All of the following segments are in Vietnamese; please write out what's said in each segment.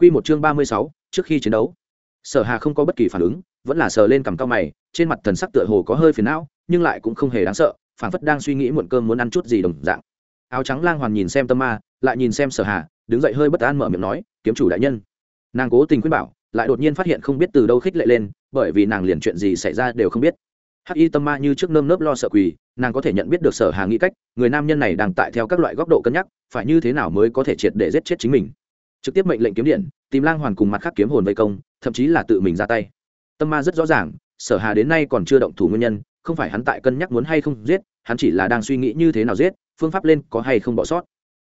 Quy một chương ba mươi sáu, trước khi chiến đấu. Sở Hà không có bất kỳ phản ứng, vẫn là sờ lên cằm cao mày, trên mặt thần sắc tựa hồ có hơi phiền não, nhưng lại cũng không hề đáng sợ, phảng phất đang suy nghĩ muộn cơm muốn ăn chút gì đồng dạng. Áo trắng lang hoàn nhìn xem Tâm Ma, lại nhìn xem Sở Hà, đứng dậy hơi bất an mở miệng nói, "Kiếm chủ đại nhân." Nàng cố tình khuyên bảo, lại đột nhiên phát hiện không biết từ đâu khích lệ lên, bởi vì nàng liền chuyện gì xảy ra đều không biết. Hắc Y Tâm Ma như trước nơm nớp lo sợ quỳ, nàng có thể nhận biết được Sở Hà nghĩ cách, người nam nhân này đang tại theo các loại góc độ cân nhắc, phải như thế nào mới có thể triệt để giết chết chính mình trực tiếp mệnh lệnh kiếm điện, tìm lang hoàn cùng mặt khác kiếm hồn vây công, thậm chí là tự mình ra tay. Tâm ma rất rõ ràng, sở hà đến nay còn chưa động thủ nguyên nhân, không phải hắn tại cân nhắc muốn hay không giết, hắn chỉ là đang suy nghĩ như thế nào giết, phương pháp lên có hay không bỏ sót.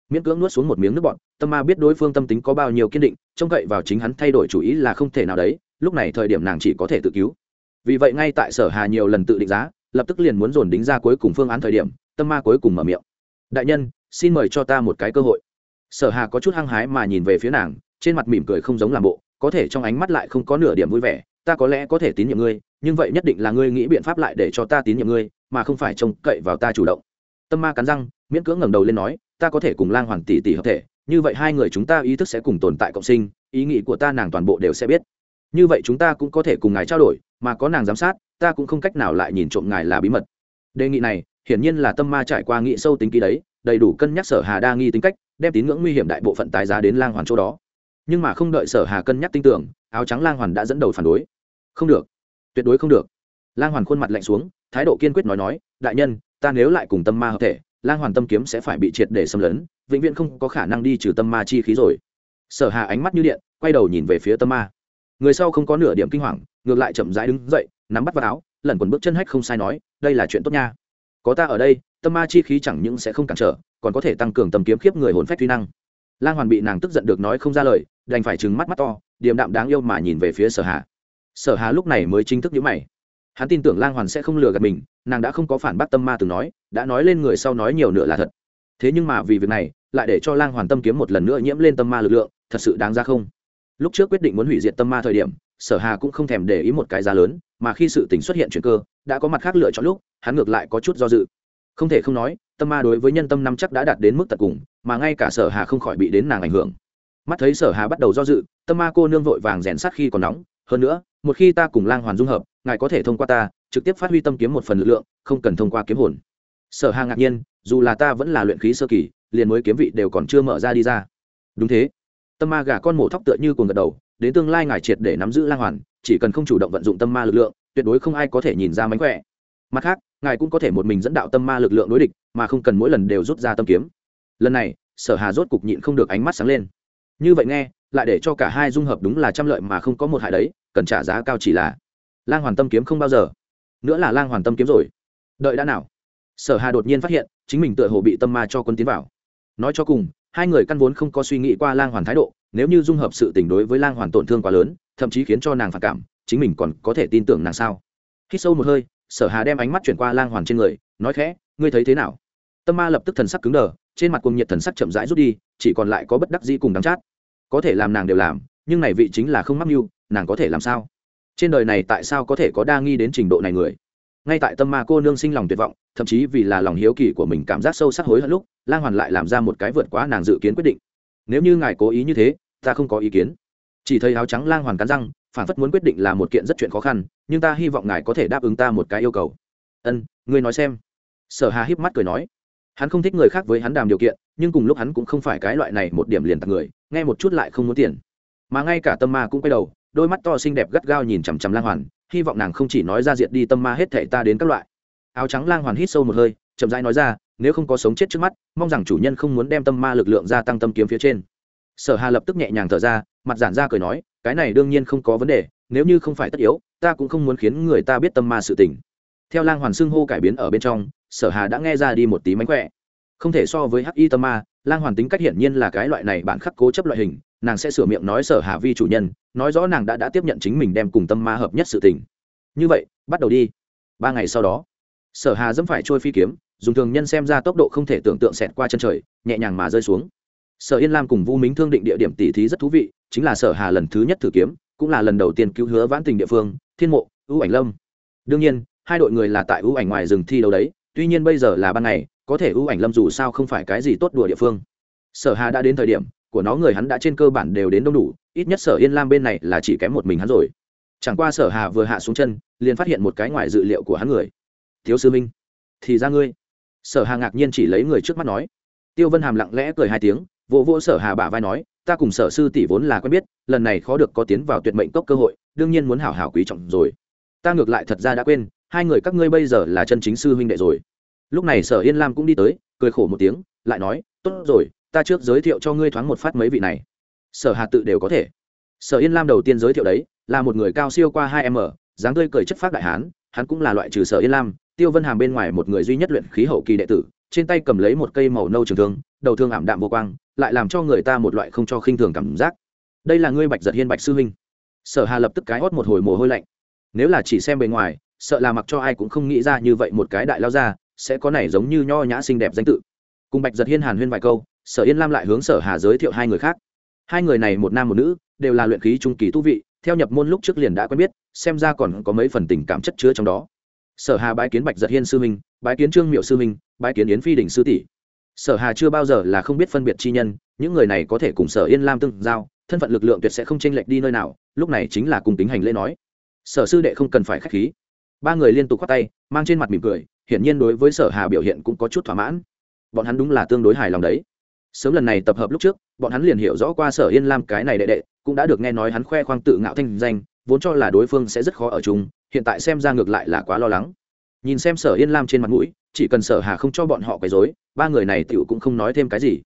Miễn cưỡng nuốt xuống một miếng nước bọt, tâm ma biết đối phương tâm tính có bao nhiêu kiên định, trông cậy vào chính hắn thay đổi chủ ý là không thể nào đấy, lúc này thời điểm nàng chỉ có thể tự cứu. Vì vậy ngay tại sở hà nhiều lần tự định giá, lập tức liền muốn dồn đính ra cuối cùng phương án thời điểm, tâm ma cuối cùng mở miệng. Đại nhân, xin mời cho ta một cái cơ hội sở hà có chút hăng hái mà nhìn về phía nàng, trên mặt mỉm cười không giống làm bộ, có thể trong ánh mắt lại không có nửa điểm vui vẻ, ta có lẽ có thể tín nhiệm ngươi, nhưng vậy nhất định là ngươi nghĩ biện pháp lại để cho ta tín nhiệm ngươi, mà không phải trông cậy vào ta chủ động. Tâm ma cắn răng, miễn cưỡng ngẩng đầu lên nói, ta có thể cùng lang hoàng tỷ tỷ hợp thể, như vậy hai người chúng ta ý thức sẽ cùng tồn tại cộng sinh, ý nghĩ của ta nàng toàn bộ đều sẽ biết. Như vậy chúng ta cũng có thể cùng ngài trao đổi, mà có nàng giám sát, ta cũng không cách nào lại nhìn trộm ngài là bí mật. Đề nghị này, hiển nhiên là tâm ma trải qua nghị sâu tính ký đấy, đầy đủ cân nhắc sở hà đa nghi tính cách đem tín ngưỡng nguy hiểm đại bộ phận tái giá đến lang hoàn chỗ đó. Nhưng mà không đợi sở hà cân nhắc tin tưởng, áo trắng lang hoàn đã dẫn đầu phản đối. Không được. Tuyệt đối không được. Lang hoàn khuôn mặt lạnh xuống, thái độ kiên quyết nói nói, đại nhân, ta nếu lại cùng tâm ma hợp thể, lang hoàn tâm kiếm sẽ phải bị triệt để xâm lấn, vĩnh viễn không có khả năng đi trừ tâm ma chi khí rồi. Sở hà ánh mắt như điện, quay đầu nhìn về phía tâm ma. Người sau không có nửa điểm kinh hoàng, ngược lại chậm rãi đứng dậy, nắm bắt vào áo, lẩn quần bước chân hách không sai nói, đây là chuyện tốt nha có ta ở đây, tâm ma chi khí chẳng những sẽ không cản trở, còn có thể tăng cường tầm kiếm khiếp người hồn phách truy năng. Lang hoàn bị nàng tức giận được nói không ra lời, đành phải trừng mắt mắt to, điềm đạm đáng yêu mà nhìn về phía sở hà. Sở hà lúc này mới chính thức nhíu mày. Hắn tin tưởng lang hoàn sẽ không lừa gạt mình, nàng đã không có phản bác tâm ma từng nói, đã nói lên người sau nói nhiều nữa là thật. Thế nhưng mà vì việc này, lại để cho lang hoàn tâm kiếm một lần nữa nhiễm lên tâm ma lực lượng, thật sự đáng ra không? Lúc trước quyết định muốn hủy diệt tâm ma thời điểm sở hà cũng không thèm để ý một cái giá lớn, mà khi sự tình xuất hiện chuyện cơ, đã có mặt khác lựa chọn lúc, hắn ngược lại có chút do dự. Không thể không nói, tâm ma đối với nhân tâm năm chắc đã đạt đến mức tận cùng, mà ngay cả sở hà không khỏi bị đến nàng ảnh hưởng. Mắt thấy sở hà bắt đầu do dự, tâm ma cô nương vội vàng rèn sát khi còn nóng. Hơn nữa, một khi ta cùng lang hoàn dung hợp, ngài có thể thông qua ta, trực tiếp phát huy tâm kiếm một phần lực lượng, không cần thông qua kiếm hồn. Sở hà ngạc nhiên, dù là ta vẫn là luyện khí sơ kỳ, liền mới kiếm vị đều còn chưa mở ra đi ra. Đúng thế. Tâm ma gà con mổ thóc tựa như cuồng gật đầu đến tương lai ngài triệt để nắm giữ lang hoàn, chỉ cần không chủ động vận dụng tâm ma lực lượng, tuyệt đối không ai có thể nhìn ra mánh khỏe. Mặt khác, ngài cũng có thể một mình dẫn đạo tâm ma lực lượng đối địch, mà không cần mỗi lần đều rút ra tâm kiếm. Lần này, sở hà rốt cục nhịn không được ánh mắt sáng lên. Như vậy nghe, lại để cho cả hai dung hợp đúng là trăm lợi mà không có một hại đấy, cần trả giá cao chỉ là lang hoàn tâm kiếm không bao giờ. Nữa là lang hoàn tâm kiếm rồi. Đợi đã nào? Sở hà đột nhiên phát hiện, chính mình tựa hồ bị tâm ma cho quân tiến vào. Nói cho cùng, hai người căn vốn không có suy nghĩ qua lang hoàn thái độ nếu như dung hợp sự tình đối với lang hoàn tổn thương quá lớn, thậm chí khiến cho nàng phản cảm, chính mình còn có thể tin tưởng nàng sao? Khi sâu một hơi, sở hà đem ánh mắt chuyển qua lang hoàn trên người, nói khẽ, ngươi thấy thế nào? Tâm ma lập tức thần sắc cứng đờ, trên mặt cùng nhiệt thần sắc chậm rãi rút đi, chỉ còn lại có bất đắc dĩ cùng đắng chát. Có thể làm nàng đều làm, nhưng này vị chính là không mắc mưu, nàng có thể làm sao? Trên đời này tại sao có thể có đa nghi đến trình độ này người? Ngay tại tâm ma cô nương sinh lòng tuyệt vọng, thậm chí vì là lòng hiếu kỳ của mình cảm giác sâu sắc hối hận lúc, lang hoàn lại làm ra một cái vượt quá nàng dự kiến quyết định. Nếu như ngài cố ý như thế ta không có ý kiến. Chỉ thấy áo trắng lang hoàn cắn răng, phản phất muốn quyết định là một kiện rất chuyện khó khăn, nhưng ta hy vọng ngài có thể đáp ứng ta một cái yêu cầu. Ân, ngươi nói xem. Sở hà híp mắt cười nói. Hắn không thích người khác với hắn đàm điều kiện, nhưng cùng lúc hắn cũng không phải cái loại này một điểm liền tặng người, nghe một chút lại không muốn tiền. Mà ngay cả tâm ma cũng quay đầu, đôi mắt to xinh đẹp gắt gao nhìn chằm chằm lang hoàn, hy vọng nàng không chỉ nói ra diện đi tâm ma hết thể ta đến các loại. Áo trắng lang hoàn hít sâu một hơi, chậm rãi nói ra, nếu không có sống chết trước mắt, mong rằng chủ nhân không muốn đem tâm ma lực lượng gia tăng tâm kiếm phía trên sở hà lập tức nhẹ nhàng thở ra, mặt giản ra cười nói, cái này đương nhiên không có vấn đề, nếu như không phải tất yếu, ta cũng không muốn khiến người ta biết tâm ma sự tình. Theo lang hoàn xưng hô cải biến ở bên trong, sở hà đã nghe ra đi một tí mánh khỏe. Không thể so với hắc y tâm ma, lang hoàn tính cách hiển nhiên là cái loại này bạn khắc cố chấp loại hình, nàng sẽ sửa miệng nói sở hà vi chủ nhân, nói rõ nàng đã đã tiếp nhận chính mình đem cùng tâm ma hợp nhất sự tình. Như vậy, bắt đầu đi. Ba ngày sau đó, sở hà dẫm phải trôi phi kiếm, dùng thường nhân xem ra tốc độ không thể tưởng tượng xẹt qua chân trời, nhẹ nhàng mà rơi xuống sở yên lam cùng vu mính thương định địa điểm tỉ thí rất thú vị, chính là sở hà lần thứ nhất thử kiếm, cũng là lần đầu tiên cứu hứa vãn tình địa phương, thiên mộ, ưu ảnh lâm. Đương nhiên, hai đội người là tại ưu ảnh ngoài rừng thi đấu đấy, tuy nhiên bây giờ là ban ngày, có thể ưu ảnh lâm dù sao không phải cái gì tốt đùa địa phương. Sở hà đã đến thời điểm, của nó người hắn đã trên cơ bản đều đến đông đủ, ít nhất sở yên lam bên này là chỉ kém một mình hắn rồi. Chẳng qua sở hà vừa hạ xuống chân, liền phát hiện một cái ngoài dự liệu của hắn người. Thiếu sư minh, thì ra ngươi. Sở hà ngạc nhiên chỉ lấy người trước mắt nói. Tiêu vân hàm lặng lẽ cười hai tiếng vỗ vỗ sở hà bả vai nói, ta cùng sở sư tỷ vốn là quen biết, lần này khó được có tiến vào tuyệt mệnh cốc cơ hội, đương nhiên muốn hảo hảo quý trọng rồi. Ta ngược lại thật ra đã quên, hai người các ngươi bây giờ là chân chính sư huynh đệ rồi. Lúc này sở yên lam cũng đi tới, cười khổ một tiếng, lại nói, tốt rồi, ta trước giới thiệu cho ngươi thoáng một phát mấy vị này. Sở hà tự đều có thể. Sở yên lam đầu tiên giới thiệu đấy, là một người cao siêu qua hai m, dáng tươi cười chất phát đại hán, hắn cũng là loại trừ sở yên lam, tiêu vân hàm bên ngoài một người duy nhất luyện khí hậu kỳ đệ tử trên tay cầm lấy một cây màu nâu trường thương, đầu thương ảm đạm vô quang, lại làm cho người ta một loại không cho khinh thường cảm giác. Đây là ngươi bạch giật hiên bạch sư huynh. Sở hà lập tức cái hót một hồi mồ hôi lạnh. Nếu là chỉ xem bề ngoài, sợ là mặc cho ai cũng không nghĩ ra như vậy một cái đại lao ra sẽ có này giống như nho nhã xinh đẹp danh tự. Cùng bạch giật hiên hàn huyên vài câu, sở yên lam lại hướng sở hà giới thiệu hai người khác. Hai người này một nam một nữ, đều là luyện khí trung kỳ tu vị, theo nhập môn lúc trước liền đã quen biết, xem ra còn có mấy phần tình cảm chất chứa trong đó. Sở hà bái kiến bạch giật hiên sư minh bái kiến trương miệu sư minh bái kiến yến phi đình sư tỷ. Sở hà chưa bao giờ là không biết phân biệt chi nhân, những người này có thể cùng sở yên lam tương giao, thân phận lực lượng tuyệt sẽ không chênh lệch đi nơi nào, lúc này chính là cùng tính hành lễ nói. Sở sư đệ không cần phải khách khí. Ba người liên tục khoát tay, mang trên mặt mỉm cười, hiển nhiên đối với sở hà biểu hiện cũng có chút thỏa mãn. Bọn hắn đúng là tương đối hài lòng đấy. Sớm lần này tập hợp lúc trước, bọn hắn liền hiểu rõ qua sở yên lam cái này đệ đệ, cũng đã được nghe nói hắn khoe khoang tự ngạo thanh danh, vốn cho là đối phương sẽ rất khó ở chung, hiện tại xem ra ngược lại là quá lo lắng. Nhìn xem sở yên lam trên mặt mũi chỉ cần sở hà không cho bọn họ quấy rối, ba người này tiểu cũng không nói thêm cái gì.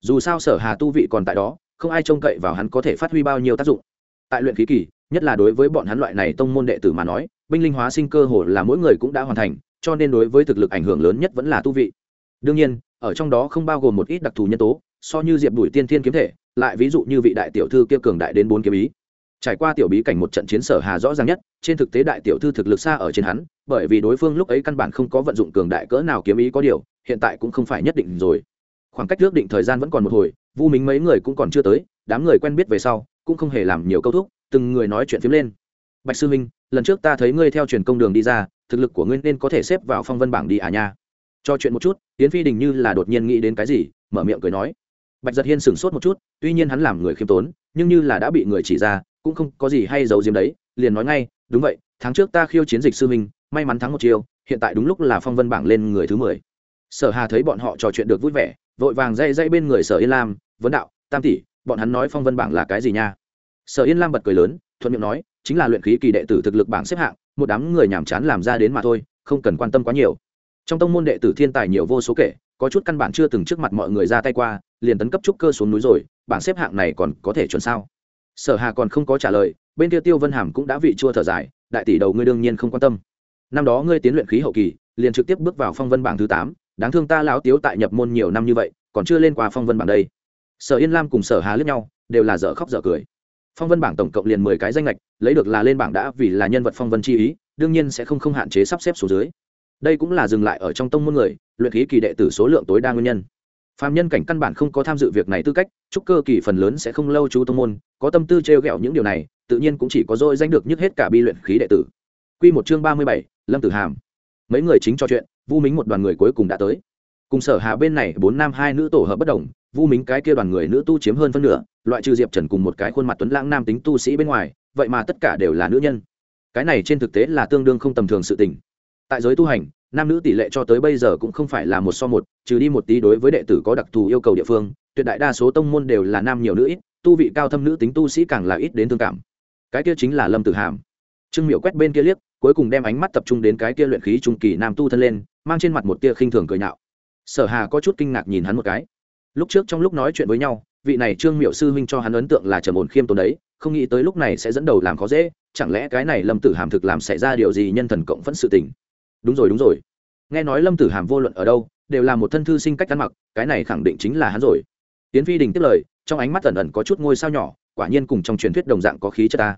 Dù sao sở hà tu vị còn tại đó, không ai trông cậy vào hắn có thể phát huy bao nhiêu tác dụng. Tại luyện khí kỳ, nhất là đối với bọn hắn loại này tông môn đệ tử mà nói, binh linh hóa sinh cơ hồ là mỗi người cũng đã hoàn thành, cho nên đối với thực lực ảnh hưởng lớn nhất vẫn là tu vị. Đương nhiên, ở trong đó không bao gồm một ít đặc thù nhân tố, so như diệp đuổi tiên thiên kiếm thể, lại ví dụ như vị đại tiểu thư kia cường đại đến bốn kiếm ý trải qua tiểu bí cảnh một trận chiến sở hà rõ ràng nhất, trên thực tế đại tiểu thư thực lực xa ở trên hắn, bởi vì đối phương lúc ấy căn bản không có vận dụng cường đại cỡ nào kiếm ý có điều, hiện tại cũng không phải nhất định rồi. Khoảng cách ước định thời gian vẫn còn một hồi, vu minh mấy người cũng còn chưa tới, đám người quen biết về sau, cũng không hề làm nhiều câu thúc, từng người nói chuyện phiếm lên. Bạch sư minh lần trước ta thấy ngươi theo truyền công đường đi ra, thực lực của ngươi nên có thể xếp vào phong vân bảng đi à nha? Cho chuyện một chút tiến phi đình như là đột nhiên nghĩ đến cái gì, mở miệng cười nói. Bạch giật hiên sửng sốt một chút, tuy nhiên hắn làm người khiêm tốn nhưng như là đã bị người chỉ ra, cũng không có gì hay giấu diếm đấy, liền nói ngay, đúng vậy, tháng trước ta khiêu chiến dịch sư minh may mắn thắng một chiều hiện tại đúng lúc là phong vân bảng lên người thứ mười. Sở hà thấy bọn họ trò chuyện được vui vẻ, vội vàng dây dây bên người sở yên lam, vấn đạo, tam tỷ, bọn hắn nói phong vân bảng là cái gì nha? Sở yên lam bật cười lớn, thuận miệng nói, chính là luyện khí kỳ đệ tử thực lực bảng xếp hạng, một đám người nhàm chán làm ra đến mà thôi, không cần quan tâm quá nhiều. Trong tông môn đệ tử thiên tài nhiều vô số kể, có chút căn bản chưa từng trước mặt mọi người ra tay qua, liền tấn cấp trúc cơ xuống núi rồi bảng xếp hạng này còn có thể chuẩn sao? Sở hà còn không có trả lời, bên kia tiêu vân hàm cũng đã vị chua thở dài, đại tỷ đầu ngươi đương nhiên không quan tâm. Năm đó ngươi tiến luyện khí hậu kỳ, liền trực tiếp bước vào phong vân bảng thứ tám, đáng thương ta lão tiếu tại nhập môn nhiều năm như vậy, còn chưa lên qua phong vân bảng đây. Sở yên lam cùng sở hà lướt nhau, đều là dở khóc dở cười. Phong vân bảng tổng cộng liền mười cái danh lệch lấy được là lên bảng đã vì là nhân vật phong vân chi ý, đương nhiên sẽ không không hạn chế sắp xếp số dưới. Đây cũng là dừng lại ở trong tông môn người, luyện khí kỳ đệ tử số lượng tối đa nguyên nhân phạm nhân cảnh căn bản không có tham dự việc này tư cách chúc cơ kỳ phần lớn sẽ không lâu chú tông môn, có tâm tư trêu ghẹo những điều này, tự nhiên cũng chỉ có dôi danh được nhất hết cả bi luyện khí đệ tử. Quy một chương ba mươi bảy, lâm tử hàm. Mấy người chính trò chuyện, vu mính một đoàn người cuối cùng đã tới. Cùng sở hạ bên này bốn nam hai nữ tổ hợp bất đồng, vu mính cái kia đoàn người nữ tu chiếm hơn phân nửa, loại trừ diệp trần cùng một cái khuôn mặt tuấn lãng nam tính tu sĩ bên ngoài, vậy mà tất cả đều là nữ nhân. Cái này trên thực tế là tương đương không tầm thường sự tình. Tại giới tu hành nam nữ tỷ lệ cho tới bây giờ cũng không phải là một so một, trừ đi một tí đối với đệ tử có đặc thù yêu cầu địa phương, tuyệt đại đa số tông môn đều là nam nhiều nữ ít, tu vị cao thâm nữ tính tu sĩ càng là ít đến thương cảm. Cái kia chính là lâm tử hàm. Trương miệu quét bên kia liếc, cuối cùng đem ánh mắt tập trung đến cái kia luyện khí trung kỳ nam tu thân lên, mang trên mặt một tia khinh thường cười nhạo. Sở hà có chút kinh ngạc nhìn hắn một cái. Lúc trước trong lúc nói chuyện với nhau, vị này trương miệu sư huynh cho hắn ấn tượng là trầm ổn khiêm tốn đấy, không nghĩ tới lúc này sẽ dẫn đầu làm khó dễ, chẳng lẽ cái này lâm tử hàm thực làm xảy ra điều gì nhân thần cộng vẫn sự tình đúng rồi đúng rồi. Nghe nói lâm tử hàm vô luận ở đâu, đều là một thân thư sinh cách ăn mặc, cái này khẳng định chính là hắn rồi. Tiến phi đình tiếp lời, trong ánh mắt ẩn ẩn có chút ngôi sao nhỏ, quả nhiên cùng trong truyền thuyết đồng dạng có khí chất ta.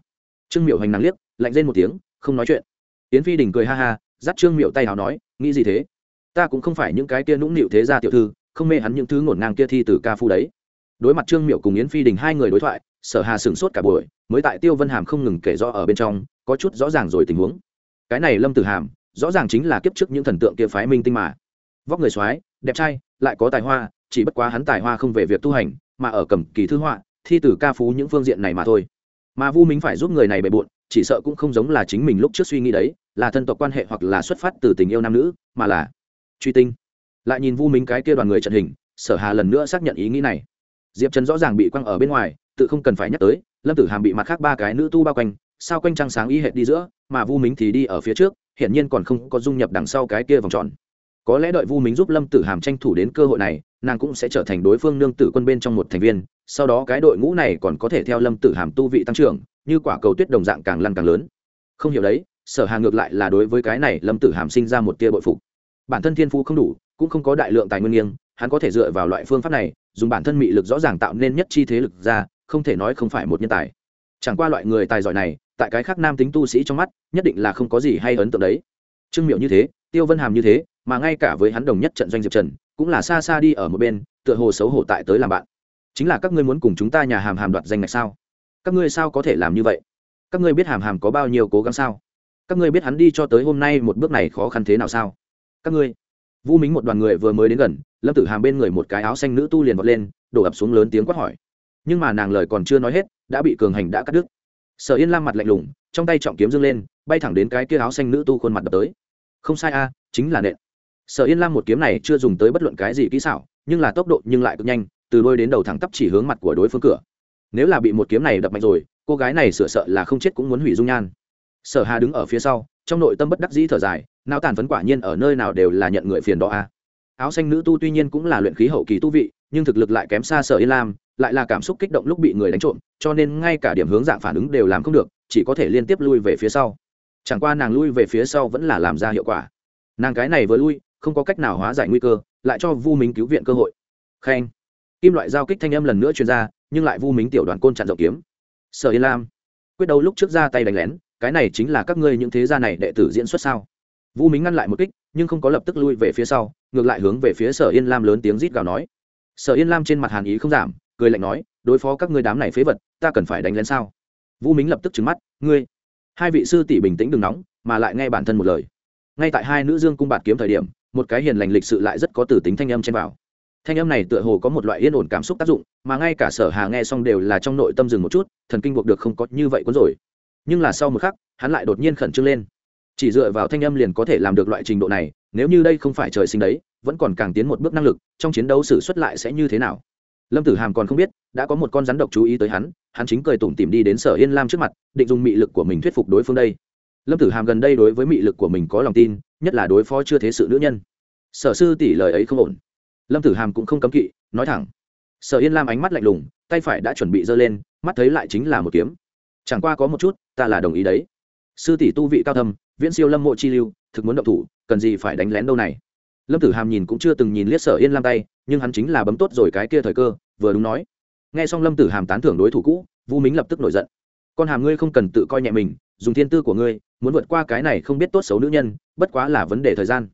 Trương miệu hành nắng liếc, lạnh lên một tiếng, không nói chuyện. Tiến phi đình cười ha ha, dắt trương miệu tay nào nói, nghĩ gì thế? Ta cũng không phải những cái kia nũng nịu thế gia tiểu thư, không mê hắn những thứ ngổn ngang kia thi từ ca phu đấy. Đối mặt trương miệu cùng yến phi đình hai người đối thoại, sở hà sửng sốt cả buổi, mới tại tiêu vân hàm không ngừng kể rõ ở bên trong, có chút rõ ràng rồi tình huống. Cái này lâm tử hàm rõ ràng chính là kiếp trước những thần tượng kia phái minh tinh mà. Vóc người soái, đẹp trai, lại có tài hoa, chỉ bất quá hắn tài hoa không về việc tu hành, mà ở cầm kỳ thư họa, thi tử ca phú những phương diện này mà thôi. Mà vu minh phải giúp người này bề bộn, chỉ sợ cũng không giống là chính mình lúc trước suy nghĩ đấy, là thân tộc quan hệ hoặc là xuất phát từ tình yêu nam nữ, mà là truy tinh. Lại nhìn vu minh cái kia đoàn người trận hình, sở hà lần nữa xác nhận ý nghĩ này. Diệp trần rõ ràng bị quăng ở bên ngoài, tự không cần phải nhắc tới, lâm tử hàm bị mặt khác ba cái nữ tu bao quanh, sao quanh trăng sáng y hệt đi giữa, mà vu minh thì đi ở phía trước hiển nhiên còn không có dung nhập đằng sau cái kia vòng tròn. Có lẽ đợi vu minh giúp lâm tử hàm tranh thủ đến cơ hội này, nàng cũng sẽ trở thành đối phương nương tử quân bên trong một thành viên, sau đó cái đội ngũ này còn có thể theo lâm tử hàm tu vị tăng trưởng, như quả cầu tuyết đồng dạng càng lăn càng lớn. Không hiểu đấy, sở hà ngược lại là đối với cái này lâm tử hàm sinh ra một tia bội phục. Bản thân thiên phú không đủ, cũng không có đại lượng tài nguyên nghiêng, hắn có thể dựa vào loại phương pháp này, dùng bản thân mị lực rõ ràng tạo nên nhất chi thế lực ra, không thể nói không phải một nhân tài. Chẳng qua loại người tài giỏi này tại cái khác nam tính tu sĩ trong mắt, nhất định là không có gì hay ấn tượng đấy. Trương miệu như thế, tiêu vân hàm như thế, mà ngay cả với hắn đồng nhất trận doanh diệp trần, cũng là xa xa đi ở một bên, tựa hồ xấu hổ tại tới làm bạn. Chính là các ngươi muốn cùng chúng ta nhà hàm hàm đoạt danh này sao? Các ngươi sao có thể làm như vậy? Các ngươi biết hàm hàm có bao nhiêu cố gắng sao? Các ngươi biết hắn đi cho tới hôm nay một bước này khó khăn thế nào sao? Các ngươi. Vũ mính một đoàn người vừa mới đến gần, lâm tử hàm bên người một cái áo xanh nữ tu liền vọt lên, đổ ập xuống lớn tiếng quát hỏi. Nhưng mà nàng lời còn chưa nói hết, đã bị cường hành đã cắt đứt sở yên lam mặt lạnh lùng, trong tay trọng kiếm dâng lên, bay thẳng đến cái kia áo xanh nữ tu khuôn mặt đập tới. Không sai a, chính là nện. Sở yên lam một kiếm này chưa dùng tới bất luận cái gì kỹ xảo, nhưng là tốc độ nhưng lại cực nhanh, từ đôi đến đầu thẳng tắp chỉ hướng mặt của đối phương cửa. Nếu là bị một kiếm này đập mạnh rồi, cô gái này sửa sợ là không chết cũng muốn hủy dung nhan. Sở hà đứng ở phía sau, trong nội tâm bất đắc dĩ thở dài, não tàn phấn quả nhiên ở nơi nào đều là nhận người phiền đó a. Áo xanh nữ tu tuy nhiên cũng là luyện khí hậu kỳ tu vị, nhưng thực lực lại kém xa sở yên lam lại là cảm xúc kích động lúc bị người đánh trộm, cho nên ngay cả điểm hướng dạng phản ứng đều làm không được, chỉ có thể liên tiếp lui về phía sau. Chẳng qua nàng lui về phía sau vẫn là làm ra hiệu quả. Nàng cái này vừa lui, không có cách nào hóa giải nguy cơ, lại cho vu minh cứu viện cơ hội. Khen. Kim loại giao kích thanh âm lần nữa truyền ra, nhưng lại vu minh tiểu đoàn côn chặn rộng kiếm. Sở yên lam. Quyết đấu lúc trước ra tay đánh lén, cái này chính là các ngươi những thế gia này đệ tử diễn xuất sao? Vu minh ngăn lại một kích, nhưng không có lập tức lui về phía sau, ngược lại hướng về phía sở yên lam lớn tiếng rít gào nói. Sở yên lam trên mặt hàn ý không giảm cười lạnh nói, đối phó các ngươi đám này phế vật, ta cần phải đánh lén sao? Vũ Mính lập tức trừng mắt, ngươi, hai vị sư tỷ bình tĩnh đừng nóng, mà lại nghe bản thân một lời. Ngay tại hai nữ dương cung bạt kiếm thời điểm, một cái hiền lành lịch sự lại rất có tử tính thanh âm trên vào. Thanh âm này tựa hồ có một loại yên ổn cảm xúc tác dụng, mà ngay cả sở hà nghe xong đều là trong nội tâm dừng một chút, thần kinh buộc được không có như vậy cuốn rồi. Nhưng là sau một khắc, hắn lại đột nhiên khẩn trương lên. Chỉ dựa vào thanh âm liền có thể làm được loại trình độ này, nếu như đây không phải trời sinh đấy, vẫn còn càng tiến một bước năng lực, trong chiến đấu xử xuất lại sẽ như thế nào? Lâm tử hàm còn không biết, đã có một con rắn độc chú ý tới hắn hắn chính cười tủm tìm đi đến sở yên lam trước mặt, định dùng mị lực của mình thuyết phục đối phương đây. Lâm tử hàm gần đây đối với mị lực của mình có lòng tin, nhất là đối phó chưa thế sự nữ nhân. Sở sư tỷ lời ấy không ổn. Lâm tử hàm cũng không cấm kỵ, nói thẳng. Sở yên lam ánh mắt lạnh lùng, tay phải đã chuẩn bị giơ lên, mắt thấy lại chính là một kiếm. Chẳng qua có một chút, ta là đồng ý đấy. Sư tỷ tu vị cao thâm, viễn siêu lâm mộ chi lưu, thực muốn động thủ, cần gì phải đánh lén đâu này? Lâm tử hàm nhìn cũng chưa từng nhìn liếc sở yên lam tay, nhưng hắn chính là bấm tốt rồi cái kia thời cơ, vừa đúng nói. Nghe xong lâm tử hàm tán thưởng đối thủ cũ, vũ mính lập tức nổi giận. Con hàm ngươi không cần tự coi nhẹ mình, dùng thiên tư của ngươi, muốn vượt qua cái này không biết tốt xấu nữ nhân, bất quá là vấn đề thời gian.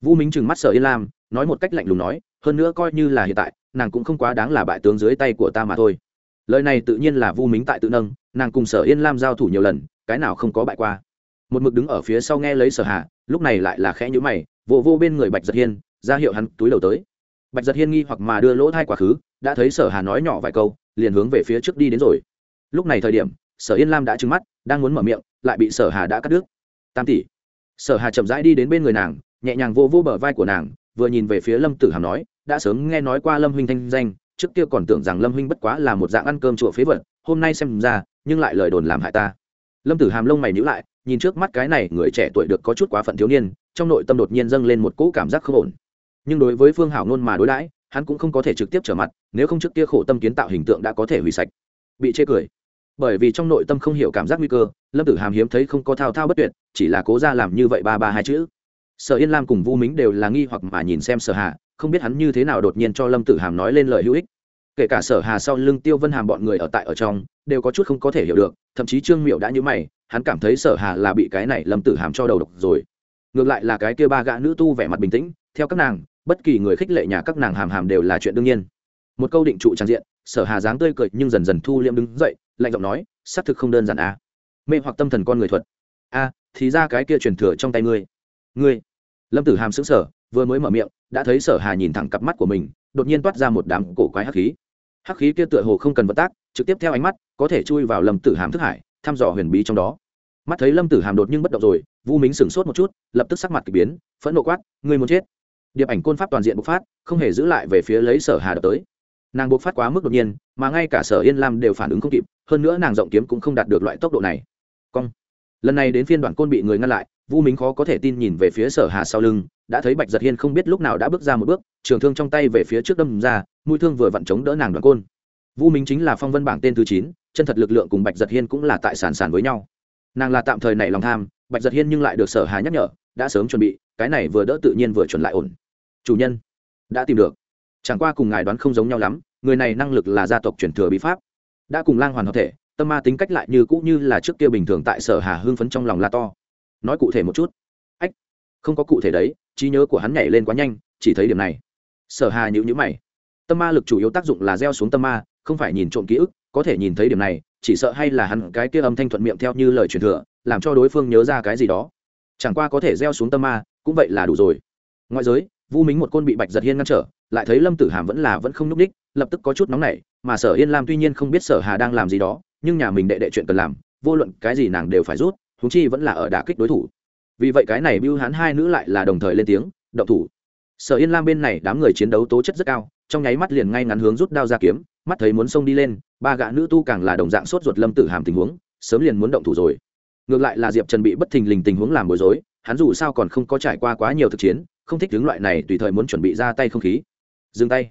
Vũ mính trừng mắt sở yên lam, nói một cách lạnh lùng nói, hơn nữa coi như là hiện tại, nàng cũng không quá đáng là bại tướng dưới tay của ta mà thôi. Lời này tự nhiên là vu mính tại tự nâng, nàng cùng sở yên lam giao thủ nhiều lần, cái nào không có bại qua. Một mực đứng ở phía sau nghe lấy sở hạ lúc này lại là khẽ nhữ mày vô vô bên người bạch giật hiên, ra hiệu hắn túi đầu tới. Bạch giật hiên nghi hoặc mà đưa lỗ thai quá khứ, đã thấy sở hà nói nhỏ vài câu, liền hướng về phía trước đi đến rồi. Lúc này thời điểm, sở yên lam đã trừng mắt, đang muốn mở miệng, lại bị sở hà đã cắt đứt. Tam tỷ. Sở hà chậm rãi đi đến bên người nàng, nhẹ nhàng vô vô bờ vai của nàng, vừa nhìn về phía lâm tử hàm nói, đã sớm nghe nói qua lâm huynh thanh danh, trước kia còn tưởng rằng lâm huynh bất quá là một dạng ăn cơm chùa phế vật, hôm nay xem ra, nhưng lại lời đồn làm hại ta. Lâm tử hàm lông mày nhữ lại, nhìn trước mắt cái này người trẻ tuổi được có chút quá phận thiếu niên trong nội tâm đột nhiên dâng lên một cỗ cảm giác không ổn. Nhưng đối với phương hảo nôn mà đối đãi, hắn cũng không có thể trực tiếp trở mặt, nếu không trước kia khổ tâm kiến tạo hình tượng đã có thể hủy sạch. Bị chê cười. Bởi vì trong nội tâm không hiểu cảm giác nguy cơ, lâm tử hàm hiếm thấy không có thao thao bất tuyệt, chỉ là cố ra làm như vậy ba ba hai chữ. Sở yên lam cùng vu mính đều là nghi hoặc mà nhìn xem sở hà, không biết hắn như thế nào đột nhiên cho lâm tử hàm nói lên lời hữu ích. Kể cả sở hà sau lưng tiêu vân hàm bọn người ở tại ở trong, đều có chút không có thể hiểu được, thậm chí trương miệu đã như mày, hắn cảm thấy sở hà là bị cái này lâm tử hàm cho đầu độc rồi ngược lại là cái kia ba gã nữ tu vẻ mặt bình tĩnh, theo các nàng, bất kỳ người khích lệ nhà các nàng hàm hàm đều là chuyện đương nhiên. Một câu định trụ trang diện, sở hà dáng tươi cười nhưng dần dần thu liêm đứng dậy, lạnh giọng nói, xác thực không đơn giản à. mê hoặc tâm thần con người thuật. A, thì ra cái kia truyền thừa trong tay ngươi. Ngươi? Lâm tử hàm sững sở vừa mới mở miệng, đã thấy sở hà nhìn thẳng cặp mắt của mình, đột nhiên toát ra một đám cổ quái hắc khí. Hắc khí kia tựa hồ không cần vận tác, trực tiếp theo ánh mắt, có thể chui vào lâm tử hàm thức hải, thăm dò huyền bí trong đó mắt thấy lâm tử hàm đột nhưng bất động rồi vu mính sửng sốt một chút lập tức sắc mặt k ỳ biến phẫn nộ quát người muốn chết điệp ảnh côn pháp toàn diện bộc phát không hề giữ lại về phía lấy sở hà đập tới nàng bộc phát quá mức đột nhiên mà ngay cả sở yên lam đều phản ứng không kịp hơn nữa nàng rộng kiếm cũng không đạt được loại tốc độ này cong lần này đến phiên đoạn côn bị người ngăn lại vu mính khó có thể tin nhìn về phía sở hà sau lưng đã thấy bạch giật hiên không biết lúc nào đã bước ra một bước trường thương trong tay về phía trước đâm ra mũi thương vừa vặn chống đỡ nàng đoạn côn vu mính chính là phong vân bảng tên thứ chín chân thật lực lượng cùng bạch giật hiên cũng là tại sàn sàn với nhau nàng là tạm thời nảy lòng tham, bạch giật hiên nhưng lại được sở hà nhắc nhở, đã sớm chuẩn bị, cái này vừa đỡ tự nhiên vừa chuẩn lại ổn. Chủ nhân, đã tìm được. Chẳng qua cùng ngài đoán không giống nhau lắm, người này năng lực là gia tộc truyền thừa bí pháp. Đã cùng lang hoàn hợp thể, tâm ma tính cách lại như cũ như là trước kia bình thường tại sở hà hưng phấn trong lòng la to. Nói cụ thể một chút. Ách, không có cụ thể đấy, trí nhớ của hắn nhảy lên quá nhanh, chỉ thấy điểm này. Sở hà nhữ nhữ mày. Tâm ma lực chủ yếu tác dụng là gieo xuống tâm ma, không phải nhìn trộm ký ức, có thể nhìn thấy điểm này chỉ sợ hay là hắn cái kia âm thanh thuận miệng theo như lời truyền thừa làm cho đối phương nhớ ra cái gì đó. Chẳng qua có thể gieo xuống tâm ma cũng vậy là đủ rồi. Ngoại giới vu mính một côn bị bạch giật hiên ngăn trở lại thấy lâm tử hàm vẫn là vẫn không núc đích, lập tức có chút nóng nảy mà sở yên lam tuy nhiên không biết sở hà đang làm gì đó nhưng nhà mình đệ đệ chuyện cần làm vô luận cái gì nàng đều phải rút húng chi vẫn là ở đả kích đối thủ. Vì vậy cái này bưu Hán hai nữ lại là đồng thời lên tiếng động thủ. Sở yên lam bên này đám người chiến đấu tố chất rất cao trong nháy mắt liền ngay ngắn hướng rút đao ra kiếm mắt thấy muốn xông đi lên, ba gã nữ tu càng là đồng dạng sốt ruột lâm tử hàm tình huống, sớm liền muốn động thủ rồi. Ngược lại là diệp trần bị bất thình lình tình huống làm bối rối, hắn dù sao còn không có trải qua quá nhiều thực chiến, không thích hướng loại này tùy thời muốn chuẩn bị ra tay không khí. Dừng tay.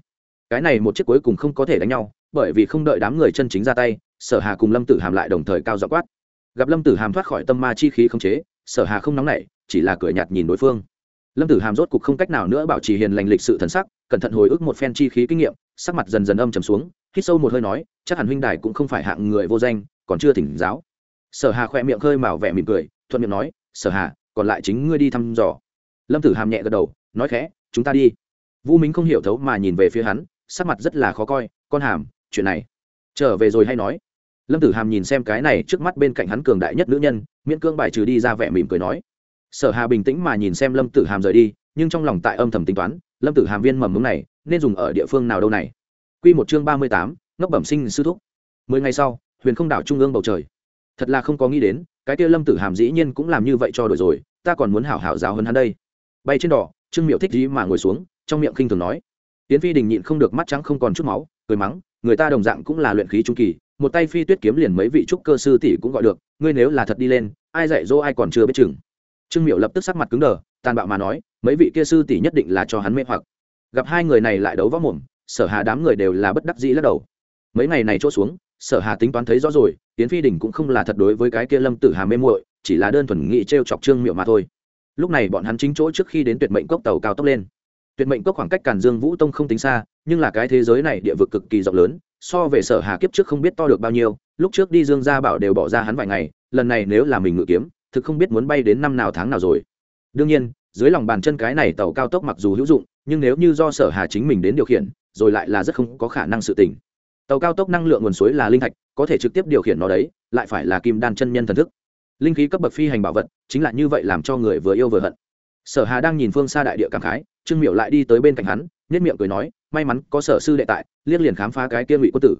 Cái này một chiếc cuối cùng không có thể đánh nhau, bởi vì không đợi đám người chân chính ra tay, sở hà cùng lâm tử hàm lại đồng thời cao dọ quát. Gặp lâm tử hàm thoát khỏi tâm ma chi khí không chế, sở hà không nóng nảy, chỉ là cười nhạt nhìn đối phương lâm tử hàm rốt cục không cách nào nữa bảo trì hiền lành lịch sự thần sắc, cẩn thận hồi ức một phen chi khí kinh nghiệm, sắc mặt dần dần âm trầm xuống, hít sâu một hơi nói, chắc hẳn huynh đài cũng không phải hạng người vô danh, còn chưa thỉnh giáo. Sở hà khỏe miệng khơi mào vẻ mỉm cười, thuận miệng nói, sở hà, còn lại chính ngươi đi thăm dò. Lâm tử hàm nhẹ gật đầu, nói khẽ, chúng ta đi. Vũ minh không hiểu thấu mà nhìn về phía hắn, sắc mặt rất là khó coi, con hàm, chuyện này, trở về rồi hay nói? Lâm tử hàm nhìn xem cái này trước mắt bên cạnh hắn cường đại nhất nữ nhân, miễn cương bài trừ đi ra vẻ mỉm cười nói sở hà bình tĩnh mà nhìn xem lâm tử hàm rời đi, nhưng trong lòng tại âm thầm tính toán, lâm tử hàm viên mầm mống này, nên dùng ở địa phương nào đâu này? Q một chương ba mươi tám, ngốc bẩm sinh sư thúc. Mười ngày sau, huyền không đảo trung ương bầu trời. Thật là không có nghĩ đến, cái kia lâm tử hàm dĩ nhiên cũng làm như vậy cho đổi rồi, ta còn muốn hảo hảo giáo hơn hắn đây. Bay trên đỏ, trương miệu thích gì mà ngồi xuống, trong miệng khinh thường nói. Tiến phi đình nhịn không được mắt trắng không còn chút máu, cười mắng, người ta đồng dạng cũng là luyện khí trung kỳ, một tay phi tuyết kiếm liền mấy vị trúc cơ sư tỷ cũng gọi được, ngươi nếu là thật đi lên, ai dạy dỗ ai còn chưa biết chừng trương miệu lập tức sắc mặt cứng đờ, tàn bạo mà nói, mấy vị kia sư tỷ nhất định là cho hắn mê hoặc. Gặp hai người này lại đấu võ mồm, sở hà đám người đều là bất đắc dĩ lắc đầu. Mấy ngày này chỗ xuống, sở hà tính toán thấy rõ rồi tiến phi đình cũng không là thật đối với cái kia lâm tử hà mê muội, chỉ là đơn thuần nghị trêu chọc trương miệu mà thôi. Lúc này bọn hắn chính chỗ trước khi đến tuyệt mệnh cốc tàu cao tốc lên. Tuyệt mệnh cốc khoảng cách càn dương vũ tông không tính xa, nhưng là cái thế giới này địa vực cực kỳ rộng lớn, so về sở hà kiếp trước không biết to được bao nhiêu, lúc trước đi dương gia bảo đều bỏ ra hắn vài ngày, lần này nếu là mình ngự kiếm thực không biết muốn bay đến năm nào tháng nào rồi. Đương nhiên, dưới lòng bàn chân cái này tàu cao tốc mặc dù hữu dụng, nhưng nếu như do sở hà chính mình đến điều khiển, rồi lại là rất không có khả năng sự tỉnh tàu cao tốc năng lượng nguồn suối là linh thạch, có thể trực tiếp điều khiển nó đấy, lại phải là kim đan chân nhân thần thức. Linh khí cấp bậc phi hành bảo vật, chính là như vậy làm cho người vừa yêu vừa hận. Sở hà đang nhìn phương xa đại địa cảm khái, trương miệu lại đi tới bên cạnh hắn nhất miệng cười nói, may mắn có sở sư đệ tại liên liền khám phá cái kia ngụy quân tử.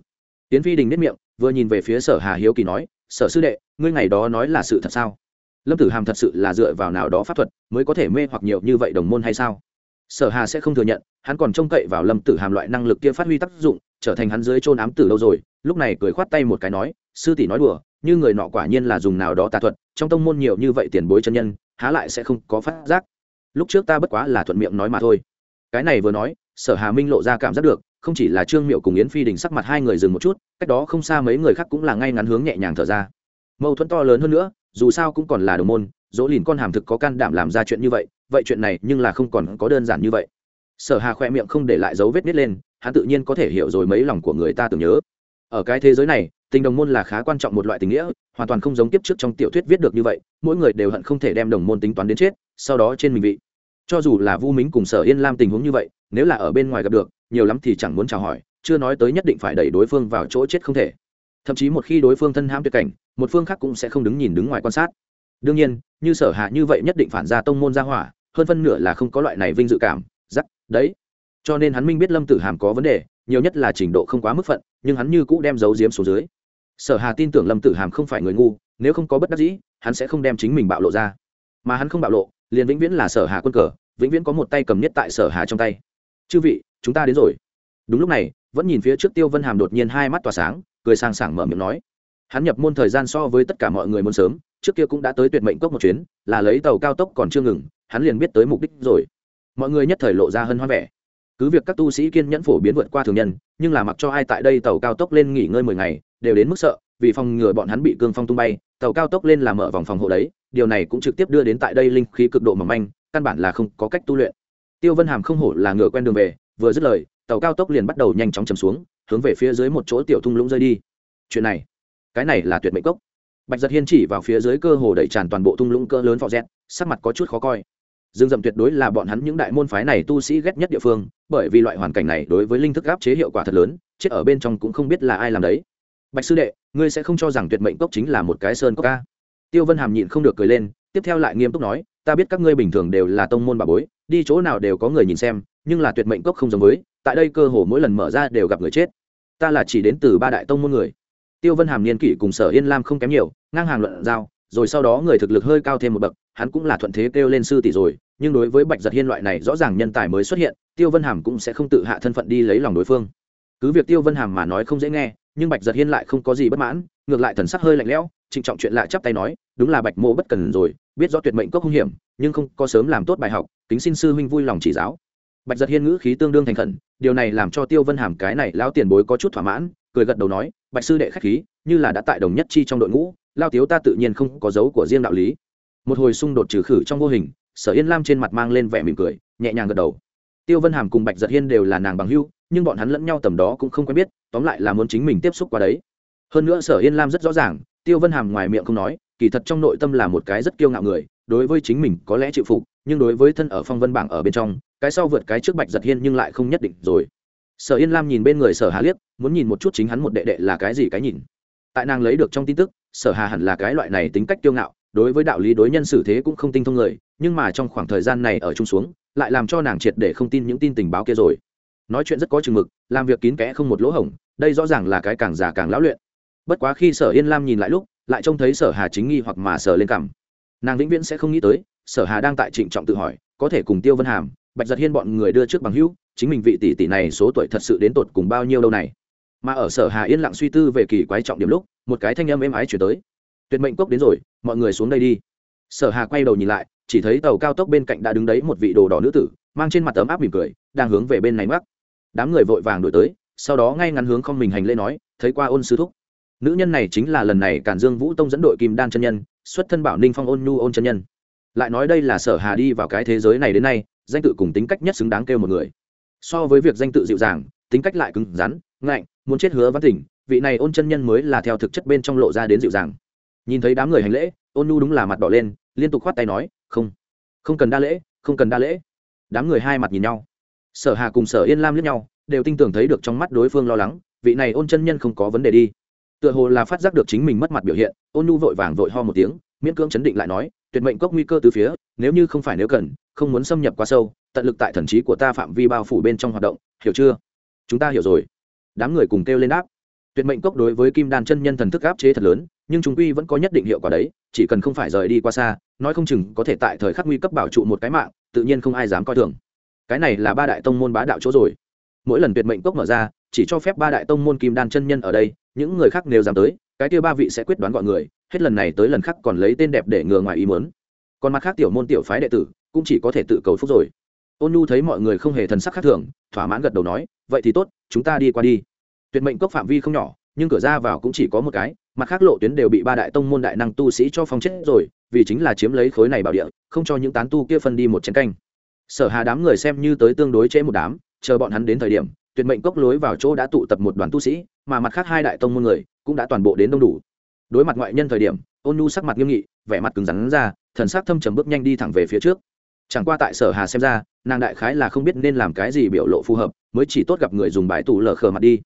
Tiến phi đình nhất miệng, vừa nhìn về phía sở hà hiếu kỳ nói, sở sư đệ, ngươi ngày đó nói là sự thật sao? Lâm tử hàm thật sự là dựa vào nào đó pháp thuật mới có thể mê hoặc nhiều như vậy đồng môn hay sao? Sở hà sẽ không thừa nhận, hắn còn trông cậy vào lâm tử hàm loại năng lực kia phát huy tác dụng, trở thành hắn dưới trôn ám tử lâu rồi, lúc này cười khoát tay một cái nói, sư tỷ nói đùa, như người nọ quả nhiên là dùng nào đó tà thuật, trong tông môn nhiều như vậy tiền bối chân nhân, há lại sẽ không có phát giác. Lúc trước ta bất quá là thuận miệng nói mà thôi. Cái này vừa nói, sở hà minh lộ ra cảm giác được, không chỉ là trương miệu cùng yến phi đình sắc mặt hai người dừng một chút, cách đó không xa mấy người khác cũng là ngay ngắn hướng nhẹ nhàng thở ra. Mâu thuẫn to lớn hơn nữa dù sao cũng còn là đồng môn, dỗ lìn con hàm thực có can đảm làm ra chuyện như vậy vậy chuyện này nhưng là không còn có đơn giản như vậy. Sở hà khoe miệng không để lại dấu vết nít lên, hắn tự nhiên có thể hiểu rồi mấy lòng của người ta tưởng nhớ. Ở cái thế giới này, tình đồng môn là khá quan trọng một loại tình nghĩa, hoàn toàn không giống tiếp trước trong tiểu thuyết viết được như vậy, mỗi người đều hận không thể đem đồng môn tính toán đến chết, sau đó trên mình vị. Cho dù là vu mính cùng sở yên lam tình huống như vậy, nếu là ở bên ngoài gặp được, nhiều lắm thì chẳng muốn chào hỏi, chưa nói tới nhất định phải đẩy đối phương vào chỗ chết không thể thậm chí một khi đối phương thân hãm tuyệt cảnh, một phương khác cũng sẽ không đứng nhìn đứng ngoài quan sát. Đương nhiên, như sở hạ như vậy nhất định phản ra tông môn ra hỏa, hơn phân nửa là không có loại này vinh dự cảm giắc đấy. Cho nên hắn minh biết lâm tử hàm có vấn đề, nhiều nhất là trình độ không quá mức phận, nhưng hắn như cũ đem giấu giếm xuống dưới. Sở hà tin tưởng lâm tử hàm không phải người ngu, nếu không có bất đắc dĩ, hắn sẽ không đem chính mình bạo lộ ra. Mà hắn không bạo lộ, liền vĩnh viễn là sở hà quân cờ, vĩnh viễn có một tay cầm nhất tại sở hà trong tay. Chư vị, chúng ta đến rồi. Đúng lúc này, vẫn nhìn phía trước tiêu vân hàm đột nhiên hai mắt tỏa sáng cười sang sảng mở miệng nói. Hắn nhập môn thời gian so với tất cả mọi người muốn sớm, trước kia cũng đã tới tuyệt mệnh cốc một chuyến, là lấy tàu cao tốc còn chưa ngừng, hắn liền biết tới mục đích rồi. Mọi người nhất thời lộ ra hơn hoa vẻ. Cứ việc các tu sĩ kiên nhẫn phổ biến vượt qua thường nhân, nhưng là mặc cho ai tại đây tàu cao tốc lên nghỉ ngơi mười ngày, đều đến mức sợ, vì phòng ngừa bọn hắn bị cương phong tung bay, tàu cao tốc lên là mở vòng phòng hộ đấy, điều này cũng trực tiếp đưa đến tại đây linh khí cực độ mỏng manh, căn bản là không có cách tu luyện. Tiêu vân hàm không hổ là ngựa quen đường về, vừa dứt lời tàu cao tốc liền bắt đầu nhanh chóng chầm xuống, hướng về phía dưới một chỗ tiểu thung lũng rơi đi. Chuyện này, cái này là tuyệt mệnh cốc. Bạch giật hiên chỉ vào phía dưới cơ hồ đẩy tràn toàn bộ thung lũng cỡ lớn phò rét sắc mặt có chút khó coi. Dương dậm tuyệt đối là bọn hắn những đại môn phái này tu sĩ ghét nhất địa phương, bởi vì loại hoàn cảnh này đối với linh thức gáp chế hiệu quả thật lớn, chết ở bên trong cũng không biết là ai làm đấy. Bạch sư đệ, ngươi sẽ không cho rằng tuyệt mệnh cốc chính là một cái sơn cốc ca tiêu vân hàm nhịn không được cười lên, tiếp theo lại nghiêm túc nói, ta biết các ngươi bình thường đều là tông môn bà bối, đi chỗ nào đều có người nhìn xem, nhưng là tuyệt mệnh cốc không giống với tại đây cơ hồ mỗi lần mở ra đều gặp người chết. Ta là chỉ đến từ ba đại tông môn người. Tiêu vân hàm niên kỷ cùng sở yên lam không kém nhiều, ngang hàng luận giao, rồi sau đó người thực lực hơi cao thêm một bậc, hắn cũng là thuận thế kêu lên sư tỷ rồi, nhưng đối với bạch giật hiên loại này rõ ràng nhân tài mới xuất hiện, tiêu vân hàm cũng sẽ không tự hạ thân phận đi lấy lòng đối phương. Cứ việc tiêu vân hàm mà nói không dễ nghe, nhưng bạch giật hiên lại không có gì bất mãn, ngược lại thần sắc hơi lạnh lẽo, trịnh trọng chuyện lạ chắp tay nói, đúng là bạch mô bất cần rồi, biết rõ tuyệt mệnh cốc hung hiểm, nhưng không có sớm làm tốt bài học, kính xin sư huynh vui lòng chỉ giáo bạch giật hiên ngữ khí tương đương thành khẩn, điều này làm cho tiêu vân hàm cái này lao tiền bối có chút thỏa mãn, cười gật đầu nói, bạch sư đệ khách khí, như là đã tại đồng nhất chi trong đội ngũ lao tiếu ta tự nhiên không có dấu của riêng đạo lý. Một hồi xung đột trừ khử trong vô hình, sở yên lam trên mặt mang lên vẻ mỉm cười, nhẹ nhàng gật đầu. Tiêu vân hàm cùng bạch giật hiên đều là nàng bằng hưu nhưng bọn hắn lẫn nhau tầm đó cũng không quen biết, tóm lại là muốn chính mình tiếp xúc qua đấy. Hơn nữa sở yên lam rất rõ ràng, tiêu vân hàm ngoài miệng không nói, kỳ thật trong nội tâm là một cái rất kiêu ngạo người, đối với chính mình có lẽ chịu phục nhưng đối với thân ở phong vân bảng ở bên trong, cái sau vượt cái trước bạch giật hiên nhưng lại không nhất định rồi. Sở yên lam nhìn bên người sở hà liếc, muốn nhìn một chút chính hắn một đệ đệ là cái gì cái nhìn. Tại nàng lấy được trong tin tức, sở hà hẳn là cái loại này tính cách kiêu ngạo, đối với đạo lý đối nhân xử thế cũng không tinh thông người, nhưng mà trong khoảng thời gian này ở chung xuống, lại làm cho nàng triệt để không tin những tin tình báo kia rồi. Nói chuyện rất có chừng mực, làm việc kín kẽ không một lỗ hổng, đây rõ ràng là cái càng già càng lão luyện. Bất quá khi sở yên lam nhìn lại lúc, lại trông thấy sở hà chính nghi hoặc mà sở lên cằm. Nàng vĩnh viễn sẽ không nghĩ tới sở hà đang tại trịnh trọng tự hỏi, có thể cùng tiêu vân hàm, bạch giật hiên bọn người đưa trước bằng hữu, chính mình vị tỷ tỷ này số tuổi thật sự đến tột cùng bao nhiêu đâu này. Mà ở sở hà yên lặng suy tư về kỳ quái trọng điểm lúc, một cái thanh âm êm ái chuyển tới. Tuyệt mệnh cốc đến rồi, mọi người xuống đây đi. Sở hà quay đầu nhìn lại, chỉ thấy tàu cao tốc bên cạnh đã đứng đấy một vị đồ đỏ nữ tử, mang trên mặt ấm áp mỉm cười, đang hướng về bên này mắc đám người vội vàng đổi tới, sau đó ngay ngắn hướng không mình hành lễ nói, thấy qua ôn sư thúc. Nữ nhân này chính là lần này cản dương vũ tông dẫn đội kim đan chân nhân, xuất thân bảo ninh phong ôn nhu ôn chân nhân lại nói đây là sở hà đi vào cái thế giới này đến nay, danh tự cùng tính cách nhất xứng đáng kêu một người. So với việc danh tự dịu dàng, tính cách lại cứng rắn, ngạnh, muốn chết hứa văn tỉnh vị này ôn chân nhân mới là theo thực chất bên trong lộ ra đến dịu dàng. Nhìn thấy đám người hành lễ, ôn Nu đúng là mặt đỏ lên, liên tục khoát tay nói, không không cần đa lễ, không cần đa lễ. Đám người hai mặt nhìn nhau. Sở hà cùng sở yên lam lướt nhau, đều tin tưởng thấy được trong mắt đối phương lo lắng, vị này ôn chân nhân không có vấn đề đi. Tựa hồ là phát giác được chính mình mất mặt biểu hiện, ôn Nu vội vàng vội ho một tiếng, miễn cưỡng chấn định lại nói tuyệt mệnh cốc nguy cơ từ phía, nếu như không phải nếu cần, không muốn xâm nhập quá sâu, tận lực tại thần trí của ta phạm vi bao phủ bên trong hoạt động, hiểu chưa? Chúng ta hiểu rồi. Đám người cùng kêu lên đáp. Tuyệt mệnh cốc đối với kim đan chân nhân thần thức áp chế thật lớn, nhưng chúng quy vẫn có nhất định hiệu quả đấy, chỉ cần không phải rời đi qua xa, nói không chừng có thể tại thời khắc nguy cấp bảo trụ một cái mạng, tự nhiên không ai dám coi thường. Cái này là ba đại tông môn bá đạo chỗ rồi. Mỗi lần tuyệt mệnh cốc mở ra, chỉ cho phép ba đại tông môn kim đan chân nhân ở đây, những người khác nếu dám tới, cái kia ba vị sẽ quyết đoán gọi người hết lần này tới lần khác còn lấy tên đẹp để ngừa ngoài ý muốn. Còn mặt khác tiểu môn tiểu phái đệ tử cũng chỉ có thể tự cầu phúc rồi. Ôn nhu thấy mọi người không hề thần sắc khác thường, thỏa mãn gật đầu nói, vậy thì tốt, chúng ta đi qua đi. Tuyệt mệnh cốc phạm vi không nhỏ, nhưng cửa ra vào cũng chỉ có một cái, mặt khác lộ tuyến đều bị ba đại tông môn đại năng tu sĩ cho phong chết rồi, vì chính là chiếm lấy khối này bảo địa, không cho những tán tu kia phân đi một chén canh. Sở hà đám người xem như tới tương đối trễ một đám, chờ bọn hắn đến thời điểm, tuyệt mệnh cốc lối vào chỗ đã tụ tập một đoàn tu sĩ, mà mặt khác hai đại tông môn người cũng đã toàn bộ đến đông đủ đối mặt ngoại nhân thời điểm, ôn nhu sắc mặt nghiêm nghị, vẻ mặt cứng rắn ra, thần sắc thâm trầm bước nhanh đi thẳng về phía trước. Chẳng qua tại sở hà xem ra, nàng đại khái là không biết nên làm cái gì biểu lộ phù hợp, mới chỉ tốt gặp người dùng bãi tủ lờ khờ mặt đi.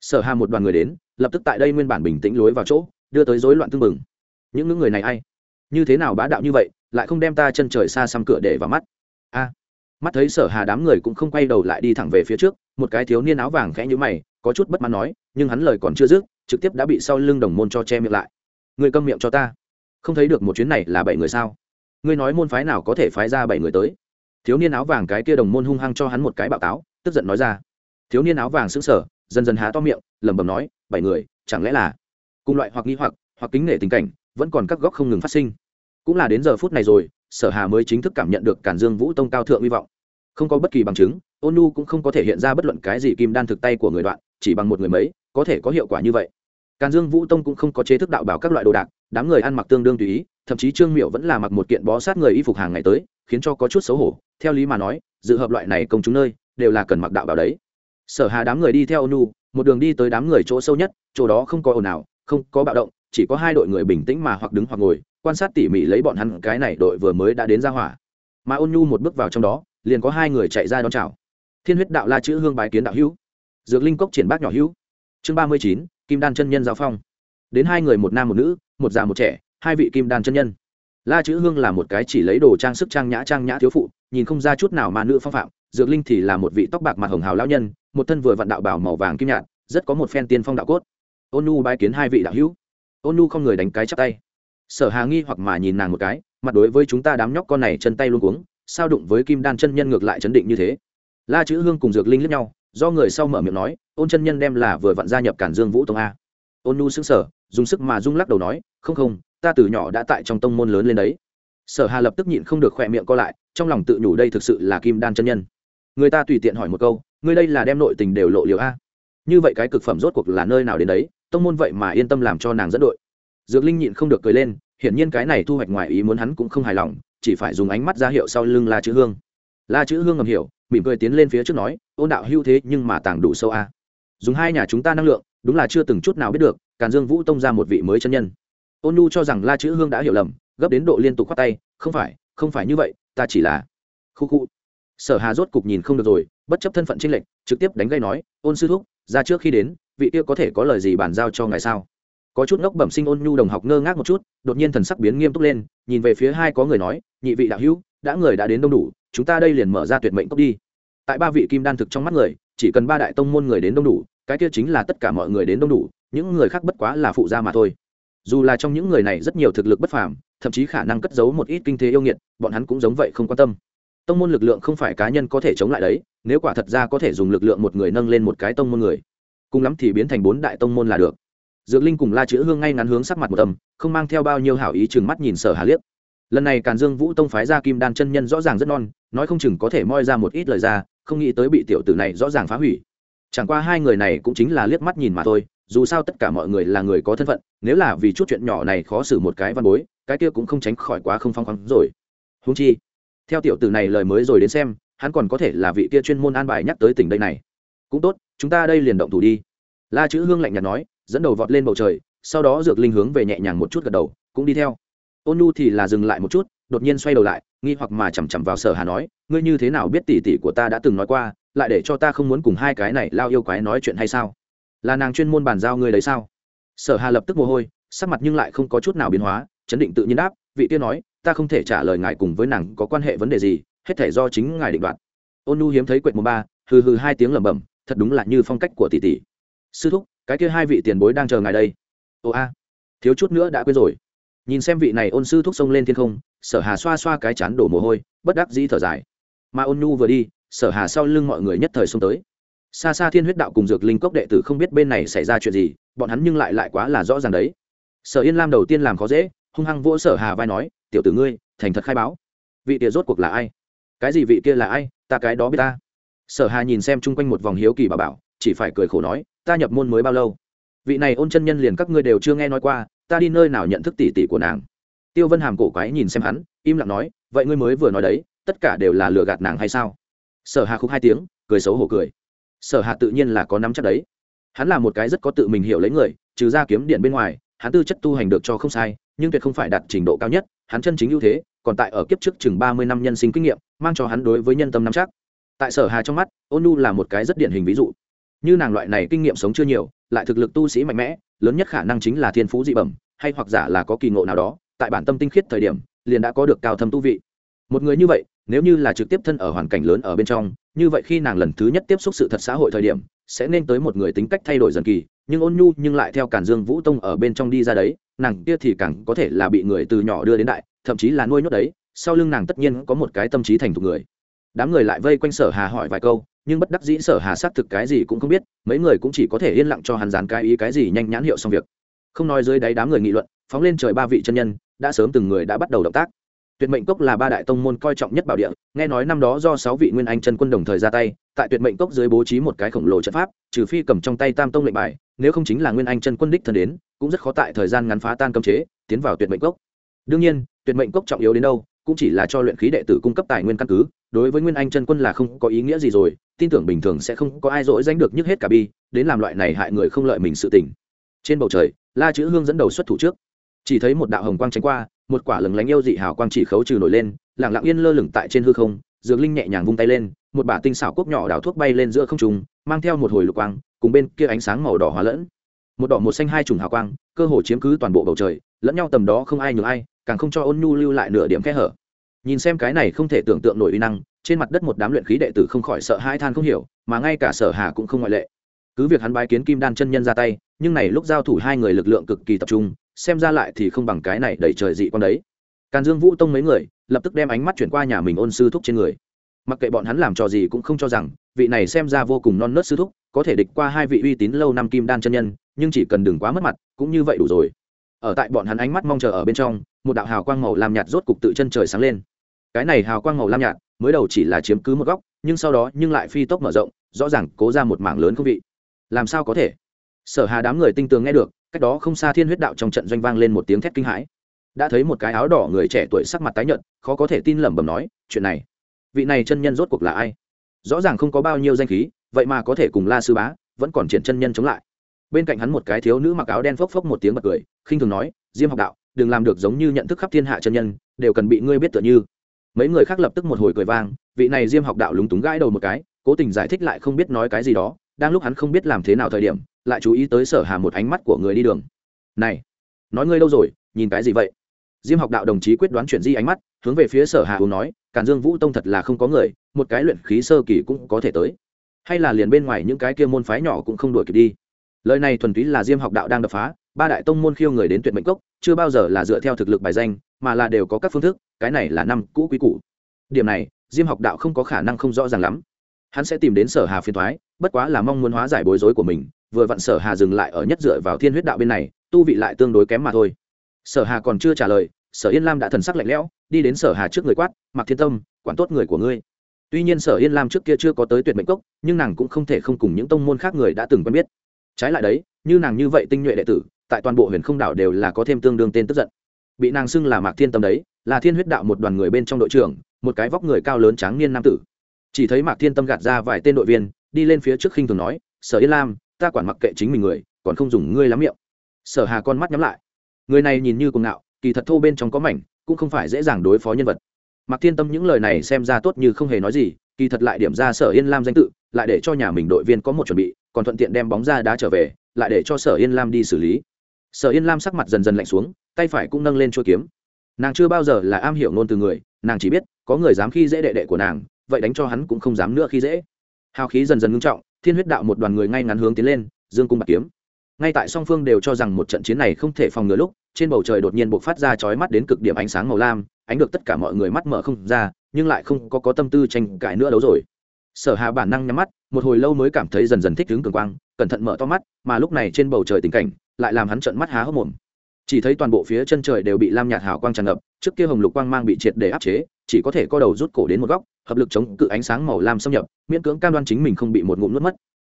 Sở hà một đoàn người đến, lập tức tại đây nguyên bản bình tĩnh lối vào chỗ, đưa tới rối loạn tương mừng những những người này ai? Như thế nào bá đạo như vậy, lại không đem ta chân trời xa xăm cửa để vào mắt? A. Mắt thấy sở hà đám người cũng không quay đầu lại đi thẳng về phía trước, một cái thiếu niên áo vàng khẽ như mày, có chút bất mãn nói, nhưng hắn lời còn chưa dứt trực tiếp đã bị sau lưng đồng môn cho che miệng lại. Người câm miệng cho ta. Không thấy được một chuyến này là bảy người sao? Ngươi nói môn phái nào có thể phái ra bảy người tới? Thiếu niên áo vàng cái kia đồng môn hung hăng cho hắn một cái bạo táo, tức giận nói ra. Thiếu niên áo vàng sững sờ, dần dần há to miệng, lẩm bẩm nói, bảy người, chẳng lẽ là cùng loại hoặc nghi hoặc hoặc kính nể tình cảnh, vẫn còn các góc không ngừng phát sinh. Cũng là đến giờ phút này rồi, sở hà mới chính thức cảm nhận được cản dương vũ tông cao thượng hy vọng. Không có bất kỳ bằng chứng, ôn nu cũng không có thể hiện ra bất luận cái gì kim đan thực tay của người đoạn, chỉ bằng một người mấy có thể có hiệu quả như vậy. Càn dương vũ tông cũng không có chế thức đạo bảo các loại đồ đạc, đám người ăn mặc tương đương tùy ý, thậm chí trương miệu vẫn là mặc một kiện bó sát người y phục hàng ngày tới, khiến cho có chút xấu hổ. Theo lý mà nói, dự hợp loại này công chúng nơi, đều là cần mặc đạo bảo đấy. Sở hà đám người đi theo ônu một đường đi tới đám người chỗ sâu nhất, chỗ đó không có ồn ào, không có bạo động, chỉ có hai đội người bình tĩnh mà hoặc đứng hoặc ngồi, quan sát tỉ mỉ lấy bọn hắn cái này đội vừa mới đã đến ra hỏa. Mà ôn nhu một bước vào trong đó, liền có hai người chạy ra đón chào. Thiên huyết đạo la chữ hương bái kiến đạo hữu. Dược linh cốc triển bác nhỏ hữu chương ba mươi chín, kim đan chân nhân giáo phong. Đến hai người một nam một nữ, một già một trẻ, hai vị kim đan chân nhân. La chữ hương là một cái chỉ lấy đồ trang sức trang nhã trang nhã thiếu phụ, nhìn không ra chút nào mà nữ phong phạm, dược linh thì là một vị tóc bạc mặt hồng hào lão nhân, một thân vừa vặn đạo bảo màu vàng kim nhạt, rất có một phen tiên phong đạo cốt. Ôn nu bái kiến hai vị đạo hữu. Ôn nu không người đánh cái chắp tay. Sở hà nghi hoặc mà nhìn nàng một cái, mặt đối với chúng ta đám nhóc con này chân tay luôn cuống, sao đụng với kim đan chân nhân ngược lại chấn định như thế? La chữ hương cùng dược linh lẫn nhau do người sau mở miệng nói, ôn chân nhân đem là vừa vặn gia nhập cản dương vũ tông a. Ôn nu xứng sở dùng sức mà rung lắc đầu nói, không không, ta từ nhỏ đã tại trong tông môn lớn lên đấy. Sở hà lập tức nhịn không được khỏe miệng co lại, trong lòng tự nhủ đây thực sự là kim đan chân nhân. Người ta tùy tiện hỏi một câu, ngươi đây là đem nội tình đều lộ liều a? Như vậy cái cực phẩm rốt cuộc là nơi nào đến đấy, tông môn vậy mà yên tâm làm cho nàng dẫn đội. Dược linh nhịn không được cười lên, hiển nhiên cái này thu hoạch ngoài ý muốn hắn cũng không hài lòng, chỉ phải dùng ánh mắt ra hiệu sau lưng la chữ hương la chữ hương ngầm hiểu, mỉm cười tiến lên phía trước nói, ôn đạo hưu thế nhưng mà tàng đủ sâu a. Dùng hai nhà chúng ta năng lượng, đúng là chưa từng chút nào biết được, càn dương vũ tông ra một vị mới chân nhân. Ôn nu cho rằng la chữ hương đã hiểu lầm, gấp đến độ liên tục khoát tay, không phải không phải như vậy, ta chỉ là khu khu. Sở hà rốt cục nhìn không được rồi, bất chấp thân phận trinh lệch, trực tiếp đánh gây nói, ôn sư thúc, ra trước khi đến, vị kia có thể có lời gì bàn giao cho ngài sao? Có chút ngốc bẩm sinh ôn nhu đồng học ngơ ngác một chút, đột nhiên thần sắc biến nghiêm túc lên, nhìn về phía hai có người nói, nhị vị đạo hữu, đã người đã đến đông đủ chúng ta đây liền mở ra tuyệt mệnh cốc đi. Tại ba vị kim đan thực trong mắt người, chỉ cần ba đại tông môn người đến đông đủ, cái kia chính là tất cả mọi người đến đông đủ, những người khác bất quá là phụ gia mà thôi. Dù là trong những người này rất nhiều thực lực bất phàm, thậm chí khả năng cất giấu một ít kinh thế yêu nghiệt, bọn hắn cũng giống vậy không quan tâm. Tông môn lực lượng không phải cá nhân có thể chống lại đấy, nếu quả thật ra có thể dùng lực lượng một người nâng lên một cái tông môn người, cùng lắm thì biến thành bốn đại tông môn là được. Dược linh cùng la chữ hương ngay ngắn hướng sắc mặt một tầm không mang theo bao nhiêu hảo ý chừng mắt nhìn sở hà liếc lần này càn dương vũ tông phái ra kim đan chân nhân rõ ràng rất non, nói không chừng có thể moi ra một ít lời ra, không nghĩ tới bị tiểu tử này rõ ràng phá hủy. Chẳng qua hai người này cũng chính là liếc mắt nhìn mà thôi, dù sao tất cả mọi người là người có thân phận, nếu là vì chút chuyện nhỏ này khó xử một cái văn bối, cái kia cũng không tránh khỏi quá không phong khoáng rồi. Húng chi, theo tiểu tử này lời mới rồi đến xem, hắn còn có thể là vị kia chuyên môn an bài nhắc tới tỉnh đây này. Cũng tốt, chúng ta đây liền động thủ đi. La chữ hương lạnh nhạt nói, dẫn đầu vọt lên bầu trời, sau đó dược linh hướng về nhẹ nhàng một chút gật đầu, cũng đi theo ôn nu thì là dừng lại một chút, đột nhiên xoay đầu lại, nghi hoặc mà chằm chằm vào sở hà nói, ngươi như thế nào biết tỷ tỷ của ta đã từng nói qua, lại để cho ta không muốn cùng hai cái này lao yêu quái nói chuyện hay sao? Là nàng chuyên môn bàn giao ngươi đấy sao? Sở hà lập tức mồ hôi, sắc mặt nhưng lại không có chút nào biến hóa, chấn định tự nhiên đáp, vị tiên nói, ta không thể trả lời ngài cùng với nàng có quan hệ vấn đề gì, hết thể do chính ngài định đoạt. Ôn nu hiếm thấy quệt mùng ba, hừ hừ hai tiếng lẩm bẩm, thật đúng là như phong cách của tỷ tỷ. Sư thúc, cái kia hai vị tiền bối đang chờ ngài đây. Ồ a, thiếu chút nữa đã quên rồi nhìn xem vị này ôn sư thúc sông lên thiên không, sở hà xoa xoa cái chán đổ mồ hôi, bất đắc dĩ thở dài. Mà ôn nhu vừa đi, sở hà sau lưng mọi người nhất thời xông tới. Xa xa thiên huyết đạo cùng dược linh cốc đệ tử không biết bên này xảy ra chuyện gì, bọn hắn nhưng lại lại quá là rõ ràng đấy. Sở yên lam đầu tiên làm khó dễ, hung hăng vỗ sở hà vai nói, tiểu tử ngươi, thành thật khai báo. Vị kia rốt cuộc là ai? Cái gì vị kia là ai? Ta cái đó biết ta. Sở hà nhìn xem chung quanh một vòng hiếu kỳ bà bảo, chỉ phải cười khổ nói, ta nhập môn mới bao lâu? Vị này ôn chân nhân liền các ngươi đều chưa nghe nói qua ta đi nơi nào nhận thức tỷ tỷ của nàng? Tiêu vân hàm cổ quái nhìn xem hắn, im lặng nói, vậy ngươi mới vừa nói đấy, tất cả đều là lừa gạt nàng hay sao? Sở hà khúc hai tiếng, cười xấu hổ cười. Sở Hà tự nhiên là có nắm chắc đấy. Hắn là một cái rất có tự mình hiểu lấy người, trừ ra kiếm điện bên ngoài, hắn tư chất tu hành được cho không sai, nhưng tuyệt không phải đạt trình độ cao nhất, hắn chân chính ưu thế, còn tại ở kiếp trước chừng ba mươi năm nhân sinh kinh nghiệm, mang cho hắn đối với nhân tâm nắm chắc. Tại sở hà trong mắt, ôn nu là một cái rất điển hình ví dụ. Như nàng loại này kinh nghiệm sống chưa nhiều, lại thực lực tu sĩ mạnh mẽ lớn nhất khả năng chính là thiên phú dị bẩm, hay hoặc giả là có kỳ ngộ nào đó, tại bản tâm tinh khiết thời điểm, liền đã có được cao thâm tu vị. Một người như vậy, nếu như là trực tiếp thân ở hoàn cảnh lớn ở bên trong, như vậy khi nàng lần thứ nhất tiếp xúc sự thật xã hội thời điểm, sẽ nên tới một người tính cách thay đổi dần kỳ, nhưng ôn nhu nhưng lại theo cản dương vũ tông ở bên trong đi ra đấy, nàng kia thì càng có thể là bị người từ nhỏ đưa đến đại, thậm chí là nuôi nhốt đấy, sau lưng nàng tất nhiên có một cái tâm trí thành thục người. Đám người lại vây quanh sở hà hỏi vài câu, nhưng bất đắc dĩ sở hà xác thực cái gì cũng không biết mấy người cũng chỉ có thể yên lặng cho hắn dán cái ý cái gì nhanh nhãn hiệu xong việc. Không nói dưới đáy đám người nghị luận, phóng lên trời ba vị chân nhân, đã sớm từng người đã bắt đầu động tác. Tuyệt mệnh cốc là ba đại tông môn coi trọng nhất bảo địa, nghe nói năm đó do sáu vị nguyên anh chân quân đồng thời ra tay, tại tuyệt mệnh cốc dưới bố trí một cái khổng lồ trận pháp, trừ phi cầm trong tay tam tông lệnh bài, nếu không chính là nguyên anh chân quân đích thân đến, cũng rất khó tại thời gian ngắn phá tan cấm chế, tiến vào tuyệt mệnh cốc. Đương nhiên, tuyệt mệnh cốc trọng yếu đến đâu, cũng chỉ là cho luyện khí đệ tử cung cấp tài nguyên căn cứ đối với nguyên anh chân quân là không có ý nghĩa gì rồi, tin tưởng bình thường sẽ không có ai dỗi danh được nhức hết cả bi, đến làm loại này hại người không lợi mình sự tình. Trên bầu trời, la chữ hương dẫn đầu xuất thủ trước. Chỉ thấy một đạo hồng quang tránh qua, một quả lừng lánh yêu dị hào quang chỉ khấu trừ nổi lên lẳng lặng yên lơ lửng tại trên hư không, dược linh nhẹ nhàng vung tay lên, một bả tinh xảo cốc nhỏ đào thuốc bay lên giữa không trùng mang theo một hồi lục quang, cùng bên kia ánh sáng màu đỏ hóa lẫn. Một đỏ một xanh hai trùng hào quang, cơ hồ chiếm cứ toàn bộ bầu trời, lẫn nhau tầm đó không ai nhường ai, càng không cho ôn nhu lưu lại nửa điểm kẽ hở nhìn xem cái này không thể tưởng tượng nổi uy năng, trên mặt đất một đám luyện khí đệ tử không khỏi sợ hai than không hiểu, mà ngay cả sở hà cũng không ngoại lệ. Cứ việc hắn bái kiến kim đan chân nhân ra tay, nhưng này lúc giao thủ hai người lực lượng cực kỳ tập trung, xem ra lại thì không bằng cái này đẩy trời dị con đấy. Càn dương vũ tông mấy người, lập tức đem ánh mắt chuyển qua nhà mình ôn sư thúc trên người. Mặc kệ bọn hắn làm trò gì cũng không cho rằng, vị này xem ra vô cùng non nớt sư thúc, có thể địch qua hai vị uy tín lâu năm kim đan chân nhân, nhưng chỉ cần đừng quá mất mặt, cũng như vậy đủ rồi. Ở tại bọn hắn ánh mắt mong chờ ở bên trong, một đạo hào quang màu lam nhạt rốt cục tự chân trời sáng lên cái này hào quang màu lam nhạt, mới đầu chỉ là chiếm cứ một góc, nhưng sau đó nhưng lại phi tốc mở rộng, rõ ràng cố ra một mảng lớn không vị. Làm sao có thể? Sở hà đám người tinh tường nghe được, cách đó không xa thiên huyết đạo trong trận doanh vang lên một tiếng thét kinh hãi. Đã thấy một cái áo đỏ người trẻ tuổi sắc mặt tái nhợt, khó có thể tin lẩm bẩm nói, chuyện này, vị này chân nhân rốt cuộc là ai? Rõ ràng không có bao nhiêu danh khí, vậy mà có thể cùng la sư bá vẫn còn triển chân nhân chống lại. Bên cạnh hắn một cái thiếu nữ mặc áo đen phốc phốc một tiếng bật cười, khinh thường nói, diêm học đạo, đừng làm được giống như nhận thức khắp thiên hạ chân nhân, đều cần bị ngươi biết tựa như mấy người khác lập tức một hồi cười vang, vị này diêm học đạo lúng túng gãi đầu một cái, cố tình giải thích lại không biết nói cái gì đó, đang lúc hắn không biết làm thế nào thời điểm, lại chú ý tới sở hà một ánh mắt của người đi đường. Này, nói ngươi đâu rồi, nhìn cái gì vậy? Diêm học đạo đồng chí quyết đoán chuyển di ánh mắt, hướng về phía sở hà uống nói, càn dương vũ tông thật là không có người, một cái luyện khí sơ kỳ cũng có thể tới. Hay là liền bên ngoài những cái kia môn phái nhỏ cũng không đuổi kịp đi. Lời này thuần túy là diêm học đạo đang đập phá, ba đại tông môn khiêu người đến tuyệt mệnh cốc, chưa bao giờ là dựa theo thực lực bài danh mà là đều có các phương thức, cái này là năm cũ quý cũ điểm này, diêm học đạo không có khả năng không rõ ràng lắm. Hắn sẽ tìm đến sở hà phiền thoái, bất quá là mong muốn hóa giải bối rối của mình, vừa vặn sở hà dừng lại ở nhất dựa vào thiên huyết đạo bên này, tu vị lại tương đối kém mà thôi. Sở hà còn chưa trả lời, sở yên lam đã thần sắc lạnh lẽo, đi đến sở hà trước người quát mặc thiên tâm, quản tốt người của ngươi. Tuy nhiên sở yên lam trước kia chưa có tới tuyệt mệnh cốc, nhưng nàng cũng không thể không cùng những tông môn khác người đã từng quen biết. Trái lại đấy, như nàng như vậy tinh nhuệ đệ tử, tại toàn bộ huyền không đảo đều là có thêm tương đương tên tức giận bị nàng xưng là mạc thiên tâm đấy, là thiên huyết đạo một đoàn người bên trong đội trưởng, một cái vóc người cao lớn tráng niên nam tử. Chỉ thấy mạc thiên tâm gạt ra vài tên đội viên, đi lên phía trước khinh thường nói, sở yên lam, ta quản mặc kệ chính mình người, còn không dùng ngươi lắm miệng. Sở hà con mắt nhắm lại. Người này nhìn như cuồng ngạo, kỳ thật thô bên trong có mảnh, cũng không phải dễ dàng đối phó nhân vật. Mạc thiên tâm những lời này xem ra tốt như không hề nói gì, kỳ thật lại điểm ra sở yên lam danh tự, lại để cho nhà mình đội viên có một chuẩn bị, còn thuận tiện đem bóng ra đá trở về, lại để cho sở yên lam đi xử lý sở yên lam sắc mặt dần dần lạnh xuống tay phải cũng nâng lên chuôi kiếm. Nàng chưa bao giờ là am hiểu ngôn từ người nàng chỉ biết có người dám khi dễ đệ đệ của nàng vậy đánh cho hắn cũng không dám nữa khi dễ. Hào khí dần dần ngưng trọng thiên huyết đạo một đoàn người ngay ngắn hướng tiến lên dương cung bạc kiếm. Ngay tại song phương đều cho rằng một trận chiến này không thể phòng ngừa lúc trên bầu trời đột nhiên buộc phát ra chói mắt đến cực điểm ánh sáng màu lam ánh được tất cả mọi người mắt mở không ra nhưng lại không có, có tâm tư tranh cãi nữa đấu rồi. Sở hà bản năng nhắm mắt một hồi lâu mới cảm thấy dần dần thích ứng cường quang cẩn thận mở to mắt mà lúc này trên bầu trời tình cảnh lại làm hắn trợn mắt há hốc mồm. Chỉ thấy toàn bộ phía chân trời đều bị lam nhạt hào quang tràn ngập, trước kia hồng lục quang mang bị triệt để áp chế, chỉ có thể co đầu rút cổ đến một góc, hợp lực chống cự ánh sáng màu lam xâm nhập, miễn cưỡng cam đoan chính mình không bị một ngụm nuốt mất.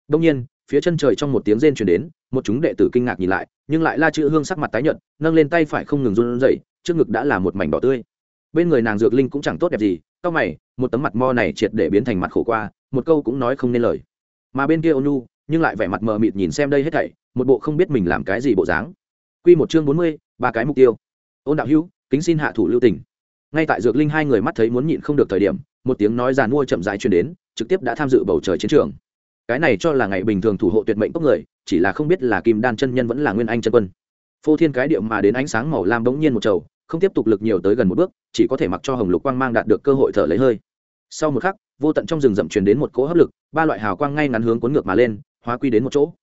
Đông nhiên, phía chân trời trong một tiếng rên truyền đến, một chúng đệ tử kinh ngạc nhìn lại, nhưng lại la chữ hương sắc mặt tái nhợt, nâng lên tay phải không ngừng run rẩy, trước ngực đã là một mảnh đỏ tươi. Bên người nàng dược linh cũng chẳng tốt đẹp gì, cao mày, một tấm mặt mo này triệt để biến thành mặt khổ qua, một câu cũng nói không nên lời. Mà bên kia ônu nhưng lại vẻ mặt mờ mịt nhìn xem đây hết thảy, một bộ không biết mình làm cái gì bộ dáng. Quy một chương bốn mươi, ba cái mục tiêu. Ôn đạo hữu, kính xin hạ thủ lưu tình. Ngay tại dược linh hai người mắt thấy muốn nhịn không được thời điểm, một tiếng nói giàn mua chậm rãi truyền đến, trực tiếp đã tham dự bầu trời chiến trường. Cái này cho là ngày bình thường thủ hộ tuyệt mệnh cốc người, chỉ là không biết là kim đan chân nhân vẫn là nguyên anh chân quân. Phô thiên cái điệu mà đến ánh sáng màu lam bỗng nhiên một trầu, không tiếp tục lực nhiều tới gần một bước, chỉ có thể mặc cho hồng lục quang mang đạt được cơ hội thở lấy hơi. Sau một khắc, vô tận trong rừng rậm truyền đến một cỗ hấp lực, ba loại hào quang ngay ngắn hướng cuốn ngược mà lên hóa quy đến một chỗ.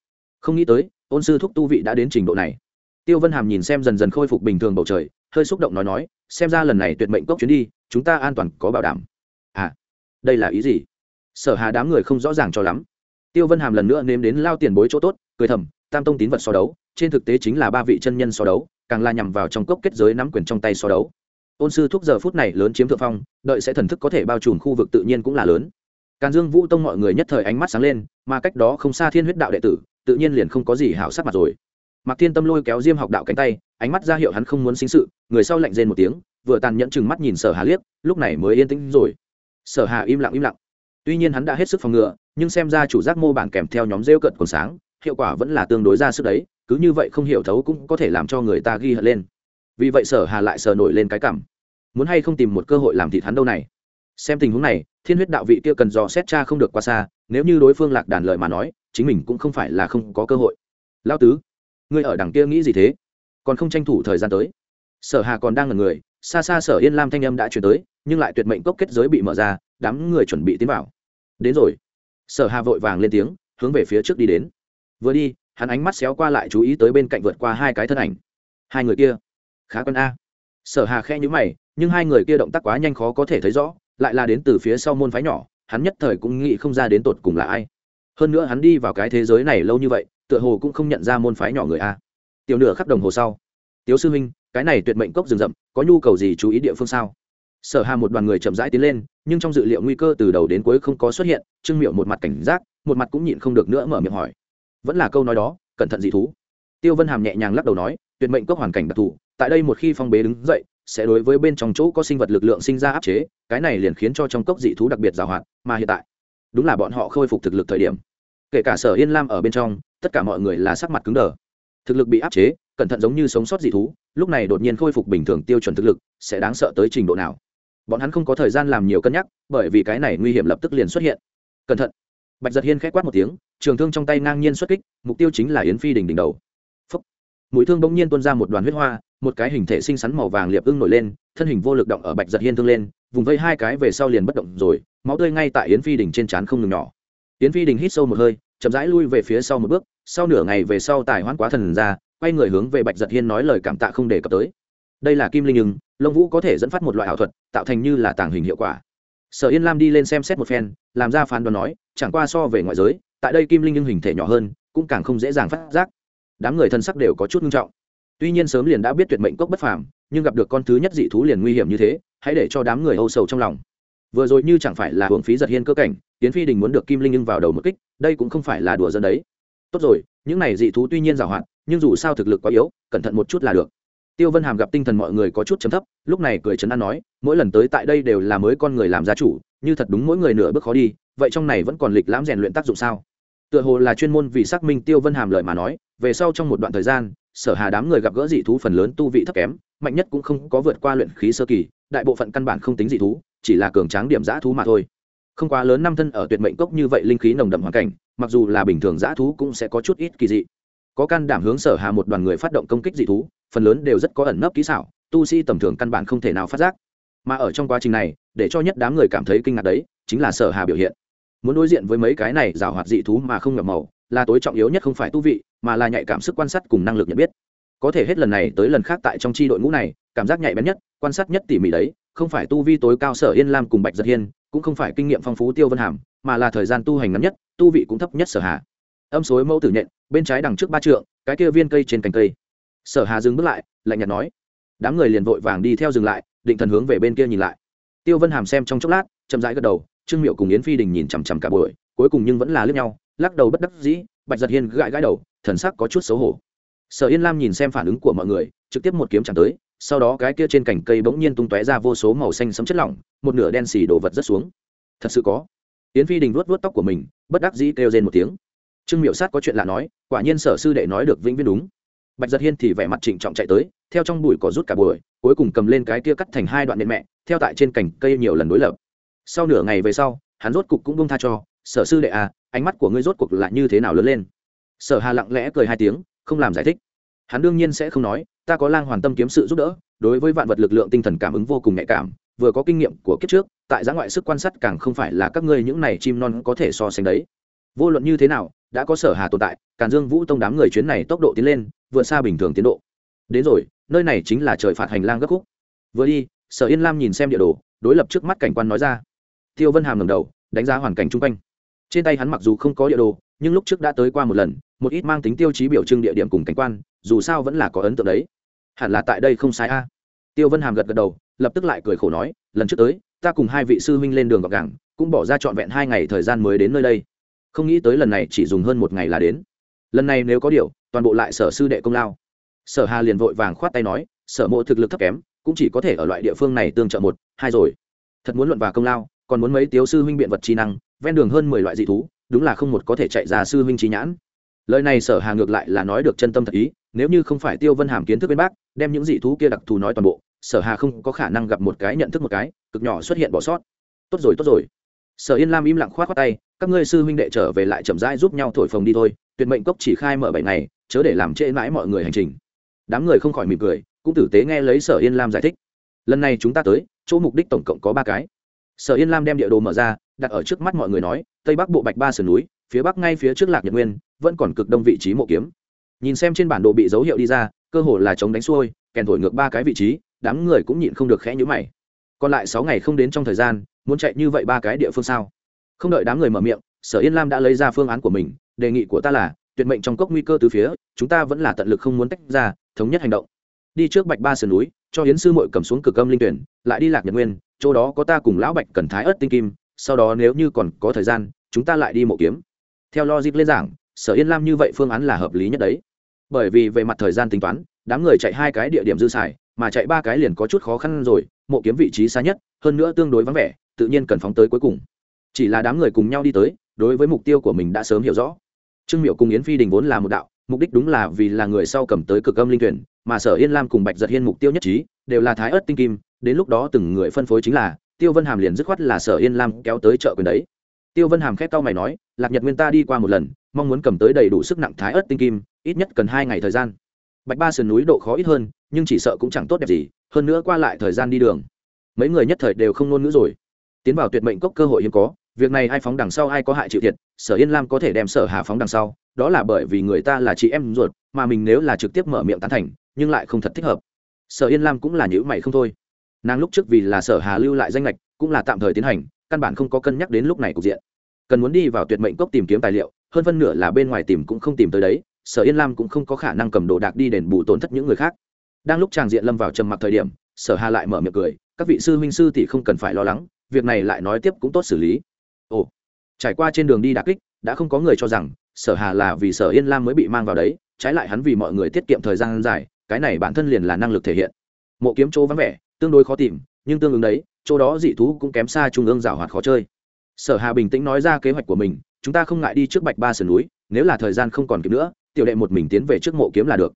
Không nghĩ tới, ôn sư thúc tu vị đã đến trình độ này. Tiêu vân hàm nhìn xem dần dần khôi phục bình thường bầu trời, hơi xúc động nói nói, xem ra lần này tuyệt mệnh cốc chuyến đi, chúng ta an toàn có bảo đảm. À đây là ý gì? Sở hà đám người không rõ ràng cho lắm. Tiêu vân hàm lần nữa nếm đến lao tiền bối chỗ tốt, cười thầm, tam tông tín vật so đấu, trên thực tế chính là ba vị chân nhân so đấu, càng là nhằm vào trong cốc kết giới nắm quyền trong tay so đấu. Ôn sư thúc giờ phút này lớn chiếm thượng phong, đợi sẽ thần thức có thể bao trùm khu vực tự nhiên cũng là lớn càn dương vũ tông mọi người nhất thời ánh mắt sáng lên, mà cách đó không xa thiên huyết đạo đệ tử, tự nhiên liền không có gì hảo sắc mặt rồi. Mạc thiên tâm lôi kéo diêm học đạo cánh tay, ánh mắt ra hiệu hắn không muốn sinh sự, người sau lạnh rên một tiếng, vừa tàn nhẫn chừng mắt nhìn sở hà liếc, lúc này mới yên tĩnh rồi. Sở hà im lặng im lặng. Tuy nhiên hắn đã hết sức phòng ngừa, nhưng xem ra chủ giác mô bản kèm theo nhóm rêu cận còn sáng, hiệu quả vẫn là tương đối ra sức đấy, cứ như vậy không hiểu thấu cũng có thể làm cho người ta ghi hận lên. Vì vậy sở hà lại sờ nổi lên cái cảm, muốn hay không tìm một cơ hội làm thịt hắn đâu này. Xem tình huống này thiên huyết đạo vị kia cần dò xét cha không được qua xa, nếu như đối phương lạc đàn lợi mà nói, chính mình cũng không phải là không có cơ hội. Lao tứ, ngươi ở đằng kia nghĩ gì thế? Còn không tranh thủ thời gian tới. Sở hà còn đang ngần người, xa xa sở yên lam thanh âm đã chuyển tới, nhưng lại tuyệt mệnh cốc kết giới bị mở ra, đám người chuẩn bị tiến vào. Đến rồi. Sở hà vội vàng lên tiếng, hướng về phía trước đi đến. Vừa đi, hắn ánh mắt xéo qua lại chú ý tới bên cạnh vượt qua hai cái thân ảnh. Hai người kia. Khá quân a. Sở hà khe nhữ mày, nhưng hai người kia động tác quá nhanh khó có thể thấy rõ lại là đến từ phía sau môn phái nhỏ, hắn nhất thời cũng nghĩ không ra đến tột cùng là ai. Hơn nữa hắn đi vào cái thế giới này lâu như vậy, tựa hồ cũng không nhận ra môn phái nhỏ người a. Tiểu nửa khắp đồng hồ sau. Tiếu sư huynh, cái này tuyệt mệnh cốc rừng rậm, có nhu cầu gì chú ý địa phương sao? Sở hà một đoàn người chậm rãi tiến lên, nhưng trong dự liệu nguy cơ từ đầu đến cuối không có xuất hiện, trương miệu một mặt cảnh giác, một mặt cũng nhịn không được nữa mở miệng hỏi. Vẫn là câu nói đó, cẩn thận dị thú. Tiêu vân hàm nhẹ nhàng lắc đầu nói, tuyệt mệnh cốc hoàn cảnh đặc thù, tại đây một khi phong bế đứng dậy sẽ đối với bên trong chỗ có sinh vật lực lượng sinh ra áp chế, cái này liền khiến cho trong cốc dị thú đặc biệt giàu hoạt mà hiện tại, đúng là bọn họ khôi phục thực lực thời điểm. Kể cả sở yên lam ở bên trong, tất cả mọi người là sắc mặt cứng đờ. Thực lực bị áp chế, cẩn thận giống như sống sót dị thú, lúc này đột nhiên khôi phục bình thường tiêu chuẩn thực lực, sẽ đáng sợ tới trình độ nào? Bọn hắn không có thời gian làm nhiều cân nhắc, bởi vì cái này nguy hiểm lập tức liền xuất hiện. Cẩn thận. Bạch giật hiên k h é quát một tiếng, trường thương trong tay ngang nhiên xuất kích, mục tiêu chính là yến phi đình đỉnh đầu. Phúc. mũi thương bỗng nhiên tuôn ra một đoàn huyết hoa một cái hình thể xinh xắn màu vàng liệp ưng nổi lên, thân hình vô lực động ở bạch giật hiên thương lên, vùng vây hai cái về sau liền bất động rồi, máu tươi ngay tại yến phi đình trên trán không ngừng nhỏ. Yến phi đình hít sâu một hơi, chậm rãi lui về phía sau một bước, sau nửa ngày về sau tài hoãn quá thần ra, quay người hướng về bạch giật hiên nói lời cảm tạ không đề cập tới. Đây là kim linh nhưng lông vũ có thể dẫn phát một loại ảo thuật, tạo thành như là tàng hình hiệu quả. Sở yên lam đi lên xem xét một phen, làm ra phán đoán nói, chẳng qua so về ngoại giới, tại đây kim linh nhưng hình thể nhỏ hơn, cũng càng không dễ dàng phát giác. Đám người thân sắc đều có chút nghiêm trọng tuy nhiên sớm liền đã biết tuyệt mệnh cốc bất phàm, nhưng gặp được con thứ nhất dị thú liền nguy hiểm như thế, hãy để cho đám người âu sầu trong lòng. Vừa rồi như chẳng phải là hưởng phí giật hiên cơ cảnh tiến phi đình muốn được kim linh nhưng vào đầu một kích, đây cũng không phải là đùa dân đấy. Tốt rồi, những này dị thú tuy nhiên giàu hạn, nhưng dù sao thực lực quá yếu, cẩn thận một chút là được. Tiêu vân hàm gặp tinh thần mọi người có chút chấm thấp, lúc này cười chấn an nói, mỗi lần tới tại đây đều là mới con người làm gia chủ, như thật đúng mỗi người nửa bước khó đi, vậy trong này vẫn còn lịch lãm rèn luyện tác dụng sao? Tựa hồ là chuyên môn vì xác minh tiêu vân hàm lời mà nói, về sau trong một đoạn thời gian sở hà đám người gặp gỡ dị thú phần lớn tu vị thấp kém, mạnh nhất cũng không có vượt qua luyện khí sơ kỳ, đại bộ phận căn bản không tính dị thú, chỉ là cường tráng điểm giã thú mà thôi. Không quá lớn năm thân ở tuyệt mệnh cốc như vậy linh khí nồng đậm hoàn cảnh, mặc dù là bình thường giã thú cũng sẽ có chút ít kỳ dị. Có can đảm hướng sở hà một đoàn người phát động công kích dị thú, phần lớn đều rất có ẩn nấp kỹ xảo, tu sĩ tầm thường căn bản không thể nào phát giác. Mà ở trong quá trình này, để cho nhất đám người cảm thấy kinh ngạc đấy, chính là sở hà biểu hiện. Muốn đối diện với mấy cái này rào hoạt dị thú mà không ngập màu là tối trọng yếu nhất không phải tu vị, mà là nhạy cảm sức quan sát cùng năng lực nhận biết. Có thể hết lần này tới lần khác tại trong chi đội ngũ này, cảm giác nhạy bén nhất, quan sát nhất tỉ mỉ đấy, không phải tu vi tối cao sở yên lam cùng bạch giật hiên, cũng không phải kinh nghiệm phong phú tiêu vân hàm, mà là thời gian tu hành ngắn nhất, tu vị cũng thấp nhất sở hà. Âm suối mẫu tử nhện, bên trái đằng trước ba trượng, cái kia viên cây trên cành cây. Sở hà dừng bước lại, lạnh nhạt nói. Đám người liền vội vàng đi theo dừng lại, định thần hướng về bên kia nhìn lại. Tiêu vân hàm xem trong chốc lát, chậm rãi gật đầu, trương miệu cùng yến phi đình nhìn chằm chằm cả buổi, cuối cùng nhưng vẫn là lướt nhau lắc đầu bất đắc dĩ, bạch giật hiên gãi gãi đầu, thần sắc có chút xấu hổ. Sở yên lam nhìn xem phản ứng của mọi người, trực tiếp một kiếm chẳng tới, sau đó cái kia trên cành cây bỗng nhiên tung tóe ra vô số màu xanh sấm chất lỏng, một nửa đen xì đổ vật rất xuống. Thật sự có. Yến phi đình vuốt vuốt tóc của mình, bất đắc dĩ kêu lên một tiếng. Trương miệu sát có chuyện lạ nói, quả nhiên sở sư đệ nói được vĩnh viễn đúng. Bạch giật hiên thì vẻ mặt trịnh trọng chạy tới, theo trong bụi cỏ rút cả buổi, cuối cùng cầm lên cái kia cắt thành hai đoạn nện mẹ, theo tại trên cành cây nhiều lần đối lập. Sau nửa ngày về sau, hắn rốt cục cũng bông tha cho, sở sư đệ à ánh mắt của ngươi rốt cuộc là như thế nào lớn lên? Sở hà lặng lẽ cười hai tiếng, không làm giải thích. Hắn đương nhiên sẽ không nói, ta có lang hoàn tâm kiếm sự giúp đỡ, đối với vạn vật lực lượng tinh thần cảm ứng vô cùng nhạy cảm, vừa có kinh nghiệm của kiếp trước, tại giã ngoại sức quan sát càng không phải là các ngươi những này chim non có thể so sánh đấy. Vô luận như thế nào, đã có sở hà tồn tại, càn dương vũ tông đám người chuyến này tốc độ tiến lên, vượt xa bình thường tiến độ. Đến rồi, nơi này chính là trời phạt hành lang gấp khúc. Vừa đi, sở yên lam nhìn xem địa đồ, đối lập trước mắt cảnh quan nói ra. Tiêu vân hàm ngầm đầu, đánh giá hoàn cảnh chung quanh trên tay hắn mặc dù không có địa đồ, nhưng lúc trước đã tới qua một lần, một ít mang tính tiêu chí biểu trưng địa điểm cùng cảnh quan, dù sao vẫn là có ấn tượng đấy. Hẳn là tại đây không sai a. Tiêu vân hàm gật gật đầu, lập tức lại cười khổ nói, lần trước tới, ta cùng hai vị sư huynh lên đường gọc gẳng cũng bỏ ra trọn vẹn hai ngày thời gian mới đến nơi đây. Không nghĩ tới lần này chỉ dùng hơn một ngày là đến. Lần này nếu có điều, toàn bộ lại sở sư đệ công lao. Sở hà liền vội vàng khoát tay nói, sở mộ thực lực thấp kém, cũng chỉ có thể ở loại địa phương này tương trợ một, hai rồi. Thật muốn luận và công lao, còn muốn mấy tiếu sư huynh biện vật trí năng ven đường hơn mười loại dị thú, đúng là không một có thể chạy ra sư huynh trí nhãn. Lời này sở hà ngược lại là nói được chân tâm thật ý, nếu như không phải tiêu vân hàm kiến thức bên bác, đem những dị thú kia đặc thù nói toàn bộ, sở hà không có khả năng gặp một cái nhận thức một cái, cực nhỏ xuất hiện bỏ sót. Tốt rồi tốt rồi. Sở yên lam im lặng khoát khoát tay, các ngươi sư huynh đệ trở về lại chậm rãi giúp nhau thổi phồng đi thôi, tuyệt mệnh cốc chỉ khai mở bảy ngày, chớ để làm trễ mãi mọi người hành trình. Đám người không khỏi mỉm cười, cũng tử tế nghe lấy sở yên lam giải thích. Lần này chúng ta tới, chỗ mục đích tổng cộng có ba cái. Sở yên lam đem địa đồ mở ra đặt ở trước mắt mọi người nói, tây bắc bộ bạch ba sườn núi, phía bắc ngay phía trước lạc nhật nguyên, vẫn còn cực đông vị trí mộ kiếm. Nhìn xem trên bản đồ bị dấu hiệu đi ra, cơ hồ là chống đánh xuôi, kèn thổi ngược ba cái vị trí, đám người cũng nhịn không được khẽ nhữ mày. Còn lại sáu ngày không đến trong thời gian, muốn chạy như vậy ba cái địa phương sao? Không đợi đám người mở miệng, sở yên lam đã lấy ra phương án của mình, đề nghị của ta là, tuyệt mệnh trong cốc nguy cơ từ phía, chúng ta vẫn là tận lực không muốn tách ra, thống nhất hành động. Đi trước bạch ba sườn núi, cho hiến sư mội cầm xuống cực âm linh tuyển, lại đi lạc nhật nguyên, chỗ đó có ta cùng lão bạch cần thái ớt tinh kim sau đó nếu như còn có thời gian, chúng ta lại đi mộ kiếm. Theo logic lên giảng, sở yên lam như vậy phương án là hợp lý nhất đấy. Bởi vì về mặt thời gian tính toán, đám người chạy hai cái địa điểm dư xài, mà chạy ba cái liền có chút khó khăn rồi, mộ kiếm vị trí xa nhất, hơn nữa tương đối vắng vẻ, tự nhiên cần phóng tới cuối cùng. Chỉ là đám người cùng nhau đi tới, đối với mục tiêu của mình đã sớm hiểu rõ. Trương miệu cùng yến phi đình vốn là một đạo, mục đích đúng là vì là người sau cầm tới cực âm linh tuyển, mà sở yên lam cùng bạch giật hiên mục tiêu nhất trí, đều là thái ớt tinh kim, đến lúc đó từng người phân phối chính là tiêu vân hàm liền dứt khoát là sở yên lam kéo tới chợ quyền đấy. Tiêu vân hàm khét tao mày nói, lạc nhật nguyên ta đi qua một lần, mong muốn cầm tới đầy đủ sức nặng thái ớt tinh kim, ít nhất cần hai ngày thời gian. Bạch ba sườn núi độ khó ít hơn, nhưng chỉ sợ cũng chẳng tốt đẹp gì, hơn nữa qua lại thời gian đi đường. Mấy người nhất thời đều không ngôn ngữ rồi. Tiến vào tuyệt mệnh cốc cơ hội hiếm có, việc này ai phóng đằng sau ai có hại chịu thiệt, sở yên lam có thể đem sở hà phóng đằng sau, đó là bởi vì người ta là chị em ruột, mà mình nếu là trực tiếp mở miệng tán thành, nhưng lại không thật thích hợp. Sở yên lam cũng là nhữ mày không thôi nàng lúc trước vì là sở hà lưu lại danh lệch cũng là tạm thời tiến hành, căn bản không có cân nhắc đến lúc này cục diện. Cần muốn đi vào tuyệt mệnh cốc tìm kiếm tài liệu, hơn phân nửa là bên ngoài tìm cũng không tìm tới đấy, sở yên lam cũng không có khả năng cầm đồ đạc đi đền bù tổn thất những người khác. Đang lúc tràng diện lâm vào trầm mặc thời điểm, sở hà lại mở miệng cười, các vị sư huynh sư thì không cần phải lo lắng, việc này lại nói tiếp cũng tốt xử lý. Ồ, trải qua trên đường đi đà kích, đã không có người cho rằng, sở hà là vì sở yên lam mới bị mang vào đấy, trái lại hắn vì mọi người tiết kiệm thời gian dài, cái này bản thân liền là năng lực thể hiện. Mộ kiếm chỗ vắng vẻ tương đối khó tìm nhưng tương ứng đấy chỗ đó dị thú cũng kém xa trung ương rào hoạt khó chơi. Sở hà bình tĩnh nói ra kế hoạch của mình chúng ta không ngại đi trước bạch ba sườn núi nếu là thời gian không còn kịp nữa tiểu đệ một mình tiến về trước mộ kiếm là được.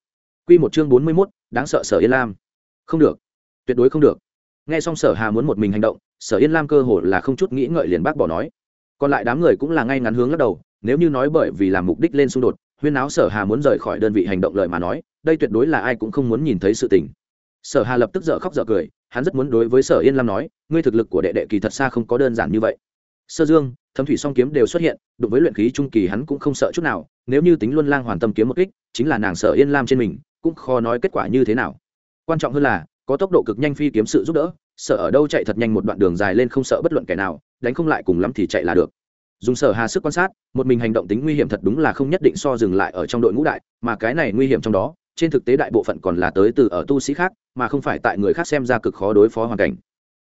Quy một chương bốn mươi 41, đáng sợ sở yên lam. Không được. Tuyệt đối không được. Nghe xong sở hà muốn một mình hành động sở yên lam cơ hồ là không chút nghĩ ngợi liền bác bỏ nói. Còn lại đám người cũng là ngay ngắn hướng lắc đầu nếu như nói bởi vì làm mục đích lên xung đột huyên áo sở hà muốn rời khỏi đơn vị hành động lời mà nói đây tuyệt đối là ai cũng không muốn nhìn thấy sự tình. Sở hà lập tức dở khóc dở cười hắn rất muốn đối với sở yên lam nói, ngươi thực lực của đệ đệ kỳ thật xa không có đơn giản như vậy. Sơ dương thâm thủy song kiếm đều xuất hiện đối với luyện khí trung kỳ hắn cũng không sợ chút nào, nếu như tính luân lang hoàn tâm kiếm một kích, chính là nàng sở yên lam trên mình, cũng khó nói kết quả như thế nào. Quan trọng hơn là, có tốc độ cực nhanh phi kiếm sự giúp đỡ, sợ ở đâu chạy thật nhanh một đoạn đường dài lên không sợ bất luận kẻ nào, đánh không lại cùng lắm thì chạy là được. Dùng sở hà sức quan sát, một mình hành động tính nguy hiểm thật đúng là không nhất định so dừng lại ở trong đội ngũ đại, mà cái này nguy hiểm trong đó trên thực tế đại bộ phận còn là tới từ ở tu sĩ khác, mà không phải tại người khác xem ra cực khó đối phó hoàn cảnh.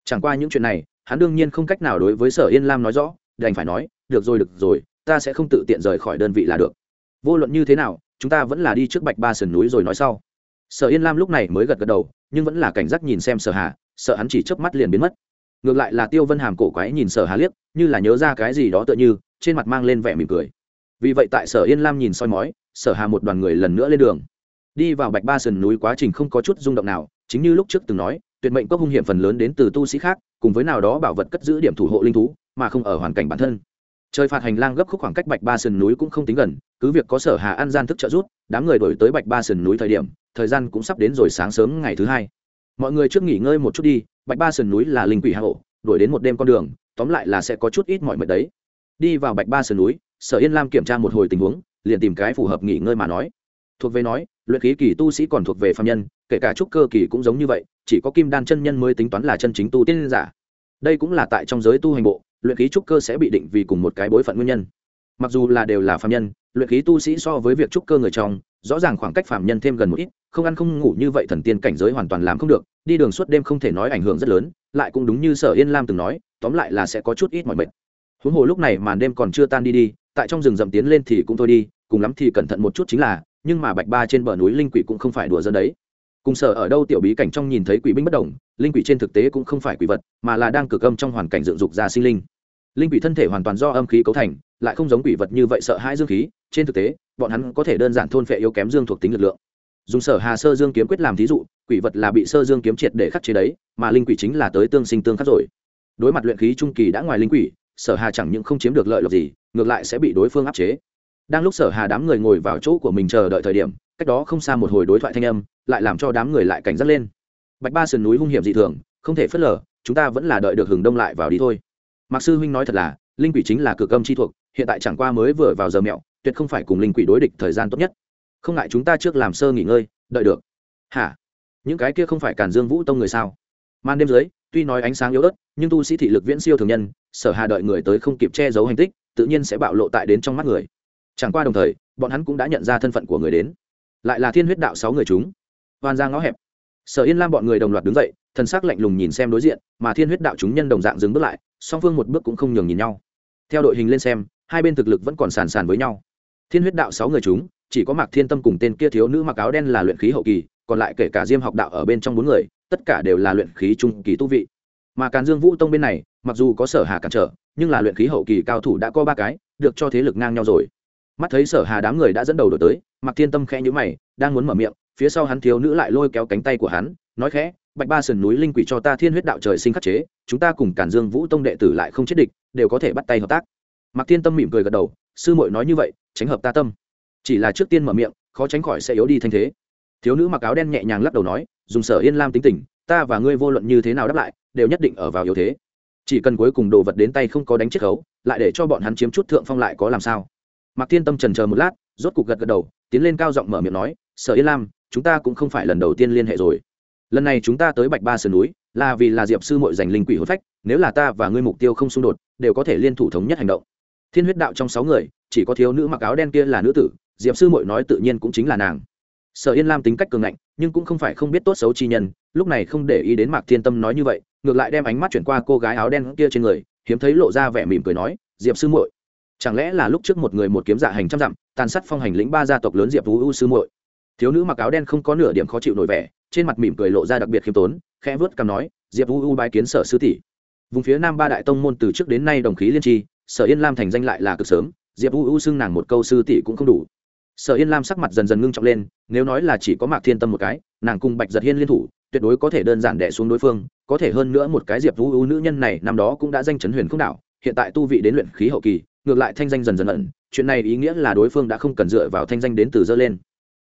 Chẳng qua những chuyện này, hắn đương nhiên không cách nào đối với sở yên lam nói rõ, đành phải nói, được rồi được rồi, ta sẽ không tự tiện rời khỏi đơn vị là được. Vô luận như thế nào, chúng ta vẫn là đi trước bạch ba sườn núi rồi nói sau. Sở yên lam lúc này mới gật gật đầu, nhưng vẫn là cảnh giác nhìn xem sở hà, sợ hắn chỉ chớp mắt liền biến mất. Ngược lại là tiêu vân hàm cổ quái nhìn sở hà liếc, như là nhớ ra cái gì đó tựa như, trên mặt mang lên vẻ mỉm cười. Vì vậy tại sở yên lam nhìn soi mói, sở hà một đoàn người lần nữa lên đường đi vào bạch ba sườn núi quá trình không có chút rung động nào, chính như lúc trước từng nói, tuyệt mệnh cốc hung hiểm phần lớn đến từ tu sĩ khác, cùng với nào đó bảo vật cất giữ điểm thủ hộ linh thú, mà không ở hoàn cảnh bản thân. Trời phạt hành lang gấp khúc khoảng cách bạch ba sườn núi cũng không tính gần, cứ việc có sở hà an gian thức trợ rút đám người đổi tới bạch ba sườn núi thời điểm, thời gian cũng sắp đến rồi sáng sớm ngày thứ hai. Mọi người trước nghỉ ngơi một chút đi, bạch ba sườn núi là linh quỷ hạ hộ đuổi đến một đêm con đường, tóm lại là sẽ có chút ít mọi mệt đấy. Đi vào bạch ba sườn núi, sở yên lam kiểm tra một hồi tình huống, liền tìm cái phù hợp nghỉ ngơi mà nói. Thuộc về nói luyện khí kỳ tu sĩ còn thuộc về phạm nhân, kể cả trúc cơ kỳ cũng giống như vậy, chỉ có kim đan chân nhân mới tính toán là chân chính tu tiên giả. Đây cũng là tại trong giới tu hành bộ, luyện khí trúc cơ sẽ bị định vì cùng một cái bối phận nguyên nhân. Mặc dù là đều là phạm nhân, luyện khí tu sĩ so với việc trúc cơ người trong, rõ ràng khoảng cách phạm nhân thêm gần một ít, không ăn không ngủ như vậy thần tiên cảnh giới hoàn toàn làm không được, đi đường suốt đêm không thể nói ảnh hưởng rất lớn, lại cũng đúng như sở yên lam từng nói, tóm lại là sẽ có chút ít mọi mệt. Huống hồ lúc này màn đêm còn chưa tan đi đi, tại trong rừng rậm tiến lên thì cũng thôi đi, cùng lắm thì cẩn thận một chút chính là nhưng mà bạch ba trên bờ núi linh quỷ cũng không phải đùa dân đấy. Cùng sở ở đâu tiểu bí cảnh trong nhìn thấy quỷ binh bất đồng linh quỷ trên thực tế cũng không phải quỷ vật, mà là đang cực âm trong hoàn cảnh dựng dục ra sinh linh. Linh quỷ thân thể hoàn toàn do âm khí cấu thành, lại không giống quỷ vật như vậy sợ hãi dương khí, trên thực tế, bọn hắn có thể đơn giản thôn phệ yếu kém dương thuộc tính lực lượng. Dùng sở hà sơ dương kiếm quyết làm thí dụ, quỷ vật là bị sơ dương kiếm triệt để khắc chế đấy, mà linh quỷ chính là tới tương sinh tương khắc rồi. Đối mặt luyện khí trung kỳ đã ngoài linh quỷ, sở hà chẳng những không chiếm được lợi lộc gì, ngược lại sẽ bị đối phương áp chế đang lúc sở hà đám người ngồi vào chỗ của mình chờ đợi thời điểm, cách đó không xa một hồi đối thoại thanh âm, lại làm cho đám người lại cảnh giác lên. Bạch ba sườn núi hung hiểm dị thường, không thể phớt lờ, chúng ta vẫn là đợi được hừng đông lại vào đi thôi. Mạc sư huynh nói thật là, linh quỷ chính là cực âm chi thuộc, hiện tại chẳng qua mới vừa vào giờ mẹo, tuyệt không phải cùng linh quỷ đối địch thời gian tốt nhất. Không ngại chúng ta trước làm sơ nghỉ ngơi, đợi được. Hả? Những cái kia không phải cản dương vũ tông người sao? Màn đêm dưới, tuy nói ánh sáng yếu ớt, nhưng tu sĩ thị lực viễn siêu thường nhân, sở hà đợi người tới không kịp che giấu hành tích, tự nhiên sẽ bạo lộ tại đến trong mắt người chẳng qua đồng thời, bọn hắn cũng đã nhận ra thân phận của người đến. Lại là thiên huyết đạo sáu người chúng. Hoàn ra ngõ hẹp. Sở yên lam bọn người đồng loạt đứng dậy, thần sắc lạnh lùng nhìn xem đối diện, mà thiên huyết đạo chúng nhân đồng dạng dừng bước lại, song phương một bước cũng không nhường nhìn nhau. Theo đội hình lên xem, hai bên thực lực vẫn còn sàn sàn với nhau. Thiên huyết đạo sáu người chúng, chỉ có mạc thiên tâm cùng tên kia thiếu nữ mặc áo đen là luyện khí hậu kỳ, còn lại kể cả diêm học đạo ở bên trong bốn người, tất cả đều là luyện khí trung kỳ tu vị. Mà càn dương vũ tông bên này, mặc dù có sở hà cản trở, nhưng là luyện khí hậu kỳ cao thủ đã có ba cái, được cho thế lực ngang nhau rồi mắt thấy sở hà đám người đã dẫn đầu đổi tới mặc thiên tâm khẽ nhữ mày, đang muốn mở miệng, phía sau hắn thiếu nữ lại lôi kéo cánh tay của hắn, nói khẽ, bạch ba sườn núi linh quỷ cho ta thiên huyết đạo trời sinh khắc chế, chúng ta cùng cản dương vũ tông đệ tử lại không chết địch, đều có thể bắt tay hợp tác. Mặc thiên tâm mỉm cười gật đầu, sư muội nói như vậy, tránh hợp ta tâm. Chỉ là trước tiên mở miệng, khó tránh khỏi sẽ yếu đi thanh thế. Thiếu nữ mặc áo đen nhẹ nhàng lắc đầu nói, dùng sở yên lam tính tình, ta và ngươi vô luận như thế nào đáp lại, đều nhất định ở vào yếu thế. Chỉ cần cuối cùng đồ vật đến tay không có đánh chiết khấu, lại để cho bọn hắn chiếm chút thượng phong lại có làm sao? Mạc thiên tâm trần chờ một lát, rốt cục gật gật đầu, tiến lên cao giọng mở miệng nói, sở yên lam, chúng ta cũng không phải lần đầu tiên liên hệ rồi. Lần này chúng ta tới bạch ba sườn núi, là vì là diệp sư mội giành linh quỷ hôn phách, nếu là ta và ngươi mục tiêu không xung đột, đều có thể liên thủ thống nhất hành động. Thiên huyết đạo trong sáu người, chỉ có thiếu nữ mặc áo đen kia là nữ tử, diệp sư mội nói tự nhiên cũng chính là nàng. Sở yên lam tính cách cường ngạnh, nhưng cũng không phải không biết tốt xấu chi nhân, lúc này không để ý đến mạc thiên tâm nói như vậy, ngược lại đem ánh mắt chuyển qua cô gái áo đen kia trên người, hiếm thấy lộ ra vẻ mỉm cười nói, diệp sư muội chẳng lẽ là lúc trước một người một kiếm dạ hành trăm dặm, tàn sát phong hành lĩnh ba gia tộc lớn diệp vũ u sư muội? Thiếu nữ mặc áo đen không có nửa điểm khó chịu nổi vẻ, trên mặt mỉm cười lộ ra đặc biệt khiêm tốn, khẽ vớt cằm nói, diệp vũ u bái kiến sở sư tỷ. Vùng phía nam ba đại tông môn từ trước đến nay đồng khí liên tri, sở yên lam thành danh lại là cực sớm, diệp vũ u xưng nàng một câu sư tỷ cũng không đủ. Sở yên lam sắc mặt dần dần ngưng trọng lên, nếu nói là chỉ có mạc thiên tâm một cái, nàng cùng bạch giật hiên liên thủ, tuyệt đối có thể đơn giản đẻ xuống đối phương, có thể hơn nữa một cái diệp vũ ưu nữ nhân này năm đó cũng đã danh chấn huyền không đảo, hiện tại tu vị đến luyện khí hậu kỳ ngược lại thanh danh dần dần ẩn, chuyện này ý nghĩa là đối phương đã không cần dựa vào thanh danh đến từ dơ lên.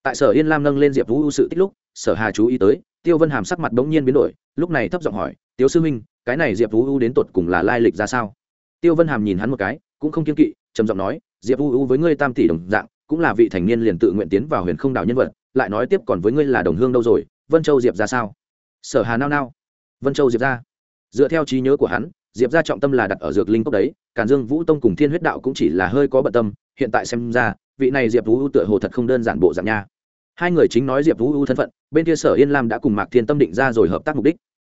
Tại sở yên lam nâng lên diệp vũ ưu sự tích lúc, sở hà chú ý tới, tiêu vân hàm sắc mặt bỗng nhiên biến đổi, lúc này thấp giọng hỏi tiếu sư minh cái này diệp vũ ưu đến tột cùng là lai lịch ra sao? Tiêu vân hàm nhìn hắn một cái, cũng không kiên kỵ, trầm giọng nói, diệp vũ ưu với ngươi tam tỷ đồng dạng, cũng là vị thành niên liền tự nguyện tiến vào huyền không đảo nhân vật, lại nói tiếp còn với ngươi là đồng hương đâu rồi, vân châu diệp ra sao? Sở hà nao nao, vân châu diệp ra. Dựa theo trí nhớ của hắn diệp ra trọng tâm là đặt ở dược linh cốc đấy, càn dương vũ tông cùng thiên huyết đạo cũng chỉ là hơi có bận tâm, hiện tại xem ra, vị này diệp vũ tựa hồ thật không đơn giản bộ dạng nha. Hai người chính nói diệp vũ thân phận, bên kia sở yên lam đã cùng mạc thiên tâm định ra rồi hợp tác mục đích.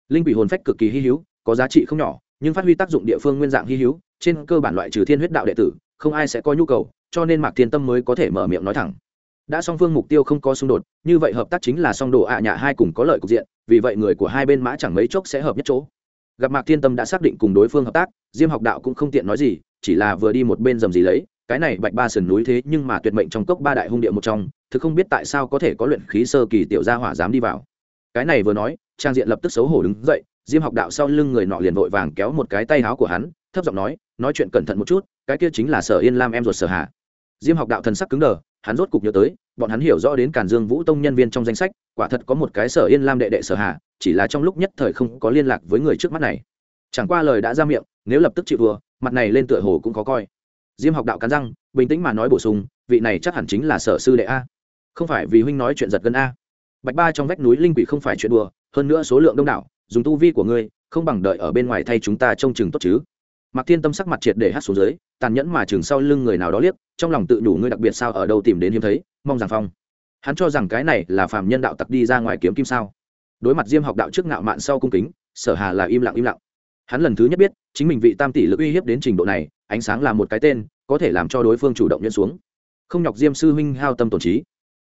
Linh quỷ hồn phách cực kỳ hy hữu, có giá trị không nhỏ, nhưng phát huy tác dụng địa phương nguyên dạng hy hữu, trên cơ bản loại trừ thiên huyết đạo đệ tử, không ai sẽ có nhu cầu, cho nên mạc thiên tâm mới có thể mở miệng nói thẳng. Đã song phương mục tiêu không có xung đột, như vậy hợp tác chính là song đồ ạ à nhạ hai cùng có lợi cục diện, vì vậy người của hai bên mã chẳng mấy chốc sẽ hợp nhất chỗ gặp mạc thiên tâm đã xác định cùng đối phương hợp tác diêm học đạo cũng không tiện nói gì chỉ là vừa đi một bên dầm gì lấy cái này bạch ba sườn núi thế nhưng mà tuyệt mệnh trong cốc ba đại hung địa một trong thực không biết tại sao có thể có luyện khí sơ kỳ tiểu gia hỏa dám đi vào cái này vừa nói trang diện lập tức xấu hổ đứng dậy diêm học đạo sau lưng người nọ liền vội vàng kéo một cái tay áo của hắn thấp giọng nói nói chuyện cẩn thận một chút cái kia chính là sở yên lam em ruột sở hạ diêm học đạo thần sắc cứng đờ hắn rốt cục nhớ tới bọn hắn hiểu rõ đến cản dương vũ tông nhân viên trong danh sách quả thật có một cái sở yên lam đệ đệ sở hà chỉ là trong lúc nhất thời không có liên lạc với người trước mắt này. Chẳng qua lời đã ra miệng nếu lập tức chịu vừa mặt này lên tựa hồ cũng có coi. Diêm học đạo cắn răng bình tĩnh mà nói bổ sung vị này chắc hẳn chính là sở sư đệ a. Không phải vì huynh nói chuyện giật gân a. Bạch ba trong vách núi linh quỷ không phải chuyện đùa hơn nữa số lượng đông đảo dùng tu vi của ngươi không bằng đợi ở bên ngoài thay chúng ta trông chừng tốt chứ. Mạc Thiên Tâm sắc mặt triệt để hát xuống dưới, tàn nhẫn mà chừng sau lưng người nào đó liếc, trong lòng tự đủ ngươi đặc biệt sao ở đâu tìm đến hiếm thấy, mong rằng phong. Hắn cho rằng cái này là phàm nhân đạo tặc đi ra ngoài kiếm kim sao? Đối mặt Diêm học đạo trước ngạo mạn sau cung kính, Sở Hà là im lặng im lặng. Hắn lần thứ nhất biết, chính mình vị tam tỷ lực uy hiếp đến trình độ này, ánh sáng là một cái tên, có thể làm cho đối phương chủ động nhân xuống. Không nhọc Diêm sư huynh hao tâm tổn trí.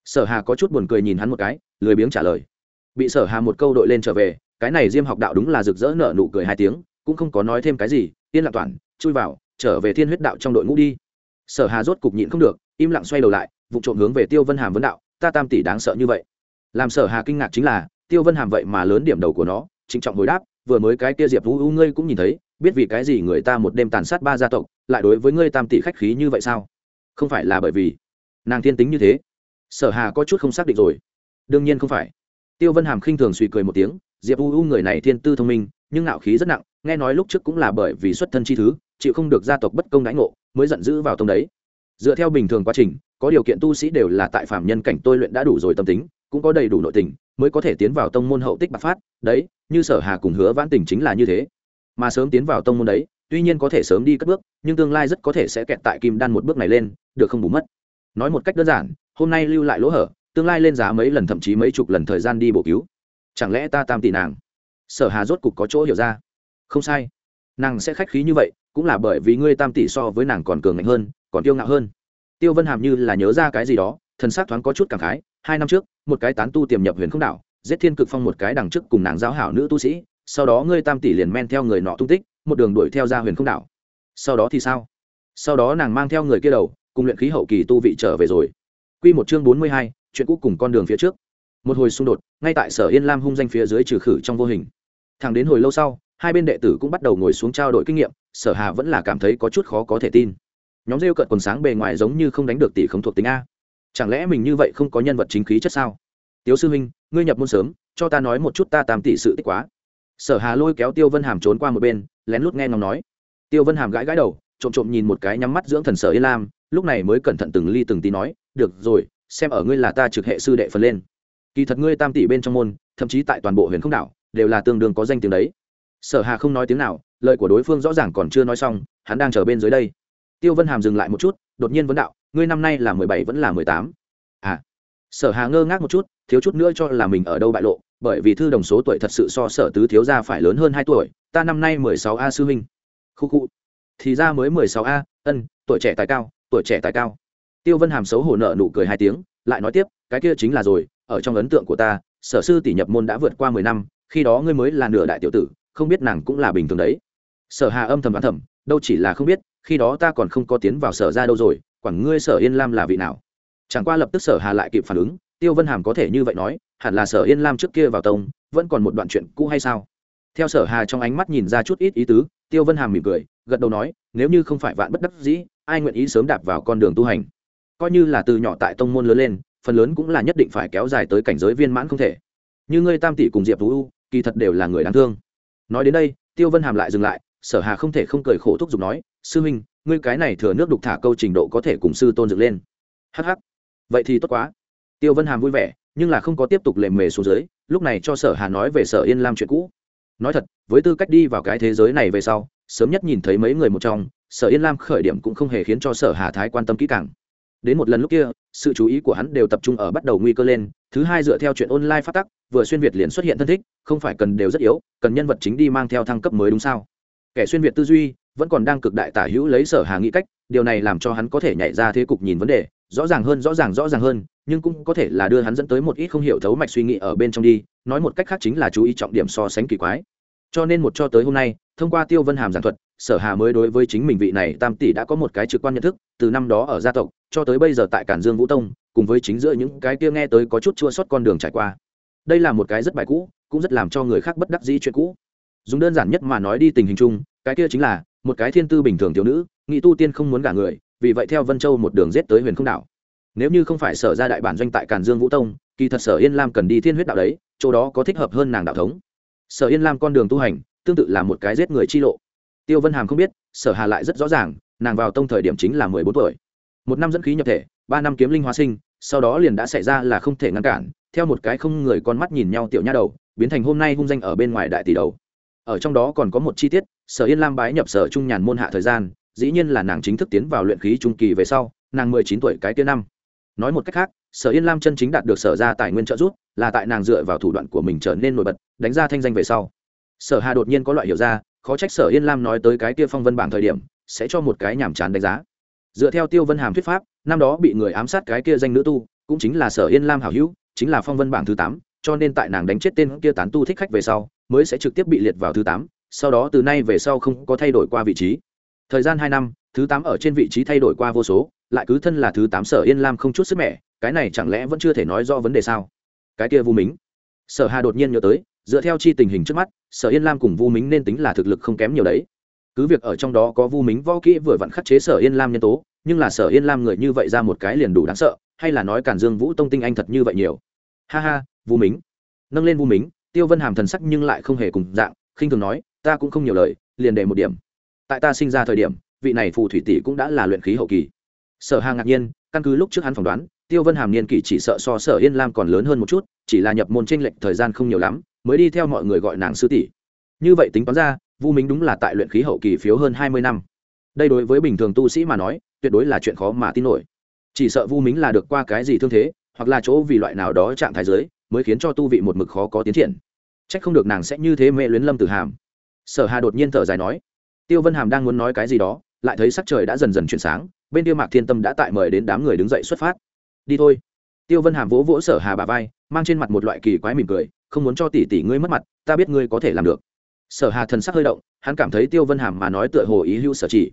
Sở Hà có chút buồn cười nhìn hắn một cái, lười biếng trả lời. Bị Sở Hà một câu đội lên trở về, cái này Diêm học đạo đúng là rực rỡ nở nụ cười hai tiếng, cũng không có nói thêm cái gì, yên lặng toàn chui vào trở về thiên huyết đạo trong đội ngũ đi sở hà rốt cục nhịn không được im lặng xoay đầu lại vụ trộm hướng về tiêu vân hàm vấn đạo ta tam tỷ đáng sợ như vậy. Làm sở hà kinh ngạc chính là, tiêu vân hàm vậy mà lớn điểm đầu của nó, trịnh trọng hồi đáp, vừa mới cái kia diệp vũ u ngươi cũng nhìn thấy, biết vì cái gì người ta một đêm tàn sát ba gia tộc, lại đối với ngươi tam tỷ khách khí như vậy sao? Không phải là bởi vì nàng thiên tính như thế. Sở hà có chút không xác định rồi. Đương nhiên không phải. Tiêu vân hàm khinh thường suy cười một tiếng, diệp u u người này thiên tư thông minh, nhưng ngạo khí rất nặng, nghe nói lúc trước cũng là bởi vì xuất thân chi thứ, chịu không được gia tộc bất công đãi ngộ, mới giận dữ vào tông đấy. Dựa theo bình thường quá trình có điều kiện tu sĩ đều là tại phạm nhân cảnh tôi luyện đã đủ rồi tâm tính, cũng có đầy đủ nội tình, mới có thể tiến vào tông môn hậu tích bạc phát, đấy, như sở hà cùng hứa vãn tình chính là như thế. Mà sớm tiến vào tông môn đấy, tuy nhiên có thể sớm đi cất bước, nhưng tương lai rất có thể sẽ kẹt tại kim đan một bước này lên, được không bù mất. Nói một cách đơn giản, hôm nay lưu lại lỗ hở, tương lai lên giá mấy lần thậm chí mấy chục lần thời gian đi bổ cứu. Chẳng lẽ ta tam tỷ nàng? Sở hà rốt cục có chỗ hiểu ra. Không sai. Nàng sẽ khách khí như vậy, cũng là bởi vì ngươi tam tỷ so với nàng còn cường ngạnh hơn, còn tiêu ngạo hơn tiêu vân hàm như là nhớ ra cái gì đó, thần s á c thoáng có chút cảm khái, hai năm trước, một cái tán tu tiềm nhập huyền không đảo, giết thiên cực phong một cái đằng trước cùng nàng giáo hảo nữ tu sĩ, sau đó ngươi tam tỷ liền men theo người nọ tung tích, một đường đuổi theo ra huyền không đảo. Sau đó thì sao? Sau đó nàng mang theo người kia đầu, cùng luyện khí hậu kỳ tu vị trở về rồi. Q một chương bốn mươi hai, chuyện cũ cùng con đường phía trước. Một hồi xung đột, ngay tại sở yên lam hung danh phía dưới trừ khử trong vô hình. Thẳng đến hồi lâu sau, hai bên đệ tử cũng bắt đầu ngồi xuống trao đổi kinh nghiệm, sở hà vẫn là cảm thấy có chút khó có thể tin nhóm rêu cận quần sáng bề ngoài giống như không đánh được tỷ không thuộc tính a. Chẳng lẽ mình như vậy không có nhân vật chính khí chất sao? Tiếu sư huynh, ngươi nhập môn sớm, cho ta nói một chút ta tam tỷ sự tích quá. Sở hà lôi kéo tiêu vân hàm trốn qua một bên, lén lút nghe ngóng nói. Tiêu vân hàm gãi gãi đầu, trộm trộm nhìn một cái nhắm mắt dưỡng thần sở yên lam, lúc này mới cẩn thận từng ly từng tí nói, được rồi, xem ở ngươi là ta trực hệ sư đệ phần lên. Kỳ thật ngươi tam tỷ bên trong môn, thậm chí tại toàn bộ huyền không đảo, đều là tương đương có danh tiếng đấy. Sở hà không nói tiếng nào, lời của đối phương rõ ràng còn chưa nói xong, hắn đang chờ bên dưới đây tiêu vân hàm dừng lại một chút, đột nhiên vấn đạo, ngươi năm nay là mười bảy, vẫn là mười tám? À. Sở hà ngơ ngác một chút, thiếu chút nữa cho là mình ở đâu bại lộ, bởi vì thư đồng số tuổi thật sự so sở tứ thiếu gia phải lớn hơn hai tuổi, ta năm nay mười sáu a sư huynh. Khu khu. Thì ra mới mười sáu a, ân, tuổi trẻ tài cao, tuổi trẻ tài cao. Tiêu vân hàm xấu hổ nợ nụ cười hai tiếng, lại nói tiếp, cái kia chính là rồi, ở trong ấn tượng của ta, sở sư tỷ nhập môn đã vượt qua mười năm, khi đó ngươi mới là nửa đại tiểu tử, không biết nàng cũng là bình thường đấy. Sở hà âm thầm đoán thầm, đâu chỉ là không biết khi đó ta còn không có tiến vào sở ra đâu rồi, quản ngươi sở yên lam là vị nào. Chẳng qua lập tức sở hà lại kịp phản ứng, tiêu vân hàm có thể như vậy nói, hẳn là sở yên lam trước kia vào tông, vẫn còn một đoạn chuyện cũ hay sao? Theo sở hà trong ánh mắt nhìn ra chút ít ý tứ, tiêu vân hàm mỉm cười, gật đầu nói, nếu như không phải vạn bất đắc dĩ, ai nguyện ý sớm đạp vào con đường tu hành? Coi như là từ nhỏ tại tông môn lớn lên, phần lớn cũng là nhất định phải kéo dài tới cảnh giới viên mãn không thể. Như ngươi tam tỷ cùng diệp vũ kỳ thật đều là người đáng thương. Nói đến đây, tiêu vân hàm lại dừng lại sở hà không thể không cười khổ thúc giục nói, sư huynh, ngươi cái này thừa nước đục thả câu trình độ có thể cùng sư tôn dựng lên. Hh vậy thì tốt quá. Tiêu vân hàm vui vẻ, nhưng là không có tiếp tục lệ mề xuống dưới, lúc này cho sở hà nói về sở yên lam chuyện cũ. Nói thật, với tư cách đi vào cái thế giới này về sau, sớm nhất nhìn thấy mấy người một trong, sở yên lam khởi điểm cũng không hề khiến cho sở hà thái quan tâm kỹ càng. Đến một lần lúc kia, sự chú ý của hắn đều tập trung ở bắt đầu nguy cơ lên, thứ hai dựa theo chuyện online phát tắc, vừa xuyên việt liền xuất hiện thân thích, không phải cần đều rất yếu, cần nhân vật chính đi mang theo thăng cấp mới đúng sao? Kẻ xuyên việt tư duy, vẫn còn đang cực đại tả hữu lấy sở hà nghĩ cách, điều này làm cho hắn có thể nhảy ra thế cục nhìn vấn đề, rõ ràng hơn, rõ ràng rõ ràng hơn, nhưng cũng có thể là đưa hắn dẫn tới một ít không hiểu thấu mạch suy nghĩ ở bên trong đi, nói một cách khác chính là chú ý trọng điểm so sánh kỳ quái. Cho nên một cho tới hôm nay, thông qua tiêu vân hàm giảng thuật, sở hà mới đối với chính mình vị này tam tỷ đã có một cái trực quan nhận thức, từ năm đó ở gia tộc, cho tới bây giờ tại cản dương vũ tông, cùng với chính giữa những cái kia nghe tới có chút chua sót con đường trải qua. Đây là một cái rất bài cũ, cũng rất làm cho người khác bất đắc dĩ chuyện cũ dùng đơn giản nhất mà nói đi tình hình chung, cái kia chính là một cái thiên tư bình thường thiếu nữ nghĩ tu tiên không muốn gả người, vì vậy theo vân châu một đường rết tới huyền không đảo. Nếu như không phải sở ra đại bản doanh tại càn dương vũ tông, kỳ thật sở yên lam cần đi thiên huyết đạo đấy, chỗ đó có thích hợp hơn nàng đạo thống. Sở yên lam con đường tu hành, tương tự là một cái giết người chi lộ. Tiêu vân hàm không biết, sở hà lại rất rõ ràng, nàng vào tông thời điểm chính là mười bốn tuổi. Một năm dẫn khí nhập thể, ba năm kiếm linh hóa sinh, sau đó liền đã xảy ra là không thể ngăn cản, theo một cái không người con mắt nhìn nhau tiểu nha đầu, biến thành hôm nay hung danh ở bên ngoài đại tỷ đầu ở trong đó còn có một chi tiết, sở yên lam bái nhập sở trung nhàn môn hạ thời gian, dĩ nhiên là nàng chính thức tiến vào luyện khí trung kỳ về sau, nàng mười chín tuổi cái kia năm. Nói một cách khác, sở yên lam chân chính đạt được sở ra tài nguyên trợ giúp, là tại nàng dựa vào thủ đoạn của mình trở nên nổi bật, đánh ra thanh danh về sau. Sở hà đột nhiên có loại hiểu ra, khó trách sở yên lam nói tới cái kia phong vân bảng thời điểm, sẽ cho một cái nhàm chán đánh giá. Dựa theo tiêu vân hàm thuyết pháp, năm đó bị người ám sát cái kia danh nữ tu, cũng chính là sở yên lam hảo hữu, chính là phong vân bảng thứ tám, cho nên tại nàng đánh chết tên kia tán tu thích khách về sau mới sẽ trực tiếp bị liệt vào thứ tám, sau đó từ nay về sau không có thay đổi qua vị trí. Thời gian hai năm, thứ tám ở trên vị trí thay đổi qua vô số, lại cứ thân là thứ tám sở yên lam không chút sức mẹ cái này chẳng lẽ vẫn chưa thể nói rõ vấn đề sao? Cái kia vu mính sở hà đột nhiên nhớ tới, dựa theo chi tình hình trước mắt, sở yên lam cùng vu mính nên tính là thực lực không kém nhiều đấy. Cứ việc ở trong đó có vu mính võ kỹ vừa vặn khắc chế sở yên lam nhân tố, nhưng là sở yên lam người như vậy ra một cái liền đủ đáng sợ, hay là nói cản dương vũ tông tinh anh thật như vậy nhiều. Ha ha, vu mính nâng lên vu mính tiêu vân hàm thần sắc nhưng lại không hề cùng dạng, khinh thường nói, ta cũng không nhiều lời, liền để một điểm. Tại ta sinh ra thời điểm, vị này phù thủy tỷ cũng đã là luyện khí hậu kỳ. Sở hà ngạc nhiên, căn cứ lúc trước hắn phỏng đoán, tiêu vân hàm niên kỷ chỉ sợ so sở yên lam còn lớn hơn một chút, chỉ là nhập môn tranh lệch thời gian không nhiều lắm, mới đi theo mọi người gọi nàng sư tỷ. Như vậy tính toán ra, vu minh đúng là tại luyện khí hậu kỳ phiếu hơn hai mươi năm. Đây đối với bình thường tu sĩ mà nói, tuyệt đối là chuyện khó mà tin nổi. Chỉ sợ vu minh là được qua cái gì thương thế, hoặc là chỗ vì loại nào đó trạng thái giới mới khiến cho tu vị một mực khó có tiến triển trách không được nàng sẽ như thế mê luyến lâm tử hàm. Sở hà đột nhiên thở dài nói, tiêu vân hàm đang muốn nói cái gì đó, lại thấy sắc trời đã dần dần chuyển sáng, bên kia mạc thiên tâm đã tại mời đến đám người đứng dậy xuất phát. Đi thôi. Tiêu vân hàm vỗ vỗ sở hà bà vai, mang trên mặt một loại kỳ quái mỉm cười, không muốn cho tỷ tỷ ngươi mất mặt, ta biết ngươi có thể làm được. Sở hà thần sắc hơi động, hắn cảm thấy tiêu vân hàm mà nói tựa hồ ý hữu sở chỉ.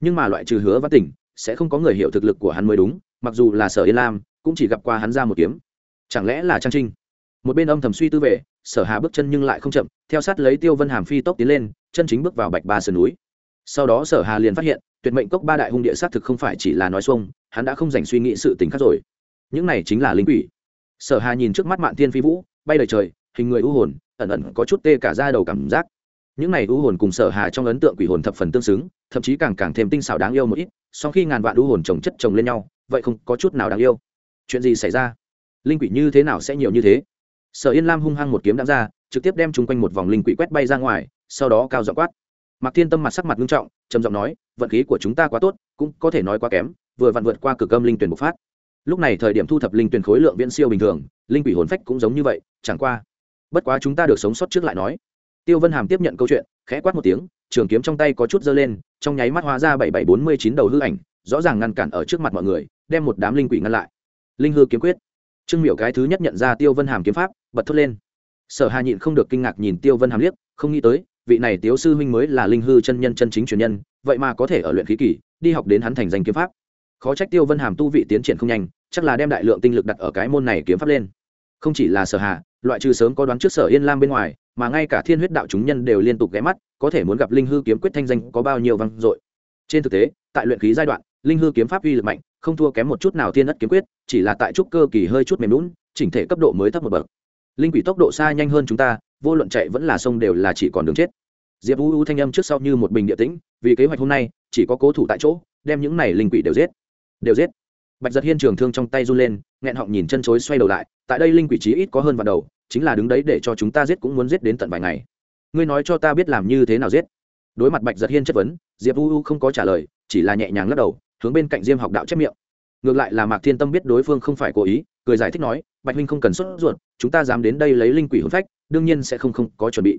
Nhưng mà loại trừ hứa văn tỉnh sẽ không có người hiểu thực lực của hắn mới đúng, mặc dù là sở yên lam, cũng chỉ gặp qua hắn ra một kiếm. Chẳng lẽ là trang trinh? Một bên âm thầm suy tư về sở hà bước chân nhưng lại không chậm, theo sát lấy tiêu vân hàm phi tốc tiến lên, chân chính bước vào bạch ba sườn núi. Sau đó sở hà liền phát hiện, tuyệt mệnh cốc ba đại hung địa xác thực không phải chỉ là nói xuông, hắn đã không dành suy nghĩ sự tình khác rồi. Những này chính là linh quỷ. Sở hà nhìn trước mắt mạn tiên phi vũ, bay đầy trời, hình người u hồn, ẩn ẩn có chút tê cả ra đầu cảm giác. Những này u hồn cùng sở hà trong ấn tượng quỷ hồn thập phần tương xứng, thậm chí càng càng thêm tinh xảo đáng yêu một ít sau khi ngàn vạn u hồn chồng chất chồng lên nhau, vậy không có chút nào đáng yêu. Chuyện gì xảy ra? Linh quỷ như thế nào sẽ nhiều như thế? Sở yên lam hung hăng một kiếm đã ra, trực tiếp đem chung quanh một vòng linh quỷ quét bay ra ngoài, sau đó cao dọ quát. Mạc thiên tâm mặt sắc mặt nghiêm trọng, trầm giọng nói, vận khí của chúng ta quá tốt, cũng có thể nói quá kém, vừa vặn vượt qua cửa âm linh tuyển bộc phát. Lúc này thời điểm thu thập linh tuyển khối lượng viễn siêu bình thường, linh quỷ hồn phách cũng giống như vậy, chẳng qua. Bất quá chúng ta được sống sót trước lại nói. Tiêu vân hàm tiếp nhận câu chuyện, khẽ quát một tiếng, trường kiếm trong tay có chút dơ lên, trong nháy mắt hóa ra bảy bảy bốn mươi chín đầu hư ảnh, rõ ràng ngăn cản ở trước mặt mọi người, đem một đám linh quỷ ngăn lại. Linh hư kiếm quyết. Trương miểu cái thứ nhất nhận ra tiêu vân hàm kiếm pháp bật thốt lên. Sở hà nhịn không được kinh ngạc nhìn tiêu vân hàm liếc không nghĩ tới vị này tiếu sư huynh mới là linh hư chân nhân chân chính truyền nhân vậy mà có thể ở luyện khí kỷ đi học đến hắn thành danh kiếm pháp. Khó trách tiêu vân hàm tu vị tiến triển không nhanh chắc là đem đại lượng tinh lực đặt ở cái môn này kiếm pháp lên. Không chỉ là sở hà, loại trừ sớm có đoán trước sở yên lam bên ngoài mà ngay cả thiên huyết đạo chúng nhân đều liên tục ghé mắt có thể muốn gặp linh hư kiếm quyết thanh danh có bao nhiêu văng dội. Trên thực tế tại luyện khí giai đoạn linh hư kiếm pháp uy lực mạnh không thua kém một chút nào thiên đất kiếm quyết chỉ là tại trúc cơ kỳ hơi chút mềm lún chỉnh thể cấp độ mới thấp một bậc linh quỷ tốc độ xa nhanh hơn chúng ta, vô luận chạy vẫn là sông đều là chỉ còn đường chết. Diệp u u thanh âm trước sau như một bình địa tĩnh, vì kế hoạch hôm nay, chỉ có cố thủ tại chỗ, đem những này linh quỷ đều giết. Đều giết. Bạch giật hiên trường thương trong tay run lên, nghẹn họng nhìn chân chối xoay đầu lại, tại đây linh quỷ chí ít có hơn vào đầu, chính là đứng đấy để cho chúng ta giết cũng muốn giết đến tận vài ngày. Ngươi nói cho ta biết làm như thế nào giết? Đối mặt bạch giật hiên chất vấn, diệp u u không có trả lời, chỉ là nhẹ nhàng lắc đầu, hướng bên cạnh diêm học đạo chép miệng ngược lại là mạc thiên tâm biết đối phương không phải cố ý, cười giải thích nói, bạch huynh không cần sốt ruột, chúng ta dám đến đây lấy linh quỷ hôn phách, đương nhiên sẽ không không có chuẩn bị.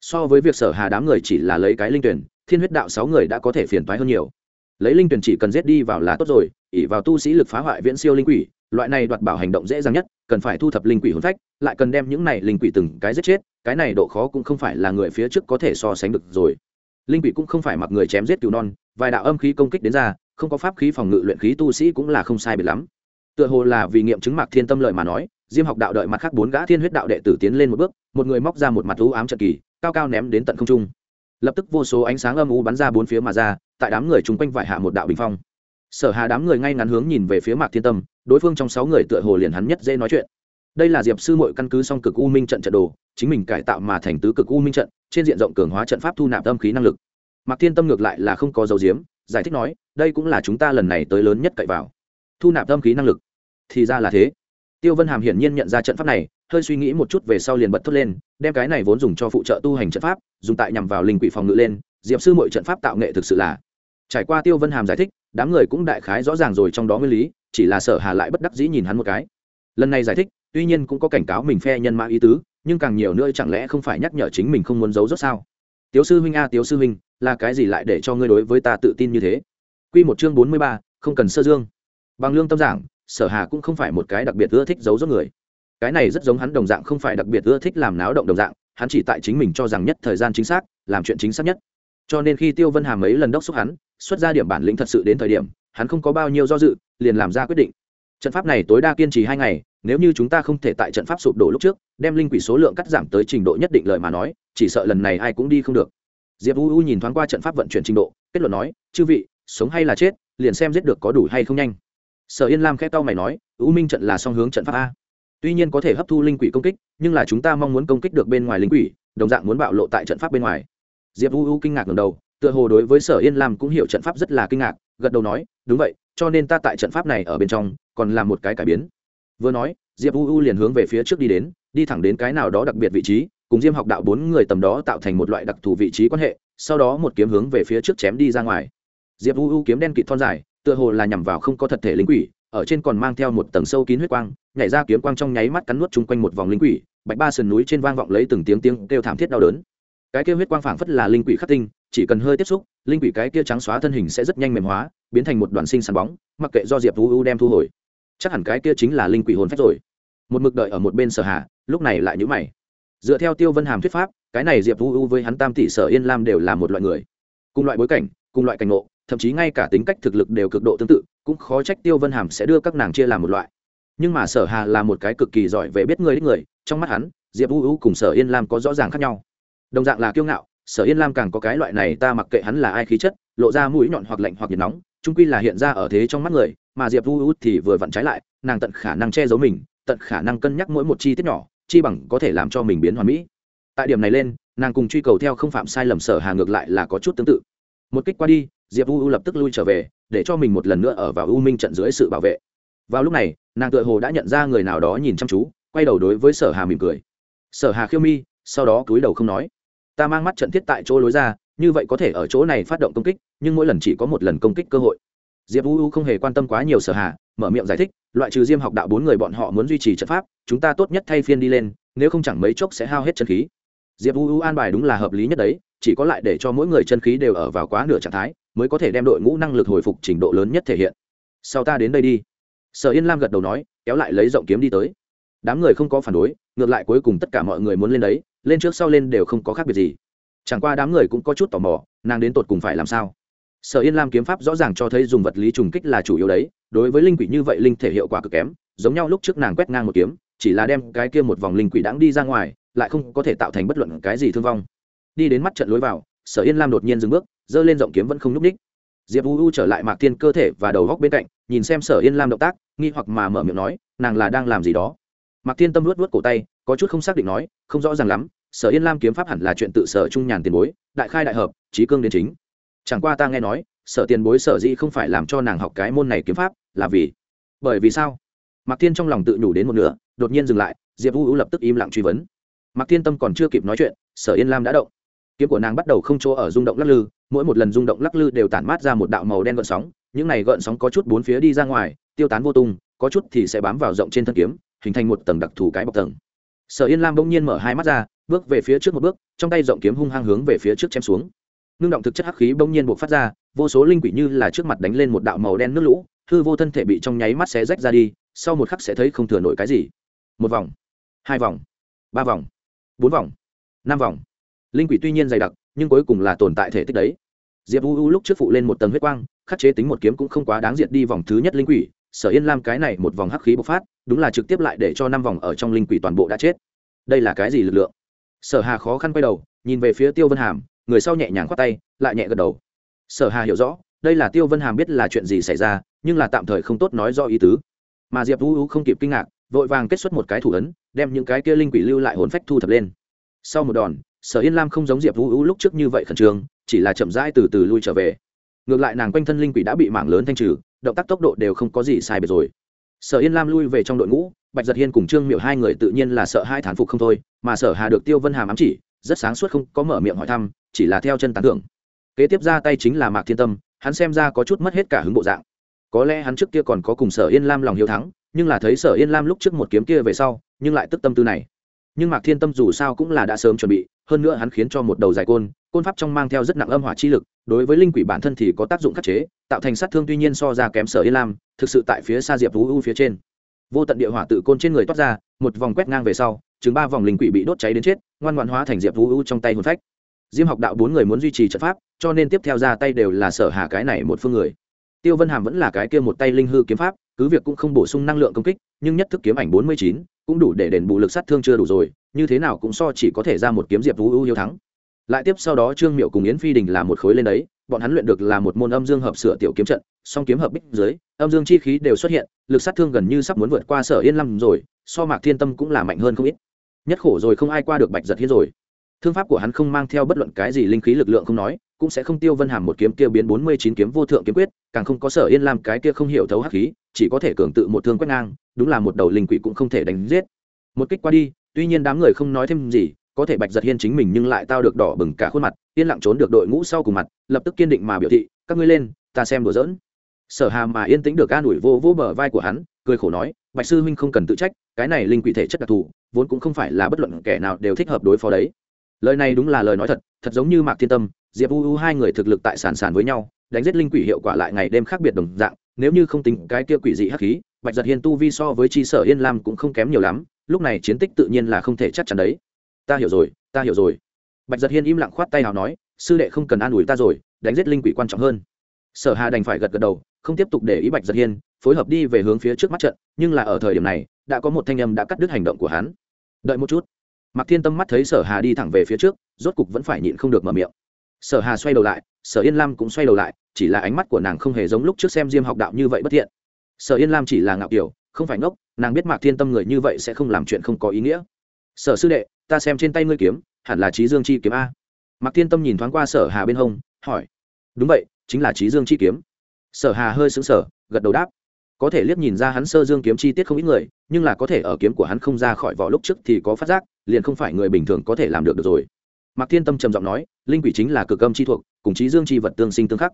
So với việc sở hà đám người chỉ là lấy cái linh tuyển, thiên huyết đạo sáu người đã có thể phiền toái hơn nhiều. Lấy linh tuyển chỉ cần giết đi vào là tốt rồi ỉ vào tu sĩ lực phá hoại viễn siêu linh quỷ, loại này đoạt bảo hành động dễ dàng nhất, cần phải thu thập linh quỷ hồn phách, lại cần đem những này linh quỷ từng cái giết chết, cái này độ khó cũng không phải là người phía trước có thể so sánh được rồi. Linh quỷ cũng không phải mặc người chém giết cừu non, vài đạo âm khí công kích đến ra không có pháp khí phòng ngự luyện khí tu sĩ cũng là không sai biệt lắm. Tựa hồ là vì nghiệm chứng mạc thiên tâm lợi mà nói, diêm học đạo đợi mặt khác bốn gã thiên huyết đạo đệ tử tiến lên một bước, một người móc ra một mặt thú ám trận kỳ, cao cao ném đến tận không trung. Lập tức vô số ánh sáng âm u bắn ra bốn phía mà ra, tại đám người chung quanh vải hạ một đạo bình phong. Sở hà đám người ngay ngắn hướng nhìn về phía mạc thiên tâm, đối phương trong sáu người tựa hồ liền hắn nhất dễ nói chuyện. Đây là diệp sư mội căn cứ song cực u minh trận trận đồ, chính mình cải tạo mà thành tứ cực u minh trận, trên diện rộng cường hóa trận pháp thu nạp âm khí năng lực. Mạc thiên tâm ngược lại là không có dấu diếm giải thích nói, đây cũng là chúng ta lần này tới lớn nhất cậy vào. Thu nạp tâm khí năng lực. Thì ra là thế. Tiêu vân hàm hiển nhiên nhận ra trận pháp này, hơi suy nghĩ một chút về sau liền bật thốt lên, đem cái này vốn dùng cho phụ trợ tu hành trận pháp, dùng tại nhằm vào linh quỷ phòng ngự lên, diệp sư mọi trận pháp tạo nghệ thực sự là. Trải qua tiêu vân hàm giải thích, đám người cũng đại khái rõ ràng rồi trong đó nguyên lý, chỉ là sở hà lại bất đắc dĩ nhìn hắn một cái. Lần này giải thích, tuy nhiên cũng có cảnh cáo mình phe nhân mã ý tứ, nhưng càng nhiều nữa chẳng lẽ không phải nhắc nhở chính mình không muốn giấu rốt sao? Tiếu sư huynh a tiếu sư huynh là cái gì lại để cho ngươi đối với ta tự tin như thế? Quy một chương bốn mươi ba, không cần sơ dương. Bằng lương tâm giảng sở hà cũng không phải một cái đặc biệt ưa thích giấu giấc người. Cái này rất giống hắn đồng dạng không phải đặc biệt ưa thích làm náo động đồng dạng hắn chỉ tại chính mình cho rằng nhất thời gian chính xác làm chuyện chính xác nhất. Cho nên khi tiêu vân hàm mấy lần đốc xúc hắn xuất ra điểm bản lĩnh thật sự đến thời điểm hắn không có bao nhiêu do dự liền làm ra quyết định. Trận pháp này tối đa kiên trì hai ngày nếu như chúng ta không thể tại trận pháp sụp đổ lúc trước, đem linh quỷ số lượng cắt giảm tới trình độ nhất định lời mà nói, chỉ sợ lần này ai cũng đi không được. Diệp u u nhìn thoáng qua trận pháp vận chuyển trình độ, kết luận nói, chư vị, sống hay là chết, liền xem giết được có đủ hay không nhanh. Sở yên lam khẽ tao mày nói, u minh trận là song hướng trận pháp a. Tuy nhiên có thể hấp thu linh quỷ công kích, nhưng là chúng ta mong muốn công kích được bên ngoài linh quỷ, đồng dạng muốn bạo lộ tại trận pháp bên ngoài. Diệp u u kinh ngạc ngầm đầu, tựa hồ đối với sở yên lam cũng hiểu trận pháp rất là kinh ngạc, gật đầu nói, đúng vậy, cho nên ta tại trận pháp này ở bên trong, còn làm một cái cải biến vừa nói, diệp u u liền hướng về phía trước đi đến, đi thẳng đến cái nào đó đặc biệt vị trí, cùng diêm học đạo bốn người tầm đó tạo thành một loại đặc thù vị trí quan hệ, sau đó một kiếm hướng về phía trước chém đi ra ngoài. Diệp u u kiếm đen kịt thon dài, tựa hồ là nhằm vào không có thật thể linh quỷ, ở trên còn mang theo một tầng sâu kín huyết quang, nhảy ra kiếm quang trong nháy mắt cắn nuốt chung quanh một vòng linh quỷ, bạch ba sườn núi trên vang vọng lấy từng tiếng tiếng kêu thảm thiết đau đớn. Cái kêu huyết quang phảng phất là linh quỷ khắc tinh, chỉ cần hơi tiếp xúc, linh quỷ cái kia trắng xóa thân hình sẽ rất nhanh mềm hóa, biến thành một đoàn sinh sàn bóng, mặc kệ do diệp u u đem thu hồi chắc hẳn cái kia chính là linh quỷ hồn phách rồi. Một mực đợi ở một bên sở hạ lúc này lại nhữ mày. Dựa theo tiêu vân hàm thuyết pháp, cái này diệp u u với hắn tam tỷ sở yên lam đều là một loại người. Cùng loại bối cảnh, cùng loại cảnh ngộ, thậm chí ngay cả tính cách thực lực đều cực độ tương tự, cũng khó trách tiêu vân hàm sẽ đưa các nàng chia làm một loại. Nhưng mà sở hà là một cái cực kỳ giỏi về biết người đích người, trong mắt hắn, diệp u u cùng sở yên lam có rõ ràng khác nhau. Đồng dạng là kiêu ngạo, sở yên lam càng có cái loại này ta mặc kệ hắn là ai khí chất, lộ ra mũi nhọn hoặc lạnh hoặc nhiệt nóng trung quy là hiện ra ở thế trong mắt người, mà diệp vu út thì vừa vặn trái lại, nàng tận khả năng che giấu mình, tận khả năng cân nhắc mỗi một chi tiết nhỏ, chi bằng có thể làm cho mình biến hoàn mỹ. Tại điểm này lên, nàng cùng truy cầu theo không phạm sai lầm sở hà ngược lại là có chút tương tự. Một kích qua đi, diệp vu u lập tức lui trở về, để cho mình một lần nữa ở vào u minh trận dưới sự bảo vệ. Vào lúc này, nàng tựa hồ đã nhận ra người nào đó nhìn chăm chú, quay đầu đối với sở hà mỉm cười. Sở hà khiêu mi, sau đó cúi đầu không nói. Ta mang mắt trận thiết tại chỗ lối ra như vậy có thể ở chỗ này phát động công kích, nhưng mỗi lần chỉ có một lần công kích cơ hội. Diệp u u không hề quan tâm quá nhiều sở hà, mở miệng giải thích, loại trừ diêm học đạo bốn người bọn họ muốn duy trì trận pháp, chúng ta tốt nhất thay phiên đi lên, nếu không chẳng mấy chốc sẽ hao hết chân khí. Diệp u u an bài đúng là hợp lý nhất đấy, chỉ có lại để cho mỗi người chân khí đều ở vào quá nửa trạng thái, mới có thể đem đội ngũ năng lực hồi phục trình độ lớn nhất thể hiện. Sau ta đến đây đi. Sở yên lam gật đầu nói, kéo lại lấy rộng kiếm đi tới. Đám người không có phản đối, ngược lại cuối cùng tất cả mọi người muốn lên đấy, lên trước sau lên đều không có khác biệt gì chẳng qua đám người cũng có chút tò mò, nàng đến tột cùng phải làm sao? Sở yên lam kiếm pháp rõ ràng cho thấy dùng vật lý trùng kích là chủ yếu đấy, đối với linh quỷ như vậy linh thể hiệu quả cực kém, giống nhau lúc trước nàng quét ngang một kiếm, chỉ là đem cái kia một vòng linh quỷ đãng đi ra ngoài, lại không có thể tạo thành bất luận cái gì thương vong. Đi đến mắt trận lối vào, sở yên lam đột nhiên dừng bước, giơ lên rộng kiếm vẫn không n ú c ních diệp u u trở lại mạc tiên cơ thể và đầu góc bên cạnh, nhìn xem sở yên lam động tác, nghi hoặc mà mở miệng nói, nàng là đang làm gì đó? Mạc tiên tâm luốt vớt cổ tay, có chút không xác định nói, không rõ ràng lắm sở yên lam kiếm pháp hẳn là chuyện tự sở trung nhàn tiền bối, đại khai đại hợp trí cương đến chính. Chẳng qua ta nghe nói, sở tiền bối sở dĩ không phải làm cho nàng học cái môn này kiếm pháp, là vì bởi vì sao? Mạc Thiên trong lòng tự nhủ đến một nửa, đột nhiên dừng lại, diệp vũ lập tức im lặng truy vấn. Mạc Thiên tâm còn chưa kịp nói chuyện, sở yên lam đã động. Kiếm của nàng bắt đầu không chỗ ở rung động lắc lư, mỗi một lần rung động lắc lư đều tản mát ra một đạo màu đen gợn sóng, những này gợn sóng có chút bốn phía đi ra ngoài, tiêu tán vô tung, có chút thì sẽ bám vào rộng trên thân kiếm, hình thành một tầng đặc thù cái bọc tầng sở yên lam bỗng nhiên mở hai mắt ra, bước về phía trước một bước, trong tay rộng kiếm hung hăng hướng về phía trước chém xuống. Ngưng động thực chất hắc khí bỗng nhiên buộc phát ra, vô số linh quỷ như là trước mặt đánh lên một đạo màu đen nước lũ, hư vô thân thể bị trong nháy mắt xé rách ra đi, sau một khắc sẽ thấy không thừa nổi cái gì. Một vòng, hai vòng, ba vòng, bốn vòng, năm vòng. Linh quỷ tuy nhiên dày đặc, nhưng cuối cùng là tồn tại thể tích đấy. Diệp u u lúc trước phụ lên một tầng huyết quang, khắc chế tính một kiếm cũng không quá đáng diệt đi vòng thứ nhất linh quỷ. Sở yên lam cái này một vòng hắc khí bộc phát đúng là trực tiếp lại để cho năm vòng ở trong linh quỷ toàn bộ đã chết. Đây là cái gì lực lượng? Sở hà khó khăn quay đầu, nhìn về phía tiêu vân hàm, người sau nhẹ nhàng khoát tay, lại nhẹ gật đầu. Sở hà hiểu rõ, đây là tiêu vân hàm biết là chuyện gì xảy ra, nhưng là tạm thời không tốt nói do ý tứ. Mà diệp vũ u không kịp kinh ngạc, vội vàng kết xuất một cái thủ ấn, đem những cái kia linh quỷ lưu lại hồn phách thu thập lên. Sau một đòn, sở yên lam không giống diệp vũ u lúc trước như vậy khẩn trương, chỉ là chậm rãi từ từ lui trở về. Ngược lại nàng quanh thân linh quỷ đã bị mảng lớn thanh trừ, động tác tốc độ đều không có gì sai biệt rồi sở yên lam lui về trong đội ngũ, bạch giật hiên cùng trương miệu hai người tự nhiên là sợ hai thán phục không thôi, mà sở hà được tiêu vân hàm ám chỉ, rất sáng suốt không có mở miệng hỏi thăm, chỉ là theo chân tán thưởng. Kế tiếp ra tay chính là mạc thiên tâm, hắn xem ra có chút mất hết cả hứng bộ dạng. Có lẽ hắn trước kia còn có cùng sở yên lam lòng hiếu thắng, nhưng là thấy sở yên lam lúc trước một kiếm kia về sau, nhưng lại tức tâm tư này. Nhưng mạc thiên tâm dù sao cũng là đã sớm chuẩn bị, hơn nữa hắn khiến cho một đầu dài côn côn pháp trong mang theo rất nặng âm hỏa chi lực đối với linh quỷ bản thân thì có tác dụng khắc chế, tạo thành sát thương tuy nhiên so ra kém sở yên lam, thực sự tại phía xa diệp vũ u phía trên. Vô tận địa hỏa tự côn trên người toát ra, một vòng quét ngang về sau, chừng ba vòng linh quỷ bị đốt cháy đến chết, ngoan ngoan hóa thành diệp vũ u trong tay hồn phách. Diêm học đạo bốn người muốn duy trì trận pháp, cho nên tiếp theo ra tay đều là sở hạ cái này một phương người. Tiêu vân hàm vẫn là cái kia một tay linh hư kiếm pháp, cứ việc cũng không bổ sung năng lượng công kích, nhưng nhất thức kiếm ảnh bốn mươi chín, cũng đủ để đền bù lực sát thương chưa đủ rồi, như thế nào cũng so chỉ có thể ra một kiếm diệp vũ ưu hiếu thắng lại tiếp sau đó trương miệu cùng yến phi đình là một khối lên đấy, bọn hắn luyện được là một môn âm dương hợp sửa tiểu kiếm trận, song kiếm hợp bích dưới, âm dương chi khí đều xuất hiện, lực sát thương gần như sắp muốn vượt qua sở yên lâm rồi, so mạc thiên tâm cũng là mạnh hơn không ít. Nhất khổ rồi không ai qua được bạch giật hiên rồi. Thương pháp của hắn không mang theo bất luận cái gì linh khí lực lượng không nói, cũng sẽ không tiêu vân hàm một kiếm kia biến bốn mươi chín kiếm vô thượng kiếm quyết, càng không có sở yên làm cái kia không hiểu thấu hắc khí, chỉ có thể cường tự một thương quét ngang, đúng là một đầu linh quỷ cũng không thể đánh giết. Một kích qua đi, tuy nhiên đám người không nói thêm gì có thể bạch giật hiên chính mình nhưng lại tao được đỏ bừng cả khuôn mặt, yên lặng trốn được đội ngũ sau cùng mặt, lập tức kiên định mà biểu thị, các ngươi lên, ta xem đùa giỡn. Sở hà mà yên tĩnh được an ủi vô vô bờ vai của hắn, cười khổ nói, bạch sư huynh không cần tự trách, cái này linh quỷ thể chất đặc thù, vốn cũng không phải là bất luận kẻ nào đều thích hợp đối phó đấy. Lời này đúng là lời nói thật thật giống như mạc thiên tâm, diệp u u hai người thực lực tại sàn sàn với nhau, đánh giết linh quỷ hiệu quả lại ngày đêm khác biệt đồng dạng, nếu như không tính cái kia quỷ dị hắc khí, bạch giật hiên tu vi so với chi sở yên lam cũng không kém nhiều lắm, lúc này chiến tích tự nhiên là không thể chắc chắn đấy ta hiểu rồi, ta hiểu rồi. Bạch giật hiên im lặng khoát tay nào nói, sư đệ không cần an ủi ta rồi, đánh giết linh quỷ quan trọng hơn. Sở hà đành phải gật gật đầu, không tiếp tục để ý bạch giật hiên, phối hợp đi về hướng phía trước mắt trận, nhưng là ở thời điểm này, đã có một thanh âm đã cắt đứt hành động của hắn. Đợi một chút. Mạc thiên tâm mắt thấy sở hà đi thẳng về phía trước, rốt cục vẫn phải nhịn không được mở miệng. Sở hà xoay đầu lại, sở yên lam cũng xoay đầu lại, chỉ là ánh mắt của nàng không hề giống lúc trước xem diêm học đạo như vậy bất thiện. Sở yên lam chỉ là ngạo kiểu, không phải ngốc, nàng biết mạc thiên tâm người như vậy sẽ không làm chuyện không có ý nghĩa. Sở sư đệ ta xem trên tay ngươi kiếm hẳn là trí dương chi kiếm a. Mạc thiên tâm nhìn thoáng qua sở hà bên hông hỏi. Đúng vậy chính là trí dương chi kiếm. Sở hà hơi sững sờ gật đầu đáp. Có thể liếc nhìn ra hắn sơ dương kiếm chi tiết không ít người nhưng là có thể ở kiếm của hắn không ra khỏi vỏ lúc trước thì có phát giác liền không phải người bình thường có thể làm được, được rồi. Mạc thiên tâm trầm giọng nói linh quỷ chính là cực âm chi thuộc cùng trí dương chi vật tương sinh tương khắc.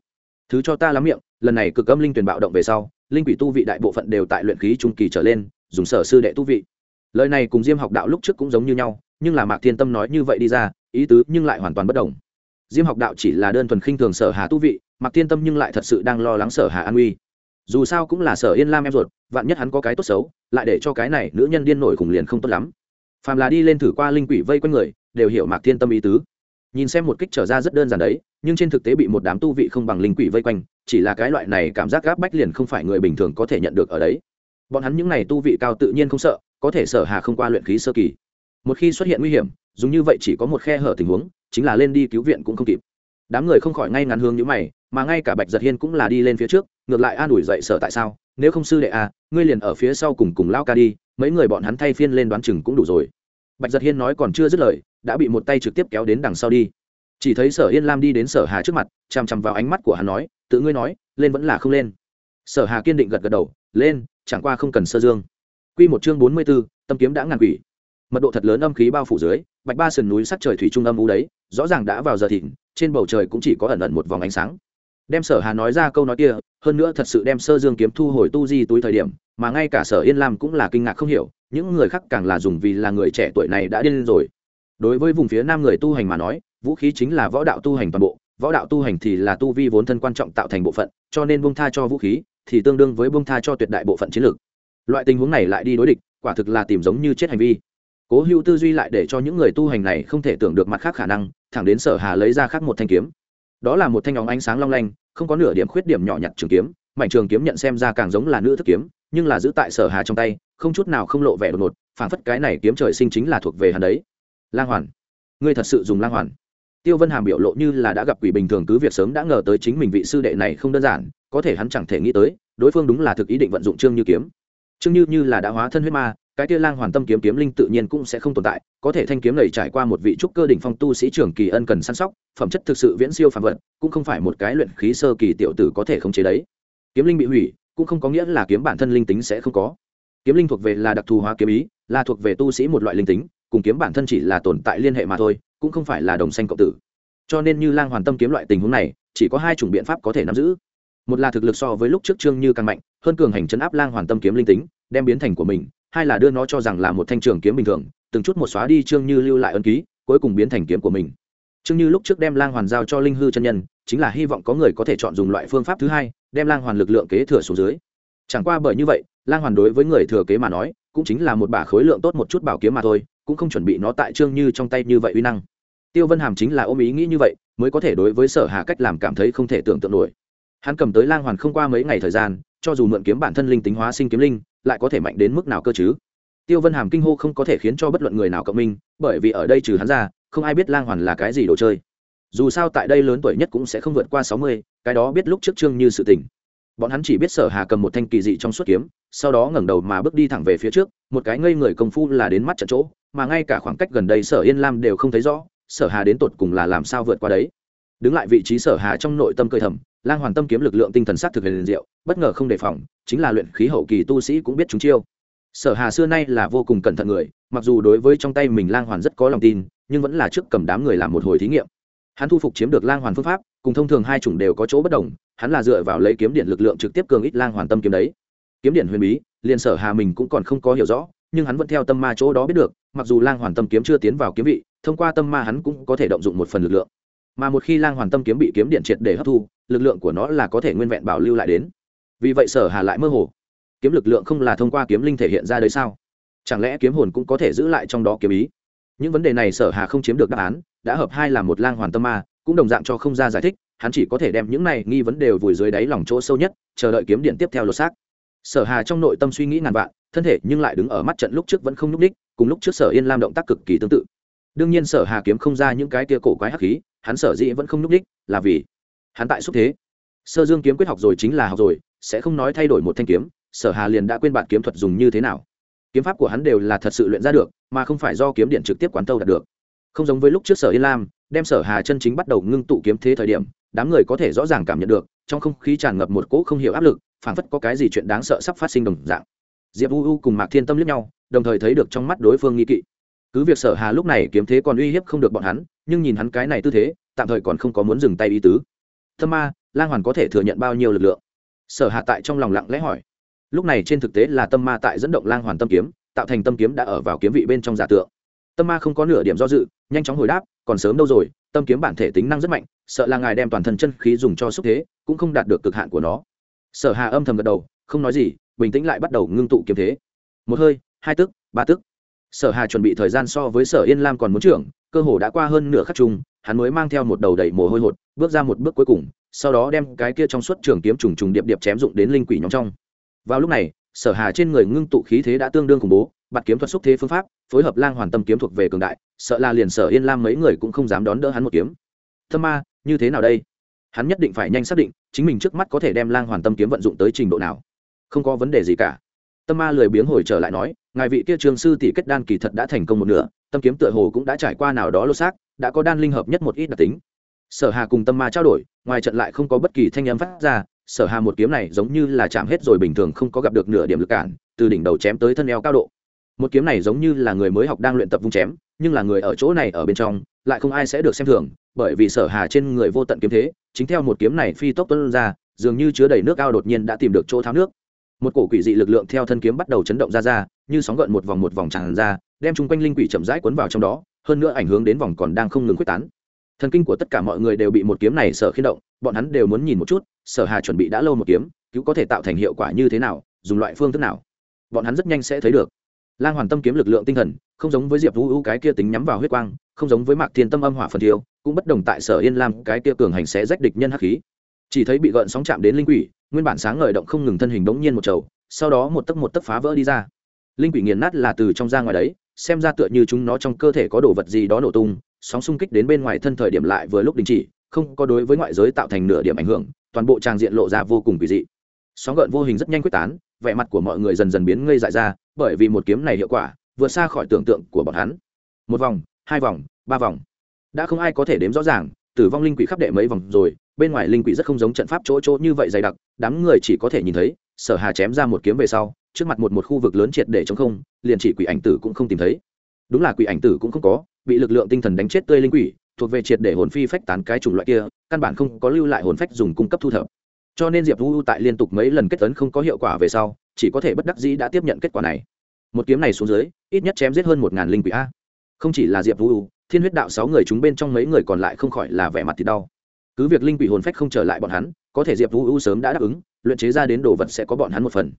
Thứ cho ta lắm miệng lần này cực âm linh tuyển bạo động về sau linh quỷ tu vị đại bộ phận đều tại luyện khí trung kỳ trở lên dùng sở sư đệ tu vị. Lời này cùng diêm học đạo lúc trước cũng giống như nhau nhưng là mạc thiên tâm nói như vậy đi ra, ý tứ nhưng lại hoàn toàn bất đồng. Diêm học đạo chỉ là đơn thuần khinh thường sở hà tu vị, mạc thiên tâm nhưng lại thật sự đang lo lắng sở hà an uy dù sao cũng là sở yên lam em ruột, vạn nhất hắn có cái tốt xấu, lại để cho cái này nữ nhân điên nổi khủng liền không tốt lắm. Phàm là đi lên thử qua linh quỷ vây quanh người, đều hiểu mạc thiên tâm ý tứ. Nhìn xem một kích trở ra rất đơn giản đấy, nhưng trên thực tế bị một đám tu vị không bằng linh quỷ vây quanh, chỉ là cái loại này cảm giác gáp bách liền không phải người bình thường có thể nhận được ở đấy. Bọn hắn những này tu vị cao tự nhiên không sợ, có thể sở hà không qua luyện khí sơ kỳ một khi xuất hiện nguy hiểm, dùng như vậy chỉ có một khe hở tình huống, chính là lên đi cứu viện cũng không kịp. Đám người không khỏi ngay ngắn hướng như mày, mà ngay cả bạch giật hiên cũng là đi lên phía trước, ngược lại an ủi dậy sở tại sao, nếu không sư đệ à ngươi liền ở phía sau cùng cùng lao ca đi, mấy người bọn hắn thay phiên lên đoán chừng cũng đủ rồi. Bạch giật hiên nói còn chưa dứt lời, đã bị một tay trực tiếp kéo đến đằng sau đi. Chỉ thấy sở yên lam đi đến sở hà trước mặt, chằm chằm vào ánh mắt của hắn nói, tự ngươi nói, lên vẫn là không lên. Sở hà kiên định gật gật đầu, lên, chẳng qua không cần sơ dương. Q một chương bốn mươi b ố tâm kiếm đã ngàn quỷ mật độ thật lớn âm khí bao phủ dưới, bạch ba sườn núi sắc trời thủy trung âm u đấy, rõ ràng đã vào giờ thịnh trên bầu trời cũng chỉ có ẩn ẩn một vòng ánh sáng. Đem sở hà nói ra câu nói kia, hơn nữa thật sự đem sơ dương kiếm thu hồi tu di túi thời điểm, mà ngay cả sở yên lam cũng là kinh ngạc không hiểu, những người khác càng là dùng vì là người trẻ tuổi này đã điên rồi. Đối với vùng phía nam người tu hành mà nói, vũ khí chính là võ đạo tu hành toàn bộ, võ đạo tu hành thì là tu vi vốn thân quan trọng tạo thành bộ phận, cho nên buông tha cho vũ khí thì tương đương với buông tha cho tuyệt đại bộ phận chiến lược. Loại tình huống này lại đi đối địch, quả thực là tìm giống như chết hành vi cố hữu tư duy lại để cho những người tu hành này không thể tưởng được mặt khác khả năng, thẳng đến sở hà lấy ra khác một thanh kiếm. Đó là một thanh óng ánh sáng long lanh, không có nửa điểm khuyết điểm nhỏ nhặt trường kiếm, mảnh trường kiếm nhận xem ra càng giống là nữ thức kiếm, nhưng là giữ tại sở hà trong tay, không chút nào không lộ vẻ đột ngột, phảng phất cái này kiếm trời sinh chính là thuộc về hắn đấy. Lang hoàn, ngươi thật sự dùng lang hoàn. Tiêu vân hàm biểu lộ như là đã gặp quỷ bình thường cứ việc sớm đã ngờ tới chính mình vị sư đệ này không đơn giản, có thể hắn chẳng thể nghĩ tới, đối phương đúng là thực ý định vận dụng trương như kiếm. Trương như như là đã hóa thân huyết ma cái kia lang hoàn tâm kiếm kiếm linh tự nhiên cũng sẽ không tồn tại, có thể thanh kiếm này trải qua một vị trúc cơ đỉnh phong tu sĩ trưởng kỳ ân cần săn sóc, phẩm chất thực sự viễn siêu phàm vật, cũng không phải một cái luyện khí sơ kỳ tiểu tử có thể khống chế đấy. Kiếm linh bị hủy, cũng không có nghĩa là kiếm bản thân linh tính sẽ không có. Kiếm linh thuộc về là đặc thù hóa kiếm ý, là thuộc về tu sĩ một loại linh tính, cùng kiếm bản thân chỉ là tồn tại liên hệ mà thôi, cũng không phải là đồng xanh cộng tử. Cho nên như lang hoàn tâm kiếm loại tình huống này, chỉ có hai chủng biện pháp có thể nắm giữ. Một là thực lực so với lúc trước trương như càng mạnh, hơn cường hành chấn áp lang hoàn tâm kiếm linh tính, đem biến thành của mình hai là đưa nó cho rằng là một thanh trường kiếm bình thường, từng chút một xóa đi trương như lưu lại ân ký, cuối cùng biến thành kiếm của mình. Trương như lúc trước đem lang hoàn giao cho linh hư chân nhân, chính là hy vọng có người có thể chọn dùng loại phương pháp thứ hai, đem lang hoàn lực lượng kế thừa xuống dưới. Chẳng qua bởi như vậy, lang hoàn đối với người thừa kế mà nói, cũng chính là một bả khối lượng tốt một chút bảo kiếm mà thôi, cũng không chuẩn bị nó tại trương như trong tay như vậy uy năng. Tiêu vân hàm chính là ôm ý nghĩ như vậy, mới có thể đối với sở hà cách làm cảm thấy không thể tưởng tượng nổi. Hắn cầm tới lang hoàn không qua mấy ngày thời gian, cho dù mượn kiếm bản thân linh tính hóa sinh kiếm linh lại có thể mạnh đến mức nào cơ chứ? Tiêu vân hàm kinh hô không có thể khiến cho bất luận người nào cộng minh, bởi vì ở đây trừ hắn ra, không ai biết lang hoàn là cái gì đồ chơi. Dù sao tại đây lớn tuổi nhất cũng sẽ không vượt qua sáu mươi, cái đó biết lúc trước trương như sự tình. Bọn hắn chỉ biết sở hà cầm một thanh kỳ dị trong suốt kiếm, sau đó ngẩng đầu mà bước đi thẳng về phía trước, một cái ngây người công phu là đến mắt trận chỗ, mà ngay cả khoảng cách gần đây sở yên lam đều không thấy rõ, sở hà đến tột cùng là làm sao vượt qua đấy đứng lại vị trí sở hà trong nội tâm cơi thầm, lang hoàn tâm kiếm lực lượng tinh thần sát thực liền diệu, bất ngờ không đề phòng, chính là luyện khí hậu kỳ tu sĩ cũng biết chúng chiêu. Sở hà xưa nay là vô cùng cẩn thận người, mặc dù đối với trong tay mình lang hoàn rất có lòng tin, nhưng vẫn là trước cầm đám người làm một hồi thí nghiệm. Hắn thu phục chiếm được lang hoàn phương pháp, cùng thông thường hai chủng đều có chỗ bất đồng, hắn là dựa vào lấy kiếm điện lực lượng trực tiếp cường ít lang hoàn tâm kiếm đấy. Kiếm điện huyền bí, liền sở hà mình cũng còn không có hiểu rõ, nhưng hắn vẫn theo tâm ma chỗ đó biết được, mặc dù lang hoàn tâm kiếm chưa tiến vào kiếm vị, thông qua tâm ma hắn cũng có thể động dụng một phần lực lượng mà một khi lang hoàn tâm kiếm bị kiếm điện triệt để hấp thu lực lượng của nó là có thể nguyên vẹn bảo lưu lại đến. Vì vậy sở hà lại mơ hồ. Kiếm lực lượng không là thông qua kiếm linh thể hiện ra đấy sao? Chẳng lẽ kiếm hồn cũng có thể giữ lại trong đó kiếm ý? Những vấn đề này sở hà không chiếm được đáp án đã hợp hai là một lang hoàn tâm ma cũng đồng dạng cho không ra giải thích hắn chỉ có thể đem những này nghi vấn đều vùi dưới đáy lòng chỗ sâu nhất chờ đợi kiếm điện tiếp theo lột xác. Sở hà trong nội tâm suy nghĩ ngàn vạn thân thể nhưng lại đứng ở mắt trận lúc trước vẫn không nhúc ních, cùng lúc trước sở yên lam động tác cực kỳ tương tự đương nhiên sở hà kiếm không ra những cái tia cổ quái hắc khí, hắn sở dĩ vẫn không núp đích là vì hắn tại xúc thế. Sơ dương kiếm quyết học rồi chính là học rồi, sẽ không nói thay đổi một thanh kiếm, sở hà liền đã quên bạn kiếm thuật dùng như thế nào. Kiếm pháp của hắn đều là thật sự luyện ra được, mà không phải do kiếm điện trực tiếp quán tâu đạt được. Không giống với lúc trước sở yên lam, đem sở hà chân chính bắt đầu ngưng tụ kiếm thế thời điểm, đám người có thể rõ ràng cảm nhận được, trong không khí tràn ngập một cỗ không hiểu áp lực, phảng phất có cái gì chuyện đáng sợ sắp phát sinh đồng dạng. Diệp u u cùng mạc thiên tâm liếc nhau, đồng thời thấy được trong mắt đối phương nghi kỵ cứ việc sở hà lúc này kiếm thế còn uy hiếp không được bọn hắn, nhưng nhìn hắn cái này tư thế, tạm thời còn không có muốn dừng tay ý tứ. Thơ ma, lang hoàn có thể thừa nhận bao nhiêu lực lượng? Sở hà tại trong lòng lặng lẽ hỏi. Lúc này trên thực tế là tâm ma tại dẫn động lang hoàn tâm kiếm, tạo thành tâm kiếm đã ở vào kiếm vị bên trong giả tượng. Tâm ma không có nửa điểm do dự, nhanh chóng hồi đáp, còn sớm đâu rồi, tâm kiếm bản thể tính năng rất mạnh, sợ là ngài đem toàn thân chân khí dùng cho xúc thế, cũng không đạt được cực hạn của nó. Sở hà âm thầm gật đầu, không nói gì, bình tĩnh lại bắt đầu ngưng tụ kiếm thế. Một hơi, hai tức, ba tức sở hà chuẩn bị thời gian so với sở yên lam còn muốn trưởng, cơ hồ đã qua hơn nửa khắc chung, hắn mới mang theo một đầu đầy mồ hôi hột, bước ra một bước cuối cùng, sau đó đem cái kia trong suốt trường kiếm trùng trùng điệp điệp chém dụng đến linh quỷ nhóm trong. Vào lúc này, sở hà trên người ngưng tụ khí thế đã tương đương khủng bố, bạt kiếm thuật xúc thế phương pháp, phối hợp lang hoàn tâm kiếm thuộc về cường đại, sợ là liền sở yên lam mấy người cũng không dám đón đỡ hắn một kiếm. Thâm ma, như thế nào đây? Hắn nhất định phải nhanh xác định, chính mình trước mắt có thể đem lang hoàn tâm kiếm vận dụng tới trình độ nào. Không có vấn đề gì cả. Tâm ma lười biếng hồi trở lại nói ngài vị kia trường sư tỷ kết đan kỳ thật đã thành công một nửa, tâm kiếm tựa hồ cũng đã trải qua nào đó lô xác, đã có đan linh hợp nhất một ít đặc tính. Sở hà cùng tâm ma trao đổi, ngoài trận lại không có bất kỳ thanh âm phát ra, sở hà một kiếm này giống như là chạm hết rồi bình thường không có gặp được nửa điểm lực cản, từ đỉnh đầu chém tới thân eo cao độ. Một kiếm này giống như là người mới học đang luyện tập vung chém, nhưng là người ở chỗ này ở bên trong, lại không ai sẽ được xem thường, bởi vì sở hà trên người vô tận kiếm thế, chính theo một kiếm này phi tốc tuân ra, dường như chứa đầy nước ao đột nhiên đã tìm được chỗ tháo nước. Một cổ quỷ dị lực lượng theo thân kiếm bắt đầu chấn động ra ra như sóng gợn một vòng một vòng tràn ra, đem chung quanh linh quỷ chậm rãi cuốn vào trong đó, hơn nữa ảnh hưởng đến vòng còn đang không ngừng quyết tán. Thần kinh của tất cả mọi người đều bị một kiếm này sở khiên động, bọn hắn đều muốn nhìn một chút, sở hà chuẩn bị đã lâu một kiếm, cứu có thể tạo thành hiệu quả như thế nào, dùng loại phương thức nào. Bọn hắn rất nhanh sẽ thấy được. Lang hoàn tâm kiếm lực lượng tinh thần, không giống với diệp vũ U cái kia tính nhắm vào huyết quang, không giống với mạc thiên tâm âm hỏa phần thiêu, cũng bất đồng tại sở yên lam cái kia cường hành sẽ rách địch nhân hắc khí. Chỉ thấy bị gợn sóng chạm đến linh quỷ, nguyên bản sáng ngời động không ngừng thân hình đống nhiên một trầu, sau đó một tấc một tấc phá vỡ đi ra linh quỷ nghiền nát là từ trong ra ngoài đấy, xem ra tựa như chúng nó trong cơ thể có đồ vật gì đó nổ tung, sóng xung kích đến bên ngoài thân thời điểm lại vừa lúc đình chỉ, không có đối với ngoại giới tạo thành nửa điểm ảnh hưởng, toàn bộ trang diện lộ ra vô cùng kỳ dị. Sóng gợn vô hình rất nhanh quyết tán, vẻ mặt của mọi người dần dần biến ngây dại ra, bởi vì một kiếm này hiệu quả, vượt xa khỏi tưởng tượng của bọn hắn. Một vòng, hai vòng, ba vòng. Đã không ai có thể đếm rõ ràng, tử vong linh quỷ khắp đệ mấy vòng rồi, bên ngoài linh quỷ rất không giống trận pháp chỗ chỗ như vậy dày đặc, đám người chỉ có thể nhìn thấy, sở hà chém ra một kiếm về sau trước mặt một một khu vực lớn triệt để chống không, liền chỉ quỷ ảnh tử cũng không tìm thấy. Đúng là quỷ ảnh tử cũng không có, bị lực lượng tinh thần đánh chết tươi linh quỷ, thuộc về triệt để hồn phi phách tán cái chủng loại kia, căn bản không có lưu lại hồn phách dùng cung cấp thu thập. Cho nên diệp vũ tại liên tục mấy lần kết tấn không có hiệu quả về sau, chỉ có thể bất đắc dĩ đã tiếp nhận kết quả này. Một kiếm này xuống dưới, ít nhất chém giết hơn một ngàn linh quỷ a. Không chỉ là diệp vũ thiên huyết đạo sáu người chúng bên trong mấy người còn lại không khỏi là vẻ mặt thì đau. Cứ việc linh quỷ hồn phách không trở lại bọn hắn, có thể diệp vũ sớm đã đáp ứng, luyện chế ra đến đồ vật sẽ có bọn hắn một phần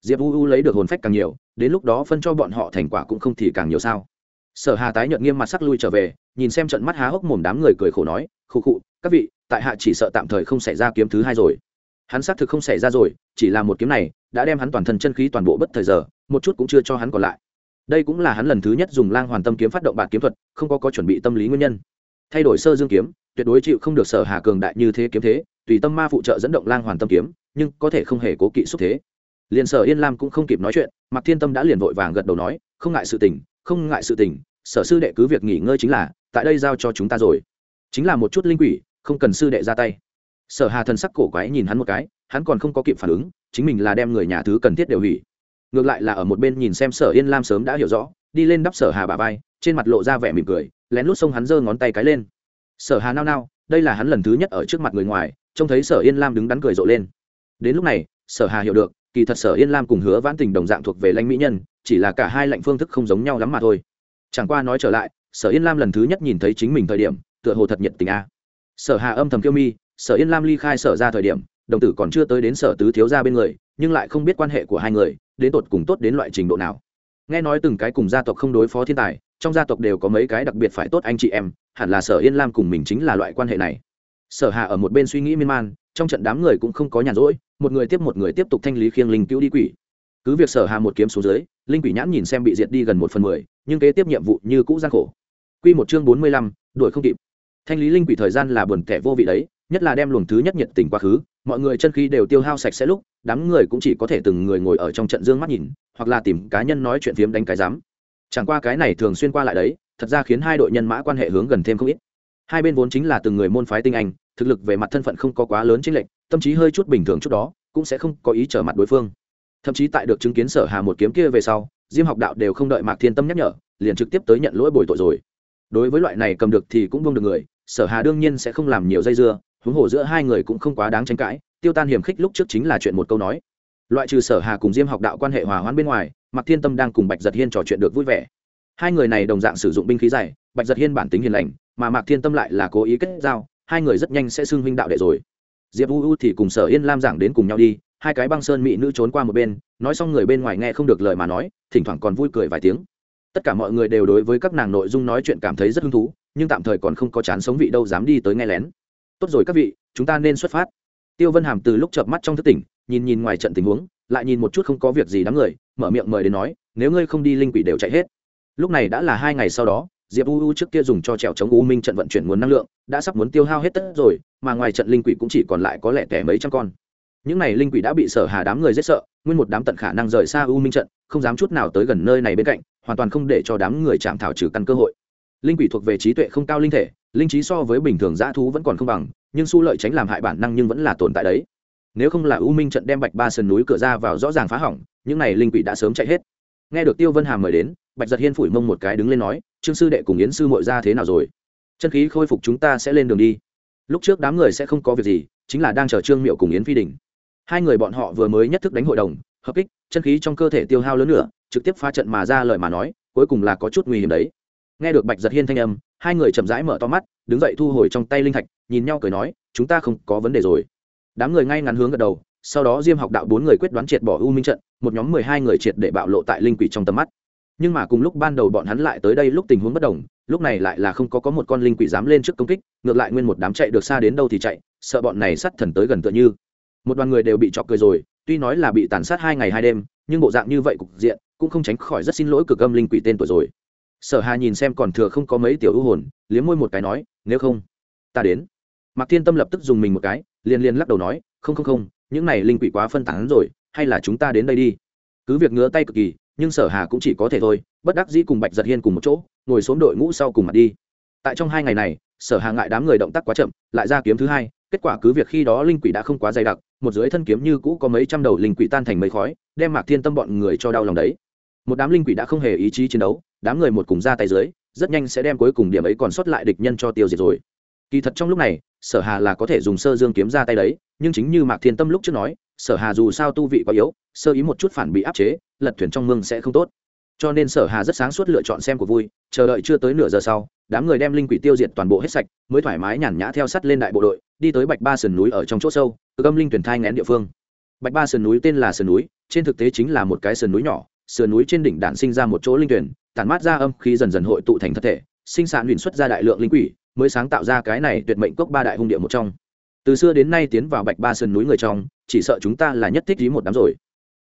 diệp U U lấy được hồn phách càng nhiều, đến lúc đó phân cho bọn họ thành quả cũng không thì càng nhiều sao. Sở hà tái nhợt nghiêm mặt sắc lui trở về, nhìn xem trận mắt há hốc mồm đám người cười khổ nói, khụ khụ, các vị, tại hạ chỉ sợ tạm thời không xảy ra kiếm thứ hai rồi. Hắn xác thực không xảy ra rồi, chỉ là một kiếm này đã đem hắn toàn thân chân khí toàn bộ bất thời giờ, một chút cũng chưa cho hắn còn lại. Đây cũng là hắn lần thứ nhất dùng lang hoàn tâm kiếm phát động bản kiếm thuật, không có có chuẩn bị tâm lý nguyên nhân. Thay đổi sơ dương kiếm, tuyệt đối chịu không được sở hà cường đại như thế kiếm thế, tùy tâm ma phụ trợ dẫn động lang hoàn tâm kiếm, nhưng có thể không hề cố kỵ xúc thế liền sở yên lam cũng không kịp nói chuyện mặc thiên tâm đã liền vội vàng gật đầu nói, không ngại sự tình, không ngại sự tình, sở sư đệ cứ việc nghỉ ngơi chính là, tại đây giao cho chúng ta rồi. Chính là một chút linh quỷ, không cần sư đệ ra tay. Sở hà thần sắc cổ quái nhìn hắn một cái, hắn còn không có kịp phản ứng, chính mình là đem người nhà thứ cần thiết đều hủy. Ngược lại là ở một bên nhìn xem sở yên lam sớm đã hiểu rõ, đi lên đắp sở hà bà vai, trên mặt lộ ra vẻ mỉm cười, lén lút xông hắn giơ ngón tay cái lên. Sở hà nao nao, đây là hắn lần thứ nhất ở trước mặt người ngoài, trông thấy sở yên lam đứng đắn cười rộ lên. Đến lúc này, sở hà hiểu được kỳ thật sở yên lam cùng hứa vãn tình đồng dạng thuộc về lãnh mỹ nhân, chỉ là cả hai lãnh phương thức không giống nhau lắm mà thôi. Chẳng qua nói trở lại, sở yên lam lần thứ nhất nhìn thấy chính mình thời điểm, tựa hồ thật nhiệt tình a. Sở hà âm thầm kiêu mi, sở yên lam ly khai sở ra thời điểm, đồng tử còn chưa tới đến sở tứ thiếu ra bên người, nhưng lại không biết quan hệ của hai người, đến tột cùng tốt đến loại trình độ nào. Nghe nói từng cái cùng gia tộc không đối phó thiên tài, trong gia tộc đều có mấy cái đặc biệt phải tốt anh chị em, hẳn là sở yên lam cùng mình chính là loại quan hệ này. Sở hà ở một bên suy nghĩ miên man trong trận đám người cũng không có nhàn rỗi một người tiếp một người tiếp tục thanh lý khiêng linh cứu đi quỷ. Cứ việc sở hà một kiếm xuống dưới linh quỷ nhãn nhìn xem bị diệt đi gần một phần mười nhưng kế tiếp nhiệm vụ như cũ gian khổ. Quy một chương bốn mươi lăm, đuổi không kịp. Thanh lý linh quỷ thời gian là buồn kẻ vô vị đấy nhất là đem luồng thứ nhất nhiệt tình quá khứ mọi người chân khí đều tiêu hao sạch sẽ lúc đám người cũng chỉ có thể từng người ngồi ở trong trận dương mắt nhìn hoặc là tìm cá nhân nói chuyện phiếm đánh cái giám. Chẳng qua cái này thường xuyên qua lại đấy thật ra khiến hai đội nhân mã quan hệ hướng gần thêm không ít. Hai bên vốn chính là từng người môn phái tinh anh thực lực về mặt thân phận không có quá lớn chênh lệnh tâm trí hơi chút bình thường chút đó, cũng sẽ không có ý trở mặt đối phương. Thậm chí tại được chứng kiến sở hà một kiếm kia về sau, diêm học đạo đều không đợi mạc thiên tâm nhắc nhở, liền trực tiếp tới nhận lỗi bồi tội rồi. Đối với loại này cầm được thì cũng buông được người, sở hà đương nhiên sẽ không làm nhiều dây dưa, huống hồ giữa hai người cũng không quá đáng tranh cãi, tiêu tan hiểm khích lúc trước chính là chuyện một câu nói. Loại trừ sở hà cùng diêm học đạo quan hệ hòa hoãn bên ngoài, mạc thiên tâm đang cùng bạch giật hiên trò chuyện được vui vẻ. Hai người này đồng dạng sử dụng binh khí dày bạch giật hiên bản tính hiền lành, mà mạc thiên tâm lại là cố ý kết giao hai người rất nhanh sẽ xưng huynh đạo đệ rồi. Diệp u u thì cùng sở yên lam giảng đến cùng nhau đi, hai cái băng sơn mỹ nữ trốn qua một bên, nói xong người bên ngoài nghe không được lời mà nói, thỉnh thoảng còn vui cười vài tiếng. Tất cả mọi người đều đối với các nàng nội dung nói chuyện cảm thấy rất hứng thú, nhưng tạm thời còn không có chán sống vị đâu dám đi tới nghe lén. Tốt rồi các vị, chúng ta nên xuất phát. Tiêu vân hàm từ lúc chợp mắt trong thức tỉnh, nhìn nhìn ngoài trận tình huống, lại nhìn một chút không có việc gì đám người, mở miệng mời đến nói, nếu ngươi không đi linh quỷ đều chạy hết. Lúc này đã là hai ngày sau đó diệp u u trước kia dùng cho trèo chống u minh trận vận chuyển nguồn năng lượng, đã sắp muốn tiêu hao hết tất rồi, mà ngoài trận linh quỷ cũng chỉ còn lại có lẽ tẻ mấy trăm con. Những này linh quỷ đã bị sở hà đám người rất sợ, nguyên một đám tận khả năng rời xa u minh trận, không dám chút nào tới gần nơi này bên cạnh, hoàn toàn không để cho đám người chạm thảo trừ căn cơ hội. Linh quỷ thuộc về trí tuệ không cao linh thể, linh trí so với bình thường dã thú vẫn còn không bằng, nhưng su lợi tránh làm hại bản năng nhưng vẫn là tồn tại đấy. Nếu không là u minh trận đem bạch ba sườn núi cửa ra vào rõ ràng phá hỏng, những này linh quỷ đã sớm chạy hết. Nghe được tiêu vân hàm mời đến, bạch giật hiên phủi mông một cái đứng lên nói trương sư đệ cùng yến sư mội ra thế nào rồi? Chân khí khôi phục chúng ta sẽ lên đường đi. Lúc trước đám người sẽ không có việc gì, chính là đang chờ trương miệu cùng yến phi đình. Hai người bọn họ vừa mới nhất thức đánh hội đồng, hợp kích, chân khí trong cơ thể tiêu hao lớn nữa, trực tiếp phá trận mà ra lời mà nói, cuối cùng là có chút nguy hiểm đấy. Nghe được bạch giật hiên thanh âm, hai người chậm rãi mở to mắt, đứng dậy thu hồi trong tay linh thạch, nhìn nhau cười nói, chúng ta không có vấn đề rồi. Đám người ngay ngắn hướng gật đầu, sau đó diêm học đạo bốn người quyết đoán triệt bỏ u minh trận, một nhóm mười hai người triệt để bạo lộ tại linh quỷ trong tầm mắt nhưng mà cùng lúc ban đầu bọn hắn lại tới đây lúc tình huống bất đồng, lúc này lại là không có có một con linh quỷ dám lên trước công kích, ngược lại nguyên một đám chạy được xa đến đâu thì chạy, sợ bọn này sắt thần tới gần tựa như. Một đoàn người đều bị chọc cười rồi, tuy nói là bị tàn sát hai ngày hai đêm, nhưng bộ dạng như vậy cục diện, cũng không tránh khỏi rất xin lỗi cực âm linh quỷ tên tuổi rồi. Sở hà nhìn xem còn thừa không có mấy tiểu ưu hồn, liếm môi một cái nói, nếu không, ta đến. Mạc thiên tâm lập tức dùng mình một cái, liền liền lắc đầu nói, không không không, những này linh quỷ quá phân tán rồi, hay là chúng ta đến đây đi. Cứ việc ngứa tay cực kỳ nhưng sở hà cũng chỉ có thể thôi, bất đắc dĩ cùng bạch giật hiên cùng một chỗ, ngồi xuống đội ngũ sau cùng mặt đi. Tại trong hai ngày này, sở hà ngại đám người động tác quá chậm, lại ra kiếm thứ hai, kết quả cứ việc khi đó linh quỷ đã không quá dày đặc, một dưới thân kiếm như cũ có mấy trăm đầu linh quỷ tan thành mấy khói, đem mạc thiên tâm bọn người cho đau lòng đấy. Một đám linh quỷ đã không hề ý chí chiến đấu, đám người một cùng ra tay dưới, rất nhanh sẽ đem cuối cùng điểm ấy còn sót lại địch nhân cho tiêu diệt rồi. Kỳ thật trong lúc này, sở hà là có thể dùng sơ dương kiếm ra tay đấy nhưng chính như mạc thiên tâm lúc trước nói, sở hà dù sao tu vị quá yếu, sơ ý một chút phản bị áp chế, lật thuyền trong mương sẽ không tốt. Cho nên sở hà rất sáng suốt lựa chọn xem của vui, chờ đợi chưa tới nửa giờ sau, đám người đem linh quỷ tiêu diệt toàn bộ hết sạch, mới thoải mái nhàn nhã theo sắt lên đại bộ đội, đi tới bạch ba sườn núi ở trong chỗ sâu, từ âm linh tuyển thai ngén địa phương. Bạch ba sườn núi tên là sườn núi, trên thực tế chính là một cái sườn núi nhỏ, sườn núi trên đỉnh đạn sinh ra một chỗ linh tuyển tản mát ra âm khí dần dần hội tụ thành thân thể, sinh sản huyền xuất ra đại lượng linh quỷ, mới sáng tạo ra cái này tuyệt mệnh cốc ba đại hung địa một trong từ xưa đến nay tiến vào bạch ba sườn núi người trong, chỉ sợ chúng ta là nhất thích ý một đám rồi.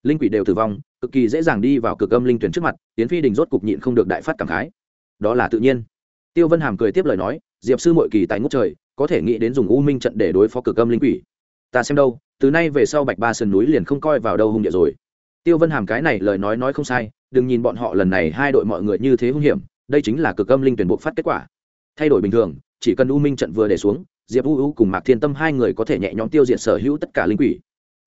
Linh quỷ đều tử vong, cực kỳ dễ dàng đi vào cực âm linh tuyển trước mặt tiến phi đình rốt cục nhịn không được đại phát cảm khái. Đó là tự nhiên. Tiêu vân hàm cười tiếp lời nói, diệp sư mội kỳ tại ngút trời, có thể nghĩ đến dùng u minh trận để đối phó cực âm linh quỷ. Ta xem đâu, từ nay về sau bạch ba sườn núi liền không coi vào đâu hung địa rồi. Tiêu vân hàm cái này lời nói nói không sai, đừng nhìn bọn họ lần này hai đội mọi người như thế hung hiểm, đây chính là cực âm linh tuyển buộc phát kết quả. Thay đổi bình thường, chỉ cần u minh trận vừa để xuống diệp u u cùng mạc thiên tâm hai người có thể nhẹ nhõm tiêu diệt sở hữu tất cả linh quỷ.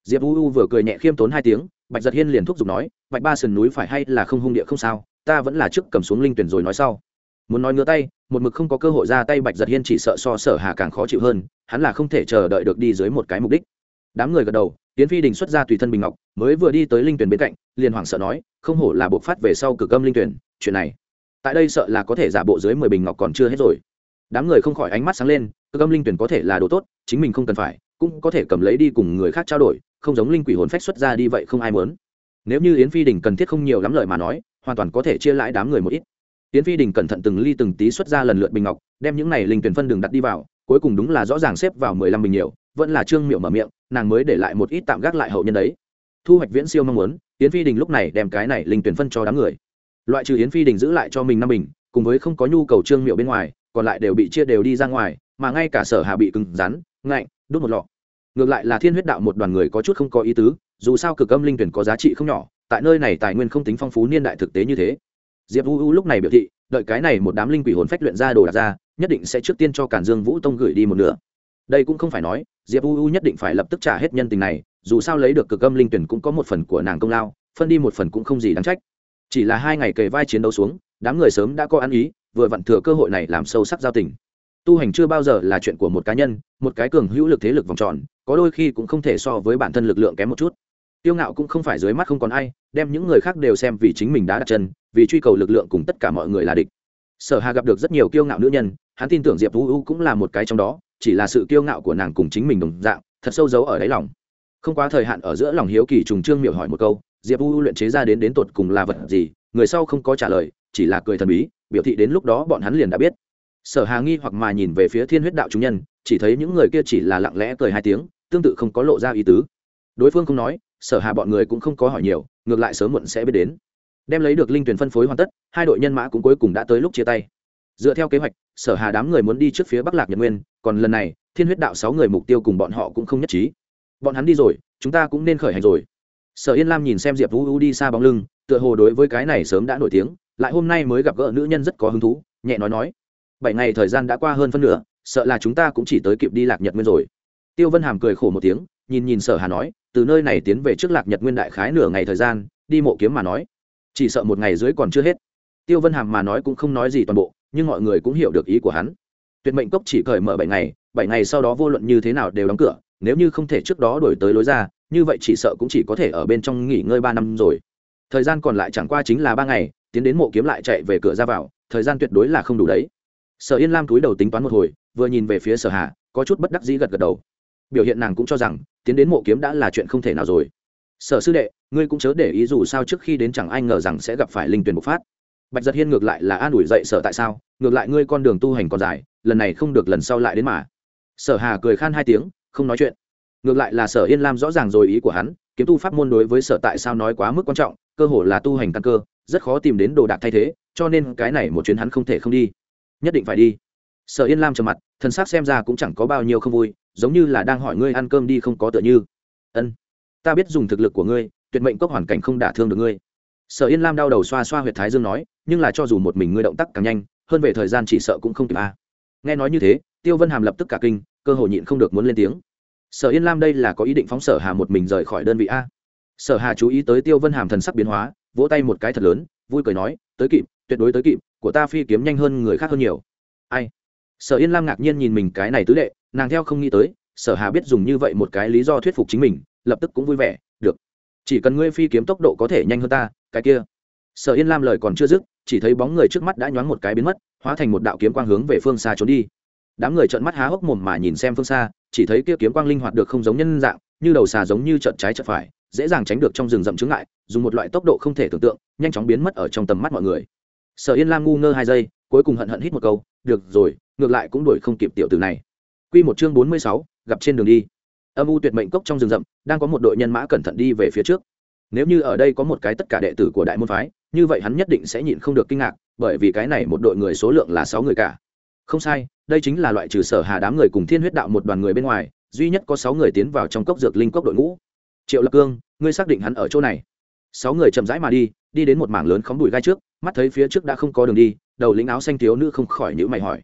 Diệp u u vừa cười nhẹ khiêm tốn hai tiếng, bạch giật hiên liền thúc giục nói, bạch ba sườn núi phải hay là không hung địa không sao, ta vẫn là trước cầm xuống linh tuyển rồi nói sau. Muốn nói ngứa tay, một mực không có cơ hội ra tay, bạch giật hiên chỉ sợ so sở hà càng khó chịu hơn, hắn là không thể chờ đợi được đi dưới một cái mục đích. Đám người gật đầu tiến phi đình xuất ra tùy thân bình ngọc, mới vừa đi tới linh tuyển bên cạnh, liền hoảng sợ nói, không hổ là buộc phát về sau cực âm linh tuyển, chuyện này, tại đây sợ là có thể giả bộ dưới mười bình ngọc còn chưa hết rồi đám người không khỏi ánh mắt sáng lên, cơ âm linh tuyển có thể là đồ tốt, chính mình không cần phải, cũng có thể cầm lấy đi cùng người khác trao đổi, không giống linh quỷ hồn phách xuất ra đi vậy không ai muốn. Nếu như yến phi đình cần thiết không nhiều lắm lời mà nói, hoàn toàn có thể chia lãi đám người một ít. Yến phi đình cẩn thận từng ly từng tí xuất ra lần lượt bình ngọc, đem những này linh tuyển phân đường đặt đi vào, cuối cùng đúng là rõ ràng xếp vào mười lăm bình nhiều, vẫn là trương miệng mở miệng, nàng mới để lại một ít tạm gác lại hậu nhân đấy. Thu hoạch viễn siêu mong muốn, yến phi đình lúc này đem cái này linh tuyển phân cho đám người. Loại trừ yến phi đình giữ lại cho mình năm bình, cùng với không có nhu cầu trương miệu bên ngoài còn lại đều bị chia đều đi ra ngoài, mà ngay cả sở hà bị cứng rắn, ngạnh, đốt một lọ. Ngược lại là thiên huyết đạo một đoàn người có chút không có ý tứ, dù sao cực âm linh tuyển có giá trị không nhỏ, tại nơi này tài nguyên không tính phong phú niên đại thực tế như thế. Diệp u u lúc này biểu thị, đợi cái này một đám linh quỷ hồn phách luyện ra đồ đặt ra, nhất định sẽ trước tiên cho cản dương vũ tông gửi đi một nửa. Đây cũng không phải nói, diệp u u nhất định phải lập tức trả hết nhân tình này, dù sao lấy được cực âm linh tuyển cũng có một phần của nàng công lao, phân đi một phần cũng không gì đáng trách. Chỉ là hai ngày kề vai chiến đấu xuống, đám người sớm đã có ăn ý vừa vặn thừa cơ hội này làm sâu sắc giao tình. Tu hành chưa bao giờ là chuyện của một cá nhân, một cái cường hữu lực thế lực vòng tròn, có đôi khi cũng không thể so với bản thân lực lượng kém một chút. Tiêu ngạo cũng không phải dưới mắt không còn ai, đem những người khác đều xem vì chính mình đã đặt chân, vì truy cầu lực lượng cùng tất cả mọi người là địch. Sở hà gặp được rất nhiều kiêu ngạo nữ nhân, hắn tin tưởng diệp vũ u cũng là một cái trong đó, chỉ là sự kiêu ngạo của nàng cùng chính mình đồng dạng, thật sâu giấu ở đáy lòng. Không quá thời hạn ở giữa lòng hiếu kỳ trùng trương miểu hỏi một câu, diệp u luyện chế ra đến đến tột cùng là vật gì, người sau không có trả lời, chỉ là cười thần bí biểu thị đến lúc đó bọn hắn liền đã biết. Sở hà nghi hoặc mà nhìn về phía thiên huyết đạo chúng nhân, chỉ thấy những người kia chỉ là lặng lẽ cười hai tiếng, tương tự không có lộ ra ý tứ. Đối phương không nói, sở hà bọn người cũng không có hỏi nhiều, ngược lại sớm muộn sẽ biết đến. Đem lấy được linh tuyển phân phối hoàn tất, hai đội nhân mã cũng cuối cùng đã tới lúc chia tay. Dựa theo kế hoạch, sở hà đám người muốn đi trước phía bắc lạc nhật nguyên, còn lần này, thiên huyết đạo sáu người mục tiêu cùng bọn họ cũng không nhất trí. Bọn hắn đi rồi, chúng ta cũng nên khởi hành rồi. Sở yên lam nhìn xem diệp vũ đi xa bóng lưng, tựa hồ đối với cái này sớm đã nổi tiếng lại hôm nay mới gặp gỡ nữ nhân rất có hứng thú, nhẹ nói nói. Bảy ngày thời gian đã qua hơn phân nửa, sợ là chúng ta cũng chỉ tới kịp đi lạc nhật nguyên rồi. Tiêu vân hàm cười khổ một tiếng, nhìn nhìn sở hà nói, từ nơi này tiến về trước lạc nhật nguyên đại khái nửa ngày thời gian, đi mộ kiếm mà nói. Chỉ sợ một ngày dưới còn chưa hết. Tiêu vân hàm mà nói cũng không nói gì toàn bộ, nhưng mọi người cũng hiểu được ý của hắn. Tuyệt mệnh cốc chỉ cởi mở bảy ngày bảy ngày sau đó vô luận như thế nào đều đóng cửa, nếu như không thể trước đó đổi tới lối ra, như vậy chỉ sợ cũng chỉ có thể ở bên trong nghỉ ngơi ba năm rồi. Thời gian còn lại chẳng qua chính là ba ngày tiến đến mộ kiếm lại chạy về cửa ra vào, thời gian tuyệt đối là không đủ đấy. Sở yên lam túi đầu tính toán một hồi, vừa nhìn về phía sở hà, có chút bất đắc dĩ gật gật đầu. Biểu hiện nàng cũng cho rằng, tiến đến mộ kiếm đã là chuyện không thể nào rồi. Sở sư đệ, ngươi cũng chớ để ý dù sao trước khi đến chẳng ai ngờ rằng sẽ gặp phải linh tuyển bộc phát. Bạch giật hiên ngược lại là an ủi dậy sở tại sao, ngược lại ngươi con đường tu hành còn dài, lần này không được lần sau lại đến mà. Sở hà cười khan hai tiếng, không nói chuyện. Ngược lại là sở yên lam rõ ràng rồi ý của hắn, kiếm tu pháp môn đối với sở tại sao nói quá mức quan trọng, cơ hồ là tu hành căn cơ rất khó tìm đến đồ đạc thay thế, cho nên cái này một chuyến hắn không thể không đi. Nhất định phải đi. Sở yên lam trầm mặt thân xác xem ra cũng chẳng có bao nhiêu không vui, giống như là đang hỏi ngươi ăn cơm đi không có tựa như. Ân, ta biết dùng thực lực của ngươi, tuyệt mệnh cốc hoàn cảnh không đả thương được ngươi. Sở yên lam đau đầu xoa xoa h u y ệ t thái dương nói, nhưng là cho dù một mình ngươi động tác càng nhanh, hơn về thời gian chỉ sợ cũng không kịp a nghe nói như thế, tiêu vân hàm lập tức cả kinh, cơ hội nhịn không được muốn lên tiếng. Sở yên lam đây là có ý định phóng sở hà một mình rời khỏi đơn vị a? Sở hà chú ý tới tiêu vân hàm thần sắc biến hóa vỗ tay một cái thật lớn, vui cười nói, tới kịp, tuyệt đối tới kịp, của ta phi kiếm nhanh hơn người khác hơn nhiều. Ai? Sở yên lam ngạc nhiên nhìn mình cái này tứ đệ, nàng theo không nghĩ tới, sở hà biết dùng như vậy một cái lý do thuyết phục chính mình, lập tức cũng vui vẻ, được, chỉ cần ngươi phi kiếm tốc độ có thể nhanh hơn ta, cái kia. Sở yên lam lời còn chưa dứt, chỉ thấy bóng người trước mắt đã nhoáng một cái biến mất, hóa thành một đạo kiếm quang hướng về phương xa trốn đi. Đám người trợn mắt há hốc mồm mà nhìn xem phương xa, chỉ thấy kia kiếm quang linh hoạt được không giống nhân dạng, như đầu xà giống như trận trái trận phải dễ dàng tránh được trong rừng rậm chướng ngại, dùng một loại tốc độ không thể tưởng tượng, nhanh chóng biến mất ở trong tầm mắt mọi người. Sở yên lam ngu ngơ hai giây, cuối cùng hận hận hít một câu, được rồi, ngược lại cũng đuổi không kịp tiểu từ này. Quy một chương bốn mươi sáu, gặp trên đường đi. Âm u tuyệt mệnh cốc trong rừng rậm, đang có một đội nhân mã cẩn thận đi về phía trước. Nếu như ở đây có một cái tất cả đệ tử của đại môn phái, như vậy hắn nhất định sẽ nhịn không được kinh ngạc, bởi vì cái này một đội người số lượng là sáu người cả. Không sai, đây chính là loại trừ sở hà đám người cùng thiên huyết đạo một đoàn người bên ngoài, duy nhất có sáu người tiến vào trong cốc dược linh cốc đội ngũ triệu lập cương, ngươi xác định hắn ở chỗ này. Sáu người chậm rãi mà đi đi đến một mảng lớn khóm bụi gai trước, mắt thấy phía trước đã không có đường đi, đầu lĩnh áo xanh thiếu nữ không khỏi nhữ mày hỏi.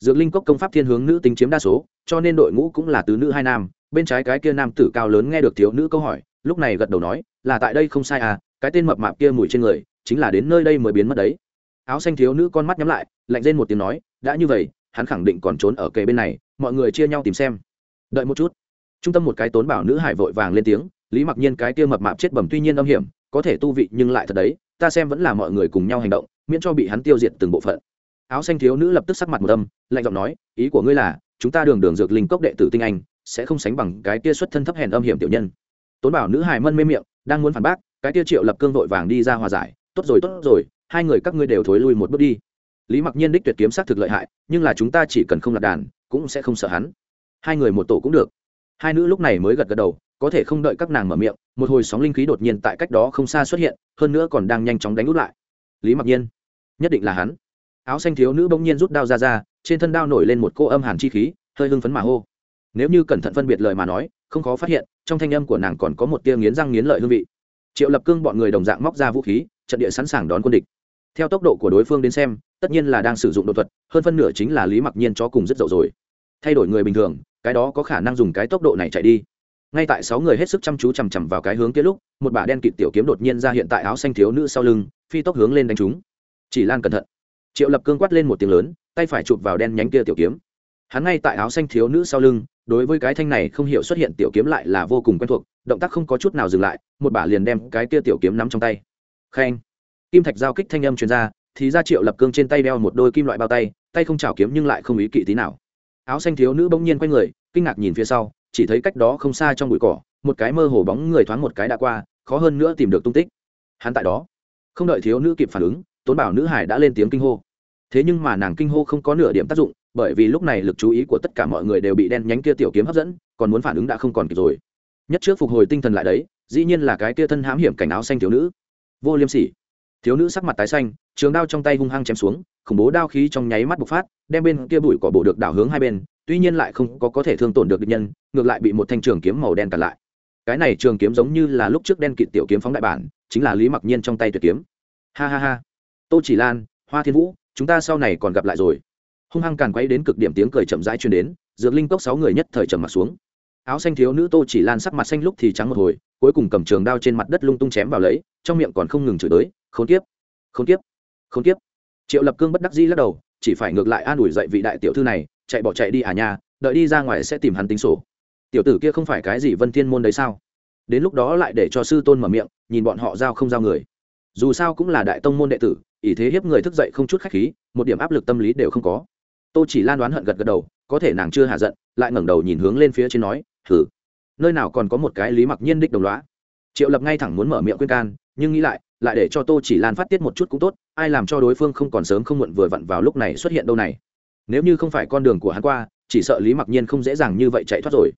Dược linh cốc công pháp thiên hướng nữ tính chiếm đa số, cho nên đội ngũ cũng là tứ nữ hai nam, bên trái cái kia nam tử cao lớn nghe được thiếu nữ câu hỏi, lúc này gật đầu nói, là tại đây không sai à cái tên mập mạp kia mùi trên người, chính là đến nơi đây mới biến mất đấy. Áo xanh thiếu nữ con mắt nhắm lại, lạnh lên một tiếng nói, đã như vậy, hắn khẳng định còn trốn ở kề bên này, mọi người chia nhau tìm xem. Đợi một chút. Trung tâm một cái tốn bảo nữ hải vội vàng lên tiếng lý mặc nhiên cái kia mập mạp chết bẩm tuy nhiên âm hiểm, có thể tu vị nhưng lại thật đấy, ta xem vẫn là mọi người cùng nhau hành động, miễn cho bị hắn tiêu diệt từng bộ phận. Áo xanh thiếu nữ lập tức sắc mặt một âm, lạnh giọng nói, ý của ngươi là, chúng ta đường đường dược linh cốc đệ tử tinh anh, sẽ không sánh bằng cái kia xuất thân thấp hèn âm hiểm tiểu nhân. Tốn bảo nữ hài mân mê miệng, đang muốn phản bác, cái kia triệu lập cương vội vàng đi ra hòa giải, tốt rồi tốt rồi, hai người các ngươi đều thối lui một bước đi. Lý mặc nhiên đích tuyệt kiếm sát thực lợi hại, nhưng là chúng ta chỉ cần không lạc đàn, cũng sẽ không sợ hắn. Hai người một tổ cũng được. Hai nữ lúc này mới gật gật đầu có thể không đợi các nàng mở miệng, một hồi sóng linh khí đột nhiên tại cách đó không xa xuất hiện, hơn nữa còn đang nhanh chóng đánh út lại. Lý mặc nhiên, nhất định là hắn. Áo xanh thiếu nữ bỗng nhiên rút đao ra ra, trên thân đao nổi lên một cô âm hàn chi khí, hơi hưng phấn mà hô. Nếu như cẩn thận phân biệt lời mà nói, không khó phát hiện, trong thanh âm của nàng còn có một tia nghiến răng nghiến lợi hương vị. Triệu lập cương bọn người đồng dạng móc ra vũ khí, trận địa sẵn sàng đón quân địch. Theo tốc độ của đối phương đến xem, tất nhiên là đang sử dụng đột thuật, hơn phân nửa chính là lý mặc nhiên cho cùng rất dậu rồi. Thay đổi người bình thường, cái đó có khả năng dùng cái tốc độ này chạy đi ngay tại sáu người hết sức chăm chú chằm chằm vào cái hướng kia lúc, một bà đen kịt tiểu kiếm đột nhiên ra hiện tại áo xanh thiếu nữ sau lưng, phi tốc hướng lên đánh chúng. Chỉ lan cẩn thận. Triệu lập cương quát lên một tiếng lớn, tay phải chụp vào đen nhánh kia tiểu kiếm. Hắn ngay tại áo xanh thiếu nữ sau lưng, đối với cái thanh này không hiểu xuất hiện tiểu kiếm lại là vô cùng quen thuộc, động tác không có chút nào dừng lại, một bả liền đem cái kia tiểu kiếm nắm trong tay. Khen. Kim thạch giao kích thanh âm truyền ra, thì ra triệu lập cương trên tay đeo một đôi kim loại bao tay tay không chảo kiếm nhưng lại không ý kỵ tí nào. Áo xanh thiếu nữ bỗng nhiên quay người, kinh ngạc nhìn phía sau chỉ thấy cách đó không xa trong bụi cỏ, một cái mơ hồ bóng người thoáng một cái đã qua, khó hơn nữa tìm được tung tích. Hắn tại đó. Không đợi thiếu nữ kịp phản ứng, tốn bảo nữ hải đã lên tiếng kinh hô. Thế nhưng mà nàng kinh hô không có nửa điểm tác dụng, bởi vì lúc này lực chú ý của tất cả mọi người đều bị đen nhánh kia tiểu kiếm hấp dẫn, còn muốn phản ứng đã không còn kịp rồi. Nhất trước phục hồi tinh thần lại đấy, dĩ nhiên là cái kia thân hãm hiểm cảnh áo xanh thiếu nữ. Vô liêm sỉ. Thiếu nữ sắc mặt tái xanh, trường đao trong tay hung hăng chém xuống, khủng bố đao khí trong nháy mắt bộc phát, đem bên kia bụi cỏ bổ được đảo hướng hai bên tuy nhiên lại không có có thể thương tổn được địch nhân, ngược lại bị một thanh trường kiếm màu đen cản lại. Cái này trường kiếm giống như là lúc trước đen kịt tiểu kiếm phóng đại bản, chính là lý mặc nhiên trong tay tuyệt kiếm. Ha ha ha. Tô chỉ lan, hoa thiên vũ, chúng ta sau này còn gặp lại rồi. Hung hăng càn quấy đến cực điểm tiếng cười chậm rãi truyền đến, dược linh cốc sáu người nhất thời trầm mặt xuống. Áo xanh thiếu nữ tô chỉ lan sắc mặt xanh lúc thì trắng một hồi, cuối cùng cầm trường đao trên mặt đất lung tung chém vào lấy, trong miệng còn không ngừng chửi tới, khốn kiếp! Khốn kiếp! Khốn kiếp! Triệu lập cương bất đắc dĩ lắc đầu, chỉ phải ngược lại an ủi dậy vị đại tiểu thư này chạy bỏ chạy đi à nhà đợi đi ra ngoài sẽ tìm hắn tính sổ. Tiểu tử kia không phải cái gì vân thiên môn đấy sao? Đến lúc đó lại để cho sư tôn mở miệng, nhìn bọn họ giao không giao người. Dù sao cũng là đại tông môn đệ tử ý thế hiếp người thức dậy không chút khách khí, một điểm áp lực tâm lý đều không có. Tô chỉ lan đoán hận gật gật đầu, có thể nàng chưa hạ giận, lại ngẩng đầu nhìn hướng lên phía trên nói thử nơi nào còn có một cái lý mặc nhiên đích đồng loá triệu lập ngay thẳng muốn mở miệng khuyên can, nhưng nghĩ lại lại để cho tô chỉ lan phát tiết một chút cũng tốt, ai làm cho đối phương không còn sớm không muộn vừa vặn vào lúc này xuất hiện đâu này nếu như không phải con đường của hắn qua, chỉ sợ lý mặc nhiên không dễ dàng như vậy chạy thoát rồi.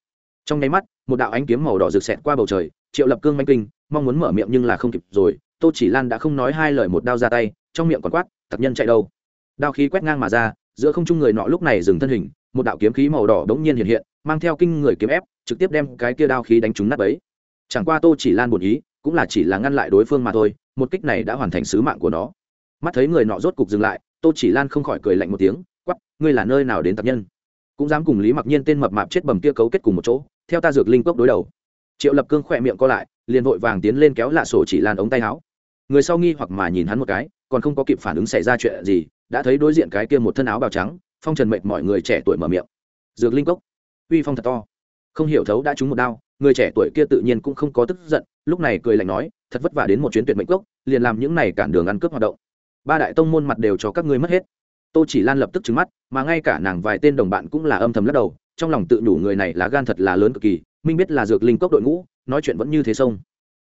Trong nháy mắt, một đạo ánh kiếm màu đỏ rực xẹt qua bầu trời, triệu lập cương manh kinh, mong muốn mở miệng nhưng là không kịp rồi. Tô chỉ lan đã không nói hai lời một đao ra tay, trong miệng còn quát, tặc nhân chạy đâu? Đao khí quét ngang mà ra, giữa không trung người nọ lúc này dừng thân hình, một đạo kiếm khí màu đỏ đống nhiên hiện hiện, mang theo kinh người kiếm ép, trực tiếp đem cái kia đao khí đánh trúng nát ấy chẳng qua tô chỉ lan buồn ý, cũng là chỉ là ngăn lại đối phương mà thôi, một kích này đã hoàn thành sứ mạng của nó. Mắt thấy người nọ rốt cục dừng lại, tô chỉ lan không khỏi cười lạnh một tiếng quắp ngươi là nơi nào đến tập nhân? Cũng dám cùng lý mặc nhiên tên mập mạp chết bầm kia cấu kết cùng một chỗ, theo ta dược linh cốc đối đầu. Triệu lập cương khỏe miệng co lại, liền vội vàng tiến lên kéo lạ sổ chỉ lan ống tay áo. Người sau nghi hoặc mà nhìn hắn một cái, còn không có kịp phản ứng xảy ra chuyện gì, đã thấy đối diện cái kia một thân áo bào trắng, phong trần mệnh mọi người trẻ tuổi mở miệng. Dược linh cốc. Uy phong thật to. Không hiểu thấu đã trúng một đao, người trẻ tuổi kia tự nhiên cũng không có tức giận, lúc này cười lạnh nói, thật vất vả đến một chuyến tuyệt mệnh cốc, liền làm những này cản đường ăn cướp hoạt động. Ba đại tông môn mặt đều cho các ngươi mất hết tô chỉ lan lập tức trứng mắt, mà ngay cả nàng vài tên đồng bạn cũng là âm thầm lắc đầu, trong lòng tự đủ người này là gan thật là lớn cực kỳ, minh biết là dược linh cốc đội ngũ, nói chuyện vẫn như thế sông.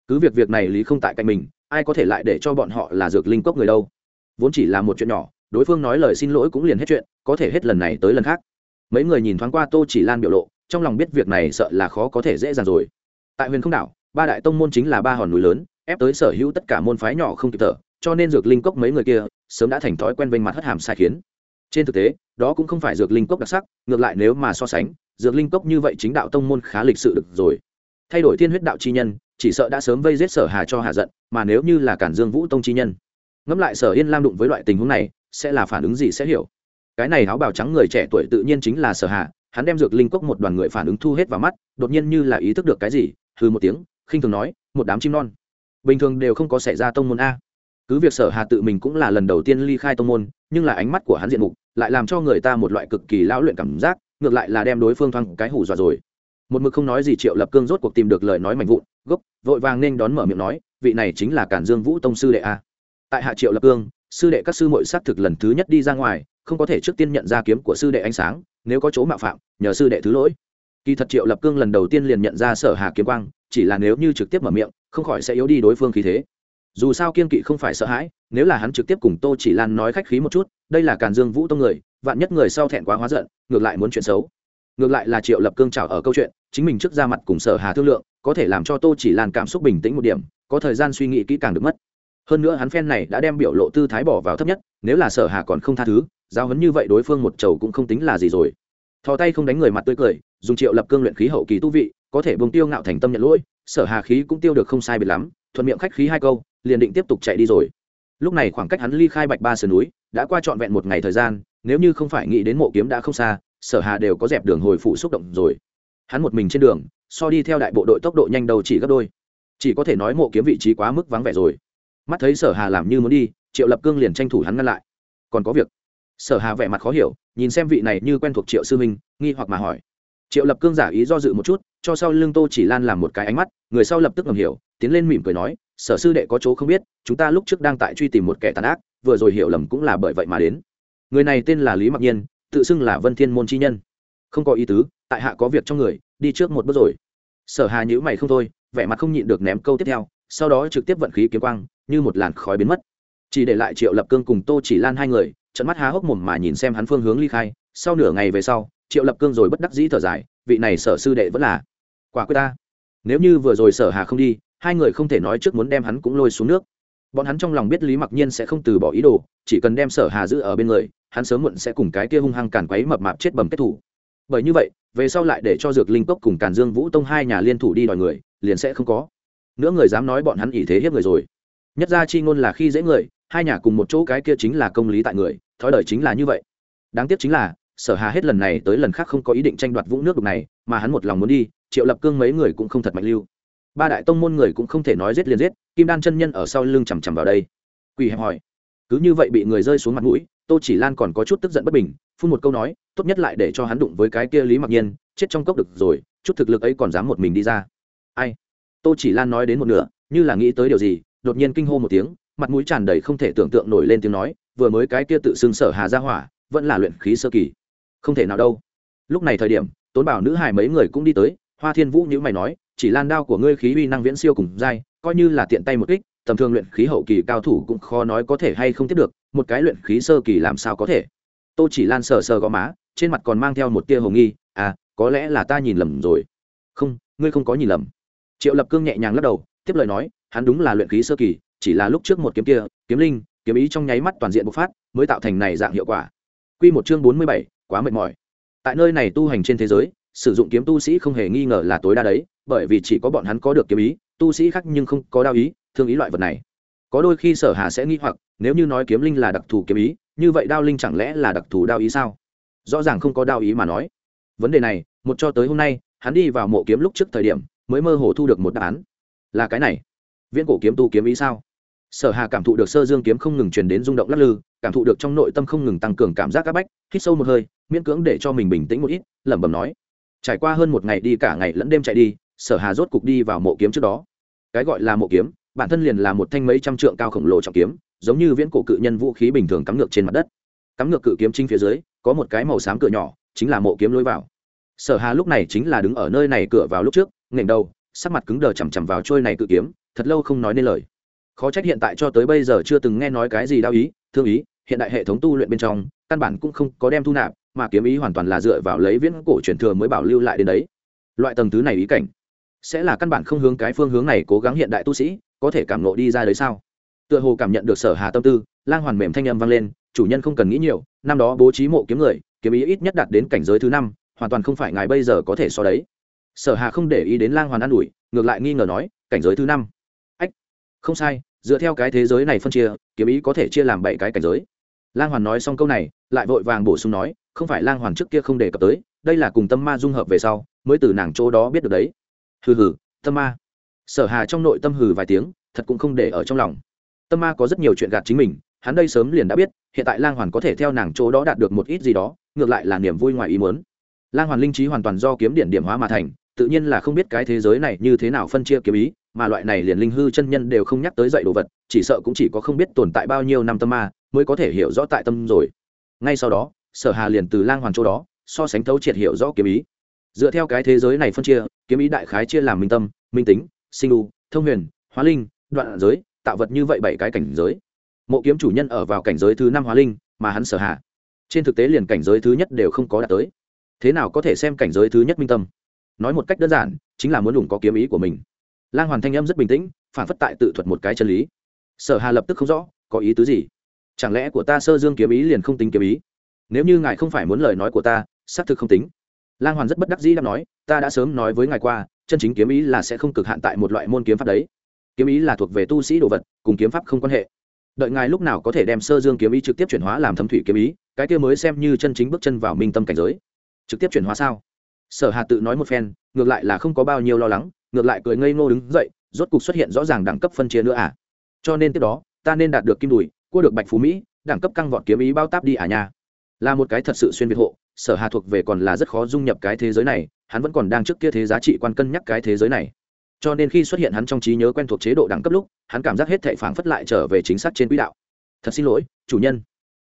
Cứ việc việc này lý không tại cạnh mình, ai có thể lại để cho bọn họ là dược linh cốc người đâu. Vốn chỉ là một chuyện nhỏ, đối phương nói lời xin lỗi cũng liền hết chuyện, có thể hết lần này tới lần khác. Mấy người nhìn thoáng qua tô chỉ lan biểu lộ, trong lòng biết việc này sợ là khó có thể dễ dàng rồi. Tại huyền không đảo, ba đại tông môn chính là ba hòn núi lớn, ép tới sở hữu tất cả môn phái nhỏ không kịp thở, cho nên dược linh cốc mấy người kia sớm đã thành thói quen vênh mặt hất hàm sai khiến. Trên thực tế, đó cũng không phải dược linh cốc đặc sắc, ngược lại nếu mà so sánh, dược linh cốc như vậy chính đạo tông môn khá lịch sự được rồi. Thay đổi thiên huyết đạo chi nhân, chỉ sợ đã sớm vây giết sở hà cho hà giận, mà nếu như là cản dương vũ tông chi nhân. Ngẫm lại sở yên lam đụng với loại tình huống này, sẽ là phản ứng gì sẽ hiểu. Cái này áo bào trắng người trẻ tuổi tự nhiên chính là sở hà, hắn đem dược linh cốc một đoàn người phản ứng thu hết vào mắt, đột nhiên như là ý thức được cái gì, hừ một tiếng, khinh thường nói, một đám chim non. Bình thường đều không có xảy ra tông môn a cứ việc sở hà tự mình cũng là lần đầu tiên ly khai tông môn, nhưng là ánh mắt của hắn diện mục lại làm cho người ta một loại cực kỳ lão luyện cảm giác, ngược lại là đem đối phương thoáng cái hủ dọa rồi. Một mực không nói gì triệu lập cương rốt cuộc tìm được lời nói mạnh vụn, gốc, vội vàng nên đón mở miệng nói, vị này chính là cản dương vũ tông sư đệ a. Tại hạ triệu lập cương, sư đệ các sư mội xác thực lần thứ nhất đi ra ngoài, không có thể trước tiên nhận ra kiếm của sư đệ ánh sáng, nếu có chỗ mạo phạm, nhờ sư đệ thứ lỗi. Kỳ thật triệu lập cương lần đầu tiên liền nhận ra sở hà kiếm quang, chỉ là nếu như trực tiếp mở miệng, không khỏi sẽ yếu đi đối phương khí thế dù sao kiên kỵ không phải sợ hãi, nếu là hắn trực tiếp cùng tô chỉ lan nói khách khí một chút, đây là càn dương vũ tông người, vạn nhất người sau thẹn quá hóa giận, ngược lại muốn chuyện xấu. Ngược lại là triệu lập cương trào ở câu chuyện, chính mình trước ra mặt cùng sở hà thương lượng, có thể làm cho tô chỉ lan cảm xúc bình tĩnh một điểm, có thời gian suy nghĩ kỹ càng được mất. Hơn nữa hắn phen này đã đem biểu lộ tư thái bỏ vào thấp nhất, nếu là sở hà còn không tha thứ, giao hấn như vậy đối phương một chầu cũng không tính là gì rồi. Thò tay không đánh người mặt tươi cười, dùng triệu lập cương luyện khí hậu kỳ tu vị, có thể bông tiêu ngạo thành tâm nhận lỗi, sở hà khí cũng tiêu được không sai biệt lắm, thuận miệng khách khí hai câu liền định tiếp tục chạy đi rồi. Lúc này khoảng cách hắn ly khai bạch ba sườn núi đã qua trọn vẹn một ngày thời gian, nếu như không phải nghĩ đến mộ kiếm đã không xa, sở hà đều có dẹp đường hồi phụ xúc động rồi. Hắn một mình trên đường, so đi theo đại bộ đội tốc độ nhanh đầu chỉ gấp đôi. Chỉ có thể nói mộ kiếm vị trí quá mức vắng vẻ rồi. Mắt thấy sở hà làm như muốn đi, triệu lập cương liền tranh thủ hắn ngăn lại. Còn có việc. Sở hà vẻ mặt khó hiểu, nhìn xem vị này như quen thuộc triệu sư minh, nghi hoặc mà hỏi. Triệu lập cương giả ý do dự một chút, cho sau lưng tô chỉ lan làm một cái ánh mắt, người sau lập tức ngầm hiểu, tiến lên mỉm cười nói sở sư đệ có chỗ không biết, chúng ta lúc trước đang tại truy tìm một kẻ tàn ác, vừa rồi hiểu lầm cũng là bởi vậy mà đến. Người này tên là lý mặc nhiên, tự xưng là vân thiên môn chi nhân. Không có ý tứ, tại hạ có việc trong người, đi trước một bước rồi. Sở hà nhữ mày không thôi, vẻ mặt không nhịn được ném câu tiếp theo, sau đó trực tiếp vận khí kiếm quang, như một làn khói biến mất. Chỉ để lại triệu lập cương cùng tô chỉ lan hai người, trận mắt há hốc mồm mà nhìn xem hắn phương hướng ly khai. Sau nửa ngày về sau, triệu lập cương rồi bất đắc dĩ thở dài, vị này sở sư đệ vẫn là quả quyết ta. Nếu như vừa rồi sở hà không đi hai người không thể nói trước muốn đem hắn cũng lôi xuống nước. Bọn hắn trong lòng biết lý mặc nhiên sẽ không từ bỏ ý đồ, chỉ cần đem sở hà giữ ở bên người, hắn sớm muộn sẽ cùng cái kia hung hăng càn quấy mập mạp chết bầm kết thủ. Bởi như vậy, về sau lại để cho dược linh cốc cùng càn dương vũ tông hai nhà liên thủ đi đòi người, liền sẽ không có. Nữa người dám nói bọn hắn ỷ thế hiếp người rồi. Nhất ra chi ngôn là khi dễ người, hai nhà cùng một chỗ cái kia chính là công lý tại người, thói đời chính là như vậy. Đáng tiếc chính là, sở hà hết lần này tới lần khác không có ý định tranh đoạt vũng nước đục này, mà hắn một lòng muốn đi, triệu lập cương mấy người cũng không thật mạnh lưu ba đại tông môn người cũng không thể nói giết liền giết, kim đan chân nhân ở sau lưng chằm chằm vào đây. Quỳ hẹp hỏi, cứ như vậy bị người rơi xuống mặt mũi, tô chỉ lan còn có chút tức giận bất bình, phun một câu nói, tốt nhất lại để cho hắn đụng với cái kia lý mặc nhiên, chết trong cốc được rồi, chút thực lực ấy còn dám một mình đi ra. Ai? Tô chỉ lan nói đến một nửa, như là nghĩ tới điều gì, đột nhiên kinh hô một tiếng, mặt mũi tràn đầy không thể tưởng tượng nổi lên tiếng nói, vừa mới cái kia tự xưng sở hà ra hỏa, vẫn là luyện khí sơ kỳ. Không thể nào đâu. Lúc này thời điểm, tốn bảo nữ hài mấy người cũng đi tới, hoa thiên vũ nhữ mày nói chỉ lan đao của ngươi khí uy năng viễn siêu cùng dai coi như là tiện tay một kích, tầm thường luyện khí hậu kỳ cao thủ cũng khó nói có thể hay không tiếp được, một cái luyện khí sơ kỳ làm sao có thể. Tô chỉ lan sờ sờ gõ má, trên mặt còn mang theo một tia hồ nghi à có lẽ là ta nhìn lầm rồi. Không, ngươi không có nhìn lầm. Triệu lập cương nhẹ nhàng lắc đầu, tiếp lời nói, hắn đúng là luyện khí sơ kỳ, chỉ là lúc trước một kiếm kia, kiếm linh, kiếm ý trong nháy mắt toàn diện bộc phát, mới tạo thành này dạng hiệu quả. Quy một chương bốn mươi bảy, quá mệt mỏi. Tại nơi này tu hành trên thế giới sử dụng kiếm tu sĩ không hề nghi ngờ là tối đa đấy, bởi vì chỉ có bọn hắn có được kiếm ý, tu sĩ khác nhưng không có đao ý, thương ý loại vật này. Có đôi khi sở hà sẽ nghĩ hoặc, nếu như nói kiếm linh là đặc thù kiếm ý, như vậy đao linh chẳng lẽ là đặc thù đao ý sao? Rõ ràng không có đao ý mà nói. Vấn đề này, một cho tới hôm nay, hắn đi vào mộ kiếm lúc trước thời điểm, mới mơ hồ thu được một đáp án. Là cái này. Viễn cổ kiếm tu kiếm ý sao? Sở hà cảm thụ được sơ dương kiếm không ngừng truyền đến rung động lắc lư, cảm thụ được trong nội tâm không ngừng tăng cường cảm giác áp bách, hít sâu một hơi, miễn cưỡng để cho mình bình tĩnh một ít, lẩm bẩm nói trải qua hơn một ngày đi cả ngày lẫn đêm chạy đi, sở hà rốt cục đi vào mộ kiếm trước đó. Cái gọi là mộ kiếm, bản thân liền là một thanh mấy trăm trượng cao khổng lồ trọng kiếm, giống như viễn cổ cự nhân vũ khí bình thường cắm ngược trên mặt đất. Cắm ngược cự kiếm chính phía dưới, có một cái màu xám cửa nhỏ, chính là mộ kiếm lối vào. Sở hà lúc này chính là đứng ở nơi này cửa vào lúc trước nghển đầu, sắc mặt cứng đờ chằm chằm vào trôi này cự kiếm, thật lâu không nói nên lời. Khó trách hiện tại cho tới bây giờ chưa từng nghe nói cái gì đau ý, thương ý, hiện đại hệ thống tu luyện bên trong, căn bản cũng không có đem thu nạp mà kiếm ý hoàn toàn là dựa vào lấy viễn cổ truyền thừa mới bảo lưu lại đến đấy. Loại tầng thứ này ý cảnh, sẽ là căn bản không hướng cái phương hướng này cố gắng hiện đại tu sĩ có thể cảm nộ đi ra đấy sao? Tựa hồ cảm nhận được sở hà tâm tư, lang hoàn mềm thanh âm vang lên, chủ nhân không cần nghĩ nhiều, năm đó bố trí mộ kiếm người, kiếm ý ít nhất đạt đến cảnh giới thứ năm, hoàn toàn không phải ngài bây giờ có thể so đấy. Sở hà không để ý đến lang hoàn an ủi, ngược lại nghi ngờ nói, cảnh giới thứ năm. Ách, không sai, dựa theo cái thế giới này phân chia, kiếm ý có thể chia làm bảy cái cảnh giới. Lang hoàn nói xong câu này, lại vội vàng bổ sung nói không phải lang hoàn trước kia không đề cập tới, đây là cùng tâm ma dung hợp về sau, mới từ nàng chỗ đó biết được đấy. Hừ hừ, tâm ma. Sở hà trong nội tâm hừ vài tiếng, thật cũng không để ở trong lòng. Tâm ma có rất nhiều chuyện gạt chính mình, hắn đây sớm liền đã biết, hiện tại lang hoàn có thể theo nàng chỗ đó đạt được một ít gì đó, ngược lại là niềm vui ngoài ý muốn. Lang hoàn linh trí hoàn toàn do kiếm điện điểm hóa mà thành, tự nhiên là không biết cái thế giới này như thế nào phân chia kiếm ý, mà loại này liền linh hư chân nhân đều không nhắc tới dạy đồ vật, chỉ sợ cũng chỉ có không biết tồn tại bao nhiêu năm tâm ma, mới có thể hiểu rõ tại tâm rồi. Ngay sau đó sở hà liền từ lang hoàn chỗ đó, so sánh thấu triệt hiểu rõ kiếm ý. Dựa theo cái thế giới này phân chia, kiếm ý đại khái chia làm minh tâm, minh tính, sinh đu, thông huyền, hóa linh, đoạn giới, tạo vật như vậy bảy cái cảnh giới. Mộ kiếm chủ nhân ở vào cảnh giới thứ năm hóa linh, mà hắn sở hạ trên thực tế liền cảnh giới thứ nhất đều không có đạt tới. Thế nào có thể xem cảnh giới thứ nhất minh tâm? Nói một cách đơn giản, chính là muốn lủng có kiếm ý của mình. Lang hoàn thanh âm rất bình tĩnh, phản phất tại tự thuật một cái chân lý. Sở hà lập tức không rõ, có ý tứ gì? Chẳng lẽ của ta sơ dương kiếm ý liền không tính kiếm ý? Nếu như ngài không phải muốn lời nói của ta, xác thực không tính. Lang hoàn rất bất đắc dĩ đang nói, ta đã sớm nói với ngài qua, chân chính kiếm ý là sẽ không cực hạn tại một loại môn kiếm pháp đấy. Kiếm ý là thuộc về tu sĩ đồ vật, cùng kiếm pháp không quan hệ. Đợi ngài lúc nào có thể đem sơ dương kiếm ý trực tiếp chuyển hóa làm thâm thủy kiếm ý, cái kia mới xem như chân chính bước chân vào minh tâm cảnh giới. Trực tiếp chuyển hóa sao? Sở hà tự nói một phen, ngược lại là không có bao nhiêu lo lắng, ngược lại cười ngây ngô đứng dậy, rốt cục xuất hiện rõ ràng đẳng cấp phân chia nữa à? Cho nên tiếp đó, ta nên đạt được kim đùi, cua được bạch phú mỹ, đẳng cấp căng vọt kiếm ý bao táp đi à nha là một cái thật sự xuyên việt hộ, sở hà thuộc về còn là rất khó dung nhập cái thế giới này, hắn vẫn còn đang trước kia thế giá trị quan cân nhắc cái thế giới này. Cho nên khi xuất hiện hắn trong trí nhớ quen thuộc chế độ đẳng cấp lúc, hắn cảm giác hết thệ phảng phất lại trở về chính xác trên quỹ đạo. Thật xin lỗi, chủ nhân.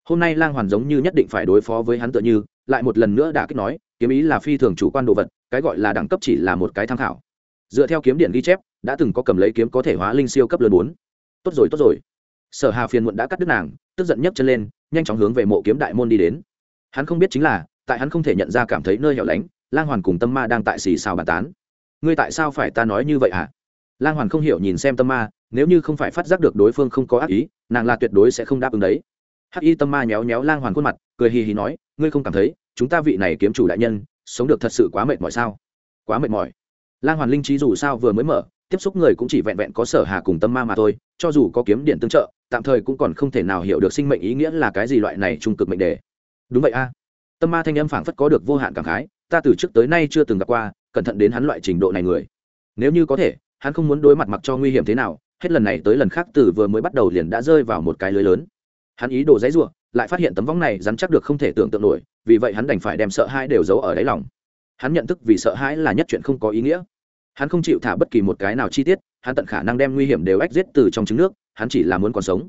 Hôm nay lang hoàn giống như nhất định phải đối phó với hắn tựa như, lại một lần nữa đã kích nói, kiếm ý là phi thường chủ quan đồ vật, cái gọi là đẳng cấp chỉ là một cái tham khảo. Dựa theo kiếm điện ghi chép, đã từng có cầm lấy kiếm có thể hóa linh siêu cấp lớn bốn. Tốt rồi tốt rồi. Sở hà phiền muộn đã cắt đứt nàng, tức giận nhấc chân lên nhanh chóng hướng về mộ kiếm đại môn đi đến. Hắn không biết chính là, tại hắn không thể nhận ra cảm thấy nơi hẻo lánh, lang hoàn cùng tâm ma đang tại xì xào bàn tán. Ngươi tại sao phải ta nói như vậy hả? À? lang hoàn không hiểu nhìn xem tâm ma, nếu như không phải phát giác được đối phương không có ác ý, nàng là tuyệt đối sẽ không đáp ứng đấy. Hắc y tâm ma nhéo nhéo lang hoàn khuôn mặt, cười hì hì nói, ngươi không cảm thấy, chúng ta vị này kiếm chủ đại nhân, sống được thật sự quá mệt mỏi sao? Quá mệt mỏi. Lang hoàn linh trí dù sao vừa mới mở, tiếp xúc người cũng chỉ vẹn vẹn có sở hà cùng tâm ma mà thôi, cho dù có kiếm điện tương trợ tạm thời cũng còn không thể nào hiểu được sinh mệnh ý nghĩa là cái gì loại này trung cực mệnh đề. Đúng vậy a. Tâm ma thanh âm phảng phất có được vô hạn cảm khái, ta từ trước tới nay chưa từng gặp qua, cẩn thận đến hắn loại trình độ này người. Nếu như có thể, hắn không muốn đối mặt mặc cho nguy hiểm thế nào, hết lần này tới lần khác từ vừa mới bắt đầu liền đã rơi vào một cái lưới lớn. Hắn ý đồ dãy ruộng lại phát hiện tấm vóng này rắn chắc được không thể tưởng tượng nổi, vì vậy hắn đành phải đem sợ hãi đều giấu ở đáy lòng. Hắn nhận thức vì sợ hãi là nhất chuyện không có ý nghĩa. Hắn không chịu thả bất kỳ một cái nào chi tiết hắn tận khả năng đem nguy hiểm đều ách giết từ trong trứng nước, hắn chỉ là muốn còn sống.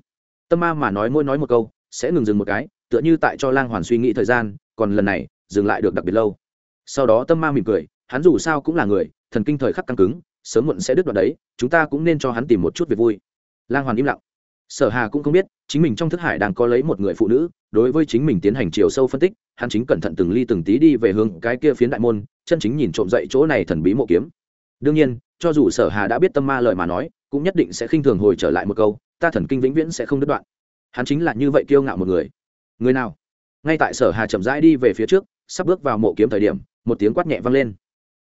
Tâm ma mà nói mỗi nói một câu, sẽ ngừng dừng một cái, tựa như tại cho lang hoàn suy nghĩ thời gian, còn lần này, dừng lại được đặc biệt lâu. Sau đó tâm ma mỉm cười, hắn dù sao cũng là người, thần kinh thời khắc căng cứng, sớm muộn sẽ đứt đoạn đấy, chúng ta cũng nên cho hắn tìm một chút việc vui. Lang hoàn im lặng. Sở hà cũng không biết, chính mình trong thức hải đang có lấy một người phụ nữ, đối với chính mình tiến hành chiều sâu phân tích, hắn chính cẩn thận từng ly từng tí đi về hướng cái kia phiến đại môn, chân chính nhìn trộm dậy chỗ này thần bí mộ kiếm. Đương nhiên cho dù sở hà đã biết tâm ma lời mà nói, cũng nhất định sẽ khinh thường hồi trở lại một câu, ta thần kinh vĩnh viễn sẽ không đứt đoạn. Hắn chính là như vậy kiêu ngạo một người. Người nào? Ngay tại sở hà chậm rãi đi về phía trước, sắp bước vào mộ kiếm thời điểm, một tiếng quát nhẹ vang lên.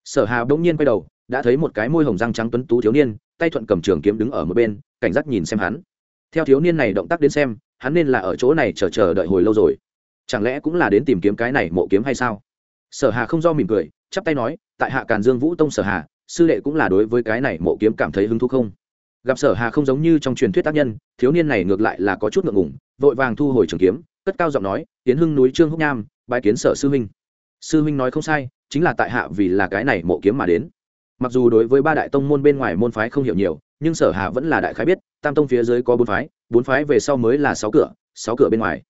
Sở hà bỗng nhiên quay đầu, đã thấy một cái môi hồng răng trắng tuấn tú thiếu niên, tay thuận cầm trường kiếm đứng ở một bên, cảnh giác nhìn xem hắn. Theo thiếu niên này động tác đến xem, hắn nên là ở chỗ này chờ chờ đợi hồi lâu rồi. Chẳng lẽ cũng là đến tìm kiếm cái này mộ kiếm hay sao? Sở hà không do mỉm cười, chắp tay nói, tại hạ càn dương vũ tông sở hà sư đệ cũng là đối với cái này mộ kiếm cảm thấy hứng thú không? Gặp sở hà không giống như trong truyền thuyết tác nhân, thiếu niên này ngược lại là có chút ngượng ngùng, vội vàng thu hồi trường kiếm, cất cao giọng nói, tiến hưng núi trương húc nham bài kiến sở sư huynh. Sư huynh nói không sai, chính là tại hạ vì là cái này mộ kiếm mà đến. Mặc dù đối với ba đại tông môn bên ngoài môn phái không hiểu nhiều, nhưng sở hà vẫn là đại khái biết, tam tông phía dưới có bốn phái bốn phái về sau mới là sáu cửa sáu cửa bên ngoài.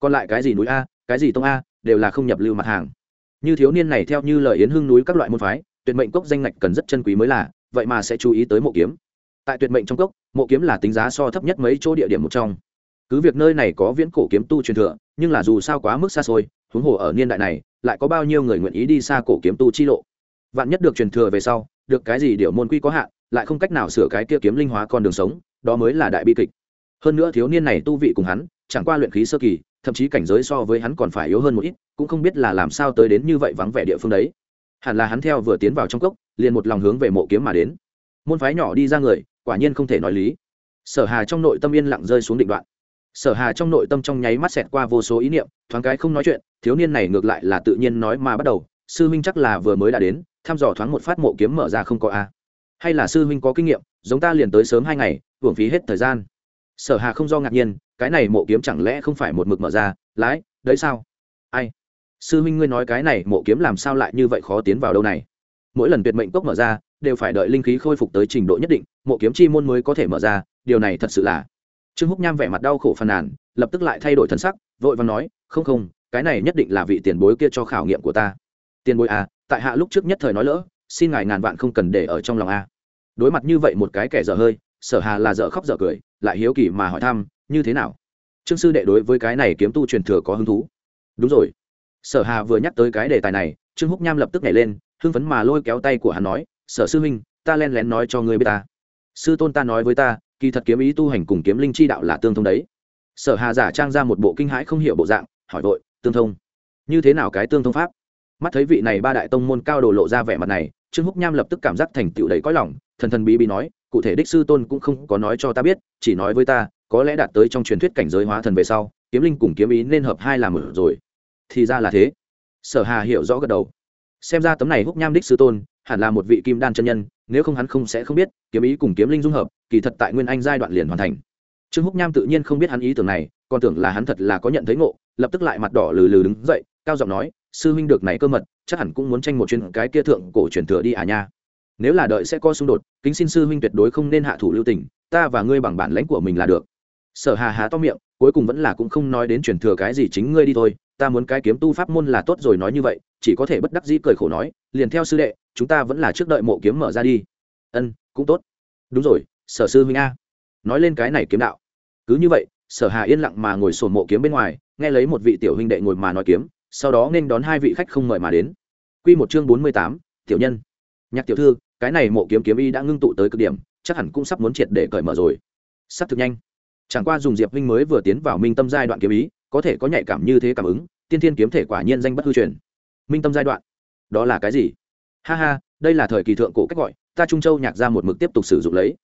Còn lại cái gì núi a, cái gì tông a, đều là không nhập lưu mặt hàng. Như thiếu niên này theo như lời yến hưng núi các loại môn phái tuyệt mệnh cốc danh ngạch cần rất chân quý mới là, vậy mà sẽ chú ý tới mộ kiếm. Tại tuyệt mệnh trong cốc, mộ kiếm là tính giá so thấp nhất mấy chỗ địa điểm một trong. Cứ việc nơi này có viễn cổ kiếm tu truyền thừa, nhưng là dù sao quá mức xa xôi, huống hồ ở niên đại này, lại có bao nhiêu người nguyện ý đi xa cổ kiếm tu chi lộ. Vạn nhất được truyền thừa về sau, được cái gì điều môn quy có hạn, lại không cách nào sửa cái kia kiếm linh hóa con đường sống, đó mới là đại bi kịch. Hơn nữa thiếu niên này tu vị cùng hắn, chẳng qua luyện khí sơ kỳ, thậm chí cảnh giới so với hắn còn phải yếu hơn một ít, cũng không biết là làm sao tới đến như vậy vắng vẻ địa phương đấy hẳn là hắn theo vừa tiến vào trong cốc, liền một lòng hướng về mộ kiếm mà đến. Môn phái nhỏ đi ra người, quả nhiên không thể nói lý. Sở hà trong nội tâm yên lặng rơi xuống định đoạn. Sở hà trong nội tâm trong nháy mắt xẹt qua vô số ý niệm, thoáng cái không nói chuyện, thiếu niên này ngược lại là tự nhiên nói mà bắt đầu, sư huynh chắc là vừa mới đã đến, thăm dò thoáng một phát mộ kiếm mở ra không có a. Hay là sư huynh có kinh nghiệm, giống ta liền tới sớm hai ngày, hưởng phí hết thời gian. Sở hà không do ngạc nhiên, cái này mộ kiếm chẳng lẽ không phải một mực mở ra, lái, đấy sao? Sư huynh ngươi nói cái này, mộ kiếm làm sao lại như vậy khó tiến vào đâu này? Mỗi lần tuyệt mệnh cốc mở ra, đều phải đợi linh khí khôi phục tới trình độ nhất định, mộ kiếm chi môn mới có thể mở ra, điều này thật sự là trương húc nham vẻ mặt đau khổ phàn nàn, lập tức lại thay đổi thân sắc, vội và nói, không không, cái này nhất định là vị tiền bối kia cho khảo nghiệm của ta. Tiền bối à tại hạ lúc trước nhất thời nói lỡ, xin ngài ngàn vạn không cần để ở trong lòng a. Đối mặt như vậy một cái kẻ dở hơi, sở hà là dở khóc dở cười, lại hiếu kỳ mà hỏi thăm, như thế nào? Trương sư đệ đối với cái này kiếm tu truyền thừa có hứng thú. Đúng rồi sở hà vừa nhắc tới cái đề tài này, trương húc nham lập tức nhảy lên, hưng phấn mà lôi kéo tay của hắn nói, sở sư huynh, ta len lén nói cho ngươi biết ta. Sư tôn ta nói với ta, kỳ thật kiếm ý tu hành cùng kiếm linh chi đạo là tương thông đấy. Sở hà giả trang ra một bộ kinh hãi không hiểu bộ dạng, hỏi vội, tương thông? Như thế nào cái tương thông pháp? Mắt thấy vị này ba đại tông môn cao đồ lộ ra vẻ mặt này, trương húc nham lập tức cảm giác thành tựu đầy cõi lòng, thần thần bí bí nói, cụ thể đích sư tôn cũng không có nói cho ta biết, chỉ nói với ta, có lẽ đạt tới trong truyền thuyết cảnh giới hóa thần về sau, kiếm linh cùng kiếm ý nên hợp hai làm một rồi thì ra là thế. Sở hà hiểu rõ gật đầu. Xem ra tấm này húc nham đích sư tôn hẳn là một vị kim đan chân nhân, nếu không hắn không sẽ không biết, kiếm ý cùng kiếm linh dung hợp, kỳ thật tại nguyên anh giai đoạn liền hoàn thành. Trương húc nham tự nhiên không biết hắn ý tưởng này, còn tưởng là hắn thật là có nhận thấy ngộ, lập tức lại mặt đỏ lừ lừ đứng dậy, cao giọng nói, sư huynh được này cơ mật, chắc hẳn cũng muốn tranh một chuyện cái kia thượng cổ truyền thừa đi à nha. Nếu là đợi sẽ có xung đột, kính xin sư huynh tuyệt đối không nên hạ thủ lưu tình, ta và ngươi bằng bản lãnh của mình là được. Sở hà há to miệng, cuối cùng vẫn là cũng không nói đến truyền thừa cái gì chính ngươi đi thôi ta muốn cái kiếm tu pháp môn là tốt rồi nói như vậy chỉ có thể bất đắc dĩ cười khổ nói liền theo sư đệ chúng ta vẫn là trước đợi mộ kiếm mở ra đi. Ân cũng tốt. Đúng rồi sở sư huynh a. Nói lên cái này kiếm đạo. Cứ như vậy sở hà yên lặng mà ngồi sồn mộ kiếm bên ngoài nghe lấy một vị tiểu huynh đệ ngồi mà nói kiếm sau đó nên đón hai vị khách không mời mà đến. Quy một chương bốn mươi tám, tiểu nhân. Nhạc tiểu thư cái này mộ kiếm kiếm y đã ngưng tụ tới cực điểm chắc hẳn cũng sắp muốn triệt để cởi mở rồi. Sắp thực nhanh. Chẳng qua dùng diệp huynh mới vừa tiến vào minh tâm giai đoạn kiếm ý có thể có nhạy cảm như thế cảm ứng, tiên thiên kiếm thể quả nhiên danh bất hư truyền. Minh tâm giai đoạn, đó là cái gì? Ha ha, đây là thời kỳ thượng cổ cách gọi, ta trung châu nhạc ra một mực tiếp tục sử dụng lấy.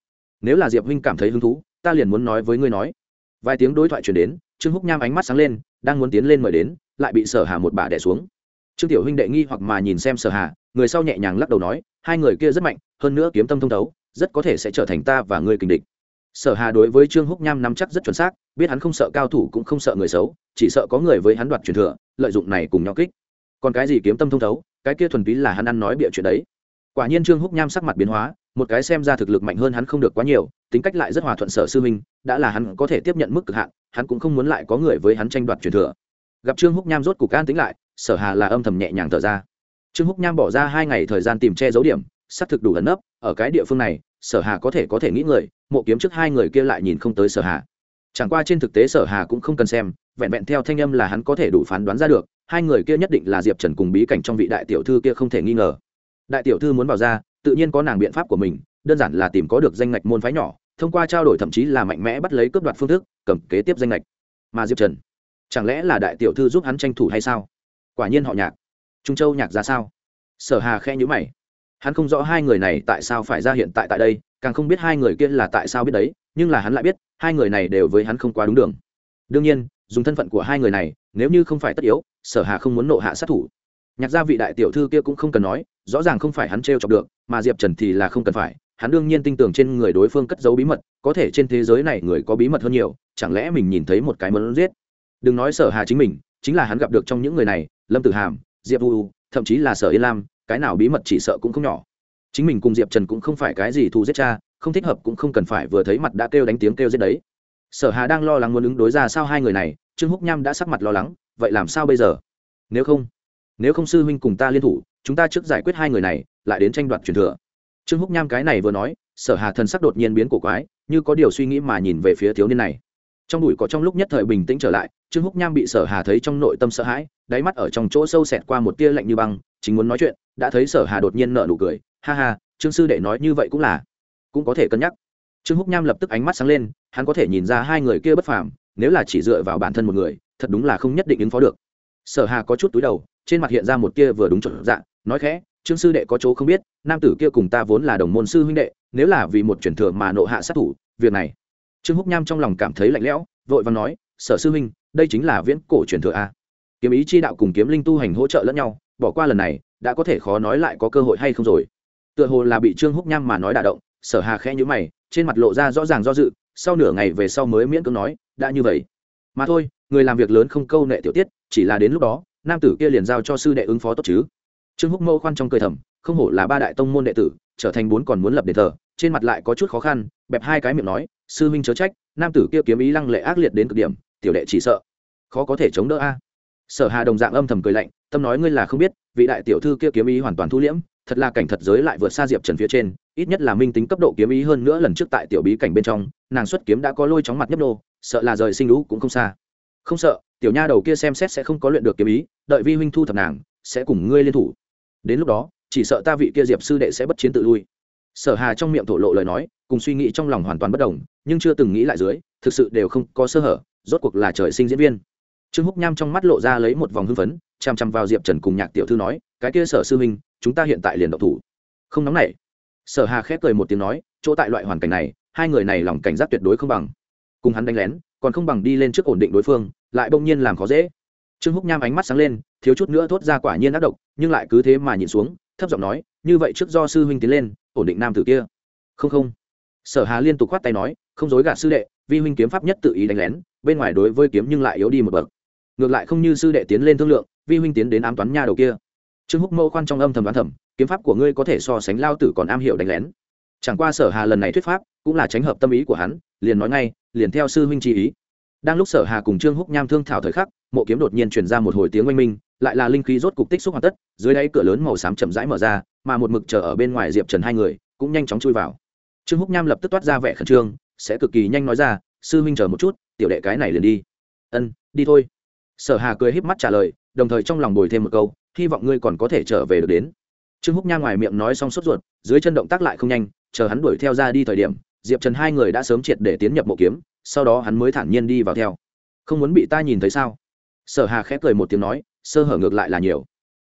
Nếu là diệp huynh cảm thấy hứng thú, ta liền muốn nói với ngươi nói. Vài tiếng đối thoại truyền đến, trương húc nham ánh mắt sáng lên, đang muốn tiến lên mời đến, lại bị sở hà một bà đẻ xuống. Trương tiểu huynh đệ nghi hoặc mà nhìn xem sở hà, người sau nhẹ nhàng lắc đầu nói, hai người kia rất mạnh, hơn nữa kiếm tâm thông thấu, rất có thể sẽ trở thành ta và ngươi kình địch sở hà đối với trương húc nham nắm chắc rất chuẩn xác, biết hắn không sợ cao thủ cũng không sợ người xấu, chỉ sợ có người với hắn đoạt truyền thừa, lợi dụng này cùng nhau kích. Còn cái gì kiếm tâm thông thấu, cái kia thuần túy là hắn ăn nói bịa chuyện đấy. Quả nhiên trương húc nham sắc mặt biến hóa, một cái xem ra thực lực mạnh hơn hắn không được quá nhiều, tính cách lại rất hòa thuận sở sư minh đã là hắn có thể tiếp nhận mức cực hạn, hắn cũng không muốn lại có người với hắn tranh đoạt truyền thừa. Gặp trương húc nham rốt cục an tính lại, sở hà là âm thầm nhẹ nhàng thở ra. Trương húc nham bỏ ra hai ngày thời gian tìm che giấu điểm, xác thực đủ ẩn nấp, ở cái địa phương này sở hà có thể có thể nghĩ người, mộ kiếm trước hai người kia lại nhìn không tới sở hà. Chẳng qua trên thực tế sở hà cũng không cần xem, vẹn vẹn theo thanh âm là hắn có thể đủ phán đoán ra được, hai người kia nhất định là diệp trần cùng bí cảnh trong vị đại tiểu thư kia không thể nghi ngờ. Đại tiểu thư muốn vào ra, tự nhiên có nàng biện pháp của mình, đơn giản là tìm có được danh ngạch môn phái nhỏ, thông qua trao đổi thậm chí là mạnh mẽ bắt lấy cướp đoạt phương thức, cầm kế tiếp danh ngạch. Mà diệp trần, chẳng lẽ là đại tiểu thư giúp hắn tranh thủ hay sao? Quả nhiên họ nhạc. Trung châu nhạc ra sao? Sở hà khe nhữ mày hắn không rõ hai người này tại sao phải ra hiện tại tại đây, càng không biết hai người kia là tại sao biết đấy, nhưng là hắn lại biết, hai người này đều với hắn không quá đúng đường. Đương nhiên, dùng thân phận của hai người này, nếu như không phải tất yếu, sở hà không muốn nộ hạ sát thủ. Nhạc gia vị đại tiểu thư kia cũng không cần nói, rõ ràng không phải hắn t r e o chọc được, mà diệp trần thì là không cần phải. Hắn đương nhiên tin tưởng trên người đối phương cất giấu bí mật, có thể trên thế giới này người có bí mật hơn nhiều, chẳng lẽ mình nhìn thấy một cái mớn giết? Đừng nói sở hà chính mình, chính là hắn gặp được trong những người này, lâm tử hàm, diệp u thậm chí là sở yên lam cái nào bí mật chỉ sợ cũng không nhỏ. Chính mình cùng diệp trần cũng không phải cái gì thù giết cha, không thích hợp cũng không cần phải vừa thấy mặt đã kêu đánh tiếng kêu giết đấy. Sở hà đang lo lắng muốn ứng đối ra sao hai người này, trương húc nham đã sắc mặt lo lắng, vậy làm sao bây giờ? Nếu không nếu không sư huynh cùng ta liên thủ, chúng ta trước giải quyết hai người này, lại đến tranh đoạt truyền thừa. Trương húc nham cái này vừa nói, sở hà thần sắc đột nhiên biến cổ quái, như có điều suy nghĩ mà nhìn về phía thiếu niên này. Trong đùi có trong lúc nhất thời bình tĩnh trở lại, trương húc nham bị sở hà thấy trong nội tâm sợ hãi, đáy mắt ở trong chỗ sâu xẹt qua một tia lạnh như băng chính muốn nói chuyện, đã thấy sở hà đột nhiên nở nụ cười, ha ha, trương sư đệ nói như vậy cũng là, cũng có thể cân nhắc. Trương húc nham lập tức ánh mắt sáng lên, hắn có thể nhìn ra hai người kia bất phàm, nếu là chỉ dựa vào bản thân một người, thật đúng là không nhất định ứng phó được. Sở hà có chút túi đầu, trên mặt hiện ra một kia vừa đúng chuẩn dạng nói khẽ, trương sư đệ có chỗ không biết, nam tử kia cùng ta vốn là đồng môn sư huynh đệ, nếu là vì một chuyển thừa mà nộ hạ sát thủ, việc này. Trương húc nham trong lòng cảm thấy lạnh lẽo, vội vàng nói, sở sư huynh, đây chính là viễn cổ truyền thừa a. Kiếm ý chi đạo cùng kiếm linh tu hành hỗ trợ lẫn nhau bỏ qua lần này, đã có thể khó nói lại có cơ hội hay không rồi. Tựa hồ là bị trương húc nham mà nói đả động, sở hà khẽ nhíu mày, trên mặt lộ ra rõ ràng do dự, sau nửa ngày về sau mới miễn cưỡng nói, đã như vậy, mà thôi, người làm việc lớn không câu nệ tiểu tiết, chỉ là đến lúc đó, nam tử kia liền giao cho sư đệ ứng phó tốt chứ. Trương húc mâu khoan trong cười thầm, không hổ là ba đại tông môn đệ tử, trở thành bốn còn muốn lập đền thờ, trên mặt lại có chút khó khăn, bẹp hai cái miệng nói, sư huynh chớ trách, nam tử kia kiếm ý lăng lệ ác liệt đến cực điểm, tiểu đệ chỉ sợ, khó có thể chống đỡ a. Sở hà đồng dạng âm thầm cười lạnh tâm nói ngươi là không biết, vị đại tiểu thư kia kiếm ý hoàn toàn thu liễm, thật là cảnh thật giới lại vượt xa diệp trần phía trên, ít nhất là minh tính cấp độ kiếm ý hơn nữa lần trước tại tiểu bí cảnh bên trong, nàng xuất kiếm đã có lôi chóng mặt nhấp nô, sợ là rời sinh lũ cũng không xa. Không sợ, tiểu nha đầu kia xem xét sẽ không có luyện được kiếm ý, đợi vi huynh thu thập nàng, sẽ cùng ngươi liên thủ. Đến lúc đó, chỉ sợ ta vị kia diệp sư đệ sẽ bất chiến tự lui. Sở hà trong miệng thổ lộ lời nói, cùng suy nghĩ trong lòng hoàn toàn bất đồng, nhưng chưa từng nghĩ lại dưới, thực sự đều không có sơ hở, rốt cuộc là trời sinh diễn viên trương húc nham trong mắt lộ ra lấy một vòng hưng phấn chằm chằm vào diệp trần cùng nhạc tiểu thư nói, cái kia sở sư minh, chúng ta hiện tại liền độc thủ. Không nóng nảy. Sở hà khép cười một tiếng nói, chỗ tại loại hoàn cảnh này, hai người này lòng cảnh giác tuyệt đối không bằng. Cùng hắn đánh lén, còn không bằng đi lên trước ổn định đối phương, lại bỗng nhiên làm khó dễ. Trương húc nham ánh mắt sáng lên, thiếu chút nữa thốt ra quả nhiên ác độc, nhưng lại cứ thế mà nhìn xuống, thấp giọng nói, như vậy trước do sư huynh tiến lên, ổn định nam tử kia. Không không. Sở hà liên tục khoát tay nói, không dối gạt sư đệ, vi huynh kiếm pháp nhất tự ý đánh lén, bên ngoài đối với kiếm nhưng lại yếu đi một bậc ngược lại không như sư đệ tiến lên thương lượng, vi huynh tiến đến ám toán nha đầu kia. Trương húc mâu khoan trong âm thầm đoán thầm, kiếm pháp của ngươi có thể so sánh lao tử còn am hiểu đánh lén. Chẳng qua sở hà lần này thuyết pháp cũng là tránh hợp tâm ý của hắn, liền nói ngay, liền theo sư huynh chi ý. Đang lúc sở hà cùng trương húc nham thương thảo thời khắc, mộ kiếm đột nhiên truyền ra một hồi tiếng oanh minh, lại là linh khí rốt cục tích xúc hoàn tất, dưới đáy cửa lớn màu xám chậm rãi mở ra, mà một mực chờ ở bên ngoài diệp trần hai người cũng nhanh chóng chui vào. Trương húc nham lập tức toát ra vẻ khẩn trương, sẽ cực kỳ nhanh nói ra, sư huynh chờ một chút, tiểu đệ cái này liền đi. Ân, đi thôi sở hà cười híp mắt trả lời, đồng thời trong lòng bồi thêm một câu, hy vọng ngươi còn có thể trở về được đến. Trương húc Nha ngoài miệng nói xong sốt ruột, dưới chân động tác lại không nhanh, chờ hắn đuổi theo ra đi thời điểm, diệp trần hai người đã sớm triệt để tiến nhập mộ kiếm, sau đó hắn mới thản nhiên đi vào theo. Không muốn bị ta nhìn thấy sao? Sở hà khẽ cười một tiếng nói, sơ hở ngược lại là nhiều.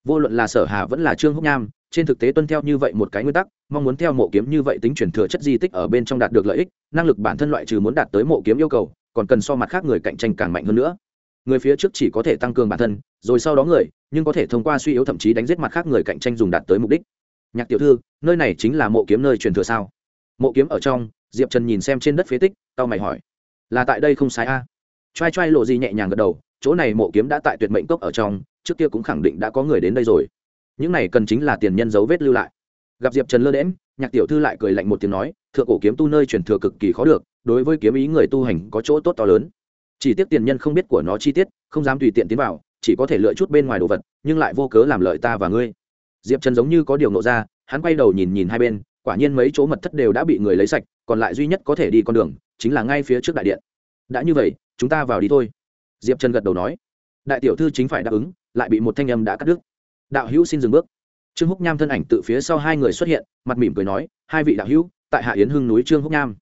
Vô luận là sở hà vẫn là trương húc nham, trên thực tế tuân theo như vậy một cái nguyên tắc, mong muốn theo mộ kiếm như vậy tính chuyển thừa chất di tích ở bên trong đạt được lợi ích, năng lực bản thân loại trừ muốn đạt tới mộ kiếm yêu cầu, còn cần so mặt khác người cạnh tranh càng mạnh hơn nữa người phía trước chỉ có thể tăng cường bản thân, rồi sau đó người, nhưng có thể thông qua suy yếu thậm chí đánh giết mặt khác người cạnh tranh dùng đạt tới mục đích. Nhạc tiểu thư, nơi này chính là mộ kiếm nơi truyền thừa sao? Mộ kiếm ở trong, diệp trần nhìn xem trên đất phế tích tao mày hỏi. Là tại đây không sai a. À? trai lộ gì nhẹ nhàng gật đầu, chỗ này mộ kiếm đã tại tuyệt mệnh cốc ở trong, trước kia cũng khẳng định đã có người đến đây rồi. Những này cần chính là tiền nhân dấu vết lưu lại. Gặp diệp trần lơ đễm nhạc tiểu thư lại cười lạnh một tiếng nói, thượng cổ kiếm tu nơi truyền thừa cực kỳ khó được, đối với kiếm ý người tu hành có chỗ tốt to lớn chỉ tiếc tiền nhân không biết của nó chi tiết, không dám tùy tiện tiến vào, chỉ có thể lựa chút bên ngoài đồ vật, nhưng lại vô cớ làm lợi ta và ngươi. Diệp trần giống như có điều nộ ra, hắn quay đầu nhìn nhìn hai bên, quả nhiên mấy chỗ mật thất đều đã bị người lấy sạch, còn lại duy nhất có thể đi con đường, chính là ngay phía trước đại điện. Đã như vậy, chúng ta vào đi thôi. Diệp trần gật đầu nói. Đại tiểu thư chính phải đáp ứng, lại bị một thanh âm đã cắt đứt. Đạo hữu xin dừng bước. Trương húc nham thân ảnh từ phía sau hai người xuất hiện, mặt mỉm cười nói, hai vị đạo hữu, tại hạ yến hưng núi trương húc nham.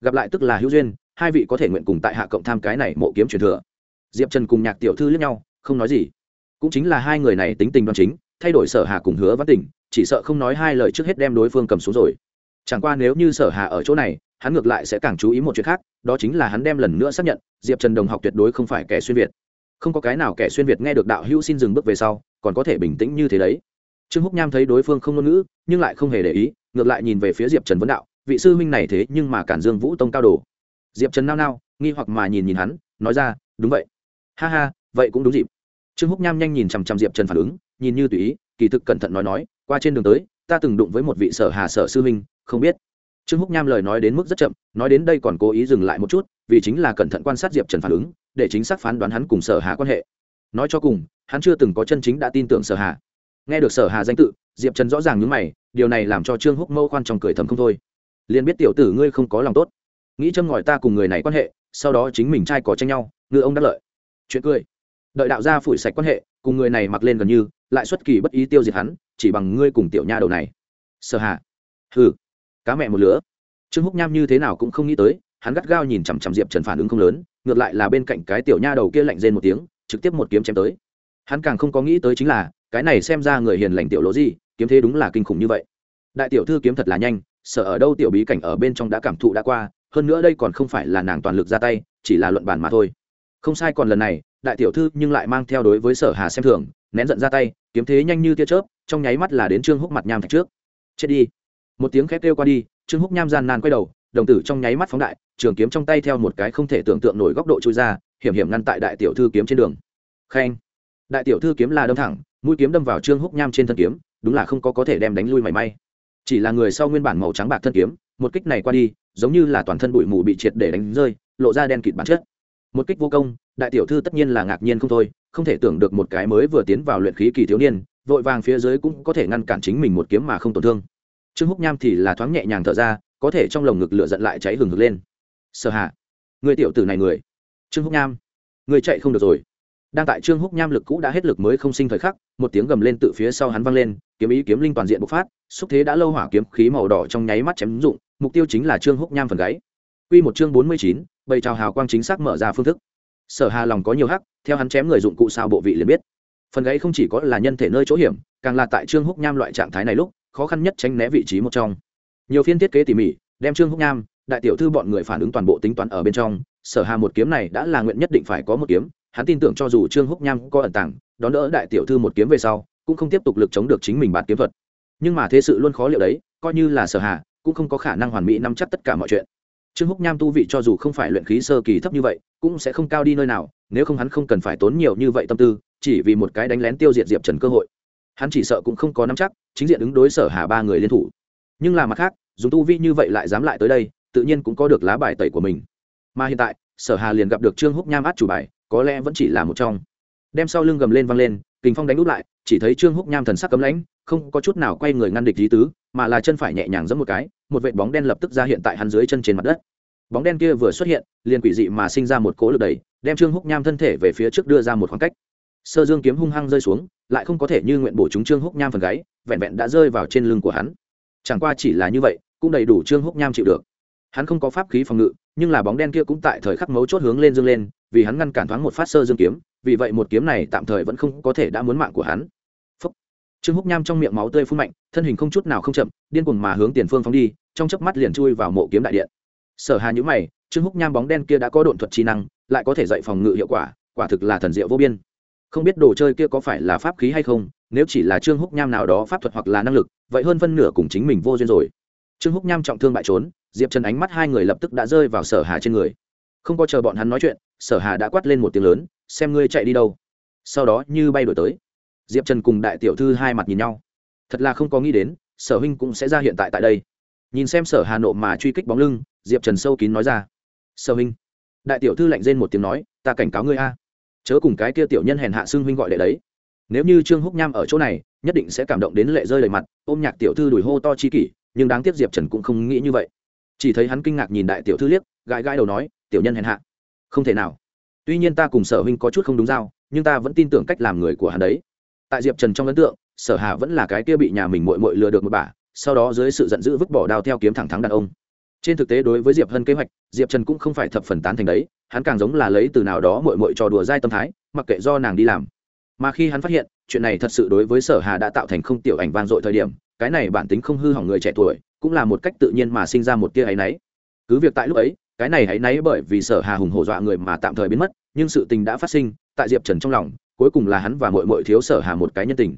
Gặp lại tức là hữu duyên hai vị có thể nguyện cùng tại hạ cộng tham cái này mộ kiếm truyền thừa. Diệp trần cùng nhạc tiểu thư lẫn nhau, không nói gì. Cũng chính là hai người này tính tình đoan chính, thay đổi sở hà cùng hứa văn tỉnh, chỉ sợ không nói hai lời trước hết đem đối phương cầm xuống rồi. Chẳng qua nếu như sở hà ở chỗ này, hắn ngược lại sẽ càng chú ý một chuyện khác, đó chính là hắn đem lần nữa xác nhận, diệp trần đồng học tuyệt đối không phải kẻ xuyên việt. Không có cái nào kẻ xuyên việt nghe được đạo hữu xin dừng bước về sau, còn có thể bình tĩnh như thế đấy. Trương húc nham thấy đối phương không ngôn ngữ, nhưng lại không hề để ý, ngược lại nhìn về phía diệp trần vấn đạo, vị sư huynh này thế nhưng mà cản dương vũ tông cao đồ diệp trần nao nao, nghi hoặc mà nhìn nhìn hắn, nói ra, đúng vậy. Ha ha, vậy cũng đúng dịp. Trương húc nham nhanh nhìn chằm chằm diệp trần phản ứng, nhìn như tùy ý, kỳ thực cẩn thận nói nói, qua trên đường tới, ta từng đụng với một vị sở hà sở sư huynh, không biết. Trương húc nham lời nói đến mức rất chậm, nói đến đây còn cố ý dừng lại một chút, vì chính là cẩn thận quan sát diệp trần phản ứng, để chính xác phán đoán hắn cùng sở hà quan hệ. Nói cho cùng, hắn chưa từng có chân chính đã tin tưởng sở hà. Nghe được sở hà danh tự, diệp trần rõ ràng nhướng mày, điều này làm cho trương húc mâu khoan trong cười thầm không thôi. Liền biết tiểu tử ngươi không có lòng tốt nghĩ châm ngòi ta cùng người này quan hệ, sau đó chính mình trai có tranh nhau, ngư ông đắc lợi. Chuyện cười. Đợi đạo gia phủi sạch quan hệ, cùng người này mặc lên gần như, lại xuất kỳ bất ý tiêu diệt hắn, chỉ bằng ngươi cùng tiểu nha đầu này. Sợ hạ hừ. Cá mẹ một lứa. Trương húc nham như thế nào cũng không nghĩ tới, hắn gắt gao nhìn chằm chằm diệp trần phản ứng không lớn, ngược lại là bên cạnh cái tiểu nha đầu kia lạnh rên một tiếng, trực tiếp một kiếm chém tới. Hắn càng không có nghĩ tới chính là, cái này xem ra người hiền lành tiểu lỗ gì, kiếm thế đúng là kinh khủng như vậy. Đại tiểu thư kiếm thật là nhanh, sợ ở đâu tiểu bí cảnh ở bên trong đã cảm thụ đã qua hơn nữa đây còn không phải là nàng toàn lực ra tay, chỉ là luận bàn mà thôi. Không sai còn lần này, đại tiểu thư nhưng lại mang theo đối với sở hà xem thường, nén giận ra tay, kiếm thế nhanh như tia chớp, trong nháy mắt là đến trương húc mặt nham thạch trước. Chết đi. Một tiếng khét kêu qua đi, trương húc nham gian nan quay đầu, đồng tử trong nháy mắt phóng đại, trường kiếm trong tay theo một cái không thể tưởng tượng nổi góc độ trôi ra, hiểm hiểm ngăn tại đại tiểu thư kiếm trên đường. Khen. Đại tiểu thư kiếm là đâm thẳng, mũi kiếm đâm vào trương húc nham trên thân kiếm, đúng là không có có thể đem đánh lui mảy may. Chỉ là người sau nguyên bản màu trắng bạc thân kiếm một kích này qua đi, giống như là toàn thân bụi mù bị triệt để đánh rơi, lộ ra đen kịt bản chất. Một kích vô công, đại tiểu thư tất nhiên là ngạc nhiên không thôi, không thể tưởng được một cái mới vừa tiến vào luyện khí kỳ thiếu niên, vội vàng phía dưới cũng có thể ngăn cản chính mình một kiếm mà không tổn thương. Trương húc nham thì là thoáng nhẹ nhàng thở ra, có thể trong lồng ngực lửa giận lại cháy hừng hực lên. Sợ hạ người tiểu tử này người. Trương húc nham, người chạy không được rồi. Đang tại trương húc nham lực cũ đã hết lực mới không sinh thời khắc, một tiếng gầm lên từ phía sau hắn vang lên, kiếm ý kiếm linh toàn diện bộc phát, xúc thế đã lâu hỏa kiếm khí màu đỏ trong nháy mắt chém dụng mục tiêu chính là trương húc nham phần gáy Quy một chương bốn mươi chín, bầy trào hào quang chính xác mở ra phương thức. Sở Hà lòng có nhiều hắc, theo hắn chém người dụng cụ sao bộ vị liền biết. Phần gáy không chỉ có là nhân thể nơi chỗ hiểm, càng là tại Trương Húc Nham loại trạng thái này lúc, khó khăn nhất tránh né vị trí một trong. Nhiều phiên thiết kế tỉ mỉ, đem Trương Húc Nham, đại tiểu thư bọn người phản ứng toàn bộ tính toán ở bên trong, Sở Hà một kiếm này đã là nguyện nhất định phải có một kiếm, hắn tin tưởng cho dù Trương Húc Nham có ẩn tàng, đón đỡ đại tiểu thư một kiếm về sau, cũng không tiếp tục lực chống được chính mình bản kiếm thuật. Nhưng mà thế sự luôn khó liệu đấy, coi như là Sở Hà, cũng không có khả năng hoàn mỹ nắm chắc tất cả mọi chuyện. Trương húc nham tu vị cho dù không phải luyện khí sơ kỳ thấp như vậy, cũng sẽ không cao đi nơi nào, nếu không hắn không cần phải tốn nhiều như vậy tâm tư, chỉ vì một cái đánh lén tiêu diệt diệp trần cơ hội. Hắn chỉ sợ cũng không có nắm chắc, chính diện ứng đối sở hà ba người liên thủ. Nhưng là mặt khác, dùng tu vi như vậy lại dám lại tới đây, tự nhiên cũng có được lá bài tẩy của mình. Mà hiện tại, sở hà liền gặp được trương húc nham át chủ bài, có lẽ vẫn chỉ là một trong. Đem sau lưng gầm lên văng lên, kình phong đánh úp lại, chỉ thấy trương húc nham thần sắc cấm lãnh không có chút nào quay người ngăn địch lý tứ, mà là chân phải nhẹ nhàng giẫm một cái, một vệt bóng đen lập tức ra hiện tại hắn dưới chân trên mặt đất. Bóng đen kia vừa xuất hiện, liền quỷ dị mà sinh ra một cỗ lực đẩy, đem trương húc nham thân thể về phía trước đưa ra một khoảng cách. Sơ dương kiếm hung hăng rơi xuống, lại không có thể như nguyện bổ chúng trương húc nham phần gáy, vẹn vẹn đã rơi vào trên lưng của hắn. Chẳng qua chỉ là như vậy, cũng đầy đủ trương húc nham chịu được. Hắn không có pháp khí phòng ngự, nhưng là bóng đen kia cũng tại thời khắc mấu chốt hướng lên dương lên, vì hắn ngăn cản thoáng một phát sơ dương kiếm, vì vậy một kiếm này tạm thời vẫn không có thể đã muốn mạng của hắn trương húc nham trong miệng máu tươi phun mạnh, thân hình không chút nào không chậm, điên cuồng mà hướng tiền phương phóng đi, trong chớp mắt liền chui vào mộ kiếm đại điện. Sở hà nhữ mày, trương húc nham bóng đen kia đã có độn thuật trí năng, lại có thể dạy phòng ngự hiệu quả quả thực là thần diệu vô biên. Không biết đồ chơi kia có phải là pháp khí hay không, nếu chỉ là trương húc nham nào đó pháp thuật hoặc là năng lực, vậy hơn phân nửa cùng chính mình vô duyên rồi. Trương húc nham trọng thương bại trốn, diệp trần ánh mắt hai người lập tức đã rơi vào sở hà trên người. Không có chờ bọn hắn nói chuyện, sở hà đã quát lên một tiếng lớn, xem ngươi chạy đi đâu. Sau đó như bay đổi tới diệp trần cùng đại tiểu thư hai mặt nhìn nhau. Thật là không có nghĩ đến, sở huynh cũng sẽ ra hiện tại tại đây. Nhìn xem sở hà nộ mà truy kích bóng lưng, diệp trần sâu kín nói ra. Sở huynh. Đại tiểu thư lạnh rên một tiếng nói, ta cảnh cáo ngươi a. Chớ cùng cái kia tiểu nhân hèn hạ xưng huynh gọi đệ đấy. Nếu như trương húc nham ở chỗ này, nhất định sẽ cảm động đến lệ rơi đầy mặt, ôm nhạc tiểu thư đùi hô to chi kỷ, nhưng đáng tiếc diệp trần cũng không nghĩ như vậy. Chỉ thấy hắn kinh ngạc nhìn đại tiểu thư liếc, gãi gãi đầu nói, tiểu nhân hèn hạ. Không thể nào. Tuy nhiên ta cùng sở huynh có chút không đúng giao, nhưng ta vẫn tin tưởng cách làm người của hắn đấy tại diệp trần trong ấn tượng, sở hà vẫn là cái kia bị nhà mình mội mội lừa được một bà. sau đó dưới sự giận dữ vứt bỏ đao theo kiếm thẳng thắng đàn ông trên thực tế đối với diệp hân kế hoạch, diệp trần cũng không phải thập phần tán thành đấy, hắn càng giống là lấy từ nào đó mội mội trò đùa dai tâm thái, mặc kệ do nàng đi làm mà khi hắn phát hiện, chuyện này thật sự đối với sở hà đã tạo thành không tiểu ảnh vang dội thời điểm, cái này bản tính không hư hỏng người trẻ tuổi, cũng là một cách tự nhiên mà sinh ra một tia áy náy cứ việc tại lúc ấy, cái này hãy náy bởi vì sở hà hùng hổ dọa người mà tạm thời biến mất, nhưng sự tình đã phát sinh, tại diệp trần trong lòng cuối cùng là hắn và mội mội thiếu sở hà một cái nhân tình.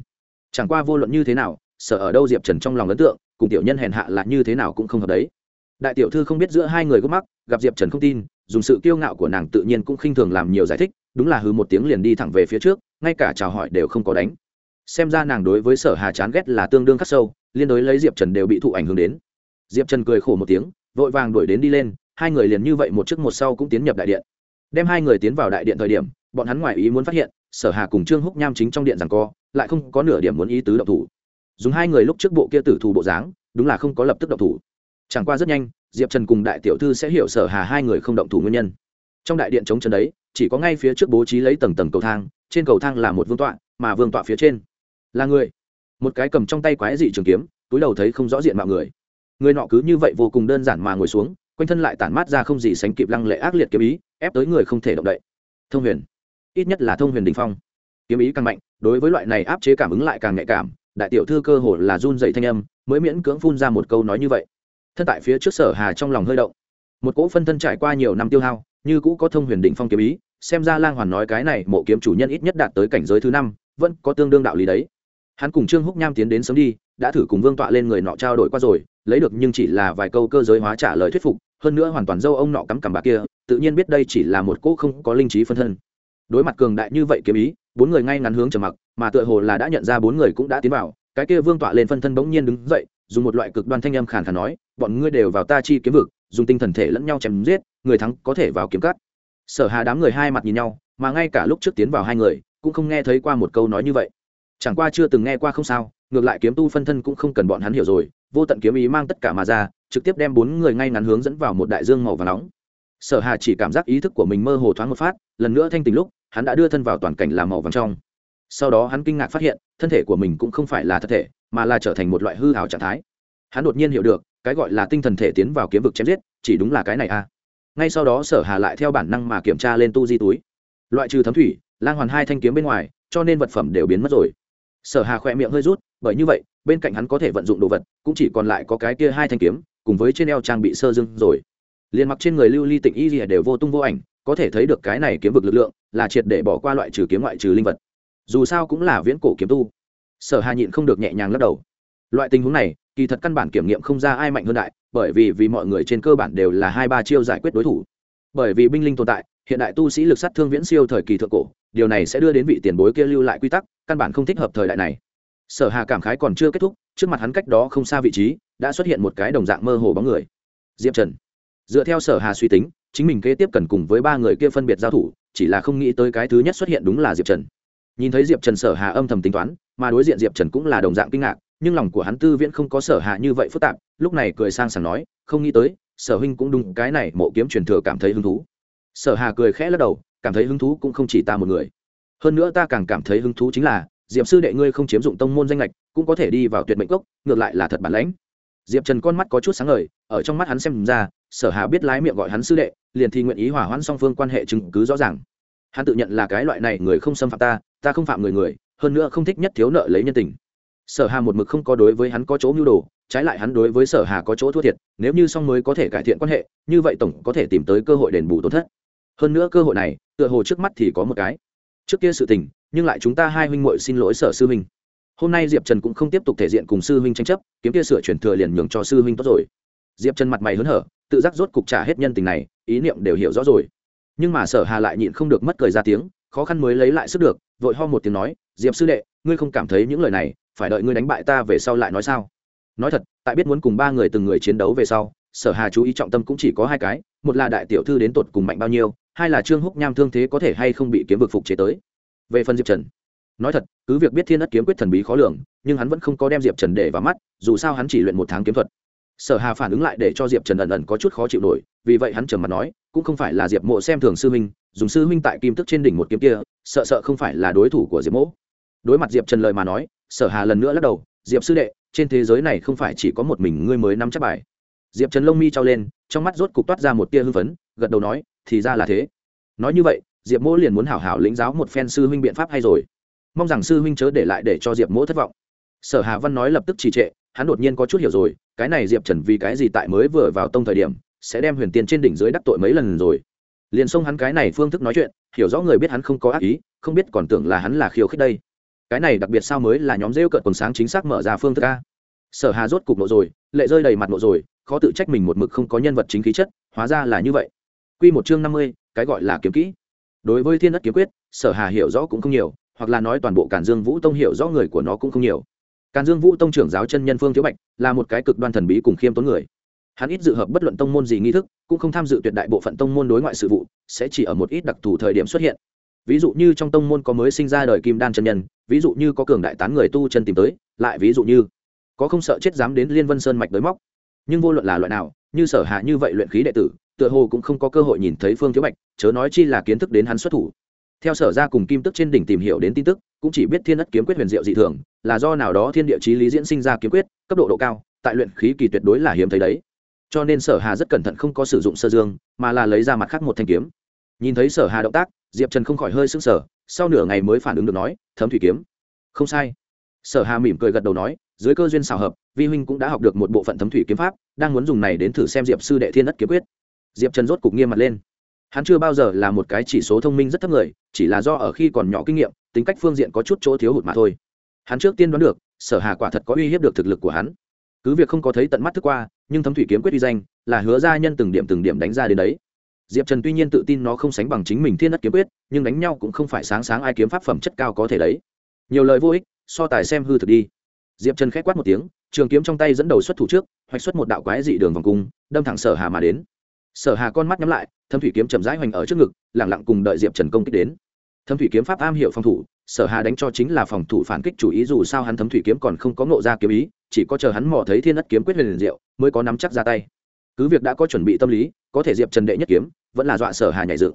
Chẳng qua vô luận như thế nào, sở ở đâu diệp trần trong lòng ấn tượng, cùng tiểu nhân hèn hạ là như thế nào cũng không hợp đấy. Đại tiểu thư không biết giữa hai người gốc mắc, gặp diệp trần không tin, dùng sự kiêu ngạo của nàng tự nhiên cũng khinh thường làm nhiều giải thích, đúng là hư một tiếng liền đi thẳng về phía trước, ngay cả chào hỏi đều không có đánh. Xem ra nàng đối với sở hà chán ghét là tương đương khắc sâu, liên đối lấy diệp trần đều bị thụ ảnh hưởng đến. Diệp trần cười khổ một tiếng, vội vàng đuổi đến đi lên, hai người liền như vậy một trước một sau cũng tiến nhập đại điện. Đem hai người tiến vào đại điện thời điểm, bọn hắn ngoài ý muốn phát hiện sở hà cùng trương húc nham chính trong điện rằng co, lại không có nửa điểm muốn ý tứ động thủ. Dùng hai người lúc trước bộ kia tử thủ bộ dáng, đúng là không có lập tức động thủ. Chẳng qua rất nhanh, diệp trần cùng đại tiểu thư sẽ hiểu sở hà hai người không động thủ nguyên nhân. Trong đại điện chống trần đấy, chỉ có ngay phía trước bố trí lấy tầng tầng cầu thang, trên cầu thang là một vương tọa, mà vương tọa phía trên là người. Một cái cầm trong tay quái dị trường kiếm, túi đầu thấy không rõ diện mạo người. Người nọ cứ như vậy vô cùng đơn giản mà ngồi xuống, quanh thân lại tản mát ra không gì sánh kịp lăng lệ ác liệt kiếm ý, ép tới người không thể động đậy. Thông huyền ít nhất là thông huyền đình phong. Kiếm ý càng mạnh, đối với loại này áp chế cảm ứng lại càng nhạy cảm, đại tiểu thư cơ hồ là run dậy thanh âm, mới miễn cưỡng phun ra một câu nói như vậy. Thân tại phía trước sở hà trong lòng hơi động. Một cỗ phân thân trải qua nhiều năm tiêu hao, như cũ có thông huyền đỉnh phong kiếm ý, xem ra lang hoàn nói cái này, mộ kiếm chủ nhân ít nhất đạt tới cảnh giới thứ năm, vẫn có tương đương đạo lý đấy. Hắn cùng trương húc nham tiến đến sớm đi, đã thử cùng vương tọa lên người nọ trao đổi qua rồi, lấy được nhưng chỉ là vài câu cơ giới hóa trả lời thuyết phục, hơn nữa hoàn toàn dâu ông nọ cắm cằm bạc kia, tự nhiên biết đây chỉ là một cỗ không có linh trí phân thân đối mặt cường đại như vậy kiếm ý, bốn người ngay ngắn hướng trầm mặc, mà tựa hồ là đã nhận ra bốn người cũng đã tiến vào. Cái kia vương tọa lên phân thân bỗng nhiên đứng dậy, dùng một loại cực đoan thanh âm khàn khàn nói, bọn ngươi đều vào ta chi kiếm vực, dùng tinh thần thể lẫn nhau chém giết, người thắng có thể vào kiếm cắt sở hà đám người hai mặt nhìn nhau, mà ngay cả lúc trước tiến vào hai người, cũng không nghe thấy qua một câu nói như vậy. Chẳng qua chưa từng nghe qua không sao, ngược lại kiếm tu phân thân cũng không cần bọn hắn hiểu rồi, vô tận kiếm ý mang tất cả mà ra, trực tiếp đem bốn người ngay ngắn hướng dẫn vào một đại dương màu và nóng. Sở hà chỉ cảm giác ý thức của mình mơ hồ thoáng một phát, lần nữa thanh tình lúc hắn đã đưa thân vào toàn cảnh làm màu vàng trong. Sau đó hắn kinh ngạc phát hiện, thân thể của mình cũng không phải là thật thể, mà là trở thành một loại hư hào trạng thái. Hắn đột nhiên hiểu được, cái gọi là tinh thần thể tiến vào kiếm vực chém giết, chỉ đúng là cái này a. À. ngay sau đó sở hà lại theo bản năng mà kiểm tra lên tu di túi. Loại trừ thấm thủy, lang hoàn hai thanh kiếm bên ngoài, cho nên vật phẩm đều biến mất rồi. Sở hà khỏe miệng hơi rút, bởi như vậy, bên cạnh hắn có thể vận dụng đồ vật, cũng chỉ còn lại có cái kia hai thanh kiếm, cùng với trên eo trang bị sơ dưng rồi. Liền mặc trên người lưu ly tịnh y gì đều vô tung vô ảnh, có thể thấy được cái này kiếm vực lực lượng là triệt để bỏ qua loại trừ kiếm ngoại trừ linh vật. Dù sao cũng là viễn cổ kiếm tu. Sở hà nhịn không được nhẹ nhàng lắc đầu. Loại tình huống này, kỳ thật căn bản kiểm nghiệm không ra ai mạnh hơn đại, bởi vì vì mọi người trên cơ bản đều là hai ba chiêu giải quyết đối thủ. Bởi vì binh linh tồn tại, hiện đại tu sĩ lực sát thương viễn siêu thời kỳ thượng cổ, điều này sẽ đưa đến vị tiền bối kia lưu lại quy tắc, căn bản không thích hợp thời đại này. Sở hà cảm khái còn chưa kết thúc, trước mặt hắn cách đó không xa vị trí, đã xuất hiện một cái đồng dạng mơ hồ bóng người. Diệp trần. Dựa theo sở hà suy tính, chính mình kế tiếp cần cùng với ba người kia phân biệt giao thủ chỉ là không nghĩ tới cái thứ nhất xuất hiện đúng là diệp trần. Nhìn thấy diệp trần sở hà âm thầm tính toán, mà đối diện diệp trần cũng là đồng dạng kinh ngạc, nhưng lòng của hắn tư viễn không có sở hà như vậy phức tạp, lúc này cười sang sảng nói, không nghĩ tới, sở huynh cũng đúng, cái này mộ kiếm truyền thừa cảm thấy hứng thú. Sở hà cười khẽ lắc đầu, cảm thấy hứng thú cũng không chỉ ta một người. Hơn nữa ta càng cảm thấy hứng thú chính là, diệp sư đệ ngươi không chiếm dụng tông môn danh lệch cũng có thể đi vào tuyệt mệnh cốc, ngược lại là thật bản lãnh diệp trần con mắt có chút sáng ngời, ở trong mắt hắn xem ra, sở hà biết lái miệng gọi hắn sư đệ, liền thì nguyện ý hỏa hoãn song phương quan hệ chứng cứ rõ ràng. Hắn tự nhận là cái loại này người không xâm phạm ta ta không phạm người người, hơn nữa không thích nhất thiếu nợ lấy nhân tình. Sở hà một mực không có đối với hắn có chỗ mưu đồ, trái lại hắn đối với sở hà có chỗ thua thiệt, nếu như song mới có thể cải thiện quan hệ, như vậy tổng có thể tìm tới cơ hội đền bù tổn thất. Hơn nữa cơ hội này, tựa hồ trước mắt thì có một cái. Trước kia sự tình, nhưng lại chúng ta hai huynh muội xin lỗi sở sư huynh hôm nay diệp trần cũng không tiếp tục thể diện cùng sư huynh tranh chấp, kiếm kia sửa chuyển thừa liền nhường cho sư huynh tốt rồi. Diệp trần mặt mày hớn hở, tự giác rốt cục trả hết nhân tình này, ý niệm đều hiểu rõ rồi. Nhưng mà sở hà lại nhịn không được mất cười ra tiếng, khó khăn mới lấy lại sức được, vội ho một tiếng nói, diệp sư đệ, ngươi không cảm thấy những lời này, phải đợi ngươi đánh bại ta về sau lại nói sao? Nói thật, tại biết muốn cùng ba người từng người chiến đấu về sau, sở hà chú ý trọng tâm cũng chỉ có hai cái, một là đại tiểu thư đến tột cùng mạnh bao nhiêu, hai là trương húc nham thương thế có thể hay không bị kiếm vực phục chế tới. Về phần diệp trần nói thật, cứ việc biết thiên đất kiếm quyết thần bí khó lường, nhưng hắn vẫn không có đem diệp trần để vào mắt, dù sao hắn chỉ luyện một tháng kiếm thuật. Sở hà phản ứng lại để cho diệp trần ẩn ẩn có chút khó chịu nổi, vì vậy hắn trầm mặt nói, cũng không phải là diệp mộ xem thường sư huynh, dùng sư huynh tại kim tức trên đỉnh một kiếm kia, sợ sợ không phải là đối thủ của diệp mộ. Đối mặt diệp trần lời mà nói, sở hà lần nữa lắc đầu, diệp sư đệ, trên thế giới này không phải chỉ có một mình ngươi mới nắm chắc bài. Diệp trần lông mi trao lên, trong mắt rốt cục toát ra một tia hưng phấn, gật đầu nói, thì ra là thế. Nói như vậy, diệp mỗ liền muốn hảo hảo lĩnh giáo một phen sư huynh biện pháp hay rồi mong rằng sư huynh chớ để lại để cho diệp mỗ thất vọng sở hà văn nói lập tức trì trệ hắn đột nhiên có chút hiểu rồi cái này diệp trần vì cái gì tại mới vừa vào tông thời điểm sẽ đem huyền tiền trên đỉnh dưới đắc tội mấy lần rồi liền xông hắn cái này phương thức nói chuyện hiểu rõ người biết hắn không có ác ý không biết còn tưởng là hắn là khiêu khích đây cái này đặc biệt sao mới là nhóm rêu cợt quần sáng chính xác mở ra phương thức a sở hà rốt cục nộ rồi lệ rơi đầy mặt nộ rồi khó tự trách mình một mực không có nhân vật chính khí chất hóa ra là như vậy quy một chương năm mươi, cái gọi là kiếm kỹ đối với thiên đất kiếm quyết sở hà hiểu rõ cũng không nhiều hoặc là nói toàn bộ cản dương vũ tông hiểu rõ người của nó cũng không nhiều. Càn dương vũ tông trưởng giáo chân nhân phương thiếu bạch là một cái cực đoan thần bí cùng khiêm tốn người. Hắn ít dự hợp bất luận tông môn gì nghi thức, cũng không tham dự tuyệt đại bộ phận tông môn đối ngoại sự vụ, sẽ chỉ ở một ít đặc thù thời điểm xuất hiện. Ví dụ như trong tông môn có mới sinh ra đời kim đan chân nhân, ví dụ như có cường đại tán người tu chân tìm tới, lại ví dụ như có không sợ chết dám đến liên vân sơn mạch tới móc. Nhưng vô luận là loại nào, như sở hạ như vậy luyện khí đệ tử, tựa hồ cũng không có cơ hội nhìn thấy phương thiếu bạch, chớ nói chi là kiến thức đến hắn xuất thủ theo sở ra cùng kim tức trên đỉnh tìm hiểu đến tin tức, cũng chỉ biết thiên ất kiếm quyết huyền diệu dị thường, là do nào đó thiên địa chí lý diễn sinh ra kiếm quyết, cấp độ độ cao, tại luyện khí kỳ tuyệt đối là hiếm thấy đấy. Cho nên sở hà rất cẩn thận không có sử dụng sơ dương, mà là lấy ra mặt khác một thanh kiếm. Nhìn thấy sở hà động tác, diệp trần không khỏi hơi sưng sở sau nửa ngày mới phản ứng được nói, thấm thủy kiếm. Không sai. Sở hà mỉm cười gật đầu nói, dưới cơ duyên xào hợp, vi huynh cũng đã học được một bộ phận thấm thủy kiếm pháp, đang muốn dùng này đến thử xem diệp sư đệ thiên ất kiếm quyết. Diệp trần rốt cục nghiêm mặt lên hắn chưa bao giờ là một cái chỉ số thông minh rất thấp người, chỉ là do ở khi còn nhỏ kinh nghiệm, tính cách phương diện có chút chỗ thiếu hụt mà thôi. Hắn trước tiên đoán được, sở hà quả thật có uy hiếp được thực lực của hắn. Cứ việc không có thấy tận mắt thức qua, nhưng thấm thủy kiếm quyết uy danh là hứa ra nhân từng điểm từng điểm đánh ra đến đấy. Diệp trần tuy nhiên tự tin nó không sánh bằng chính mình thiên đất kiếm quyết, nhưng đánh nhau cũng không phải sáng sáng ai kiếm pháp phẩm chất cao có thể đấy. Nhiều lời vô ích, so tài xem hư thực đi. Diệp trần k h é c quát một tiếng, trường kiếm trong tay dẫn đầu xuất thủ trước, hoạch xuất một đạo quái dị đường vòng cung, đâm thẳng sở hà mà đến. Sở hà con mắt nhắm lại thâm thủy kiếm chậm rãi hoành ở trước ngực lẳng lặng cùng đợi diệp trần công kích đến. Thâm thủy kiếm pháp am hiểu phòng thủ, sở hà đánh cho chính là phòng thủ phản kích chủ ý, dù sao hắn thấm thủy kiếm còn không có ngộ ra kiếm ý, chỉ có chờ hắn mò thấy thiên ất kiếm quyết liền diệu, mới có nắm chắc ra tay. Cứ việc đã có chuẩn bị tâm lý, có thể diệp trần đệ nhất kiếm, vẫn là dọa sở hà nhảy dựng.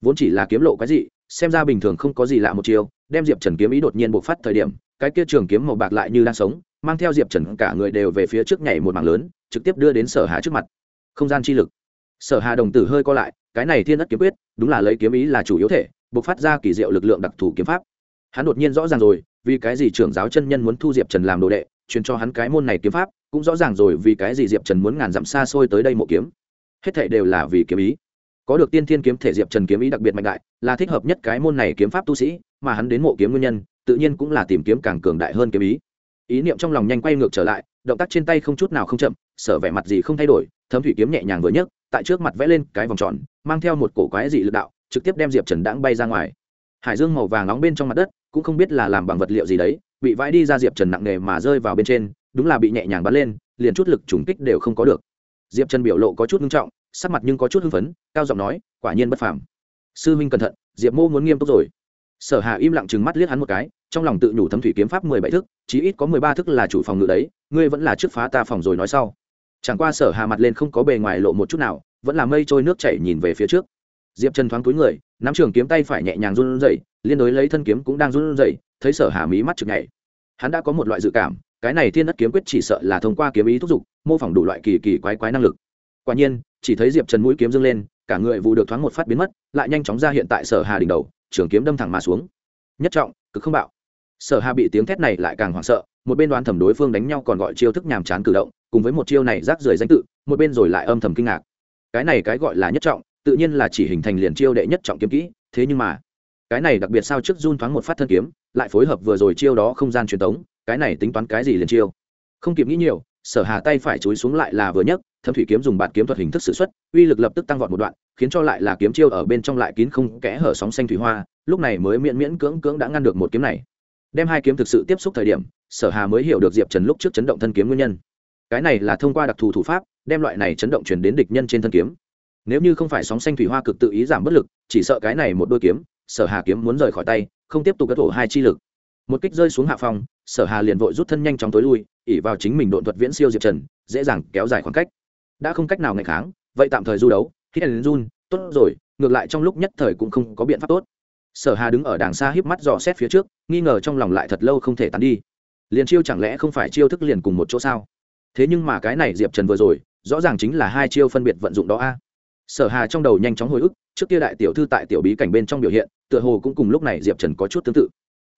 Vốn chỉ là kiếm lộ cái gì xem ra bình thường không có gì lạ một chiều đem diệp trần kiếm ý đột nhiên bộc phát thời điểm, cái kia trường kiếm màu bạc lại như đang sống, mang theo diệp trần cả người đều về phía trước nhảy một mảng lớn, trực tiếp đưa đến sở hà trước mặt. Không gian chi lực sở hà đồng tử hơi co lại, cái này thiên đất kiếm quyết, đúng là lấy kiếm ý là chủ yếu thể, bộc phát ra kỳ diệu lực lượng đặc thù kiếm pháp. Hắn đột nhiên rõ ràng rồi, vì cái gì trưởng giáo chân nhân muốn thu diệp trần làm đồ đệ, truyền cho hắn cái môn này kiếm pháp, cũng rõ ràng rồi vì cái gì diệp trần muốn ngàn dặm xa xôi tới đây mộ kiếm. Hết thảy đều là vì kiếm ý. Có được tiên thiên kiếm thể diệp trần kiếm ý đặc biệt mạnh đại, là thích hợp nhất cái môn này kiếm pháp tu sĩ, mà hắn đến mộ kiếm nguyên nhân, tự nhiên cũng là tìm kiếm càng cường đại hơn kiếm ý. Ý niệm trong lòng nhanh quay ngược trở lại, động tác trên tay không chút nào không chậm, sở vẻ mặt gì không thay đổi, thấm thủy kiếm nhẹ nhàng vừa nhấc tại trước mặt vẽ lên cái vòng tròn, mang theo một cổ quái dị lực đạo, trực tiếp đem diệp trần đãng bay ra ngoài. Hải dương màu vàng nóng bên trong mặt đất, cũng không biết là làm bằng vật liệu gì đấy, bị vãi đi ra diệp trần nặng nề mà rơi vào bên trên, đúng là bị nhẹ nhàng bắn lên, liền chút lực trùng kích đều không có được. Diệp trần biểu lộ có chút nghiêm trọng, sắc mặt nhưng có chút hưng phấn, cao giọng nói, quả nhiên bất phàm. Sư minh cẩn thận, diệp mô muốn nghiêm túc rồi. Sở hà im lặng chừng mắt liếc hắn một cái, trong lòng tự nhủ thấm thủy kiếm pháp mười bảy thức, chí ít có mười ba thức là chủ phòng ngự đấy, ngươi vẫn là trước phá ta phòng rồi nói sau chẳng qua sở hà mặt lên không có bề ngoài lộ một chút nào, vẫn là mây trôi nước chảy nhìn về phía trước. Diệp trần thoáng túi người, nắm trường kiếm tay phải nhẹ nhàng run rẩy, liên đối lấy thân kiếm cũng đang run rẩy, thấy sở hà mí mắt chực nhảy. Hắn đã có một loại dự cảm, cái này thiên đất kiếm quyết chỉ sợ là thông qua kiếm ý thúc giục, mô phỏng đủ loại kỳ kỳ quái quái năng lực. Quả nhiên, chỉ thấy diệp trần mũi kiếm dâng lên, cả người vụ được thoáng một phát biến mất, lại nhanh chóng ra hiện tại sở hà đỉnh đầu, trường kiếm đâm thẳng mà xuống. Nhất trọng, cực không bạo sở hà bị tiếng thét này lại càng hoảng sợ, một bên đoán thẩm đối phương đánh nhau còn gọi chiêu thức nhàm chán cử động, cùng với một chiêu này rác rưởi danh tự, một bên rồi lại âm thầm kinh ngạc. Cái này cái gọi là nhất trọng, tự nhiên là chỉ hình thành liền chiêu đệ nhất trọng kiếm kỹ, thế nhưng mà, cái này đặc biệt sao trước run thoáng một phát thân kiếm, lại phối hợp vừa rồi chiêu đó không gian truyền tống, cái này tính toán cái gì liền chiêu? Không kịp nghĩ nhiều, sở hà tay phải chối xuống lại là vừa nhất thâm thủy kiếm dùng bạt kiếm thuật hình thức sử xuất, uy lực lập tức tăng vọt một đoạn, khiến cho lại là kiếm chiêu ở bên trong lại kín không kẽ hở sóng xanh thủy hoa, lúc này mới miễn miễn cưỡng cưỡng đã ngăn được một kiếm này đem hai kiếm thực sự tiếp xúc thời điểm, sở hà mới hiểu được diệp trần lúc trước chấn động thân kiếm nguyên nhân. Cái này là thông qua đặc thù thủ pháp, đem loại này chấn động chuyển đến địch nhân trên thân kiếm. Nếu như không phải sóng xanh thủy hoa cực tự ý giảm bất lực, chỉ sợ cái này một đôi kiếm, sở hà kiếm muốn rời khỏi tay, không tiếp tục cất thổ hai chi lực. Một kích rơi xuống hạ phòng, sở hà liền vội rút thân nhanh chóng tối lui ỉ vào chính mình độn thuật viễn siêu diệp trần, dễ dàng kéo dài khoảng cách. Đã không cách nào ngày kháng, vậy tạm thời du đấu khi đến run, tốt rồi, ngược lại trong lúc nhất thời cũng không có biện pháp tốt sở hà đứng ở đàng xa híp mắt dò xét phía trước, nghi ngờ trong lòng lại thật lâu không thể tán đi. Liền chiêu chẳng lẽ không phải chiêu thức liền cùng một chỗ sao? Thế nhưng mà cái này diệp trần vừa rồi, rõ ràng chính là hai chiêu phân biệt vận dụng đó a. Sở hà trong đầu nhanh chóng hồi ức, trước kia đại tiểu thư tại tiểu bí cảnh bên trong biểu hiện, tựa hồ cũng cùng lúc này diệp trần có chút tương tự.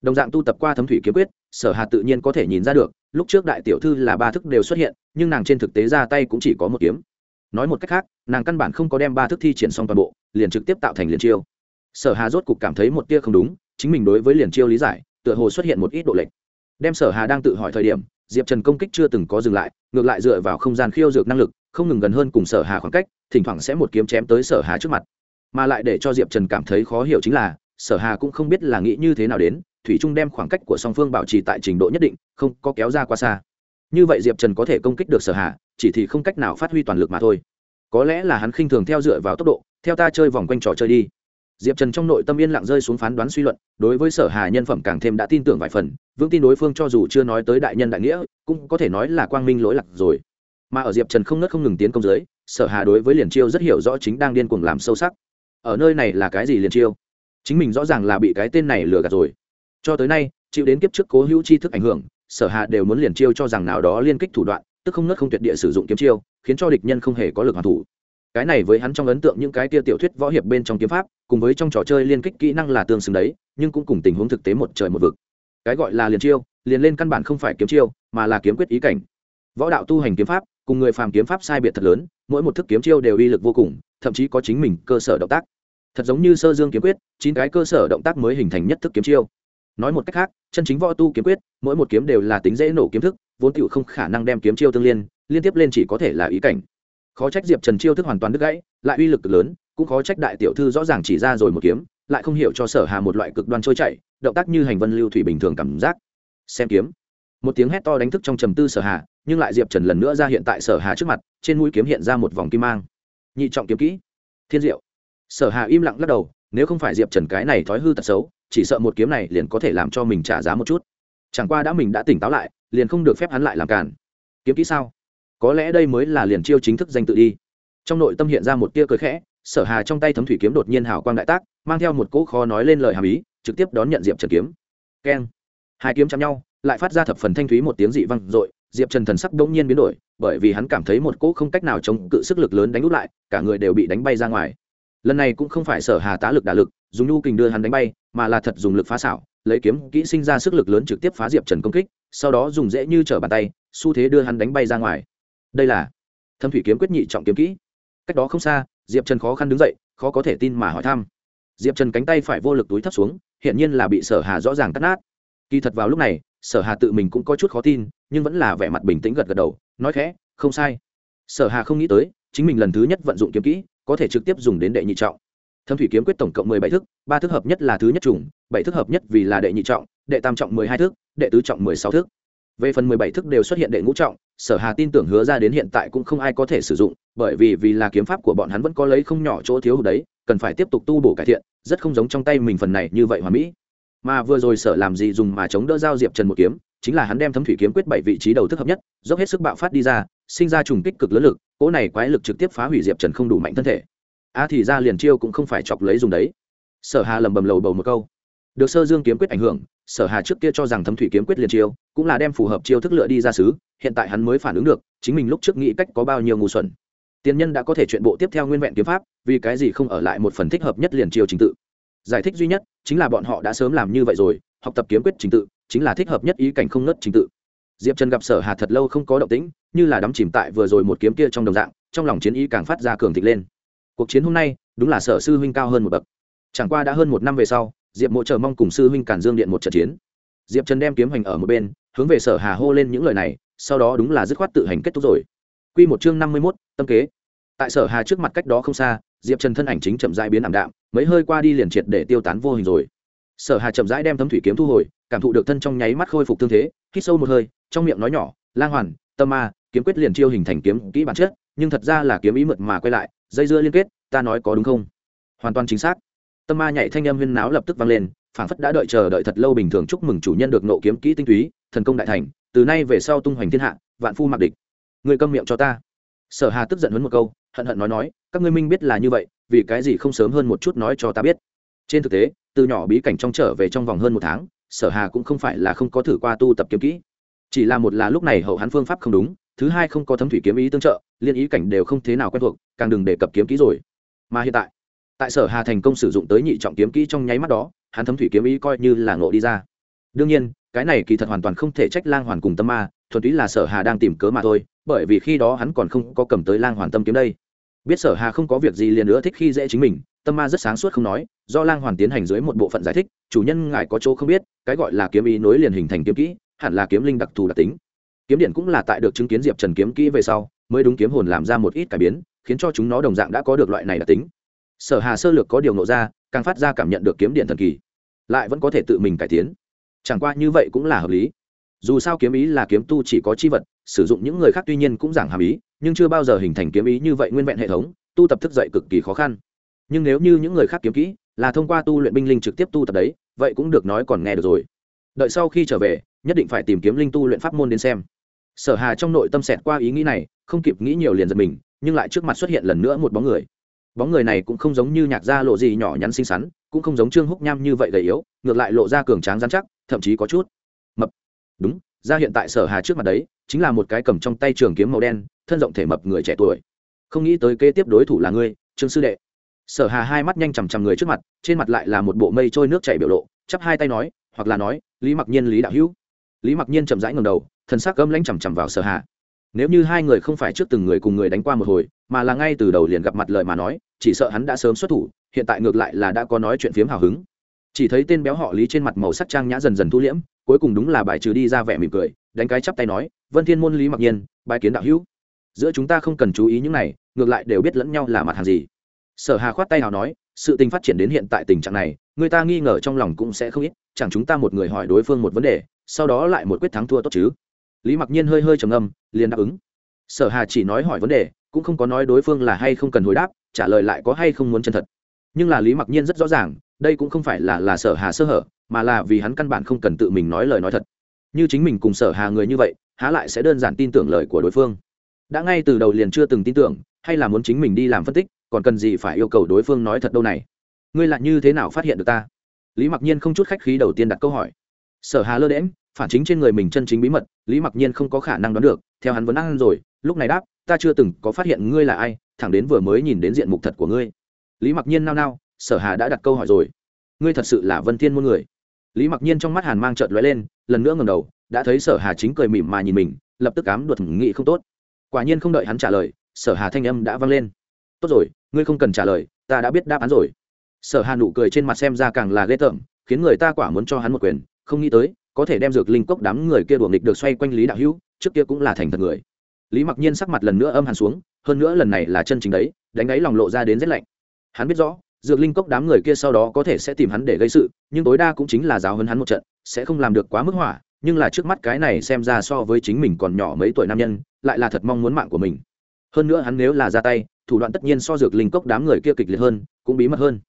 Đồng dạng tu tập qua thấm thủy kiếm quyết, sở hà tự nhiên có thể nhìn ra được, lúc trước đại tiểu thư là ba thức đều xuất hiện, nhưng nàng trên thực tế ra tay cũng chỉ có một kiếm. Nói một cách khác, nàng căn bản không có đem ba thức thi triển xong toàn bộ, liền trực tiếp tạo thành liền chiêu sở hà rốt cục cảm thấy một tia không đúng, chính mình đối với liền chiêu lý giải, tựa hồ xuất hiện một ít độ lệch. Đem sở hà đang tự hỏi thời điểm, diệp trần công kích chưa từng có dừng lại, ngược lại dựa vào không gian khiêu dược năng lực, không ngừng gần hơn cùng sở hà khoảng cách, thỉnh thoảng sẽ một kiếm chém tới sở hà trước mặt. Mà lại để cho diệp trần cảm thấy khó hiểu chính là, sở hà cũng không biết là nghĩ như thế nào đến, thủy trung đem khoảng cách của song phương bảo trì tại trình độ nhất định, không có kéo ra quá xa. Như vậy diệp trần có thể công kích được sở hà, chỉ thì không cách nào phát huy toàn lực mà thôi. Có lẽ là hắn khinh thường theo dựa vào tốc độ, theo ta chơi vòng quanh trò chơi đi diệp trần trong nội tâm yên lặng rơi xuống phán đoán suy luận, đối với sở hà nhân phẩm càng thêm đã tin tưởng vài phần, vững tin đối phương cho dù chưa nói tới đại nhân đại nghĩa, cũng có thể nói là quang minh lỗi lạc rồi. Mà ở diệp trần không nớt không ngừng tiến công dưới, sở hà đối với liền chiêu rất hiểu rõ chính đang điên cuồng làm sâu sắc. Ở nơi này là cái gì liền chiêu? Chính mình rõ ràng là bị cái tên này lừa gạt rồi. Cho tới nay, chịu đến kiếp trước cố hữu tri thức ảnh hưởng, sở hà đều muốn liền chiêu cho rằng nào đó liên kích thủ đoạn, tức không nớt không tuyệt địa sử dụng kiếm chiêu, khiến cho địch nhân không hề có lực hoàn thủ cái này với hắn trong ấn tượng những cái tia tiểu thuyết võ hiệp bên trong kiếm pháp, cùng với trong trò chơi liên kích kỹ năng là tương xứng đấy, nhưng cũng cùng tình huống thực tế một trời một vực. Cái gọi là liền chiêu, liền lên căn bản không phải kiếm chiêu, mà là kiếm quyết ý cảnh. Võ đạo tu hành kiếm pháp, cùng người phàm kiếm pháp sai biệt thật lớn, mỗi một thức kiếm chiêu đều uy lực vô cùng, thậm chí có chính mình cơ sở động tác. Thật giống như sơ dương kiếm quyết, chín cái cơ sở động tác mới hình thành nhất thức kiếm chiêu. Nói một cách khác, chân chính võ tu kiếm quyết, mỗi một kiếm đều là tính dễ nổ kiếm thức, vốn tựu không khả năng đem kiếm chiêu tương liên liên tiếp lên chỉ có thể là ý cảnh khó trách diệp trần chiêu thức hoàn toàn đứt gãy, lại uy lực cực lớn, cũng khó trách đại tiểu thư rõ ràng chỉ ra rồi một kiếm, lại không hiểu cho sở hà một loại cực đoan trôi chảy, động tác như hành vân lưu thủy bình thường cảm giác. Xem kiếm. Một tiếng hét to đánh thức trong trầm tư sở hà, nhưng lại diệp trần lần nữa ra hiện tại sở hà trước mặt, trên mũi kiếm hiện ra một vòng kim mang. Nhị trọng kiếm kỹ. Thiên diệu. Sở hà im lặng lắc đầu, nếu không phải diệp trần cái này thói hư tật xấu, chỉ sợ một kiếm này liền có thể làm cho mình trả giá một chút. Chẳng qua đã mình đã tỉnh táo lại, liền không được phép hắn lại làm cản kiếm kỹ sao? Có lẽ đây mới là liền chiêu chính thức danh tự đi. Trong nội tâm hiện ra một tia cười khẽ, sở hà trong tay thấm thủy kiếm đột nhiên hào quang đại tác, mang theo một cỗ khó nói lên lời hàm ý, trực tiếp đón nhận diệp trần kiếm. Keng. Hai kiếm chạm nhau, lại phát ra thập phần thanh thúy một tiếng dị văng dội, diệp trần thần sắc đ ỗ n g nhiên biến đổi, bởi vì hắn cảm thấy một cỗ không cách nào chống cự sức lực lớn đánh út lại, cả người đều bị đánh bay ra ngoài. Lần này cũng không phải sở hà tá lực đả lực, dùng nhu kình đưa hắn đánh bay, mà là thật dùng lực phá xảo, lấy kiếm kỹ sinh ra sức lực lớn trực tiếp phá diệp trần công kích, sau đó dùng dễ như trở bàn tay, xu thế đưa hắn đánh bay ra ngoài đây là thâm thủy kiếm quyết nhị trọng kiếm kỹ. Cách đó không xa, diệp trần khó khăn đứng dậy, khó có thể tin mà hỏi thăm. Diệp trần cánh tay phải vô lực túi thấp xuống hiện nhiên là bị sở hà rõ ràng cắt nát. Kỳ thật vào lúc này, sở hà tự mình cũng có chút khó tin, nhưng vẫn là vẻ mặt bình tĩnh gật gật đầu, nói khẽ, không sai. Sở hà không nghĩ tới, chính mình lần thứ nhất vận dụng kiếm kỹ, có thể trực tiếp dùng đến đệ nhị trọng. Thâm thủy kiếm quyết tổng cộng mười bảy thức, ba thức hợp nhất là thứ nhất trùng bảy thức hợp nhất vì là đệ nhị trọng, đệ tam trọng mười hai thức, đệ tứ trọng mười sáu thức. Về phần mười bảy thức đều xuất hiện đệ ngũ trọng sở hà tin tưởng hứa ra đến hiện tại cũng không ai có thể sử dụng, bởi vì vì là kiếm pháp của bọn hắn vẫn có lấy không nhỏ chỗ thiếu hụt đấy, cần phải tiếp tục tu bổ cải thiện, rất không giống trong tay mình phần này như vậy hòa mỹ. Mà vừa rồi sở làm gì dùng mà chống đỡ giao diệp trần một kiếm, chính là hắn đem thấm thủy kiếm quyết bảy vị trí đầu thức hợp nhất, dốc hết sức bạo phát đi ra, sinh ra trùng kích cực lớn lực, cỗ này quái lực trực tiếp phá hủy diệp trần không đủ mạnh thân thể. A thì ra liền chiêu cũng không phải chọc lấy dùng đấy. Sở hà lầm bầm lầu bầu một câu được sơ dương kiếm quyết ảnh hưởng, sở hà trước kia cho rằng thấm thủy kiếm quyết liền chiêu, cũng là đem phù hợp chiêu thức lựa đi ra xứ, hiện tại hắn mới phản ứng được, chính mình lúc trước nghĩ cách có bao nhiêu ngu xuẩn. Tiền nhân đã có thể chuyện bộ tiếp theo nguyên vẹn kiếm pháp, vì cái gì không ở lại một phần thích hợp nhất liền chiêu trình tự. Giải thích duy nhất, chính là bọn họ đã sớm làm như vậy rồi, học tập kiếm quyết trình tự, chính là thích hợp nhất ý cảnh không nớt trình tự. Diệp trần gặp sở hà thật lâu không có động tĩnh, như là đắm chìm tại vừa rồi một kiếm kia trong đồng dạng, trong lòng chiến ý càng phát ra cường thịnh lên. Cuộc chiến hôm nay, đúng là sở sư huynh cao hơn một bậc. Chẳng qua đã hơn một năm về sau diệp mộ chờ mong cùng sư huynh cản dương điện một trận chiến. Diệp trần đem kiếm hành ở một bên, hướng về sở hà hô lên những lời này, sau đó đúng là dứt khoát tự hành kết thúc rồi. Q một chương năm mươi mốt, tâm kế. Tại sở hà trước mặt cách đó không xa, diệp trần thân ảnh chính chậm rãi biến ảm đạm, mấy hơi qua đi liền triệt để tiêu tán vô hình rồi. Sở hà chậm rãi đem tấm thủy kiếm thu hồi, cảm thụ được thân trong nháy mắt khôi phục thương thế, hít sâu một hơi, trong miệng nói nhỏ, lang hoàn, tâm ma, kiếm quyết liền chiêu hình thành kiếm kỹ bản chất, nhưng thật ra là kiếm ý mượt mà quay lại, dây dưa liên kết, ta nói có đúng không? Hoàn toàn chính xác tâm ma nhảy thanh âm huyên náo lập tức vang lên, phảng phất đã đợi chờ đợi thật lâu bình thường chúc mừng chủ nhân được nộ kiếm kỹ tinh túy, thần công đại thành, từ nay về sau tung hoành thiên hạ, vạn phu mặc địch. Người câm miệng cho ta. Sở hà tức giận hơn một câu, hận hận nói nói, các ngươi minh biết là như vậy, vì cái gì không sớm hơn một chút nói cho ta biết. Trên thực tế, từ nhỏ bí cảnh trong trở về trong vòng hơn một tháng, sở hà cũng không phải là không có thử qua tu tập kiếm kỹ. Chỉ là một là lúc này hậu hán phương pháp không đúng, thứ hai không có thấm thủy kiếm ý tương trợ, liên ý cảnh đều không thế nào quen thuộc, càng đừng đề cập kiếm kỹ rồi. Mà hiện tại tại sở hà thành công sử dụng tới nhị trọng kiếm kỹ trong nháy mắt đó, hắn thấm thủy kiếm ý coi như là ngộ đi ra. Đương nhiên, cái này kỳ thật hoàn toàn không thể trách lang hoàn cùng tâm ma, thuần túy là sở hà đang tìm cớ mà thôi, bởi vì khi đó hắn còn không có cầm tới lang hoàn tâm kiếm đây. Biết sở hà không có việc gì liền nữa thích khi dễ chính mình, tâm ma rất sáng suốt không nói, do lang hoàn tiến hành dưới một bộ phận giải thích, chủ nhân ngài có chỗ không biết, cái gọi là kiếm ý nối liền hình thành kiếm kỹ, hẳn là kiếm linh đặc thù đặc tính. Kiếm điện cũng là tại được chứng kiến diệp trần kiếm kỹ về sau, mới đúng kiếm hồn làm ra một ít cải biến, khiến cho chúng nó đồng dạng đã có được loại này đặc tính sở hà sơ lược có điều nộ ra, càng phát ra cảm nhận được kiếm điện thần kỳ. Lại vẫn có thể tự mình cải tiến. Chẳng qua như vậy cũng là hợp lý. Dù sao kiếm ý là kiếm tu chỉ có chi vật, sử dụng những người khác tuy nhiên cũng giảng hàm ý, nhưng chưa bao giờ hình thành kiếm ý như vậy nguyên vẹn hệ thống, tu tập thức dậy cực kỳ khó khăn. Nhưng nếu như những người khác kiếm kỹ, là thông qua tu luyện binh linh trực tiếp tu tập đấy, vậy cũng được nói còn nghe được rồi. Đợi sau khi trở về, nhất định phải tìm kiếm linh tu luyện pháp môn đến xem. Sở hà trong nội tâm xẹt qua ý nghĩ này, không kịp nghĩ nhiều liền giật mình, nhưng lại trước mặt xuất hiện lần nữa một bóng người bóng người này cũng không giống như nhạc gia lộ gì nhỏ nhắn xinh xắn, cũng không giống trương húc nham như vậy gầy yếu, ngược lại lộ ra cường tráng dán chắc, thậm chí có chút mập. Đúng ra hiện tại sở hà trước mặt đấy, chính là một cái cầm trong tay trường kiếm màu đen, thân rộng thể mập người trẻ tuổi. Không nghĩ tới kế tiếp đối thủ là ngươi, trương sư đệ. Sở hà hai mắt nhanh chằm chằm người trước mặt, trên mặt lại là một bộ mây trôi nước chảy biểu lộ, chắp hai tay nói, hoặc là nói, lý mặc nhiên, lý đạo hữu. Lý mặc nhiên chậm rãi ngầm đầu, thần sắc gấm lãnh chằm chằm vào sở hà. Nếu như hai người không phải trước từng người cùng người đánh qua một hồi mà là ngay từ đầu liền gặp mặt lời mà nói chỉ sợ hắn đã sớm xuất thủ hiện tại ngược lại là đã có nói chuyện phiếm hào hứng. Chỉ thấy tên béo họ lý trên mặt màu sắc trang nhã dần dần thu liễm cuối cùng đúng là bài trừ đi ra vẻ mỉm cười đánh cái chắp tay nói vân thiên môn lý mặc nhiên bài kiến đạo hữu. Giữa chúng ta không cần chú ý những này ngược lại đều biết lẫn nhau là mặt hàng gì. Sở hà khoát tay nào nói sự tình phát triển đến hiện tại tình trạng này người ta nghi ngờ trong lòng cũng sẽ không ít chẳng chúng ta một người hỏi đối phương một vấn đề sau đó lại một quyết thắng thua tốt chứ. Lý mặc nhiên hơi hơi trầm âm, liền đáp ứng. Sở hà chỉ nói hỏi vấn đề cũng không có nói đối phương là hay không cần hồi đáp, trả lời lại có hay không muốn chân thật. Nhưng là lý mặc nhiên rất rõ ràng, đây cũng không phải là là sở hà sơ hở, mà là vì hắn căn bản không cần tự mình nói lời nói thật. Như chính mình cùng sở hà người như vậy, há lại sẽ đơn giản tin tưởng lời của đối phương. Đã ngay từ đầu liền chưa từng tin tưởng, hay là muốn chính mình đi làm phân tích, còn cần gì phải yêu cầu đối phương nói thật đâu này? Ngươi lại như thế nào phát hiện được ta? Lý mặc nhiên không chút khách khí đầu tiên đặt câu hỏi. Sở hà lơ đễm phản chính trên người mình chân chính bí mật, lý mặc nhiên không có khả năng đoán được, theo hắn vẫn ăn rồi, lúc này đáp ta chưa từng có phát hiện ngươi là ai, thẳng đến vừa mới nhìn đến diện mục thật của ngươi. Lý mặc nhiên nao nao, sở hà đã đặt câu hỏi rồi. Ngươi thật sự là vân thiên muôn người? Lý mặc nhiên trong mắt hàn mang trợt lóe lên, lần nữa ngầm đầu, đã thấy sở hà chính cười mỉm mà nhìn mình, lập tức cám đuột nghị không tốt. Quả nhiên không đợi hắn trả lời, sở hà thanh âm đã vang lên. Tốt rồi, ngươi không cần trả lời, ta đã biết đáp án rồi. Sở hà nụ cười trên mặt xem ra càng là ghê tởm, khiến người ta quả muốn cho hắn một quyền, không nghĩ tới, có thể đem dược linh cốc đám người kia đuổi nghịch được xoay quanh lý đạo hữu, trước kia cũng là thành thật người lý mặc nhiên sắc mặt lần nữa âm hàn xuống, hơn nữa lần này là chân chính đấy, đánh ấy lòng lộ ra đến rét lạnh. Hắn biết rõ, dược linh cốc đám người kia sau đó có thể sẽ tìm hắn để gây sự, nhưng tối đa cũng chính là giáo hơn hắn một trận, sẽ không làm được quá mức hỏa, nhưng là trước mắt cái này xem ra so với chính mình còn nhỏ mấy tuổi nam nhân, lại là thật mong muốn mạng của mình. Hơn nữa hắn nếu là ra tay, thủ đoạn tất nhiên so dược linh cốc đám người kia kịch liệt hơn, cũng bí mật hơn.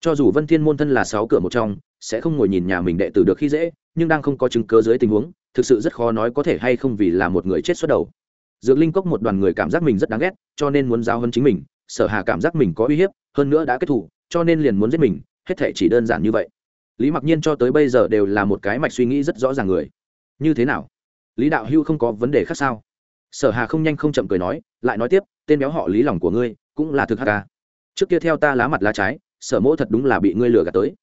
Cho dù vân thiên môn thân là sáu cửa một trong, sẽ không ngồi nhìn nhà mình đệ tử được khi dễ, nhưng đang không có chứng cớ dưới tình huống, thực sự rất khó nói có thể hay không vì là một người chết xuất đầu dược linh cốc một đoàn người cảm giác mình rất đáng ghét, cho nên muốn giao hơn chính mình, sở hà cảm giác mình có uy hiếp, hơn nữa đã kết thủ, cho nên liền muốn giết mình, hết thể chỉ đơn giản như vậy. Lý mặc nhiên cho tới bây giờ đều là một cái mạch suy nghĩ rất rõ ràng người. Như thế nào? Lý đạo hưu không có vấn đề khác sao? Sở hà không nhanh không chậm cười nói, lại nói tiếp, tên béo họ lý lòng của ngươi, cũng là thực hạ ca. Trước kia theo ta lá mặt lá trái, sở mỗ thật đúng là bị ngươi lừa gạt tới.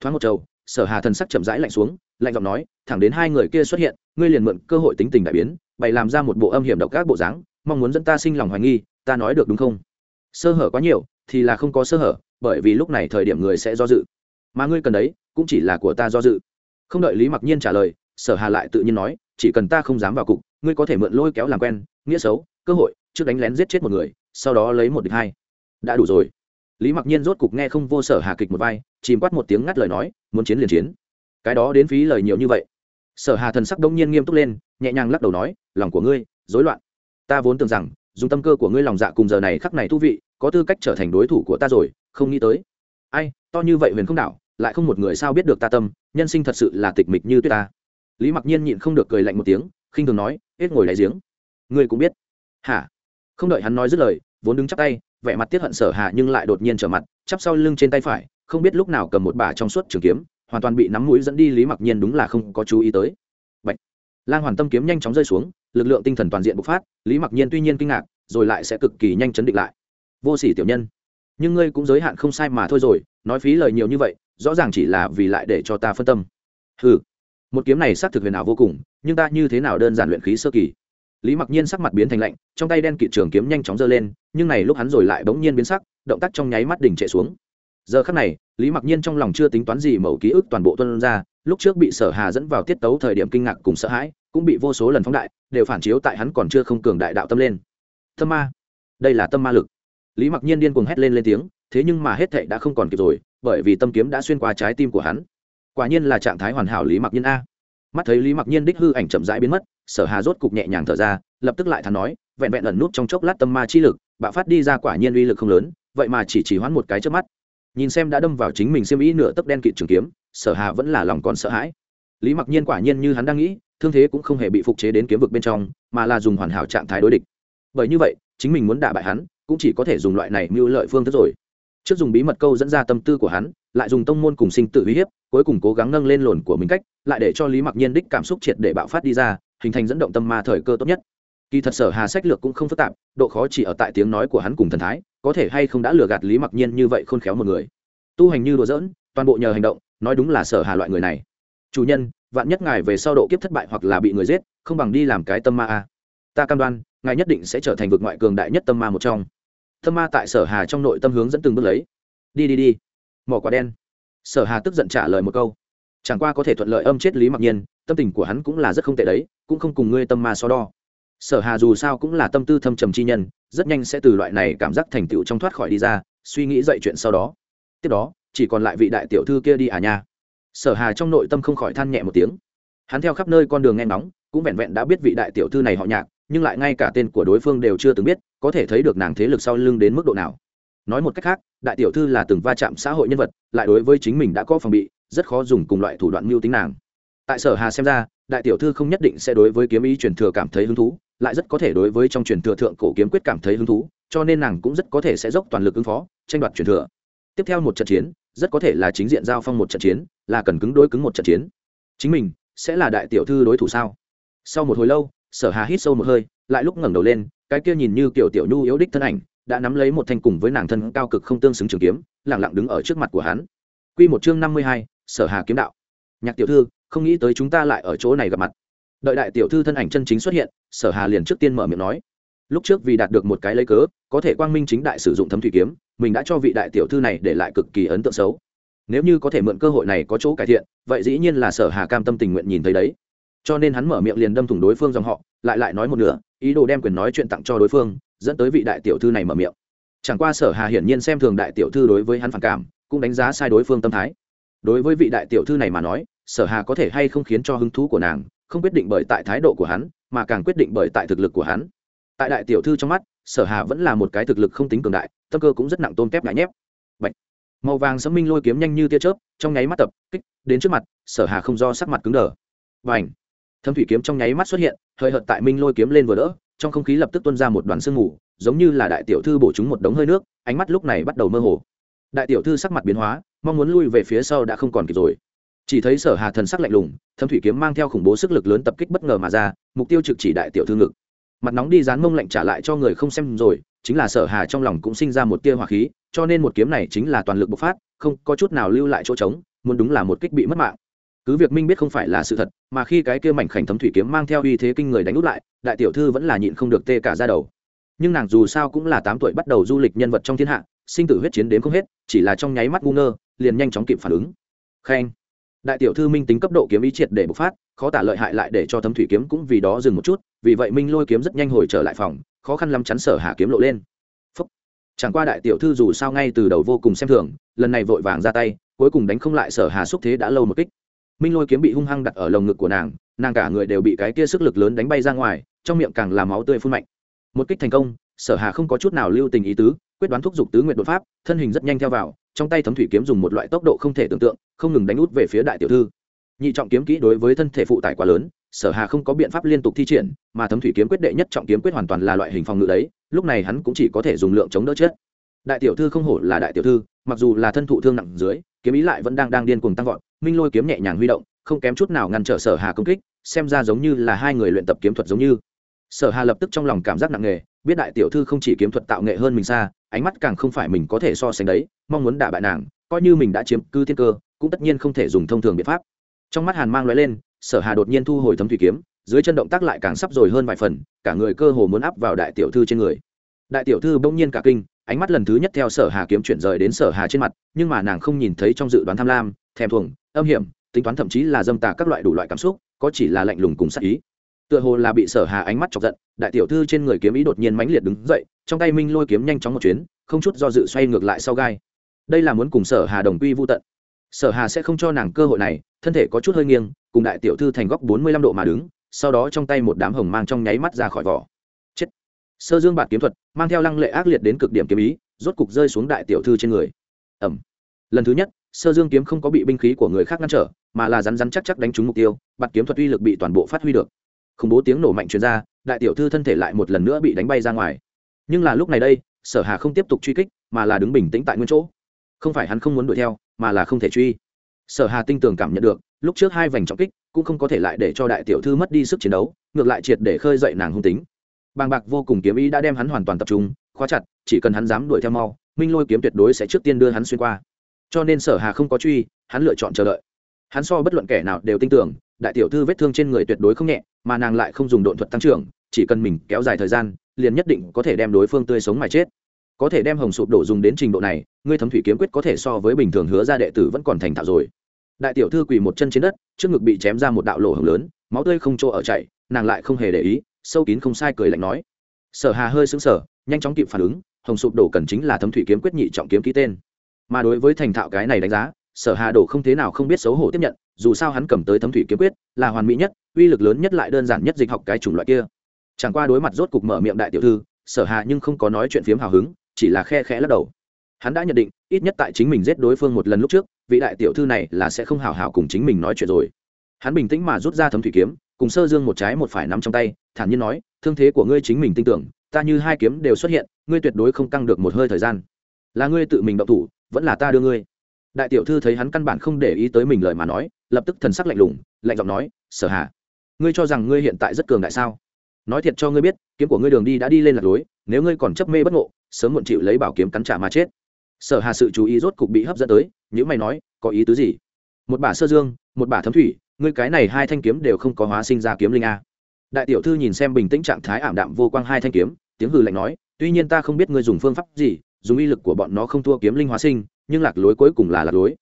Thoáng một trầu sở hà thần sắc chậm rãi lạnh xuống lạnh giọng nói, thẳng đến hai người kia xuất hiện, ngươi liền mượn cơ hội tính tình đại biến, bày làm ra một bộ âm hiểm độc các bộ dáng, mong muốn dẫn ta sinh lòng hoài nghi, ta nói được đúng không? Sơ hở quá nhiều, thì là không có sơ hở, bởi vì lúc này thời điểm người sẽ do dự. Mà ngươi cần đấy, cũng chỉ là của ta do dự. Không đợi lý mặc nhiên trả lời, sở hà lại tự nhiên nói, chỉ cần ta không dám vào cục, ngươi có thể mượn lôi kéo làm quen, nghĩa xấu, cơ hội, trước đánh lén giết chết một người, sau đó lấy một địch hai. Đã đủ rồi. Lý mặc nhiên rốt cục nghe không vô sở hà kịch một vai, chìm quát một tiếng ngắt lời nói, muốn chiến liền chiến cái đó đến phí lời nhiều như vậy. Sở hà thần sắc đông nhiên nghiêm túc lên, nhẹ nhàng lắc đầu nói, lòng của ngươi, rối loạn. Ta vốn tưởng rằng, dùng tâm cơ của ngươi lòng dạ cùng giờ này khắc này thú vị, có tư cách trở thành đối thủ của ta rồi, không nghĩ tới. Ai, to như vậy huyền không đảo, lại không một người sao biết được ta tâm, nhân sinh thật sự là tịch mịch như tuyết ta. Lý mặc nhiên nhịn không được cười lạnh một tiếng, khinh thường nói, hết ngồi đáy giếng. Ngươi cũng biết. Hả? Không đợi hắn nói dứt lời, vốn đứng chắp tay, vẻ mặt tiết hận sở hạ nhưng lại đột nhiên trở mặt, chắp sau lưng trên tay phải, không biết lúc nào cầm một bả trong suốt trường kiếm hoàn toàn bị nắm mũi dẫn đi lý mặc nhiên đúng là không có chú ý tới. Bạch. lang hoàn tâm kiếm nhanh chóng rơi xuống, lực lượng tinh thần toàn diện bộc phát, lý mặc nhiên tuy nhiên kinh ngạc, rồi lại sẽ cực kỳ nhanh chấn định lại. Vô sỉ tiểu nhân. Nhưng ngươi cũng giới hạn không sai mà thôi rồi, nói phí lời nhiều như vậy, rõ ràng chỉ là vì lại để cho ta phân tâm. Hừ. Một kiếm này xác thực huyền ảo vô cùng, nhưng ta như thế nào đơn giản luyện khí sơ kỳ? Lý mặc nhiên sắc mặt biến thành lạnh, trong tay đen kỵ trường kiếm nhanh chóng giơ lên, nhưng này lúc hắn rồi lại bỗng nhiên biến sắc, động tác trong nháy mắt đỉnh trệ xuống. Giờ khắc này lý mặc nhiên trong lòng chưa tính toán gì mẩu ký ức toàn bộ tuân ra, lúc trước bị sở hà dẫn vào tiết tấu thời điểm kinh ngạc cùng sợ hãi, cũng bị vô số lần phóng đại, đều phản chiếu tại hắn còn chưa không cường đại đạo tâm lên. Tâm ma. Đây là tâm ma lực. Lý mặc nhiên điên cuồng hét lên lên tiếng, thế nhưng mà hết thệ đã không còn kịp rồi, bởi vì tâm kiếm đã xuyên qua trái tim của hắn. Quả nhiên là trạng thái hoàn hảo lý mặc nhiên a. Mắt thấy lý mặc nhiên đích hư ảnh chậm rãi biến mất, sở hà rốt cục nhẹ nhàng thở ra, lập tức lại thắn nói, vẹn vẹn ẩn nút trong chốc lát tâm ma chi lực, bạo phát đi ra quả nhiên uy lực không lớn, vậy mà chỉ chỉ hoãn một cái trước mắt nhìn xem đã đâm vào chính mình xiêm ý nửa tấc đen kịt trường kiếm, sở hà vẫn là lòng còn sợ hãi. Lý mặc nhiên quả nhiên như hắn đang nghĩ, thương thế cũng không hề bị phục chế đến kiếm vực bên trong, mà là dùng hoàn hảo trạng thái đối địch. Bởi như vậy, chính mình muốn đả bại hắn, cũng chỉ có thể dùng loại này mưu lợi phương thức rồi. Trước dùng bí mật câu dẫn ra tâm tư của hắn, lại dùng tông môn cùng sinh tự uy hiếp, cuối cùng cố gắng nâng lên lồn của mình cách, lại để cho lý mặc nhiên đích cảm xúc triệt để bạo phát đi ra, hình thành dẫn động tâm ma thời cơ tốt nhất kỳ thật sở hà sách lược cũng không phức tạp, độ khó chỉ ở tại tiếng nói của hắn cùng thần thái, có thể hay không đã lừa gạt lý mặc nhiên như vậy khôn khéo một người. Tu hành như đùa giỡn, toàn bộ nhờ hành động, nói đúng là sở hà loại người này. Chủ nhân, vạn nhất ngài về sau độ kiếp thất bại hoặc là bị người giết, không bằng đi làm cái tâm ma a. Ta cam đoan, ngài nhất định sẽ trở thành vực ngoại cường đại nhất tâm ma một trong. Tâm ma tại sở hà trong nội tâm hướng dẫn từng bước lấy. Đi đi đi. Mỏ quả đen. Sở hà tức giận trả lời một câu. Chẳng qua có thể thuận lợi âm chết lý mặc nhiên, tâm tình của hắn cũng là rất không tệ đấy, cũng không cùng ngươi tâm ma so đo sở hà dù sao cũng là tâm tư thâm trầm chi nhân, rất nhanh sẽ từ loại này cảm giác thành tựu trong thoát khỏi đi ra, suy nghĩ dậy chuyện sau đó. Tiếp đó, chỉ còn lại vị đại tiểu thư kia đi à nha. Sở hà trong nội tâm không khỏi than nhẹ một tiếng. Hắn theo khắp nơi con đường nghe ngóng, cũng vẹn vẹn đã biết vị đại tiểu thư này họ nhạc, nhưng lại ngay cả tên của đối phương đều chưa từng biết, có thể thấy được nàng thế lực sau lưng đến mức độ nào. Nói một cách khác, đại tiểu thư là từng va chạm xã hội nhân vật, lại đối với chính mình đã có phòng bị, rất khó dùng cùng loại thủ đoạn mưu tính nàng. Tại sở hà xem ra, đại tiểu thư không nhất định sẽ đối với kiếm ý truyền thừa cảm thấy hứng thú lại rất có thể đối với trong truyền thừa thượng cổ kiếm quyết cảm thấy hứng thú cho nên nàng cũng rất có thể sẽ dốc toàn lực ứng phó tranh đoạt truyền thừa. Tiếp theo một trận chiến rất có thể là chính diện giao phong một trận chiến là cần cứng đối cứng một trận chiến. Chính mình sẽ là đại tiểu thư đối thủ sao? Sau một hồi lâu sở hà hít sâu một hơi lại lúc ngẩng đầu lên cái kia nhìn như kiểu tiểu nhu yếu đích thân ảnh đã nắm lấy một thanh cùng với nàng thân cao cực không tương xứng trường kiếm lẳng lặng đứng ở trước mặt của hắn. Quy một chương năm mươi hai, sở hà kiếm đạo. Nhạc tiểu thư không nghĩ tới chúng ta lại ở chỗ này gặp mặt đợi đại tiểu thư thân ảnh chân chính xuất hiện, sở hà liền trước tiên mở miệng nói. Lúc trước vì đạt được một cái lấy cớ, có thể quang minh chính đại sử dụng thấm thủy kiếm, mình đã cho vị đại tiểu thư này để lại cực kỳ ấn tượng xấu. Nếu như có thể mượn cơ hội này có chỗ cải thiện, vậy dĩ nhiên là sở hà cam tâm tình nguyện nhìn thấy đấy. Cho nên hắn mở miệng liền đâm thủng đối phương dòng họ, lại lại nói một nửa, ý đồ đem quyền nói chuyện tặng cho đối phương, dẫn tới vị đại tiểu thư này mở miệng. Chẳng qua sở hà hiển nhiên xem thường đại tiểu thư đối với hắn phản cảm, cũng đánh giá sai đối phương tâm thái. Đối với vị đại tiểu thư này mà nói, sở hà có thể hay không khiến cho hứng thú của nàng không quyết định bởi tại thái độ của hắn, mà càng quyết định bởi tại thực lực của hắn. Tại đại tiểu thư trong mắt, sở hà vẫn là một cái thực lực không tính cường đại, tâm cơ cũng rất nặng tôm kép ngại nhép. Bạch. màu vàng sấm minh lôi kiếm nhanh như tia chớp, trong nháy mắt tập, kích, đến trước mặt, sở hà không do sắc mặt cứng đờ. Và ảnh thâm thủy kiếm trong nháy mắt xuất hiện, hơi hợt tại minh lôi kiếm lên vừa đỡ, trong không khí lập tức tuôn ra một đoàn sương mù, giống như là đại tiểu thư bổ chúng một đống hơi nước, ánh mắt lúc này bắt đầu mơ hồ. Đại tiểu thư sắc mặt biến hóa, mong muốn lui về phía sau đã không còn kịp rồi chỉ thấy sở hà thần sắc lạnh lùng, thâm thủy kiếm mang theo khủng bố sức lực lớn tập kích bất ngờ mà ra, mục tiêu trực chỉ đại tiểu thư ngực. Mặt nóng đi dán mông lạnh trả lại cho người không xem rồi, chính là sở hà trong lòng cũng sinh ra một tia hỏa khí, cho nên một kiếm này chính là toàn lực bộc phát, không có chút nào lưu lại chỗ trống, muốn đúng là một kích bị mất mạng. Cứ việc minh biết không phải là sự thật, mà khi cái kia mảnh khảnh thấm thủy kiếm mang theo uy thế kinh người đánh út lại, đại tiểu thư vẫn là nhịn không được tê cả ra đầu. Nhưng nàng dù sao cũng là tám tuổi bắt đầu du lịch nhân vật trong thiên hạ, sinh tử huyết chiến đến không hết, chỉ là trong nháy mắt ngu ngơ, liền nhanh chóng kịp phản ứng. Khen đại tiểu thư minh tính cấp độ kiếm ý triệt để bộc phát, khó tả lợi hại lại để cho thấm thủy kiếm cũng vì đó dừng một chút, vì vậy minh lôi kiếm rất nhanh hồi trở lại phòng, khó khăn lắm chắn sở hạ kiếm lộ lên. Phúc. chẳng qua đại tiểu thư dù sao ngay từ đầu vô cùng xem thường, lần này vội vàng ra tay, cuối cùng đánh không lại sở hà xúc thế đã lâu một kích. Minh lôi kiếm bị hung hăng đặt ở lồng ngực của nàng nàng cả người đều bị cái kia sức lực lớn đánh bay ra ngoài, trong miệng càng làm máu tươi phun mạnh. Một kích thành công, sở hà không có chút nào lưu tình ý tứ quyết đoán thúc giục tứ nguyện đột pháp, thân hình rất nhanh theo vào, trong tay thấm thủy kiếm dùng một loại tốc độ không thể tưởng tượng, không ngừng đánh út về phía đại tiểu thư. Nhị trọng kiếm kỹ đối với thân thể phụ tải quá lớn, sở hà không có biện pháp liên tục thi triển, mà thấm thủy kiếm quyết đệ nhất trọng kiếm quyết hoàn toàn là loại hình phòng ngự đấy, lúc này hắn cũng chỉ có thể dùng lượng chống đỡ chết. Đại tiểu thư không hổ là đại tiểu thư, mặc dù là thân thụ thương nặng dưới, kiếm ý lại vẫn đang đang điên cuồng tăng vọt, minh lôi kiếm nhẹ nhàng huy động, không kém chút nào ngăn trở sở hà công kích, xem ra giống như là hai người luyện tập kiếm thuật giống như. Sở hà lập tức trong lòng cảm giác nặng nề biết đại tiểu thư không chỉ kiếm thuật tạo nghệ hơn mình xa, ánh mắt càng không phải mình có thể so sánh đấy, mong muốn đả bại nàng, coi như mình đã chiếm cư thiên cơ, cũng tất nhiên không thể dùng thông thường biện pháp. Trong mắt hàn mang lóe lên, sở hà đột nhiên thu hồi thấm thủy kiếm, dưới chân động tác lại càng sắp rồi hơn vài phần, cả người cơ hồ muốn áp vào đại tiểu thư trên người. Đại tiểu thư bỗng nhiên cả kinh, ánh mắt lần thứ nhất theo sở hà kiếm chuyển rời đến sở hà trên mặt, nhưng mà nàng không nhìn thấy trong dự đoán tham lam, thèm thuồng, âm hiểm, tính toán thậm chí là dâm tà các loại đủ loại cảm xúc, có chỉ là lạnh lùng cùng sắc ý tựa hồ là bị sở hà ánh mắt chọc giận, đại tiểu thư trên người kiếm ý đột nhiên mãnh liệt đứng dậy, trong tay minh lôi kiếm nhanh chóng một chuyến, không chút do dự xoay ngược lại sau gai. Đây là muốn cùng sở hà đồng quy vô tận. Sở hà sẽ không cho nàng cơ hội này, thân thể có chút hơi nghiêng, cùng đại tiểu thư thành góc bốn mươi lăm độ mà đứng, sau đó trong tay một đám hồng mang trong nháy mắt ra khỏi vỏ. Chết. Sơ dương bạt kiếm thuật, mang theo lăng lệ ác liệt đến cực điểm kiếm ý, rốt cục rơi xuống đại tiểu thư trên người. Ẩm lần thứ nhất, sơ dương kiếm không có bị binh khí của người khác ngăn trở, mà là rắn rắn chắc chắc đánh trúng mục tiêu, bạt kiếm thuật uy lực bị toàn bộ phát huy được khủng bố tiếng nổ mạnh truyền ra, đại tiểu thư thân thể lại một lần nữa bị đánh bay ra ngoài. Nhưng là lúc này đây, sở hà không tiếp tục truy kích, mà là đứng bình tĩnh tại nguyên chỗ. Không phải hắn không muốn đuổi theo, mà là không thể truy. Sở hà tinh tường cảm nhận được, lúc trước hai vành trọng kích cũng không có thể lại để cho đại tiểu thư mất đi sức chiến đấu, ngược lại triệt để khơi dậy nàng hung tính. Bàng bạc vô cùng kiếm ý đã đem hắn hoàn toàn tập trung, khóa chặt, chỉ cần hắn dám đuổi theo mau, minh lôi kiếm tuyệt đối sẽ trước tiên đưa hắn xuyên qua. Cho nên sở hà không có truy, hắn lựa chọn chờ đợi. Hắn so bất luận kẻ nào đều tin tưởng đại tiểu thư vết thương trên người tuyệt đối không nhẹ, mà nàng lại không dùng độn thuật tăng trưởng, chỉ cần mình kéo dài thời gian, liền nhất định có thể đem đối phương tươi sống mà chết. Có thể đem hồng sụp đổ dùng đến trình độ này, ngươi thấm thủy kiếm quyết có thể so với bình thường hứa ra đệ tử vẫn còn thành thạo rồi. Đại tiểu thư quỳ một chân trên đất, trước ngực bị chém ra một đạo lỗ hồng lớn, máu tươi không chỗ ở chạy nàng lại không hề để ý, sâu kín không sai cười lạnh nói. Sở hà hơi xứng sở nhanh chóng kịp phản ứng, hồng sụp đổ cần chính là thấm thủy kiếm quyết nhị trọng kiếm ký tên. Mà đối với thành thạo cái này đánh giá sở hà đổ không thế nào không biết xấu hổ tiếp nhận, dù sao hắn cầm tới thấm thủy kiếm quyết, là hoàn mỹ nhất, uy lực lớn nhất lại đơn giản nhất dịch học cái chủng loại kia. Chẳng qua đối mặt rốt cục mở miệng đại tiểu thư, sở hà nhưng không có nói chuyện phiếm hào hứng, chỉ là khe khẽ lắc đầu. Hắn đã nhận định, ít nhất tại chính mình giết đối phương một lần lúc trước, vị đại tiểu thư này là sẽ không hào hào cùng chính mình nói chuyện rồi. Hắn bình tĩnh mà rút ra thấm thủy kiếm, cùng sơ dương một trái một phải nắm trong tay, thản nhiên nói, thương thế của ngươi chính mình tin tưởng, ta như hai kiếm đều xuất hiện, ngươi tuyệt đối không căng được một hơi thời gian. Là ngươi tự mình động thủ, vẫn là ta đưa ngươi đại tiểu thư thấy hắn căn bản không để ý tới mình lời mà nói, lập tức thần sắc lạnh lùng, lạnh giọng nói, sở hà, ngươi cho rằng ngươi hiện tại rất cường đại sao? Nói thiệt cho ngươi biết, kiếm của ngươi đường đi đã đi lên lạc lối, nếu ngươi còn chấp mê bất ngộ, sớm muộn chịu lấy bảo kiếm cắn trả mà chết. Sở hà sự chú ý rốt cục bị hấp dẫn tới những mày nói, có ý tứ gì? Một bả sơ dương, một bả thấm thủy, ngươi cái này hai thanh kiếm đều không có hóa sinh ra kiếm linh a. Đại tiểu thư nhìn xem bình tĩnh trạng thái ảm đạm vô quang hai thanh kiếm, tiếng hừ lạnh nói, tuy nhiên ta không biết ngươi dùng phương pháp gì dùng uy lực của bọn nó không thua kiếm linh hóa sinh, nhưng lạc lối cuối cùng là lạc lối.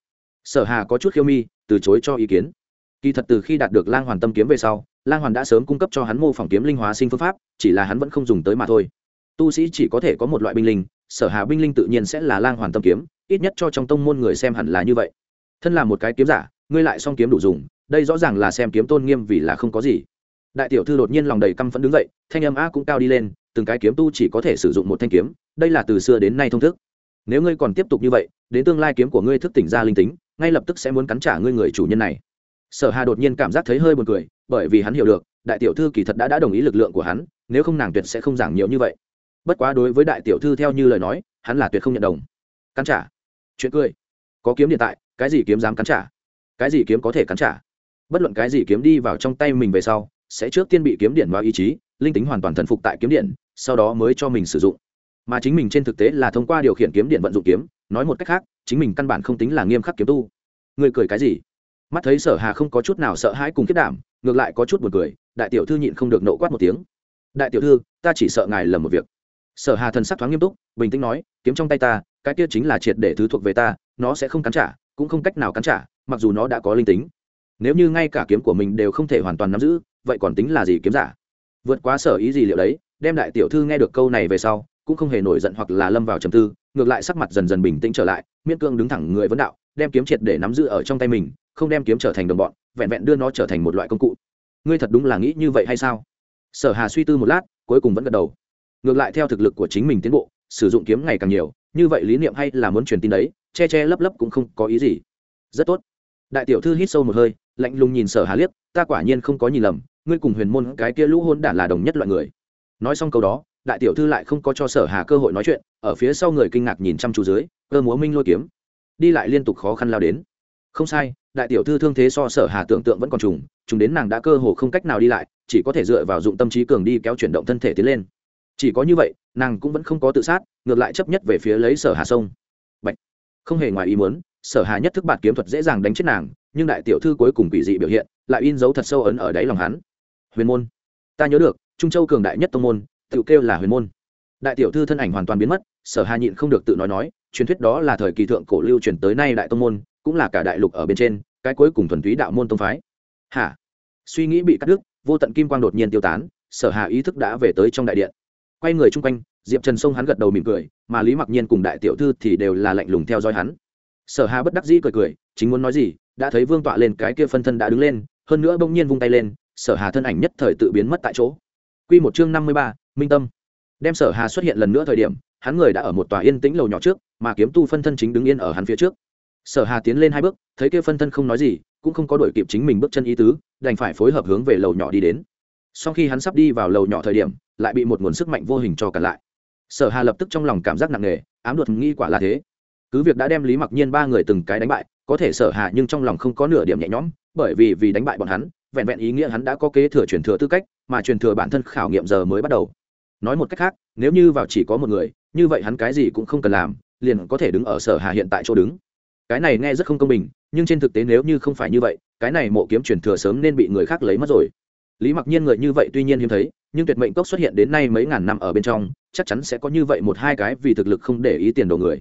Sở hà có chút khiêu mi, từ chối cho ý kiến. Kỳ thật từ khi đạt được lang hoàn tâm kiếm về sau, lang hoàn đã sớm cung cấp cho hắn mô phỏng kiếm linh hóa sinh phương pháp, chỉ là hắn vẫn không dùng tới mà thôi. Tu sĩ chỉ có thể có một loại binh linh, sở hà binh linh tự nhiên sẽ là lang hoàn tâm kiếm, ít nhất cho trong tông môn người xem hẳn là như vậy. Thân là một cái kiếm giả, ngươi lại song kiếm đủ dùng, đây rõ ràng là xem kiếm tôn nghiêm vì là không có gì. Đại tiểu thư đột nhiên lòng đầy căm phẫn đứng dậy, thanh âm a cũng cao đi lên từng cái kiếm tu chỉ có thể sử dụng một thanh kiếm, đây là từ xưa đến nay thông thức. Nếu ngươi còn tiếp tục như vậy, đến tương lai kiếm của ngươi thức tỉnh ra linh tính, ngay lập tức sẽ muốn cắn trả ngươi người chủ nhân này. Sở hà đột nhiên cảm giác thấy hơi buồn cười, bởi vì hắn hiểu được, đại tiểu thư kỳ thật đã đã đồng ý lực lượng của hắn, nếu không nàng tuyệt sẽ không giảng nhiều như vậy. Bất quá đối với đại tiểu thư theo như lời nói, hắn là tuyệt không nhận đồng. Cắn trả. Chuyện cười. Có kiếm điện tại, cái gì kiếm dám cắn trả? Cái gì kiếm có thể cắn trả? Bất luận cái gì kiếm đi vào trong tay mình về sau, sẽ trước tiên bị kiếm điện vào ý chí linh tính hoàn toàn thần phục tại kiếm điện, sau đó mới cho mình sử dụng. Mà chính mình trên thực tế là thông qua điều khiển kiếm điện vận dụng kiếm, nói một cách khác, chính mình căn bản không tính là nghiêm khắc kiếm tu. Người cười cái gì? Mắt thấy sở hà không có chút nào sợ hãi cùng kết đảm, ngược lại có chút buồn cười, đại tiểu thư nhịn không được nộ quát một tiếng. Đại tiểu thư, ta chỉ sợ ngài lầm một việc. Sở hà thần sắc thoáng nghiêm túc, bình tĩnh nói, kiếm trong tay ta, cái kia chính là triệt để thứ thuộc về ta, nó sẽ không cắn trả, cũng không cách nào cắn trả, mặc dù nó đã có linh tính. Nếu như ngay cả kiếm của mình đều không thể hoàn toàn nắm giữ, vậy còn tính là gì kiếm giả? Vượt quá sở ý gì liệu đấy, đem đại tiểu thư nghe được câu này về sau, cũng không hề nổi giận hoặc là lâm vào trầm tư, ngược lại sắc mặt dần dần bình tĩnh trở lại, miễn cương đứng thẳng người vấn đạo, đem kiếm triệt để nắm giữ ở trong tay mình, không đem kiếm trở thành đồng bọn, vẹn vẹn đưa nó trở thành một loại công cụ. Ngươi thật đúng là nghĩ như vậy hay sao? Sở hà suy tư một lát, cuối cùng vẫn gật đầu. Ngược lại theo thực lực của chính mình tiến bộ, sử dụng kiếm ngày càng nhiều, như vậy lý niệm hay là muốn truyền tin đấy, che che lấp lấp cũng không có ý gì. Rất tốt. Đại tiểu thư hít sâu một hơi, lạnh lùng nhìn sở hà liếc, ta quả nhiên không có nhìn lầm ngươi cùng huyền môn cái kia lũ hôn đản là đồng nhất loại người. Nói xong câu đó, đại tiểu thư lại không có cho sở hà cơ hội nói chuyện, ở phía sau người kinh ngạc nhìn chăm chú dưới, cơ múa minh lôi kiếm. Đi lại liên tục khó khăn lao đến. Không sai, đại tiểu thư thương thế so sở hà tưởng tượng vẫn còn trùng trùng đến nàng đã cơ hồ không cách nào đi lại, chỉ có thể dựa vào dụng tâm trí cường đi kéo chuyển động thân thể tiến lên. Chỉ có như vậy, nàng cũng vẫn không có tự sát, ngược lại chấp nhất về phía lấy sở hà sông. Bạch. không hề ngoài ý muốn, sở hà nhất thức bạt kiếm thuật dễ dàng đánh chết nàng, nhưng đại tiểu thư cuối cùng quỷ dị biểu hiện, lại in dấu thật sâu ấn ở đáy lòng hắn huyền môn. Ta nhớ được, trung châu cường đại nhất tông môn tự kêu là huyền môn. Đại tiểu thư thân ảnh hoàn toàn biến mất, sở hà nhịn không được tự nói nói, truyền thuyết đó là thời kỳ thượng cổ lưu truyền tới nay đại tông môn, cũng là cả đại lục ở bên trên, cái cuối cùng thuần túy đạo môn tông phái. Hả? Suy nghĩ bị cắt đứt, vô tận kim quang đột nhiên tiêu tán, sở hà ý thức đã về tới trong đại điện. Quay người chung quanh, diệp trần sông hắn gật đầu mỉm cười, mà lý mặc nhiên cùng đại tiểu thư thì đều là lạnh lùng theo dõi hắn. Sở hà bất đắc dĩ cười cười, chính muốn nói gì, đã thấy vương tọa lên cái kia phân thân đã đứng lên, hơn nữa bỗng nhiên vung tay lên sở hà thân ảnh nhất thời tự biến mất tại chỗ. Quy một chương năm mươi ba, minh tâm. Đem sở hà xuất hiện lần nữa thời điểm hắn người đã ở một tòa yên tĩnh lầu nhỏ trước mà kiếm tu phân thân chính đứng yên ở hắn phía trước. Sở hà tiến lên hai bước thấy kia phân thân không nói gì cũng không có đuổi kịp chính mình bước chân ý tứ đành phải phối hợp hướng về lầu nhỏ đi đến. Sau khi hắn sắp đi vào lầu nhỏ thời điểm lại bị một nguồn sức mạnh vô hình cho cả lại. Sở hà lập tức trong lòng cảm giác nặng nề ám đột nghi quả là thế. Cứ việc đã đem lý mặc nhiên ba người từng cái đánh bại có thể sở hà nhưng trong lòng không có nửa điểm nhẹ nhõm bởi vì vì đánh bại bọn hắn vẹn vẹn ý nghĩa hắn đã có kế thừa truyền thừa tư cách, mà truyền thừa bản thân khảo nghiệm giờ mới bắt đầu. Nói một cách khác, nếu như vào chỉ có một người, như vậy hắn cái gì cũng không cần làm, liền có thể đứng ở sở hà hiện tại chỗ đứng. Cái này nghe rất không công bình, nhưng trên thực tế nếu như không phải như vậy, cái này mộ kiếm truyền thừa sớm nên bị người khác lấy mất rồi. Lý mặc nhiên người như vậy tuy nhiên hiếm thấy, nhưng tuyệt mệnh cốc xuất hiện đến nay mấy ngàn năm ở bên trong, chắc chắn sẽ có như vậy một hai cái vì thực lực không để ý tiền đồ người.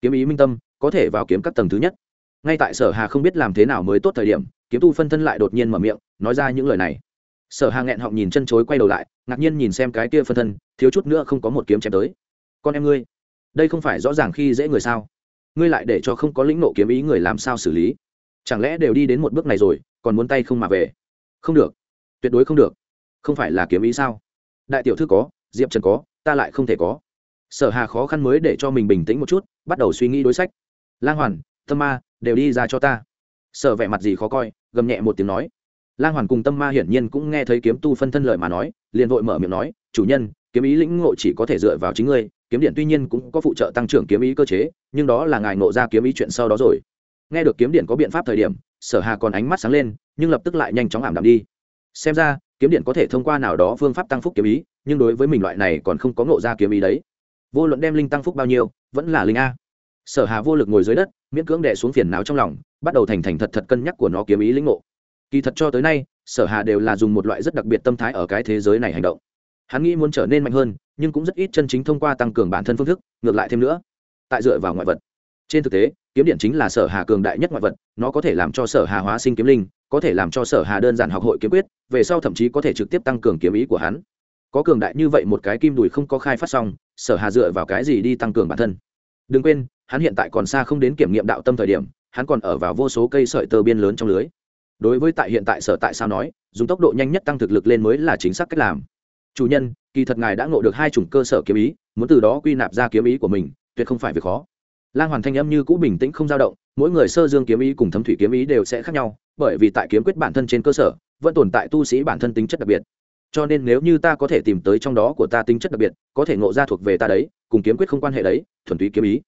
Kiếm ý minh tâm, có thể vào kiếm các tầng thứ nhất ngay tại sở hà không biết làm thế nào mới tốt thời điểm, kiếm tu phân thân lại đột nhiên mở miệng, nói ra những lời này. Sở hà nghẹn họng nhìn chân chối quay đầu lại, ngạc nhiên nhìn xem cái kia phân thân, thiếu chút nữa không có một kiếm chém tới. Con em ngươi, đây không phải rõ ràng khi dễ người sao? Ngươi lại để cho không có lĩnh nộ kiếm ý người làm sao xử lý? Chẳng lẽ đều đi đến một bước này rồi, còn muốn tay không mà về? Không được, tuyệt đối không được. Không phải là kiếm ý sao? Đại tiểu thư có, diệp trần có, ta lại không thể có. Sở hà khó khăn mới để cho mình bình tĩnh một chút, bắt đầu suy nghĩ đối sách. Lang hoàn, tâm ma đều đi ra cho ta. Sở vẻ mặt gì khó coi, gầm nhẹ một tiếng nói. Lang hoàn cùng tâm ma hiển nhiên cũng nghe thấy kiếm tu phân thân lời mà nói, liền vội mở miệng nói, chủ nhân, kiếm ý lĩnh ngộ chỉ có thể dựa vào chính ngươi, kiếm điện tuy nhiên cũng có phụ trợ tăng trưởng kiếm ý cơ chế, nhưng đó là ngài ngộ ra kiếm ý chuyện sau đó rồi. Nghe được kiếm điện có biện pháp thời điểm, sở hà còn ánh mắt sáng lên, nhưng lập tức lại nhanh chóng ảm đạm đi. Xem ra, kiếm điện có thể thông qua nào đó phương pháp tăng phúc kiếm ý, nhưng đối với mình loại này còn không có ngộ ra kiếm ý đấy. Vô luận đem linh tăng phúc bao nhiêu, vẫn là linh a. Sở hà vô lực ngồi dưới đất miễn cưỡng đè xuống phiền não trong lòng, bắt đầu thành thành thật thật cân nhắc của nó kiếm ý lĩnh ngộ. Kỳ thật cho tới nay, sở hà đều là dùng một loại rất đặc biệt tâm thái ở cái thế giới này hành động. Hắn nghĩ muốn trở nên mạnh hơn, nhưng cũng rất ít chân chính thông qua tăng cường bản thân phương thức, ngược lại thêm nữa. Tại dựa vào ngoại vật. Trên thực tế, kiếm điện chính là sở hà cường đại nhất ngoại vật, nó có thể làm cho sở hà hóa sinh kiếm linh, có thể làm cho sở hà đơn giản học hội kiếm quyết, về sau thậm chí có thể trực tiếp tăng cường kiếm ý của hắn. Có cường đại như vậy một cái kim đùi không có khai phát xong, sở hà dựa vào cái gì đi tăng cường bản thân? Đừng quên, hắn hiện tại còn xa không đến kiểm nghiệm đạo tâm thời điểm, hắn còn ở vào vô số cây sợi tơ biên lớn trong lưới. Đối với tại hiện tại sở tại sao nói, dùng tốc độ nhanh nhất tăng thực lực lên mới là chính xác cách làm. Chủ nhân, kỳ thật ngài đã ngộ được hai chủng cơ sở kiếm ý, muốn từ đó quy nạp ra kiếm ý của mình, tuyệt không phải việc khó. Lang hoàn thanh âm như cũ bình tĩnh không dao động, mỗi người sơ dương kiếm ý cùng thấm thủy kiếm ý đều sẽ khác nhau, bởi vì tại kiếm quyết bản thân trên cơ sở, vẫn tồn tại tu sĩ bản thân tính chất đặc biệt. Cho nên nếu như ta có thể tìm tới trong đó của ta tính chất đặc biệt, có thể ngộ ra thuộc về ta đấy cùng kiếm quyết không quan hệ đấy, thuần túy kiếm ý.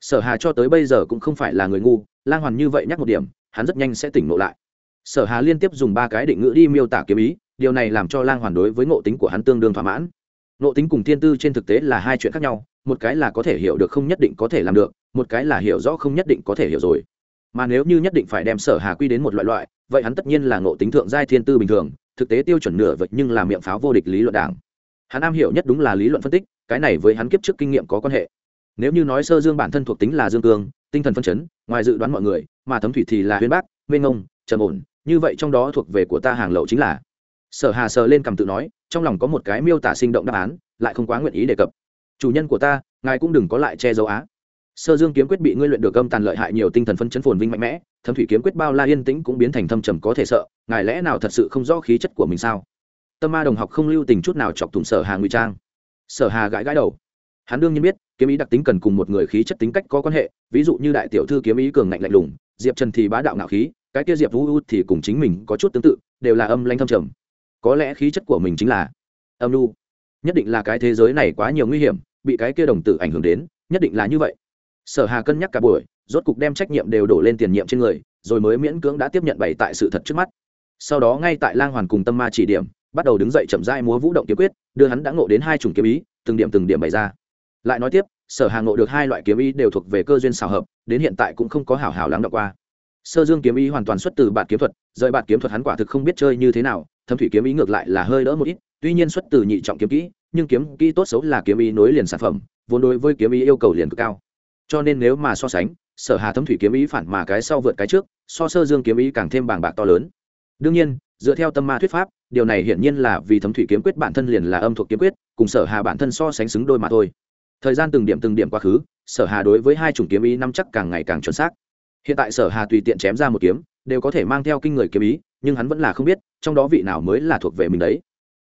Sở hà cho tới bây giờ cũng không phải là người ngu, lang hoàn như vậy nhắc một điểm, hắn rất nhanh sẽ tỉnh ngộ lại. Sở hà liên tiếp dùng ba cái định ngữ đi miêu tả kiếm ý, điều này làm cho lang hoàn đối với ngộ tính của hắn tương đương thỏa mãn. Ngộ tính cùng thiên tư trên thực tế là hai chuyện khác nhau, một cái là có thể hiểu được không nhất định có thể làm được, một cái là hiểu rõ không nhất định có thể hiểu rồi. Mà nếu như nhất định phải đem sở hà quy đến một loại loại, vậy hắn tất nhiên là ngộ tính thượng giai thiên tư bình thường, thực tế tiêu chuẩn nửa vậy nhưng là miệng pháo vô địch lý luận đảng. Hắn am hiểu nhất đúng là lý luận phân tích cái này với hắn kiếp trước kinh nghiệm có quan hệ. Nếu như nói sơ dương bản thân thuộc tính là dương cương, tinh thần phân chấn, ngoài dự đoán mọi người, mà thấm thủy thì là huyên bác, mênh ngông trầm ổn, như vậy trong đó thuộc về của ta hàng lậu chính là. Sở hà sờ lên cầm tự nói, trong lòng có một cái miêu tả sinh động đáp án, lại không quá nguyện ý đề cập. Chủ nhân của ta, ngài cũng đừng có lại che giấu á. Sơ dương kiếm quyết bị ngươi luyện được âm tàn lợi hại nhiều tinh thần phân chấn phồn vinh mạnh mẽ thâm thủy kiếm quyết bao la yên tĩnh cũng biến thành thâm trầm có thể sợ, ngài lẽ nào thật sự không rõ khí chất của mình sao? Tâm ma đồng học không lưu tình chút nào chọc thủng sở hà ngụy trang sở hà gãi gãi đầu. Hắn đương nhiên biết, kiếm ý đặc tính cần cùng một người khí chất tính cách có quan hệ, ví dụ như đại tiểu thư kiếm ý cường ngạnh lạnh lùng, diệp trần thì bá đạo ngạo khí, cái kia diệp vũ u thì cùng chính mình có chút tương tự, đều là âm lanh thâm trầm. Có lẽ khí chất của mình chính là âm lu nhất định là cái thế giới này quá nhiều nguy hiểm, bị cái kia đồng tử ảnh hưởng đến, nhất định là như vậy. Sở hà cân nhắc cả buổi, rốt cục đem trách nhiệm đều đổ lên tiền nhiệm trên người, rồi mới miễn cưỡng đã tiếp nhận bày tại sự thật trước mắt. Sau đó ngay tại lang hoàn cùng tâm ma chỉ điểm bắt đầu đứng dậy chậm rãi múa vũ động kiếm quyết, đưa hắn đã ngộ đến hai chủng kiếm ý, từng điểm từng điểm bày ra. Lại nói tiếp, sở hà ngộ được hai loại kiếm ý đều thuộc về cơ duyên xào hợp, đến hiện tại cũng không có hảo hảo lắng đọc qua. Sơ dương kiếm ý hoàn toàn xuất từ bản kiếm thuật, rời bản kiếm thuật hắn quả thực không biết chơi như thế nào, thâm thủy kiếm ý ngược lại là hơi đỡ một ít, tuy nhiên xuất từ nhị trọng kiếm kỹ, nhưng kiếm kỹ tốt xấu là kiếm ý nối liền sản phẩm, vốn đối với kiếm ý yêu cầu liền cực cao. Cho nên nếu mà so sánh, sở hà thâm thủy kiếm ý phản mà cái sau vượt cái trước, so sơ dương kiếm ý càng thêm bàng bạc to lớn. Đương nhiên dựa theo tâm ma thuyết pháp, điều này hiển nhiên là vì thấm thủy kiếm quyết bản thân liền là âm thuộc kiếm quyết, cùng sở hà bản thân so sánh xứng đôi mà thôi. Thời gian từng điểm từng điểm quá khứ, sở hà đối với hai chủng kiếm ý năm chắc càng ngày càng chuẩn xác. Hiện tại sở hà tùy tiện chém ra một kiếm, đều có thể mang theo kinh người kiếm ý, nhưng hắn vẫn là không biết, trong đó vị nào mới là thuộc về mình đấy.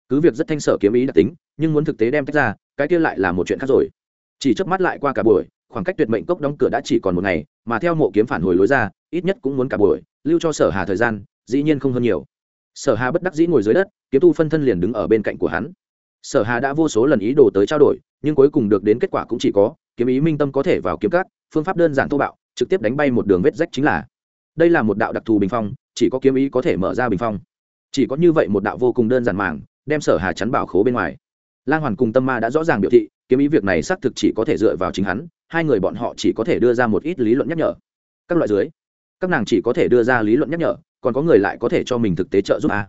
Cứ việc rất thanh sở kiếm ý đặc tính, nhưng muốn thực tế đem tách ra, cái kia lại là một chuyện khác rồi. Chỉ chớp mắt lại qua cả buổi, khoảng cách tuyệt mệnh cốc đóng cửa đã chỉ còn một ngày, mà theo mộ kiếm phản hồi lối ra, ít nhất cũng muốn cả buổi, lưu cho sở hà thời gian, dĩ nhiên không hơn nhiều sở hà bất đắc dĩ ngồi dưới đất, kiếm tu phân thân liền đứng ở bên cạnh của hắn. Sở hà đã vô số lần ý đồ tới trao đổi, nhưng cuối cùng được đến kết quả cũng chỉ có, kiếm ý minh tâm có thể vào kiếm cát, phương pháp đơn giản thô bạo, trực tiếp đánh bay một đường vết rách chính là. Đây là một đạo đặc thù bình phong, chỉ có kiếm ý có thể mở ra bình phong. Chỉ có như vậy một đạo vô cùng đơn giản màng, đem sở hà chắn bảo khố bên ngoài. Lang hoàn cùng tâm ma đã rõ ràng biểu thị, kiếm ý việc này xác thực chỉ có thể dựa vào chính hắn, hai người bọn họ chỉ có thể đưa ra một ít lý luận nhắc nhở. Các loại dưới, các nàng chỉ có thể đưa ra lý luận nhắc nhở còn có người lại có thể cho mình thực tế trợ giúp à?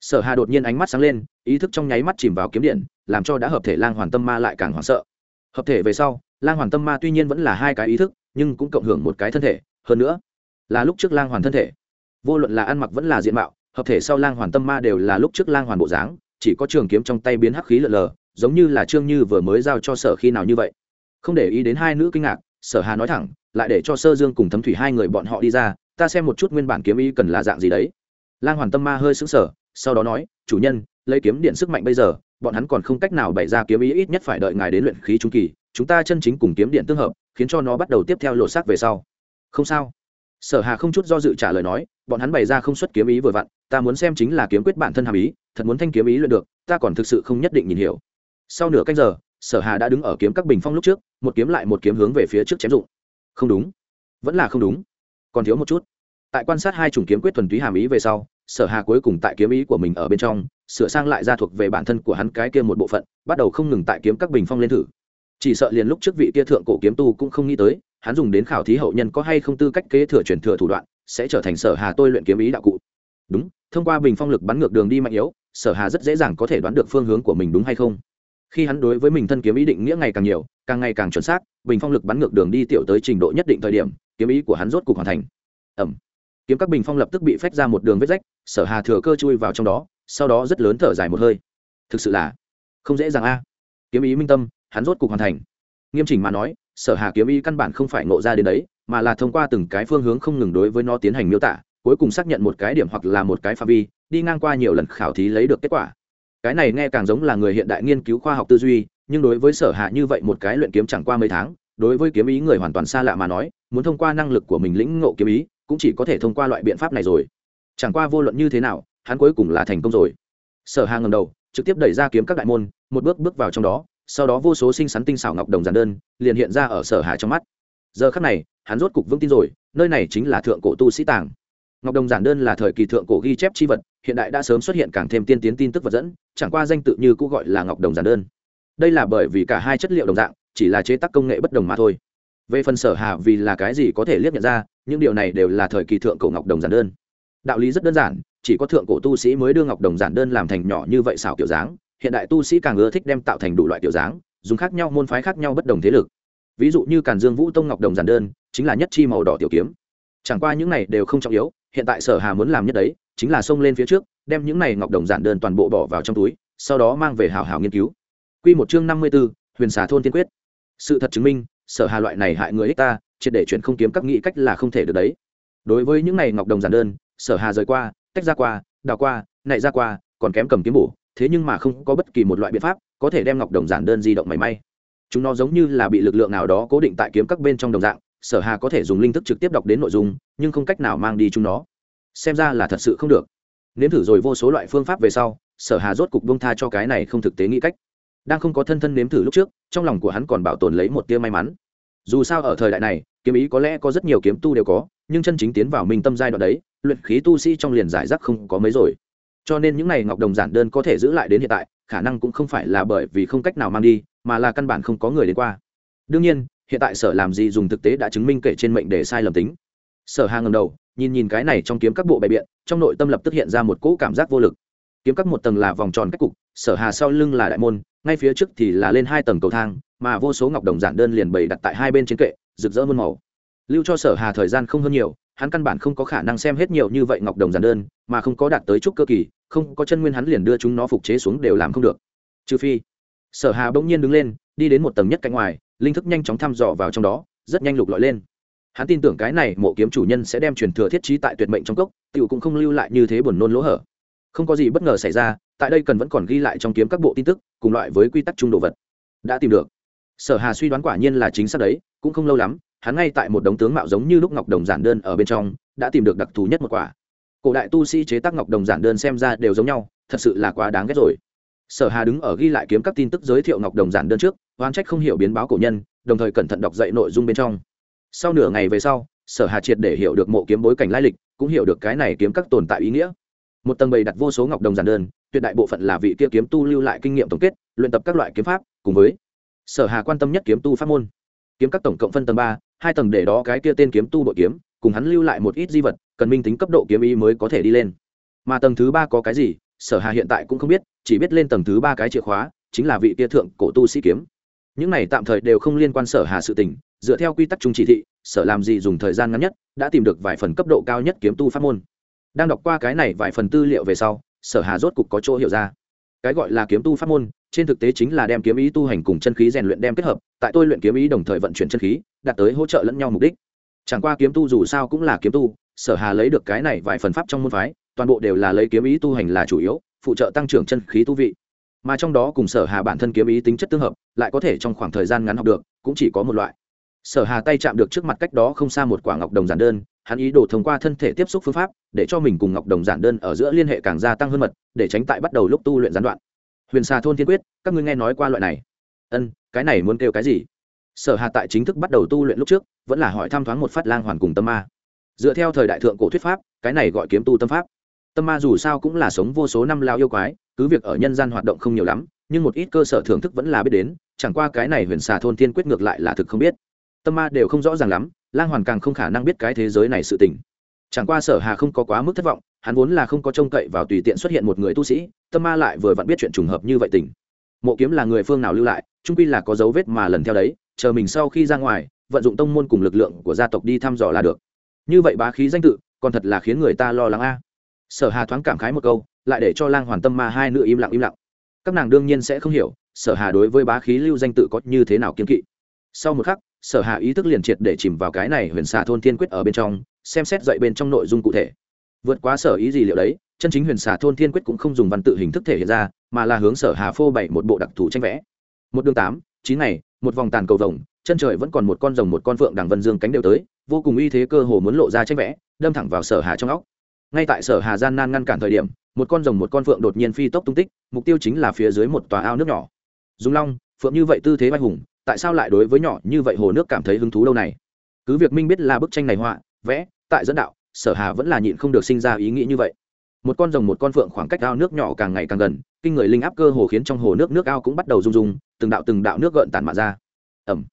sở hà đột nhiên ánh mắt sáng lên, ý thức trong nháy mắt chìm vào kiếm điện, làm cho đã hợp thể lang hoàn tâm ma lại càng hoảng sợ. Hợp thể về sau, lang hoàn tâm ma tuy nhiên vẫn là hai cái ý thức, nhưng cũng cộng hưởng một cái thân thể, hơn nữa là lúc trước lang hoàn thân thể. Vô luận là ăn mặc vẫn là diện mạo, hợp thể sau lang hoàn tâm ma đều là lúc trước lang hoàn bộ dáng, chỉ có trường kiếm trong tay biến hắc khí lờ lờ, giống như là trương như vừa mới giao cho sở khi nào như vậy. Không để ý đến hai nữ kinh ngạc, sở hà nói thẳng, lại để cho sơ dương cùng thấm thủy hai người bọn họ đi ra ta xem một chút nguyên bản kiếm ý cần là dạng gì đấy. Lang hoàn tâm ma hơi sững sờ, sau đó nói, chủ nhân, lấy kiếm điện sức mạnh bây giờ, bọn hắn còn không cách nào bày ra kiếm ý ít nhất phải đợi ngài đến luyện khí trung kỳ, chúng ta chân chính cùng kiếm điện tương hợp, khiến cho nó bắt đầu tiếp theo lột xác về sau. Không sao. Sở hà không chút do dự trả lời nói, bọn hắn bày ra không xuất kiếm ý vừa vặn, ta muốn xem chính là kiếm quyết bản thân hàm ý, thật muốn thanh kiếm ý luyện được, ta còn thực sự không nhất định nhìn hiểu. Sau nửa canh giờ, sở hà đã đứng ở kiếm các bình phong lúc trước, một kiếm lại một kiếm hướng về phía trước chém dụng. Không đúng. Vẫn là không đúng còn thiếu một chút. Tại quan sát hai chủng kiếm quyết thuần túy hàm ý về sau, sở hà cuối cùng tại kiếm ý của mình ở bên trong, sửa sang lại ra thuộc về bản thân của hắn cái kia một bộ phận, bắt đầu không ngừng tại kiếm các bình phong lên thử. Chỉ sợ liền lúc trước vị kia thượng cổ kiếm tu cũng không nghĩ tới, hắn dùng đến khảo thí hậu nhân có hay không tư cách kế thừa truyền thừa thủ đoạn, sẽ trở thành sở hà tôi luyện kiếm ý đạo cụ. Đúng, thông qua bình phong lực bắn ngược đường đi mạnh yếu, sở hà rất dễ dàng có thể đoán được phương hướng của mình đúng hay không. Khi hắn đối với mình thân kiếm ý định nghĩa ngày càng nhiều, càng ngày càng chuẩn xác, bình phong lực bắn ngược đường đi tiểu tới trình độ nhất định thời điểm kiếm ý của hắn rốt cục hoàn thành. Ẩm. Kiếm các bình phong lập tức bị phách ra một đường vết rách, sở hà thừa cơ chui vào trong đó, sau đó rất lớn thở dài một hơi. Thực sự là không dễ dàng a. Kiếm ý minh tâm, hắn rốt cục hoàn thành. Nghiêm chỉnh mà nói, sở hà kiếm ý căn bản không phải ngộ ra đến đấy, mà là thông qua từng cái phương hướng không ngừng đối với nó tiến hành miêu tả, cuối cùng xác nhận một cái điểm hoặc là một cái phạm vi, đi ngang qua nhiều lần khảo thí lấy được kết quả. Cái này nghe càng giống là người hiện đại nghiên cứu khoa học tư duy, nhưng đối với sở hạ như vậy một cái luyện kiếm chẳng qua mấy tháng, đối với kiếm ý người hoàn toàn xa lạ mà nói muốn thông qua năng lực của mình lĩnh ngộ kiếm ý, cũng chỉ có thể thông qua loại biện pháp này rồi. Chẳng qua vô luận như thế nào, hắn cuối cùng là thành công rồi. Sở hà ngầm đầu, trực tiếp đẩy ra kiếm các đại môn, một bước bước vào trong đó, sau đó vô số sinh sắn tinh xảo ngọc đồng giản đơn liền hiện ra ở sở hà trong mắt. Giờ khắc này, hắn rốt cục vững tin rồi, nơi này chính là thượng cổ tu sĩ tàng. Ngọc đồng giản đơn là thời kỳ thượng cổ ghi chép chi vật, hiện đại đã sớm xuất hiện càng thêm tiên tiến tin tức vật dẫn, chẳng qua danh tự như cũng gọi là ngọc đồng giản đơn. Đây là bởi vì cả hai chất liệu đồng dạng, chỉ là chế tác công nghệ bất đồng mà thôi về phần sở hà vì là cái gì có thể liếc nhận ra những điều này đều là thời kỳ thượng cổ ngọc đồng giản đơn. Đạo lý rất đơn giản chỉ có thượng cổ tu sĩ mới đưa ngọc đồng giản đơn làm thành nhỏ như vậy xảo kiểu dáng hiện đại tu sĩ càng ưa thích đem tạo thành đủ loại kiểu dáng dùng khác nhau môn phái khác nhau bất đồng thế lực. Ví dụ như càn dương vũ tông ngọc đồng giản đơn chính là nhất chi màu đỏ tiểu kiếm. Chẳng qua những này đều không trọng yếu hiện tại sở hà muốn làm nhất đấy chính là xông lên phía trước đem những này ngọc đồng giản đơn toàn bộ bỏ vào trong túi sau đó mang về hào hào nghiên cứu. Quy một chương năm mươi 54, huyền xà thôn tiên quyết. Sự thật chứng minh sở hà loại này hại người ích ta, triệt để chuyển không kiếm các nghĩ cách là không thể được đấy. Đối với những này ngọc đồng giản đơn, sở hà rời qua, tách ra qua, đào qua nại ra qua, còn kém cầm kiếm bổ, thế nhưng mà không có bất kỳ một loại biện pháp có thể đem ngọc đồng giản đơn di động mảy may. Chúng nó giống như là bị lực lượng nào đó cố định tại kiếm các bên trong đồng dạng, sở hà có thể dùng linh thức trực tiếp đọc đến nội dung, nhưng không cách nào mang đi chúng nó. Xem ra là thật sự không được. Nếm thử rồi vô số loại phương pháp về sau, sở hà rốt cục bông tha cho cái này không thực tế nghĩ cách đang không có thân thân nếm thử lúc trước, trong lòng của hắn còn bảo tồn lấy một tia may mắn. Dù sao ở thời đại này, kiếm ý có lẽ có rất nhiều kiếm tu đều có, nhưng chân chính tiến vào minh tâm giai đoạn đấy, luyện khí tu sĩ trong liền giải rác không có mấy rồi. Cho nên những này ngọc đồng giản đơn có thể giữ lại đến hiện tại, khả năng cũng không phải là bởi vì không cách nào mang đi, mà là căn bản không có người đến qua. Đương nhiên, hiện tại sở làm gì dùng thực tế đã chứng minh kể trên mệnh để sai lầm tính. Sở hà ngầm đầu, nhìn nhìn cái này trong kiếm các bộ bày biện, trong nội tâm lập tức hiện ra một cỗ cảm giác vô lực. Kiếm các một tầng là vòng tròn cách cục, sở hà sau lưng là đại môn ngay phía trước thì là lên hai tầng cầu thang, mà vô số ngọc đồng giản đơn liền bày đặt tại hai bên trên kệ, rực rỡ muôn màu. Lưu cho sở hà thời gian không hơn nhiều, hắn căn bản không có khả năng xem hết nhiều như vậy ngọc đồng giản đơn, mà không có đạt tới chút cơ kỳ, không có chân nguyên hắn liền đưa chúng nó phục chế xuống đều làm không được. Trừ phi, sở hà bỗng nhiên đứng lên, đi đến một tầng nhất cạnh ngoài, linh thức nhanh chóng thăm dò vào trong đó, rất nhanh lục lọi lên. Hắn tin tưởng cái này mộ kiếm chủ nhân sẽ đem truyền thừa thiết trí tại tuyệt mệnh trong cốc, tiểu cũng không lưu lại như thế buồn nôn lỗ hở không có gì bất ngờ xảy ra, tại đây cần vẫn còn ghi lại trong kiếm các bộ tin tức, cùng loại với quy tắc chung đồ vật. Đã tìm được. Sở hà suy đoán quả nhiên là chính xác đấy, cũng không lâu lắm, hắn ngay tại một đống tướng mạo giống như lúc ngọc đồng giản đơn ở bên trong, đã tìm được đặc thù nhất một quả. Cổ đại tu sĩ chế tác ngọc đồng giản đơn xem ra đều giống nhau, thật sự là quá đáng ghét rồi. Sở hà đứng ở ghi lại kiếm các tin tức giới thiệu ngọc đồng giản đơn trước oan trách không hiểu biến báo cổ nhân, đồng thời cẩn thận đọc dạy nội dung bên trong. Sau nửa ngày về sau, sở hà triệt để hiểu được mộ kiếm bối cảnh lai lịch, cũng hiểu được cái này kiếm các tồn tại ý nghĩa một tầng bày đặt vô số ngọc đồng giản đơn, tuyệt đại bộ phận là vị kia kiếm tu lưu lại kinh nghiệm tổng kết, luyện tập các loại kiếm pháp, cùng với sở hà quan tâm nhất kiếm tu pháp môn. Kiếm các tổng cộng phân tầng ba, hai tầng để đó cái kia tên kiếm tu bội kiếm, cùng hắn lưu lại một ít di vật, cần minh tính cấp độ kiếm ý mới có thể đi lên. Mà tầng thứ ba có cái gì, sở hà hiện tại cũng không biết, chỉ biết lên tầng thứ ba cái chìa khóa, chính là vị kia thượng cổ tu sĩ kiếm. Những này tạm thời đều không liên quan sở hà sự tình, dựa theo quy tắc chung chỉ thị, sở làm gì dùng thời gian ngắn nhất, đã tìm được vài phần cấp độ cao nhất kiếm tu pháp môn đang đọc qua cái này vài phần tư liệu về sau, sở hà rốt cục có chỗ hiểu ra. Cái gọi là kiếm tu pháp môn, trên thực tế chính là đem kiếm ý tu hành cùng chân khí rèn luyện đem kết hợp, tại tôi luyện kiếm ý đồng thời vận chuyển chân khí, đạt tới hỗ trợ lẫn nhau mục đích. Chẳng qua kiếm tu dù sao cũng là kiếm tu, sở hà lấy được cái này vài phần pháp trong môn phái, toàn bộ đều là lấy kiếm ý tu hành là chủ yếu, phụ trợ tăng trưởng chân khí tu vị. Mà trong đó cùng sở hà bản thân kiếm ý tính chất tương hợp, lại có thể trong khoảng thời gian ngắn học được, cũng chỉ có một loại. Sở hà tay chạm được trước mặt cách đó không xa một quả ngọc đồng giản đơn hắn ý đồ thông qua thân thể tiếp xúc phương pháp để cho mình cùng ngọc đồng giản đơn ở giữa liên hệ càng gia tăng hơn mật, để tránh tại bắt đầu lúc tu luyện gián đoạn. Huyền xà thôn thiên quyết, các ngươi nghe nói qua loại này. Ân, cái này muốn kêu cái gì? Sở hà tại chính thức bắt đầu tu luyện lúc trước, vẫn là hỏi thăm thoáng một phát lang hoàn cùng tâm ma. Dựa theo thời đại thượng cổ thuyết pháp, cái này gọi kiếm tu tâm pháp. Tâm ma dù sao cũng là sống vô số năm lao yêu quái, cứ việc ở nhân gian hoạt động không nhiều lắm, nhưng một ít cơ sở thưởng thức vẫn là biết đến, chẳng qua cái này huyền xà thôn thiên quyết ngược lại là thực không biết. Tâm ma đều không rõ ràng lắm lang hoàn càng không khả năng biết cái thế giới này sự tình. Chẳng qua sở hà không có quá mức thất vọng, hắn vốn là không có trông cậy vào tùy tiện xuất hiện một người tu sĩ, tâm ma lại vừa vặn biết chuyện trùng hợp như vậy tình. Mộ kiếm là người phương nào lưu lại trung quy là có dấu vết mà lần theo đấy, chờ mình sau khi ra ngoài, vận dụng tông môn cùng lực lượng của gia tộc đi thăm dò là được. Như vậy bá khí danh tự, còn thật là khiến người ta lo lắng a. Sở hà thoáng cảm khái một câu, lại để cho lang hoàn tâm ma hai nữ im lặng im lặng. Các nàng đương nhiên sẽ không hiểu, sở hà đối với bá khí lưu danh tự có như thế nào kiên kỵ. Sau một khắc sở hạ ý thức liền triệt để chìm vào cái này huyền xà thôn thiên quyết ở bên trong, xem xét dậy bên trong nội dung cụ thể. Vượt quá sở ý gì liệu đấy, chân chính huyền xà thôn thiên quyết cũng không dùng văn tự hình thức thể hiện ra, mà là hướng sở hà phô bày một bộ đặc thù tranh vẽ. Một đường tám, chín ngày, một vòng tàn cầu vồng, chân trời vẫn còn một con rồng một con phượng đằng vân dương cánh đều tới, vô cùng uy thế cơ hồ muốn lộ ra tranh vẽ, đâm thẳng vào sở hà trong óc. Ngay tại sở hà gian nan ngăn cản thời điểm, một con rồng một con phượng đột nhiên phi tốc tung tích, mục tiêu chính là phía dưới một tòa ao nước nhỏ. Dùng long, phượng như vậy tư thế vai hùng tại sao lại đối với nhỏ như vậy hồ nước cảm thấy hứng thú đâu này? Cứ việc minh biết là bức tranh này họa, vẽ, tại dẫn đạo, sở hà vẫn là nhịn không được sinh ra ý nghĩ như vậy. Một con rồng một con phượng khoảng cách ao nước nhỏ càng ngày càng gần, kinh người linh áp cơ hồ khiến trong hồ nước nước ao cũng bắt đầu rung rung, từng đạo từng đạo nước gợn tàn mạ ra. Ẩm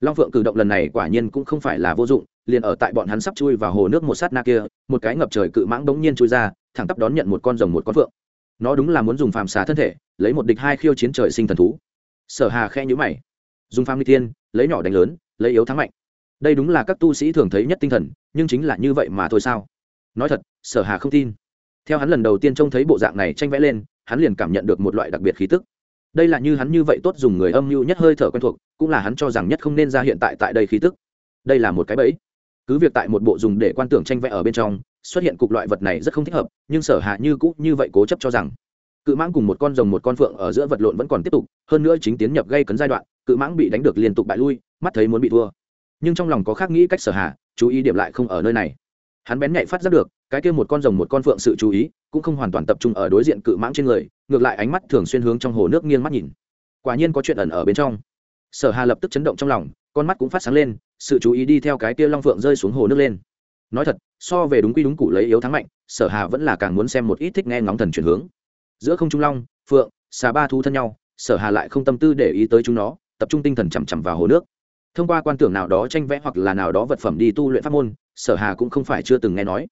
long phượng cử động lần này quả nhiên cũng không phải là vô dụng, liền ở tại bọn hắn sắp chui vào hồ nước một sát na kia, một cái ngập trời cự mãng bỗng nhiên chui ra, thẳng tắp đón nhận một con rồng một con phượng. Nó đúng là muốn dùng phàm xà thân thể, lấy một địch hai khiêu chiến trời sinh thần thú. Sở hà khe nhữ mày dùng pham ly thiên, lấy nhỏ đánh lớn, lấy yếu thắng mạnh. Đây đúng là các tu sĩ thường thấy nhất tinh thần, nhưng chính là như vậy mà thôi sao? Nói thật, sở hà không tin. Theo hắn lần đầu tiên trông thấy bộ dạng này tranh vẽ lên, hắn liền cảm nhận được một loại đặc biệt khí tức. Đây là như hắn như vậy tốt dùng người âm mưu nhất hơi thở quen thuộc, cũng là hắn cho rằng nhất không nên ra hiện tại tại đây khí tức. Đây là một cái bẫy. Cứ việc tại một bộ dùng để quan tưởng tranh vẽ ở bên trong, xuất hiện cục loại vật này rất không thích hợp, nhưng sở hạ như cũ như vậy cố chấp cho rằng, cự mãng cùng một con rồng một con phượng ở giữa vật lộn vẫn còn tiếp tục, hơn nữa chính tiến nhập gây cấn giai đoạn cự mãng bị đánh được liên tục bại lui, mắt thấy muốn bị thua. Nhưng trong lòng có khác nghĩ cách sở hạ, chú ý điểm lại không ở nơi này. Hắn bén nhạy phát giác được, cái kia một con rồng một con phượng sự chú ý, cũng không hoàn toàn tập trung ở đối diện cự mãng trên người, ngược lại ánh mắt thường xuyên hướng trong hồ nước nghiêng mắt nhìn. Quả nhiên có chuyện ẩn ở bên trong. Sở hà lập tức chấn động trong lòng, con mắt cũng phát sáng lên, sự chú ý đi theo cái kia long phượng rơi xuống hồ nước lên. Nói thật, so về đúng quy đúng cụ lấy yếu thắng mạnh, sở hà vẫn là càng muốn xem một ít thích nghe ngóng thần chuyển hướng. Giữa không trung long, phượng, xà ba thu thân nhau, sở hà lại không tâm tư để ý tới chúng nó tập trung tinh thần chằm chằm vào hồ nước. Thông qua quan tưởng nào đó tranh vẽ hoặc là nào đó vật phẩm đi tu luyện pháp môn, sở hà cũng không phải chưa từng nghe nói.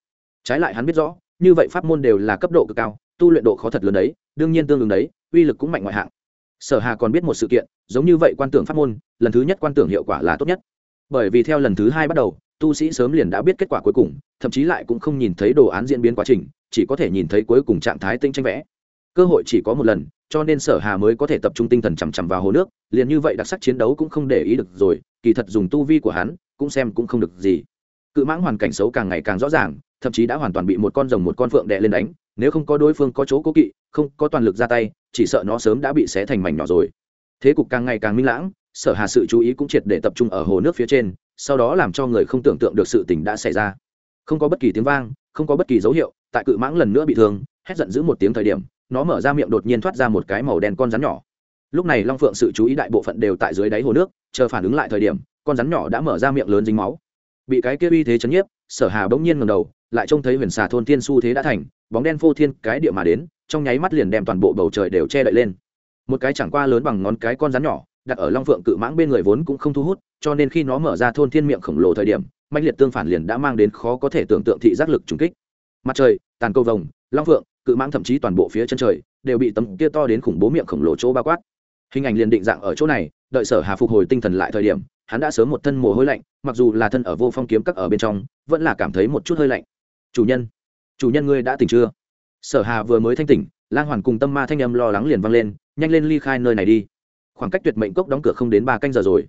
Trái lại hắn biết rõ, như vậy pháp môn đều là cấp độ cực cao, tu luyện độ khó thật lớn đấy, đương nhiên tương ứng đấy, uy lực cũng mạnh ngoại hạng. Sở hà còn biết một sự kiện, giống như vậy quan tưởng pháp môn, lần thứ nhất quan tưởng hiệu quả là tốt nhất. Bởi vì theo lần thứ hai bắt đầu, tu sĩ sớm liền đã biết kết quả cuối cùng, thậm chí lại cũng không nhìn thấy đồ án diễn biến quá trình, chỉ có thể nhìn thấy cuối cùng trạng thái tinh tranh vẽ cơ hội chỉ có một lần, cho nên sở hà mới có thể tập trung tinh thần chằm chằm vào hồ nước, liền như vậy đặc sắc chiến đấu cũng không để ý được rồi, kỳ thật dùng tu vi của hắn, cũng xem cũng không được gì. Cự mãng hoàn cảnh xấu càng ngày càng rõ ràng, thậm chí đã hoàn toàn bị một con rồng một con phượng đè lên đánh, nếu không có đối phương có chỗ cố kỵ, không có toàn lực ra tay, chỉ sợ nó sớm đã bị xé thành mảnh nhỏ rồi. Thế cục càng ngày càng minh lãng, sở hà sự chú ý cũng triệt để tập trung ở hồ nước phía trên, sau đó làm cho người không tưởng tượng được sự tình đã xảy ra. Không có bất kỳ tiếng vang, không có bất kỳ dấu hiệu, tại cự mãng lần nữa bị thương, hét giận dữ một tiếng thời điểm nó mở ra miệng đột nhiên thoát ra một cái màu đen con rắn nhỏ. Lúc này long phượng sự chú ý đại bộ phận đều tại dưới đáy hồ nước, chờ phản ứng lại thời điểm, con rắn nhỏ đã mở ra miệng lớn dính máu. Bị cái kia uy thế chấn nhiếp, sở hà bỗng nhiên ngầm đầu, lại trông thấy huyền xà thôn thiên su thế đã thành, bóng đen phô thiên cái địa mà đến, trong nháy mắt liền đem toàn bộ bầu trời đều che đậy lên. Một cái chẳng qua lớn bằng ngón cái con rắn nhỏ, đặt ở long phượng cự mãng bên người vốn cũng không thu hút, cho nên khi nó mở ra thôn thiên miệng khổng lồ thời điểm mạnh liệt tương phản liền đã mang đến khó có thể tưởng tượng thị giác lực trùng kích. Mặt trời, tàn câu vồng, long phượng cự mãng thậm chí toàn bộ phía chân trời đều bị tấm kia to đến khủng bố miệng khổng lồ chỗ bao quát. Hình ảnh liền định dạng ở chỗ này, đợi sở hà phục hồi tinh thần lại thời điểm, hắn đã sớm một thân mồ hôi lạnh, mặc dù là thân ở vô phong kiếm các ở bên trong, vẫn là cảm thấy một chút hơi lạnh. Chủ nhân chủ nhân ngươi đã tỉnh chưa? Sở hà vừa mới thanh tỉnh, lang hoàn cùng tâm ma thanh âm lo lắng liền vang lên, nhanh lên ly khai nơi này đi. Khoảng cách tuyệt mệnh cốc đóng cửa không đến ba canh giờ rồi.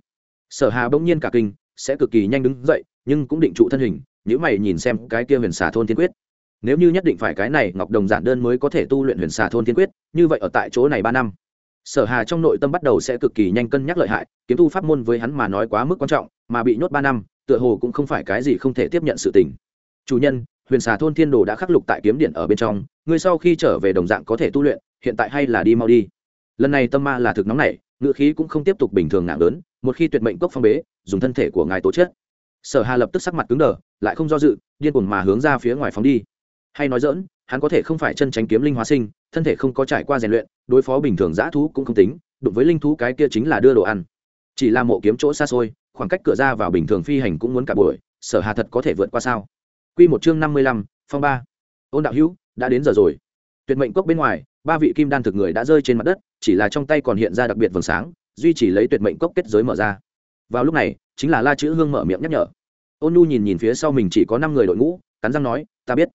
Sở hà bỗng nhiên cả kinh, sẽ cực kỳ nhanh đứng dậy, nhưng cũng định trụ thân hình nếu mày nhìn xem cái kia huyền xà thôn thiên quyết nếu như nhất định phải cái này, ngọc đồng giản đơn mới có thể tu luyện huyền xà thôn thiên quyết, như vậy ở tại chỗ này ba năm, sở hà trong nội tâm bắt đầu sẽ cực kỳ nhanh cân nhắc lợi hại, kiếm tu pháp môn với hắn mà nói quá mức quan trọng, mà bị nhốt ba năm, tựa hồ cũng không phải cái gì không thể tiếp nhận sự tình. Chủ nhân, huyền xà thôn thiên đồ đã khắc lục tại kiếm điện ở bên trong, ngươi sau khi trở về đồng dạng có thể tu luyện, hiện tại hay là đi mau đi. Lần này tâm ma là thực nóng này ngựa khí cũng không tiếp tục bình thường nặng lớn, một khi tuyệt mệnh cốc phong bế, dùng thân thể của ngài tố chết. Sở hà lập tức sắc mặt cứng đờ, lại không do dự, điên cuồng mà hướng ra phía ngoài phóng đi hay nói dỡn hắn có thể không phải chân tránh kiếm linh hóa sinh thân thể không có trải qua rèn luyện đối phó bình thường giã thú cũng không tính đụng với linh thú cái kia chính là đưa đồ ăn. Chỉ là mộ kiếm chỗ xa xôi khoảng cách cửa ra vào bình thường phi hành cũng muốn cả buổi sở hà thật có thể vượt qua sao? Quy một chương năm mươi lăm, phong ba. Ôn đạo hữu đã đến giờ rồi. Tuyệt mệnh cốc bên ngoài ba vị kim đan thực người đã rơi trên mặt đất chỉ là trong tay còn hiện ra đặc biệt vầng sáng duy chỉ lấy tuyệt mệnh cốc kết giới mở ra. Vào lúc này chính là la chữ hương mở miệng nhắc nhở. Ôn nu nhìn nhìn phía sau mình chỉ có năm người đội ngũ cắn răng nói ta biết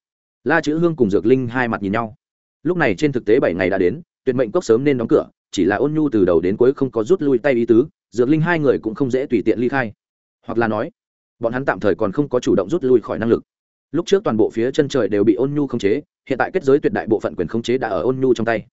la chữ hương cùng dược linh hai mặt nhìn nhau. Lúc này trên thực tế bảy ngày đã đến, tuyệt mệnh cốc sớm nên đóng cửa, chỉ là ôn nhu từ đầu đến cuối không có rút lui tay ý tứ, dược linh hai người cũng không dễ tùy tiện ly khai. Hoặc là nói, bọn hắn tạm thời còn không có chủ động rút lui khỏi năng lực. Lúc trước toàn bộ phía chân trời đều bị ôn nhu khống chế, hiện tại kết giới tuyệt đại bộ phận quyền khống chế đã ở ôn nhu trong tay.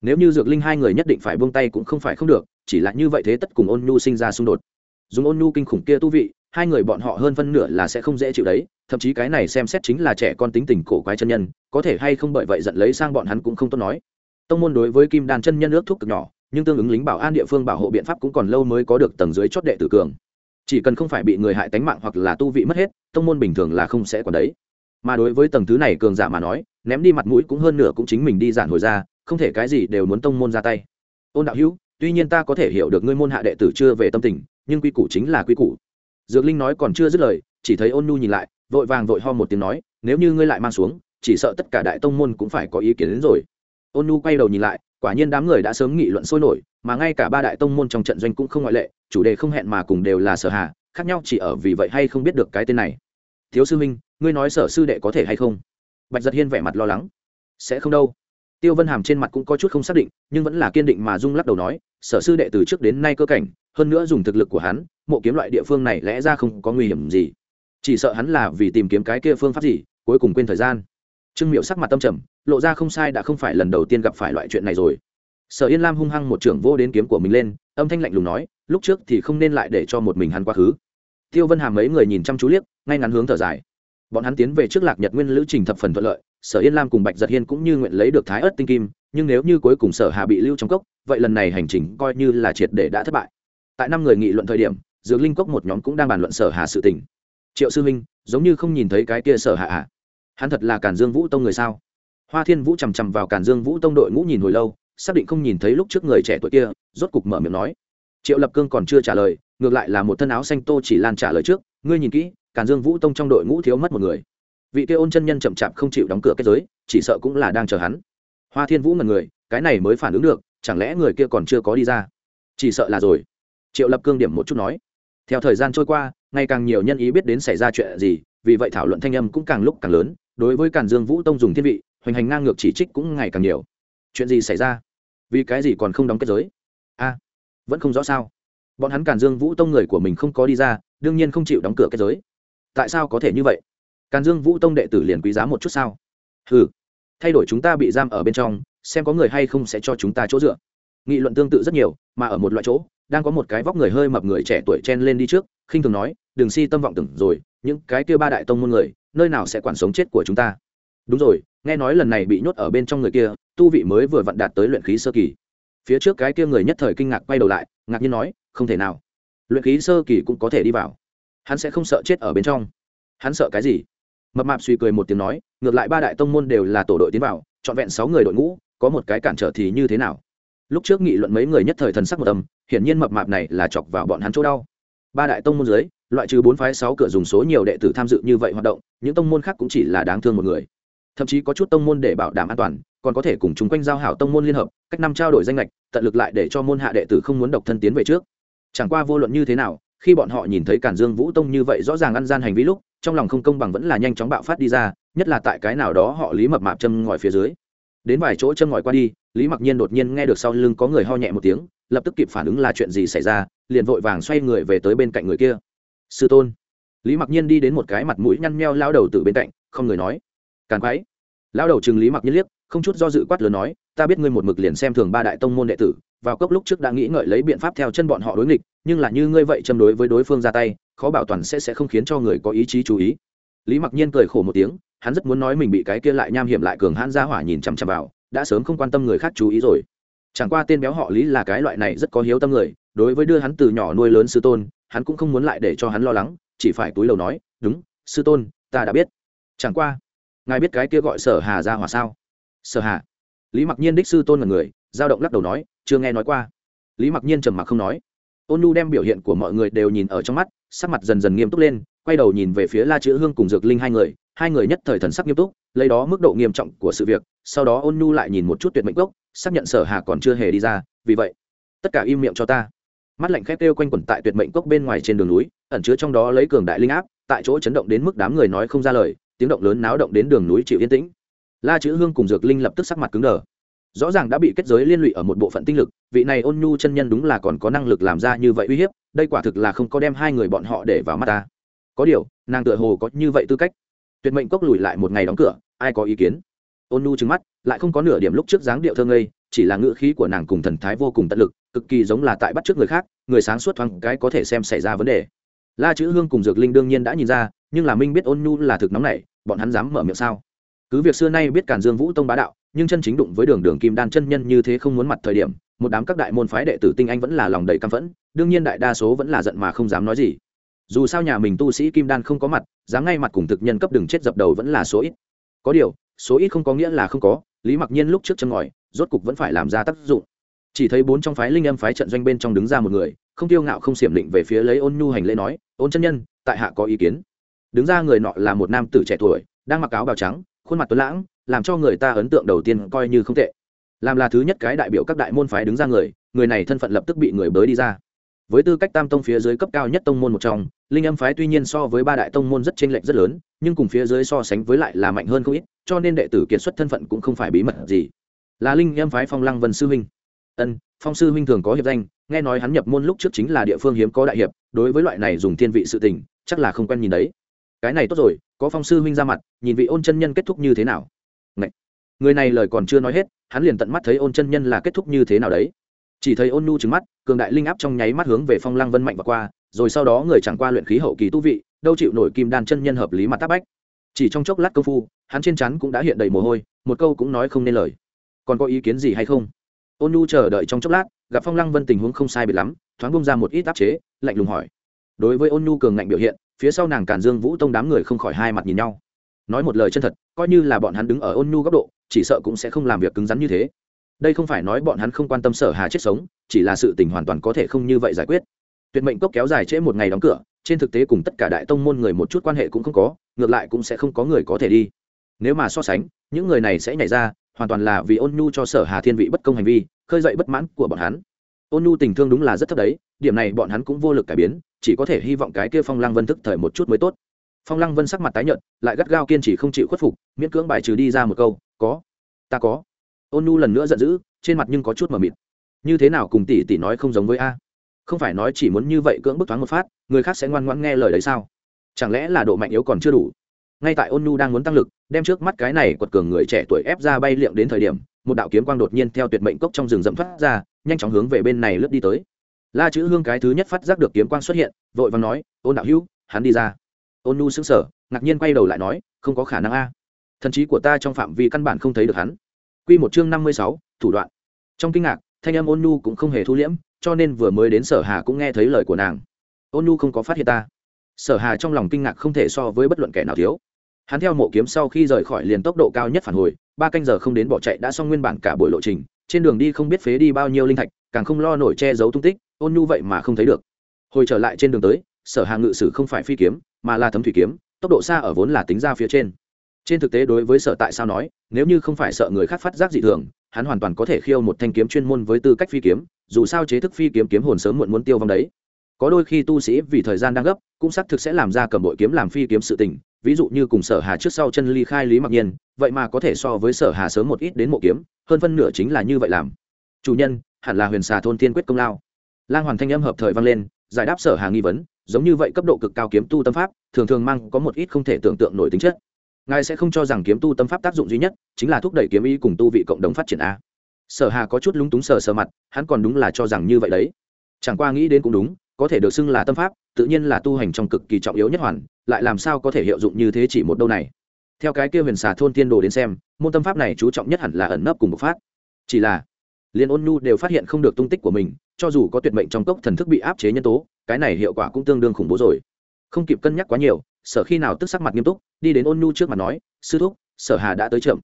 Nếu như dược linh hai người nhất định phải buông tay cũng không phải không được, chỉ là như vậy thế tất cùng ôn nhu sinh ra xung đột. Dùng ôn nhu kinh khủng kia tu vị hai người bọn họ hơn phân nửa là sẽ không dễ chịu đấy, thậm chí cái này xem xét chính là trẻ con tính tình cổ quái chân nhân, có thể hay không bởi vậy giận lấy sang bọn hắn cũng không tốt nói. Tông môn đối với kim đan chân nhân ước thúc cực nhỏ, nhưng tương ứng lính bảo an địa phương bảo hộ biện pháp cũng còn lâu mới có được tầng dưới chót đệ tử cường. Chỉ cần không phải bị người hại tánh mạng hoặc là tu vị mất hết, tông môn bình thường là không sẽ còn đấy. Mà đối với tầng thứ này cường giả mà nói, ném đi mặt mũi cũng hơn nửa cũng chính mình đi giản hồi ra, không thể cái gì đều muốn tông môn ra tay. Ôn đạo hữu, tuy nhiên ta có thể hiểu được ngươi môn hạ đệ tử chưa về tâm tình, nhưng quy củ chính là quy củ dược linh nói còn chưa dứt lời, chỉ thấy ôn nhu nhìn lại, vội vàng vội ho một tiếng nói, nếu như ngươi lại mang xuống, chỉ sợ tất cả đại tông môn cũng phải có ý kiến đến rồi. Ôn nhu quay đầu nhìn lại, quả nhiên đám người đã sớm nghị luận sôi nổi, mà ngay cả ba đại tông môn trong trận doanh cũng không ngoại lệ, chủ đề không hẹn mà cùng đều là sở hà, khác nhau chỉ ở vì vậy hay không biết được cái tên này. Thiếu sư minh, ngươi nói sở sư đệ có thể hay không? Bạch giật hiên vẻ mặt lo lắng. Sẽ không đâu tiêu vân hàm trên mặt cũng có chút không xác định, nhưng vẫn là kiên định mà dung lắc đầu nói, sở sư đệ từ trước đến nay cơ cảnh, hơn nữa dùng thực lực của hắn, mộ kiếm loại địa phương này lẽ ra không có nguy hiểm gì. Chỉ sợ hắn là vì tìm kiếm cái kia phương pháp gì, cuối cùng quên thời gian. Trương miệu sắc mặt tâm trầm, lộ ra không sai đã không phải lần đầu tiên gặp phải loại chuyện này rồi. Sở yên lam hung hăng một trưởng vô đến kiếm của mình lên, âm thanh lạnh lùng nói, lúc trước thì không nên lại để cho một mình hắn quá khứ. Tiêu vân hàm mấy người nhìn chăm chú liếc, ngay ngắn hướng thở dài. Bọn hắn tiến về trước lạc nhật nguyên lữ trình thập phần thuận lợi sở yên lam cùng bạch giật hiên cũng như nguyện lấy được thái ớt tinh kim, nhưng nếu như cuối cùng sở hà bị lưu trong cốc, vậy lần này hành trình coi như là triệt để đã thất bại. Tại năm người nghị luận thời điểm, dược linh cốc một nhóm cũng đang bàn luận sở hà sự tình. Triệu sư minh giống như không nhìn thấy cái kia sở hạ à. hắn thật là cản dương vũ tông người sao? Hoa thiên vũ chằm chằm vào cản dương vũ tông đội ngũ nhìn hồi lâu, xác định không nhìn thấy lúc trước người trẻ tuổi kia, rốt cục mở miệng nói. Triệu lập cương còn chưa trả lời, ngược lại là một thân áo xanh tô chỉ lan trả lời trước, ngươi nhìn kỹ, càn dương vũ tông trong đội ngũ thiếu mất một người vị kia ôn chân nhân chậm chạp không chịu đóng cửa kết giới, chỉ sợ cũng là đang chờ hắn. Hoa thiên vũ mật người, cái này mới phản ứng được, chẳng lẽ người kia còn chưa có đi ra? Chỉ sợ là rồi. Triệu lập cương điểm một chút nói. Theo thời gian trôi qua, ngày càng nhiều nhân ý biết đến xảy ra chuyện gì, vì vậy thảo luận thanh âm cũng càng lúc càng lớn, đối với càn dương vũ tông dùng thiên vị, hoành hành ngang ngược chỉ trích cũng ngày càng nhiều. Chuyện gì xảy ra? Vì cái gì còn không đóng kết giới? A, vẫn không rõ sao. Bọn hắn càn dương vũ tông người của mình không có đi ra, đương nhiên không chịu đóng cửa kết giới. Tại sao có thể như vậy? Càn dương vũ tông đệ tử liền quý giá một chút sao? Ừ thay đổi chúng ta bị giam ở bên trong, xem có người hay không sẽ cho chúng ta chỗ dựa. Nghị luận tương tự rất nhiều, mà ở một loại chỗ, đang có một cái vóc người hơi mập người trẻ tuổi chen lên đi trước, khinh thường nói, đừng si tâm vọng tưởng rồi, những cái kia ba đại tông môn người, nơi nào sẽ quản sống chết của chúng ta? Đúng rồi, nghe nói lần này bị nhốt ở bên trong người kia, tu vị mới vừa vặn đạt tới luyện khí sơ kỳ. Phía trước cái kia người nhất thời kinh ngạc quay đầu lại, ngạc nhiên nói, không thể nào. Luyện khí sơ kỳ cũng có thể đi vào. Hắn sẽ không sợ chết ở bên trong. Hắn sợ cái gì? Mập mạp suy cười một tiếng nói, ngược lại ba đại tông môn đều là tổ đội tiến vào, trọn vẹn sáu người đội ngũ, có một cái cản trở thì như thế nào? Lúc trước nghị luận mấy người nhất thời thần sắc một tâm hiển nhiên mập mạp này là chọc vào bọn hắn chỗ đau. Ba đại tông môn dưới, loại trừ bốn phái sáu cửa dùng số nhiều đệ tử tham dự như vậy hoạt động, những tông môn khác cũng chỉ là đáng thương một người. Thậm chí có chút tông môn để bảo đảm an toàn, còn có thể cùng chúng quanh giao hảo tông môn liên hợp, cách năm trao đổi danh lệch tận lực lại để cho môn hạ đệ tử không muốn độc thân tiến về trước. Chẳng qua vô luận như thế nào, khi bọn họ nhìn thấy cản dương vũ tông như vậy rõ ràng ăn gian hành vi lúc trong lòng không công bằng vẫn là nhanh chóng bạo phát đi ra, nhất là tại cái nào đó họ lý mập mạp châm ngòi phía dưới. Đến vài chỗ châm ngòi qua đi, lý mặc nhiên đột nhiên nghe được sau lưng có người ho nhẹ một tiếng, lập tức kịp phản ứng là chuyện gì xảy ra, liền vội vàng xoay người về tới bên cạnh người kia. Sư tôn. Lý mặc nhiên đi đến một cái mặt mũi nhăn nheo lao đầu từ bên cạnh, không người nói. Càn quái. Lao đầu chừng lý mặc nhiên liếc, không chút do dự quát lớn nói, ta biết ngươi một mực liền xem thường ba đại tông môn đệ tử, vào cốc lúc trước đã nghĩ ngợi lấy biện pháp theo chân bọn họ đối nghịch, nhưng là như ngươi vậy châm đối với đối phương ra tay khó bảo toàn sẽ sẽ không khiến cho người có ý chí chú ý. Lý mặc nhiên cười khổ một tiếng, hắn rất muốn nói mình bị cái kia lại nham hiểm lại cường hãn ra hỏa nhìn chằm chằm vào, đã sớm không quan tâm người khác chú ý rồi. Chẳng qua tên béo họ lý là cái loại này rất có hiếu tâm người, đối với đưa hắn từ nhỏ nuôi lớn sư tôn, hắn cũng không muốn lại để cho hắn lo lắng, chỉ phải túi lầu nói, đúng, sư tôn, ta đã biết. Chẳng qua, ngài biết cái kia gọi sở hà ra hỏa sao? Sở hà. Lý mặc nhiên đích sư tôn là người giao động lắc đầu nói, chưa nghe nói qua. Lý mặc nhiên trầm mặc không nói ôn nu đem biểu hiện của mọi người đều nhìn ở trong mắt, sắc mặt dần dần nghiêm túc lên, quay đầu nhìn về phía la chữ hương cùng dược linh hai người hai người nhất thời thần sắc nghiêm túc, lấy đó mức độ nghiêm trọng của sự việc, sau đó ôn nu lại nhìn một chút tuyệt mệnh gốc xác nhận sở hà còn chưa hề đi ra, vì vậy, tất cả im miệng cho ta. Mắt lạnh khét kêu quanh quẩn tại tuyệt mệnh cốc bên ngoài trên đường núi, ẩn chứa trong đó lấy cường đại linh áp, tại chỗ chấn động đến mức đám người nói không ra lời, tiếng động lớn náo động đến đường núi chịu yên tĩnh. La chữ hương cùng dược linh lập tức sắc mặt cứng đờ rõ ràng đã bị kết giới liên lụy ở một bộ phận tinh lực, vị này ôn nhu chân nhân đúng là còn có năng lực làm ra như vậy uy hiếp, đây quả thực là không có đem hai người bọn họ để vào mắt ta. Có điều, nàng tựa hồ có như vậy tư cách. Tuyệt mệnh cốc lùi lại một ngày đóng cửa, ai có ý kiến? Ôn nhu trừng mắt, lại không có nửa điểm lúc trước dáng điệu thơ ngây, chỉ là ngữ khí của nàng cùng thần thái vô cùng tận lực, cực kỳ giống là tại bắt trước người khác, người sáng suốt thoáng cái có thể xem xảy ra vấn đề. La chữ hương cùng dược linh đương nhiên đã nhìn ra, nhưng là minh biết ôn nhu là thực nóng này bọn hắn dám mở miệng sao? Cứ việc xưa nay biết cản dương vũ tông bá đạo, nhưng chân chính đụng với đường đường kim đan chân nhân như thế không muốn mặt thời điểm, một đám các đại môn phái đệ tử tinh anh vẫn là lòng đầy căm phẫn, đương nhiên đại đa số vẫn là giận mà không dám nói gì. Dù sao nhà mình tu sĩ kim đan không có mặt, dám ngay mặt cùng thực nhân cấp đường chết dập đầu vẫn là số ít. Có điều, số ít không có nghĩa là không có, lý mặc nhiên lúc trước chân ngòi, rốt cục vẫn phải làm ra tác dụng. Chỉ thấy bốn trong phái linh âm phái trận doanh bên trong đứng ra một người, không tiêu ngạo không xiểm định về phía lấy ôn nhu hành lễ nói, ôn chân nhân, tại hạ có ý kiến. Đứng ra người nọ là một nam tử trẻ tuổi, đang mặc áo bào trắng khuôn mặt tuấn lãng, làm cho người ta ấn tượng đầu tiên coi như không tệ. Làm là thứ nhất cái đại biểu các đại môn phái đứng ra người người này thân phận lập tức bị người bới đi ra. Với tư cách tam tông phía dưới cấp cao nhất tông môn một trong, linh âm phái tuy nhiên so với ba đại tông môn rất chênh lệch rất lớn, nhưng cùng phía dưới so sánh với lại là mạnh hơn không ít, cho nên đệ tử kiệt xuất thân phận cũng không phải bí mật gì. Là linh âm phái phong lăng vân sư huynh. Ân, phong sư huynh thường có hiệp danh, nghe nói hắn nhập môn lúc trước chính là địa phương hiếm có đại hiệp, đối với loại này dùng thiên vị sự tình, chắc là không quen nhìn đấy. Cái này tốt rồi có phong sư huynh ra mặt, nhìn vị ôn chân nhân kết thúc như thế nào. Ngậy! người này lời còn chưa nói hết, hắn liền tận mắt thấy ôn chân nhân là kết thúc như thế nào đấy. Chỉ thấy ôn nu trứng mắt, cường đại linh áp trong nháy mắt hướng về phong lăng vân mạnh và qua, rồi sau đó người chẳng qua luyện khí hậu kỳ tu vị, đâu chịu nổi kim đan chân nhân hợp lý mà tác bách. Chỉ trong chốc lát công phu, hắn trên chắn cũng đã hiện đầy mồ hôi, một câu cũng nói không nên lời. Còn có ý kiến gì hay không? Ôn nu chờ đợi trong chốc lát, gặp phong lăng vân tình huống không sai biệt lắm, thoáng bông ra một ít áp chế, lạnh lùng hỏi. Đối với ôn nu cường ngạnh biểu hiện phía sau nàng càn dương vũ tông đám người không khỏi hai mặt nhìn nhau. Nói một lời chân thật, coi như là bọn hắn đứng ở ôn nhu góc độ, chỉ sợ cũng sẽ không làm việc cứng rắn như thế. Đây không phải nói bọn hắn không quan tâm sở hà chết sống, chỉ là sự tình hoàn toàn có thể không như vậy giải quyết. Tuyệt mệnh cốc kéo dài trễ một ngày đóng cửa, trên thực tế cùng tất cả đại tông môn người một chút quan hệ cũng không có, ngược lại cũng sẽ không có người có thể đi. Nếu mà so sánh, những người này sẽ nhảy ra, hoàn toàn là vì ôn nhu cho sở hà thiên vị bất công hành vi, khơi dậy bất mãn của bọn hắn. Ôn nhu tình thương đúng là rất thấp đấy, điểm này bọn hắn cũng vô lực cải biến chỉ có thể hy vọng cái kia phong lăng vân thức thời một chút mới tốt. Phong lăng vân sắc mặt tái nhợt, lại gắt gao kiên trì không chịu khuất phục, miễn cưỡng bài trừ đi ra một câu, có, ta có. Ôn Nu lần nữa giận dữ, trên mặt nhưng có chút mờ mịt. Như thế nào cùng tỷ tỷ nói không giống với a? Không phải nói chỉ muốn như vậy cưỡng bức thoáng một phát, người khác sẽ ngoan ngoãn nghe lời đấy sao? Chẳng lẽ là độ mạnh yếu còn chưa đủ? Ngay tại ôn Nu đang muốn tăng lực, đem trước mắt cái này quật cường người trẻ tuổi ép ra bay liệng đến thời điểm, một đạo kiếm quang đột nhiên theo tuyệt mệnh cốc trong rừng rậm thoát ra, nhanh chóng hướng về bên này lướt đi tới la chữ hương cái thứ nhất phát giác được kiếm quang xuất hiện vội và nói ôn đạo hữu hắn đi ra. Ôn Nu sững sở, ngạc nhiên quay đầu lại nói không có khả năng a. Thần trí của ta trong phạm vi căn bản không thấy được hắn. Quy một chương năm mươi sáu thủ đoạn. Trong kinh ngạc thanh âm ôn Nu cũng không hề thu liễm cho nên vừa mới đến sở hà cũng nghe thấy lời của nàng. Ôn Nu không có phát hiện ta. Sở hà trong lòng kinh ngạc không thể so với bất luận kẻ nào thiếu. Hắn theo mộ kiếm sau khi rời khỏi liền tốc độ cao nhất phản hồi ba canh giờ không đến bỏ chạy đã xong nguyên bản cả buổi lộ trình trên đường đi không biết phế đi bao nhiêu linh thạch càng không lo nổi che giấu tung tích ôn nhu vậy mà không thấy được. Hồi trở lại trên đường tới, sở hà ngự sử không phải phi kiếm, mà là thấm thủy kiếm, tốc độ xa ở vốn là tính ra phía trên. Trên thực tế đối với sở tại sao nói, nếu như không phải sợ người khác phát giác dị thường, hắn hoàn toàn có thể khiêu một thanh kiếm chuyên môn với tư cách phi kiếm, dù sao chế thức phi kiếm kiếm hồn sớm muộn muốn tiêu vong đấy. Có đôi khi tu sĩ vì thời gian đang gấp, cũng xác thực sẽ làm ra cầm bội kiếm làm phi kiếm sự tình, ví dụ như cùng sở hà trước sau chân ly khai lý mặc nhiên, vậy mà có thể so với sở hà sớm một ít đến mộ kiếm, hơn phân nửa chính là như vậy làm. Chủ nhân, hẳn là huyền xà thôn thiên quyết công lao lang hoàn thanh âm hợp thời vang lên, giải đáp sở hà nghi vấn, giống như vậy cấp độ cực cao kiếm tu tâm pháp, thường thường mang có một ít không thể tưởng tượng nổi tính chất. Ngài sẽ không cho rằng kiếm tu tâm pháp tác dụng duy nhất chính là thúc đẩy kiếm ý cùng tu vị cộng đồng phát triển a. Sở hà có chút lúng túng sờ sờ mặt, hắn còn đúng là cho rằng như vậy đấy. Chẳng qua nghĩ đến cũng đúng, có thể được xưng là tâm pháp, tự nhiên là tu hành trong cực kỳ trọng yếu nhất hoàn, lại làm sao có thể hiệu dụng như thế chỉ một đâu này. Theo cái kia huyền xà thôn tiên đồ đến xem, môn tâm pháp này chú trọng nhất hẳn là ẩn nấp cùng một phát. Chỉ là liên ôn nhu đều phát hiện không được tung tích của mình cho dù có tuyệt mệnh trong cốc thần thức bị áp chế nhân tố, cái này hiệu quả cũng tương đương khủng bố rồi. Không kịp cân nhắc quá nhiều, sở khi nào tức sắc mặt nghiêm túc, đi đến ôn nhu trước mặt nói, sư thúc, sở hà đã tới chậm.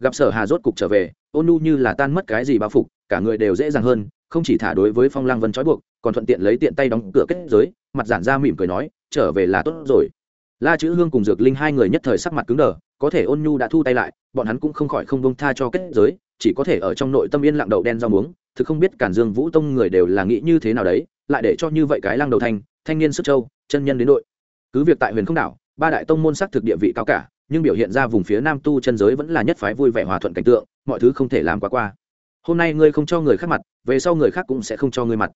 Gặp sở hà rốt cục trở về, ôn nhu như là tan mất cái gì bao phục, cả người đều dễ dàng hơn, không chỉ thả đối với phong lang vân trói buộc, còn thuận tiện lấy tiện tay đóng cửa kết giới, mặt giản ra mỉm cười nói, trở về là tốt rồi. La chữ hương cùng dược linh hai người nhất thời sắc mặt cứng đờ, có thể ôn nhu đã thu tay lại, bọn hắn cũng không khỏi không bông tha cho kết giới chỉ có thể ở trong nội tâm yên lặng đầu đen rau muống, thực không biết cản dương vũ tông người đều là nghĩ như thế nào đấy, lại để cho như vậy cái lăng đầu thanh thanh niên sức châu, chân nhân đến đội. Cứ việc tại huyền không đảo, ba đại tông môn sắc thực địa vị cao cả, nhưng biểu hiện ra vùng phía nam tu chân giới vẫn là nhất phái vui vẻ hòa thuận cảnh tượng, mọi thứ không thể làm quá qua. Hôm nay ngươi không cho người khác mặt, về sau người khác cũng sẽ không cho ngươi mặt.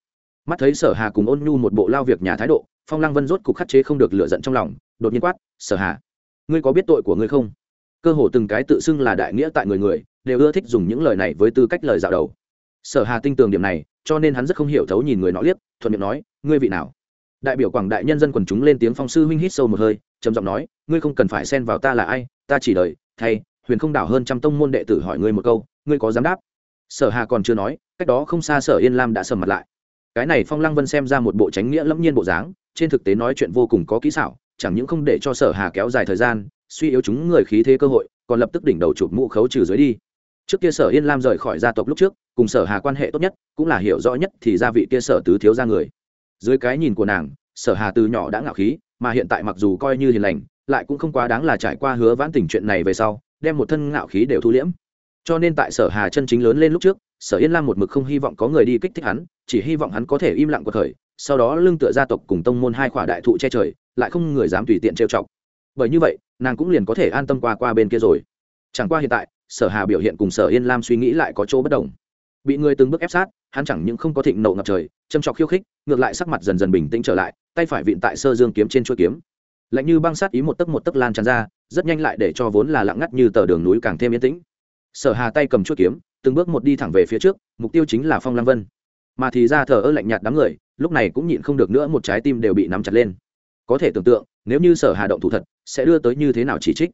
Mắt thấy sở hà cùng ôn nhu một bộ lao việc nhà thái độ, phong lăng vân rốt cục khắc chế không được lựa giận trong lòng, đột nhiên quát, sở hà, ngươi có biết tội của ngươi không? Cơ hồ từng cái tự xưng là đại nghĩa tại người người đều ưa thích dùng những lời này với tư cách lời dạo đầu. Sở hà tin tưởng điểm này, cho nên hắn rất không hiểu thấu nhìn người nọ liếc, thuận miệng nói, ngươi vị nào? Đại biểu quảng đại nhân dân quần chúng lên tiếng phong sư huynh hít sâu một hơi, trầm giọng nói, ngươi không cần phải xen vào ta là ai, ta chỉ đợi, thay, huyền không đảo hơn trăm tông môn đệ tử hỏi ngươi một câu, ngươi có dám đáp? Sở hà còn chưa nói, cách đó không xa sở yên lam đã sầm mặt lại. Cái này phong lăng vân xem ra một bộ tránh nghĩa lẫm nhiên bộ dáng, trên thực tế nói chuyện vô cùng có kỹ xảo, chẳng những không để cho sở hà kéo dài thời gian, suy yếu chúng người khí thế cơ hội, còn lập tức đỉnh đầu chụp mũ khấu trừ dưới đi trước kia sở yên lam rời khỏi gia tộc lúc trước, cùng sở hà quan hệ tốt nhất, cũng là hiểu rõ nhất thì gia vị kia sở tứ thiếu ra người. Dưới cái nhìn của nàng, sở hà từ nhỏ đã ngạo khí, mà hiện tại mặc dù coi như hiền lành, lại cũng không quá đáng là trải qua hứa vãn tình chuyện này về sau, đem một thân ngạo khí đều thu liễm. Cho nên tại sở hà chân chính lớn lên lúc trước, sở yên lam một mực không hy vọng có người đi kích thích hắn, chỉ hy vọng hắn có thể im lặng cuộc thời, sau đó lưng tựa gia tộc cùng tông môn hai khỏa đại thụ che trời, lại không người dám tùy tiện trêu chọc. Bởi như vậy, nàng cũng liền có thể an tâm qua qua bên kia rồi. Chẳng qua hiện tại sở hà biểu hiện cùng sở yên lam suy nghĩ lại có chỗ bất đồng. Bị người từng bước ép sát, hắn chẳng những không có thịnh nộ ngập trời, châm trọc khiêu khích, ngược lại sắc mặt dần dần bình tĩnh trở lại, tay phải vịn tại sơ dương kiếm trên chuôi kiếm. Lạnh như băng sát ý một tấc một tấc lan tràn ra, rất nhanh lại để cho vốn là lặng ngắt như tờ đường núi càng thêm yên tĩnh. Sở hà tay cầm chuôi kiếm, từng bước một đi thẳng về phía trước, mục tiêu chính là phong lam vân. Mà thì ra thờ ơ lạnh nhạt đám người, lúc này cũng nhịn không được nữa, một trái tim đều bị nắm chặt lên. Có thể tưởng tượng, nếu như sở hà động thủ thật, sẽ đưa tới như thế nào chỉ trích?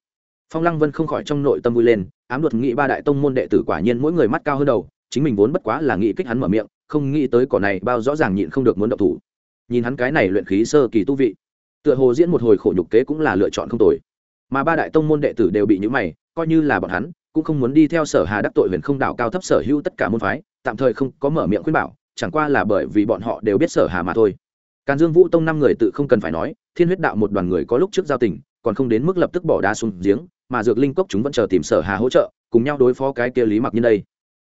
Phong lăng vân không khỏi trong nội tâm vui lên, ám luật nghị ba đại tông môn đệ tử quả nhiên mỗi người mắt cao hơn đầu, chính mình vốn bất quá là nghĩ kích hắn mở miệng, không nghĩ tới cỏ này bao rõ ràng nhịn không được muốn động thủ. Nhìn hắn cái này luyện khí sơ kỳ tu vị, tựa hồ diễn một hồi khổ nhục kế cũng là lựa chọn không tồi. Mà ba đại tông môn đệ tử đều bị nhữ mày, coi như là bọn hắn, cũng không muốn đi theo sở hà đắc tội huyền không đạo cao thấp sở hữu tất cả môn phái, tạm thời không có mở miệng khuyên bảo, chẳng qua là bởi vì bọn họ đều biết sở hà mà thôi. Càn dương vũ tông năm người tự không cần phải nói, thiên huyết đạo một đoàn người có lúc trước giao tình, còn không đến mức lập tức bỏ đá xuống giếng mà dược linh cốc chúng vẫn chờ tìm sở hà hỗ trợ, cùng nhau đối phó cái kia lý mặc như đây.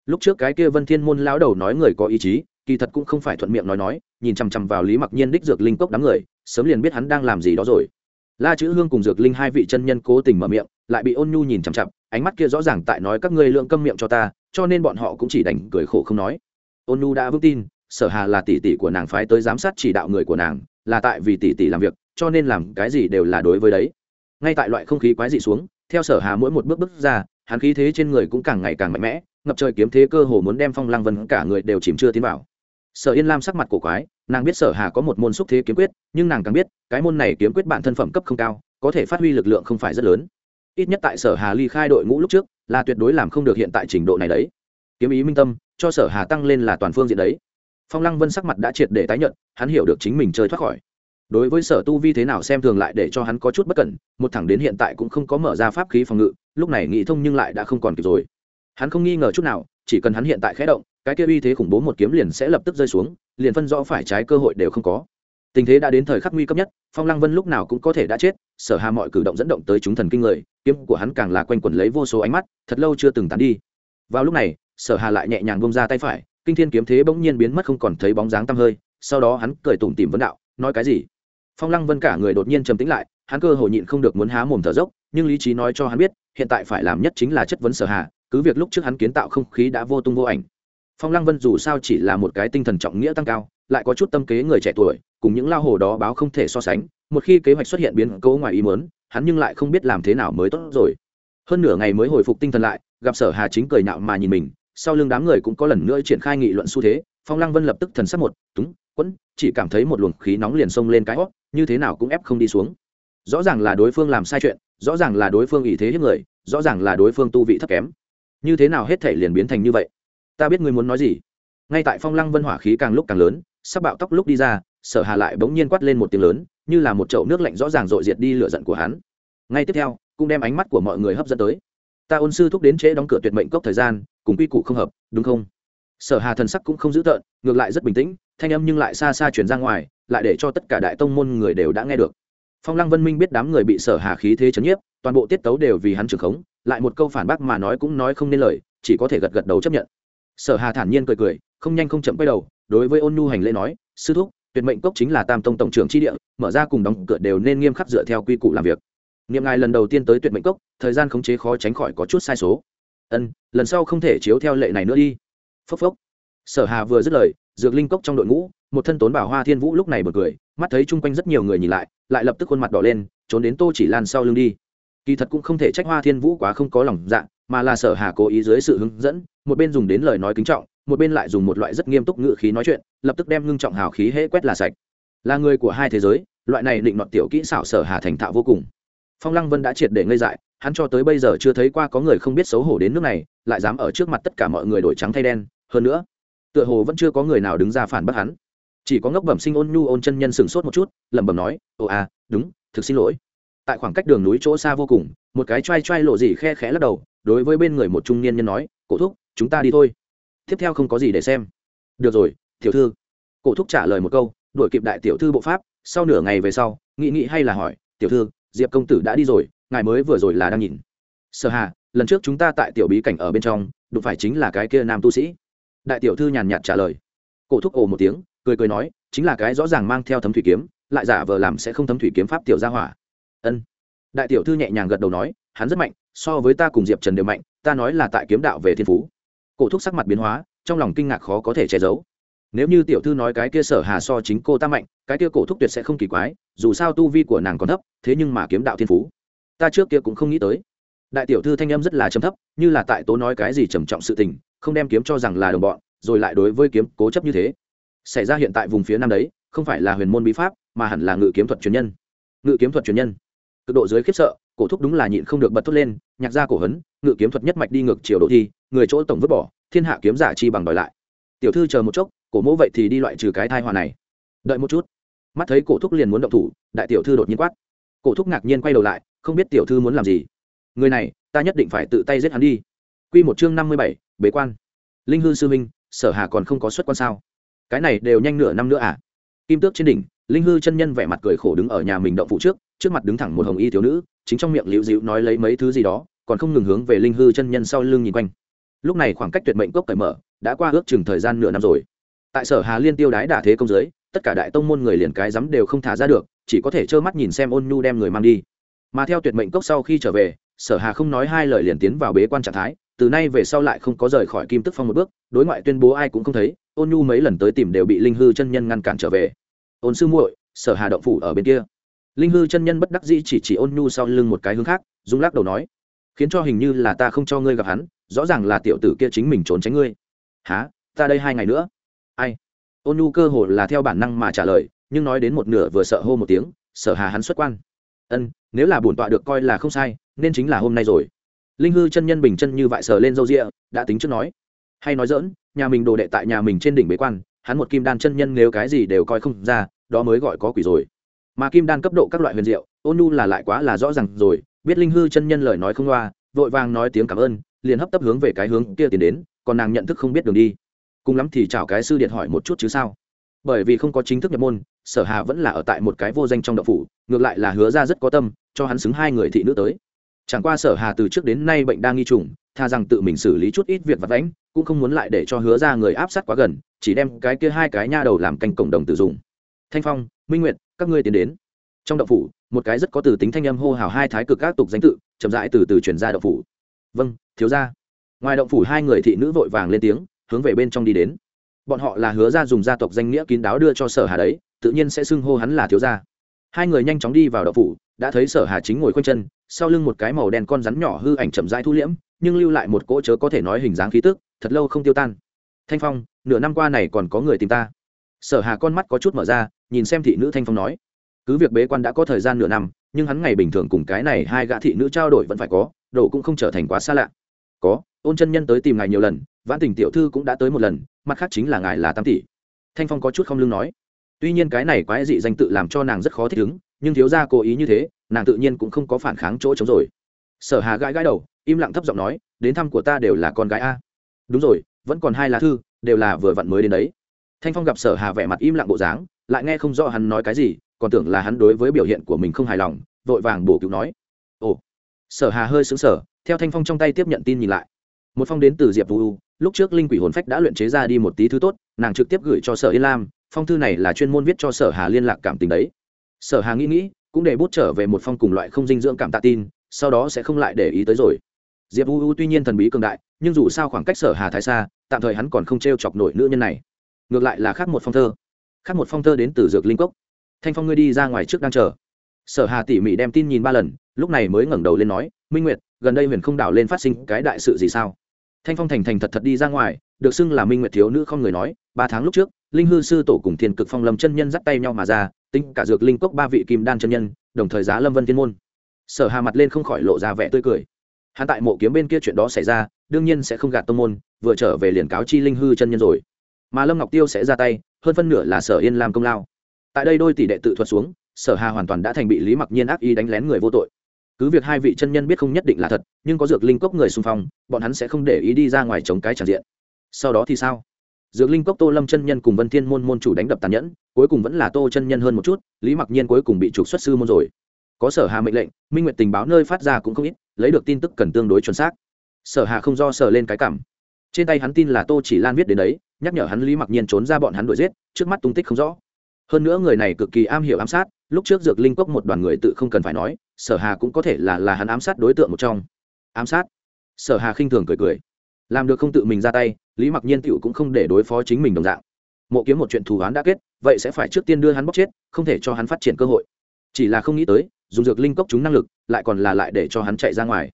Lúc trước cái kia vân thiên môn lão đầu nói người có ý chí, kỳ thật cũng không phải thuận miệng nói nói, nhìn chằm chằm vào lý mặc nhiên đích dược linh cốc đám người, sớm liền biết hắn đang làm gì đó rồi. La chữ hương cùng dược linh hai vị chân nhân cố tình mở miệng, lại bị ôn nhu nhìn chằm chặp ánh mắt kia rõ ràng tại nói các ngươi lượng câm miệng cho ta, cho nên bọn họ cũng chỉ đành cười khổ không nói. Ôn nhu đã vững tin, sở hà là tỷ tỷ của nàng phái tới giám sát chỉ đạo người của nàng, là tại vì tỷ tỷ làm việc, cho nên làm cái gì đều là đối với đấy. Ngay tại loại không khí quái dị xuống theo sở hà mỗi một bước bước ra, hắn khí thế trên người cũng càng ngày càng mạnh mẽ, ngập trời kiếm thế cơ hồ muốn đem phong lăng vân cả người đều chìm chưa tiến vào. Sở yên lam sắc mặt cổ quái, nàng biết sở hà có một môn xúc thế kiếm quyết, nhưng nàng càng biết, cái môn này kiếm quyết bản thân phẩm cấp không cao, có thể phát huy lực lượng không phải rất lớn. Ít nhất tại sở hà ly khai đội ngũ lúc trước, là tuyệt đối làm không được hiện tại trình độ này đấy. Kiếm ý minh tâm, cho sở hà tăng lên là toàn phương diện đấy. Phong lăng vân sắc mặt đã triệt để tái nhận hắn hiểu được chính mình chơi thoát khỏi đối với sở tu vi thế nào xem thường lại để cho hắn có chút bất cẩn, một thẳng đến hiện tại cũng không có mở ra pháp khí phòng ngự, lúc này nghĩ thông nhưng lại đã không còn kịp rồi. Hắn không nghi ngờ chút nào, chỉ cần hắn hiện tại khé động, cái kia uy thế khủng bố một kiếm liền sẽ lập tức rơi xuống, liền phân rõ phải trái cơ hội đều không có. Tình thế đã đến thời khắc nguy cấp nhất, phong lăng vân lúc nào cũng có thể đã chết, sở hà mọi cử động dẫn động tới chúng thần kinh người, kiếm của hắn càng là quanh quẩn lấy vô số ánh mắt, thật lâu chưa từng tán đi. Vào lúc này, sở hà lại nhẹ nhàng bông ra tay phải, kinh thiên kiếm thế bỗng nhiên biến mất không còn thấy bóng dáng tăm hơi, sau đó hắn cười tủm tìm vấn đạo, nói cái gì? Phong lăng vân cả người đột nhiên trầm tĩnh lại, hắn cơ hồ nhịn không được muốn há mồm thở dốc, nhưng lý trí nói cho hắn biết, hiện tại phải làm nhất chính là chất vấn sở hà, cứ việc lúc trước hắn kiến tạo không khí đã vô tung vô ảnh. Phong lăng vân dù sao chỉ là một cái tinh thần trọng nghĩa tăng cao, lại có chút tâm kế người trẻ tuổi, cùng những lao hồ đó báo không thể so sánh, một khi kế hoạch xuất hiện biến cố ngoài ý muốn, hắn nhưng lại không biết làm thế nào mới tốt rồi. Hơn nửa ngày mới hồi phục tinh thần lại, gặp sở hà chính cười nhạo mà nhìn mình, sau lưng đám người cũng có lần nữa triển khai nghị luận xu thế, phong lăng vân lập tức thần sắc một, túng, quẫn, chỉ cảm thấy một luồng khí nóng liền xông lên cái hót như thế nào cũng ép không đi xuống. Rõ ràng là đối phương làm sai chuyện, rõ ràng là đối phương ý thế hiếp người, rõ ràng là đối phương tu vị thấp kém. Như thế nào hết thể liền biến thành như vậy? Ta biết ngươi muốn nói gì. Ngay tại phong lăng vân hỏa khí càng lúc càng lớn, sắp bạo tóc lúc đi ra, sở hà lại bỗng nhiên quát lên một tiếng lớn, như là một chậu nước lạnh rõ ràng dội diệt đi lửa giận của hắn. Ngay tiếp theo, cũng đem ánh mắt của mọi người hấp dẫn tới. Ta ôn sư thúc đến trễ đóng cửa tuyệt mệnh cốc thời gian, cùng quy củ không hợp, đúng không? Sở hà thần sắc cũng không dữ tợn, ngược lại rất bình tĩnh, thanh âm nhưng lại xa xa chuyển ra ngoài, lại để cho tất cả đại tông môn người đều đã nghe được. Phong lăng vân minh biết đám người bị sở hà khí thế chấn nhiếp, toàn bộ tiết tấu đều vì hắn trưởng khống, lại một câu phản bác mà nói cũng nói không nên lời, chỉ có thể gật gật đầu chấp nhận. Sở hà thản nhiên cười cười, không nhanh không chậm quay đầu, đối với ôn nhu hành lễ nói, sư thúc, tuyệt mệnh cốc chính là tam tông tổng trưởng tri địa, mở ra cùng đóng cửa đều nên nghiêm khắc dựa theo quy củ làm việc. Niệm ngài lần đầu tiên tới tuyệt mệnh cốc, thời gian khống chế khó tránh khỏi có chút sai số. Ân, lần sau không thể chiếu theo lệ này nữa đi phốc phốc. Sở hà vừa dứt lời, dược linh cốc trong đội ngũ, một thân tốn bảo hoa thiên vũ lúc này bật cười, mắt thấy chung quanh rất nhiều người nhìn lại lại lập tức khuôn mặt đỏ lên, trốn đến tô chỉ lan sau lưng đi. Kỳ thật cũng không thể trách hoa thiên vũ quá không có lòng dạ mà là sở hà cố ý dưới sự hướng dẫn, một bên dùng đến lời nói kính trọng, một bên lại dùng một loại rất nghiêm túc ngự khí nói chuyện, lập tức đem ngưng trọng hào khí hễ quét là sạch. Là người của hai thế giới, loại này định nọt tiểu kỹ xảo sở hà thành thạo vô cùng. Phong lăng vân đã triệt để ngây dại, hắn cho tới bây giờ chưa thấy qua có người không biết xấu hổ đến nước này, lại dám ở trước mặt tất cả mọi người đổi trắng thay đen hơn nữa, tựa hồ vẫn chưa có người nào đứng ra phản bác hắn. Chỉ có ngốc bẩm sinh ôn nhu ôn chân nhân sừng sốt một chút, lẩm bẩm nói, ồ à đúng, thực xin lỗi. Tại khoảng cách đường núi chỗ xa vô cùng, một cái t r a i t r a i lộ gì khe khẽ lắc đầu, đối với bên người một trung niên nhân nói, cổ thúc, chúng ta đi thôi. Tiếp theo không có gì để xem. Được rồi, tiểu thư. Cổ thúc trả lời một câu, đuổi kịp đại tiểu thư bộ pháp, sau nửa ngày về sau, nghị nghị hay là hỏi, tiểu thư, diệp công tử đã đi rồi, ngài mới vừa rồi là đang nhìn. Sở hà, lần trước chúng ta tại tiểu bí cảnh ở bên trong, đụng phải chính là cái kia nam tu sĩ đại tiểu thư nhàn nhạt trả lời. Cổ thúc ồ một tiếng, cười cười nói, chính là cái rõ ràng mang theo thấm thủy kiếm, lại giả vờ làm sẽ không thấm thủy kiếm pháp tiểu gia hỏa. Ân. Đại tiểu thư nhẹ nhàng gật đầu nói, hắn rất mạnh, so với ta cùng diệp trần đều mạnh, ta nói là tại kiếm đạo về thiên phú. Cổ thúc sắc mặt biến hóa, trong lòng kinh ngạc khó có thể che giấu. Nếu như tiểu thư nói cái kia sở hà so chính cô ta mạnh, cái kia cổ thúc tuyệt sẽ không kỳ quái, dù sao tu vi của nàng còn thấp, thế nhưng mà kiếm đạo thiên phú. Ta trước kia cũng không nghĩ tới. Đại tiểu thư thanh âm rất là trầm thấp, như là tại tố nói cái gì trầm trọng sự tình không đem kiếm cho rằng là đồng bọn, rồi lại đối với kiếm cố chấp như thế. Xảy ra hiện tại vùng phía nam đấy, không phải là huyền môn bí pháp, mà hẳn là ngự kiếm thuật truyền nhân. Ngự kiếm thuật truyền nhân. Cực độ dưới khiếp sợ, cổ thúc đúng là nhịn không được bật thốt lên, nhạc ra cổ hấn, ngự kiếm thuật nhất mạch đi ngược chiều độ thi, người chỗ tổng vứt bỏ, thiên hạ kiếm giả chi bằng đòi lại. Tiểu thư chờ một chốc, cổ mẫu vậy thì đi loại trừ cái thai hòa này. Đợi một chút. Mắt thấy cổ thúc liền muốn động thủ, đại tiểu thư đột nhiên quát. Cổ thúc ngạc nhiên quay đầu lại, không biết tiểu thư muốn làm gì. Người này, ta nhất định phải tự tay giết hắn đi. Quy một chương năm mươi bảy bế quan. Linh hư sư minh sở hà còn không có xuất quan sao? Cái này đều nhanh nửa năm nữa à? Kim tước trên đỉnh, linh hư chân nhân vẻ mặt cười khổ đứng ở nhà mình động phụ trước trước mặt đứng thẳng một hồng y thiếu nữ, chính trong miệng liễu dịu nói lấy mấy thứ gì đó, còn không ngừng hướng về linh hư chân nhân sau lưng nhìn quanh. Lúc này khoảng cách tuyệt mệnh cốc cởi mở, đã qua ước chừng thời gian nửa năm rồi. Tại sở hà liên tiêu đái đả thế công giới, tất cả đại tông môn người liền cái dám đều không thả ra được, chỉ có thể trơ mắt nhìn xem ôn nhu đem người mang đi. Mà theo tuyệt mệnh cốc sau khi trở về, sở hà không nói hai lời liền tiến vào bế quan trạng thái từ nay về sau lại không có rời khỏi kim tức phong một bước, đối ngoại tuyên bố ai cũng không thấy, ôn nhu mấy lần tới tìm đều bị linh hư chân nhân ngăn cản trở về. Ôn sư muội, sở hà động phủ ở bên kia. Linh hư chân nhân bất đắc dĩ chỉ chỉ ôn nhu sau lưng một cái hướng khác, rung lắc đầu nói, khiến cho hình như là ta không cho ngươi gặp hắn, rõ ràng là tiểu tử kia chính mình trốn tránh ngươi. Há ta đây hai ngày nữa? Ai? Ôn nhu cơ hồ là theo bản năng mà trả lời, nhưng nói đến một nửa vừa sợ hô một tiếng, sở hà hắn xuất quan. Ân, nếu là bổn tọa được coi là không sai, nên chính là hôm nay rồi linh hư chân nhân bình chân như vại sờ lên râu rịa đã tính trước nói. Hay nói dỡn nhà mình đồ đệ tại nhà mình trên đỉnh bế quan, hắn một kim đan chân nhân nếu cái gì đều coi không ra, đó mới gọi có quỷ rồi. Mà kim đan cấp độ các loại huyền diệu, ôn nu là lại quá là rõ ràng rồi, biết linh hư chân nhân lời nói không loa, vội vàng nói tiếng cảm ơn, liền hấp tấp hướng về cái hướng kia tiến đến, còn nàng nhận thức không biết đường đi. Cùng lắm thì chào cái sư điện hỏi một chút chứ sao. Bởi vì không có chính thức nhập môn, sở hà vẫn là ở tại một cái vô danh trong đậu phủ, ngược lại là hứa ra rất có tâm, cho hắn xứng hai người thị nữ tới chẳng qua sở hà từ trước đến nay bệnh đang nghi trùng, tha rằng tự mình xử lý chút ít việc vặt vãnh, cũng không muốn lại để cho hứa ra người áp sát quá gần, chỉ đem cái kia hai cái nha đầu làm canh cộng đồng tự dùng thanh phong, minh nguyệt, các ngươi tiến đến. Trong đậu phủ, một cái rất có từ tính thanh âm hô hào hai thái cực các tục danh tự, chậm rãi từ từ chuyển ra đậu phủ. Vâng thiếu ra ngoài động phủ hai người thị nữ vội vàng lên tiếng, hướng về bên trong đi đến. Bọn họ là hứa ra dùng gia tộc danh nghĩa kín đáo đưa cho sở hà đấy, tự nhiên sẽ xưng hô hắn là thiếu gia. Hai người nhanh chóng đi vào động phủ đã thấy sở hà chính ngồi khoanh chân, sau lưng một cái màu đen con rắn nhỏ hư ảnh chậm rãi thu liễm, nhưng lưu lại một cỗ chớ có thể nói hình dáng khí tức, thật lâu không tiêu tan. Thanh phong, nửa năm qua này còn có người tìm ta. Sở hà con mắt có chút mở ra, nhìn xem thị nữ thanh phong nói. Cứ việc bế quan đã có thời gian nửa năm, nhưng hắn ngày bình thường cùng cái này hai gã thị nữ trao đổi vẫn phải có độ cũng không trở thành quá xa lạ. Có, ôn chân nhân tới tìm ngài nhiều lần, vãn tình tiểu thư cũng đã tới một lần, mặt khác chính là ngài là tam tỷ. Thanh phong có chút không lương nói. Tuy nhiên cái này quái dị danh tự làm cho nàng rất khó thích ứng nhưng thiếu gia cố ý như thế, nàng tự nhiên cũng không có phản kháng chỗ chống rồi. Sở hà gãi gãi đầu, im lặng thấp giọng nói, đến thăm của ta đều là con gái a. Đúng rồi, vẫn còn hai lá thư, đều là vừa vặn mới đến đấy. Thanh phong gặp sở hà vẻ mặt im lặng bộ dáng, lại nghe không rõ hắn nói cái gì, còn tưởng là hắn đối với biểu hiện của mình không hài lòng, vội vàng bổ cứu nói. Ồ. Sở hà hơi sững sờ, theo thanh phong trong tay tiếp nhận tin nhìn lại. Một phong đến từ diệp vũ lúc trước linh quỷ hồn phách đã luyện chế ra đi một tí thứ tốt, nàng trực tiếp gửi cho sở yên lam, phong thư này là chuyên môn viết cho sở hà liên lạc cảm tình đấy sở hà nghĩ nghĩ, cũng để bút trở về một phong cùng loại không dinh dưỡng cảm tạ tin, sau đó sẽ không lại để ý tới rồi. Diệp u u tuy nhiên thần bí cường đại, nhưng dù sao khoảng cách sở hà thái xa, tạm thời hắn còn không t r e o chọc nổi nữ nhân này. Ngược lại là khác một phong thơ. Khác một phong thơ đến từ dược linh cốc. Thanh phong ngươi đi ra ngoài trước đang chờ. Sở hà tỉ mỉ đem tin nhìn ba lần, lúc này mới ngẩng đầu lên nói, minh nguyệt, gần đây huyền không đảo lên phát sinh cái đại sự gì sao? Thanh phong thành thành thật thật đi ra ngoài, được xưng là minh nguyệt thiếu nữ không người nói, ba tháng lúc trước linh hư sư tổ cùng thiên cực phong lâm chân nhân dắt tay nhau mà ra, tính cả dược linh cốc ba vị kim đan chân nhân, đồng thời giá lâm vân thiên môn. Sở hà mặt lên không khỏi lộ ra vẻ tươi cười. Hắn tại mộ kiếm bên kia chuyện đó xảy ra, đương nhiên sẽ không gạt tông môn, vừa trở về liền cáo chi linh hư chân nhân rồi. Mà lâm ngọc tiêu sẽ ra tay, hơn phân nửa là sở yên làm công lao. Tại đây đôi tỷ đệ tự thuật xuống, sở hà hoàn toàn đã thành bị lý mặc nhiên ác ý đánh lén người vô tội. Cứ việc hai vị chân nhân biết không nhất định là thật, nhưng có dược linh cốc người xung phong, bọn hắn sẽ không để ý đi ra ngoài chống cái tràn diện. Sau đó thì sao? Dược linh cốc tô lâm chân nhân cùng vân thiên môn môn chủ đánh đập tàn nhẫn, cuối cùng vẫn là tô chân nhân hơn một chút, lý mặc nhiên cuối cùng bị trục xuất sư môn rồi. Có sở hà mệnh lệnh, minh nguyệt tình báo nơi phát ra cũng không ít, lấy được tin tức cần tương đối chuẩn xác. Sở hà không do sở lên cái cảm. Trên tay hắn tin là tô chỉ lan viết đến đấy, nhắc nhở hắn lý mặc nhiên trốn ra bọn hắn đuổi giết, trước mắt tung tích không rõ. Hơn nữa người này cực kỳ am hiểu ám sát, lúc trước dược linh cốc một đoàn người tự không cần phải nói, sở hà cũng có thể là là hắn ám sát đối tượng một trong. Ám sát? Sở hà khinh thường cười cười. Làm được không tự mình ra tay lý mặc nhiên tựu cũng không để đối phó chính mình đồng dạng. Mộ kiếm một chuyện thù án đã kết vậy sẽ phải trước tiên đưa hắn bóc chết không thể cho hắn phát triển cơ hội. Chỉ là không nghĩ tới dùng dược linh cốc chúng năng lực lại còn là lại để cho hắn chạy ra ngoài.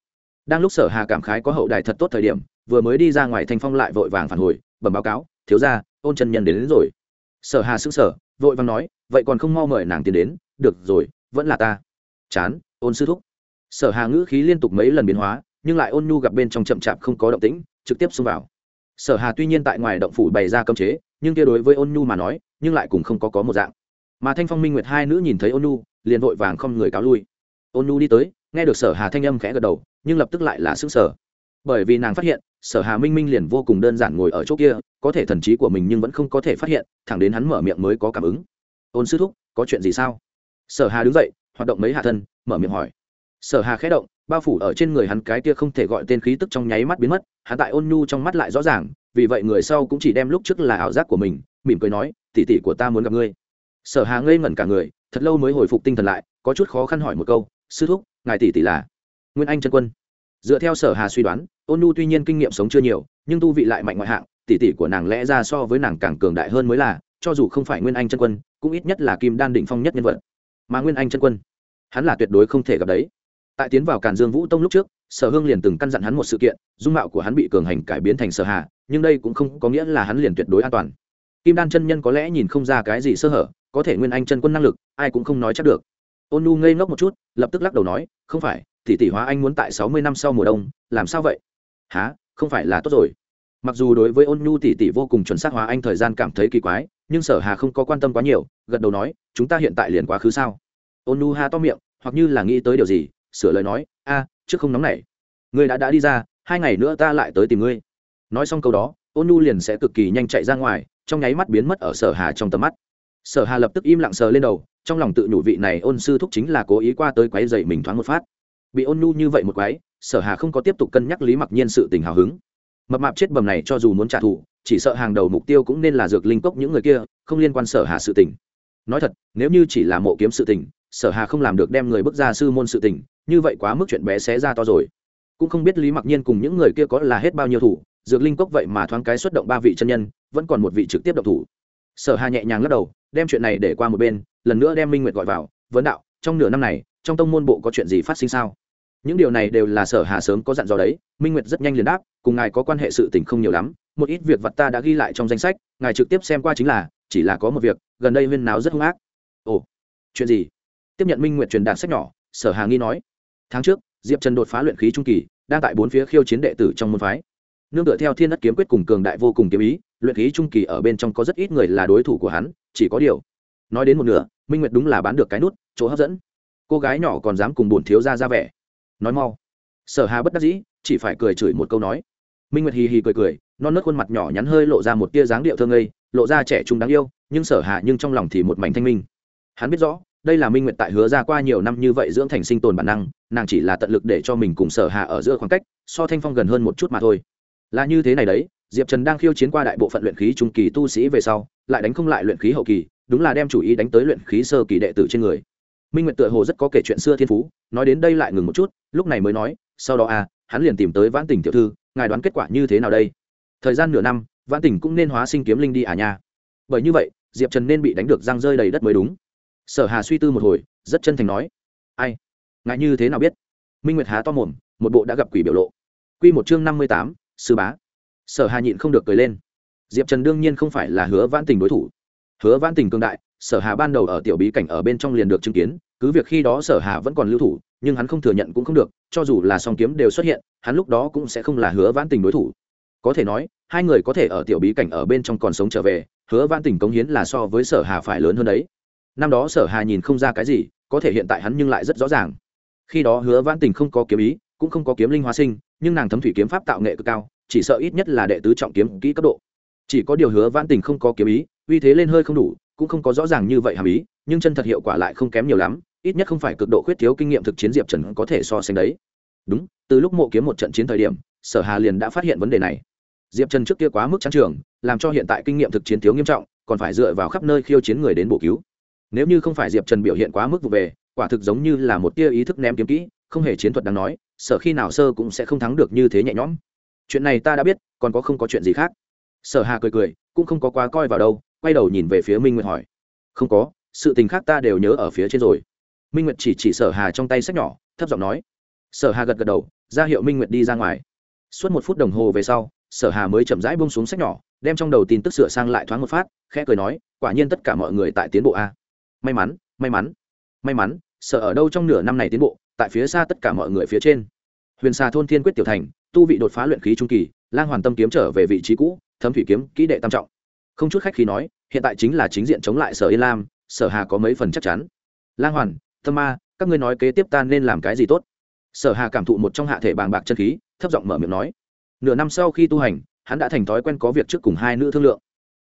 Đang lúc sở hà cảm khái có hậu đài thật tốt thời điểm vừa mới đi ra ngoài thanh phong lại vội vàng phản hồi bẩm báo cáo thiếu ra ôn chân nhân đến, đến rồi. Sở hà xứng sở vội vàng nói vậy còn không mau mời nàng tiến đến được rồi vẫn là ta. Chán ôn sư thúc. Sở hà ngữ khí liên tục mấy lần biến hóa nhưng lại ôn nhu gặp bên trong chậm chạp không có động tĩnh trực tiếp xông vào sở hà tuy nhiên tại ngoài động phủ bày ra cấm chế, nhưng kia đối với ôn nhu mà nói, nhưng lại cùng không có có một dạng. Mà thanh phong minh nguyệt hai nữ nhìn thấy ôn nhu, liền vội vàng không người cáo lui. Ôn nhu đi tới, nghe được sở hà thanh âm khẽ gật đầu, nhưng lập tức lại là sức sở bởi vì nàng phát hiện, sở hà minh minh liền vô cùng đơn giản ngồi ở chỗ kia, có thể thần trí của mình nhưng vẫn không có thể phát hiện, thẳng đến hắn mở miệng mới có cảm ứng. Ôn sư thúc, có chuyện gì sao? Sở hà đứng dậy, hoạt động mấy hạ thân, mở miệng hỏi. Sở hà khẽ động bao phủ ở trên người hắn cái kia không thể gọi tên khí tức trong nháy mắt biến mất, hắn tại ôn nhu trong mắt lại rõ ràng, vì vậy người sau cũng chỉ đem lúc trước là ảo giác của mình, mỉm cười nói tỉ tỉ của ta muốn gặp ngươi. Sở hà ngây ngẩn cả người, thật lâu mới hồi phục tinh thần lại, có chút khó khăn hỏi một câu, sư thúc, ngài tỷ tỷ là? Nguyên anh chân quân. Dựa theo sở hà suy đoán, ôn nhu tuy nhiên kinh nghiệm sống chưa nhiều, nhưng tu vị lại mạnh ngoại hạng, tỷ tỷ của nàng lẽ ra so với nàng càng cường đại hơn mới là, cho dù không phải nguyên anh chân quân, cũng ít nhất là kim đan định phong nhất nhân vật. Mà nguyên anh chân quân, hắn là tuyệt đối không thể gặp đấy tại tiến vào càn dương vũ tông lúc trước, sở hương liền từng căn dặn hắn một sự kiện, dung mạo của hắn bị cường hành cải biến thành sở hà, nhưng đây cũng không có nghĩa là hắn liền tuyệt đối an toàn. Kim đan chân nhân có lẽ nhìn không ra cái gì sơ hở, có thể nguyên anh chân quân năng lực, ai cũng không nói chắc được. Ôn nu ngây ngốc một chút, lập tức lắc đầu nói, không phải, tỷ tỷ hóa anh muốn tại sáu mươi năm sau mùa đông, làm sao vậy? Há không phải là tốt rồi. Mặc dù đối với ôn nhu tỷ tỷ vô cùng chuẩn xác hóa anh thời gian cảm thấy kỳ quái, nhưng sở hà không có quan tâm quá nhiều, gật đầu nói, chúng ta hiện tại liền quá khứ sao? Ôn nhu ha to miệng, hoặc như là nghĩ tới điều gì sửa lời nói a trước không nóng này, ngươi đã đã đi ra hai ngày nữa ta lại tới tìm ngươi. Nói xong câu đó ôn nhu liền sẽ cực kỳ nhanh chạy ra ngoài trong nháy mắt biến mất ở sở hà trong tầm mắt. Sở hà lập tức im lặng sờ lên đầu trong lòng tự nhủ vị này ôn sư thúc chính là cố ý qua tới quấy dậy mình thoáng một phát. Bị ôn nhu như vậy một quái sở hà không có tiếp tục cân nhắc lý mặc nhiên sự tình hào hứng. Mập mạp chết bầm này cho dù muốn trả thù chỉ sợ hàng đầu mục tiêu cũng nên là dược linh cốc những người kia không liên quan sở hà sự tình. Nói thật nếu như chỉ là mộ kiếm sự tình sở hà không làm được đem người bước ra sư môn sự tình như vậy quá mức chuyện bé xé ra to rồi. Cũng không biết lý mặc nhiên cùng những người kia có là hết bao nhiêu thủ, dược linh cốc vậy mà thoáng cái xuất động ba vị chân nhân, vẫn còn một vị trực tiếp độc thủ. Sở hà nhẹ nhàng lắc đầu, đem chuyện này để qua một bên, lần nữa đem minh nguyệt gọi vào, vấn đạo, trong nửa năm này, trong tông môn bộ có chuyện gì phát sinh sao? Những điều này đều là sở hà sớm có dặn dò đấy, minh nguyệt rất nhanh liền đáp, cùng ngài có quan hệ sự tình không nhiều lắm, một ít việc vật ta đã ghi lại trong danh sách, ngài trực tiếp xem qua chính là, chỉ là có một việc, gần đây huyên náo rất hung ác. Ồ, chuyện gì? Tiếp nhận minh nguyệt truyền đạt sách nhỏ, sở hà nghi nói tháng trước, diệp trần đột phá luyện khí trung kỳ, đang tại bốn phía khiêu chiến đệ tử trong môn phái. Nương tựa theo thiên đất kiếm quyết cùng cường đại vô cùng kiếm ý, luyện khí trung kỳ ở bên trong có rất ít người là đối thủ của hắn, chỉ có điều. Nói đến một nửa, minh nguyệt đúng là bán được cái nút, chỗ hấp dẫn. Cô gái nhỏ còn dám cùng bổn thiếu ra ra vẻ. Nói mau. Sở hà bất đắc dĩ, chỉ phải cười chửi một câu nói. Minh nguyệt hì hì cười cười, non nớt khuôn mặt nhỏ nhắn hơi lộ ra một tia dáng điệu thơ ngây, lộ ra trẻ trung đáng yêu, nhưng sở hà nhưng trong lòng thì một mảnh thanh minh. Hắn biết rõ đây là minh nguyệt tại hứa ra qua nhiều năm như vậy dưỡng thành sinh tồn bản năng, nàng chỉ là tận lực để cho mình cùng sở hạ ở giữa khoảng cách, so thanh phong gần hơn một chút mà thôi. Là như thế này đấy, diệp trần đang khiêu chiến qua đại bộ phận luyện khí trung kỳ tu sĩ về sau, lại đánh không lại luyện khí hậu kỳ, đúng là đem chủ ý đánh tới luyện khí sơ kỳ đệ tử trên người. Minh nguyệt tựa hồ rất có kể chuyện xưa thiên phú, nói đến đây lại ngừng một chút, lúc này mới nói, sau đó à hắn liền tìm tới vãn tình tiểu thư, ngài đoán kết quả như thế nào đây? Thời gian nửa năm, vãn tình cũng nên hóa sinh kiếm linh đi à nha. Bởi như vậy, diệp trần nên bị đánh được răng rơi đầy đất mới đúng sở hà suy tư một hồi, rất chân thành nói, ai? Ngại như thế nào biết? Minh nguyệt há to mồm, một bộ đã gặp quỷ biểu lộ. Q một chương năm mươi tám, sư bá. Sở hà nhịn không được cười lên. Diệp trần đương nhiên không phải là hứa vãn tình đối thủ. Hứa vãn tình cương đại, sở hà ban đầu ở tiểu bí cảnh ở bên trong liền được chứng kiến, cứ việc khi đó sở hà vẫn còn lưu thủ, nhưng hắn không thừa nhận cũng không được, cho dù là song kiếm đều xuất hiện, hắn lúc đó cũng sẽ không là hứa vãn tình đối thủ. Có thể nói, hai người có thể ở tiểu bí cảnh ở bên trong còn sống trở về, hứa vãn tình cống hiến là so với sở hà phải lớn hơn đấy năm đó sở hà nhìn không ra cái gì, có thể hiện tại hắn nhưng lại rất rõ ràng. Khi đó hứa vãn tình không có kiếm ý, cũng không có kiếm linh hóa sinh, nhưng nàng thấm thủy kiếm pháp tạo nghệ cực cao, chỉ sợ ít nhất là đệ tứ trọng kiếm kỹ cấp độ. Chỉ có điều hứa vãn tình không có kiếm ý, uy thế lên hơi không đủ, cũng không có rõ ràng như vậy hàm ý, nhưng chân thật hiệu quả lại không kém nhiều lắm, ít nhất không phải cực độ khuyết thiếu kinh nghiệm thực chiến diệp trần có thể so sánh đấy. Đúng, từ lúc mộ kiếm một trận chiến thời điểm, sở hà liền đã phát hiện vấn đề này. Diệp trần trước kia quá mức chán trường, làm cho hiện tại kinh nghiệm thực chiến thiếu nghiêm trọng, còn phải dựa vào khắp nơi khiêu chiến người đến bổ cứu nếu như không phải diệp trần biểu hiện quá mức vụ về, quả thực giống như là một tia ý thức ném kiếm kỹ, không hề chiến thuật đáng nói, sở khi nào sơ cũng sẽ không thắng được như thế nhẹ nhõm. Chuyện này ta đã biết, còn có không có chuyện gì khác. Sở hà cười cười, cũng không có quá coi vào đâu, quay đầu nhìn về phía minh nguyệt hỏi. Không có, sự tình khác ta đều nhớ ở phía trên rồi. Minh nguyệt chỉ chỉ sở hà trong tay sách nhỏ, thấp giọng nói. Sở hà gật gật đầu, ra hiệu minh nguyệt đi ra ngoài. Suốt một phút đồng hồ về sau, sở hà mới chậm rãi bông xuống sách nhỏ, đem trong đầu tin tức sửa sang lại thoáng một phát, khẽ cười nói, quả nhiên tất cả mọi người tại tiến bộ a may mắn may mắn may mắn, sợ ở đâu trong nửa năm này tiến bộ, tại phía xa tất cả mọi người phía trên. Huyền xà thôn thiên quyết tiểu thành, tu vị đột phá luyện khí trung kỳ, lang hoàn tâm kiếm trở về vị trí cũ, thấm thủy kiếm, kỹ đệ tam trọng. Không chút khách khí nói, hiện tại chính là chính diện chống lại sở yên lam, sở hà có mấy phần chắc chắn. Lang hoàn, tâm ma, các ngươi nói kế tiếp ta nên làm cái gì tốt? Sở hà cảm thụ một trong hạ thể bàng bạc chân khí, thấp giọng mở miệng nói. Nửa năm sau khi tu hành, hắn đã thành thói quen có việc trước cùng hai nữ thương lượng.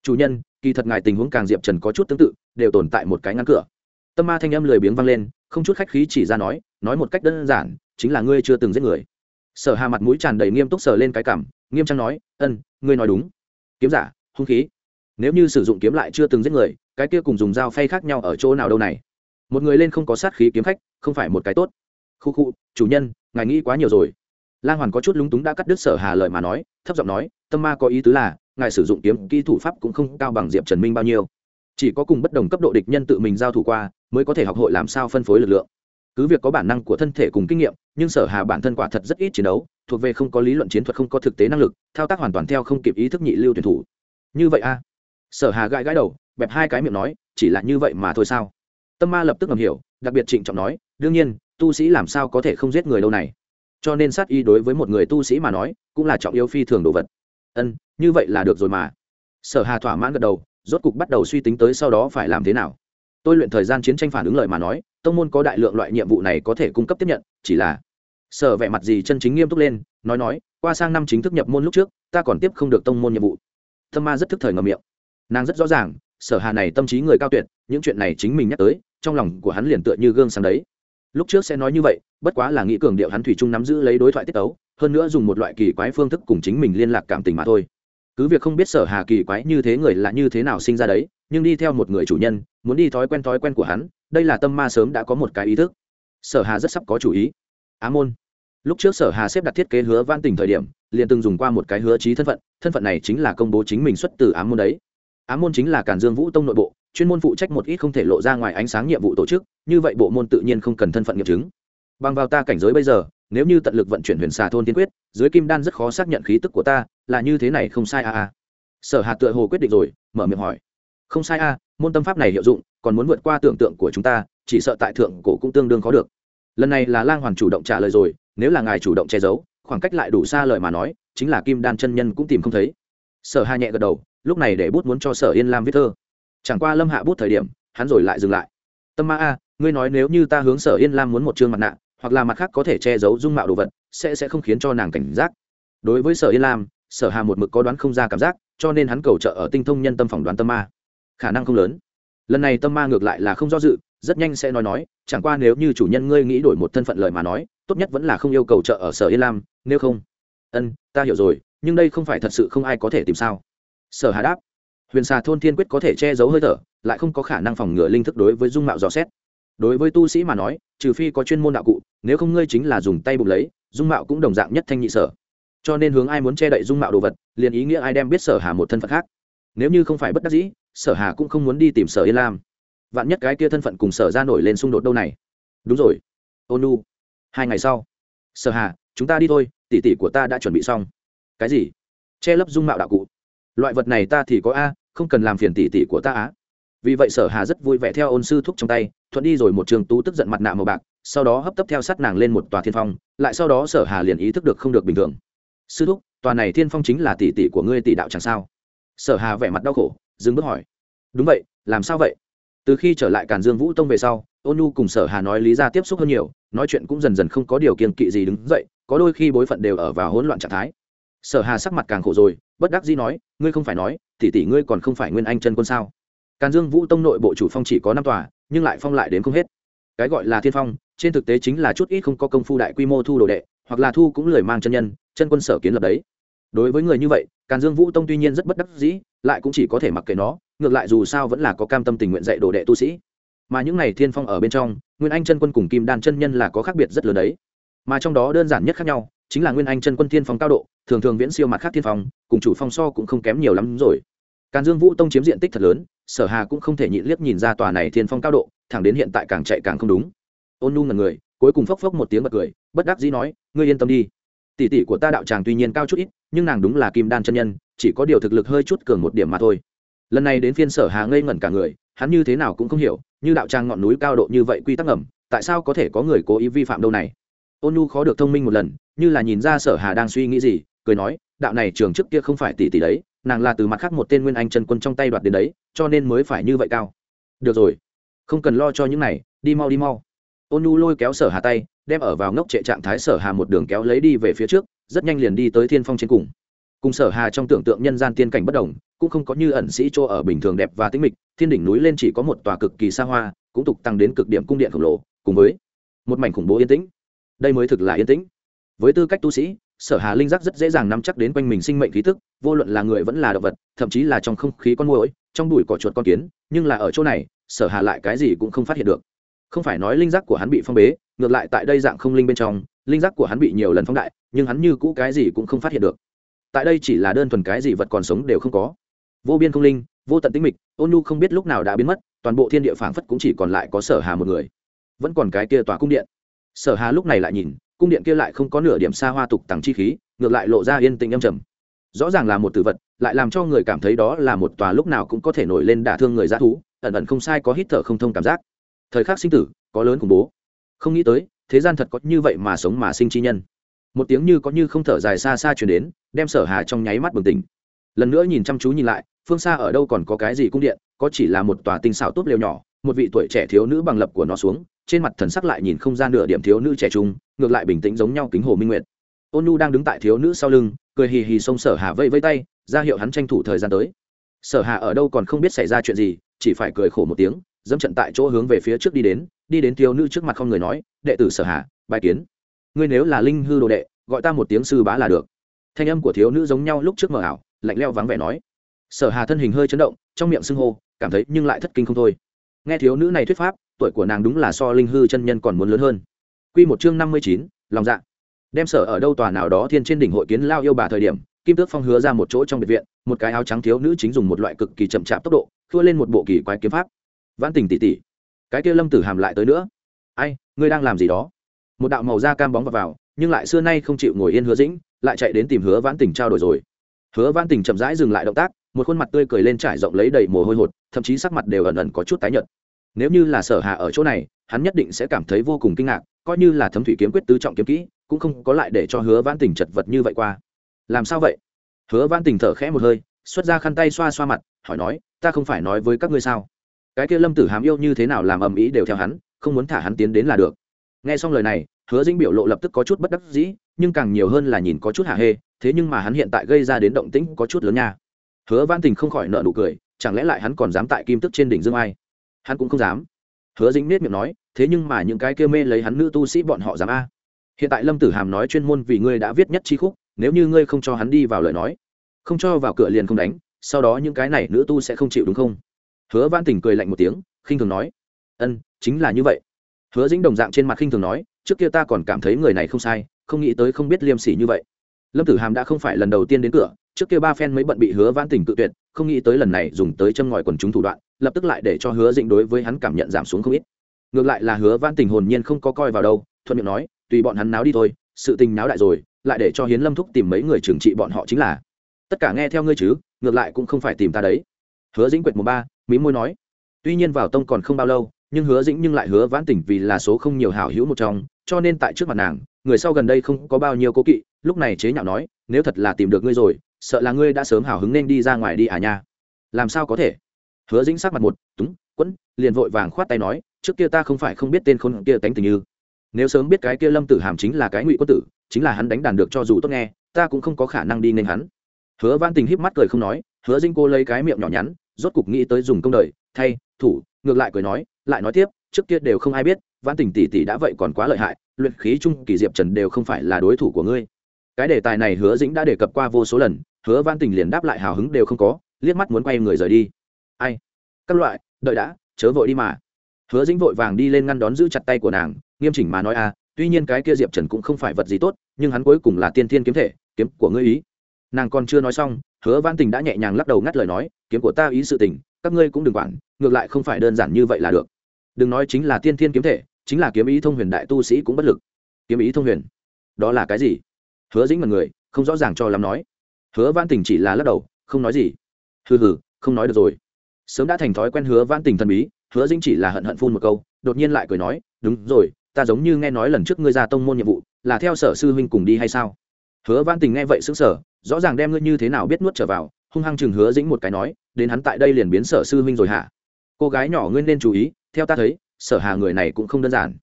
Chủ nhân kỳ thật ngài tình huống càng diệp trần có chút tương tự, đều tồn tại một cái ngăn cửa. Tâm ma thanh âm lười biếng vang lên, không chút khách khí chỉ ra nói nói một cách đơn giản, chính là ngươi chưa từng giết người. Sở hà mặt mũi tràn đầy nghiêm túc sờ lên cái cảm, nghiêm trang nói, ân, ngươi nói đúng. Kiếm giả, hung khí. Nếu như sử dụng kiếm lại chưa từng giết người, cái kia cùng dùng dao phay khác nhau ở chỗ nào đâu này? Một người lên không có sát khí kiếm khách, không phải một cái tốt. Khu khu, chủ nhân, ngài nghĩ quá nhiều rồi. Lang hoàn có chút lúng túng đã cắt đứt sở hà lời mà nói, thấp giọng nói, tâm ma có ý tứ là ngài sử dụng kiếm kỹ thủ pháp cũng không cao bằng diệp trần minh bao nhiêu. Chỉ có cùng bất đồng cấp độ địch nhân tự mình giao thủ qua, mới có thể học hội làm sao phân phối lực lượng. Cứ việc có bản năng của thân thể cùng kinh nghiệm, nhưng sở hà bản thân quả thật rất ít chiến đấu, thuộc về không có lý luận chiến thuật không có thực tế năng lực, thao tác hoàn toàn theo không kịp ý thức nhị lưu tuyển thủ. Như vậy a? Sở hà gãi gãi đầu, bẹp hai cái miệng nói, chỉ là như vậy mà thôi sao? Tâm ma lập tức ngầm hiểu, đặc biệt trịnh trọng nói, đương nhiên, tu sĩ làm sao có thể không giết người đâu này? Cho nên sát y đối với một người tu sĩ mà nói, cũng là trọng yếu phi thường đồ vật ân, như vậy là được rồi mà. Sở hà thỏa mãn gật đầu, rốt cục bắt đầu suy tính tới sau đó phải làm thế nào. Tôi luyện thời gian chiến tranh phản ứng lời mà nói, tông môn có đại lượng loại nhiệm vụ này có thể cung cấp tiếp nhận, chỉ là sở vẻ mặt gì chân chính nghiêm túc lên, nói nói, qua sang năm chính thức nhập môn lúc trước, ta còn tiếp không được tông môn nhiệm vụ. Thâm ma rất thức thời ngầm miệng. Nàng rất rõ ràng, sở hà này tâm trí người cao tuyệt, những chuyện này chính mình nhắc tới, trong lòng của hắn liền tựa như gương sáng đấy. Lúc trước sẽ nói như vậy, bất quá là nghĩ cường điệu hắn thủy chung nắm giữ lấy đối thoại tiết tấu hơn nữa dùng một loại kỳ quái phương thức cùng chính mình liên lạc cảm tình mà thôi. Cứ việc không biết sở hà kỳ quái như thế người là như thế nào sinh ra đấy, nhưng đi theo một người chủ nhân, muốn đi thói quen thói quen của hắn, đây là tâm ma sớm đã có một cái ý thức. Sở hà rất sắp có chủ ý. Á môn. Lúc trước sở hà xếp đặt thiết kế hứa van tình thời điểm, liền từng dùng qua một cái hứa trí thân phận thân phận này chính là công bố chính mình xuất từ ám môn đấy. Ám môn chính là cản dương vũ tông nội bộ, chuyên môn phụ trách một ít không thể lộ ra ngoài ánh sáng nhiệm vụ tổ chức, như vậy bộ môn tự nhiên không cần thân phận nghiệm chứng. Bằng vào ta cảnh giới bây giờ nếu như tận lực vận chuyển huyền xà thôn tiên quyết, dưới kim đan rất khó xác nhận khí tức của ta, là như thế này không sai a a sở hạt tựa hồ quyết định rồi, mở miệng hỏi. Không sai a môn tâm pháp này hiệu dụng, còn muốn vượt qua tưởng tượng của chúng ta, chỉ sợ tại thượng cổ cũng tương đương khó được. Lần này là lang hoàng chủ động trả lời rồi, nếu là ngài chủ động che giấu, khoảng cách lại đủ xa lời mà nói, chính là kim đan chân nhân cũng tìm không thấy. Sở hà nhẹ gật đầu, lúc này để bút muốn cho sở yên lam viết thơ. Chẳng qua lâm hạ bút thời điểm, hắn rồi lại dừng lại. Tâm ma a, ngươi nói nếu như ta hướng sở yên lam muốn một chương mặt nạ hoặc là mặt khác có thể che giấu dung mạo đồ vật, sẽ sẽ không khiến cho nàng cảnh giác. Đối với sở yên lam, sở hà một mực có đoán không ra cảm giác, cho nên hắn cầu trợ ở tinh thông nhân tâm phỏng đoán tâm ma. Khả năng không lớn. Lần này tâm ma ngược lại là không do dự, rất nhanh sẽ nói nói, chẳng qua nếu như chủ nhân ngươi nghĩ đổi một thân phận lời mà nói, tốt nhất vẫn là không yêu cầu trợ ở sở yên lam, nếu không. Ân, ta hiểu rồi, nhưng đây không phải thật sự không ai có thể tìm sao? Sở hà đáp. Huyền xà thôn thiên quyết có thể che giấu hơi thở, lại không có khả năng phòng ngừa linh thức đối với dung mạo dò xét. Đối với tu sĩ mà nói trừ phi có chuyên môn đạo cụ, nếu không ngươi chính là dùng tay bụng lấy, dung mạo cũng đồng dạng nhất thanh nhị sở. Cho nên hướng ai muốn che đậy dung mạo đồ vật, liền ý nghĩa ai đem biết sở hà một thân phận khác. Nếu như không phải bất đắc dĩ, sở hà cũng không muốn đi tìm sở yên lam. Vạn nhất cái kia thân phận cùng sở ra nổi lên xung đột đâu này? Đúng rồi. Ônu, hai ngày sau. Sở hà, chúng ta đi thôi, tỷ tỷ của ta đã chuẩn bị xong. Cái gì? Che lấp dung mạo đạo cụ. Loại vật này ta thì có a, không cần làm phiền tỷ tỷ của ta á. Vì vậy sở hà rất vui vẻ theo ôn sư thúc trong tay thuận đi rồi một trường tú tức giận mặt nạ màu bạc, sau đó hấp tấp theo sát nàng lên một tòa thiên phong, lại sau đó sở hà liền ý thức được không được bình thường. Sư thúc, tòa này thiên phong chính là tỷ tỷ của ngươi tỷ đạo chẳng sao? Sở hà vẻ mặt đau khổ, dừng bước hỏi. Đúng vậy, làm sao vậy? Từ khi trở lại càn dương vũ tông về sau, ôn nu cùng sở hà nói lý ra tiếp xúc hơn nhiều, nói chuyện cũng dần dần không có điều kiện kỵ gì đứng dậy, có đôi khi bối phận đều ở vào hỗn loạn trạng thái. Sở hà sắc mặt càng khổ rồi, bất đắc dĩ nói, ngươi không phải nói, tỷ tỷ ngươi còn không phải nguyên anh chân quân sao? Càn dương vũ tông nội bộ chủ phong chỉ có năm tòa nhưng lại phong lại đến không hết. Cái gọi là thiên phong, trên thực tế chính là chút ít không có công phu đại quy mô thu đồ đệ, hoặc là thu cũng lười mang chân nhân, chân quân sở kiến lập đấy. Đối với người như vậy, càn dương vũ tông tuy nhiên rất bất đắc dĩ, lại cũng chỉ có thể mặc kệ nó, ngược lại dù sao vẫn là có cam tâm tình nguyện dạy đồ đệ tu sĩ. Mà những này thiên phong ở bên trong, nguyên anh chân quân cùng kim đan chân nhân là có khác biệt rất lớn đấy. Mà trong đó đơn giản nhất khác nhau, chính là nguyên anh chân quân thiên phong cao độ, thường thường viễn siêu mặt khác thiên phong, cùng chủ phong so cũng không kém nhiều lắm rồi. Càn dương vũ tông chiếm diện tích thật lớn sở hà cũng không thể nhịn liếc nhìn ra tòa này thiên phong cao độ, thẳng đến hiện tại càng chạy càng không đúng. Ôn nu ngần người, cuối cùng phốc phốc một tiếng bật cười, bất đắc dĩ nói, ngươi yên tâm đi. Tỷ tỷ của ta đạo tràng tuy nhiên cao chút ít, nhưng nàng đúng là kim đan chân nhân, chỉ có điều thực lực hơi chút cường một điểm mà thôi. Lần này đến phiên sở hà ngây ngẩn cả người, hắn như thế nào cũng không hiểu, như đạo tràng ngọn núi cao độ như vậy quy tắc ngầm, tại sao có thể có người cố ý vi phạm đâu này? Ôn nu khó được thông minh một lần, như là nhìn ra sở hà đang suy nghĩ gì, cười nói, đạo này trường trước kia không phải tỷ tỷ đấy nàng là từ mặt khác một tên nguyên anh chân quân trong tay đoạt đến đấy, cho nên mới phải như vậy cao. Được rồi, không cần lo cho những này, đi mau đi mau. Ôn nhu lôi kéo sở hà tay, đem ở vào ngốc trệ trạng thái sở hà một đường kéo lấy đi về phía trước, rất nhanh liền đi tới thiên phong trên cùng. Cùng sở hà trong tưởng tượng nhân gian tiên cảnh bất đồng, cũng không có như ẩn sĩ chỗ ở bình thường đẹp và tĩnh mịch, thiên đỉnh núi lên chỉ có một tòa cực kỳ xa hoa, cũng tục tăng đến cực điểm cung điện khổng lồ, cùng với một mảnh khủng bố yên tĩnh. Đây mới thực là yên tĩnh. Với tư cách tu sĩ sở hà linh giác rất dễ dàng nắm chắc đến quanh mình sinh mệnh khí tức, vô luận là người vẫn là động vật, thậm chí là trong không khí con muỗi, trong bụi cỏ chuột con kiến, nhưng là ở chỗ này, sở hà lại cái gì cũng không phát hiện được. Không phải nói linh giác của hắn bị phong bế, ngược lại tại đây dạng không linh bên trong, linh giác của hắn bị nhiều lần phóng đại, nhưng hắn như cũ cái gì cũng không phát hiện được. Tại đây chỉ là đơn thuần cái gì vật còn sống đều không có. Vô biên không linh, vô tận tĩnh mịch, ôn nhu không biết lúc nào đã biến mất, toàn bộ thiên địa phảng phất cũng chỉ còn lại có sở hà một người. Vẫn còn cái kia tòa cung điện sở hà lúc này lại nhìn, cung điện kia lại không có nửa điểm xa hoa tục tằng chi khí, ngược lại lộ ra yên tĩnh âm trầm. Rõ ràng là một tử vật, lại làm cho người cảm thấy đó là một tòa lúc nào cũng có thể nổi lên đả thương người dã thú, ẩn ẩn không sai có hít thở không thông cảm giác. Thời khắc sinh tử, có lớn khủng bố. Không nghĩ tới, thế gian thật có như vậy mà sống mà sinh chi nhân. Một tiếng như có như không thở dài xa xa chuyển đến, đem sở hà trong nháy mắt bừng tỉnh. Lần nữa nhìn chăm chú nhìn lại, phương xa ở đâu còn có cái gì cung điện, có chỉ là một tòa tinh xảo tốt liều nhỏ một vị tuổi trẻ thiếu nữ bằng lập của nó xuống, trên mặt thần sắc lại nhìn không ra nửa điểm thiếu nữ trẻ trung, ngược lại bình tĩnh giống nhau kính hồ minh nguyệt. Ôn nhu đang đứng tại thiếu nữ sau lưng, cười hì hì xông sở hà vây vây tay, ra hiệu hắn tranh thủ thời gian tới. Sở hà ở đâu còn không biết xảy ra chuyện gì, chỉ phải cười khổ một tiếng, dẫm trận tại chỗ hướng về phía trước đi đến đi đến thiếu nữ trước mặt không người nói, đệ tử sở hà bài kiến. Ngươi nếu là linh hư đồ đệ, gọi ta một tiếng sư bá là được. Thanh âm của thiếu nữ giống nhau lúc trước mờ ảo, lạnh leo vắng vẻ nói. Sở hà thân hình hơi chấn động, trong miệng sưng hô, cảm thấy nhưng lại thất kinh không thôi nghe thiếu nữ này thuyết pháp tuổi của nàng đúng là so linh hư chân nhân còn muốn lớn hơn. Quy một chương năm mươi chín lòng dạ. Đem sở ở đâu tòa nào đó thiên trên đỉnh hội kiến lao yêu bà thời điểm kim tước phong hứa ra một chỗ trong biệt viện một cái áo trắng thiếu nữ chính dùng một loại cực kỳ chậm chạp tốc độ thua lên một bộ kỳ quái kiếm pháp. Vãn tình tỉ tỉ cái kia lâm tử hàm lại tới nữa. Ai ngươi đang làm gì đó? Một đạo màu da cam bóng vào, vào nhưng lại xưa nay không chịu ngồi yên hứa dĩnh lại chạy đến tìm hứa vãn tình trao đổi rồi. Hứa vãn tình chậm rãi dừng lại động tác một khuôn mặt tươi cười lên trải rộng lấy đầy mồ hôi hột, thậm chí sắc mặt đều ẩn ẩn có chút tái nhợt. Nếu như là sở hạ ở chỗ này, hắn nhất định sẽ cảm thấy vô cùng kinh ngạc, coi như là thấm thủy kiếm quyết tứ trọng kiếm kỹ, cũng không có lại để cho hứa vãn tình chật vật như vậy qua. Làm sao vậy? Hứa vãn tình thở khẽ một hơi, xuất ra khăn tay xoa xoa mặt, hỏi nói, ta không phải nói với các ngươi sao? Cái kia lâm tử hàm yêu như thế nào làm ầm ĩ đều theo hắn, không muốn thả hắn tiến đến là được. Nghe xong lời này, hứa dĩnh biểu lộ lập tức có chút bất đắc dĩ, nhưng càng nhiều hơn là nhìn có chút hạ hê, thế nhưng mà hắn hiện tại gây ra đến động tĩnh có chút lớn nha hứa văn tình không khỏi nợ nụ cười, chẳng lẽ lại hắn còn dám tại kim tức trên đỉnh dương ai? Hắn cũng không dám. Hứa dĩnh nết miệng nói, thế nhưng mà những cái kia mê lấy hắn nữ tu sĩ bọn họ dám a? Hiện tại lâm tử hàm nói chuyên môn vì ngươi đã viết nhất chi khúc, nếu như ngươi không cho hắn đi vào lời nói, không cho vào cửa liền không đánh, sau đó những cái này nữ tu sẽ không chịu đúng không? Hứa văn tình cười lạnh một tiếng, khinh thường nói, ân, chính là như vậy. Hứa dĩnh đồng dạng trên mặt khinh thường nói, trước kia ta còn cảm thấy người này không sai, không nghĩ tới không biết liêm sỉ như vậy. Lâm tử hàm đã không phải lần đầu tiên đến cửa trước kia ba phen mới bận bị hứa vãn tình tự tuyệt, không nghĩ tới lần này dùng tới châm ngòi quần chúng thủ đoạn, lập tức lại để cho hứa dĩnh đối với hắn cảm nhận giảm xuống không ít. Ngược lại là hứa vãn tình hồn nhiên không có coi vào đâu, thuận miệng nói, tùy bọn hắn náo đi thôi, sự tình náo đại rồi, lại để cho hiến lâm thúc tìm mấy người trừng trị bọn họ chính là. Tất cả nghe theo ngươi chứ, ngược lại cũng không phải tìm ta đấy. Hứa dĩnh quệt một ba, mí môi nói, tuy nhiên vào tông còn không bao lâu, nhưng hứa dĩnh nhưng lại hứa vãn tỉnh vì là số không nhiều hảo hữu một trong, cho nên tại trước mặt nàng, người sau gần đây không có bao nhiêu cố kỵ, lúc này chế nhạo nói, nếu thật là tìm được ngươi rồi sợ là ngươi đã sớm hào hứng nên đi ra ngoài đi à nha. Làm sao có thể? Hứa dĩnh sắc mặt một, túng, quẫn, liền vội vàng khoát tay nói, trước kia ta không phải không biết tên khôn kia tánh tình như. Nếu sớm biết cái kia lâm tử hàm chính là cái ngụy quân tử, chính là hắn đánh đàn được cho dù tốt nghe, ta cũng không có khả năng đi nên hắn. Hứa văn tình híp mắt cười không nói, hứa dinh cô lấy cái miệng nhỏ nhắn, rốt cục nghĩ tới dùng công đời, thay, thủ, ngược lại cười nói, lại nói tiếp, trước kia đều không ai biết văn tình tỷ tỷ đã vậy còn quá lợi hại, luyện khí trung kỳ diệp trần đều không phải là đối thủ của ngươi cái đề tài này hứa dĩnh đã đề cập qua vô số lần, hứa văn tình liền đáp lại hào hứng đều không có, liếc mắt muốn quay người rời đi. Ai? Các loại, đợi đã, chớ vội đi mà. Hứa dĩnh vội vàng đi lên ngăn đón giữ chặt tay của nàng, nghiêm chỉnh mà nói a tuy nhiên cái kia diệp trần cũng không phải vật gì tốt, nhưng hắn cuối cùng là tiên thiên kiếm thể, kiếm của ngươi ý. Nàng còn chưa nói xong, hứa văn tình đã nhẹ nhàng lắc đầu ngắt lời nói, kiếm của ta ý sự tình, các ngươi cũng đừng quản, ngược lại không phải đơn giản như vậy là được. Đừng nói chính là tiên thiên kiếm thể, chính là kiếm ý thông huyền đại tu sĩ cũng bất lực. Kiếm ý thông huyền, đó là cái gì? Hứa dĩnh mật người, không rõ ràng cho lắm nói. Hứa văn tình chỉ là lắc đầu, không nói gì. Hừ hừ, không nói được rồi. Sớm đã thành thói quen hứa văn tình thần bí, hứa dĩnh chỉ là hận hận phun một câu, đột nhiên lại cười nói, đúng rồi, ta giống như nghe nói lần trước ngươi ra tông môn nhiệm vụ, là theo sở sư huynh cùng đi hay sao? Hứa văn tình nghe vậy xứng sở rõ ràng đem ngươi như thế nào biết nuốt trở vào, hung hăng chừng hứa dĩnh một cái nói, đến hắn tại đây liền biến sở sư huynh rồi hả? Cô gái nhỏ ngươi nên chú ý, theo ta thấy, sở hà người này cũng không đơn giản.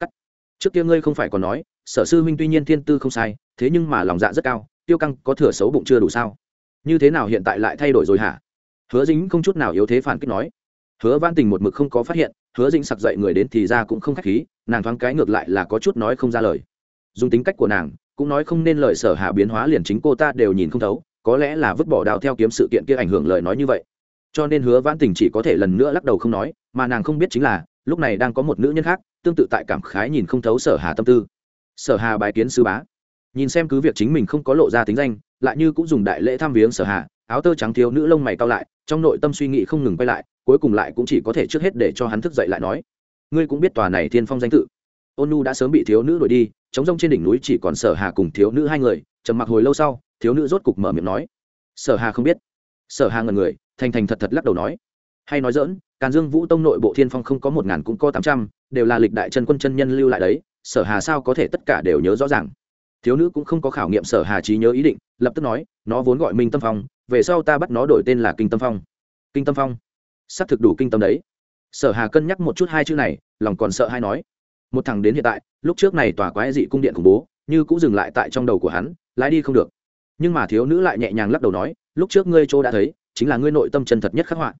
Cắt. Trước kia ngươi không phải còn nói, sở sư huynh tuy nhiên thiên tư không sai thế nhưng mà lòng dạ rất cao, tiêu căng có thừa xấu bụng chưa đủ sao? Như thế nào hiện tại lại thay đổi rồi hả? Hứa dính không chút nào yếu thế phản kích nói. Hứa văn tình một mực không có phát hiện, hứa dính sặc dậy người đến thì ra cũng không k h á c h khí, nàng thoáng cái ngược lại là có chút nói không ra lời. Dùng tính cách của nàng, cũng nói không nên lời sở hạ biến hóa liền chính cô ta đều nhìn không thấu, có lẽ là vứt bỏ đào theo kiếm sự kiện kia ảnh hưởng lời nói như vậy. Cho nên hứa văn tình chỉ có thể lần nữa lắc đầu không nói, mà nàng không biết chính là, lúc này đang có một nữ nhân khác, tương tự tại cảm khái nhìn không thấu sở hà tâm tư. Sở hà bài kiến sư bá nhìn xem cứ việc chính mình không có lộ ra tính danh, lại như cũng dùng đại lễ thăm viếng sở hà áo tơ trắng thiếu nữ lông mày cao lại, trong nội tâm suy nghĩ không ngừng quay lại, cuối cùng lại cũng chỉ có thể trước hết để cho hắn thức dậy lại nói, ngươi cũng biết tòa này thiên phong danh tự. Ôn nu đã sớm bị thiếu nữ đuổi đi, chống rông trên đỉnh núi chỉ còn sở hà cùng thiếu nữ hai người, trầm mặc hồi lâu sau, thiếu nữ rốt cục mở miệng nói, sở hà không biết. Sở hà ngần người, thành thành thật thật lắc đầu nói, hay nói dỡn càn dương vũ tông nội bộ thiên phong không có một ngàn cũng có tám trăm, đều là lịch đại chân quân chân nhân lưu lại đấy, sở hà sao có thể tất cả đều nhớ rõ ràng? Thiếu nữ cũng không có khảo nghiệm sở hà trí nhớ ý định, lập tức nói, nó vốn gọi minh tâm phong, về sau ta bắt nó đổi tên là kinh tâm phong. Kinh tâm phong? Sắp thực đủ kinh tâm đấy. Sở hà cân nhắc một chút hai chữ này, lòng còn sợ hay nói, một thằng đến hiện tại, lúc trước này tòa quái dị cung điện khủng bố, như cũng dừng lại tại trong đầu của hắn, lái đi không được. Nhưng mà thiếu nữ lại nhẹ nhàng lắc đầu nói, lúc trước ngươi chỗ đã thấy, chính là ngươi nội tâm chân thật nhất khắc họa.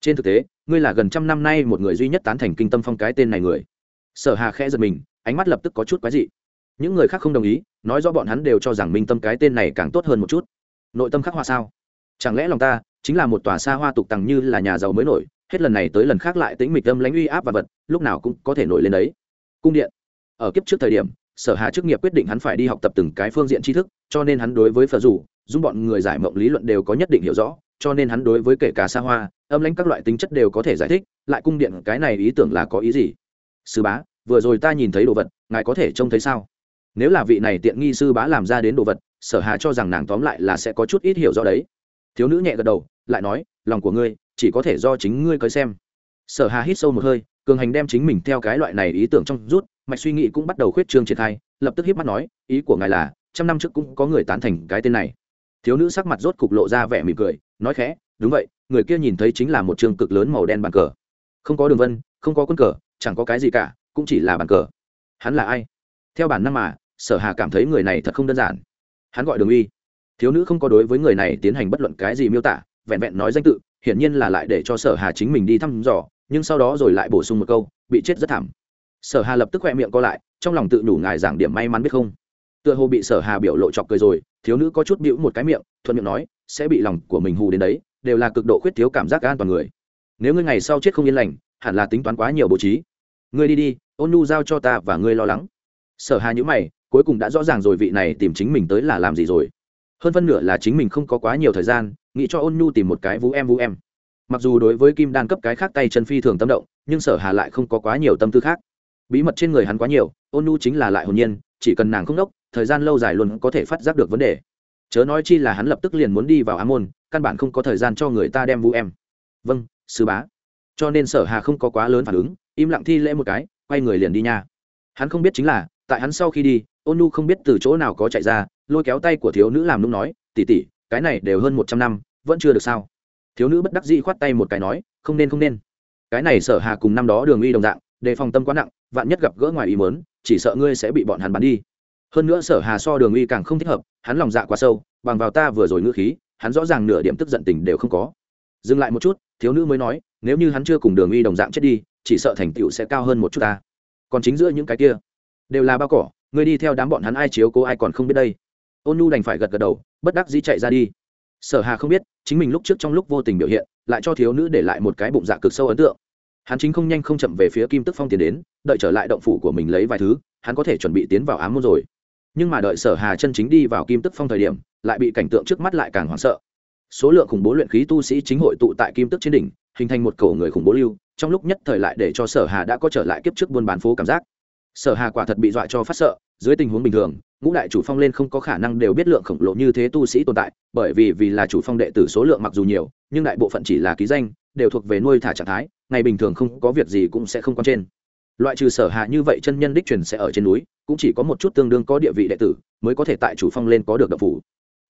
Trên thực tế, ngươi là gần trăm năm nay một người duy nhất tán thành kinh tâm phong cái tên này người. Sở hà khẽ giật mình, ánh mắt lập tức có chút quái dị những người khác không đồng ý, nói do bọn hắn đều cho rằng minh tâm cái tên này càng tốt hơn một chút. Nội tâm khắc họa sao? Chẳng lẽ lòng ta chính là một tòa xa hoa tục tằng như là nhà giàu mới nổi, hết lần này tới lần khác lại tính mịch tâm lãnh uy áp và vật, lúc nào cũng có thể nổi lên đấy. Cung điện. Ở kiếp trước thời điểm, sở hà chức nghiệp quyết định hắn phải đi học tập từng cái phương diện tri thức, cho nên hắn đối với phở dù giúp bọn người giải mộng lý luận đều có nhất định hiểu rõ, cho nên hắn đối với kể cả xa hoa, âm lãnh các loại tính chất đều có thể giải thích, lại cung điện cái này ý tưởng là có ý gì? Sư bá, vừa rồi ta nhìn thấy đồ vật, ngài có thể trông thấy sao? Nếu là vị này tiện nghi sư bá làm ra đến đồ vật, sở hà cho rằng nàng tóm lại là sẽ có chút ít hiểu rõ đấy. Thiếu nữ nhẹ gật đầu, lại nói, lòng của ngươi, chỉ có thể do chính ngươi cởi xem. Sở hà hít sâu một hơi, cường hành đem chính mình theo cái loại này ý tưởng trong rút, mạch suy nghĩ cũng bắt đầu khuyết trương triển khai, lập tức hiếp mắt nói, ý của ngài là, trăm năm trước cũng có người tán thành cái tên này. Thiếu nữ sắc mặt rốt cục lộ ra vẻ mỉm cười, nói khẽ, đúng vậy, người kia nhìn thấy chính là một trường cực lớn màu đen bàn cờ. Không có đường vân, không có quân cờ, chẳng có cái gì cả, cũng chỉ là bàn cờ. Hắn là ai? Theo bản năng mà sở hà cảm thấy người này thật không đơn giản. Hắn gọi đường uy. Thiếu nữ không có đối với người này tiến hành bất luận cái gì miêu tả, vẹn vẹn nói danh tự, hiển nhiên là lại để cho sở hà chính mình đi thăm dò, nhưng sau đó rồi lại bổ sung một câu, bị chết rất thảm. Sở hà lập tức khoe miệng co lại, trong lòng tự đủ ngài giảng điểm may mắn biết không? Tựa hồ bị sở hà biểu lộ chọc cười rồi, thiếu nữ có chút bĩu một cái miệng, thuận miệng nói, sẽ bị lòng của mình hù đến đấy, đều là cực độ khuyết thiếu cảm giác an toàn người. Nếu ngươi ngày sau chết không yên lành, hẳn là tính toán quá nhiều bố trí. Ngươi đi đi, ôn nhu giao cho ta và ngươi lo lắng. Sở hà nhữ mày cuối cùng đã rõ ràng rồi vị này tìm chính mình tới là làm gì rồi. Hơn phân nửa là chính mình không có quá nhiều thời gian, nghĩ cho ôn nhu tìm một cái vũ em vũ em. Mặc dù đối với kim đan cấp cái khác tay chân phi thường tâm động, nhưng sở hà lại không có quá nhiều tâm tư khác. Bí mật trên người hắn quá nhiều, ôn nhu chính là lại hồn nhiên, chỉ cần nàng không đốc, thời gian lâu dài luôn có thể phát giác được vấn đề. Chớ nói chi là hắn lập tức liền muốn đi vào á môn, căn bản không có thời gian cho người ta đem vũ em. Vâng sư bá. Cho nên sở hà không có quá lớn phản ứng, im lặng thi lễ một cái, quay người liền đi nha. Hắn không biết chính là, tại hắn sau khi đi ôn nu không biết từ chỗ nào có chạy ra, lôi kéo tay của thiếu nữ làm nung nói tỉ tỉ cái này đều hơn một trăm năm, vẫn chưa được sao? Thiếu nữ bất đắc dĩ khoát tay một cái nói, không nên không nên. Cái này sở hà cùng năm đó đường uy đồng dạng, đề phòng tâm quá nặng, vạn nhất gặp gỡ ngoài ý mớn chỉ sợ ngươi sẽ bị bọn hắn bắn đi. Hơn nữa sở hà so đường uy càng không thích hợp, hắn lòng dạ quá sâu, bằng vào ta vừa rồi ngữ khí, hắn rõ ràng nửa điểm tức giận tình đều không có. Dừng lại một chút, thiếu nữ mới nói, nếu như hắn chưa cùng đường uy đồng dạng chết đi, chỉ sợ thành tựu sẽ cao hơn một chút ta. Còn chính giữa những cái kia, đều là bao cỏ ngươi đi theo đám bọn hắn ai chiếu cố ai còn không biết đây. Ôn nhu đành phải gật gật đầu, bất đắc dĩ chạy ra đi. Sở hà không biết, chính mình lúc trước trong lúc vô tình biểu hiện, lại cho thiếu nữ để lại một cái bụng dạ cực sâu ấn tượng. Hắn chính không nhanh không chậm về phía kim tức phong tiến đến, đợi trở lại động phủ của mình lấy vài thứ, hắn có thể chuẩn bị tiến vào ám môn rồi. Nhưng mà đợi sở hà chân chính đi vào kim tức phong thời điểm, lại bị cảnh tượng trước mắt lại càng hoảng sợ. Số lượng khủng bố luyện khí tu sĩ chính hội tụ tại kim tức trên đỉnh, hình thành một cầu người khủng bố lưu, trong lúc nhất thời lại để cho sở hà đã có trở lại kiếp trước buôn bán phố cảm giác sở hà quả thật bị dọa cho phát sợ, dưới tình huống bình thường, ngũ đại chủ phong lên không có khả năng đều biết lượng khổng lồ như thế tu sĩ tồn tại, bởi vì vì là chủ phong đệ tử số lượng mặc dù nhiều, nhưng đại bộ phận chỉ là ký danh, đều thuộc về nuôi thả trạng thái, ngày bình thường không có việc gì cũng sẽ không quan trên. Loại trừ sở hạ như vậy chân nhân đích truyền sẽ ở trên núi, cũng chỉ có một chút tương đương có địa vị đệ tử mới có thể tại chủ phong lên có được độc phủ.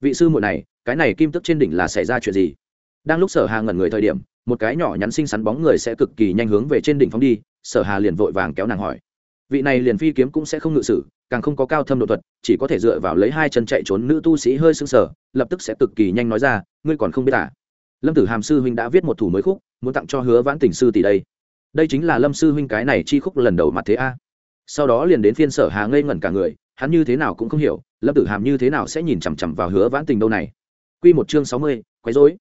Vị sư muội này, cái này kim tức trên đỉnh là xảy ra chuyện gì? Đang lúc sở hà ngẩn người thời điểm, một cái nhỏ nhắn xinh xắn bóng người sẽ cực kỳ nhanh hướng về trên đỉnh phóng đi, sở hà liền vội vàng kéo nàng hỏi vị này liền phi kiếm cũng sẽ không ngự sử, càng không có cao thâm độ thuật, chỉ có thể dựa vào lấy hai chân chạy trốn nữ tu sĩ hơi sưng sờ, lập tức sẽ cực kỳ nhanh nói ra, ngươi còn không biết à? Lâm tử hàm sư huynh đã viết một thủ mới khúc, muốn tặng cho hứa vãn tình sư tỷ đây. Đây chính là lâm sư huynh cái này chi khúc lần đầu mặt thế a. Sau đó liền đến phiên sở hà ngây ngẩn cả người, hắn như thế nào cũng không hiểu, lâm tử hàm như thế nào sẽ nhìn chằm chằm vào hứa vãn tình đâu này. Q một chương sáu mươi, quấy dối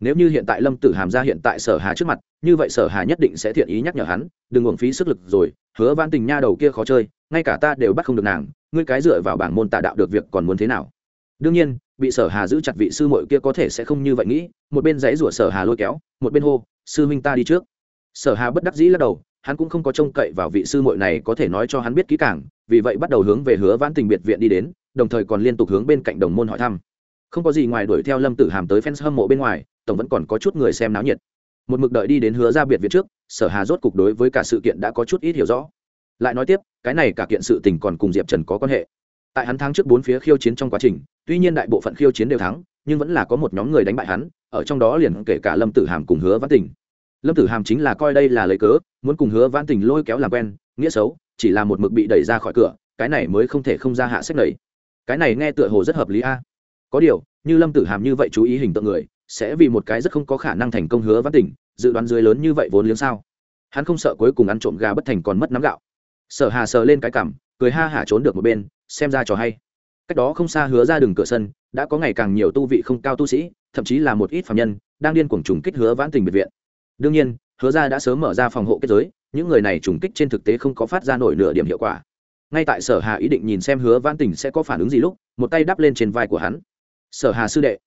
nếu như hiện tại lâm tử hàm ra hiện tại sở hà trước mặt, như vậy sở hà nhất định sẽ thiện ý nhắc nhở hắn, đừng uổng phí sức lực rồi, hứa vãn tình nha đầu kia khó chơi, ngay cả ta đều bắt không được nàng, ngươi cái dựa vào bảng môn tà đạo được việc còn muốn thế nào? Đương nhiên, bị sở hà giữ chặt vị sư muội kia có thể sẽ không như vậy nghĩ, một bên giấy rủa sở hà lôi kéo, một bên hô, sư huynh ta đi trước. Sở hà bất đắc dĩ lắc đầu, hắn cũng không có trông cậy vào vị sư muội này có thể nói cho hắn biết kỹ càng, vì vậy bắt đầu hướng về hứa vãn tình biệt viện đi đến, đồng thời còn liên tục hướng bên cạnh đồng môn hỏi thăm. Không có gì ngoài đuổi theo lâm tử hàm tới fans hâm mộ bên ngoài tổng vẫn còn có chút người xem náo nhiệt. Một mực đợi đi đến hứa ra biệt viện trước, sở hà rốt cục đối với cả sự kiện đã có chút ít hiểu rõ. Lại nói tiếp, cái này cả kiện sự tình còn cùng diệp trần có quan hệ. Tại hắn thắng trước bốn phía khiêu chiến trong quá trình, tuy nhiên đại bộ phận khiêu chiến đều thắng, nhưng vẫn là có một nhóm người đánh bại hắn, ở trong đó liền kể cả lâm tử hàm cùng hứa văn tình. Lâm tử hàm chính là coi đây là lấy cớ, muốn cùng hứa văn tình lôi kéo làm quen, nghĩa xấu, chỉ là một mực bị đẩy ra khỏi cửa, cái này mới không thể không ra hạ sách này. Cái này nghe tựa hồ rất hợp lý a. Có điều, như lâm tử hàm như vậy chú ý hình tượng người sẽ vì một cái rất không có khả năng thành công hứa văn tình, dự đoán dưới lớn như vậy vốn liếng sao? Hắn không sợ cuối cùng ăn trộm gà bất thành còn mất nắm gạo. Sở hà sờ lên cái cảm cười ha hả trốn được một bên, xem ra trò hay. Cách đó không xa hứa ra đường cửa sân, đã có ngày càng nhiều tu vị không cao tu sĩ, thậm chí là một ít phạm nhân, đang điên cuồng trùng kích hứa vãn tình biệt viện. Đương nhiên, hứa ra đã sớm mở ra phòng hộ kết giới, những người này trùng kích trên thực tế không có phát ra nổi nửa điểm hiệu quả. Ngay tại sở hà ý định nhìn xem hứa vãn tình sẽ có phản ứng gì lúc, một tay đắp lên trên vai của hắn. Sở hà sư đệ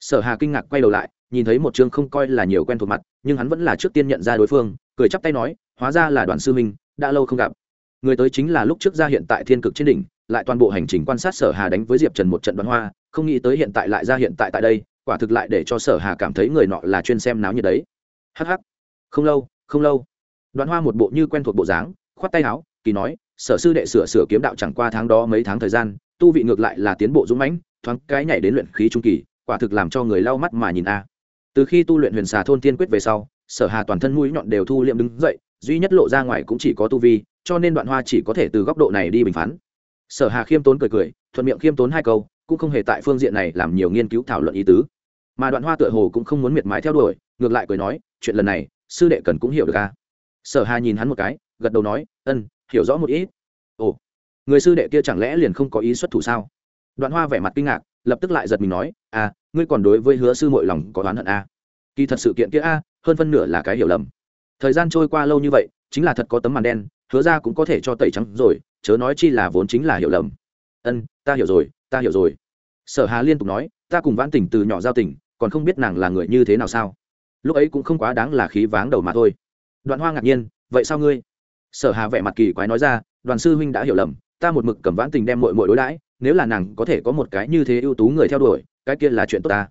sở hà kinh ngạc quay đầu lại, nhìn thấy một chương không coi là nhiều quen thuộc mặt, nhưng hắn vẫn là trước tiên nhận ra đối phương, cười chắp tay nói, hóa ra là đoàn sư minh đã lâu không gặp. Người tới chính là lúc trước ra hiện tại thiên cực trên đỉnh, lại toàn bộ hành trình quan sát sở hà đánh với diệp trần một trận Đoàn hoa, không nghĩ tới hiện tại lại ra hiện tại tại đây, quả thực lại để cho sở hà cảm thấy người nọ là chuyên xem náo nhiệt đấy. Hh không lâu không lâu. Đoàn hoa một bộ như quen thuộc bộ dáng, khoát tay áo, kỳ nói, sở sư đệ sửa sửa kiếm đạo chẳng qua tháng đó mấy tháng thời gian, tu vị ngược lại là tiến bộ dũng mãnh, thoáng cái nhảy đến luyện khí trung kỳ quả thực làm cho người lau mắt mà nhìn a. Từ khi tu luyện huyền xà thôn tiên quyết về sau, sở hà toàn thân mũi nhọn đều thu liệm đứng dậy, duy nhất lộ ra ngoài cũng chỉ có tu vi, cho nên đoạn hoa chỉ có thể từ góc độ này đi bình phán. Sở hà khiêm tốn cười cười, thuận miệng khiêm tốn hai câu, cũng không hề tại phương diện này làm nhiều nghiên cứu thảo luận ý tứ. Mà đoạn hoa tựa hồ cũng không muốn miệt mài theo đuổi, ngược lại cười nói, chuyện lần này, sư đệ cần cũng hiểu được a. Sở hà nhìn hắn một cái, gật đầu nói ân hiểu rõ một ít. Ồ, người sư đệ kia chẳng lẽ liền không có ý xuất thủ sao? Đoạn hoa vẻ mặt kinh ngạc, lập tức lại giật mình nói à ngươi còn đối với hứa sư mội lòng có oán hận a kỳ thật sự kiện kia a, hơn phân nửa là cái hiểu lầm. Thời gian trôi qua lâu như vậy, chính là thật có tấm màn đen, hứa ra cũng có thể cho tẩy trắng rồi, chớ nói chi là vốn chính là hiểu lầm. Ân, ta hiểu rồi, ta hiểu rồi. Sở hà liên tục nói, ta cùng vãn tình từ nhỏ giao tình, còn không biết nàng là người như thế nào sao. Lúc ấy cũng không quá đáng là khí váng đầu mà thôi. Đoạn hoa ngạc nhiên, vậy sao ngươi? Sở hà vẻ mặt kỳ quái nói ra, đoàn sư huynh đã hiểu lầm, ta một mực cầm vãn tình đem mội mội đối đãi, nếu là nàng có thể có một cái như thế ưu tú người theo đuổi cái kia là chuyện tốt ta.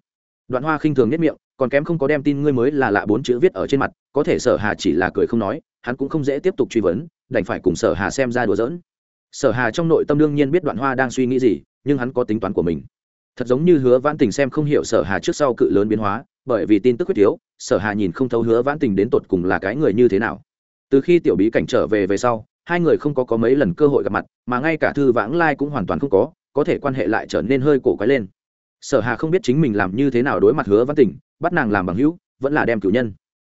Đoạn hoa khinh thường nhất miệng, còn kém không có đem tin ngươi mới là lạ bốn chữ viết ở trên mặt, có thể sở hà chỉ là cười không nói, hắn cũng không dễ tiếp tục truy vấn, đành phải cùng sở hà xem ra đùa giỡn. Sở hà trong nội tâm đương nhiên biết đoạn hoa đang suy nghĩ gì, nhưng hắn có tính toán của mình. Thật giống như hứa vãn tình xem không hiểu sở hà trước sau cự lớn biến hóa, bởi vì tin tức quyết thiếu sở hà nhìn không thấu hứa vãn tình đến tột cùng là cái người như thế nào. Từ khi tiểu bí cảnh trở về về sau, hai người không có có mấy lần cơ hội gặp mặt, mà ngay cả thư vãng lai cũng hoàn toàn không có có thể quan hệ lại trở nên hơi cổ quái lên sở hà không biết chính mình làm như thế nào đối mặt hứa văn tình, bắt nàng làm bằng hữu, vẫn là đem cử nhân.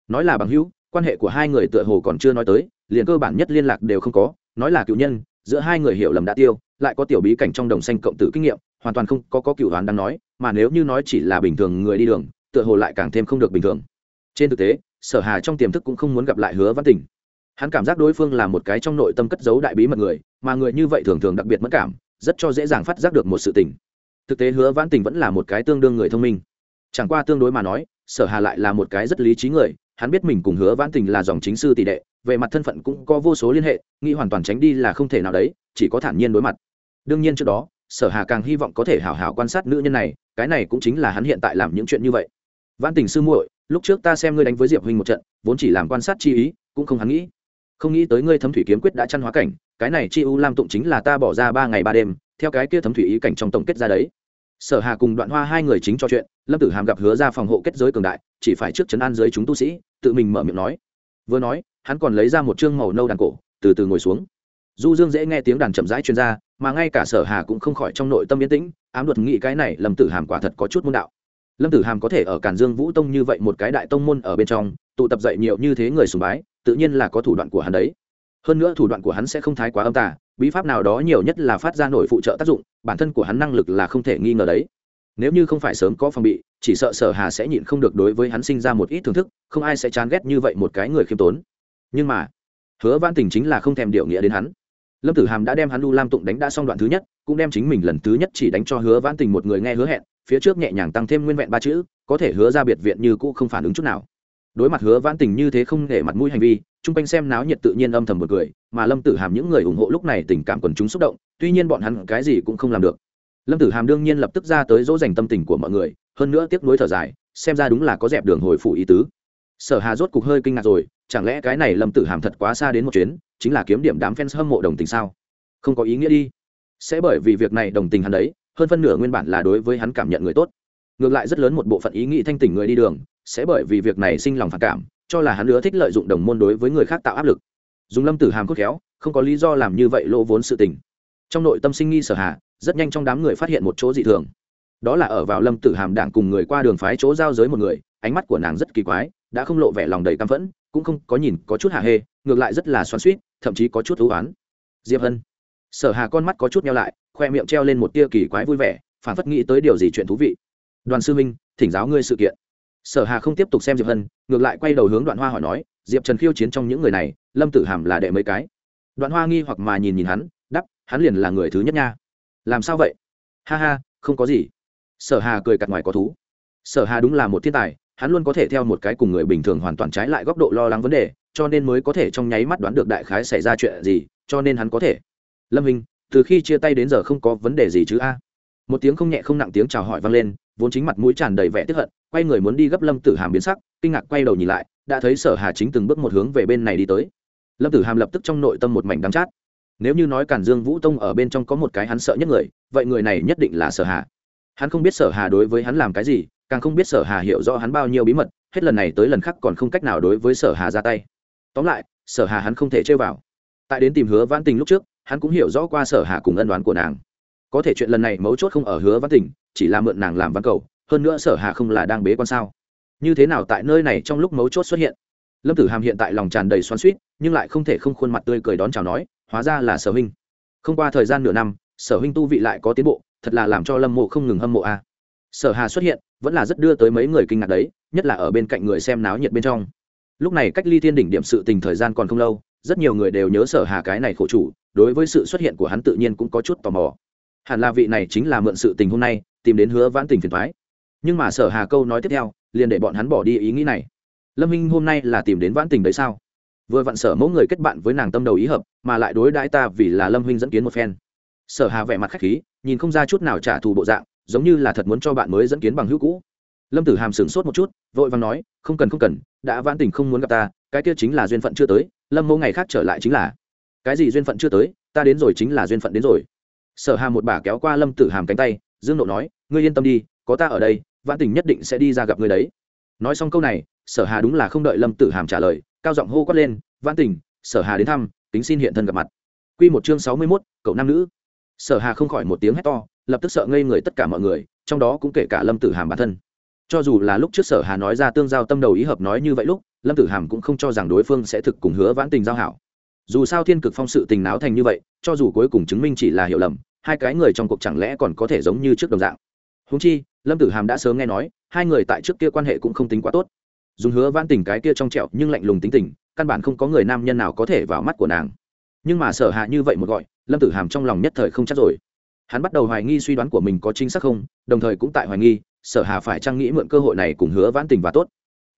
Nói là bằng hữu, quan hệ của hai người tựa hồ còn chưa nói tới, liền cơ bản nhất liên lạc đều không có, nói là cựu nhân, giữa hai người hiểu lầm đã tiêu, lại có tiểu bí cảnh trong đồng xanh cộng tử kinh nghiệm, hoàn toàn không có có cựu đoán đang nói, mà nếu như nói chỉ là bình thường người đi đường, tựa hồ lại càng thêm không được bình thường. Trên thực tế, sở hà trong tiềm thức cũng không muốn gặp lại hứa văn tình. Hắn cảm giác đối phương là một cái trong nội tâm cất giấu đại bí mật người, mà người như vậy thường thường đặc biệt mất cảm, rất cho dễ dàng phát giác được một sự tình thực tế hứa vãn tình vẫn là một cái tương đương người thông minh. Chẳng qua tương đối mà nói, sở hà lại là một cái rất lý trí người, hắn biết mình cùng hứa vãn tình là dòng chính sư tỷ đệ, về mặt thân phận cũng có vô số liên hệ, nghĩ hoàn toàn tránh đi là không thể nào đấy, chỉ có thản nhiên đối mặt. Đương nhiên trước đó, sở hà càng hy vọng có thể hảo hảo quan sát nữ nhân này, cái này cũng chính là hắn hiện tại làm những chuyện như vậy. Vãn tình sư muội, lúc trước ta xem ngươi đánh với diệp huynh một trận, vốn chỉ làm quan sát chi ý, cũng không hắn nghĩ. Không nghĩ tới ngươi thấm thủy kiếm quyết đã chăn hóa cảnh, cái này chi u lam tụng chính là ta bỏ ra ba ngày ba đêm, theo cái kia thấm thủy ý cảnh trong tổng kết ra đấy sở hà cùng đoạn hoa hai người chính trò chuyện, lâm tử hàm gặp hứa ra phòng hộ kết giới cường đại, chỉ phải trước chấn an dưới chúng tu sĩ, tự mình mở miệng nói. Vừa nói, hắn còn lấy ra một chương màu nâu đàn cổ, từ từ ngồi xuống. Du dương dễ nghe tiếng đàn chậm rãi chuyên gia mà ngay cả sở hà cũng không khỏi trong nội tâm yên tĩnh, ám luật nghĩ cái này lâm tử hàm quả thật có chút môn đạo. Lâm tử hàm có thể ở cản dương vũ tông như vậy một cái đại tông môn ở bên trong, tụ tập dậy nhiều như thế người sùng bái, tự nhiên là có thủ đoạn của hắn đấy. Hơn nữa thủ đoạn của hắn sẽ không thái quá âm tả bí pháp nào đó nhiều nhất là phát ra nổi phụ trợ tác dụng, bản thân của hắn năng lực là không thể nghi ngờ đấy. Nếu như không phải sớm có phòng bị, chỉ sợ sở hà sẽ nhịn không được đối với hắn sinh ra một ít thưởng thức, không ai sẽ chán ghét như vậy một cái người khiêm tốn. Nhưng mà, hứa văn tình chính là không thèm điều nghĩa đến hắn. Lâm tử hàm đã đem hắn lu lam tụng đánh đã xong đoạn thứ nhất, cũng đem chính mình lần thứ nhất chỉ đánh cho hứa văn tình một người nghe hứa hẹn, phía trước nhẹ nhàng tăng thêm nguyên vẹn ba chữ, có thể hứa ra biệt viện như cũ không phản ứng chút nào đối mặt hứa vãn tình như thế không để mặt mũi hành vi, chung quanh xem náo nhiệt tự nhiên âm thầm một cười, mà lâm tử hàm những người ủng hộ lúc này tình cảm quần chúng xúc động, tuy nhiên bọn hắn cái gì cũng không làm được. Lâm tử hàm đương nhiên lập tức ra tới dỗ dành tâm tình của mọi người, hơn nữa tiếc nuối thở dài, xem ra đúng là có dẹp đường hồi phủ ý tứ. Sở hà rốt cục hơi kinh ngạc rồi, chẳng lẽ cái này lâm tử hàm thật quá xa đến một chuyến, chính là kiếm điểm đám fans hâm mộ đồng tình sao? Không có ý nghĩa đi. Sẽ bởi vì việc này đồng tình hắn đấy, hơn phân nửa nguyên bản là đối với hắn cảm nhận người tốt ngược lại rất lớn một bộ phận ý nghĩ thanh tỉnh người đi đường, sẽ bởi vì việc này sinh lòng phản cảm, cho là hắn nữa thích lợi dụng đồng môn đối với người khác tạo áp lực. Dùng lâm tử hàm cốt khéo, không có lý do làm như vậy lỗ vốn sự tình. Trong nội tâm sinh nghi sở hà, rất nhanh trong đám người phát hiện một chỗ dị thường. Đó là ở vào lâm tử hàm đảng cùng người qua đường phái chỗ giao giới một người, ánh mắt của nàng rất kỳ quái, đã không lộ vẻ lòng đầy căm phẫn, cũng không có nhìn, có chút hạ hê, ngược lại rất là xoắn suýt thậm chí có chút thú oán. Diệp hân. Sở hà con mắt có chút nhau lại, khoe miệng treo lên một tia kỳ quái vui vẻ, phản phất nghĩ tới điều gì chuyện thú vị đoàn sư minh thỉnh giáo ngươi sự kiện. Sở hà không tiếp tục xem diệp hân, ngược lại quay đầu hướng đoạn hoa hỏi nói, diệp trần khiêu chiến trong những người này, lâm tử hàm là đệ mấy cái? Đoạn hoa nghi hoặc mà nhìn nhìn hắn đắp hắn liền là người thứ nhất nha. Làm sao vậy? Ha ha, không có gì. Sở hà cười cặt ngoài có thú. Sở hà đúng là một thiên tài, hắn luôn có thể theo một cái cùng người bình thường hoàn toàn trái lại góc độ lo lắng vấn đề, cho nên mới có thể trong nháy mắt đoán được đại khái xảy ra chuyện gì, cho nên hắn có thể. Lâm hình từ khi chia tay đến giờ không có vấn đề gì chứ a? Một tiếng không nhẹ không nặng tiếng chào hỏi vang lên vốn chính mặt mũi tràn đầy vẻ tức hận, quay người muốn đi gấp lâm tử hàm biến sắc, kinh ngạc quay đầu nhìn lại, đã thấy sở hà chính từng bước một hướng về bên này đi tới. Lâm tử hàm lập tức trong nội tâm một mảnh đắm chát. Nếu như nói cản dương vũ tông ở bên trong có một cái hắn sợ nhất người, vậy người này nhất định là sở hà. Hắn không biết sở hà đối với hắn làm cái gì, càng không biết sở hà hiểu rõ hắn bao nhiêu bí mật, hết lần này tới lần khác còn không cách nào đối với sở hà ra tay. Tóm lại, sở hà hắn không thể chơi vào. Tại đến tìm hứa vãn tình lúc trước, hắn cũng hiểu rõ qua sở hà cùng ân đoán của nàng. Có thể chuyện lần này mấu chốt không ở hứa vãn tình chỉ là mượn nàng làm văn cầu, hơn nữa sở hà không là đang bế quan sao? Như thế nào tại nơi này trong lúc mấu chốt xuất hiện? Lâm tử hàm hiện tại lòng tràn đầy xoắn suýt nhưng lại không thể không khuôn mặt tươi cười đón chào nói, hóa ra là sở huynh. Không qua thời gian nửa năm, sở huynh tu vị lại có tiến bộ, thật là làm cho lâm mộ không ngừng hâm mộ a. Sở hà xuất hiện, vẫn là rất đưa tới mấy người kinh ngạc đấy, nhất là ở bên cạnh người xem náo nhiệt bên trong. Lúc này cách ly thiên đỉnh điểm sự tình thời gian còn không lâu, rất nhiều người đều nhớ sở hà cái này khổ chủ, đối với sự xuất hiện của hắn tự nhiên cũng có chút tò mò. Hẳn là vị này chính là mượn sự tình hôm nay tìm đến hứa vãn tình phiền thoái. Nhưng mà sở hà câu nói tiếp theo, liền để bọn hắn bỏ đi ý nghĩ này. Lâm minh hôm nay là tìm đến vãn tình đấy sao? Vừa vặn sở mẫu người kết bạn với nàng tâm đầu ý hợp, mà lại đối đãi ta vì là lâm huynh dẫn kiến một phen. Sở hà vẻ mặt khách khí, nhìn không ra chút nào trả thù bộ dạng, giống như là thật muốn cho bạn mới dẫn kiến bằng hữu cũ. Lâm tử hàm sửng sốt một chút, vội vàng nói, không cần không cần, đã vãn tình không muốn gặp ta, cái kia chính là duyên phận chưa tới, lâm mẫu ngày khác trở lại chính là. Cái gì duyên phận chưa tới, ta đến rồi chính là duyên phận đến rồi. Sở hà một bà kéo qua lâm tử hàm cánh tay dương nộ nói ngươi yên tâm đi có ta ở đây vãn tình nhất định sẽ đi ra gặp ngươi đấy. Nói xong câu này sở hà đúng là không đợi lâm tử hàm trả lời cao giọng hô quát lên vãn tình sở hà đến thăm tính xin hiện thân gặp mặt. Quy một chương sáu mươi 61, cậu nam nữ. Sở hà không khỏi một tiếng hét to lập tức sợ ngây người tất cả mọi người trong đó cũng kể cả lâm tử hàm bản thân. Cho dù là lúc trước sở hà nói ra tương giao tâm đầu ý hợp nói như vậy lúc lâm tử hàm cũng không cho rằng đối phương sẽ thực cùng hứa vãn tình giao hảo. Dù sao thiên cực phong sự tình náo thành như vậy cho dù cuối cùng chứng minh chỉ là hiểu lầm hai cái người trong cuộc chẳng lẽ còn có thể giống như trước đồng dạng? Húng chi, lâm tử hàm đã sớm nghe nói, hai người tại trước kia quan hệ cũng không tính quá tốt. Dùng hứa vãn tình cái kia trong trẹo nhưng lạnh lùng tính tình, căn bản không có người nam nhân nào có thể vào mắt của nàng. Nhưng mà sở hạ như vậy một gọi, lâm tử hàm trong lòng nhất thời không chắc rồi. Hắn bắt đầu hoài nghi suy đoán của mình có chính xác không, đồng thời cũng tại hoài nghi, sở hà phải trang nghĩ mượn cơ hội này cùng hứa vãn tình và tốt.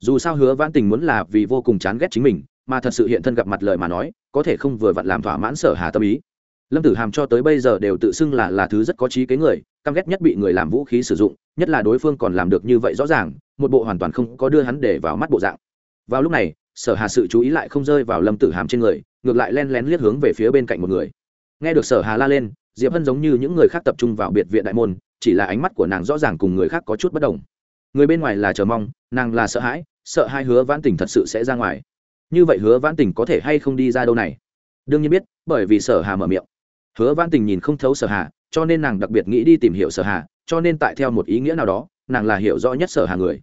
Dù sao hứa vãn tình muốn là vì vô cùng chán ghét chính mình, mà thật sự hiện thân gặp mặt lời mà nói, có thể không vừa vặn làm thỏa mãn sở hà tâm ý lâm tử hàm cho tới bây giờ đều tự xưng là là thứ rất có trí kế người, căm ghét nhất bị người làm vũ khí sử dụng, nhất là đối phương còn làm được như vậy rõ ràng, một bộ hoàn toàn không có đưa hắn để vào mắt bộ dạng. Vào lúc này, sở hà sự chú ý lại không rơi vào lâm tử hàm trên người, ngược lại len lén liếc hướng về phía bên cạnh một người. Nghe được sở hà la lên, diệp hân giống như những người khác tập trung vào biệt viện đại môn, chỉ là ánh mắt của nàng rõ ràng cùng người khác có chút bất đồng. Người bên ngoài là chờ mong, nàng là sợ hãi, sợ hai hứa vãn tình thật sự sẽ ra ngoài. Như vậy hứa vãn tình có thể hay không đi ra đâu này? Đương nhiên biết, bởi vì sở hà mở miệng hứa văn tình nhìn không thấu sở hà, cho nên nàng đặc biệt nghĩ đi tìm hiểu sở hà, cho nên tại theo một ý nghĩa nào đó, nàng là hiểu rõ nhất sở hà người.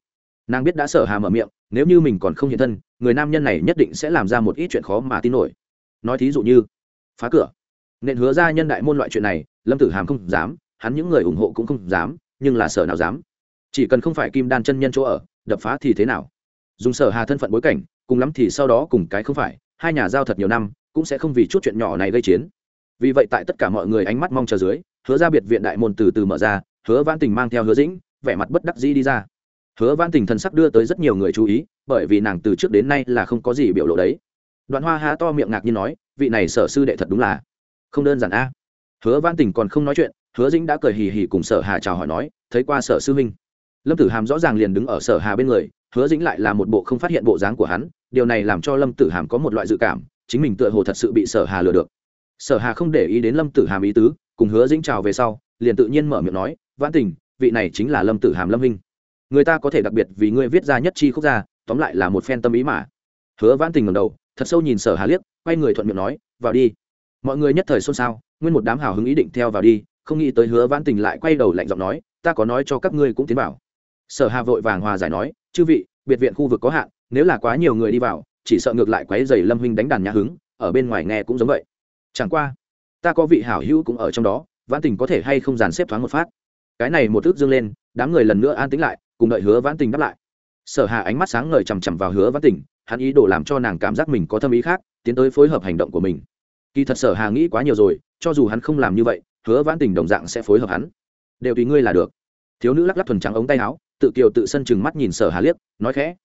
Nàng biết đã sở hà mở miệng, nếu như mình còn không hiện thân, người nam nhân này nhất định sẽ làm ra một ít chuyện khó mà tin nổi. Nói thí dụ như, phá cửa. Nên hứa ra nhân đại môn loại chuyện này, lâm tử hàm không dám, hắn những người ủng hộ cũng không dám, nhưng là sở nào dám? Chỉ cần không phải kim đan chân nhân chỗ ở, đập phá thì thế nào? Dùng sở hà thân phận bối cảnh, cùng lắm thì sau đó cùng cái không phải, hai nhà giao thật nhiều năm, cũng sẽ không vì chút chuyện nhỏ này gây chiến vì vậy tại tất cả mọi người ánh mắt mong chờ dưới, hứa ra biệt viện đại môn từ từ mở ra, hứa văn tình mang theo hứa dĩnh, vẻ mặt bất đắc dĩ đi ra. Hứa văn tình thần sắc đưa tới rất nhiều người chú ý, bởi vì nàng từ trước đến nay là không có gì biểu lộ đấy. Đoạn hoa há to miệng ngạc như nói, vị này sở sư đệ thật đúng là không đơn giản a. Hứa văn tình còn không nói chuyện, hứa dĩnh đã cười hì hì cùng sở hà chào hỏi nói, thấy qua sở sư huynh. Lâm tử hàm rõ ràng liền đứng ở sở hà bên người, hứa dĩnh lại là một bộ không phát hiện bộ dáng của hắn, điều này làm cho lâm tử hàm có một loại dự cảm, chính mình tựa hồ thật sự bị sở hà lừa được sở hà không để ý đến lâm tử hàm ý tứ, cùng hứa dĩnh chào về sau, liền tự nhiên mở miệng nói, vãn tình, vị này chính là lâm tử hàm lâm minh người ta có thể đặc biệt vì ngươi viết ra nhất chi khúc gia, tóm lại là một phen tâm ý mà. Hứa vãn tình ngầm đầu, thật sâu nhìn sở hà liếc, quay người thuận miệng nói, vào đi. Mọi người nhất thời xôn xao, nguyên một đám hào hứng ý định theo vào đi, không nghĩ tới hứa vãn tình lại quay đầu lạnh giọng nói, ta có nói cho các ngươi cũng tiến vào. Sở hà vội vàng hòa giải nói, chư vị, biệt viện khu vực có hạn, nếu là quá nhiều người đi vào, chỉ sợ ngược lại quấy dày lâm huynh đánh đàn nhà hứng, ở bên ngoài nghe cũng giống vậy chẳng qua, ta có vị hảo hữu cũng ở trong đó, vãn tình có thể hay không dàn xếp thoáng một phát. Cái này một thước dương lên, đám người lần nữa an tĩnh lại, cùng đợi hứa vãn tình đáp lại. Sở hà ánh mắt sáng ngời chằm chằm vào hứa vãn tình, hắn ý đồ làm cho nàng cảm giác mình có tâm ý khác, tiến tới phối hợp hành động của mình. Kỳ thật sở hà nghĩ quá nhiều rồi, cho dù hắn không làm như vậy, hứa vãn tình đồng dạng sẽ phối hợp hắn. Đều tùy ngươi là được. Thiếu nữ lắc lắc thuần trắng ống tay áo, tự kiều tự sân chừng mắt nhìn sở hà liếc, nói khẽ.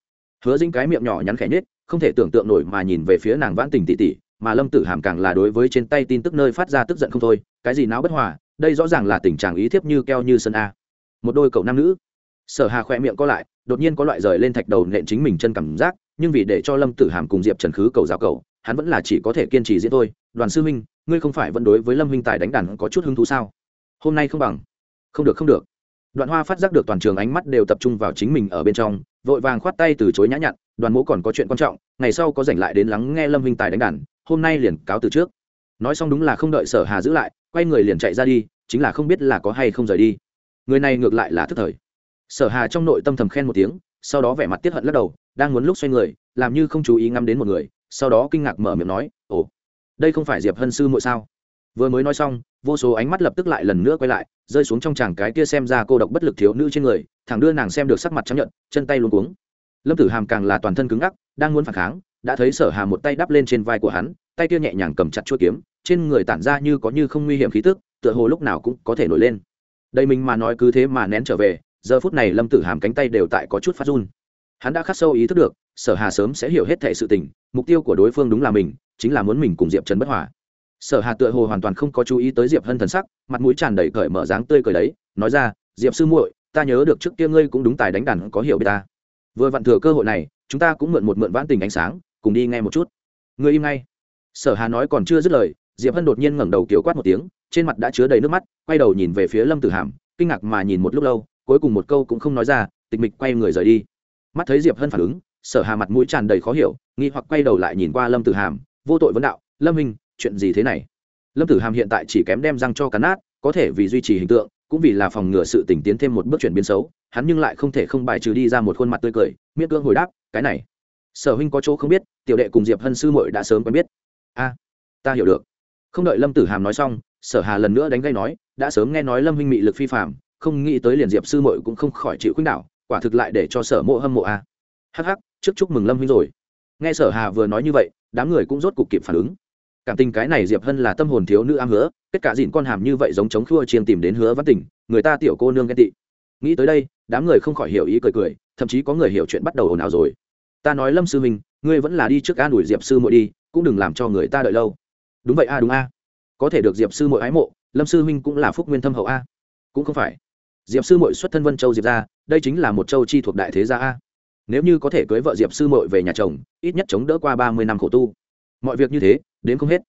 Hứa dinh cái miệng nhỏ nhắn khẽ nhất không thể tưởng tượng nổi mà nhìn về phía nàng vãn tình tỉ tỉ mà lâm tử hàm càng là đối với trên tay tin tức nơi phát ra tức giận không thôi, cái gì não bất hòa, đây rõ ràng là tình trạng ý thiếp như keo như sân a. Một đôi cậu nam nữ. Sở hà khỏe miệng co lại, đột nhiên có loại rời lên thạch đầu nện chính mình chân cảm giác, nhưng vì để cho lâm tử hàm cùng diệp trần khứ cầu giáo cầu, hắn vẫn là chỉ có thể kiên trì diễn thôi. Đoàn sư huynh, ngươi không phải vẫn đối với lâm huynh tài đánh đàn có chút hứng thú sao? Hôm nay không bằng. Không được không được. Đoạn hoa phát giác được toàn trường ánh mắt đều tập trung vào chính mình ở bên trong, vội vàng khoát tay từ chối nhã nhặn, đoàn mũ còn có chuyện quan trọng, ngày sau có rảnh lại đến lắng nghe lâm huynh tài đánh đàn hôm nay liền cáo từ trước. Nói xong đúng là không đợi sở hà giữ lại, quay người liền chạy ra đi, chính là không biết là có hay không rời đi. Người này ngược lại là thức thời. Sở hà trong nội tâm thầm khen một tiếng, sau đó vẻ mặt tiết hận lắc đầu, đang muốn lúc xoay người, làm như không chú ý ngắm đến một người, sau đó kinh ngạc mở miệng nói, ồ, đây không phải diệp hân sư muội sao? Vừa mới nói xong, vô số ánh mắt lập tức lại lần nữa quay lại, rơi xuống trong chàng cái kia xem ra cô độc bất lực thiếu nữ trên người, thẳng đưa nàng xem được sắc mặt chấp nhận, chân tay luôn cuống. Lâm tử hàm càng là toàn thân cứng ngắc, đang muốn phản kháng đã thấy sở hà một tay đắp lên trên vai của hắn, tay kia nhẹ nhàng cầm chặt chuôi kiếm, trên người tản ra như có như không nguy hiểm khí tức, tựa hồ lúc nào cũng có thể nổi lên. Đây mình mà nói cứ thế mà nén trở về, giờ phút này lâm tử hàm cánh tay đều tại có chút phát run. Hắn đã khắc sâu ý thức được, sở hà sớm sẽ hiểu hết thể sự tình, mục tiêu của đối phương đúng là mình, chính là muốn mình cùng diệp trần bất hòa. Sở hà tựa hồ hoàn toàn không có chú ý tới diệp hân thần sắc, mặt mũi tràn đầy cởi mở dáng tươi cười đấy, nói ra, diệp sư muội, ta nhớ được trước kia ngươi cũng đúng tài đánh đàn có hiểu biết ta. Vừa vặn thừa cơ hội này, chúng ta cũng mượn một mượn vãn tình ánh sáng cùng đi nghe một chút. Ngươi im ngay. Sở hà nói còn chưa dứt lời, diệp hân đột nhiên ngẩng đầu kiểu quát một tiếng, trên mặt đã chứa đầy nước mắt, quay đầu nhìn về phía lâm tử hàm, kinh ngạc mà nhìn một lúc lâu, cuối cùng một câu cũng không nói ra, tịch mịch quay người rời đi. Mắt thấy diệp hân phản ứng, sở hà mặt mũi tràn đầy khó hiểu, nghi hoặc quay đầu lại nhìn qua lâm tử hàm, vô tội vấn đạo, lâm hình chuyện gì thế này? Lâm tử hàm hiện tại chỉ kém đem răng cho cắn nát, có thể vì duy trì hình tượng, cũng vì là phòng ngừa sự tỉnh tiến thêm một bước chuyển biến xấu, hắn nhưng lại không thể không bài trừ đi ra một khuôn mặt tươi cười, miễn cưỡng hồi đáp, cái này sở huynh có chỗ không biết, tiểu đệ cùng diệp hân sư mội đã sớm quen biết. A, ta hiểu được. Không đợi lâm tử hàm nói xong, sở hà lần nữa đánh gây nói, đã sớm nghe nói lâm huynh mị lực phi phạm không nghĩ tới liền diệp sư mội cũng không khỏi chịu khuynh đảo, quả thực lại để cho sở mộ hâm mộ a. Hh trước chúc mừng lâm huynh rồi. Nghe sở hà vừa nói như vậy, đám người cũng rốt cục kịp phản ứng. Cảm tình cái này diệp hân là tâm hồn thiếu nữ am hứa kết cả dịn con hàm như vậy giống chống khua chiên tìm đến hứa văn tỉnh người ta tiểu cô nương ghen tị. Nghĩ tới đây, đám người không khỏi hiểu ý cười cười, thậm chí có người hiểu chuyện bắt đầu ồn ào rồi ta nói lâm sư minh ngươi vẫn là đi trước an ủi diệp sư muội đi, cũng đừng làm cho người ta đợi lâu. Đúng vậy a, đúng a. Có thể được diệp sư muội ái mộ, lâm sư minh cũng là phúc nguyên thâm hậu a. Cũng không phải. Diệp sư muội xuất thân vân châu diệp ra đây chính là một châu chi thuộc đại thế gia a. Nếu như có thể cưới vợ diệp sư muội về nhà chồng, ít nhất chống đỡ qua ba mươi năm khổ tu. Mọi việc như thế, đến không hết.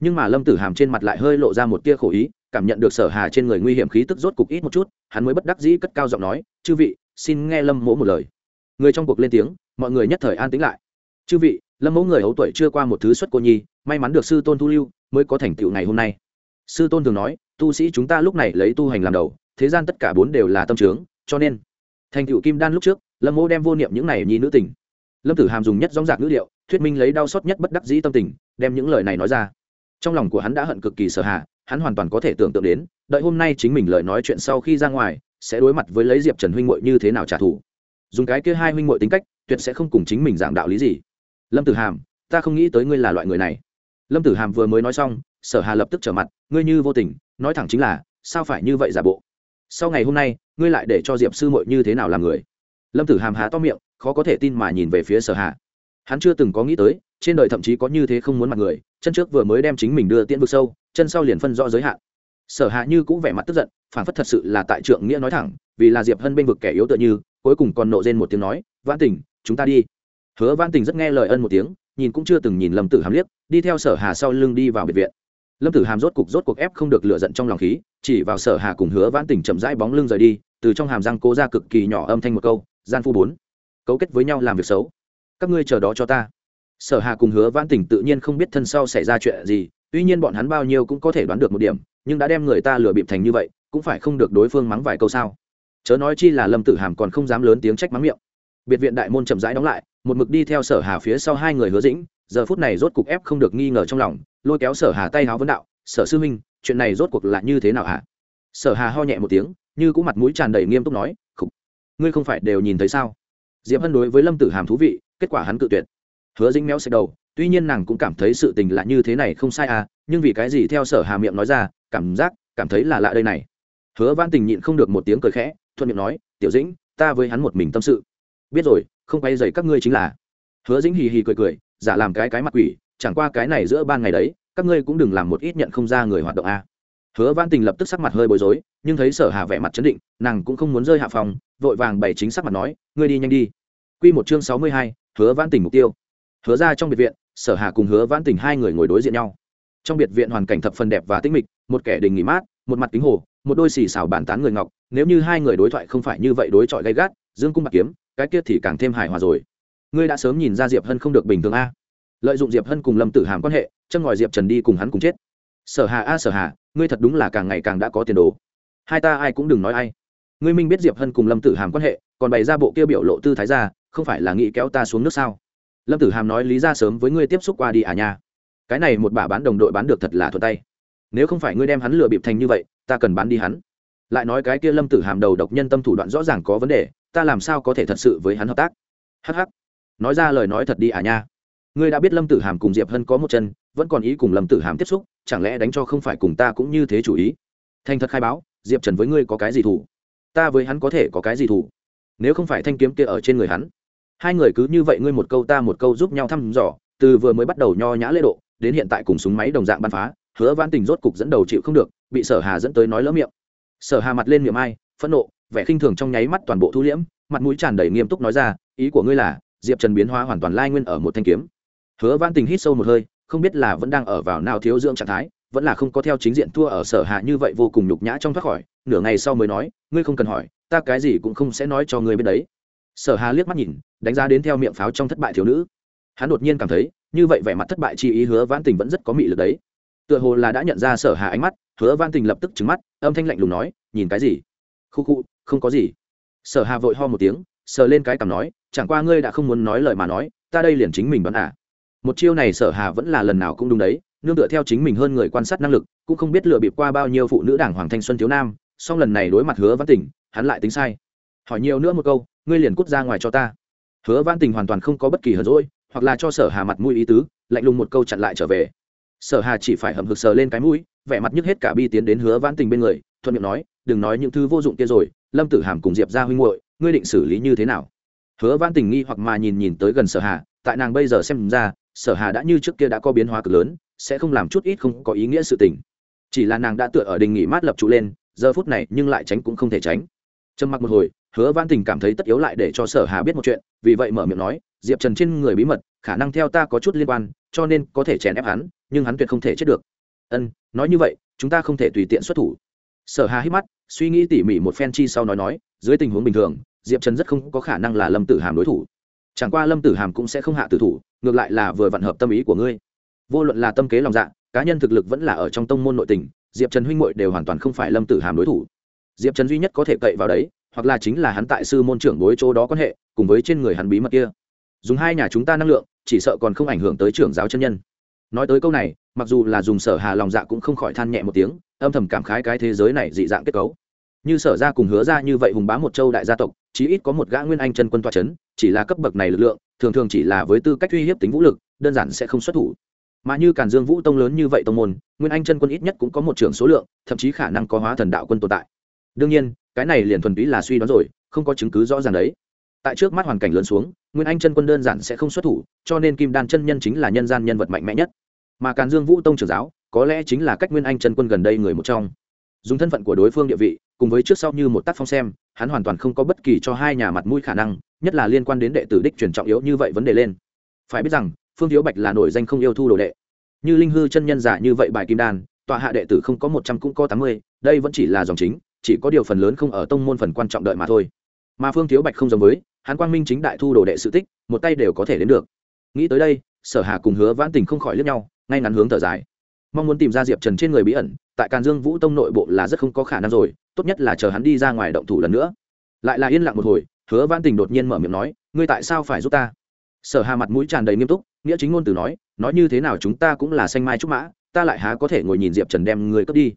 Nhưng mà lâm tử hàm trên mặt lại hơi lộ ra một tia khổ ý, cảm nhận được sở hà trên người nguy hiểm khí tức rốt cục ít một chút, hắn mới bất đắc dĩ cất cao giọng nói, chư vị, xin nghe lâm mỗ một lời người trong cuộc lên tiếng, mọi người nhất thời an tĩnh lại. Chư vị, lâm Mẫu người hấu tuổi chưa qua một thứ xuất cô nhi, may mắn được sư tôn thu lưu, mới có thành tựu ngày hôm nay. Sư tôn thường nói, tu sĩ chúng ta lúc này lấy tu hành làm đầu, thế gian tất cả bốn đều là tâm trướng cho nên, thành tựu kim đan lúc trước, lâm Mẫu đem vô niệm những này nhi nữ tình. Lâm tử hàm dùng nhất dóng dạc ngữ liệu thuyết minh lấy đau xót nhất bất đắc dĩ tâm tình, đem những lời này nói ra. Trong lòng của hắn đã hận cực kỳ sợ hạ, hắn hoàn toàn có thể tưởng tượng đến, đợi hôm nay chính mình lời nói chuyện sau khi ra ngoài, sẽ đối mặt với lấy diệp trần huynh muội như thế nào trả thù dùng cái kia hai huynh muội tính cách, tuyệt sẽ không cùng chính mình giảng đạo lý gì. Lâm tử hàm, ta không nghĩ tới ngươi là loại người này. Lâm tử hàm vừa mới nói xong, sở hà lập tức trở mặt, ngươi như vô tình, nói thẳng chính là, sao phải như vậy giả bộ? Sau ngày hôm nay, ngươi lại để cho diệp sư muội như thế nào làm người? Lâm tử hàm há to miệng, khó có thể tin mà nhìn về phía sở hà. Hắn chưa từng có nghĩ tới, trên đời thậm chí có như thế không muốn mặt người, chân trước vừa mới đem chính mình đưa tiễn vực sâu, chân sau liền phân rõ giới hạn. Sở hạ như cũng vẻ mặt tức giận phản phất thật sự là tại trượng nghĩa nói thẳng, vì là diệp hân bênh vực kẻ yếu tựa như cuối cùng còn nộ rên một tiếng nói, vãn tình, chúng ta đi. Hứa vãn tình rất nghe lời ân một tiếng, nhìn cũng chưa từng nhìn lâm tử hàm liếc, đi theo sở hà sau lưng đi vào biệt viện. Lâm tử hàm rốt cục rốt cuộc ép không được lựa giận trong lòng khí, chỉ vào sở hà cùng hứa vãn tình chậm rãi bóng lưng rời đi, từ trong hàm răng cố ra cực kỳ nhỏ âm thanh một câu, gian phu bốn, cấu kết với nhau làm việc xấu. Các ngươi chờ đó cho ta. Sở hà cùng hứa vãn tình tự nhiên không biết thân sau xảy ra chuyện gì, tuy nhiên bọn hắn bao nhiêu cũng có thể đoán được một điểm, nhưng đã đem người ta lừa bịp thành như vậy, cũng phải không được đối phương mắng vài câu sao chớ nói chi là lâm tử hàm còn không dám lớn tiếng trách mắng miệng. Biệt viện đại môn chậm rãi đóng lại, một mực đi theo sở hà phía sau hai người hứa dĩnh, giờ phút này rốt cục ép không được nghi ngờ trong lòng, lôi kéo sở hà tay háo vấn đạo, sở sư minh chuyện này rốt cuộc là như thế nào hả? Sở hà ho nhẹ một tiếng, như cũng mặt mũi tràn đầy nghiêm túc nói, khục, ngươi không phải đều nhìn thấy sao? Diệp hân đối với lâm tử hàm thú vị, kết quả hắn cự tuyệt. Hứa dĩnh méo xẹt đầu, tuy nhiên nàng cũng cảm thấy sự tình là như thế này không sai à nhưng vì cái gì theo sở hà miệng nói ra, cảm giác, cảm thấy là lạ đây này. Hứa văn tình nhịn không được một tiếng cười khẽ thuận miệng nói tiểu dĩnh ta với hắn một mình tâm sự. Biết rồi không quay dày các ngươi chính là. Hứa dĩnh hì hì cười cười giả làm cái cái mặt quỷ chẳng qua cái này giữa ban ngày đấy các ngươi cũng đừng làm một ít nhận không ra người hoạt động a. Hứa văn tình lập tức sắc mặt hơi bối rối nhưng thấy sở hà vẻ mặt chấn định nàng cũng không muốn rơi hạ phòng vội vàng bày chính sắc mặt nói ngươi đi nhanh đi. Quy một chương sáu mươi hai, hứa văn tình mục tiêu. Hứa ra trong biệt viện sở hà cùng hứa văn tình hai người ngồi đối diện nhau. Trong biệt viện hoàn cảnh thập phần đẹp và tĩnh mịch một kẻ đình nghỉ mát một mặt kính hồ một đôi xì xào bàn tán người ngọc, nếu như hai người đối thoại không phải như vậy đối chọi gay gắt, dương cung bạc kiếm, cái kia thì càng thêm hài hòa rồi. Ngươi đã sớm nhìn ra diệp hân không được bình thường a. Lợi dụng diệp hân cùng lâm tử hàm quan hệ, chân ngòi diệp trần đi cùng hắn cùng chết. Sở hà a, sở hà, ngươi thật đúng là càng ngày càng đã có tiền đồ. Hai ta ai cũng đừng nói ai. Ngươi minh biết diệp hân cùng lâm tử hàm quan hệ, còn bày ra bộ kia biểu lộ tư thái ra, không phải là nghĩ kéo ta xuống nước sao? Lâm tử hàm nói lý ra sớm với ngươi tiếp xúc qua đi à nha. Cái này một bà bán đồng đội bán được thật là thuận tay. Nếu không phải ngươi đem hắn lừa bịp thành như vậy ta cần bán đi hắn. Lại nói cái kia lâm tử hàm đầu độc nhân tâm thủ đoạn rõ ràng có vấn đề, ta làm sao có thể thật sự với hắn hợp tác? Hh nói ra lời nói thật đi à nha. Ngươi đã biết lâm tử hàm cùng diệp hân có một chân, vẫn còn ý cùng lâm tử hàm tiếp xúc, chẳng lẽ đánh cho không phải cùng ta cũng như thế chủ ý? Thành thật khai báo, diệp trần với ngươi có cái gì thủ? Ta với hắn có thể có cái gì thủ? Nếu không phải thanh kiếm kia ở trên người hắn, hai người cứ như vậy ngươi một câu ta một câu giúp nhau thăm dò, từ vừa mới bắt đầu nho nhã lễ độ, đến hiện tại cùng súng máy đồng dạng bắn phá hứa Vãn tình rốt cục dẫn đầu chịu không được, bị sở hà dẫn tới nói lỡ miệng. Sở hà mặt lên miệng ai, phẫn nộ, vẻ khinh thường trong nháy mắt toàn bộ thu liễm, mặt mũi tràn đầy nghiêm túc nói ra, ý của ngươi là, diệp trần biến hóa hoàn toàn lai nguyên ở một thanh kiếm. Hứa Vãn tình hít sâu một hơi, không biết là vẫn đang ở vào nào thiếu dưỡng trạng thái, vẫn là không có theo chính diện thua ở sở hạ như vậy vô cùng nhục nhã trong thoát khỏi, nửa ngày sau mới nói, ngươi không cần hỏi, ta cái gì cũng không sẽ nói cho ngươi biết đấy. Sở hà liếc mắt nhìn, đánh giá đến theo miệng pháo trong thất bại thiếu nữ. Hắn đột nhiên cảm thấy, như vậy vẻ mặt thất bại chi ý hứa Vãn tình vẫn rất có mị lực đấy tựa hồ là đã nhận ra sở hà ánh mắt, hứa văn tình lập tức trứng mắt, âm thanh lạnh lùng nói, nhìn cái gì? Khu khu, không có gì. Sở hà vội ho một tiếng, sờ lên cái cằm nói, chẳng qua ngươi đã không muốn nói lời mà nói, ta đây liền chính mình đoán à. Một chiêu này sở hà vẫn là lần nào cũng đúng đấy, nương tựa theo chính mình hơn người quan sát năng lực, cũng không biết lừa bịp qua bao nhiêu phụ nữ đảng hoàng thanh xuân thiếu nam, song lần này đối mặt hứa văn tình, hắn lại tính sai. Hỏi nhiều nữa một câu, ngươi liền cút ra ngoài cho ta. Hứa văn tình hoàn toàn không có bất kỳ hờn rỗi hoặc là cho sở hà mặt mũi ý tứ, lạnh lùng một câu chặn lại trở về sở hà chỉ phải hầm hực sờ lên cái mũi, vẻ mặt nhức hết cả bi tiến đến hứa Vãn tình bên người, thuận miệng nói, đừng nói những thứ vô dụng kia rồi, lâm tử hàm cùng diệp ra huynh muội, ngươi định xử lý như thế nào? Hứa Vãn tình nghi hoặc mà nhìn nhìn tới gần sở hà, tại nàng bây giờ xem ra, sở hà đã như trước kia đã có biến hóa cực lớn, sẽ không làm chút ít không có ý nghĩa sự tình. Chỉ là nàng đã tựa ở đình nghỉ mát lập trụ lên, giờ phút này nhưng lại tránh cũng không thể tránh. Trầm mặc một hồi, hứa văn tình cảm thấy tất yếu lại để cho sở hà biết một chuyện, vì vậy mở miệng nói, diệp trần trên người bí mật, khả năng theo ta có chút liên quan, cho nên có thể chèn ép hắn nhưng hắn tuyệt không thể chết được. Ân, nói như vậy, chúng ta không thể tùy tiện xuất thủ. Sở hà hít mắt, suy nghĩ tỉ mỉ một phen chi sau nói nói, dưới tình huống bình thường, diệp trần rất không có khả năng là lâm tử hàm đối thủ. Chẳng qua lâm tử hàm cũng sẽ không hạ tử thủ, ngược lại là vừa vặn hợp tâm ý của ngươi. Vô luận là tâm kế lòng dạ cá nhân thực lực vẫn là ở trong tông môn nội tình, diệp trần huynh hội đều hoàn toàn không phải lâm tử hàm đối thủ. Diệp trần duy nhất có thể cậy vào đấy, hoặc là chính là hắn tại sư môn trưởng đối chỗ đó quan hệ, cùng với trên người hắn bí mật kia. Dùng hai nhà chúng ta năng lượng, chỉ sợ còn không ảnh hưởng tới trưởng giáo chân nhân nói tới câu này, mặc dù là dùng sở hà lòng dạ cũng không khỏi than nhẹ một tiếng, âm thầm cảm khái cái thế giới này dị dạng kết cấu. Như sở ra cùng hứa ra như vậy hùng bá một châu đại gia tộc, chí ít có một gã nguyên anh chân quân toa c h ấ n chỉ là cấp bậc này lực lượng, thường thường chỉ là với tư cách uy hiếp tính vũ lực, đơn giản sẽ không xuất thủ. Mà như càn dương vũ tông lớn như vậy tông môn, nguyên anh chân quân ít nhất cũng có một trường số lượng, thậm chí khả năng có hóa thần đạo quân tồn tại. Đương nhiên, cái này liền thuần túy là suy đoán rồi, không có chứng cứ rõ ràng đấy. Tại trước mắt hoàn cảnh lớn xuống, nguyên anh chân quân đơn giản sẽ không xuất thủ, cho nên kim đan chân nhân chính là nhân gian nhân vật mạnh mẽ nhất mà càn dương vũ tông trưởng giáo có lẽ chính là cách nguyên anh chân quân gần đây người một trong dùng thân phận của đối phương địa vị cùng với trước sau như một tác phong xem hắn hoàn toàn không có bất kỳ cho hai nhà mặt mũi khả năng nhất là liên quan đến đệ tử đích truyền trọng yếu như vậy vấn đề lên phải biết rằng phương thiếu bạch là nổi danh không yêu thu đồ đệ như linh hư chân nhân giả như vậy bài kim đan tòa hạ đệ tử không có một trăm cũng có tám mươi đây vẫn chỉ là dòng chính chỉ có điều phần lớn không ở tông môn phần quan trọng đợi mà thôi mà phương thiếu bạch không giống với hắn quang minh chính đại thu đồ đệ sự tích một tay đều có thể đến được nghĩ tới đây sở hà cùng hứa vãn tình không khỏi lướt nhau ngay ngắn hướng thở dài. Mong muốn tìm ra diệp trần trên người bí ẩn, tại càn dương vũ tông nội bộ là rất không có khả năng rồi, tốt nhất là chờ hắn đi ra ngoài động thủ lần nữa. Lại là yên lặng một hồi, hứa vãn tình đột nhiên mở miệng nói, ngươi tại sao phải giúp ta? Sở hà mặt mũi tràn đầy nghiêm túc, nghĩa chính ngôn từ nói nói như thế nào chúng ta cũng là xanh mai trúc mã, ta lại há có thể ngồi nhìn diệp trần đem người cướp đi?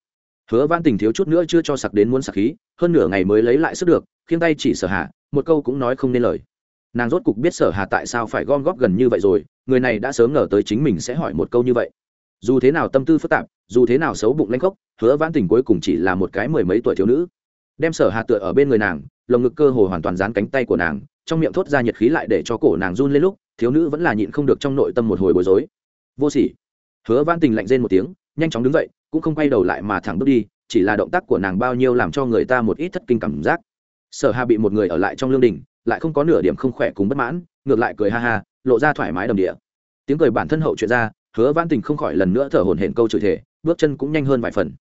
Hứa vãn tình thiếu chút nữa chưa cho sặc đến muốn sặc khí, hơn nửa ngày mới lấy lại sức được, khiêng tay chỉ sở hà, một câu cũng nói không nên lời nàng rốt cục biết sở hà tại sao phải gom góp gần như vậy rồi, người này đã sớm ngờ tới chính mình sẽ hỏi một câu như vậy. Dù thế nào tâm tư phức tạp, dù thế nào xấu bụng lanh khốc, hứa vãn tình cuối cùng chỉ là một cái mười mấy tuổi thiếu nữ. Đem sở hà tựa ở bên người nàng, lồng ngực cơ hồ hoàn toàn dán cánh tay của nàng, trong miệng thốt ra nhiệt khí lại để cho cổ nàng run lên lúc, thiếu nữ vẫn là nhịn không được trong nội tâm một hồi bối rối. Vô sỉ. Hứa vãn tình lạnh rên một tiếng, nhanh chóng đứng dậy, cũng không quay đầu lại mà thẳng bước đi, chỉ là động tác của nàng bao nhiêu làm cho người ta một ít thất kinh cảm giác. Sở hà bị một người ở lại trong lương đình lại không có nửa điểm không khỏe cùng bất mãn, ngược lại cười ha ha, lộ ra thoải mái đầm địa. Tiếng cười bản thân hậu chuyện ra, hứa văn tình không khỏi lần nữa thở hổn hển câu chửi thể bước chân cũng nhanh hơn vài phần.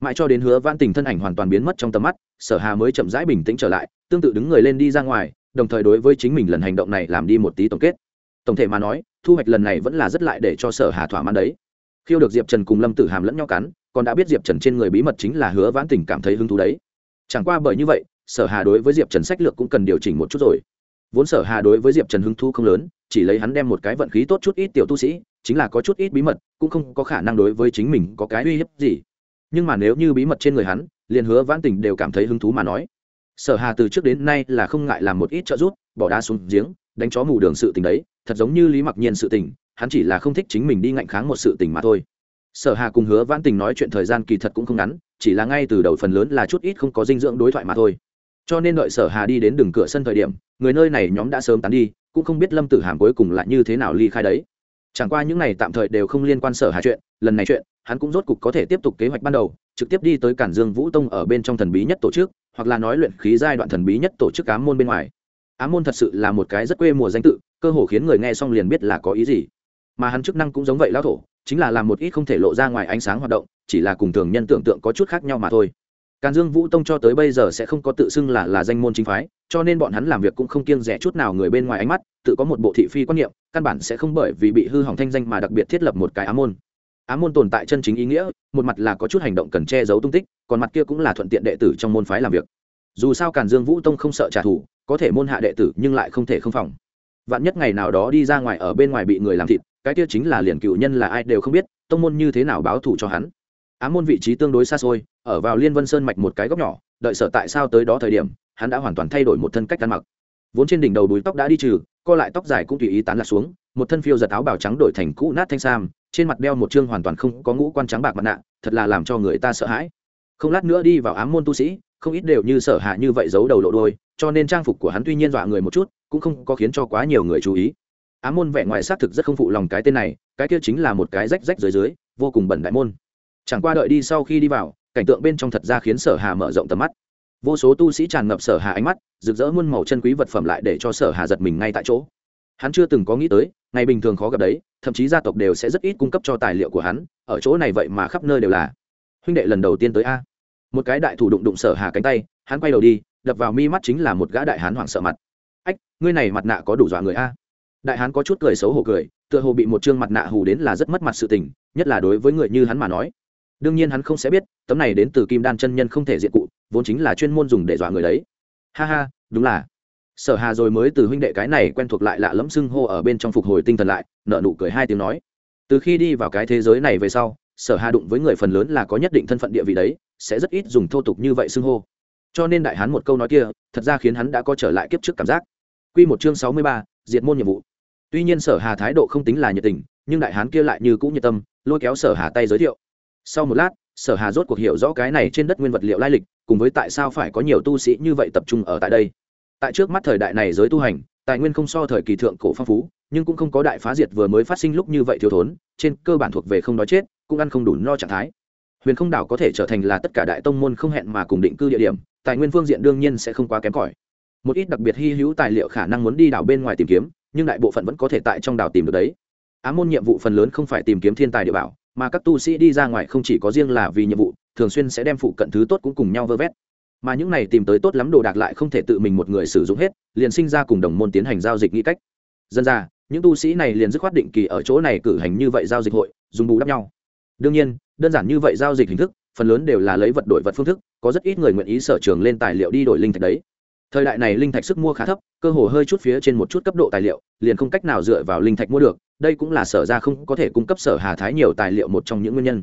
Mãi cho đến hứa văn tình thân ảnh hoàn toàn biến mất trong tầm mắt, sở hà mới chậm rãi bình tĩnh trở lại, tương tự đứng người lên đi ra ngoài, đồng thời đối với chính mình lần hành động này làm đi một tí tổng kết. Tổng thể mà nói, thu hoạch lần này vẫn là rất lại để cho sở hà thỏa mãn đấy. Khiêu được diệp trần cùng lâm tử hàm lẫn nhau cắn, còn đã biết diệp trần trên người bí mật chính là hứa vãn tình cảm thấy hứng thú đấy. Chẳng qua bởi như vậy sở hà đối với diệp trần sách lược cũng cần điều chỉnh một chút rồi. Vốn sở hà đối với diệp trần hứng thú không lớn, chỉ lấy hắn đem một cái vận khí tốt chút ít tiểu tu sĩ, chính là có chút ít bí mật, cũng không có khả năng đối với chính mình có cái uy hiếp gì. Nhưng mà nếu như bí mật trên người hắn, liền hứa vãn tình đều cảm thấy hứng thú mà nói. Sở hà từ trước đến nay là không ngại làm một ít trợ giúp, bỏ đá xuống giếng, đánh chó mù đường sự tình đấy, thật giống như lý mặc nhiên sự tình, hắn chỉ là không thích chính mình đi ngạnh kháng một sự tình mà thôi. Sở hà cùng hứa vãn tình nói chuyện thời gian kỳ thật cũng không ngắn, chỉ là ngay từ đầu phần lớn là chút ít không có dinh dưỡng đối thoại mà thôi cho nên đợi sở hà đi đến đường cửa sân thời điểm, người nơi này nhóm đã sớm tán đi, cũng không biết lâm tử hàm cuối cùng lại như thế nào ly khai đấy. Chẳng qua những này tạm thời đều không liên quan sở hà chuyện, lần này chuyện, hắn cũng rốt cục có thể tiếp tục kế hoạch ban đầu, trực tiếp đi tới cản dương vũ tông ở bên trong thần bí nhất tổ chức, hoặc là nói luyện khí giai đoạn thần bí nhất tổ chức ám môn bên ngoài. Ám môn thật sự là một cái rất quê mùa danh tự, cơ hồ khiến người nghe xong liền biết là có ý gì. Mà hắn chức năng cũng giống vậy lão thổ, chính là làm một ít không thể lộ ra ngoài ánh sáng hoạt động, chỉ là cùng thường nhân tưởng tượng có chút khác nhau mà thôi. Càn Dương Vũ Tông cho tới bây giờ sẽ không có tự xưng là là danh môn chính phái, cho nên bọn hắn làm việc cũng không kiêng dè chút nào người bên ngoài ánh mắt, tự có một bộ thị phi quan niệm, căn bản sẽ không bởi vì bị hư hỏng thanh danh mà đặc biệt thiết lập một cái ám môn. Ám môn tồn tại chân chính ý nghĩa, một mặt là có chút hành động cần che giấu tung tích, còn mặt kia cũng là thuận tiện đệ tử trong môn phái làm việc. Dù sao Càn Dương Vũ Tông không sợ trả thù, có thể môn hạ đệ tử nhưng lại không thể không phòng. Vạn nhất ngày nào đó đi ra ngoài ở bên ngoài bị người làm thịt, cái kia chính là liền cựu nhân là ai đều không biết, tông môn như thế nào báo thù cho hắn ám môn vị trí tương đối xa xôi, ở vào liên vân sơn mạch một cái góc nhỏ, đợi sở tại sao tới đó thời điểm, hắn đã hoàn toàn thay đổi một thân cách ăn mặc. Vốn trên đỉnh đầu đuôi tóc đã đi trừ, co lại tóc dài cũng tùy ý tán lạc xuống, một thân phiêu giật áo bào trắng đổi thành cũ nát thanh sam, trên mặt đeo một chương hoàn toàn không có ngũ quan trắng bạc mặt nạ, thật là làm cho người ta sợ hãi. Không lát nữa đi vào ám môn tu sĩ, không ít đều như sở hạ như vậy giấu đầu lộ đôi, cho nên trang phục của hắn tuy nhiên dọa người một chút, cũng không có khiến cho quá nhiều người chú ý. Ám môn vẻ ngoài xác thực rất không phụ lòng cái tên này, cái kia chính là một cái rách rách dưới dưới, vô cùng bẩn đại môn chẳng qua đợi đi sau khi đi vào, cảnh tượng bên trong thật ra khiến sở hà mở rộng tầm mắt. Vô số tu sĩ tràn ngập sở hà ánh mắt, rực rỡ muôn màu chân quý vật phẩm lại để cho sở hà giật mình ngay tại chỗ. Hắn chưa từng có nghĩ tới, ngày bình thường khó gặp đấy, thậm chí gia tộc đều sẽ rất ít cung cấp cho tài liệu của hắn, ở chỗ này vậy mà khắp nơi đều là. Huynh đệ lần đầu tiên tới a. Một cái đại thủ đụng đụng sở hà cánh tay, hắn quay đầu đi, đập vào mi mắt chính là một gã đại hán hoảng sợ mặt. Ách, ngươi này mặt nạ có đủ dọa người a. Đại hán có chút cười xấu hổ cười, tựa hồ bị một chương mặt nạ hù đến là rất mất mặt sự tình, nhất là đối với người như hắn mà nói đương nhiên hắn không sẽ biết tấm này đến từ kim đan chân nhân không thể diện cụ vốn chính là chuyên môn dùng để dọa người đấy. Ha ha đúng là. Sở hà rồi mới từ huynh đệ cái này quen thuộc lại lạ lẫm xưng hô ở bên trong phục hồi tinh thần lại nợ nụ cười hai tiếng nói. Từ khi đi vào cái thế giới này về sau sở hà đụng với người phần lớn là có nhất định thân phận địa vị đấy sẽ rất ít dùng thô tục như vậy xưng hô. Cho nên đại hán một câu nói kia thật ra khiến hắn đã có trở lại kiếp trước cảm giác. Quy một chương sáu mươi ba, diệt môn nhiệm vụ. Tuy nhiên sở hà thái độ không tính là nhiệt tình nhưng đại hán kia lại như cũng nhiệt tâm lôi kéo sở hà tay giới thiệu sau một lát, sở hà rốt cuộc hiểu rõ cái này trên đất nguyên vật liệu lai lịch, cùng với tại sao phải có nhiều tu sĩ như vậy tập trung ở tại đây. Tại trước mắt thời đại này giới tu hành, tài nguyên không so thời kỳ thượng cổ phong phú, nhưng cũng không có đại phá diệt vừa mới phát sinh lúc như vậy thiếu thốn, trên cơ bản thuộc về không đói chết, cũng ăn không đủ no trạng thái. Huyền không đảo có thể trở thành là tất cả đại tông môn không hẹn mà cùng định cư địa điểm, tài nguyên phương diện đương nhiên sẽ không quá kém cỏi. Một ít đặc biệt hy hữu tài liệu khả năng muốn đi đảo bên ngoài tìm kiếm, nhưng đại bộ phận vẫn có thể tại trong đảo tìm được đấy. Á môn nhiệm vụ phần lớn không phải tìm kiếm thiên tài địa bảo mà các tu sĩ đi ra ngoài không chỉ có riêng là vì nhiệm vụ, thường xuyên sẽ đem phụ cận thứ tốt cũng cùng nhau vơ vét. Mà những này tìm tới tốt lắm đồ đạc lại không thể tự mình một người sử dụng hết, liền sinh ra cùng đồng môn tiến hành giao dịch nghĩ cách. Dân ra, những tu sĩ này liền dứt khoát định kỳ ở chỗ này cử hành như vậy giao dịch hội, dùng bù đắp nhau. Đương nhiên, đơn giản như vậy giao dịch hình thức, phần lớn đều là lấy vật đổi vật phương thức, có rất ít người nguyện ý sở trường lên tài liệu đi đổi linh thạch đấy. Thời đại này linh thạch sức mua khá thấp, cơ hồ hơi chút phía trên một chút cấp độ tài liệu, liền không cách nào dựa vào linh thạch mua được đây cũng là sở ra không có thể cung cấp sở hà thái nhiều tài liệu một trong những nguyên nhân.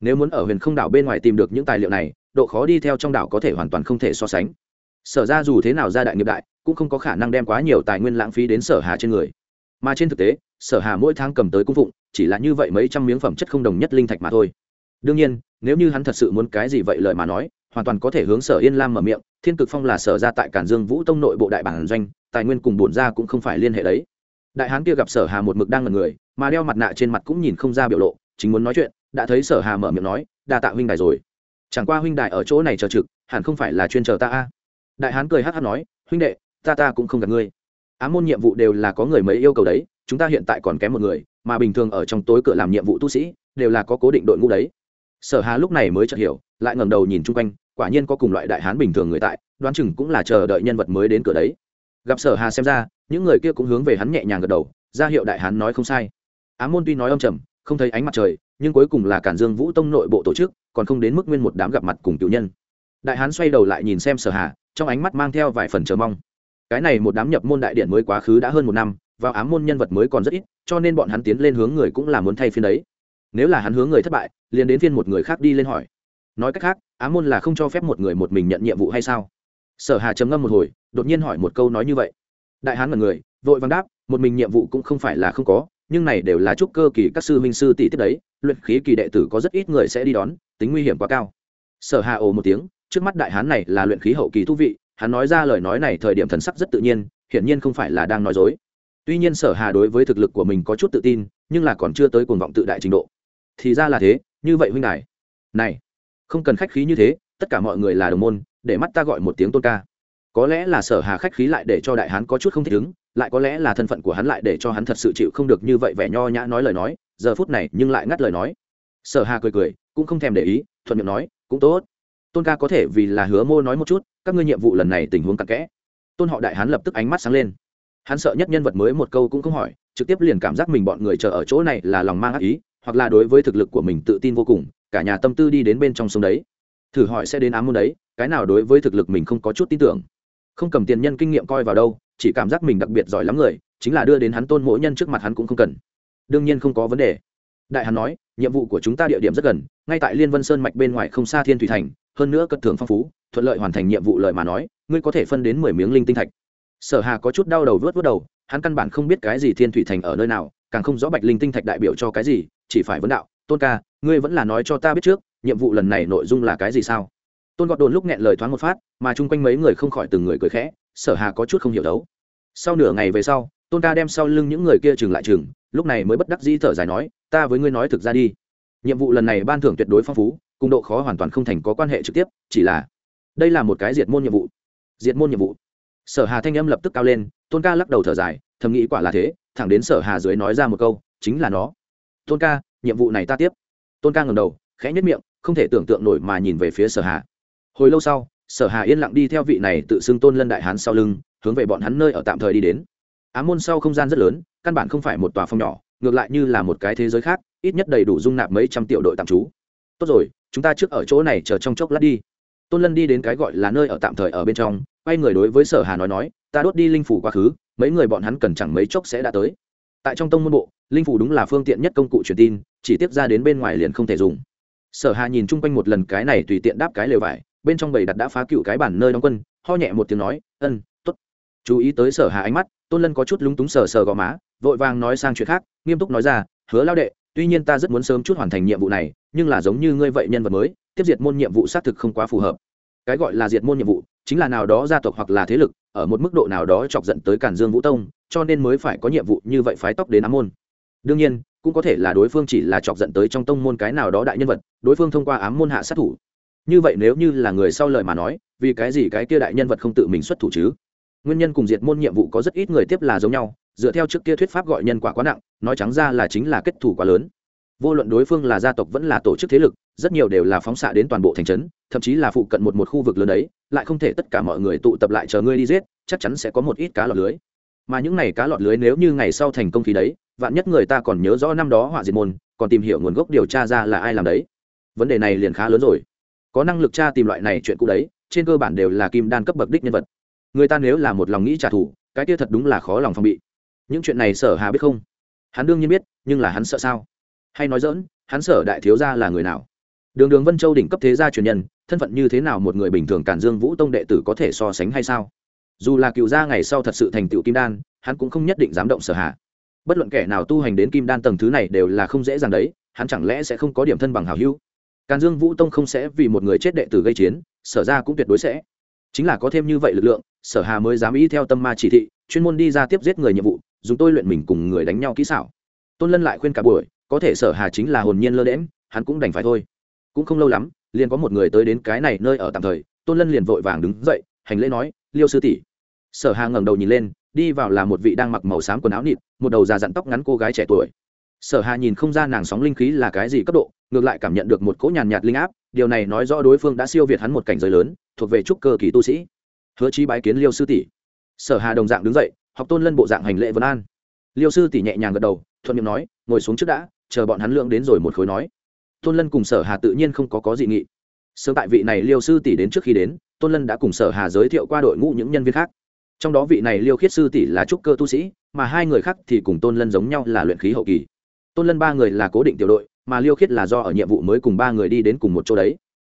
Nếu muốn ở huyền không đảo bên ngoài tìm được những tài liệu này, độ khó đi theo trong đảo có thể hoàn toàn không thể so sánh. Sở ra dù thế nào ra đại nghiệp đại, cũng không có khả năng đem quá nhiều tài nguyên lãng phí đến sở hà trên người. Mà trên thực tế, sở hà mỗi tháng cầm tới cung phụng, chỉ là như vậy mấy trăm miếng phẩm chất không đồng nhất linh thạch mà thôi. Đương nhiên, nếu như hắn thật sự muốn cái gì vậy lời mà nói, hoàn toàn có thể hướng sở yên lam mở miệng, thiên cực phong là sở ra tại cản dương vũ tông nội bộ đại bản doanh, tài nguyên cùng bổn ra cũng không phải liên hệ đấy đại hán kia gặp sở hà một mực đang ngẩn người, mà đeo mặt nạ trên mặt cũng nhìn không ra biểu lộ, chính muốn nói chuyện, đã thấy sở hà mở miệng nói, đa tạ huynh đài rồi. Chẳng qua huynh đài ở chỗ này chờ trực, hẳn không phải là chuyên chờ ta a? Đại hán cười hát hát nói, huynh đệ, ta ta cũng không gặp ngươi. Ám môn nhiệm vụ đều là có người mấy yêu cầu đấy, chúng ta hiện tại còn kém một người, mà bình thường ở trong tối cửa làm nhiệm vụ tu sĩ, đều là có cố định đội ngũ đấy. Sở hà lúc này mới chợt hiểu, lại ngẩng đầu nhìn chung quanh, quả nhiên có cùng loại đại hán bình thường người tại, đoán chừng cũng là chờ đợi nhân vật mới đến cửa đấy. Gặp sở hà xem ra những người kia cũng hướng về hắn nhẹ nhàng gật đầu, ra hiệu đại hán nói không sai. Ám môn tuy nói âm trầm, không thấy ánh mặt trời, nhưng cuối cùng là cản dương vũ tông nội bộ tổ chức, còn không đến mức nguyên một đám gặp mặt cùng cựu nhân. Đại hán xoay đầu lại nhìn xem sở hà, trong ánh mắt mang theo vài phần chờ mong. Cái này một đám nhập môn đại điện mới quá khứ đã hơn một năm, vào ám môn nhân vật mới còn rất ít, cho nên bọn hắn tiến lên hướng người cũng là muốn thay phiên đấy. Nếu là hắn hướng người thất bại, liền đến phiên một người khác đi lên hỏi. Nói cách khác ám môn là không cho phép một người một mình nhận nhiệm vụ hay sao? Sở hà trầm ngâm một hồi, đột nhiên hỏi một câu nói như vậy đại hán mọi người, vội vàng đáp, một mình nhiệm vụ cũng không phải là không có, nhưng này đều là chúc cơ kỳ các sư huynh sư tỷ tiếp đấy, luyện khí kỳ đệ tử có rất ít người sẽ đi đón, tính nguy hiểm quá cao. Sở hà ồ một tiếng, trước mắt đại hán này là luyện khí hậu kỳ thú vị, hắn nói ra lời nói này thời điểm thần sắc rất tự nhiên, hiển nhiên không phải là đang nói dối. Tuy nhiên sở hà đối với thực lực của mình có chút tự tin, nhưng là còn chưa tới cuồng vọng tự đại trình độ. Thì ra là thế, như vậy huynh đài. Này, không cần khách khí như thế, tất cả mọi người là đồng môn, để mắt ta gọi một tiếng tôn ca có lẽ là sở hà khách khí lại để cho đại hán có chút không thích ứng, lại có lẽ là thân phận của hắn lại để cho hắn thật sự chịu không được như vậy vẻ nho nhã nói lời nói, giờ phút này nhưng lại ngắt lời nói. Sở hà cười cười, cũng không thèm để ý, thuận miệng nói, cũng tốt. Tôn ca có thể vì là hứa mô nói một chút, các ngươi nhiệm vụ lần này tình huống cặn kẽ. Tôn họ đại hán lập tức ánh mắt sáng lên. Hắn sợ nhất nhân vật mới một câu cũng không hỏi, trực tiếp liền cảm giác mình bọn người chờ ở chỗ này là lòng mang ác ý, hoặc là đối với thực lực của mình tự tin vô cùng, cả nhà tâm tư đi đến bên trong sông đấy. Thử hỏi sẽ đến ám môn đấy, cái nào đối với thực lực mình không có chút tin tưởng? Không cầm tiền nhân kinh nghiệm coi vào đâu, chỉ cảm giác mình đặc biệt giỏi lắm người, chính là đưa đến hắn tôn mỗi nhân trước mặt hắn cũng không cần. Đương nhiên không có vấn đề. Đại hắn nói, nhiệm vụ của chúng ta địa điểm rất gần, ngay tại liên vân sơn mạch bên ngoài không xa thiên thủy thành, hơn nữa cất thưởng phong phú, thuận lợi hoàn thành nhiệm vụ lợi mà nói, ngươi có thể phân đến mười miếng linh tinh thạch. Sở hà có chút đau đầu vớt vớt đầu, hắn căn bản không biết cái gì thiên thủy thành ở nơi nào, càng không rõ bạch linh tinh thạch đại biểu cho cái gì, chỉ phải vấn đạo, tôn ca, ngươi vẫn là nói cho ta biết trước, nhiệm vụ lần này nội dung là cái gì sao? Tôn gọt đồn lúc nghẹn lời thoáng một phát mà chung quanh mấy người không khỏi từng người cười khẽ, sở hà có chút không hiểu đấu. Sau nửa ngày về sau, tôn ca đem sau lưng những người kia chừng lại chừng, lúc này mới bất đắc dĩ thở dài nói, ta với ngươi nói thực ra đi. Nhiệm vụ lần này ban thưởng tuyệt đối phong phú, cùng độ khó hoàn toàn không thành có quan hệ trực tiếp, chỉ là đây là một cái diệt môn nhiệm vụ. Diệt môn nhiệm vụ. Sở hà thanh âm lập tức cao lên, tôn ca lắc đầu thở dài, thầm nghĩ quả là thế, thẳng đến sở hà dưới nói ra một câu, chính là nó. Tôn ca, nhiệm vụ này ta tiếp. Tôn ca ngầm đầu, khẽ nhất miệng, không thể tưởng tượng nổi mà nhìn về phía sở hà. Hồi lâu sau sở hà yên lặng đi theo vị này tự xưng tôn lân đại hán sau lưng, hướng về bọn hắn nơi ở tạm thời đi đến. Ám môn sau không gian rất lớn, căn bản không phải một tòa phòng nhỏ, ngược lại như là một cái thế giới khác, ít nhất đầy đủ dung nạp mấy trăm triệu đội tạm trú. Tốt rồi, chúng ta trước ở chỗ này chờ trong chốc lát đi. Tôn lân đi đến cái gọi là nơi ở tạm thời ở bên trong, quay người đối với sở hà nói nói, ta đốt đi linh phủ quá khứ, mấy người bọn hắn cần chẳng mấy chốc sẽ đã tới. Tại trong tông môn bộ, linh phủ đúng là phương tiện nhất công cụ truyền tin, chỉ tiếp ra đến bên ngoài liền không thể dùng. Sở hà nhìn chung quanh một lần cái này tùy tiện đáp cái lều vải bên trong bầy đặt đã phá cựu cái bản nơi đóng quân, ho nhẹ một tiếng nói, ân t ố t chú ý tới sở hà ánh mắt, tôn lân có chút lúng túng sờ sờ gò má, vội vàng nói sang chuyện khác, nghiêm túc nói ra, hứa lao đệ, tuy nhiên ta rất muốn sớm chút hoàn thành nhiệm vụ này, nhưng là giống như ngươi vậy nhân vật mới, tiếp diệt môn nhiệm vụ xác thực không quá phù hợp. Cái gọi là diệt môn nhiệm vụ, chính là nào đó gia tộc hoặc là thế lực, ở một mức độ nào đó chọc dẫn tới cản dương vũ tông, cho nên mới phải có nhiệm vụ như vậy phái tóc đến ám môn. Đương nhiên, cũng có thể là đối phương chỉ là chọc dẫn tới trong tông môn cái nào đó đại nhân vật, đối phương thông qua ám môn hạ sát thủ như vậy nếu như là người sau lời mà nói, vì cái gì cái kia đại nhân vật không tự mình xuất thủ chứ? Nguyên nhân cùng diệt môn nhiệm vụ có rất ít người tiếp là giống nhau, dựa theo trước kia thuyết pháp gọi nhân quả quá nặng, nói trắng ra là chính là kết thủ quá lớn. Vô luận đối phương là gia tộc vẫn là tổ chức thế lực, rất nhiều đều là phóng xạ đến toàn bộ thành trấn, thậm chí là phụ cận một một khu vực lớn đấy, lại không thể tất cả mọi người tụ tập lại chờ ngươi đi giết, chắc chắn sẽ có một ít cá lọt lưới. Mà những này cá lọt lưới nếu như ngày sau thành công thì đấy, vạn nhất người ta còn nhớ rõ năm đó họa diệt môn, còn tìm hiểu nguồn gốc điều tra ra là ai làm đấy. Vấn đề này liền khá lớn rồi có năng lực tra tìm loại này chuyện cũ đấy, trên cơ bản đều là kim đan cấp bậc đích nhân vật. Người ta nếu là một lòng nghĩ trả thù, cái kia thật đúng là khó lòng phòng bị. Những chuyện này sở hà biết không? Hắn đương nhiên biết, nhưng là hắn sợ sao? Hay nói dỡn hắn sở đại thiếu gia là người nào? Đường đường vân châu đỉnh cấp thế gia truyền nhân, thân phận như thế nào một người bình thường cản dương vũ tông đệ tử có thể so sánh hay sao? Dù là cựu gia ngày sau thật sự thành tựu kim đan, hắn cũng không nhất định dám động sở hạ bất luận kẻ nào tu hành đến kim đan tầng thứ này đều là không dễ dàng đấy, hắn chẳng lẽ sẽ không có điểm thân bằng hào hữu? Càn dương vũ tông không sẽ vì một người chết đệ tử gây chiến, sở ra cũng tuyệt đối sẽ. Chính là có thêm như vậy lực lượng, sở hà mới dám ý theo tâm ma chỉ thị, chuyên môn đi ra tiếp giết người nhiệm vụ, dùng tôi luyện mình cùng người đánh nhau kỹ xảo. Tôn lân lại khuyên cả buổi, có thể sở hà chính là hồn nhiên lơ đễm hắn cũng đành phải thôi. Cũng không lâu lắm, liền có một người tới đến cái này nơi ở tạm thời, tôn lân liền vội vàng đứng dậy, hành lễ nói, liêu sư tỷ. Sở hà ngẩng đầu nhìn lên, đi vào là một vị đang mặc màu xám quần áo nịt, một đầu già dặn tóc ngắn cô gái trẻ tuổi sở hà nhìn không ra nàng sóng linh khí là cái gì cấp độ, ngược lại cảm nhận được một cỗ nhàn nhạt linh áp, điều này nói rõ đối phương đã siêu việt hắn một cảnh giới lớn, thuộc về trúc cơ kỳ tu sĩ. Hứa chi bái kiến liêu sư tỷ. Sở hà đồng dạng đứng dậy, học tôn lân bộ dạng hành lễ vân an. Liêu sư tỷ nhẹ nhàng gật đầu, thuận miệng nói, ngồi xuống trước đã, chờ bọn hắn lượng đến rồi một khối nói. Tôn lân cùng sở hà tự nhiên không có có dị nghị. Sớm tại vị này liêu sư tỷ đến trước khi đến, tôn lân đã cùng sở hà giới thiệu qua đội ngũ những nhân viên khác. Trong đó vị này liêu khiết sư tỷ là trúc cơ tu sĩ, mà hai người khác thì cùng tôn lân giống nhau là luyện khí hậu kỳ tôn lân ba người là cố định tiểu đội, mà liêu khiết là do ở nhiệm vụ mới cùng ba người đi đến cùng một chỗ đấy.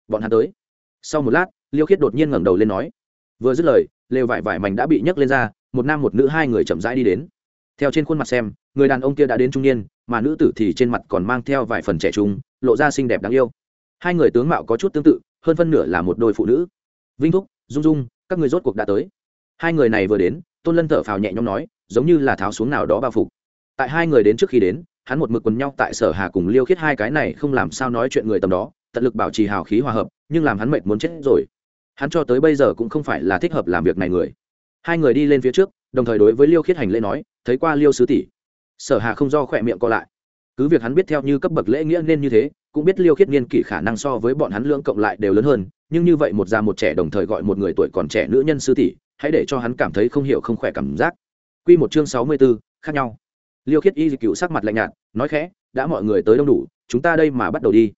Bọn hắn tới. Sau một lát, liêu khiết đột nhiên ngẩng đầu lên nói, vừa dứt lời, lều vải vải mảnh đã bị nhấc lên ra, một nam một nữ hai người chậm rãi đi đến. Theo trên khuôn mặt xem, người đàn ông kia đã đến trung niên, mà nữ tử thì trên mặt còn mang theo vài phần trẻ trung, lộ ra xinh đẹp đáng yêu. Hai người tướng mạo có chút tương tự, hơn phân nửa là một đôi phụ nữ. Vinh thúc, dung dung, các người rốt cuộc đã tới. Hai người này vừa đến, tôn lân thở phào nhẹ nhõm nói, giống như là tháo xuống nào đó bao phục. Tại hai người đến trước khi đến hắn một mực quần nhau tại sở hà cùng liêu khiết hai cái này không làm sao nói chuyện người tầm đó tận lực bảo trì hào khí hòa hợp nhưng làm hắn mệt muốn chết rồi. Hắn cho tới bây giờ cũng không phải là thích hợp làm việc này người. Hai người đi lên phía trước đồng thời đối với liêu khiết hành lễ nói thấy qua liêu sứ tỷ. Sở hà không do khỏe miệng co lại. Cứ việc hắn biết theo như cấp bậc lễ nghĩa nên như thế cũng biết liêu khiết niên kỷ khả năng so với bọn hắn lưỡng cộng lại đều lớn hơn nhưng như vậy một già một trẻ đồng thời gọi một người tuổi còn trẻ nữ nhân sư tỷ hãy để cho hắn cảm thấy không hiểu không khỏe cảm giác. Quy một chương sáu mươi 64, khác nhau liêu khiết y cựu sắc mặt lạnh nhạt, nói khẽ, đã mọi người tới đông đủ, chúng ta đây mà bắt đầu đi.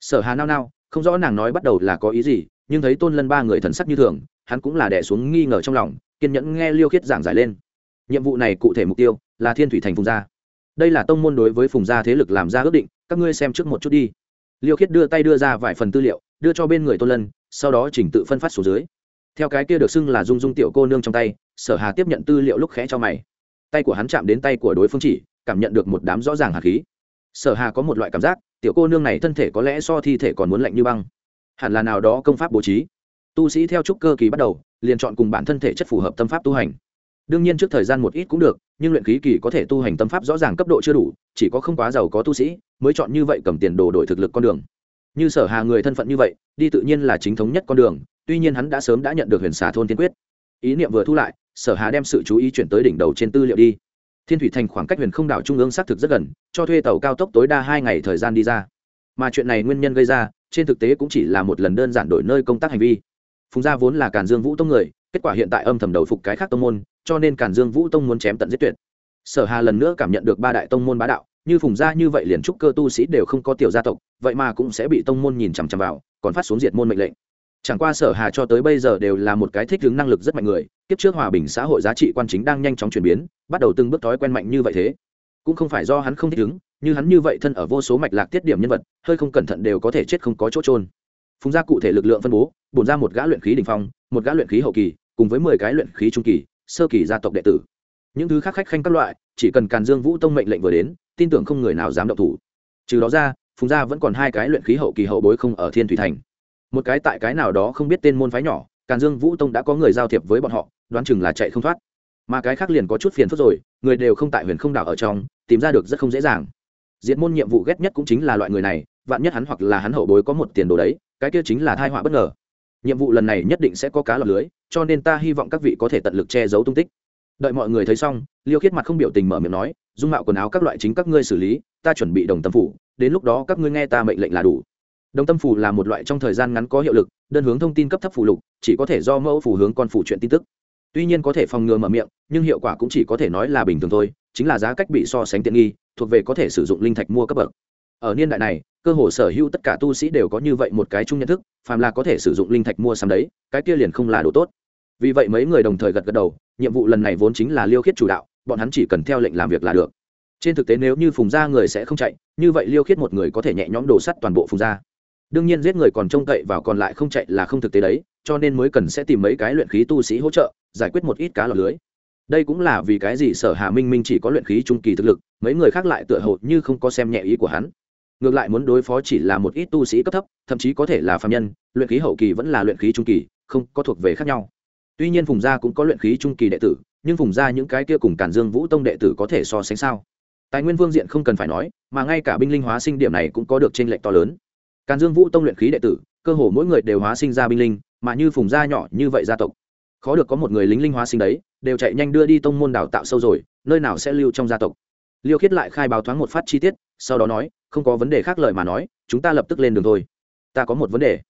Sở hà nao nao, không rõ nàng nói bắt đầu là có ý gì, nhưng thấy tôn lân ba người thần sắc như thường, hắn cũng là đẻ xuống nghi ngờ trong lòng, kiên nhẫn nghe liêu khiết giảng giải lên. Nhiệm vụ này cụ thể mục tiêu là thiên thủy thành phùng gia. Đây là tông môn đối với phùng gia thế lực làm ra ước định, các ngươi xem trước một chút đi. Liêu khiết đưa tay đưa ra vài phần tư liệu, đưa cho bên người tôn lân, sau đó chỉnh tự phân phát xuống dưới. Theo cái kia được xưng là dung dung tiểu cô nương trong tay, sở hà tiếp nhận tư liệu lúc khẽ cho mày tay của hắn chạm đến tay của đối phương chỉ, cảm nhận được một đám rõ ràng hạt khí. Sở hà có một loại cảm giác, tiểu cô nương này thân thể có lẽ so thi thể còn muốn lạnh như băng. Hẳn là nào đó công pháp bố trí. Tu sĩ theo trúc cơ kỳ bắt đầu, liền chọn cùng bản thân thể chất phù hợp tâm pháp tu hành. Đương nhiên trước thời gian một ít cũng được, nhưng luyện khí kỳ có thể tu hành tâm pháp rõ ràng cấp độ chưa đủ, chỉ có không quá giàu có tu sĩ mới chọn như vậy cầm tiền đồ đổi thực lực con đường. Như sở hà người thân phận như vậy, đi tự nhiên là chính thống nhất con đường, tuy nhiên hắn đã sớm đã nhận được huyền xà thôn tiên quyết ý niệm vừa thu lại, sở hà đem sự chú ý chuyển tới đỉnh đầu trên tư liệu đi. Thiên thủy thành khoảng cách huyền không đảo trung ương xác thực rất gần, cho thuê tàu cao tốc tối đa hai ngày thời gian đi ra. Mà chuyện này nguyên nhân gây ra, trên thực tế cũng chỉ là một lần đơn giản đổi nơi công tác hành vi. Phùng gia vốn là càn dương vũ tông người, kết quả hiện tại âm thầm đầu phục cái khác tông môn, cho nên càn dương vũ tông muốn chém tận giết tuyệt. Sở hà lần nữa cảm nhận được ba đại tông môn bá đạo, như phùng gia như vậy liền trúc cơ tu sĩ đều không có tiểu gia tộc, vậy mà cũng sẽ bị tông môn nhìn chằm chằm vào, còn phát xuống diệt môn mệnh lệnh chẳng qua sở hà cho tới bây giờ đều là một cái thích ứng năng lực rất mạnh người tiếp trước hòa bình xã hội giá trị quan chính đang nhanh chóng chuyển biến, bắt đầu từng bước thói quen mạnh như vậy thế. Cũng không phải do hắn không thích ứng, như hắn như vậy thân ở vô số mạch lạc tiết điểm nhân vật, hơi không cẩn thận đều có thể chết không có chỗ trôn phùng gia cụ thể lực lượng phân bố, bổn ra một gã luyện khí đình phong, một gã luyện khí hậu kỳ, cùng với mười cái luyện khí trung kỳ, sơ kỳ gia tộc đệ tử. Những thứ khác khách khanh các loại, chỉ cần càn dương vũ tông mệnh lệnh vừa đến, tin tưởng không người nào dám động thủ. Trừ đó ra, phùng gia vẫn còn hai cái luyện khí hậu kỳ hậu bối không ở thiên thủy thành một cái tại cái nào đó không biết tên môn phái nhỏ, càn dương vũ tông đã có người giao thiệp với bọn họ, đoán chừng là chạy không thoát. Mà cái khác liền có chút phiền phức rồi, người đều không tại huyền không đảo ở trong, tìm ra được rất không dễ dàng. Diệt môn nhiệm vụ ghét nhất cũng chính là loại người này, vạn nhất hắn hoặc là hắn hậu bối có một tiền đồ đấy, cái kia chính là thai họa bất ngờ. Nhiệm vụ lần này nhất định sẽ có cá lọc lưới, cho nên ta hy vọng các vị có thể tận lực che giấu tung tích. Đợi mọi người thấy xong, liêu khiết mặt không biểu tình mở miệng nói, dung mạo quần áo các loại chính các ngươi xử lý, ta chuẩn bị đồng tâm phủ, đến lúc đó các ngươi nghe ta mệnh lệnh là đủ đồng tâm phủ là một loại trong thời gian ngắn có hiệu lực, đơn hướng thông tin cấp thấp phủ lục, chỉ có thể do mẫu phủ hướng con phủ chuyện tin tức. Tuy nhiên có thể phòng ngừa mở miệng, nhưng hiệu quả cũng chỉ có thể nói là bình thường thôi, chính là giá cách bị so sánh tiện nghi, thuộc về có thể sử dụng linh thạch mua cấp bậc. Ở niên đại này, cơ hồ sở hữu tất cả tu sĩ đều có như vậy một cái chung nhận thức, phàm là có thể sử dụng linh thạch mua sắm đấy, cái kia liền không là đồ tốt. Vì vậy mấy người đồng thời gật gật đầu, nhiệm vụ lần này vốn chính là liêu khiết chủ đạo, bọn hắn chỉ cần theo lệnh làm việc là được. Trên thực tế nếu như phùng gia người sẽ không chạy, như vậy liêu khiết một người có thể nhẹ nhõm đổ sắt toàn bộ phùng gia đương nhiên giết người còn trông cậy vào còn lại không chạy là không thực tế đấy, cho nên mới cần sẽ tìm mấy cái luyện khí tu sĩ hỗ trợ, giải quyết một ít cá lọc lưới. Đây cũng là vì cái gì sở hà minh minh chỉ có luyện khí trung kỳ thực lực, mấy người khác lại tựa hồ như không có xem nhẹ ý của hắn. Ngược lại muốn đối phó chỉ là một ít tu sĩ cấp thấp, thậm chí có thể là phạm nhân, luyện khí hậu kỳ vẫn là luyện khí trung kỳ, không có thuộc về khác nhau. Tuy nhiên phùng gia cũng có luyện khí trung kỳ đệ tử, nhưng phùng gia những cái kia cùng cản dương vũ tông đệ tử có thể so sánh sao? Tài nguyên vương diện không cần phải nói, mà ngay cả binh linh hóa sinh điểm này cũng có được t r ê n lệch to lớn càn dương vũ tông luyện khí đệ tử, cơ hồ mỗi người đều hóa sinh ra binh linh, mà như phùng gia nhỏ như vậy gia tộc. Khó được có một người lính linh hóa sinh đấy, đều chạy nhanh đưa đi tông môn đào tạo sâu rồi, nơi nào sẽ lưu trong gia tộc. Liêu khiết lại khai báo thoáng một phát chi tiết, sau đó nói, không có vấn đề khác lời mà nói, chúng ta lập tức lên đường thôi. Ta có một vấn đề.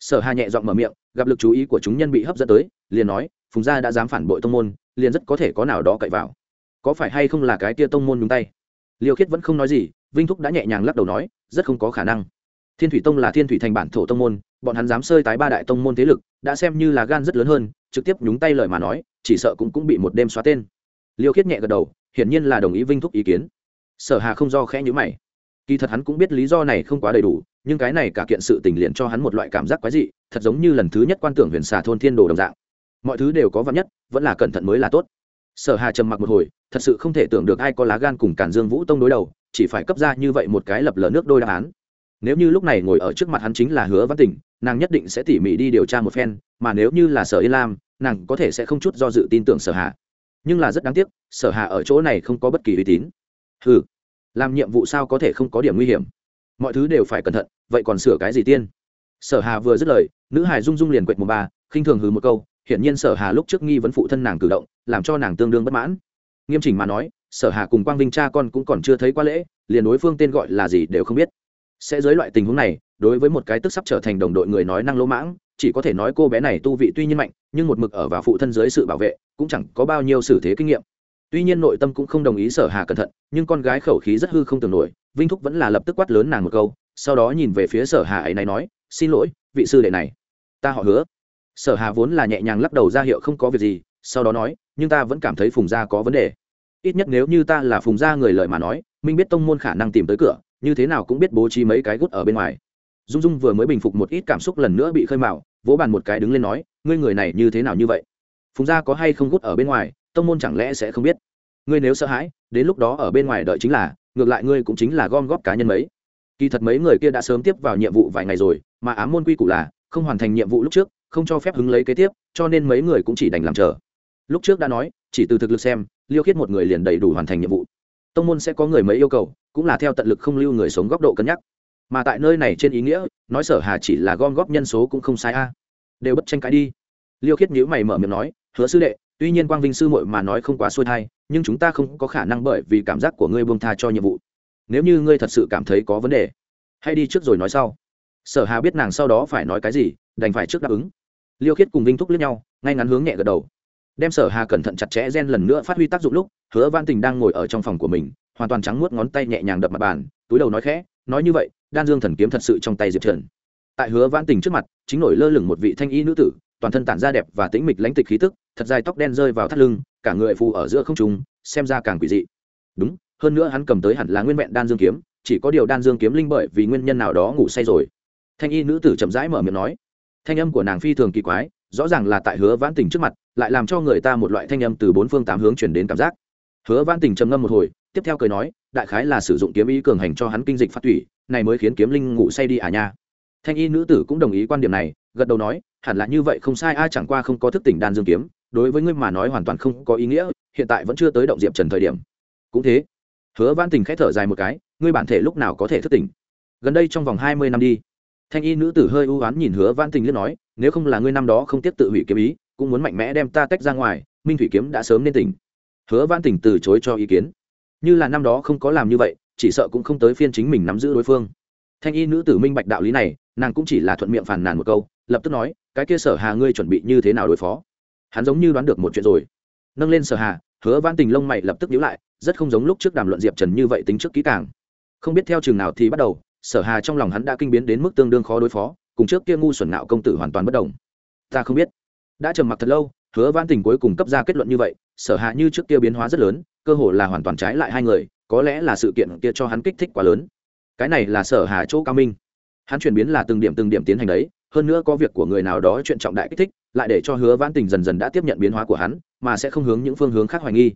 Sở hà nhẹ giọng mở miệng, gặp lực chú ý của chúng nhân bị hấp dẫn tới, liền nói, phùng gia đã dám phản bội tông môn, liền rất có thể có nào đó cậy vào. Có phải hay không là cái tia tông môn nhúng tay? Liêu khiết vẫn không nói gì, vinh thúc đã nhẹ nhàng lắc đầu nói, rất không có khả năng thiên thủy tông là thiên thủy thành bản thổ tông môn, bọn hắn dám sơi tái ba đại tông môn thế lực, đã xem như là gan rất lớn hơn, trực tiếp nhúng tay lời mà nói, chỉ sợ cũng cũng bị một đêm xóa tên. Liêu khiết nhẹ gật đầu, hiển nhiên là đồng ý vinh thúc ý kiến. Sở hà không do khẽ nhữ mày. Kỳ thật hắn cũng biết lý do này không quá đầy đủ, nhưng cái này cả kiện sự tình liền cho hắn một loại cảm giác quái dị, thật giống như lần thứ nhất quan tưởng huyền xà thôn thiên đồ đồng dạng. Mọi thứ đều có vắn nhất, vẫn là cẩn thận mới là tốt. Sở hà trầm mặc một hồi, thật sự không thể tưởng được ai có lá gan cùng cản dương vũ tông đối đầu, chỉ phải cấp ra như vậy một cái lập lờ nước đôi đáp án nếu như lúc này ngồi ở trước mặt hắn chính là hứa văn tỉnh nàng nhất định sẽ tỉ mỉ đi điều tra một phen mà nếu như là sở yên lam nàng có thể sẽ không chút do dự tin tưởng sở hạ nhưng là rất đáng tiếc sở hạ ở chỗ này không có bất kỳ uy tín. Ừ làm nhiệm vụ sao có thể không có điểm nguy hiểm? Mọi thứ đều phải cẩn thận vậy còn sửa cái gì tiên? Sở hà vừa dứt lời nữ hải dung dung liền quệt một bà, khinh thường hừ một câu hiển nhiên sở hà lúc trước nghi vấn phụ thân nàng cử động làm cho nàng tương đương bất mãn. Nghiêm chỉnh mà nói sở hà cùng quang vinh cha con cũng còn chưa thấy qua lễ liền đối phương tên gọi là gì đều không biết sẽ dưới loại tình huống này, đối với một cái tức sắp trở thành đồng đội người nói năng lỗ mãng, chỉ có thể nói cô bé này tu vị tuy nhiên mạnh, nhưng một mực ở vào phụ thân dưới sự bảo vệ, cũng chẳng có bao nhiêu xử thế kinh nghiệm. Tuy nhiên nội tâm cũng không đồng ý sở hà cẩn thận, nhưng con gái khẩu khí rất hư không tưởng nổi, vinh thúc vẫn là lập tức quát lớn nàng một câu, sau đó nhìn về phía sở hà ấy này nói, xin lỗi, vị sư đệ này, ta họ hứa. Sở hà vốn là nhẹ nhàng lắc đầu ra hiệu không có việc gì, sau đó nói, nhưng ta vẫn cảm thấy phùng gia có vấn đề. Ít nhất nếu như ta là phùng gia người lợi mà nói, minh biết tông môn khả năng tìm tới cửa như thế nào cũng biết bố trí mấy cái gút ở bên ngoài. Dung dung vừa mới bình phục một ít cảm xúc lần nữa bị khơi mào, vỗ bàn một cái đứng lên nói, ngươi người này như thế nào như vậy? Phùng gia có hay không gút ở bên ngoài, tông môn chẳng lẽ sẽ không biết? Ngươi nếu sợ hãi, đến lúc đó ở bên ngoài đợi chính là, ngược lại ngươi cũng chính là gom góp cá nhân mấy. Kỳ thật mấy người kia đã sớm tiếp vào nhiệm vụ vài ngày rồi, mà ám môn quy củ là, không hoàn thành nhiệm vụ lúc trước, không cho phép hứng lấy kế tiếp, cho nên mấy người cũng chỉ đành làm chờ. Lúc trước đã nói, chỉ từ thực lực xem, liêu khiết một người liền đầy đủ hoàn thành nhiệm vụ tông môn sẽ có người mấy yêu cầu, cũng là theo tận lực không lưu người sống góc độ cân nhắc. Mà tại nơi này trên ý nghĩa, nói sở hà chỉ là gom góp nhân số cũng không sai a. Đều bất tranh cãi đi. Liêu khiết nhíu mày mở miệng nói, hứa sư đệ, tuy nhiên quang vinh sư muội mà nói không quá xuôi thai, nhưng chúng ta không có khả năng bởi vì cảm giác của ngươi buông tha cho nhiệm vụ. Nếu như ngươi thật sự cảm thấy có vấn đề, hãy đi trước rồi nói sau. Sở hà biết nàng sau đó phải nói cái gì, đành phải trước đáp ứng. Liêu khiết cùng vinh thúc lướt nhau, ngay ngắn hướng nhẹ gật đầu đem sở hà cẩn thận chặt chẽ gen lần nữa phát huy tác dụng lúc, hứa văn tình đang ngồi ở trong phòng của mình, hoàn toàn trắng muốt ngón tay nhẹ nhàng đập mặt bàn, túi đầu nói khẽ, nói như vậy, đan dương thần kiếm thật sự trong tay diệp trần. Tại hứa văn tình trước mặt, chính nổi lơ lửng một vị thanh y nữ tử, toàn thân tản ra đẹp và tĩnh mịch lãnh tịch khí tức, thật dài tóc đen rơi vào thắt lưng, cả người phù ở giữa không trung, xem ra càng quỷ dị. Đúng, hơn nữa hắn cầm tới hẳn là nguyên vẹn đan dương kiếm, chỉ có điều đan dương kiếm linh bởi vì nguyên nhân nào đó ngủ say rồi. Thanh y nữ tử chậm rãi mở miệng nói. Thanh âm của nàng phi thường kỳ quái rõ ràng là tại hứa vãn tình trước mặt, lại làm cho người ta một loại thanh âm từ bốn phương tám hướng chuyển đến cảm giác. Hứa vãn tình trầm ngâm một hồi, tiếp theo cười nói, đại khái là sử dụng kiếm ý cường hành cho hắn kinh dịch phát thủy này mới khiến kiếm linh ngủ say đi à nha. Thanh y nữ tử cũng đồng ý quan điểm này, gật đầu nói, hẳn là như vậy không sai ai chẳng qua không có thức tỉnh đan dương kiếm, đối với ngươi mà nói hoàn toàn không có ý nghĩa, hiện tại vẫn chưa tới động diệp trần thời điểm. Cũng thế. Hứa vãn tình k h ẽ thở dài một cái, ngươi bản thể lúc nào có thể thức tỉnh? Gần đây trong vòng hai mươi năm đi. Thanh y nữ tử hơi ưu oán nhìn hứa vãn tình liền nói nếu không là ngươi năm đó không tiếp tự hủy kiếm ý, cũng muốn mạnh mẽ đem ta tách ra ngoài, minh thủy kiếm đã sớm nên tỉnh. Hứa văn tình từ chối cho ý kiến. Như là năm đó không có làm như vậy, chỉ sợ cũng không tới phiên chính mình nắm giữ đối phương. Thanh y nữ tử minh bạch đạo lý này, nàng cũng chỉ là thuận miệng phàn nàn một câu, lập tức nói, cái kia sở hà ngươi chuẩn bị như thế nào đối phó? Hắn giống như đoán được một chuyện rồi. Nâng lên sở hà, hứa văn tình lông mày lập tức nhíu lại, rất không giống lúc trước đàm luận diệp trần như vậy tính trước kỹ càng. Không biết theo trường nào thì bắt đầu, sở hà trong lòng hắn đã kinh biến đến mức tương đương khó đối phó cùng trước kia ngu xuẩn nạo công tử hoàn toàn bất đồng. Ta không biết. Đã trầm mặc thật lâu, hứa văn tình cuối cùng cấp ra kết luận như vậy, sở hạ như trước kia biến hóa rất lớn, cơ hồ là hoàn toàn trái lại hai người, có lẽ là sự kiện kia cho hắn kích thích quá lớn. Cái này là sở hà chỗ cao minh. Hắn chuyển biến là từng điểm từng điểm tiến hành đấy, hơn nữa có việc của người nào đó chuyện trọng đại kích thích, lại để cho hứa vãn tình dần dần đã tiếp nhận biến hóa của hắn, mà sẽ không hướng những phương hướng khác hoài nghi.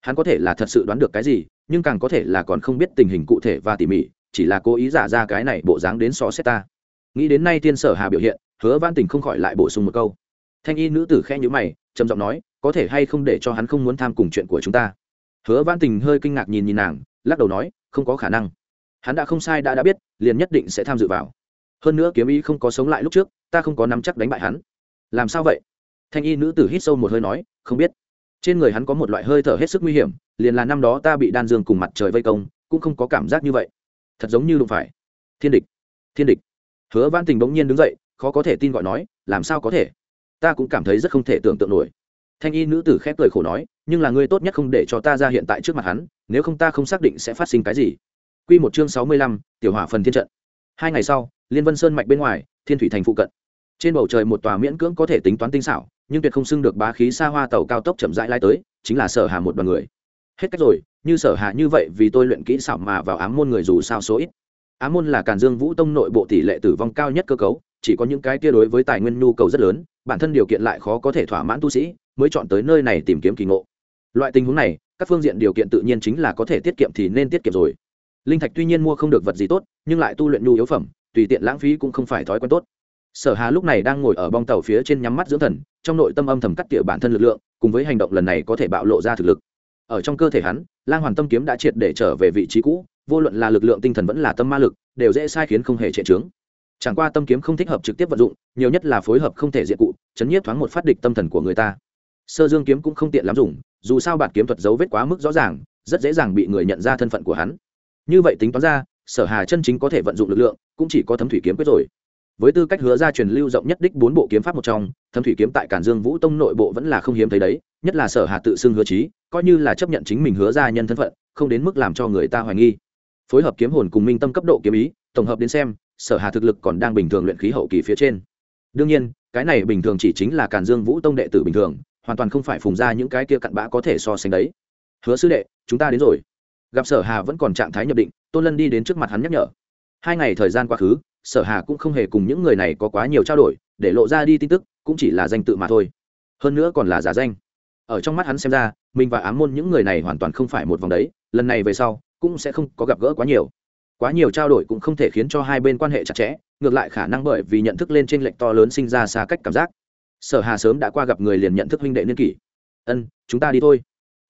Hắn có thể là thật sự đoán được cái gì, nhưng càng có thể là còn không biết tình hình cụ thể và tỉ mỉ, chỉ là cố ý giả ra cái này bộ dáng đến so xét ta nghĩ đến nay tiên sở hà biểu hiện, hứa văn tình không khỏi lại bổ sung một câu. Thanh y nữ tử khe nhữ mày, trầm giọng nói, có thể hay không để cho hắn không muốn tham cùng chuyện của chúng ta? Hứa văn tình hơi kinh ngạc nhìn nhìn nàng, lắc đầu nói, không có khả năng. Hắn đã không sai đã đã biết, liền nhất định sẽ tham dự vào. Hơn nữa kiếm ý không có sống lại lúc trước, ta không có nắm chắc đánh bại hắn. Làm sao vậy? Thanh y nữ tử hít sâu một hơi nói, không biết. Trên người hắn có một loại hơi thở hết sức nguy hiểm, liền là năm đó ta bị đan dương cùng mặt trời vây công, cũng không có cảm giác như vậy. Thật giống như đụng phải. Thiên địch. Thiên địch hứa văn tình bỗng nhiên đứng dậy khó có thể tin gọi nói làm sao có thể ta cũng cảm thấy rất không thể tưởng tượng nổi thanh y nữ tử khép cười khổ nói nhưng là ngươi tốt nhất không để cho ta ra hiện tại trước mặt hắn nếu không ta không xác định sẽ phát sinh cái gì Quy một chương sáu mươi lăm, tiểu hỏa phần thiên trận. Hai ngày sau, Liên Vân Sơn mạch bên ngoài, Thiên Thủy thành phụ cận. Trên bầu trời một tòa miễn cưỡng có thể tính toán tinh xảo, nhưng tuyệt không xưng được bá khí xa hoa tàu cao tốc chậm rãi lái tới, chính là Sở Hà một đoàn người. Hết cách rồi, như Sở Hà như vậy vì tôi luyện kỹ xảo mà vào ám môn người dù sao số ít. Ám môn là Càn Dương Vũ Tông nội bộ tỷ lệ tử vong cao nhất cơ cấu, chỉ có những cái kia đối với tài nguyên nhu cầu rất lớn, bản thân điều kiện lại khó có thể thỏa mãn tu sĩ, mới chọn tới nơi này tìm kiếm kỳ ngộ. Loại tình huống này, các phương diện điều kiện tự nhiên chính là có thể tiết kiệm thì nên tiết kiệm rồi. Linh thạch tuy nhiên mua không được vật gì tốt nhưng lại tu luyện nhu yếu phẩm tùy tiện lãng phí cũng không phải thói quen tốt. Sở hà lúc này đang ngồi ở bong tàu phía trên nhắm mắt dưỡng thần trong nội tâm âm thầm cắt tỉa bản thân lực lượng cùng với hành động lần này có thể bạo lộ ra thực lực. Ở trong cơ thể hắn lang hoàn tâm kiếm đã triệt để trở về vị trí cũ vô luận là lực lượng tinh thần vẫn là tâm ma lực, đều dễ sai khiến không hề trệ trướng chẳng qua tâm kiếm không thích hợp trực tiếp vận dụng, nhiều nhất là phối hợp không thể diện cụ, chấn nhiếp thoáng một phát địch tâm thần của người ta. Sơ dương kiếm cũng không tiện lắm dùng, dù sao bản kiếm thuật dấu vết quá mức rõ ràng, rất dễ dàng bị người nhận ra thân phận của hắn. Như vậy tính toán ra, sở hà chân chính có thể vận dụng lực lượng, cũng chỉ có thấm thủy kiếm quyết rồi. Với tư cách hứa ra truyền lưu rộng nhất đích bốn bộ kiếm pháp một trong, thấm thủy kiếm tại cản dương vũ tông nội bộ vẫn là không hiếm thấy đấy, nhất là sở hà tự xưng hứa trí coi như là chấp nhận chính mình hứa ra nhân thân phận, không đến mức làm cho người ta hoài nghi phối hợp kiếm hồn cùng minh tâm cấp độ kiếm ý, tổng hợp đến xem, sở hà thực lực còn đang bình thường luyện khí hậu kỳ phía trên. Đương nhiên, cái này bình thường chỉ chính là càn dương vũ tông đệ tử bình thường, hoàn toàn không phải phùng ra những cái kia cặn bã có thể so sánh đấy. Hứa sư đệ, chúng ta đến rồi. Gặp sở hà vẫn còn trạng thái nhập định, tôn lân đi đến trước mặt hắn nhắc nhở. Hai ngày thời gian quá khứ, sở hà cũng không hề cùng những người này có quá nhiều trao đổi, để lộ ra đi tin tức, cũng chỉ là danh tự mà thôi. Hơn nữa còn là giả danh. Ở trong mắt hắn xem ra, mình và ám môn những người này hoàn toàn không phải một vòng đấy, lần này về sau cũng sẽ không có gặp gỡ quá nhiều. Quá nhiều trao đổi cũng không thể khiến cho hai bên quan hệ chặt chẽ, ngược lại khả năng bởi vì nhận thức lên trên lệnh to lớn sinh ra xa cách cảm giác. Sở hà sớm đã qua gặp người liền nhận thức huynh đệ niên kỷ. Ân, chúng ta đi thôi.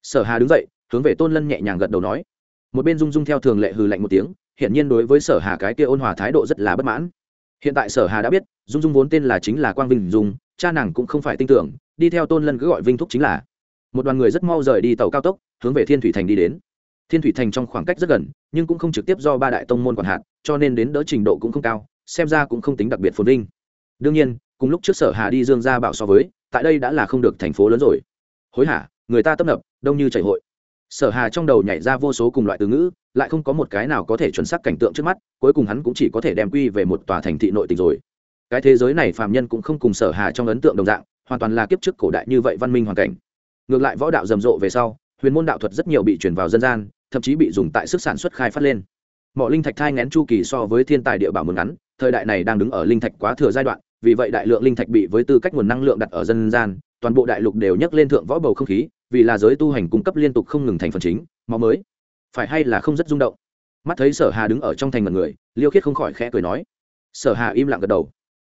Sở hà đứng dậy, hướng về tôn lân nhẹ nhàng gật đầu nói. Một bên dung dung theo thường lệ hừ lạnh một tiếng, hiển nhiên đối với sở hà cái kia ôn hòa thái độ rất là bất mãn. Hiện tại sở hà đã biết dung dung vốn tên là chính là quang vinh dung, cha nàng cũng không phải tin tưởng, đi theo tôn lân cứ gọi vinh thúc chính là. Một đoàn người rất mau rời đi tàu cao tốc, hướng về thiên thủy thành đi đến thiên thủy thành trong khoảng cách rất gần, nhưng cũng không trực tiếp do ba đại tông môn quản hạt, cho nên đến đỡ trình độ cũng không cao, xem ra cũng không tính đặc biệt phồn vinh. Đương nhiên, cùng lúc trước sở hà đi dương gia bảo so với, tại đây đã là không được thành phố lớn rồi. Hối hả, người ta tấp nập, đông như chảy hội. Sở hà trong đầu nhảy ra vô số cùng loại từ ngữ, lại không có một cái nào có thể chuẩn xác cảnh tượng trước mắt, cuối cùng hắn cũng chỉ có thể đem quy về một tòa thành thị nội tình rồi. Cái thế giới này phàm nhân cũng không cùng sở hà trong ấn tượng đồng dạng, hoàn toàn là kiếp trước cổ đại như vậy văn minh hoàn cảnh. Ngược lại võ đạo rầm rộ về sau, huyền môn đạo thuật rất nhiều bị chuyển vào dân gian thậm chí bị dùng tại sức sản xuất khai phát lên. Mỏ linh thạch thai ngén chu kỳ so với thiên tài địa bảo mừng ngắn, thời đại này đang đứng ở linh thạch quá thừa giai đoạn, vì vậy đại lượng linh thạch bị với tư cách nguồn năng lượng đặt ở dân gian, toàn bộ đại lục đều nhấc lên thượng võ bầu không khí, vì là giới tu hành cung cấp liên tục không ngừng thành phần chính, máu mới. Phải hay là không rất rung động? Mắt thấy sở hà đứng ở trong thành mật người, liêu khiết không khỏi khẽ cười nói. Sở hà im lặng gật đầu.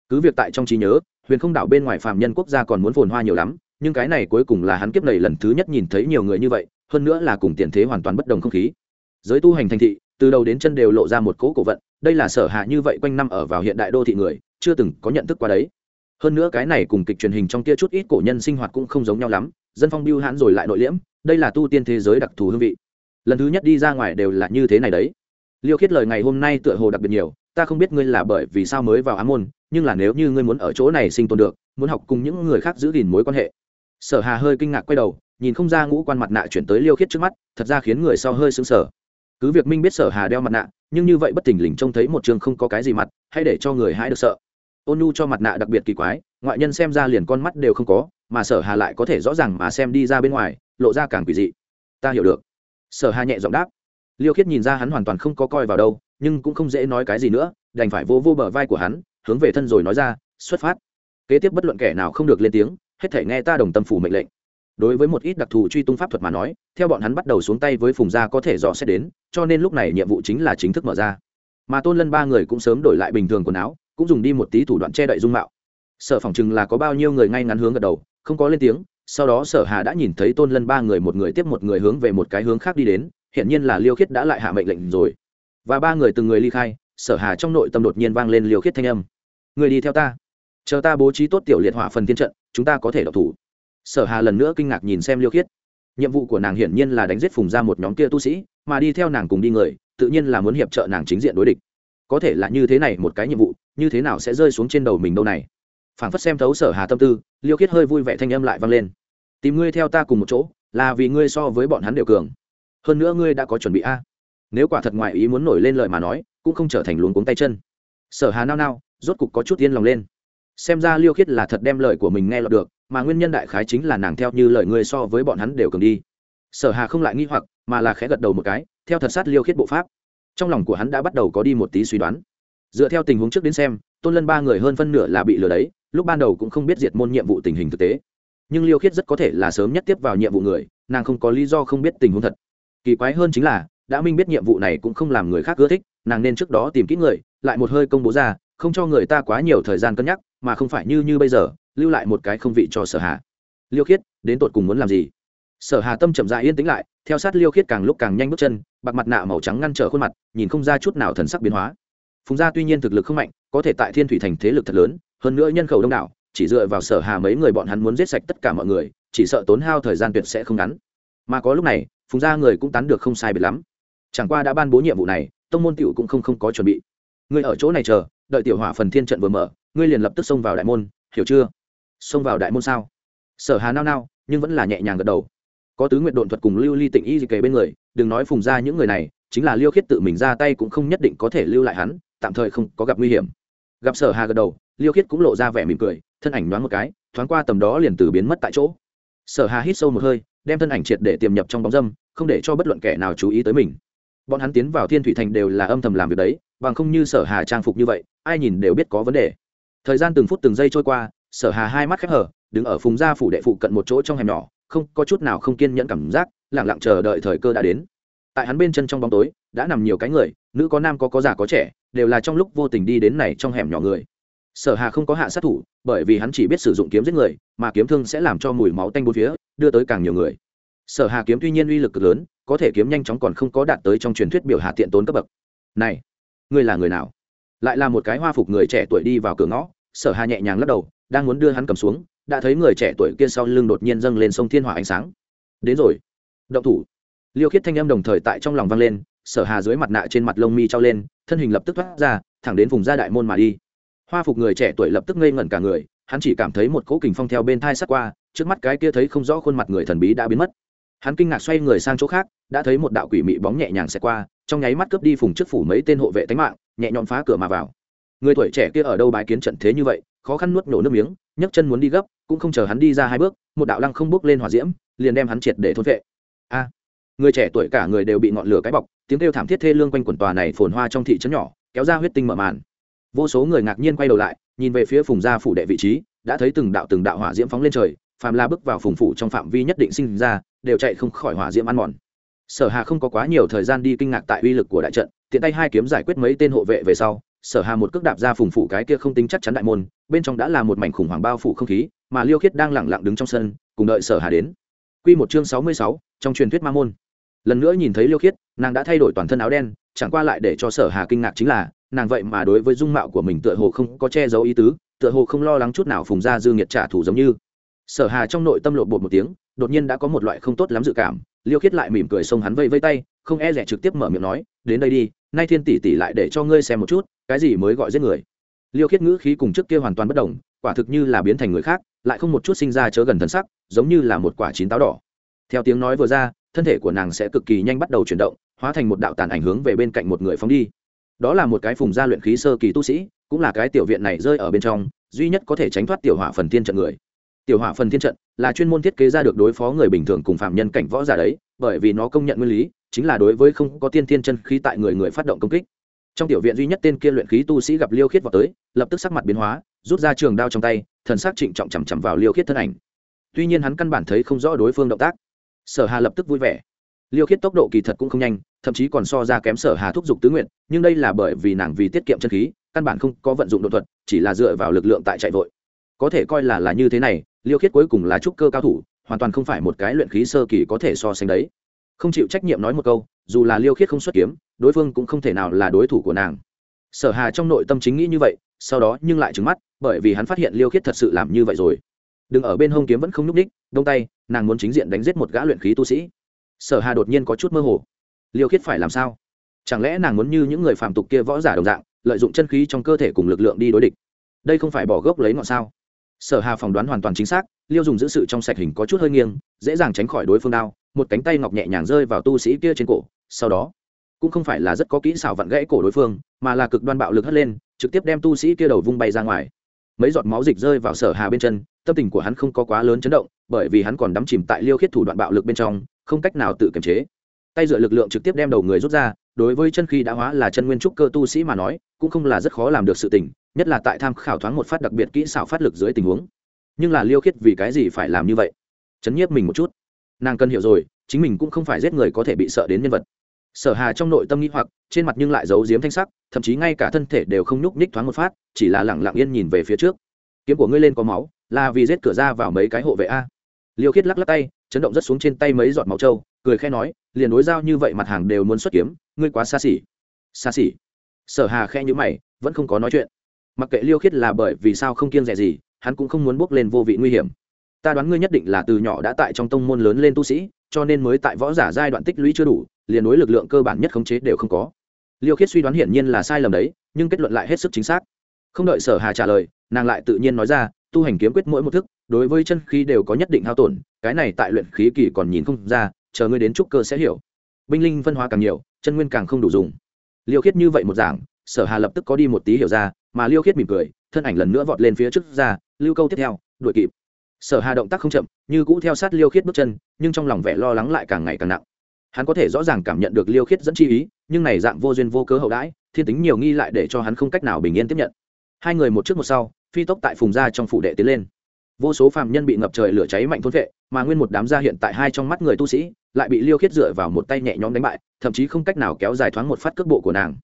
Cứ việc tại trong trí nhớ, huyền không đảo bên ngoài Phạm nhân quốc gia còn muốn phồn hoa nhiều lắm, nhưng cái này cuối cùng là hắn kiếp này lần thứ nhất nhìn thấy nhiều người như vậy hơn nữa là cùng tiền thế hoàn toàn bất đồng không khí. Giới tu hành thành thị, từ đầu đến chân đều lộ ra một cố cổ vận, đây là sở hạ như vậy quanh năm ở vào hiện đại đô thị người, chưa từng có nhận thức qua đấy. Hơn nữa cái này cùng kịch truyền hình trong kia chút ít cổ nhân sinh hoạt cũng không giống nhau lắm, dân phong biêu hãn rồi lại nội liễm, đây là tu tiên thế giới đặc thù hương vị. Lần thứ nhất đi ra ngoài đều là như thế này đấy. Liêu khiết lời ngày hôm nay tựa hồ đặc biệt nhiều, ta không biết ngươi là bởi vì sao mới vào á môn, nhưng là nếu như ngươi muốn ở chỗ này sinh tồn được, muốn học cùng những người khác giữ gìn mối quan hệ. Sở hà hơi kinh ngạc quay đầu nhìn không ra ngũ quan mặt nạ chuyển tới liêu khiết trước mắt, thật ra khiến người sau hơi sững sờ. Cứ việc minh biết sở hà đeo mặt nạ, nhưng như vậy bất thình lình trông thấy một trường không có cái gì mặt hay để cho người hãi được sợ. Ôn nhu cho mặt nạ đặc biệt kỳ quái, ngoại nhân xem ra liền con mắt đều không có, mà sở hà lại có thể rõ ràng mà xem đi ra bên ngoài, lộ ra càng quỷ dị. Ta hiểu được. Sở hà nhẹ giọng đáp. Liêu khiết nhìn ra hắn hoàn toàn không có coi vào đâu, nhưng cũng không dễ nói cái gì nữa, đành phải vô vô bờ vai của hắn, hướng về thân rồi nói ra, xuất phát. Kế tiếp bất luận kẻ nào không được lên tiếng, hết thể nghe ta đồng tâm phủ mệnh lệnh đối với một ít đặc thù truy tung pháp thuật mà nói, theo bọn hắn bắt đầu xuống tay với phùng gia có thể dò xét đến, cho nên lúc này nhiệm vụ chính là chính thức mở ra. Mà tôn lân ba người cũng sớm đổi lại bình thường quần áo, cũng dùng đi một tí thủ đoạn che đậy dung mạo. Sở phỏng chừng là có bao nhiêu người ngay ngắn hướng gật đầu, không có lên tiếng, sau đó sở hà đã nhìn thấy tôn lân ba người một người tiếp một người hướng về một cái hướng khác đi đến hiện nhiên là liêu khiết đã lại hạ mệnh lệnh rồi. Và ba người từng người ly khai, sở hà trong nội tâm đột nhiên vang lên liêu khiết thanh âm. Người đi theo ta, chờ ta bố trí tốt tiểu liệt hỏa phần thiên trận, chúng ta có thể đọc thủ sở hà lần nữa kinh ngạc nhìn xem liêu khiết. Nhiệm vụ của nàng hiển nhiên là đánh giết phùng ra một nhóm kia tu sĩ, mà đi theo nàng cùng đi người, tự nhiên là muốn hiệp trợ nàng chính diện đối địch. Có thể là như thế này một cái nhiệm vụ, như thế nào sẽ rơi xuống trên đầu mình đâu này? Phảng phất xem thấu sở hà tâm tư, liêu khiết hơi vui vẻ thanh âm lại vang lên. Tìm ngươi theo ta cùng một chỗ, là vì ngươi so với bọn hắn đều cường. Hơn nữa ngươi đã có chuẩn bị a. Nếu quả thật ngoại ý muốn nổi lên lời mà nói, cũng không trở thành luống cuống tay chân. Sở hà nao nao, rốt cục có chút yên lòng lên. Xem ra liêu khiết là thật đem lời của mình nghe lọt được mà nguyên nhân đại khái chính là nàng theo như lời ngươi so với bọn hắn đều cường đi. Sở hà không lại nghi hoặc, mà là khẽ gật đầu một cái, theo thật sát liêu khiết bộ pháp. Trong lòng của hắn đã bắt đầu có đi một tí suy đoán. Dựa theo tình huống trước đến xem, tôn lân ba người hơn phân nửa là bị lừa đấy, lúc ban đầu cũng không biết diệt môn nhiệm vụ tình hình thực tế. Nhưng liêu khiết rất có thể là sớm nhất tiếp vào nhiệm vụ người, nàng không có lý do không biết tình huống thật. Kỳ quái hơn chính là, đã minh biết nhiệm vụ này cũng không làm người khác ưa thích, nàng nên trước đó tìm kỹ người, lại một hơi công bố ra, không cho người ta quá nhiều thời gian cân nhắc, mà không phải như như bây giờ lưu lại một cái không vị cho sở hà. Liêu khiết, đến tột cùng muốn làm gì? Sở hà tâm chậm dại yên tĩnh lại, theo sát liêu khiết càng lúc càng nhanh bước chân, bạc mặt nạ màu trắng ngăn trở khuôn mặt, nhìn không ra chút nào thần sắc biến hóa. Phùng gia tuy nhiên thực lực không mạnh, có thể tại thiên thủy thành thế lực thật lớn, hơn nữa nhân khẩu đông đảo, chỉ dựa vào sở hà mấy người bọn hắn muốn giết sạch tất cả mọi người, chỉ sợ tốn hao thời gian tuyệt sẽ không ngắn. Mà có lúc này, phùng gia người cũng tán được không sai biệt lắm. Chẳng qua đã ban bố nhiệm vụ này, tông môn tiểu cũng không không có chuẩn bị. Người ở chỗ này chờ, đợi tiểu hỏa phần thiên trận vừa mở, ngươi liền lập tức xông vào đại môn, hiểu chưa? Xông vào đại môn sao? Sở hà nao nao, nhưng vẫn là nhẹ nhàng gật đầu. Có tứ nguyện độn thuật cùng lưu ly tịnh y kề bên người, đừng nói phùng ra những người này, chính là liêu khiết tự mình ra tay cũng không nhất định có thể lưu lại hắn, tạm thời không có gặp nguy hiểm. Gặp sở hà gật đầu, liêu khiết cũng lộ ra vẻ mỉm cười, thân ảnh đoán một cái, thoáng qua tầm đó liền từ biến mất tại chỗ. Sở hà hít sâu một hơi, đem thân ảnh triệt để tiềm nhập trong bóng dâm, không để cho bất luận kẻ nào chú ý tới mình. Bọn hắn tiến vào thiên thủy thành đều là âm thầm làm việc đấy, bằng không như sở hà trang phục như vậy, ai nhìn đều biết có vấn đề. Thời gian từng phút từng giây trôi qua sở hà hai mắt khép hở đứng ở phùng gia phủ đệ phụ cận một chỗ trong hẻm nhỏ, không có chút nào không kiên nhẫn cảm giác lẳng lặng chờ đợi thời cơ đã đến. Tại hắn bên chân trong bóng tối, đã nằm nhiều cái người, nữ có nam có có già có trẻ, đều là trong lúc vô tình đi đến này trong hẻm nhỏ người. Sở hà không có hạ sát thủ, bởi vì hắn chỉ biết sử dụng kiếm giết người, mà kiếm thương sẽ làm cho mùi máu tanh bốn phía, đưa tới càng nhiều người. Sở hà kiếm tuy nhiên uy lực cực lớn, có thể kiếm nhanh chóng còn không có đạt tới trong truyền thuyết biểu hạ tiện tốn cấp bậc. Này, ngươi là người nào? Lại là một cái hoa phục người trẻ tuổi đi vào cửa ngõ, sở hà nhẹ nhàng lắc đầu đang muốn đưa hắn cầm xuống, đã thấy người trẻ tuổi kia sau lưng đột nhiên dâng lên sông thiên hỏa ánh sáng. Đến rồi. Động thủ. Liêu khiết thanh âm đồng thời tại trong lòng vang lên, sở hà dưới mặt nạ trên mặt lông mi trao lên, thân hình lập tức thoát ra, thẳng đến vùng gia đại môn mà đi. Hoa phục người trẻ tuổi lập tức ngây ngẩn cả người, hắn chỉ cảm thấy một cỗ kình phong theo bên thai sát qua, trước mắt cái kia thấy không rõ khuôn mặt người thần bí đã biến mất. Hắn kinh ngạc xoay người sang chỗ khác, đã thấy một đạo quỷ mị bóng nhẹ nhàng xẹt qua, trong nháy mắt cướp đi phùng trước phủ mấy tên hộ vệ tánh mạng, nhẹ nhõm phá cửa mà vào người tuổi trẻ kia ở đâu bái kiến trận thế như vậy, khó khăn nuốt nổ nước miếng, nhấc chân muốn đi gấp, cũng không chờ hắn đi ra hai bước, một đạo lăng không bước lên hỏa diễm, liền đem hắn triệt để thôn vệ a! Người trẻ tuổi cả người đều bị ngọn lửa cái bọc, tiếng kêu thảm thiết thê lương quanh quần tòa này phồn hoa trong thị trấn nhỏ, kéo ra huyết tinh mở màn. Vô số người ngạc nhiên quay đầu lại, nhìn về phía phùng gia phủ đệ vị trí, đã thấy từng đạo từng đạo hỏa diễm phóng lên trời, phàm la bước vào phùng phủ trong phạm vi nhất định sinh ra, đều chạy không khỏi hỏa diễm ăn mòn. Sở hà không có quá nhiều thời gian đi kinh ngạc tại uy lực của đại trận, tiện tay hai kiếm giải quyết mấy tên hộ vệ về sau sở hà một cước đạp ra phùng phủ cái kia không tính chắc chắn đại môn bên trong đã là một mảnh khủng hoảng bao phủ không khí mà liêu khiết đang lẳng lặng đứng trong sân cùng đợi sở hà đến. Quy một chương sáu mươi sáu, trong truyền thuyết ma môn. Lần nữa nhìn thấy liêu khiết nàng đã thay đổi toàn thân áo đen chẳng qua lại để cho sở hà kinh ngạc chính là nàng vậy mà đối với dung mạo của mình tựa hồ không có che giấu ý tứ tựa hồ không lo lắng chút nào phùng ra dư nghiệt trả thù giống như. Sở hà trong nội tâm lộ bột một tiếng đột nhiên đã có một loại không tốt lắm dự cảm liêu khiết lại mỉm cười xông hắn vây vây tay không e rẻ trực tiếp mở miệng nói đến đây đi nay thiên tỷ tỷ lại để cho ngươi xem một chút cái gì mới gọi giết người? Liêu khiết ngữ khí cùng trước kia hoàn toàn bất đồng, quả thực như là biến thành người khác, lại không một chút sinh ra chớ gần thân sắc, giống như là một quả chín táo đỏ. Theo tiếng nói vừa ra, thân thể của nàng sẽ cực kỳ nhanh bắt đầu chuyển động, hóa thành một đạo tàn ảnh hướng về bên cạnh một người phóng đi. Đó là một cái phùng gia luyện khí sơ kỳ tu sĩ, cũng là cái tiểu viện này rơi ở bên trong, duy nhất có thể tránh thoát tiểu hỏa phần thiên trận người. Tiểu hỏa phần thiên trận là chuyên môn thiết kế ra được đối phó người bình thường cùng phạm nhân cảnh võ giả đấy, bởi vì nó công nhận nguyên lý, chính là đối với không có tiên thiên chân khí tại người người phát động công kích trong tiểu viện duy nhất tên kia luyện khí tu sĩ gặp liêu khiết vào tới, lập tức sắc mặt biến hóa, rút ra trường đao trong tay, thần sắc trịnh trọng chằm chằm vào liêu khiết thân ảnh. Tuy nhiên hắn căn bản thấy không rõ đối phương động tác. Sở hà lập tức vui vẻ. Liêu khiết tốc độ kỳ thật cũng không nhanh, thậm chí còn so ra kém sở hà thúc giục tứ nguyện, nhưng đây là bởi vì nàng vì tiết kiệm chân khí, căn bản không có vận dụng đột thuật, chỉ là dựa vào lực lượng tại chạy vội. Có thể coi là là như thế này, liêu khiết cuối cùng là trúc cơ cao thủ, hoàn toàn không phải một cái luyện khí sơ kỳ có thể so sánh đấy. Không chịu trách nhiệm nói một câu, dù là liêu khiết không xuất kiếm đối phương cũng không thể nào là đối thủ của nàng. Sở hà trong nội tâm chính nghĩ như vậy, sau đó nhưng lại trứng mắt, bởi vì hắn phát hiện liêu khiết thật sự làm như vậy rồi. Đừng ở bên hông kiếm vẫn không nhúc ních đông tay, nàng muốn chính diện đánh giết một gã luyện khí tu sĩ. Sở hà đột nhiên có chút mơ hồ. Liêu khiết phải làm sao? Chẳng lẽ nàng muốn như những người phàm tục kia võ giả đồng dạng, lợi dụng chân khí trong cơ thể cùng lực lượng đi đối địch? Đây không phải bỏ gốc lấy ngọn sao? Sở hà phỏng đoán hoàn toàn chính xác, liêu dùng giữ sự trong sạch hình có chút hơi nghiêng, dễ dàng tránh khỏi đối phương đao, một cánh tay ngọc nhẹ nhàng rơi vào tu sĩ kia trên cổ, sau đó cũng không phải là rất có kỹ xảo vặn gãy cổ đối phương, mà là cực đoan bạo lực hất lên, trực tiếp đem tu sĩ kia đầu vung bay ra ngoài. Mấy giọt máu dịch rơi vào sở hà bên chân, tâm tình của hắn không có quá lớn chấn động, bởi vì hắn còn đắm chìm tại liêu khiết thủ đoạn bạo lực bên trong, không cách nào tự kiềm chế. Tay dựa lực lượng trực tiếp đem đầu người rút ra, đối với chân khi đã hóa là chân nguyên trúc cơ tu sĩ mà nói, cũng không là rất khó làm được sự tình, nhất là tại tham khảo thoáng một phát đặc biệt kỹ xảo phát lực dưới tình huống. Nhưng là liêu khiết vì cái gì phải làm như vậy? Chấn nhiếp mình một chút. Nàng cần hiểu rồi, chính mình cũng không phải giết người có thể bị sợ đến nhân vật sở hà trong nội tâm nghĩ hoặc, trên mặt nhưng lại giấu giếm thanh sắc, thậm chí ngay cả thân thể đều không nhúc nhích thoáng một phát, chỉ là lẳng lặng yên nhìn về phía trước. Kiếm của ngươi lên có máu, là vì rết cửa ra vào mấy cái hộ vệ a. Liêu khiết lắc lắc tay, chấn động rất xuống trên tay mấy giọt máu trâu, cười khẽ nói, liền đối giao như vậy mặt hàng đều muốn xuất kiếm, ngươi quá xa xỉ. Xa xỉ. Sở hà khẽ nhíu mày, vẫn không có nói chuyện. Mặc kệ liêu khiết là bởi vì sao không kiêng rẻ gì, hắn cũng không muốn bước lên vô vị nguy hiểm. Ta đoán ngươi nhất định là từ nhỏ đã tại trong tông môn lớn lên tu sĩ, cho nên mới tại võ giả giai đoạn tích lũy chưa đủ liền đối lực lượng cơ bản nhất khống chế đều không có. Liêu khiết suy đoán hiển nhiên là sai lầm đấy, nhưng kết luận lại hết sức chính xác. Không đợi sở hà trả lời, nàng lại tự nhiên nói ra, tu hành kiếm quyết mỗi một thức, đối với chân khí đều có nhất định hao tổn, cái này tại luyện khí kỳ còn nhìn không ra, chờ ngươi đến trúc cơ sẽ hiểu. Binh linh phân hóa càng nhiều, chân nguyên càng không đủ dùng. Liêu khiết như vậy một giảng sở hà lập tức có đi một tí hiểu ra, mà liêu khiết mỉm cười, thân ảnh lần nữa vọt lên phía trước ra, lưu câu tiếp theo, đuổi kịp. Sở hà động tác không chậm, như cũ theo sát liêu khiết bước chân, nhưng trong lòng vẻ lo lắng lại càng ngày càng nặng hắn có thể rõ ràng cảm nhận được liêu khiết dẫn chi ý, nhưng này dạng vô duyên vô cớ hậu đãi, thiên tính nhiều nghi lại để cho hắn không cách nào bình yên tiếp nhận. Hai người một trước một sau, phi tốc tại phùng gia trong phủ đệ tiến lên. Vô số phàm nhân bị ngập trời lửa cháy mạnh thôn vệ, mà nguyên một đám gia hiện tại hai trong mắt người tu sĩ, lại bị liêu khiết dựa vào một tay nhẹ nhõm đánh bại, thậm chí không cách nào kéo dài thoáng một phát cước bộ của nàng.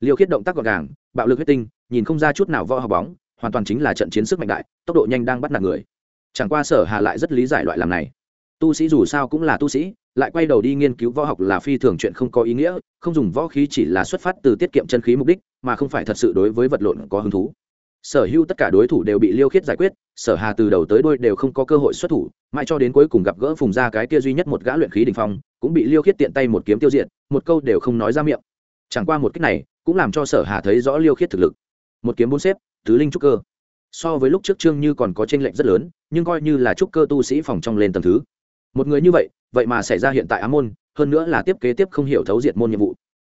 Liêu khiết động tác gọn gàng, bạo lực huyết tinh, nhìn không ra chút nào võ học bóng, hoàn toàn chính là trận chiến sức mạnh đại, tốc độ nhanh đang bắt nạt người. Chẳng qua sở hà lại rất lý giải loại làm này. Tu sĩ dù sao cũng là tu sĩ lại quay đầu đi nghiên cứu võ học là phi thường chuyện không có ý nghĩa, không dùng võ khí chỉ là xuất phát từ tiết kiệm chân khí mục đích, mà không phải thật sự đối với vật lộn có hứng thú. Sở hữu tất cả đối thủ đều bị liêu khiết giải quyết, sở hà từ đầu tới đôi đều không có cơ hội xuất thủ, mãi cho đến cuối cùng gặp gỡ phùng ra cái kia duy nhất một gã luyện khí đình phong, cũng bị liêu khiết tiện tay một kiếm tiêu diệt, một câu đều không nói ra miệng. Chẳng qua một cách này, cũng làm cho sở hà thấy rõ liêu khiết thực lực. Một kiếm bốn xếp, tứ linh trúc cơ. So với lúc trước trương như còn có tranh lệch rất lớn, nhưng coi như là trúc cơ tu sĩ phòng trong lên tầng thứ. Một người như vậy vậy mà xảy ra hiện tại á môn, hơn nữa là tiếp kế tiếp không hiểu thấu diệt môn nhiệm vụ.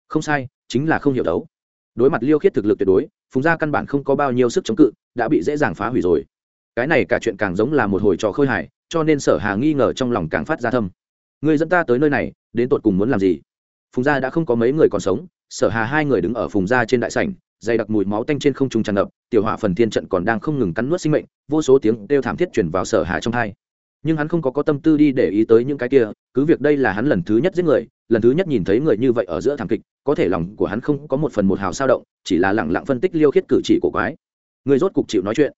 Không sai, chính là không hiểu thấu. Đối mặt liêu khiết thực lực tuyệt đối, phùng gia căn bản không có bao nhiêu sức chống cự, đã bị dễ dàng phá hủy rồi. Cái này cả chuyện càng giống là một hồi trò khơi hài, cho nên sở hà nghi ngờ trong lòng càng phát ra thâm. Người dẫn ta tới nơi này, đến tột cùng muốn làm gì? Phùng gia đã không có mấy người còn sống, sở hà hai người đứng ở phùng gia trên đại sảnh, dày đặc mùi máu tanh trên không trung tràn ngập, tiểu hỏa phần thiên trận còn đang không ngừng cắn nuốt sinh mệnh, vô số tiếng đều thảm thiết chuyển vào sở hà trong hai nhưng hắn không có có tâm tư đi để ý tới những cái kia, cứ việc đây là hắn lần thứ nhất giết người, lần thứ nhất nhìn thấy người như vậy ở giữa thảm kịch, có thể lòng của hắn không có một phần một hào sao động, chỉ là lẳng lặng phân tích liêu khiết cử chỉ của quái. Người rốt cục chịu nói chuyện.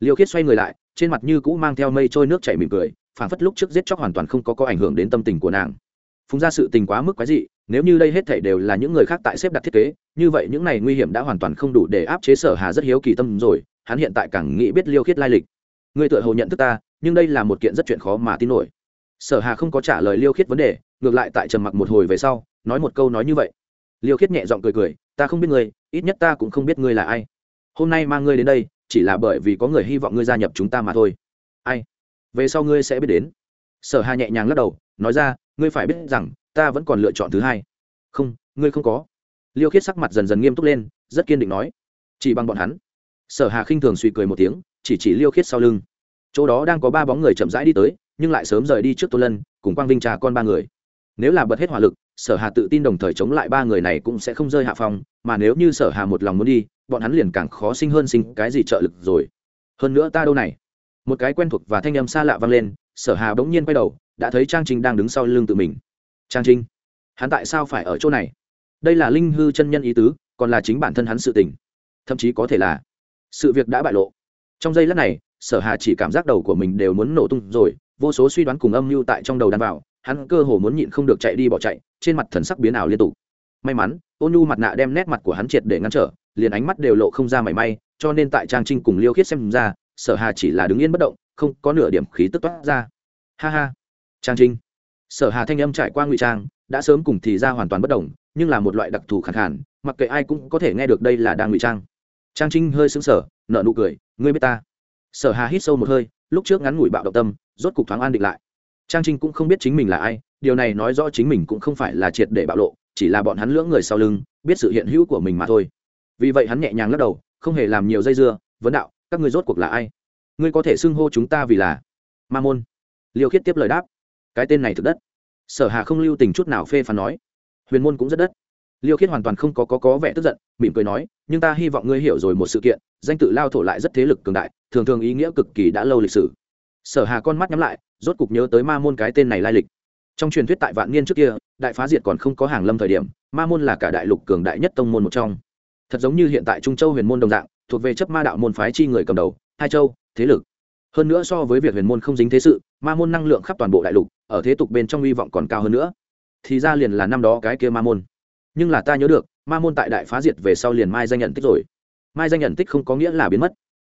Liêu khiết xoay người lại, trên mặt như cũ mang theo mây trôi nước chảy mỉm cười, phảng phất lúc trước giết chóc hoàn toàn không có có ảnh hưởng đến tâm tình của nàng. Phùng ra sự tình quá mức quái dị, nếu như đây hết thảy đều là những người khác tại xếp đặt thiết kế, như vậy những này nguy hiểm đã hoàn toàn không đủ để áp chế sở hà rất hiếu kỳ tâm rồi, hắn hiện tại càng nghĩ biết liêu khiết lai lịch. Người tự hồ nhận thức ta nhưng đây là một kiện rất chuyện khó mà tin nổi. Sở hà không có trả lời liêu khiết vấn đề, ngược lại tại trầm mặc một hồi về sau, nói một câu nói như vậy. Liêu khiết nhẹ giọng cười cười, ta không biết ngươi, ít nhất ta cũng không biết ngươi là ai. Hôm nay mang ngươi đến đây, chỉ là bởi vì có người hy vọng ngươi gia nhập chúng ta mà thôi. Ai? Về sau ngươi sẽ biết đến. Sở hà nhẹ nhàng lắc đầu, nói ra, ngươi phải biết rằng, ta vẫn còn lựa chọn thứ hai. Không, ngươi không có. Liêu khiết sắc mặt dần dần nghiêm túc lên, rất kiên định nói, chỉ bằng bọn hắn. Sở hà khinh thường suy cười một tiếng, chỉ chỉ liêu khiết sau lưng chỗ đó đang có ba bóng người chậm rãi đi tới, nhưng lại sớm rời đi trước tô lân, cùng quang vinh trà con ba người. Nếu là bật hết hỏa lực, sở hà tự tin đồng thời chống lại ba người này cũng sẽ không rơi hạ phong, mà nếu như sở hà một lòng muốn đi, bọn hắn liền càng khó sinh hơn sinh cái gì trợ lực rồi. Hơn nữa ta đâu này? Một cái quen thuộc và thanh âm xa lạ vang lên, sở hà bỗng nhiên quay đầu, đã thấy trang trinh đang đứng sau lưng tự mình. Trang trinh hắn tại sao phải ở chỗ này? Đây là linh hư chân nhân ý tứ, còn là chính bản thân hắn sự tình. Thậm chí có thể là sự việc đã bại lộ. Trong giây lát này sở hà chỉ cảm giác đầu của mình đều muốn nổ tung rồi, vô số suy đoán cùng âm mưu tại trong đầu đan vào, hắn cơ hồ muốn nhịn không được chạy đi bỏ chạy, trên mặt thần sắc biến ảo liên tục. May mắn, ôn nhu mặt nạ đem nét mặt của hắn triệt để ngăn trở, liền ánh mắt đều lộ không ra mảy may, cho nên tại trang trinh cùng liêu khiết xem ra, sở hà chỉ là đứng yên bất động, không có nửa điểm khí tức toát ra. Ha ha. Trang trinh. Sở hà thanh âm trải qua ngụy trang, đã sớm cùng thì ra hoàn toàn bất đồng, nhưng là một loại đặc thù khẳng hẳn mặc kệ ai cũng có thể nghe được đây là đang ngụy trang. Trang trinh hơi sững sờ nợ nụ cười, ngươi biết ta? Sở hà hít sâu một hơi, lúc trước ngắn ngủi bạo động tâm, rốt cục thoáng an định lại. Trang trinh cũng không biết chính mình là ai, điều này nói rõ chính mình cũng không phải là triệt để bạo lộ, chỉ là bọn hắn lưỡng người sau lưng, biết sự hiện hữu của mình mà thôi. Vì vậy hắn nhẹ nhàng lắc đầu, không hề làm nhiều dây dưa, vấn đạo, các ngươi rốt cuộc là ai? Ngươi có thể xưng hô chúng ta vì là ma môn? Liêu khiết tiếp lời đáp, cái tên này thực đất. Sở hà không lưu tình chút nào phê phán nói, huyền môn cũng rất đất liêu khiết hoàn toàn không có, có có vẻ tức giận mỉm cười nói nhưng ta hy vọng ngươi hiểu rồi một sự kiện danh tự lao thổ lại rất thế lực cường đại thường thường ý nghĩa cực kỳ đã lâu lịch sử. Sở hà con mắt nhắm lại rốt cục nhớ tới ma môn cái tên này lai lịch. Trong truyền thuyết tại vạn niên trước kia đại phá diệt còn không có hàng lâm thời điểm ma môn là cả đại lục cường đại nhất tông môn một trong. Thật giống như hiện tại trung châu huyền môn đồng dạng thuộc về chấp ma đạo môn phái chi người cầm đầu hai châu thế lực. Hơn nữa so với việc huyền môn không dính thế sự ma môn năng lượng khắp toàn bộ đại lục ở thế tục bên trong hy vọng còn cao hơn nữa. Thì ra liền là năm đó cái kia ma môn nhưng là ta nhớ được, ma môn tại đại phá diệt về sau liền mai danh nhận tích rồi. Mai danh nhận tích không có nghĩa là biến mất.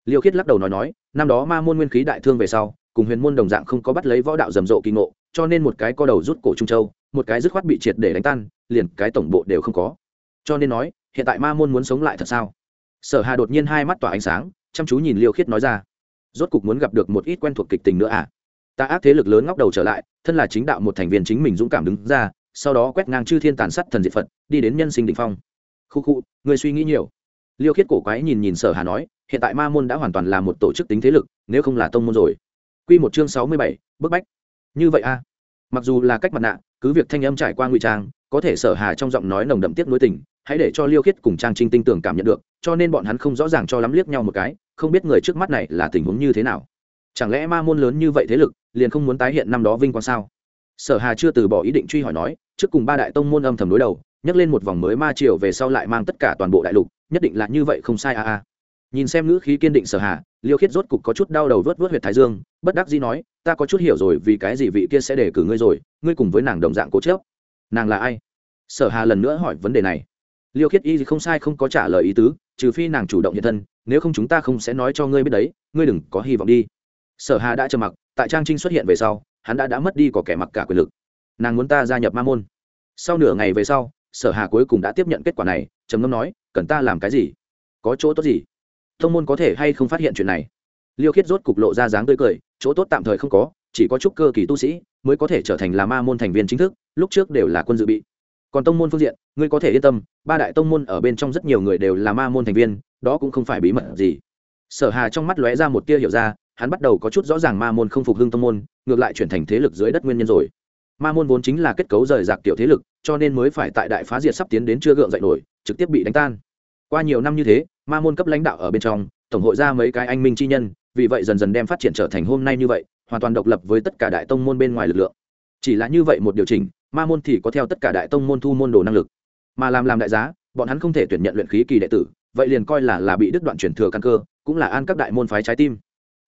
Liêu khiết lắc đầu nói nói, năm đó ma môn nguyên khí đại thương về sau, cùng huyền môn đồng dạng không có bắt lấy võ đạo rầm rộ kỳ ngộ, cho nên một cái co đầu rút cổ trung châu, một cái dứt khoát bị triệt để đánh tan, liền cái tổng bộ đều không có. Cho nên nói, hiện tại ma môn muốn sống lại thật sao? Sở hà đột nhiên hai mắt tỏa ánh sáng, chăm chú nhìn liêu khiết nói ra, rốt cục muốn gặp được một ít quen thuộc kịch tình nữa à? Ta ác thế lực lớn ngóc đầu trở lại, thân là chính đạo một thành viên chính mình dũng cảm đứng ra sau đó quét ngang chư thiên tàn sát thần diệt phật, đi đến nhân sinh đ ỉ n h phong. Khu khu, người suy nghĩ nhiều. Liêu khiết cổ quái nhìn nhìn sở hà nói, hiện tại ma môn đã hoàn toàn là một tổ chức tính thế lực, nếu không là tông môn rồi. Q một chương sáu mươi bảy, bức bách. Như vậy a. Mặc dù là cách mặt nạ, cứ việc thanh âm trải qua ngụy trang, có thể sở hà trong giọng nói nồng đậm tiếp nối tình, hãy để cho liêu khiết cùng trang trinh tinh tưởng cảm nhận được, cho nên bọn hắn không rõ ràng cho lắm liếc nhau một cái, không biết người trước mắt này là tình huống như thế nào. Chẳng lẽ ma môn lớn như vậy thế lực, liền không muốn tái hiện năm đó vinh quang sao? Sở hà chưa từ bỏ ý định truy hỏi nói trước cùng ba đại tông môn âm thầm đối đầu nhắc lên một vòng mới ma triều về sau lại mang tất cả toàn bộ đại lục, nhất định là như vậy không sai a a nhìn xem ngữ khí kiên định sở hà, liêu khiết rốt cục có chút đau đầu vớt vớt huyệt thái dương, bất đắc dĩ nói, ta có chút hiểu rồi, vì cái gì vị kia sẽ để cử ngươi rồi, ngươi cùng với nàng đồng dạng cố chớp nàng là ai? Sở hà lần nữa hỏi vấn đề này. Liêu khiết y không sai không có trả lời ý tứ, trừ phi nàng chủ động hiện thân, nếu không chúng ta không sẽ nói cho ngươi biết đấy, ngươi đừng có hy vọng đi. Sở hà đã trầm mặc, tại trang trinh xuất hiện về sau, hắn đã đã mất đi có kẻ mặc cả quyền lực nàng muốn ta gia nhập ma môn. Sau nửa ngày về sau, sở hà cuối cùng đã tiếp nhận kết quả này, trầm ngâm nói, cần ta làm cái gì? Có chỗ tốt gì? Thông môn có thể hay không phát hiện chuyện này? Liêu khiết rốt cục lộ ra dáng tươi cười, chỗ tốt tạm thời không có, chỉ có chút cơ kỳ tu sĩ mới có thể trở thành là ma môn thành viên chính thức, lúc trước đều là quân dự bị. Còn tông môn phương diện, ngươi có thể yên tâm, ba đại tông môn ở bên trong rất nhiều người đều là ma môn thành viên, đó cũng không phải bí mật gì. Sở hà trong mắt lóe ra một tia hiểu ra, hắn bắt đầu có chút rõ ràng ma môn không phục hưng tông môn, ngược lại chuyển thành thế lực dưới đất nguyên nhân rồi ma môn vốn chính là kết cấu rời rạc tiểu thế lực, cho nên mới phải tại đại phá diệt sắp tiến đến chưa gượng dậy nổi, trực tiếp bị đánh tan. Qua nhiều năm như thế, ma môn cấp lãnh đạo ở bên trong, tổng hội ra mấy cái anh minh chi nhân, vì vậy dần dần đem phát triển trở thành hôm nay như vậy, hoàn toàn độc lập với tất cả đại tông môn bên ngoài lực lượng. Chỉ là như vậy một điều chỉnh, ma môn thì có theo tất cả đại tông môn thu môn đồ năng lực. Mà làm làm đại giá, bọn hắn không thể tuyển nhận luyện khí kỳ đệ tử, vậy liền coi là là bị đứt đoạn chuyển thừa căn cơ, cũng là an các đại môn phái trái tim.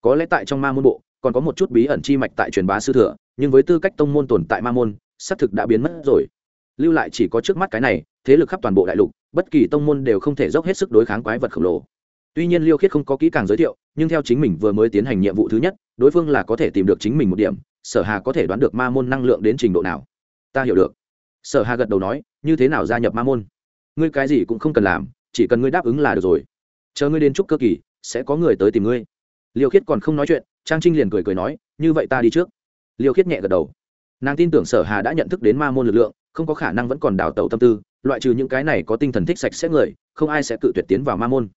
Có lẽ tại trong ma môn bộ, còn có một chút bí ẩn chi mạch tại truyền bá sư thừa nhưng với tư cách tông môn tồn tại ma môn, xác thực đã biến mất rồi. Lưu lại chỉ có trước mắt cái này, thế lực khắp toàn bộ đại lục, bất kỳ tông môn đều không thể dốc hết sức đối kháng quái vật khổng lồ. Tuy nhiên liêu khiết không có kỹ càng giới thiệu, nhưng theo chính mình vừa mới tiến hành nhiệm vụ thứ nhất, đối phương là có thể tìm được chính mình một điểm, sở hà có thể đoán được ma môn năng lượng đến trình độ nào. Ta hiểu được. Sở hà gật đầu nói, như thế nào gia nhập ma môn? Ngươi cái gì cũng không cần làm, chỉ cần ngươi đáp ứng là được rồi. Chờ ngươi đến chúc cơ kỳ, sẽ có người tới tìm ngươi. Liêu khiết còn không nói chuyện, trang trinh liền cười cười nói, như vậy ta đi trước liêu khiết nhẹ gật đầu. Nàng tin tưởng sở hà đã nhận thức đến ma môn lực lượng, không có khả năng vẫn còn đào tẩu tâm tư, loại trừ những cái này có tinh thần thích sạch sẽ người, không ai sẽ cự tuyệt tiến vào ma môn.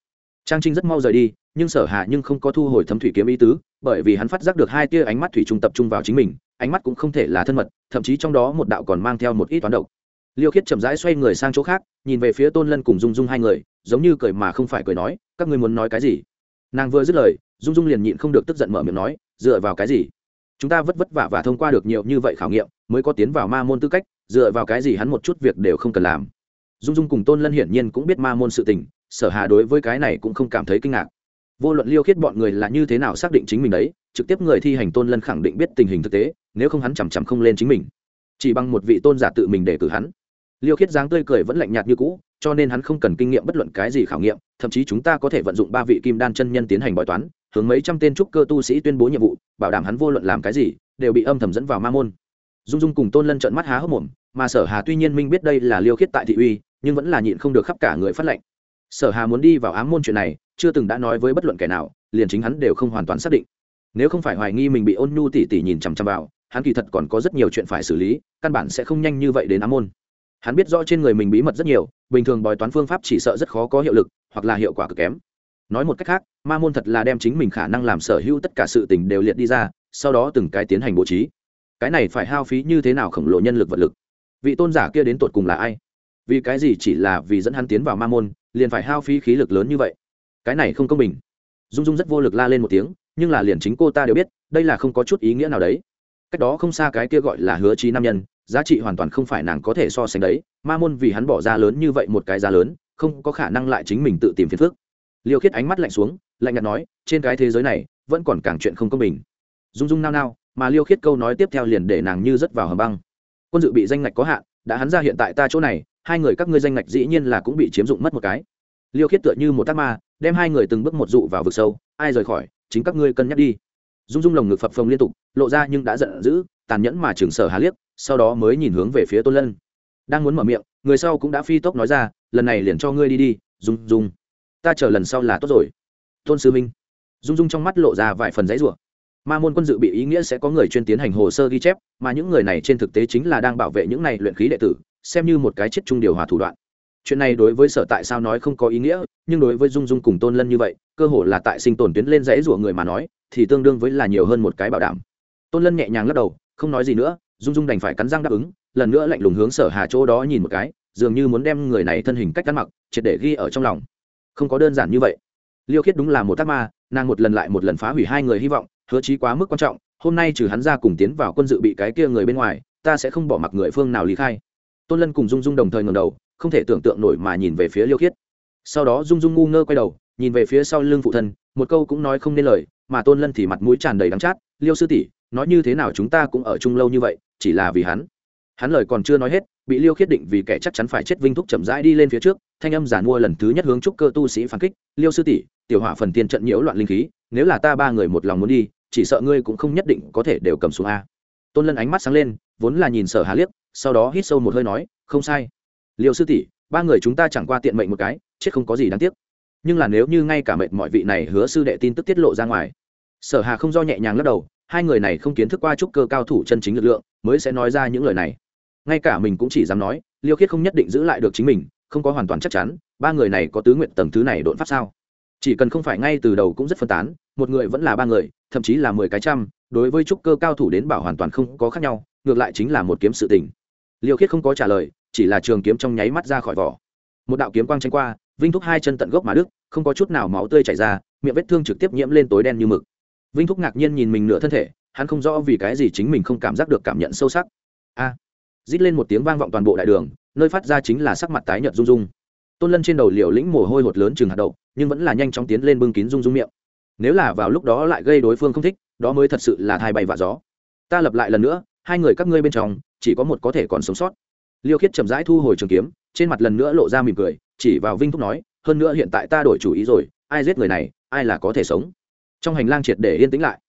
Trang trinh rất mau rời đi, nhưng sở Hà nhưng không có thu hồi thấm thủy kiếm ý tứ, bởi vì hắn phát giác được hai tia ánh mắt thủy trung tập trung vào chính mình, ánh mắt cũng không thể là thân mật, thậm chí trong đó một đạo còn mang theo một ít toán độc. Liêu khiết chậm rãi xoay người sang chỗ khác, nhìn về phía tôn lân cùng dung dung hai người, giống như cười mà không phải cười nói, các ngươi muốn nói cái gì? Nàng vừa dứt lời, dung dung liền nhịn không được tức giận mở miệng nói, dựa vào cái gì? Chúng ta vất vất vả và thông qua được nhiều như vậy khảo nghiệm, mới có tiến vào ma môn tư cách, dựa vào cái gì hắn một chút việc đều không cần làm. Dung dung cùng tôn lân hiển nhiên cũng biết ma môn sự tình, sở hà đối với cái này cũng không cảm thấy kinh ngạc. Vô luận liêu khiết bọn người là như thế nào xác định chính mình đấy, trực tiếp người thi hành tôn lân khẳng định biết tình hình thực tế, nếu không hắn chằm chằm không lên chính mình. Chỉ bằng một vị tôn giả tự mình để cử hắn. Liêu khiết dáng tươi cười vẫn lạnh nhạt như cũ, cho nên hắn không cần kinh nghiệm bất luận cái gì khảo nghiệm, thậm chí chúng ta có thể vận dụng ba vị kim đan chân nhân tiến hành bói toán hướng mấy trăm tên trúc cơ tu sĩ tuyên bố nhiệm vụ, bảo đảm hắn vô luận làm cái gì, đều bị âm thầm dẫn vào ma môn. Dung dung cùng tôn lân trợn mắt há hốc mồm, mà sở hà tuy nhiên minh biết đây là liêu khiết tại thị uy, nhưng vẫn là nhịn không được khắp cả người phát lệnh. Sở hà muốn đi vào ám môn chuyện này, chưa từng đã nói với bất luận kẻ nào, liền chính hắn đều không hoàn toàn xác định. Nếu không phải hoài nghi mình bị ôn nhu tỉ tỉ nhìn chằm chằm vào, hắn kỳ thật còn có rất nhiều chuyện phải xử lý, căn bản sẽ không nhanh như vậy đến ám môn. Hắn biết rõ trên người mình bí mật rất nhiều, bình thường bói toán phương pháp chỉ sợ rất khó có hiệu lực, hoặc là hiệu quả cực kém. Nói một cách khác ma môn thật là đem chính mình khả năng làm sở hữu tất cả sự tình đều liệt đi ra, sau đó từng cái tiến hành bố trí. Cái này phải hao phí như thế nào khổng lồ nhân lực vật lực? Vị tôn giả kia đến tột cùng là ai? Vì cái gì chỉ là vì dẫn hắn tiến vào ma môn, liền phải hao phí khí lực lớn như vậy? Cái này không công bình. Dung dung rất vô lực la lên một tiếng, nhưng là liền chính cô ta đều biết, đây là không có chút ý nghĩa nào đấy. Cách đó không xa cái kia gọi là hứa trí nam nhân, giá trị hoàn toàn không phải nàng có thể so sánh đấy, ma môn vì hắn bỏ ra lớn như vậy một cái giá lớn, không có khả năng lại chính mình tự tìm phiền phức. Liêu khiết ánh mắt lạnh xuống lạnh nhạt nói, trên cái thế giới này, vẫn còn càng chuyện không công bình. Dung dung nao nao, mà liêu khiết câu nói tiếp theo liền để nàng như rất vào hầm băng. Quân dự bị danh ngạch có hạn, đã hắn ra hiện tại ta chỗ này, hai người các ngươi danh ngạch dĩ nhiên là cũng bị chiếm dụng mất một cái. Liêu khiết tựa như một tác ma, đem hai người từng bước một dụ vào vực sâu, ai rời khỏi, chính các ngươi cân nhắc đi. Dung dung lồng ngực phập phồng liên tục, lộ ra nhưng đã giận dữ, tàn nhẫn mà trường sở hà liếc, sau đó mới nhìn hướng về phía tôn lân. Đang muốn mở miệng, người sau cũng đã phi tốc nói ra, lần này liền cho ngươi đi đi, dung dung. Ta chờ lần sau là tốt rồi tôn sư minh. Dung dung trong mắt lộ ra vài phần giấy rủa. Ma môn quân dự bị ý nghĩa sẽ có người chuyên tiến hành hồ sơ ghi chép, mà những người này trên thực tế chính là đang bảo vệ những này luyện khí đệ tử, xem như một cái chết chung điều hòa thủ đoạn. Chuyện này đối với sở tại sao nói không có ý nghĩa, nhưng đối với dung dung cùng tôn lân như vậy, cơ hội là tại sinh tồn tuyến lên dãy rủa người mà nói, thì tương đương với là nhiều hơn một cái bảo đảm. Tôn lân nhẹ nhàng lắc đầu, không nói gì nữa, dung dung đành phải cắn răng đáp ứng, lần nữa lạnh lùng hướng sở hà chỗ đó nhìn một cái, dường như muốn đem người này thân hình cách cắn mặc, triệt để ghi ở trong lòng. Không có đơn giản như vậy liêu khiết đúng là một tác ma, nàng một lần lại một lần phá hủy hai người hy vọng, hứa chí quá mức quan trọng, hôm nay trừ hắn ra cùng tiến vào quân dự bị cái kia người bên ngoài, ta sẽ không bỏ mặc người phương nào lý khai. Tôn lân cùng dung dung đồng thời ngầm đầu, không thể tưởng tượng nổi mà nhìn về phía liêu khiết. Sau đó dung dung ngu ngơ quay đầu, nhìn về phía sau lưng phụ thân, một câu cũng nói không nên lời, mà tôn lân thì mặt mũi tràn đầy đắng chát, liêu sư tỷ, nói như thế nào chúng ta cũng ở chung lâu như vậy, chỉ là vì hắn. Hắn lời còn chưa nói hết bị liêu khiết định vì kẻ chắc chắn phải chết vinh thúc chậm rãi đi lên phía trước, thanh âm giản mua lần thứ nhất hướng trúc cơ tu sĩ phản kích, liêu sư tỷ, tiểu hỏa phần tiên trận nhiễu loạn linh khí, nếu là ta ba người một lòng muốn đi, chỉ sợ ngươi cũng không nhất định có thể đều cầm xuống a. Tôn lân ánh mắt sáng lên, vốn là nhìn sở hà liếc, sau đó hít sâu một hơi nói, không sai. Liêu sư tỷ, ba người chúng ta chẳng qua tiện mệnh một cái, chết không có gì đáng tiếc. Nhưng là nếu như ngay cả mệnh mọi vị này hứa sư đệ tin tức tiết lộ ra ngoài. Sở hà không do nhẹ nhàng lắc đầu, hai người này không kiến thức qua trúc cơ cao thủ chân chính lực lượng, mới sẽ nói ra những lời này ngay cả mình cũng chỉ dám nói liêu khiết không nhất định giữ lại được chính mình không có hoàn toàn chắc chắn ba người này có tứ nguyện tầng thứ này đột pháp sao? Chỉ cần không phải ngay từ đầu cũng rất phân tán một người vẫn là ba người thậm chí là mười cái trăm đối với trúc cơ cao thủ đến bảo hoàn toàn không có khác nhau ngược lại chính là một kiếm sự tình. Liêu khiết không có trả lời chỉ là trường kiếm trong nháy mắt ra khỏi vỏ. Một đạo kiếm quang tranh qua vinh thúc hai chân tận gốc mà đức không có chút nào máu tươi chảy ra miệng vết thương trực tiếp nhiễm lên tối đen như mực. Vinh thúc ngạc nhiên nhìn mình nửa thân thể hắn không rõ vì cái gì chính mình không cảm giác được cảm nhận sâu sắc. A à, rít lên một tiếng vang vọng toàn bộ đại đường, nơi phát ra chính là sắc mặt tái nhợt rung rung. Tôn lân trên đầu liều lĩnh mồ hôi hột lớn chừng hạt đậu, nhưng vẫn là nhanh chóng tiến lên bưng kín rung rung miệng. Nếu là vào lúc đó lại gây đối phương không thích, đó mới thật sự là thai bay vạ gió. Ta lập lại lần nữa, hai người các ngươi bên trong, chỉ có một có thể còn sống sót. Liêu khiết chậm rãi thu hồi trường kiếm, trên mặt lần nữa lộ ra mỉm cười, chỉ vào vinh thúc nói, hơn nữa hiện tại ta đổi chủ ý rồi, ai giết người này, ai là có thể sống. Trong hành lang triệt để yên tĩnh lại.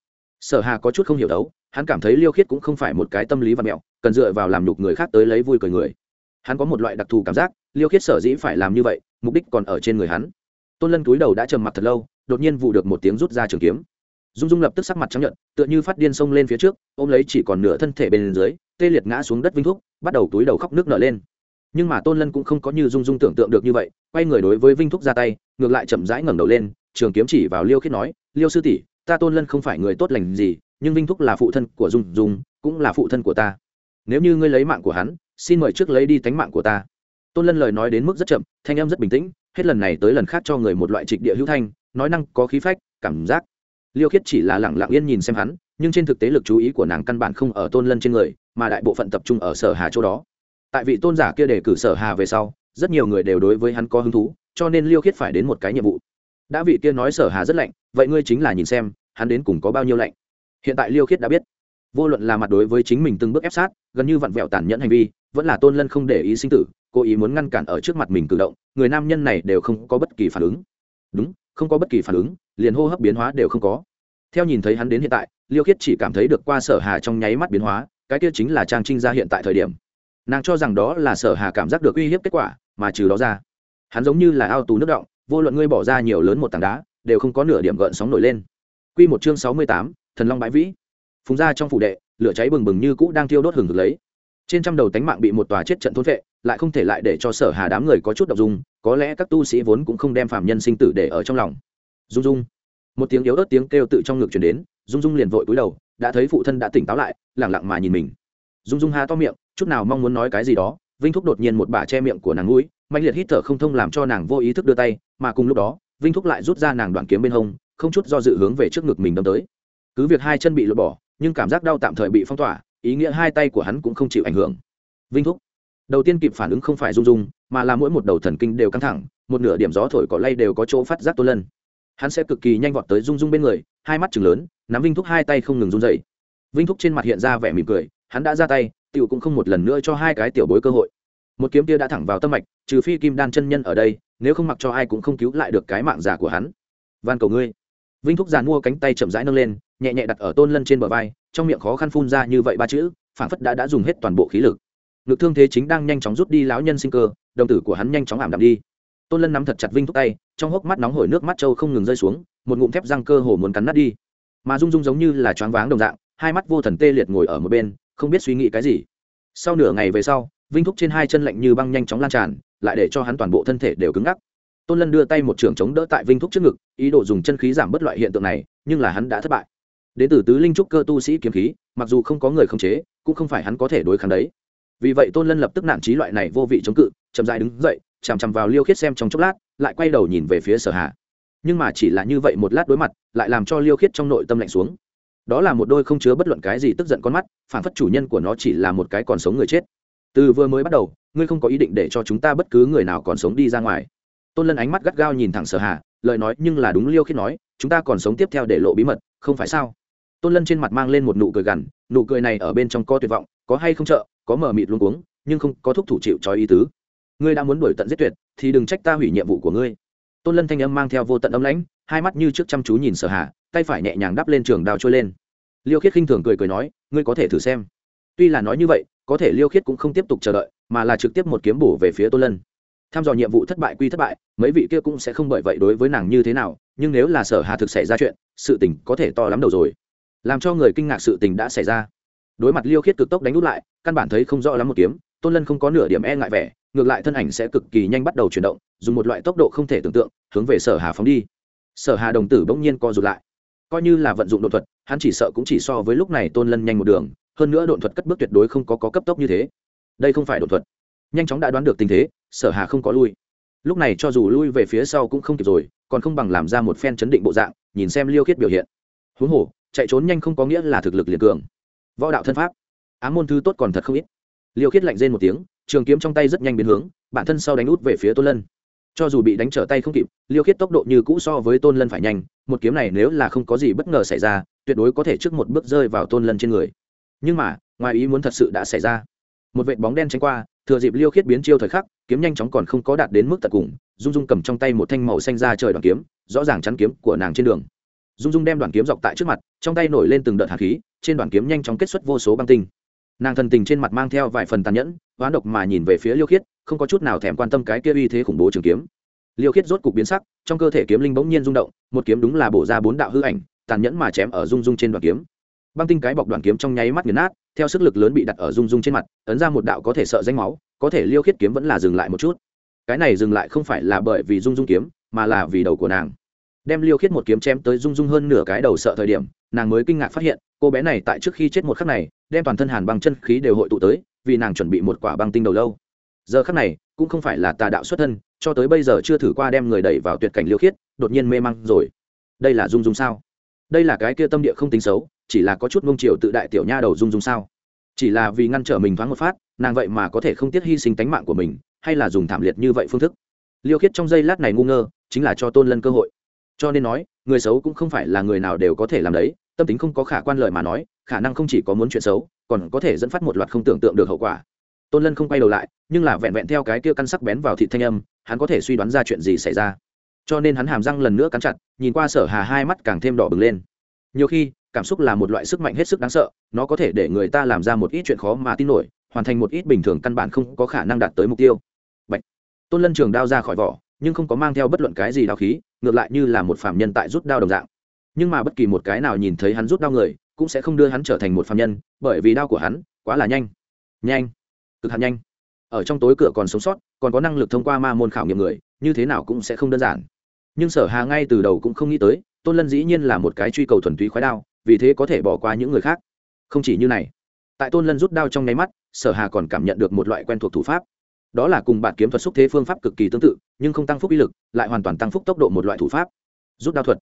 Sở hà có chút không hiểu đấu hắn cảm thấy liêu khiết cũng không phải một cái tâm lý và mẹo, cần dựa vào làm nhục người khác tới lấy vui cười người. Hắn có một loại đặc thù cảm giác, liêu khiết sở dĩ phải làm như vậy, mục đích còn ở trên người hắn. Tôn lân túi đầu đã trầm mặt thật lâu, đột nhiên vụ được một tiếng rút ra trường kiếm. Dung dung lập tức sắc mặt chấp nhận tựa như phát điên xông lên phía trước, ôm lấy chỉ còn nửa thân thể bên dưới, tê liệt ngã xuống đất vinh thúc, bắt đầu túi đầu khóc nước nở lên. Nhưng mà tôn lân cũng không có như dung dung tưởng tượng được như vậy, quay người đối với vinh thúc ra tay, ngược lại chậm rãi ngẩng đầu lên, trường kiếm chỉ vào liêu khiết nói, liêu sư tỷ, ta tôn lân không phải người tốt lành gì nhưng vinh thúc là phụ thân của dung dung, cũng là phụ thân của ta. Nếu như ngươi lấy mạng của hắn, xin mời trước lấy đi tánh mạng của ta. Tôn lân lời nói đến mức rất chậm, thanh em rất bình tĩnh, hết lần này tới lần khác cho người một loại trịch địa hữu thanh, nói năng có khí phách, cảm giác. Liêu khiết chỉ là lẳng lặng yên nhìn xem hắn, nhưng trên thực tế lực chú ý của nàng căn bản không ở tôn lân trên người, mà đại bộ phận tập trung ở sở hà chỗ đó. Tại vị tôn giả kia đề cử sở hà về sau, rất nhiều người đều đối với hắn có hứng thú, cho nên liêu khiết phải đến một cái nhiệm vụ. Đã vị kia nói sở hà rất lạnh, vậy ngươi chính là nhìn xem, hắn đến cùng có bao nhiêu lạnh? Hiện tại liêu khiết đã biết. Vô luận là mặt đối với chính mình từng bước ép sát gần như vặn vẹo tàn nhẫn hành vi vẫn là tôn lân không để ý sinh tử cố ý muốn ngăn cản ở trước mặt mình cử động người nam nhân này đều không có bất kỳ phản ứng. Đúng không có bất kỳ phản ứng liền hô hấp biến hóa đều không có. Theo nhìn thấy hắn đến hiện tại liêu khiết chỉ cảm thấy được qua sở hà trong nháy mắt biến hóa cái kia chính là trang trinh ra hiện tại thời điểm. Nàng cho rằng đó là sở hà cảm giác được uy hiếp kết quả mà trừ đó ra hắn giống như là ao tù nước động vô luận ngươi bỏ ra nhiều lớn một tảng đá đều không có nửa điểm gợn sóng nổi lên. Quy một chương sáu mươi tám, thần long bãi vĩ. Phùng ra trong phủ đệ, lửa cháy bừng bừng như cũ đang thiêu đốt hừng hực lấy. Trên trăm đầu tánh mạng bị một tòa chết trận thôn vệ, lại không thể lại để cho sở hà đám người có chút đ ộ n g dung, có lẽ các tu sĩ vốn cũng không đem phạm nhân sinh tử để ở trong lòng. Dung dung một tiếng yếu ớt tiếng kêu tự trong ngực chuyển đến dung dung liền vội cúi đầu, đã thấy phụ thân đã tỉnh táo lại, lẳng lặng mà nhìn mình. Dung dung ha to miệng, chút nào mong muốn nói cái gì đó, vinh thúc đột nhiên một bà che miệng của nàng mũi mạnh liệt hít thở không thông làm cho nàng vô ý thức đưa tay, mà cùng lúc đó, vinh thúc lại rút ra nàng đoạn kiếm bên hông, không chút do dự hướng về trước ngực mình đâm tới cứ việc hai chân bị lột bỏ, nhưng cảm giác đau tạm thời bị phong tỏa, ý nghĩa hai tay của hắn cũng không chịu ảnh hưởng. Vinh thúc. Đầu tiên kịp phản ứng không phải rung rung, mà là mỗi một đầu thần kinh đều căng thẳng, một nửa điểm gió thổi cỏ lay đều có chỗ phát giác tôn lân. Hắn sẽ cực kỳ nhanh vọt tới rung rung bên người, hai mắt chừng lớn, nắm vinh thúc hai tay không ngừng run dậy vinh thúc trên mặt hiện ra vẻ mỉm cười, hắn đã ra tay tựu cũng không một lần nữa cho hai cái tiểu bối cơ hội. Một kiếm kia đã thẳng vào tâm mạch, trừ phi kim đan chân nhân ở đây, nếu không mặc cho ai cũng không cứu lại được cái mạng giả của hắn. Van cầu ngươi. Vinh thúc giàn mua cánh tay chậm rãi nâng lên nhẹ nhẹ đặt ở tôn lân trên bờ vai, trong miệng khó khăn phun ra như vậy ba chữ phản phất đã đã dùng hết toàn bộ khí lực. Ngực thương thế chính đang nhanh chóng rút đi lão nhân sinh cơ, đồng tử của hắn nhanh chóng ảm đạm đi. Tôn lân nắm thật chặt vinh thúc tay, trong hốc mắt nóng hổi nước mắt trâu không ngừng rơi xuống, một ngụm thép răng cơ hồ muốn cắn nát đi. Mà rung rung giống như là choáng váng đồng dạng, hai mắt vô thần tê liệt ngồi ở một bên, không biết suy nghĩ cái gì. Sau nửa ngày về sau, vinh thúc trên hai chân lạnh như băng nhanh chóng lan tràn, lại để cho hắn toàn bộ thân thể đều cứng ngắc. Tôn lân đưa tay một trường chống đỡ tại vinh thúc trước ngực, ý đồ dùng chân khí giảm bớt loại hiện tượng này, nhưng là hắn đã thất bại đến từ tứ linh trúc cơ tu sĩ kiếm khí, mặc dù không có người khống chế, cũng không phải hắn có thể đối kháng đấy. Vì vậy tôn lân lập tức nản trí loại này vô vị chống cự, chậm dại đứng dậy, chằm chằm vào liêu khiết xem trong chốc lát, lại quay đầu nhìn về phía sở hạ nhưng mà chỉ là như vậy một lát đối mặt, lại làm cho liêu khiết trong nội tâm lạnh xuống. Đó là một đôi không chứa bất luận cái gì tức giận con mắt, phản phất chủ nhân của nó chỉ là một cái còn sống người chết. Từ vừa mới bắt đầu, ngươi không có ý định để cho chúng ta bất cứ người nào còn sống đi ra ngoài. Tôn lân ánh mắt gắt gao nhìn thẳng sở hạ lời nói nhưng là đúng liêu khiết nói, chúng ta còn sống tiếp theo để lộ bí mật, không phải sao? Tôn lân trên mặt mang lên một nụ cười gằn, nụ cười này ở bên trong có tuyệt vọng, có hay không trợ có mờ mịt luôn cuống, nhưng không có thúc thủ chịu cho ý tứ. Ngươi đã muốn đuổi tận giết tuyệt, thì đừng trách ta hủy nhiệm vụ của ngươi. Tôn lân thanh âm mang theo vô tận âm lãnh, hai mắt như trước chăm chú nhìn sở hạ tay phải nhẹ nhàng đắp lên trường đao trôi lên. Liêu khiết khinh thường cười cười nói, ngươi có thể thử xem. Tuy là nói như vậy, có thể liêu khiết cũng không tiếp tục chờ đợi, mà là trực tiếp một kiếm bổ về phía tôn lân. Tham dò nhiệm vụ thất bại quy thất bại, mấy vị kia cũng sẽ không bởi vậy đối với nàng như thế nào, nhưng nếu là sở hà thực xảy ra chuyện, sự tình có thể to lắm đầu rồi làm cho người kinh ngạc sự tình đã xảy ra. Đối mặt liêu khiết cực tốc đánh út lại căn bản thấy không rõ lắm một kiếm tôn lân không có nửa điểm e ngại vẻ ngược lại thân ảnh sẽ cực kỳ nhanh bắt đầu chuyển động dùng một loại tốc độ không thể tưởng tượng hướng về sở hà phóng đi. Sở hà đồng tử bỗng nhiên co rụt lại. Coi như là vận dụng đột thuật hắn chỉ sợ cũng chỉ so với lúc này tôn lân nhanh một đường hơn nữa đột thuật cất bước tuyệt đối không có, có cấp tốc như thế. Đây không phải đột thuật. Nhanh chóng đã đoán được tình thế sở hà không có lui. Lúc này cho dù lui về phía sau cũng không kịp rồi còn không bằng làm ra một phen chấn định bộ dạng nhìn xem liêu khiết biểu hiện. Huống hồ chạy trốn nhanh không có nghĩa là thực lực liền cường. Võ đạo thân pháp, ám môn thứ tốt còn thật không ít. Liêu khiết lạnh rên một tiếng, trường kiếm trong tay rất nhanh biến hướng, bản thân sau đánh út về phía tôn lân. Cho dù bị đánh trở tay không kịp, liêu khiết tốc độ như cũ so với tôn lân phải nhanh, một kiếm này nếu là không có gì bất ngờ xảy ra, tuyệt đối có thể trước một bước rơi vào tôn lân trên người. Nhưng mà, ngoài ý muốn thật sự đã xảy ra. Một vệt bóng đen tránh qua, thừa dịp liêu khiết biến chiêu thời khắc, kiếm nhanh chóng còn không có đạt đến mức tận cùng dung dung cầm trong tay một thanh màu xanh ra trời đoàn kiếm, rõ ràng chắn kiếm của nàng trên đường dung dung đem đoàn kiếm dọc tại trước mặt, trong tay nổi lên từng đợt hạt khí, trên đoàn kiếm nhanh chóng kết xuất vô số băng tinh. Nàng thần tình trên mặt mang theo vài phần tàn nhẫn oán độc mà nhìn về phía liêu khiết, không có chút nào thèm quan tâm cái kia uy thế khủng bố trường kiếm. Liêu khiết rốt cục biến sắc, trong cơ thể kiếm linh bỗng nhiên rung động, một kiếm đúng là bổ ra bốn đạo hư ảnh, tàn nhẫn mà chém ở dung dung trên đoàn kiếm. Băng tinh cái bọc đoàn kiếm trong nháy mắt nghiền nát, theo sức lực lớn bị đặt ở dung dung trên mặt, ấn ra một đạo có thể sợ danh máu, có thể liêu khiết kiếm vẫn là dừng lại một chút. Cái này dừng lại không phải là bởi vì dung dung kiếm, mà là vì đầu của nàng đem liêu khiết một kiếm chém tới dung dung hơn nửa cái đầu sợ thời điểm, nàng mới kinh ngạc phát hiện, cô bé này tại trước khi chết một khắc này, đem toàn thân hàn băng chân khí đều hội tụ tới, vì nàng chuẩn bị một quả băng tinh đầu lâu. Giờ khắc này, cũng không phải là tà đạo xuất thân, cho tới bây giờ chưa thử qua đem người đẩy vào tuyệt cảnh liêu khiết, đột nhiên mê măng rồi. Đây là dung dung sao? Đây là cái kia tâm địa không tính xấu, chỉ là có chút mông triều tự đại tiểu nha đầu dung dung sao? Chỉ là vì ngăn trở mình thoáng một phát, nàng vậy mà có thể không tiếc hy sinh tánh mạng của mình, hay là dùng thảm liệt như vậy phương thức? Liêu khiết trong giây lát này ngu ngơ, chính là cho tôn lân cơ hội cho nên nói, người xấu cũng không phải là người nào đều có thể làm đấy, tâm tính không có khả quan lợi mà nói, khả năng không chỉ có muốn chuyện xấu, còn có thể dẫn phát một loạt không tưởng tượng được hậu quả. Tôn lân không quay đầu lại, nhưng là vẹn vẹn theo cái kia căn sắc bén vào thị thanh âm, hắn có thể suy đoán ra chuyện gì xảy ra. Cho nên hắn hàm răng lần nữa cắn chặt, nhìn qua sở hà hai mắt càng thêm đỏ bừng lên. Nhiều khi, cảm xúc là một loại sức mạnh hết sức đáng sợ, nó có thể để người ta làm ra một ít chuyện khó mà tin nổi, hoàn thành một ít bình thường căn bản không có khả năng đạt tới mục tiêu. Bạch. tôn lân trường đao ra khỏi vỏ nhưng không có mang theo bất luận cái gì đao khí, ngược lại như là một phạm nhân tại rút đao đồng dạng. Nhưng mà bất kỳ một cái nào nhìn thấy hắn rút đao người, cũng sẽ không đưa hắn trở thành một phạm nhân, bởi vì đao của hắn quá là nhanh. Nhanh. Cực hạn nhanh. Ở trong tối cửa còn sống sót, còn có năng lực thông qua ma môn khảo nghiệm người, như thế nào cũng sẽ không đơn giản. Nhưng sở hà ngay từ đầu cũng không nghĩ tới, tôn lân dĩ nhiên là một cái truy cầu thuần túy khoái đao, vì thế có thể bỏ qua những người khác. Không chỉ như này. Tại tôn lân rút đao trong nháy mắt, sở hà còn cảm nhận được một loại quen thuộc thủ pháp đó là cùng bạn kiếm thuật xúc thế phương pháp cực kỳ tương tự, nhưng không tăng phúc uy lực, lại hoàn toàn tăng phúc tốc độ một loại thủ pháp. Rút đao thuật.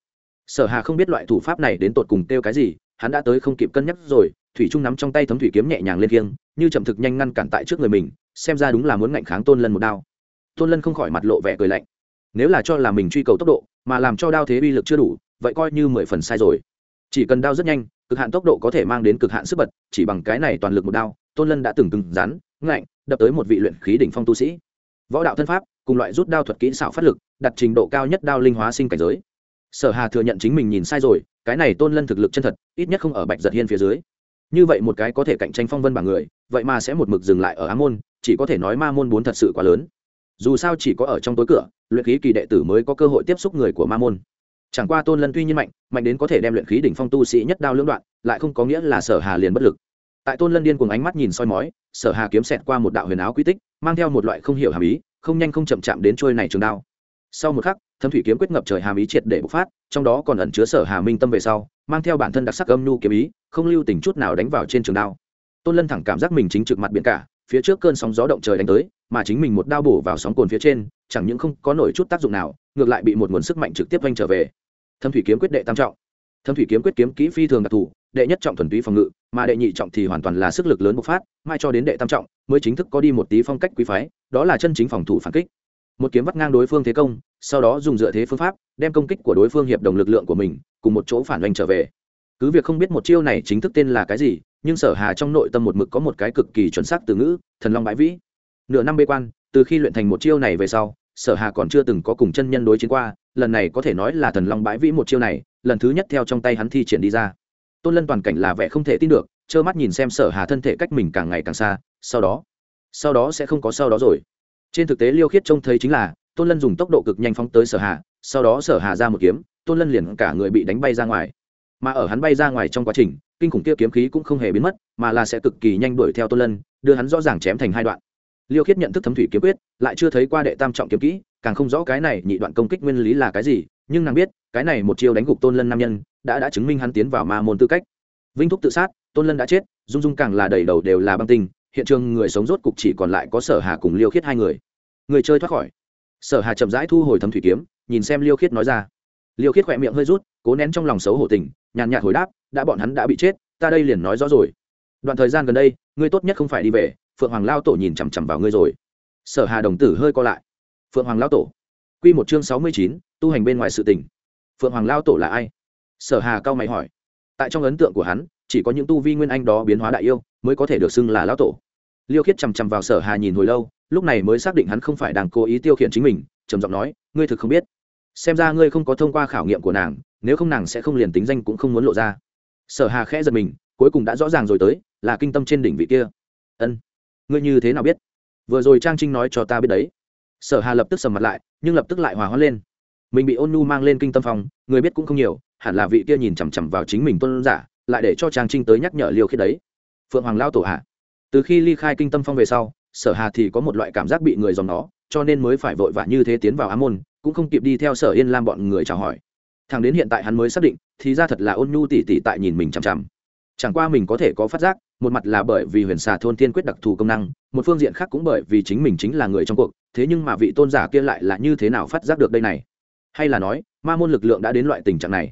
Sở hà không biết loại thủ pháp này đến tột cùng kêu cái gì, hắn đã tới không kịp cân nhắc rồi, thủy trung nắm trong tay thấm thủy kiếm nhẹ nhàng lên kiêng, như chậm thực nhanh ngăn cản tại trước người mình, xem ra đúng là muốn ngạnh kháng tôn lân một đao. Tôn lân không khỏi mặt lộ vẻ cười lạnh. Nếu là cho là mình truy cầu tốc độ, mà làm cho đao thế uy lực chưa đủ, vậy coi như mười phần sai rồi. Chỉ cần đao rất nhanh, cực hạn tốc độ có thể mang đến cực hạn sức bật, chỉ bằng cái này toàn lực một đao, tôn lân đã từng cứng rắn ngạnh, đập tới một vị luyện khí đỉnh phong tu sĩ. Võ đạo thân pháp, cùng loại rút đao thuật kỹ xảo phát lực, đặt trình độ cao nhất đao linh hóa sinh cảnh giới. Sở hà thừa nhận chính mình nhìn sai rồi, cái này tôn lân thực lực chân thật, ít nhất không ở bạch giật hiên phía dưới. Như vậy một cái có thể cạnh tranh phong vân bằng người, vậy mà sẽ một mực dừng lại ở á môn, chỉ có thể nói ma môn bốn thật sự quá lớn. Dù sao chỉ có ở trong tối cửa, luyện khí kỳ đệ tử mới có cơ hội tiếp xúc người của ma môn. Chẳng qua tôn lân tuy nhiên mạnh mạnh đến có thể đem luyện khí đỉnh phong tu sĩ nhất đao lưỡng đoạn, lại không có nghĩa là sở hà liền bất lực tại tôn lân điên cùng ánh mắt nhìn soi mói, sở hà kiếm xẹt qua một đạo huyền áo quy tích, mang theo một loại không hiểu hàm ý, không nhanh không chậm chạm đến trôi này trường đao. Sau một khắc, thâm thủy kiếm quyết ngập trời hàm ý triệt để bộc phát, trong đó còn ẩn chứa sở hà minh tâm về sau, mang theo bản thân đặc sắc âm nhu kiếm ý, không lưu tình chút nào đánh vào trên trường đao. Tôn lân thẳng cảm giác mình chính trực mặt biển cả, phía trước cơn sóng gió động trời đánh tới, mà chính mình một đao bổ vào sóng cồn phía trên, chẳng những không có nổi chút tác dụng nào, ngược lại bị một nguồn sức mạnh trực tiếp vanh trở về. Thâm thủy kiếm quyết đệ tam trọng. Thâm thủy kiếm quyết kiếm kỹ phi thường đặc thù đệ nhất trọng thuần túy phòng ngự, mà đệ nhị trọng thì hoàn toàn là sức lực lớn bộc phát, mai cho đến đệ tam trọng mới chính thức có đi một tí phong cách quý phái, đó là chân chính phòng thủ phản kích. Một kiếm vắt ngang đối phương thế công, sau đó dùng dựa thế phương pháp, đem công kích của đối phương hiệp đồng lực lượng của mình, cùng một chỗ phản oanh trở về. Cứ việc không biết một chiêu này chính thức tên là cái gì, nhưng sở hà trong nội tâm một mực có một cái cực kỳ chuẩn xác từ ngữ, thần long bãi vĩ. Nửa năm bê quan, từ khi luyện thành một chiêu này về sau, sở hà còn chưa từng có cùng chân nhân đối chiến qua, lần này có thể nói là thần long bãi vĩ một chiêu này, lần thứ nhất theo trong tay hắn thi triển đi ra tôn lân toàn cảnh là vẻ không thể tin được, trơ mắt nhìn xem sở hà thân thể cách mình càng ngày càng xa, sau đó sau đó sẽ không có sau đó rồi. Trên thực tế liêu khiết trông thấy chính là, tôn lân dùng tốc độ cực nhanh phóng tới sở hà, sau đó sở hà ra một kiếm, tôn lân liền cả người bị đánh bay ra ngoài. Mà ở hắn bay ra ngoài trong quá trình, kinh khủng kia kiếm khí cũng không hề biến mất, mà là sẽ cực kỳ nhanh đuổi theo tôn lân, đưa hắn rõ ràng chém thành hai đoạn. Liêu khiết nhận thức thấm thủy kiếm quyết, lại chưa thấy qua đệ tam trọng kiếm kỹ, càng không rõ cái này nhị đoạn công kích nguyên lý là cái gì, nhưng nàng biết, cái này một chiêu đánh gục tôn lân nam nhân đã đã chứng minh hắn tiến vào ma môn tư cách. Vinh thúc tự sát, tôn lân đã chết, dung dung càng là đầy đầu đều là băng tinh, hiện trường người sống rốt cục chỉ còn lại có sở hà cùng liêu khiết hai người. Người chơi thoát khỏi. Sở hà chậm rãi thu hồi thấm thủy kiếm, nhìn xem liêu khiết nói ra. Liêu khiết khỏe miệng hơi rút, cố nén trong lòng xấu hổ tình, nhàn nhạt hồi đáp, đã bọn hắn đã bị chết, ta đây liền nói rõ rồi. Đoạn thời gian gần đây, ngươi tốt nhất không phải đi về, phượng hoàng lao tổ nhìn chằm chằm vào ngươi rồi. Sở hà đồng tử hơi co lại. Phượng hoàng lao tổ. Quy một chương sáu mươi chín, tu hành bên ngoài sự tình. Phượng hoàng lao tổ là ai? Sở hà cao mày hỏi. Tại trong ấn tượng của hắn, chỉ có những tu vi nguyên anh đó biến hóa đại yêu mới có thể được xưng là lão tổ. Liêu khiết chằm chằm vào sở hà nhìn hồi lâu, lúc này mới xác định hắn không phải đang cố ý tiêu khiển chính mình, trầm giọng nói, ngươi thực không biết. Xem ra ngươi không có thông qua khảo nghiệm của nàng, nếu không nàng sẽ không liền tính danh cũng không muốn lộ ra. Sở hà khẽ giật mình, cuối cùng đã rõ ràng rồi tới, là kinh tâm trên đỉnh vị kia. Ân, ngươi như thế nào biết? Vừa rồi trang trinh nói cho ta biết đấy. Sở hà lập tức sầm mặt lại, nhưng lập tức lại hòa hoãn lên. Mình bị ôn nu mang lên kinh tâm phòng, người biết cũng không nhiều hẳn là vị kia nhìn chằm chằm vào chính mình tuân giả, lại để cho trang trinh tới nhắc nhở liêu khiết đấy. Phượng hoàng lao tổ hạ từ khi ly khai kinh tâm phong về sau, sở hà thì có một loại cảm giác bị người dòng nó cho nên mới phải vội vã như thế tiến vào á môn, cũng không kịp đi theo sở yên lam bọn người chào hỏi. Thằng đến hiện tại hắn mới xác định, thì ra thật là ôn nhu tỉ tỉ tại nhìn mình chằm chằm. Chẳng qua mình có thể có phát giác, một mặt là bởi vì huyền xà thôn tiên quyết đặc thù công năng, một phương diện khác cũng bởi vì chính mình chính là người trong cuộc, thế nhưng mà vị tôn giả kia lại là như thế nào phát giác được đây này? Hay là nói, ma môn lực lượng đã đến loại tình trạng này?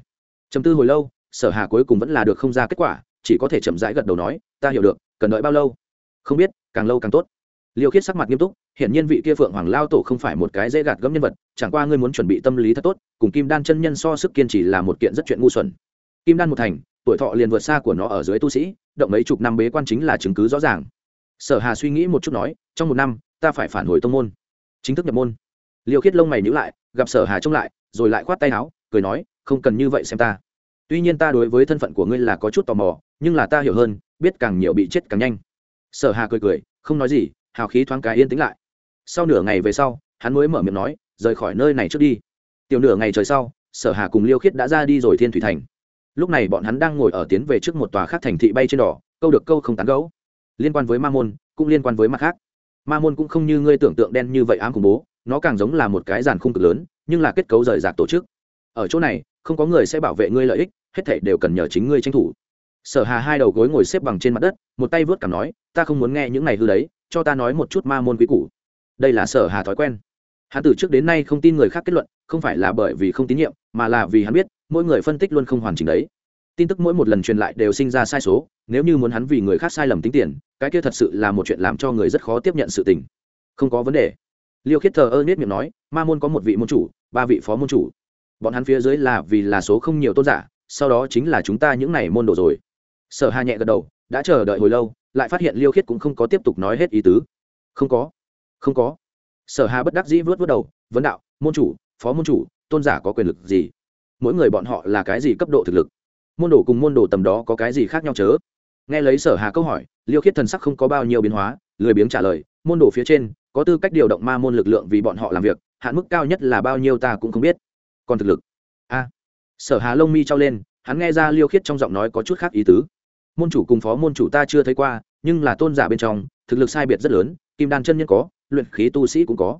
Trầm tư hồi lâu, sở hà cuối cùng vẫn là được không ra kết quả, chỉ có thể chậm rãi gật đầu nói, ta hiểu được, cần đợi bao lâu? Không biết, càng lâu càng tốt. Liêu khiết sắc mặt nghiêm túc hiện nhiên vị kia phượng hoàng lao tổ không phải một cái dễ gạt gẫm nhân vật, chẳng qua ngươi muốn chuẩn bị tâm lý thật tốt, cùng kim đan chân nhân so sức kiên trì là một kiện rất chuyện ngu xuẩn. Kim đan một thành, tuổi thọ liền vượt xa của nó ở dưới tu sĩ, động mấy chục năm bế quan chính là chứng cứ rõ ràng. Sở hà suy nghĩ một chút nói, trong một năm, ta phải phản hồi tông môn. Chính thức nhập môn. Liêu khiết lông mày nhữ lại, gặp sở hà trông lại, rồi lại khoát tay áo, cười nói không cần như vậy xem ta. Tuy nhiên ta đối với thân phận của ngươi là có chút tò mò, nhưng là ta hiểu hơn, biết càng nhiều bị chết càng nhanh. Sở hà cười cười, không nói gì, hào khí thoáng cái yên tĩnh lại. Sau nửa ngày về sau, hắn mới mở miệng nói, rời khỏi nơi này trước đi. Tiểu nửa ngày trời sau, sở hà cùng liêu khiết đã ra đi rồi thiên thủy thành. Lúc này bọn hắn đang ngồi ở tiến về trước một tòa khác thành thị bay trên đỏ, câu được câu không tán gấu liên quan với ma môn, cũng liên quan với mặt khác. Ma môn cũng không như ngươi tưởng tượng đen như vậy ám khủng bố, nó càng giống là một cái giàn khung cực lớn, nhưng là kết cấu rời rạc tổ chức. Ở chỗ này không có người sẽ bảo vệ ngươi lợi ích, hết thảy đều cần nhờ chính ngươi tranh thủ. Sở hà hai đầu gối ngồi xếp bằng trên mặt đất, một tay vớt cảm nói, ta không muốn nghe những này hư đấy, cho ta nói một chút ma môn quý củ. Đây là sở hà thói quen. Hắn từ trước đến nay không tin người khác kết luận, không phải là bởi vì không tín nhiệm, mà là vì hắn biết, mỗi người phân tích luôn không hoàn chỉnh đấy. Tin tức mỗi một lần truyền lại đều sinh ra sai số, nếu như muốn hắn vì người khác sai lầm tính tiền, cái kia thật sự là một chuyện làm cho người rất khó tiếp nhận sự tình. Không có vấn đề. Liêu khiết thờ ơ nết miệng nói, ma môn có một vị môn chủ, ba vị phó môn chủ bọn hắn phía dưới là vì là số không nhiều tôn giả, sau đó chính là chúng ta những này môn đồ rồi. Sở hà nhẹ gật đầu, đã chờ đợi hồi lâu, lại phát hiện liêu khiết cũng không có tiếp tục nói hết ý tứ. Không có không có. Sở hà bất đắc dĩ vớt vớt đầu, vấn đạo, môn chủ, phó môn chủ, tôn giả có quyền lực gì? Mỗi người bọn họ là cái gì cấp độ thực lực? Môn đồ cùng môn đồ tầm đó có cái gì khác nhau chớ? Nghe lấy sở hà câu hỏi, liêu khiết thần sắc không có bao nhiêu biến hóa, lười biếng trả lời, môn đồ phía trên, có tư cách điều động ma môn lực lượng vì bọn họ làm việc, hạn mức cao nhất là bao nhiêu ta cũng không biết còn thực lực. A. Sở hà lông mi trao lên, hắn nghe ra liêu khiết trong giọng nói có chút khác ý tứ. Môn chủ cùng phó môn chủ ta chưa thấy qua, nhưng là tôn giả bên trong, thực lực sai biệt rất lớn, kim đan chân nhân có, luyện khí tu sĩ cũng có.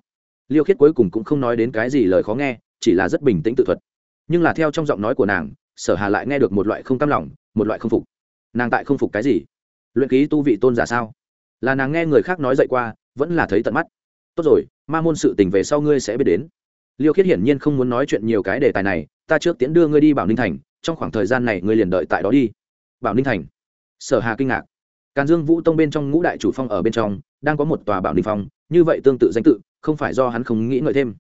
Liêu khiết cuối cùng cũng không nói đến cái gì lời khó nghe, chỉ là rất bình tĩnh tự thuật. Nhưng là theo trong giọng nói của nàng, sở hà lại nghe được một loại không cam lòng, một loại không phục. Nàng tại không phục cái gì? Luyện khí tu vị tôn giả sao? Là nàng nghe người khác nói dậy qua, vẫn là thấy tận mắt. Tốt rồi, ma môn sự tình về sau ngươi sẽ biết đến liêu khiết hiển nhiên không muốn nói chuyện nhiều cái đề tài này, ta trước tiễn đưa ngươi đi bảo ninh thành, trong khoảng thời gian này ngươi liền đợi tại đó đi. Bảo ninh thành. Sở hà kinh ngạc. Càn dương vũ tông bên trong ngũ đại chủ phong ở bên trong, đang có một tòa bảo ninh phong, như vậy tương tự danh tự, không phải do hắn không nghĩ ngợi thêm.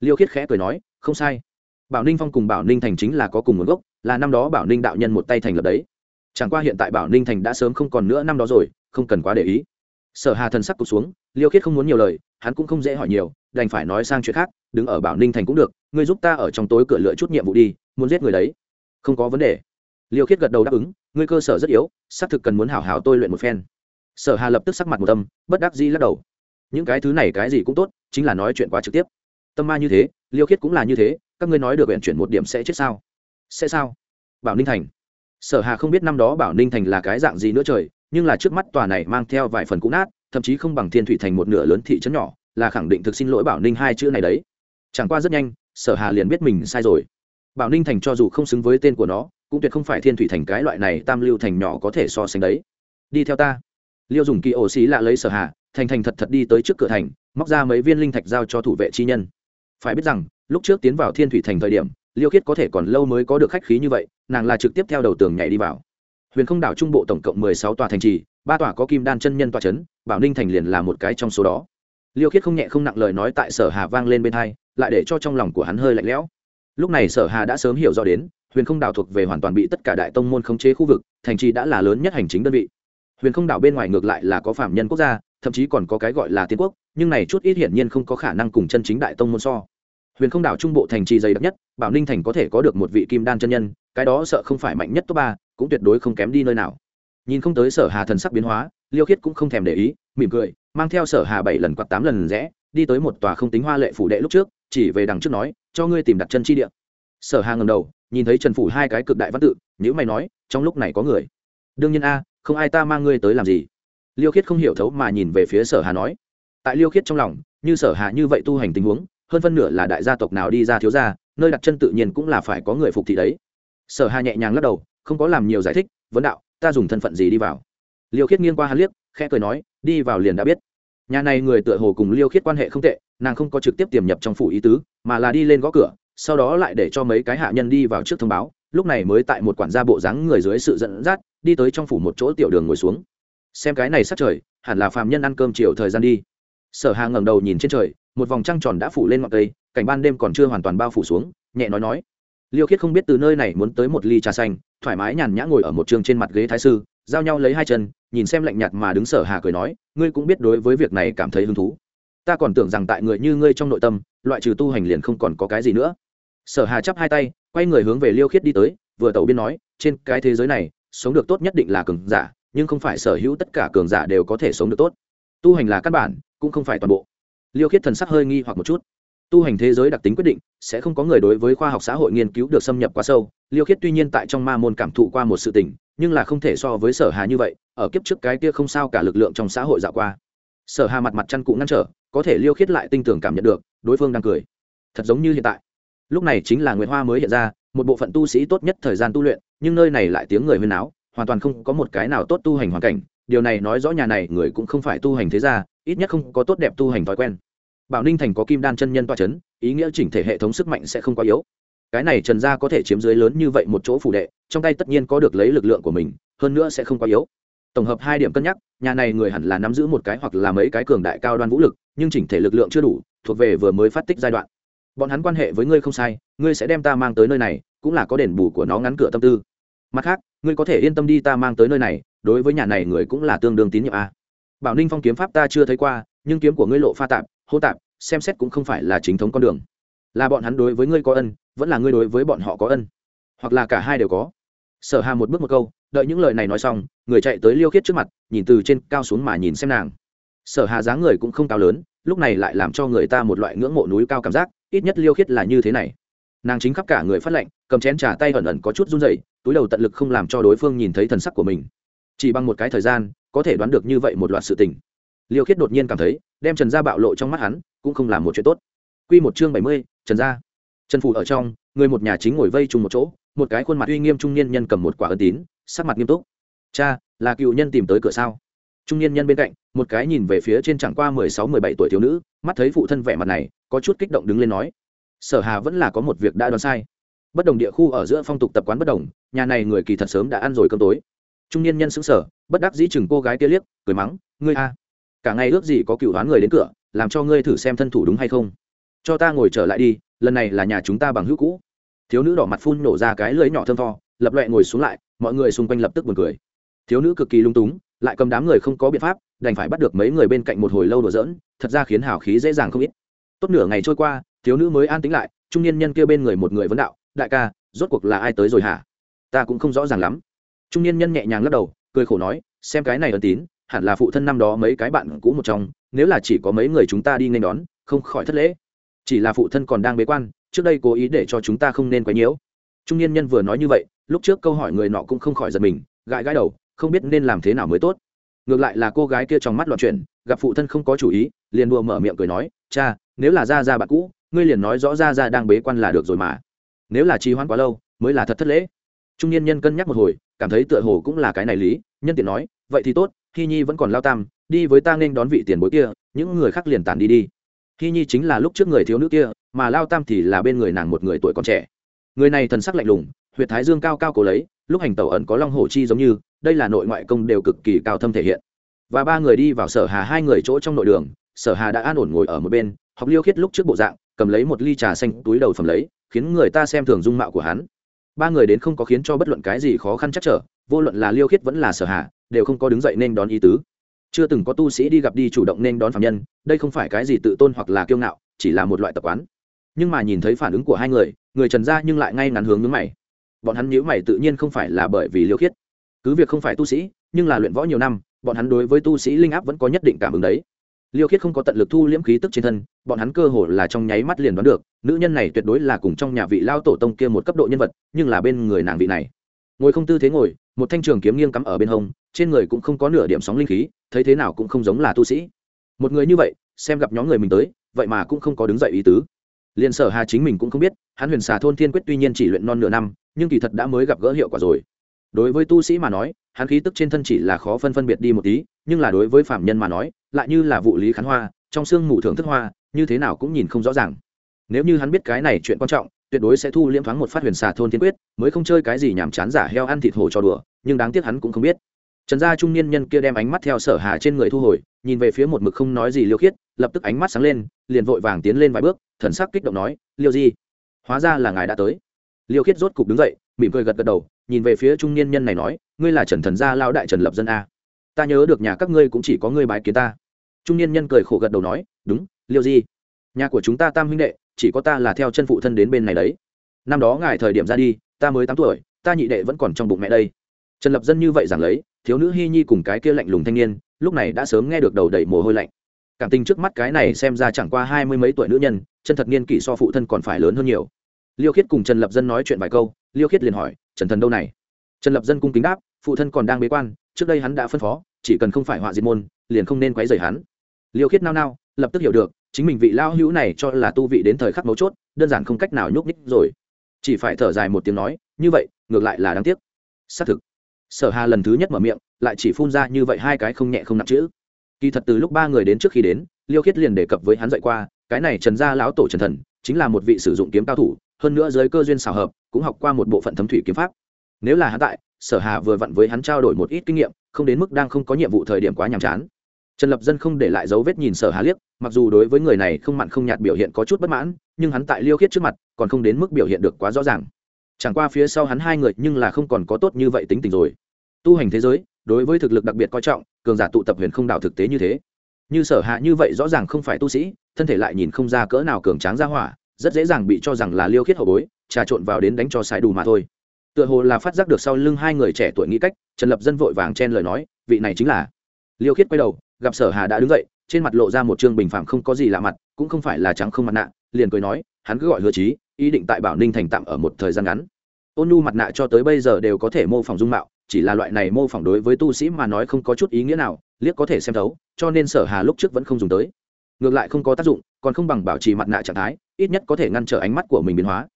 Liêu khiết khẽ cười nói, không sai. Bảo ninh phong cùng bảo ninh thành chính là có cùng nguồn gốc, là năm đó bảo ninh đạo nhân một tay thành lập đấy. Chẳng qua hiện tại bảo ninh thành đã sớm không còn nữa năm đó rồi, không cần quá để ý sở hà thần sắc cụt xuống, liêu khiết không muốn nhiều lời, hắn cũng không dễ hỏi nhiều, đành phải nói sang chuyện khác, đứng ở bảo ninh thành cũng được, ngươi giúp ta ở trong tối cửa lựa chút nhiệm vụ đi, muốn giết người đấy. Không có vấn đề. Liêu khiết gật đầu đáp ứng, ngươi cơ sở rất yếu, xác thực cần muốn hảo hảo tôi luyện một phen. Sở hà lập tức sắc mặt một tâm bất đắc dĩ lắc đầu. Những cái thứ này cái gì cũng tốt, chính là nói chuyện quá trực tiếp. Tâm ma như thế, liêu khiết cũng là như thế, các ngươi nói được huyện chuyển một điểm sẽ chết sao? Sẽ sao? Bảo ninh thành. Sở hà không biết năm đó bảo ninh thành là cái dạng gì nữa trời nhưng là trước mắt tòa này mang theo vài phần cũ nát, thậm chí không bằng thiên thủy thành một nửa lớn thị trấn nhỏ, là khẳng định thực xin lỗi bảo ninh hai chữ này đấy. Chẳng qua rất nhanh, sở hà liền biết mình sai rồi. Bảo ninh thành cho dù không xứng với tên của nó, cũng tuyệt không phải thiên thủy thành cái loại này tam lưu thành nhỏ có thể so sánh đấy. Đi theo ta. Liêu dùng kỳ ổ xí lạ lấy sở hà, thành thành thật thật đi tới trước cửa thành, móc ra mấy viên linh thạch giao cho thủ vệ chi nhân. Phải biết rằng, lúc trước tiến vào thiên thủy thành thời điểm, liêu khiết có thể còn lâu mới có được khách khí như vậy, nàng là trực tiếp theo đầu tường nhảy đi vào huyền không đảo trung bộ tổng cộng mười sáu tòa thành trì, ba tòa có kim đan chân nhân tòa chấn, bảo ninh thành liền là một cái trong số đó. Liêu khiết không nhẹ không nặng lời nói tại sở hà vang lên bên hai, lại để cho trong lòng của hắn hơi lạnh lẽo. Lúc này sở hà đã sớm hiểu rõ đến, huyền không đảo thuộc về hoàn toàn bị tất cả đại tông môn khống chế khu vực, thành trì đã là lớn nhất hành chính đơn vị. Huyền không đảo bên ngoài ngược lại là có phạm nhân quốc gia, thậm chí còn có cái gọi là tiên quốc, nhưng này chút ít hiển nhiên không có khả năng cùng chân chính đại tông môn so. Huyền không đảo trung bộ thành trì dày đặc nhất, bảo ninh thành có thể có được một vị kim đan chân nhân, cái đó sợ không phải mạnh nhất top ba cũng tuyệt đối không kém đi nơi nào. Nhìn không tới sở hà thần sắc biến hóa, liêu khiết cũng không thèm để ý, mỉm cười, mang theo sở hà bảy lần quạt tám lần rẽ, đi tới một tòa không tính hoa lệ phủ đệ lúc trước, chỉ về đằng trước nói, cho ngươi tìm đặt chân chi địa. Sở hà ngầm đầu, nhìn thấy trần phủ hai cái cực đại văn tự nhữ mày nói, trong lúc này có người. Đương nhiên a, không ai ta mang ngươi tới làm gì. Liêu khiết không hiểu thấu mà nhìn về phía sở hà nói. Tại liêu khiết trong lòng, như sở hà như vậy tu hành tình huống, hơn phân nửa là đại gia tộc nào đi ra thiếu gia, nơi đặt chân tự nhiên cũng là phải có người phục thị đấy. Sở hà nhẹ nhàng lắc đầu không có làm nhiều giải thích, vấn đạo, ta dùng thân phận gì đi vào? Liêu khiết nghiêng qua hắn liếc, khẽ cười nói, đi vào liền đã biết. Nhà này người tựa hồ cùng liêu khiết quan hệ không tệ, nàng không có trực tiếp tiềm nhập trong phủ ý tứ, mà là đi lên gõ cửa, sau đó lại để cho mấy cái hạ nhân đi vào trước thông báo, lúc này mới tại một quản gia bộ dáng người dưới sự dẫn dắt, đi tới trong phủ một chỗ tiểu đường ngồi xuống. Xem cái này sát trời, hẳn là phàm nhân ăn cơm chiều thời gian đi. Sở hà ngẩng đầu nhìn trên trời, một vòng trăng tròn đã phủ lên ngọn cây, cảnh ban đêm còn chưa hoàn toàn bao phủ xuống, nhẹ nói nói liêu khiết không biết từ nơi này muốn tới một ly trà xanh, thoải mái nhàn nhã ngồi ở một trường trên mặt ghế thái sư, giao nhau lấy hai chân, nhìn xem lạnh nhạt mà đứng sở hà cười nói, ngươi cũng biết đối với việc này cảm thấy hứng thú. Ta còn tưởng rằng tại người như ngươi trong nội tâm, loại trừ tu hành liền không còn có cái gì nữa. Sở hà chắp hai tay, quay người hướng về liêu khiết đi tới, vừa tẩu biên nói, trên cái thế giới này, sống được tốt nhất định là cường giả, nhưng không phải sở hữu tất cả cường giả đều có thể sống được tốt. Tu hành là căn bản, cũng không phải toàn bộ. Liêu khiết thần sắc hơi nghi hoặc một chút tu hành thế giới đặc tính quyết định, sẽ không có người đối với khoa học xã hội nghiên cứu được xâm nhập quá sâu. Liêu khiết tuy nhiên tại trong ma môn cảm thụ qua một sự tình, nhưng là không thể so với sở hà như vậy, ở kiếp trước cái kia không sao cả lực lượng trong xã hội dạo qua. Sở hà mặt mặt chăn cụ ngăn trở, có thể liêu khiết lại tinh tưởng cảm nhận được, đối phương đang cười. Thật giống như hiện tại. Lúc này chính là nguyễn hoa mới hiện ra, một bộ phận tu sĩ tốt nhất thời gian tu luyện, nhưng nơi này lại tiếng người huyên áo hoàn toàn không có một cái nào tốt tu hành hoàn cảnh. Điều này nói rõ nhà này người cũng không phải tu hành thế gia, ít nhất không có tốt đẹp tu hành thói quen bảo ninh thành có kim đan chân nhân toa c h ấ n ý nghĩa chỉnh thể hệ thống sức mạnh sẽ không quá yếu. Cái này trần gia có thể chiếm dưới lớn như vậy một chỗ phủ đệ, trong tay tất nhiên có được lấy lực lượng của mình, hơn nữa sẽ không quá yếu. Tổng hợp hai điểm cân nhắc, nhà này người hẳn là nắm giữ một cái hoặc là mấy cái cường đại cao đoan vũ lực, nhưng chỉnh thể lực lượng chưa đủ, thuộc về vừa mới phát tích giai đoạn. Bọn hắn quan hệ với ngươi không sai, ngươi sẽ đem ta mang tới nơi này, cũng là có đền bù của nó ngắn cửa tâm tư. Mặt khác, ngươi có thể yên tâm đi ta mang tới nơi này, đối với nhà này người cũng là tương đương tín nhiệm a. Bảo ninh phong kiếm pháp ta chưa thấy qua, nhưng kiếm của ngươi lộ pha tạp hô tạp, xem xét cũng không phải là chính thống con đường. Là bọn hắn đối với ngươi có ân, vẫn là ngươi đối với bọn họ có ân. Hoặc là cả hai đều có. Sở hà một bước một câu, đợi những lời này nói xong, người chạy tới liêu khiết trước mặt, nhìn từ trên cao xuống mà nhìn xem nàng. Sở hà dáng người cũng không cao lớn, lúc này lại làm cho người ta một loại ngưỡng mộ núi cao cảm giác, ít nhất liêu khiết là như thế này. Nàng chính khắp cả người phát lệnh, cầm chén trà tay ẩn ẩn có chút run rẩy, túi đầu tận lực không làm cho đối phương nhìn thấy thần sắc của mình. Chỉ bằng một cái thời gian, có thể đoán được như vậy một loạt sự tình liêu khiết đột nhiên cảm thấy, đem trần gia bạo lộ trong mắt hắn, cũng không làm một chuyện tốt. Q một chương bảy mươi, trần gia. Trần phủ ở trong, người một nhà chính ngồi vây chung một chỗ, một cái khuôn mặt uy nghiêm trung niên nhân cầm một quả ân tín, sắc mặt nghiêm túc. Cha, là cựu nhân tìm tới cửa sao? Trung niên nhân bên cạnh, một cái nhìn về phía trên chẳng qua mười sáu, mười bảy tuổi thiếu nữ, mắt thấy phụ thân vẻ mặt này, có chút kích động đứng lên nói, sở hà vẫn là có một việc đã đoán sai. Bất đồng địa khu ở giữa phong tục tập quán bất đồng, nhà này người kỳ thật sớm đã ăn rồi cơm tối. Trung niên nhân xứng sở bất đắc dĩ chừng cô gái kia liếc, cười mắng, ngươi a cả ngày ước gì có cựu đoán người đến cửa, làm cho ngươi thử xem thân thủ đúng hay không. Cho ta ngồi trở lại đi, lần này là nhà chúng ta bằng hữu cũ. Thiếu nữ đỏ mặt phun nổ ra cái lưỡi nhỏ thơm tho, lập loẹ ngồi xuống lại, mọi người xung quanh lập tức buồn cười. Thiếu nữ cực kỳ lung túng, lại cầm đám người không có biện pháp, đành phải bắt được mấy người bên cạnh một hồi lâu đùa giỡn, thật ra khiến hào khí dễ dàng không ít. Tốt nửa ngày trôi qua, thiếu nữ mới an tính lại, trung niên nhân kia bên người một người vấn đạo, đại ca, rốt cuộc là ai tới rồi hả? Ta cũng không rõ ràng lắm. Trung niên nhân nhẹ nhàng lắc đầu, cười khổ nói, xem cái này ẩn tín hẳn là phụ thân năm đó mấy cái bạn cũ một trong, nếu là chỉ có mấy người chúng ta đi nên đón, không khỏi thất lễ. Chỉ là phụ thân còn đang bế quan, trước đây cố ý để cho chúng ta không nên quấy nhiễu trung niên nhân vừa nói như vậy, lúc trước câu hỏi người nọ cũng không khỏi giật mình, gãi gãi đầu, không biết nên làm thế nào mới tốt. Ngược lại là cô gái kia trong mắt loạn chuyển, gặp phụ thân không có chủ ý, liền đùa mở miệng cười nói, cha, nếu là ra ra bạn cũ, ngươi liền nói rõ ra ra đang bế quan là được rồi mà. Nếu là trì hoãn quá lâu, mới là thật thất lễ. Trung niên nhân cân nhắc một hồi, cảm thấy tựa hồ cũng là cái này lý, nhân tiện nói, vậy thì tốt hy nhi vẫn còn lao tam, đi với ta nên đón vị tiền bối kia, những người khác liền tản đi đi. Hy nhi chính là lúc trước người thiếu nữ kia, mà lao tam thì là bên người nàng một người tuổi còn trẻ. Người này thần sắc lạnh lùng, huyệt thái dương cao cao cổ lấy, lúc hành tẩu ẩn có long hổ chi giống như, đây là nội ngoại công đều cực kỳ cao thâm thể hiện. Và ba người đi vào sở hà hai người chỗ trong nội đường, sở hà đã an ổn ngồi ở một bên, học liêu khiết lúc trước bộ dạng, cầm lấy một ly trà xanh túi đầu phẩm lấy, khiến người ta xem thường dung mạo của hắn. Ba người đến không có khiến cho bất luận cái gì khó khăn chắc trở, vô luận là liêu khiết vẫn là sở hà đều không có đứng dậy nên đón ý tứ. Chưa từng có tu sĩ đi gặp đi chủ động nên đón phạm nhân, đây không phải cái gì tự tôn hoặc là kiêu ngạo, chỉ là một loại tập quán. Nhưng mà nhìn thấy phản ứng của hai người người trần gia nhưng lại ngay ngắn hướng nhướng mày. Bọn hắn nhíu mày tự nhiên không phải là bởi vì liêu khiết. Cứ việc không phải tu sĩ, nhưng là luyện võ nhiều năm, bọn hắn đối với tu sĩ linh áp vẫn có nhất định cảm ứng đấy. Liêu khiết không có tận lực thu liễm khí tức trên thân, bọn hắn cơ hồ là trong nháy mắt liền đoán được, nữ nhân này tuyệt đối là cùng trong nhà vị lao tổ tông kia một cấp độ nhân vật, nhưng là bên người nàng vị này. Ngồi không tư thế ngồi một thanh trường kiếm nghiêng cắm ở bên hông, trên người cũng không có nửa điểm sóng linh khí, thấy thế nào cũng không giống là tu sĩ. Một người như vậy, xem gặp nhóm người mình tới, vậy mà cũng không có đứng dậy ý tứ. Liền sở hà chính mình cũng không biết, hắn huyền xà thôn thiên quyết tuy nhiên chỉ luyện non nửa năm, nhưng kỳ thật đã mới gặp gỡ hiệu quả rồi. Đối với tu sĩ mà nói, hắn khí tức trên thân chỉ là khó phân phân biệt đi một tí, nhưng là đối với phạm nhân mà nói, lại như là vụ lý khán hoa, trong xương mù thưởng thức hoa, như thế nào cũng nhìn không rõ ràng. Nếu như hắn biết cái này chuyện quan trọng tuyệt đối sẽ thu liễm thoáng một phát huyền xà thôn thiên quyết, mới không chơi cái gì nhàm chán giả heo ăn thịt hổ cho đùa, nhưng đáng tiếc hắn cũng không biết. Trần gia trung niên nhân kia đem ánh mắt theo sở hà trên người thu hồi, nhìn về phía một mực không nói gì liêu khiết, lập tức ánh mắt sáng lên, liền vội vàng tiến lên vài bước, thần sắc kích động nói, liêu gì hóa ra là ngài đã tới. Liêu khiết rốt cục đứng dậy, mỉm cười gật gật đầu, nhìn về phía trung niên nhân này nói, ngươi là trần thần gia lao đại trần lập dân a. Ta nhớ được nhà các ngươi cũng chỉ có ngươi bái kiến ta. Trung niên nhân cười khổ gật đầu nói, đúng, liêu gì nhà của chúng ta tam huynh đệ chỉ có ta là theo chân phụ thân đến bên này đấy. Năm đó ngài thời điểm ra đi, ta mới tám tuổi, ta nhị đệ vẫn còn trong bụng mẹ đây. Trần lập dân như vậy giảng lấy, thiếu nữ hy nhi cùng cái kia lạnh lùng thanh niên, lúc này đã sớm nghe được đầu đầy mồ hôi lạnh. Cảm tình trước mắt cái này xem ra chẳng qua hai mươi mấy tuổi nữ nhân, chân thật niên kỷ so phụ thân còn phải lớn hơn nhiều. Liêu khiết cùng trần lập dân nói chuyện vài câu, liêu khiết liền hỏi, trần thần đâu này? Trần lập dân cung kính đáp, phụ thân còn đang bế quan, trước đây hắn đã phân phó, chỉ cần không phải họa diệt môn, liền không nên quấy rầy hắn. Liêu khiết nao nao, lập tức hiểu được chính mình vị lao hữu này cho là tu vị đến thời khắc mấu chốt, đơn giản không cách nào nhúc nhích rồi. Chỉ phải thở dài một tiếng nói, như vậy, ngược lại là đáng tiếc. Xác thực, sở hà lần thứ nhất mở miệng, lại chỉ phun ra như vậy hai cái không nhẹ không nặng chữ. Kỳ thật từ lúc ba người đến trước khi đến, liêu khiết liền đề cập với hắn dạy qua, cái này trần gia lão tổ trần thần, chính là một vị sử dụng kiếm cao thủ, hơn nữa dưới cơ duyên xảo hợp, cũng học qua một bộ phận thấm thủy kiếm pháp. Nếu là hắn tại, sở hà vừa vặn với hắn trao đổi một ít kinh nghiệm, không đến mức đang không có nhiệm vụ thời điểm quá nhàm chán. Trần lập dân không để lại dấu vết nhìn sở hà liếc mặc dù đối với người này không mặn không nhạt biểu hiện có chút bất mãn, nhưng hắn tại liêu khiết trước mặt còn không đến mức biểu hiện được quá rõ ràng. Chẳng qua phía sau hắn hai người nhưng là không còn có tốt như vậy tính tình rồi. Tu hành thế giới, đối với thực lực đặc biệt coi trọng, cường giả tụ tập huyền không đạo thực tế như thế. Như sở hạ như vậy rõ ràng không phải tu sĩ, thân thể lại nhìn không ra cỡ nào cường tráng ra hỏa, rất dễ dàng bị cho rằng là liêu khiết hậu bối, trà trộn vào đến đánh cho sai đủ mà thôi. Tựa hồ là phát giác được sau lưng hai người trẻ tuổi nghĩ cách, trần lập dân vội vàng chen lời nói, vị này chính là. Liêu khiết quay đầu, gặp sở hà đã đứng dậy trên mặt lộ ra một trương bình phàm không có gì lạ mặt, cũng không phải là trắng không mặt nạ, liền cười nói, hắn cứ gọi hứa trí, ý định tại bảo ninh thành tạm ở một thời gian ngắn. Ôn nhu mặt nạ cho tới bây giờ đều có thể mô phỏng dung mạo, chỉ là loại này mô phỏng đối với tu sĩ mà nói không có chút ý nghĩa nào, liếc có thể xem thấu, cho nên sở hà lúc trước vẫn không dùng tới. Ngược lại không có tác dụng, còn không bằng bảo trì mặt nạ trạng thái, ít nhất có thể ngăn trở ánh mắt của mình biến hóa.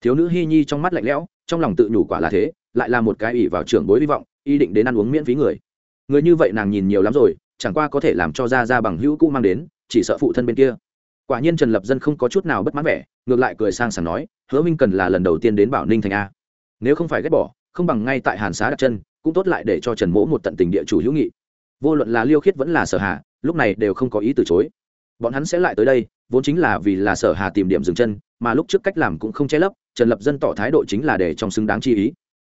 Thiếu nữ hy nhi trong mắt lạnh lẽo, trong lòng tự nhủ quả là thế, lại là một cái ỷ vào trưởng bối hy vọng, ý định đến ăn uống miễn phí người. Người như vậy nàng nhìn nhiều lắm rồi chẳng qua có thể làm cho ra ra bằng hữu cũ mang đến, chỉ sợ phụ thân bên kia. Quả nhiên trần lập dân không có chút nào bất mãn vẻ, ngược lại cười sang sảng nói, hứa minh cần là lần đầu tiên đến bảo ninh thành a. Nếu không phải ghét bỏ, không bằng ngay tại hàn xá đặt chân, cũng tốt lại để cho trần mỗ một tận tình địa chủ hữu nghị. Vô luận là liêu khiết vẫn là sở hà, lúc này đều không có ý từ chối. Bọn hắn sẽ lại tới đây, vốn chính là vì là sở hà tìm điểm dừng chân, mà lúc trước cách làm cũng không che lấp, trần lập dân tỏ thái độ chính là để trong xứng đáng chi ý.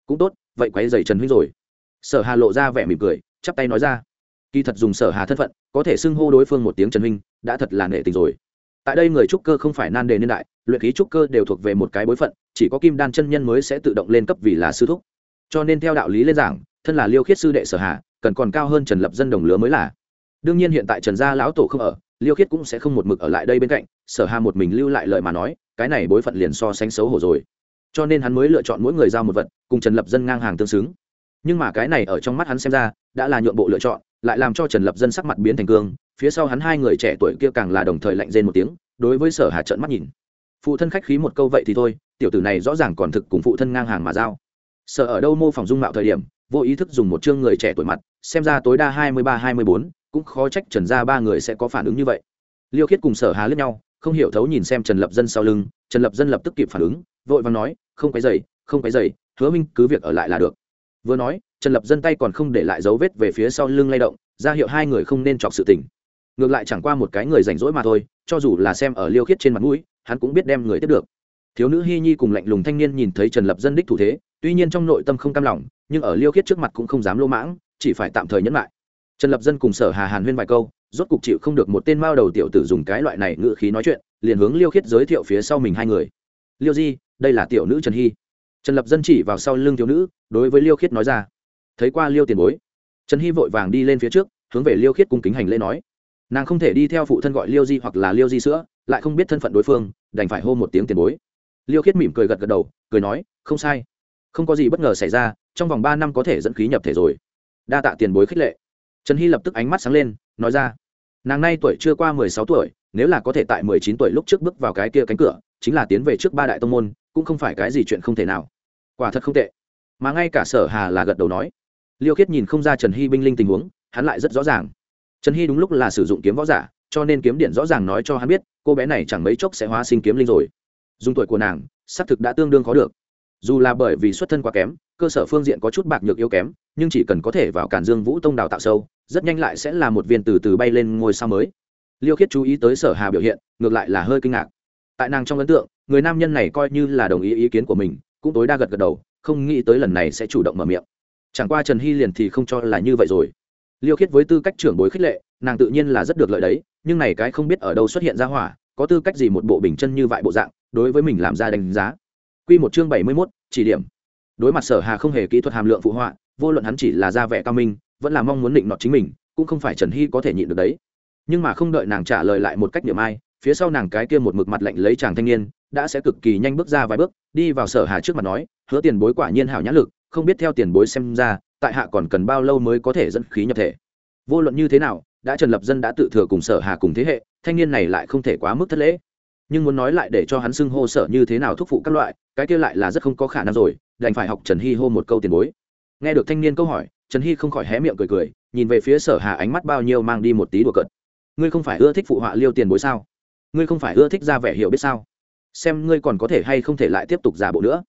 Cũng tốt, vậy quay dày trần huynh rồi. Sở hà lộ ra vẻ mỉm cười, chắp tay nói ra kỳ thật dùng sở hà thân phận, có thể xưng hô đối phương một tiếng trần huynh, đã thật là nể tình rồi. Tại đây người trúc cơ không phải nan đề niên đại, luyện khí trúc cơ đều thuộc về một cái bối phận, chỉ có kim đan chân nhân mới sẽ tự động lên cấp vì là sư thúc. Cho nên theo đạo lý lên giảng, thân là liêu khiết sư đệ sở hà, cần còn cao hơn trần lập dân đồng lứa mới là. Đương nhiên hiện tại trần gia lão tổ không ở, liêu khiết cũng sẽ không một mực ở lại đây bên cạnh, sở hà một mình lưu lại lời mà nói, cái này bối phận liền so sánh xấu hổ rồi. Cho nên hắn mới lựa chọn mỗi người giao một vật cùng trần lập dân ngang hàng tương xứng. Nhưng mà cái này ở trong mắt hắn xem ra, đã là nhượng bộ lựa chọn lại làm cho trần lập dân sắc mặt biến thành cương, phía sau hắn hai người trẻ tuổi kia càng là đồng thời lạnh rên một tiếng, đối với sở hà trận mắt nhìn. Phụ thân khách khí một câu vậy thì thôi, tiểu tử này rõ ràng còn thực cùng phụ thân ngang hàng mà giao. Sở ở đâu mô phỏng dung mạo thời điểm, vô ý thức dùng một chương người trẻ tuổi mặt, xem ra tối đa hai mươi ba, hai mươi bốn, cũng khó trách trần gia ba người sẽ có phản ứng như vậy. Liêu khiết cùng sở hà lướt nhau, không hiểu thấu nhìn xem trần lập dân sau lưng, trần lập dân lập tức kịp phản ứng, vội vàng nói, không quấy dày không quấy dày hứa minh cứ việc ở lại là được. Vừa nói trần lập dân tay còn không để lại dấu vết về phía sau lưng lay động, ra hiệu hai người không nên chọc sự tình. Ngược lại chẳng qua một cái người rảnh rỗi mà thôi, cho dù là xem ở liêu khiết trên mặt mũi, hắn cũng biết đem người tiếp được. Thiếu nữ hy nhi cùng lạnh lùng thanh niên nhìn thấy trần lập dân đích thủ thế, tuy nhiên trong nội tâm không cam lòng, nhưng ở liêu khiết trước mặt cũng không dám lô mãng, chỉ phải tạm thời nhẫn lại. Trần lập dân cùng sở hà hàn huyên vài câu, rốt cục chịu không được một tên mao đầu tiểu tử dùng cái loại này ngự khí nói chuyện, liền hướng liêu khiết giới thiệu phía sau mình hai người. Liêu di, đây là tiểu nữ trần hy trần lập dân chỉ vào sau lưng thiếu nữ, đối với liêu khiết nói ra thấy qua liêu tiền bối trần hy vội vàng đi lên phía trước hướng về liêu khiết cung kính hành lễ nói nàng không thể đi theo phụ thân gọi liêu di hoặc là liêu di sữa lại không biết thân phận đối phương đành phải hô một tiếng tiền bối liêu khiết mỉm cười gật gật đầu cười nói không sai không có gì bất ngờ xảy ra trong vòng ba năm có thể dẫn khí nhập thể rồi đa tạ tiền bối khích lệ trần hy lập tức ánh mắt sáng lên nói ra nàng nay tuổi chưa qua mười sáu tuổi nếu là có thể tại mười chín tuổi lúc trước bước vào cái kia cánh cửa chính là tiến về trước ba đại tông môn cũng không phải cái gì chuyện không thể nào quả thật không tệ mà ngay cả sở hà là gật đầu nói liêu khiết nhìn không ra trần hy binh linh tình huống, hắn lại rất rõ ràng. Trần hy đúng lúc là sử dụng kiếm võ giả, cho nên kiếm điện rõ ràng nói cho hắn biết, cô bé này chẳng mấy chốc sẽ hóa sinh kiếm linh rồi. Dùng tuổi của nàng, xác thực đã tương đương khó được. Dù là bởi vì xuất thân quá kém, cơ sở phương diện có chút bạc nhược yếu kém, nhưng chỉ cần có thể vào cản dương vũ tông đào tạo sâu, rất nhanh lại sẽ là một viên từ từ bay lên ngôi sao mới. Liêu khiết chú ý tới sở hà biểu hiện, ngược lại là hơi kinh ngạc. Tại nàng trong ấn tượng, người nam nhân này coi như là đồng ý ý kiến của mình, cũng tối đa gật gật đầu, không nghĩ tới lần này sẽ chủ động mở miệng chẳng qua trần hy liền thì không cho là như vậy rồi liêu khiết với tư cách trưởng bối khích lệ nàng tự nhiên là rất được lợi đấy nhưng này cái không biết ở đâu xuất hiện ra hỏa có tư cách gì một bộ bình chân như vậy bộ dạng đối với mình làm ra đánh giá Quy một chương bảy mươi mốt chỉ điểm. Đối mặt Sở Hà không hề kỹ thuật hàm lượng phụ họa, vô luận hắn chỉ là ra vẻ cao minh, vẫn là mong muốn định nọt chính mình, cũng không phải Trần Hy có thể nhịn được đấy. Nhưng mà không đợi nàng trả lời lại một cách niệm ai, phía sau nàng cái kia một mực mặt lạnh lấy chàng thanh niên, đã sẽ cực kỳ nhanh bước ra vài bước, đi vào Sở Hà trước mặt nói, hứa tiền bối quả nhiên hảo nhã lực, không biết theo tiền bối xem ra, tại hạ còn cần bao lâu mới có thể dẫn khí nhập thể. Vô luận như thế nào, đã Trần Lập Dân đã tự thừa cùng Sở Hà cùng thế hệ, thanh niên này lại không thể quá mức thất lễ. Nhưng muốn nói lại để cho hắn xưng hô sở như thế nào thúc phụ các loại cái kia lại là rất không có khả năng rồi đành phải học trần hy hô một câu tiền bối. Nghe được thanh niên câu hỏi trần hy không khỏi hé miệng cười cười nhìn về phía sở hà ánh mắt bao nhiêu mang đi một tí đùa cợt. Ngươi không phải ưa thích phụ họa liêu tiền bối sao? Ngươi không phải ưa thích ra vẻ hiểu biết sao? Xem ngươi còn có thể hay không thể lại tiếp tục giả bộ nữa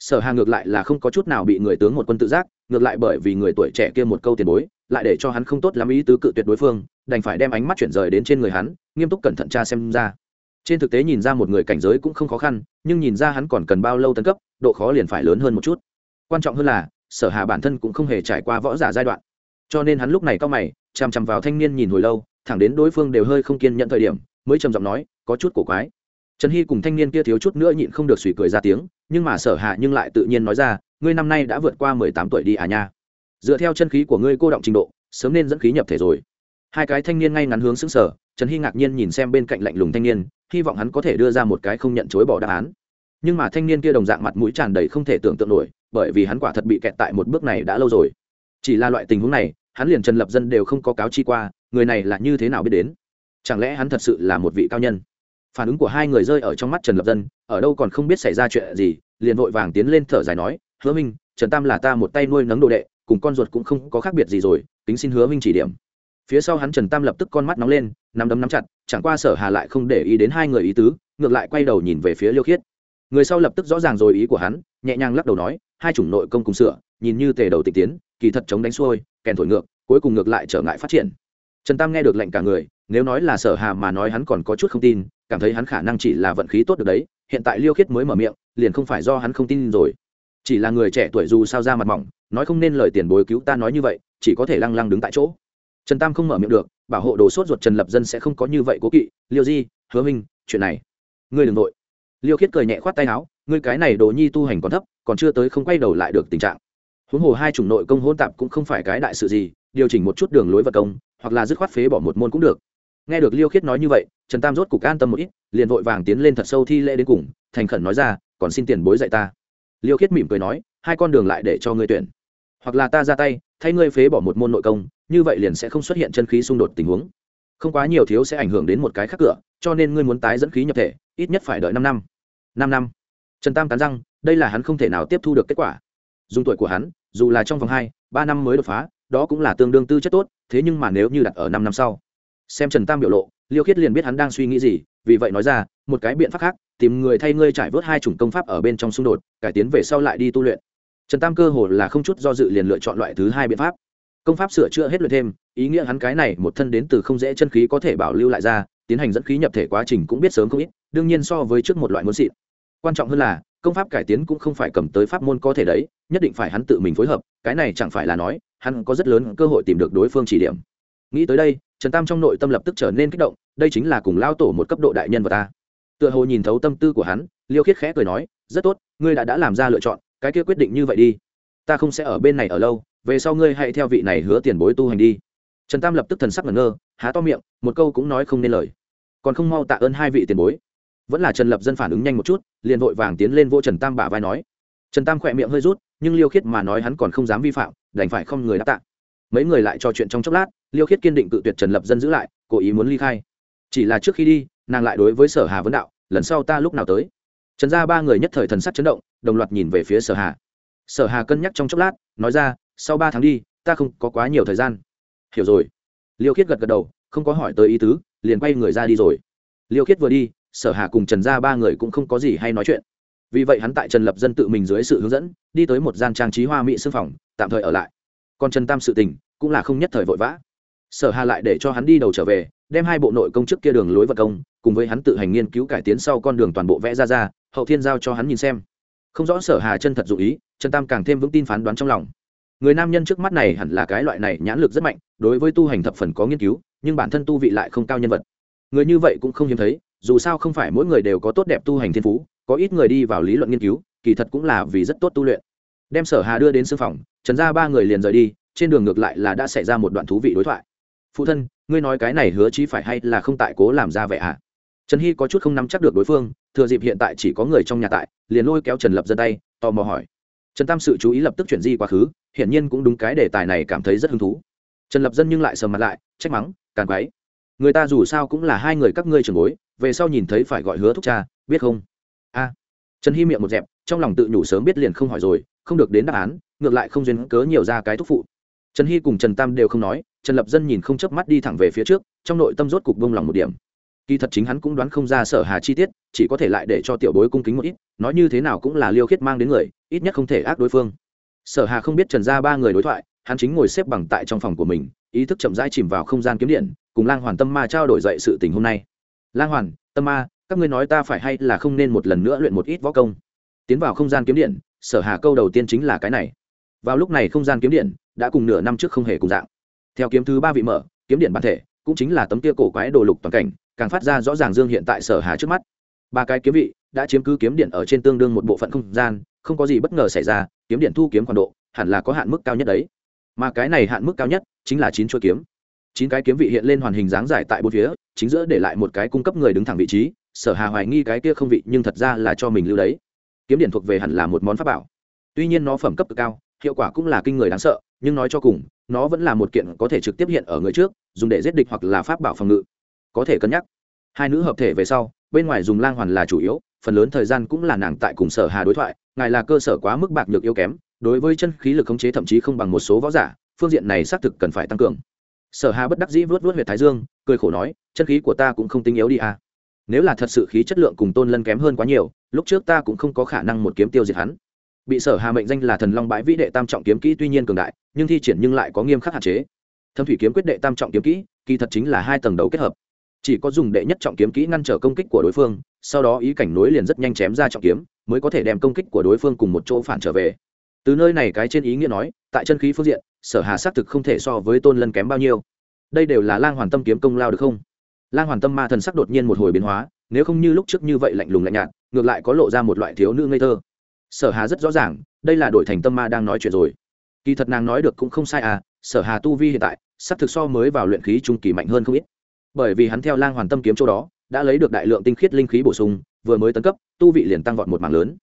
sở hà ngược lại là không có chút nào bị người tướng một quân tự giác, ngược lại bởi vì người tuổi trẻ kia một câu tiền bối, lại để cho hắn không tốt lắm ý tứ cự tuyệt đối phương, đành phải đem ánh mắt chuyển rời đến trên người hắn, nghiêm túc cẩn thận tra xem ra. Trên thực tế nhìn ra một người cảnh giới cũng không khó khăn, nhưng nhìn ra hắn còn cần bao lâu tấn cấp, độ khó liền phải lớn hơn một chút. Quan trọng hơn là, sở hà bản thân cũng không hề trải qua võ giả giai đoạn. Cho nên hắn lúc này cao mày, chằm chằm vào thanh niên nhìn hồi lâu, thẳng đến đối phương đều hơi không kiên nhận thời điểm, mới trầm giọng nói, có chút cổ quái trần hy cùng thanh niên kia thiếu chút nữa nhịn không được suy cười ra tiếng, nhưng mà sở hạ nhưng lại tự nhiên nói ra, ngươi năm nay đã vượt qua mười tám tuổi đi à nha. Dựa theo chân khí của ngươi cô động trình độ, sớm nên dẫn khí nhập thể rồi. Hai cái thanh niên ngay ngắn hướng xứng sở trần hy ngạc nhiên nhìn xem bên cạnh lạnh lùng thanh niên, hy vọng hắn có thể đưa ra một cái không nhận chối bỏ đáp án. Nhưng mà thanh niên kia đồng dạng mặt mũi tràn đầy không thể tưởng tượng nổi, bởi vì hắn quả thật bị kẹt tại một bước này đã lâu rồi. Chỉ là loại tình huống này, hắn liền trần lập dân đều không có cáo chi qua, người này là như thế nào biết đến? Chẳng lẽ hắn thật sự là một vị cao nhân? Phản ứng của hai người rơi ở trong mắt trần lập dân, ở đâu còn không biết xảy ra chuyện gì, liền vội vàng tiến lên thở dài nói, hứa minh, trần tam là ta một tay nuôi nấng đồ đệ, cùng con ruột cũng không có khác biệt gì rồi tính xin hứa minh chỉ điểm. Phía sau hắn trần tam lập tức con mắt nóng lên, nắm đấm nắm chặt, chẳng qua sở hà lại không để ý đến hai người ý tứ, ngược lại quay đầu nhìn về phía liêu khiết. Người sau lập tức rõ ràng rồi ý của hắn, nhẹ nhàng lắc đầu nói, hai chủng nội công cùng sửa nhìn như tề đầu tịch tiến, kỳ thật chống đánh xuôi, kèn thổi ngược, cuối cùng ngược lại trở ngại phát triển. Trần tam nghe được lệnh cả người nếu nói là sở hà mà nói hắn còn có chút không tin, cảm thấy hắn khả năng chỉ là vận khí tốt được đấy, hiện tại liêu khiết mới mở miệng, liền không phải do hắn không tin rồi. Chỉ là người trẻ tuổi dù sao ra mặt mỏng, nói không nên lời tiền bối cứu ta nói như vậy, chỉ có thể lăng lăng đứng tại chỗ. Trần tam không mở miệng được, bảo hộ đồ sốt ruột trần lập dân sẽ không có như vậy cố kỵ. Liêu di, hứa minh, chuyện này. Ngươi đừng nội liêu khiết cười nhẹ khoát tay áo, ngươi cái này đồ nhi tu hành còn thấp, còn chưa tới không quay đầu lại được tình trạng. Huống hồ hai chủng nội công hôn tạp cũng không phải cái đại sự gì, điều chỉnh một chút đường lối vật công, hoặc là dứt khoát phế bỏ một môn cũng được nghe được liêu khiết nói như vậy, trần tam rốt cục an tâm một ít, liền vội vàng tiến lên thật sâu thi lễ đến cùng, thành khẩn nói ra, còn xin tiền bối dạy ta. Liêu khiết mỉm cười nói, hai con đường lại để cho ngươi tuyển. Hoặc là ta ra tay, thay ngươi phế bỏ một môn nội công, như vậy liền sẽ không xuất hiện chân khí xung đột tình huống. Không quá nhiều thiếu sẽ ảnh hưởng đến một cái khác cửa, cho nên ngươi muốn tái dẫn khí nhập thể, ít nhất phải đợi năm năm. Năm năm. Trần tam cắn răng, đây là hắn không thể nào tiếp thu được kết quả. Dùng tuổi của hắn, dù là trong vòng hai, ba năm mới đột phá, đó cũng là tương đương tư chất tốt, thế nhưng mà nếu như đặt ở năm năm sau xem trần tam biểu lộ, liêu khiết liền biết hắn đang suy nghĩ gì, vì vậy nói ra, một cái biện pháp khác, tìm người thay ngươi trải vớt hai chủng công pháp ở bên trong xung đột, cải tiến về sau lại đi tu luyện. Trần tam cơ hồ là không chút do dự liền lựa chọn loại thứ hai biện pháp. Công pháp sửa chữa hết luyện thêm, ý nghĩa hắn cái này một thân đến từ không dễ chân khí có thể bảo lưu lại ra, tiến hành dẫn khí nhập thể quá trình cũng biết sớm không ít, đương nhiên so với trước một loại muốn xịn. Quan trọng hơn là, công pháp cải tiến cũng không phải cầm tới pháp môn có thể đấy, nhất định phải hắn tự mình phối hợp, cái này chẳng phải là nói, hắn có rất lớn cơ hội tìm được đối phương chỉ điểm. Nghĩ tới đây trần tam trong nội tâm lập tức trở nên kích động, đây chính là cùng lao tổ một cấp độ đại nhân vật ta. Tựa hồ nhìn thấu tâm tư của hắn, liêu khiết khẽ cười nói, rất tốt, ngươi đã đã làm ra lựa chọn, cái kia quyết định như vậy đi. Ta không sẽ ở bên này ở lâu, về sau ngươi hãy theo vị này hứa tiền bối tu hành đi. Trần tam lập tức thần sắc ngẩn ngơ, há to miệng, một câu cũng nói không nên lời. Còn không mau tạ ơn hai vị tiền bối. Vẫn là trần lập dân phản ứng nhanh một chút, liền vội vàng tiến lên vô trần tam bả vai nói. Trần tam khỏe miệng hơi rút, nhưng liêu khiết mà nói hắn còn không dám vi phạm, đành phải không người đã tạ mấy người lại trò chuyện trong chốc lát, liêu khiết kiên định cự tuyệt trần lập dân giữ lại, cố ý muốn ly khai. Chỉ là trước khi đi, nàng lại đối với sở hà vấn đạo, lần sau ta lúc nào tới? Trần ra ba người nhất thời thần sắc chấn động, đồng loạt nhìn về phía sở hà. Sở hà cân nhắc trong chốc lát, nói ra, sau ba tháng đi, ta không có quá nhiều thời gian. Hiểu rồi. Liêu khiết gật gật đầu, không có hỏi tới ý tứ, liền quay người ra đi rồi. Liêu khiết vừa đi, sở hà cùng trần gia ba người cũng không có gì hay nói chuyện. Vì vậy hắn tại trần lập dân tự mình dưới sự hướng dẫn, đi tới một gian trang trí hoa mỹ sư phòng, tạm thời ở lại còn trần tam sự tình, cũng là không nhất thời vội vã. Sở hà lại để cho hắn đi đầu trở về, đem hai bộ nội công chức kia đường lối vật công, cùng với hắn tự hành nghiên cứu cải tiến sau con đường toàn bộ vẽ ra ra, hậu thiên giao cho hắn nhìn xem. Không rõ sở hà chân thật dụ ý, trần tam càng thêm vững tin phán đoán trong lòng. Người nam nhân trước mắt này hẳn là cái loại này nhãn lực rất mạnh, đối với tu hành thập phần có nghiên cứu, nhưng bản thân tu vị lại không cao nhân vật. Người như vậy cũng không hiếm thấy, dù sao không phải mỗi người đều có tốt đẹp tu hành thiên phú, có ít người đi vào lý luận nghiên cứu, kỳ thật cũng là vì rất tốt tu luyện. Đem sở hà đưa đến sư phòng trần gia ba người liền rời đi, trên đường ngược lại là đã xảy ra một đoạn thú vị đối thoại. Phụ thân, ngươi nói cái này hứa chí phải hay là không tại cố làm ra vẻ ạ? À? trần hy có chút không nắm chắc được đối phương, thừa dịp hiện tại chỉ có người trong nhà tại, liền lôi kéo trần lập dân tay, tò mò hỏi. Trần tam sự chú ý lập tức chuyển di quá khứ, hiển nhiên cũng đúng cái đề tài này cảm thấy rất hứng thú. Trần lập dân nhưng lại sờ mặt lại, trách mắng càng quáy người ta dù sao cũng là hai người các ngươi trường bối, về sau nhìn thấy phải gọi hứa thúc cha, biết không? A. Trần hy miệng một dẹp, trong lòng tự nhủ sớm biết liền không hỏi rồi không được đến đáp án, ngược lại không duyên cớ nhiều ra cái thúc phụ. Trần hy cùng trần tam đều không nói, trần lập dân nhìn không chớp mắt đi thẳng về phía trước, trong nội tâm rốt cục bông lòng một điểm. Kỳ thật chính hắn cũng đoán không ra sở hà chi tiết, chỉ có thể lại để cho tiểu bối cung kính một ít, nói như thế nào cũng là liêu khiết mang đến người, ít nhất không thể ác đối phương. Sở hà không biết trần ra ba người đối thoại, hắn chính ngồi xếp bằng tại trong phòng của mình, ý thức chậm rãi chìm vào không gian kiếm điện, cùng lang hoàn tâm ma trao đổi dậy sự tình hôm nay. Lang hoàn, tâm ma, các ngươi nói ta phải hay là không nên một lần nữa luyện một ít võ công? Tiến vào không gian kiếm điện sở hà câu đầu tiên chính là cái này. Vào lúc này không gian kiếm điện đã cùng nửa năm trước không hề cùng dạng. Theo kiếm thứ ba vị mở, kiếm điện bản thể cũng chính là tấm kia cổ quái đồ lục toàn cảnh, càng phát ra rõ ràng dương hiện tại sở hà trước mắt. Ba cái kiếm vị đã chiếm cứ kiếm điện ở trên tương đương một bộ phận không gian, không có gì bất ngờ xảy ra, kiếm điện thu kiếm khoản độ hẳn là có hạn mức cao nhất đấy. Mà cái này hạn mức cao nhất chính là chín chuôi kiếm. Chín cái kiếm vị hiện lên hoàn hình dáng dài tại bốn phía, chính giữa để lại một cái cung cấp người đứng thẳng vị trí, sở hà hoài nghi cái kia không vị nhưng thật ra là cho mình lưu đấy kiếm điện thuộc về hẳn là một món pháp bảo. Tuy nhiên nó phẩm cấp cực cao, hiệu quả cũng là kinh người đáng sợ, nhưng nói cho cùng, nó vẫn là một kiện có thể trực tiếp hiện ở người trước, dùng để giết địch hoặc là pháp bảo phòng ngự. Có thể cân nhắc. Hai nữ hợp thể về sau, bên ngoài dùng lang hoàn là chủ yếu, phần lớn thời gian cũng là nàng tại cùng sở hà đối thoại, ngài là cơ sở quá mức bạc nhược yếu kém, đối với chân khí lực khống chế thậm chí không bằng một số võ giả, phương diện này xác thực cần phải tăng cường. Sở hà bất đắc dĩ vớt vớt huyệt thái dương, cười khổ nói, chân khí của ta cũng không tinh yếu đi à. Nếu là thật sự khí chất lượng cùng tôn lân kém hơn quá nhiều lúc trước ta cũng không có khả năng một kiếm tiêu diệt hắn. Bị sở hà mệnh danh là thần long bãi vĩ đệ tam trọng kiếm kỹ tuy nhiên cường đại, nhưng thi triển nhưng lại có nghiêm khắc hạn chế. Thâm thủy kiếm quyết đệ tam trọng kiếm kỹ, kỳ thật chính là hai tầng đầu kết hợp. Chỉ có dùng đệ nhất trọng kiếm kỹ ngăn trở công kích của đối phương, sau đó ý cảnh nối liền rất nhanh chém ra trọng kiếm, mới có thể đem công kích của đối phương cùng một chỗ phản trở về. Từ nơi này cái trên ý nghĩa nói, tại chân khí phương diện, sở hà xác thực không thể so với tôn lân kém bao nhiêu. Đây đều là lang hoàn tâm kiếm công lao được không? Lang hoàn tâm ma thần sắc đột nhiên một hồi biến hóa, nếu không như lúc trước như vậy lạnh lùng lạnh nhạt ngược lại có lộ ra một loại thiếu nữ ngây thơ. Sở hà rất rõ ràng, đây là đổi thành tâm ma đang nói chuyện rồi. Kỳ thật nàng nói được cũng không sai à sở hà tu vi hiện tại, sắp thực so mới vào luyện khí trung kỳ mạnh hơn không ít. Bởi vì hắn theo lang hoàn tâm kiếm chỗ đó, đã lấy được đại lượng tinh khiết linh khí bổ sung, vừa mới tấn cấp, tu vị liền tăng vọt một mảng lớn.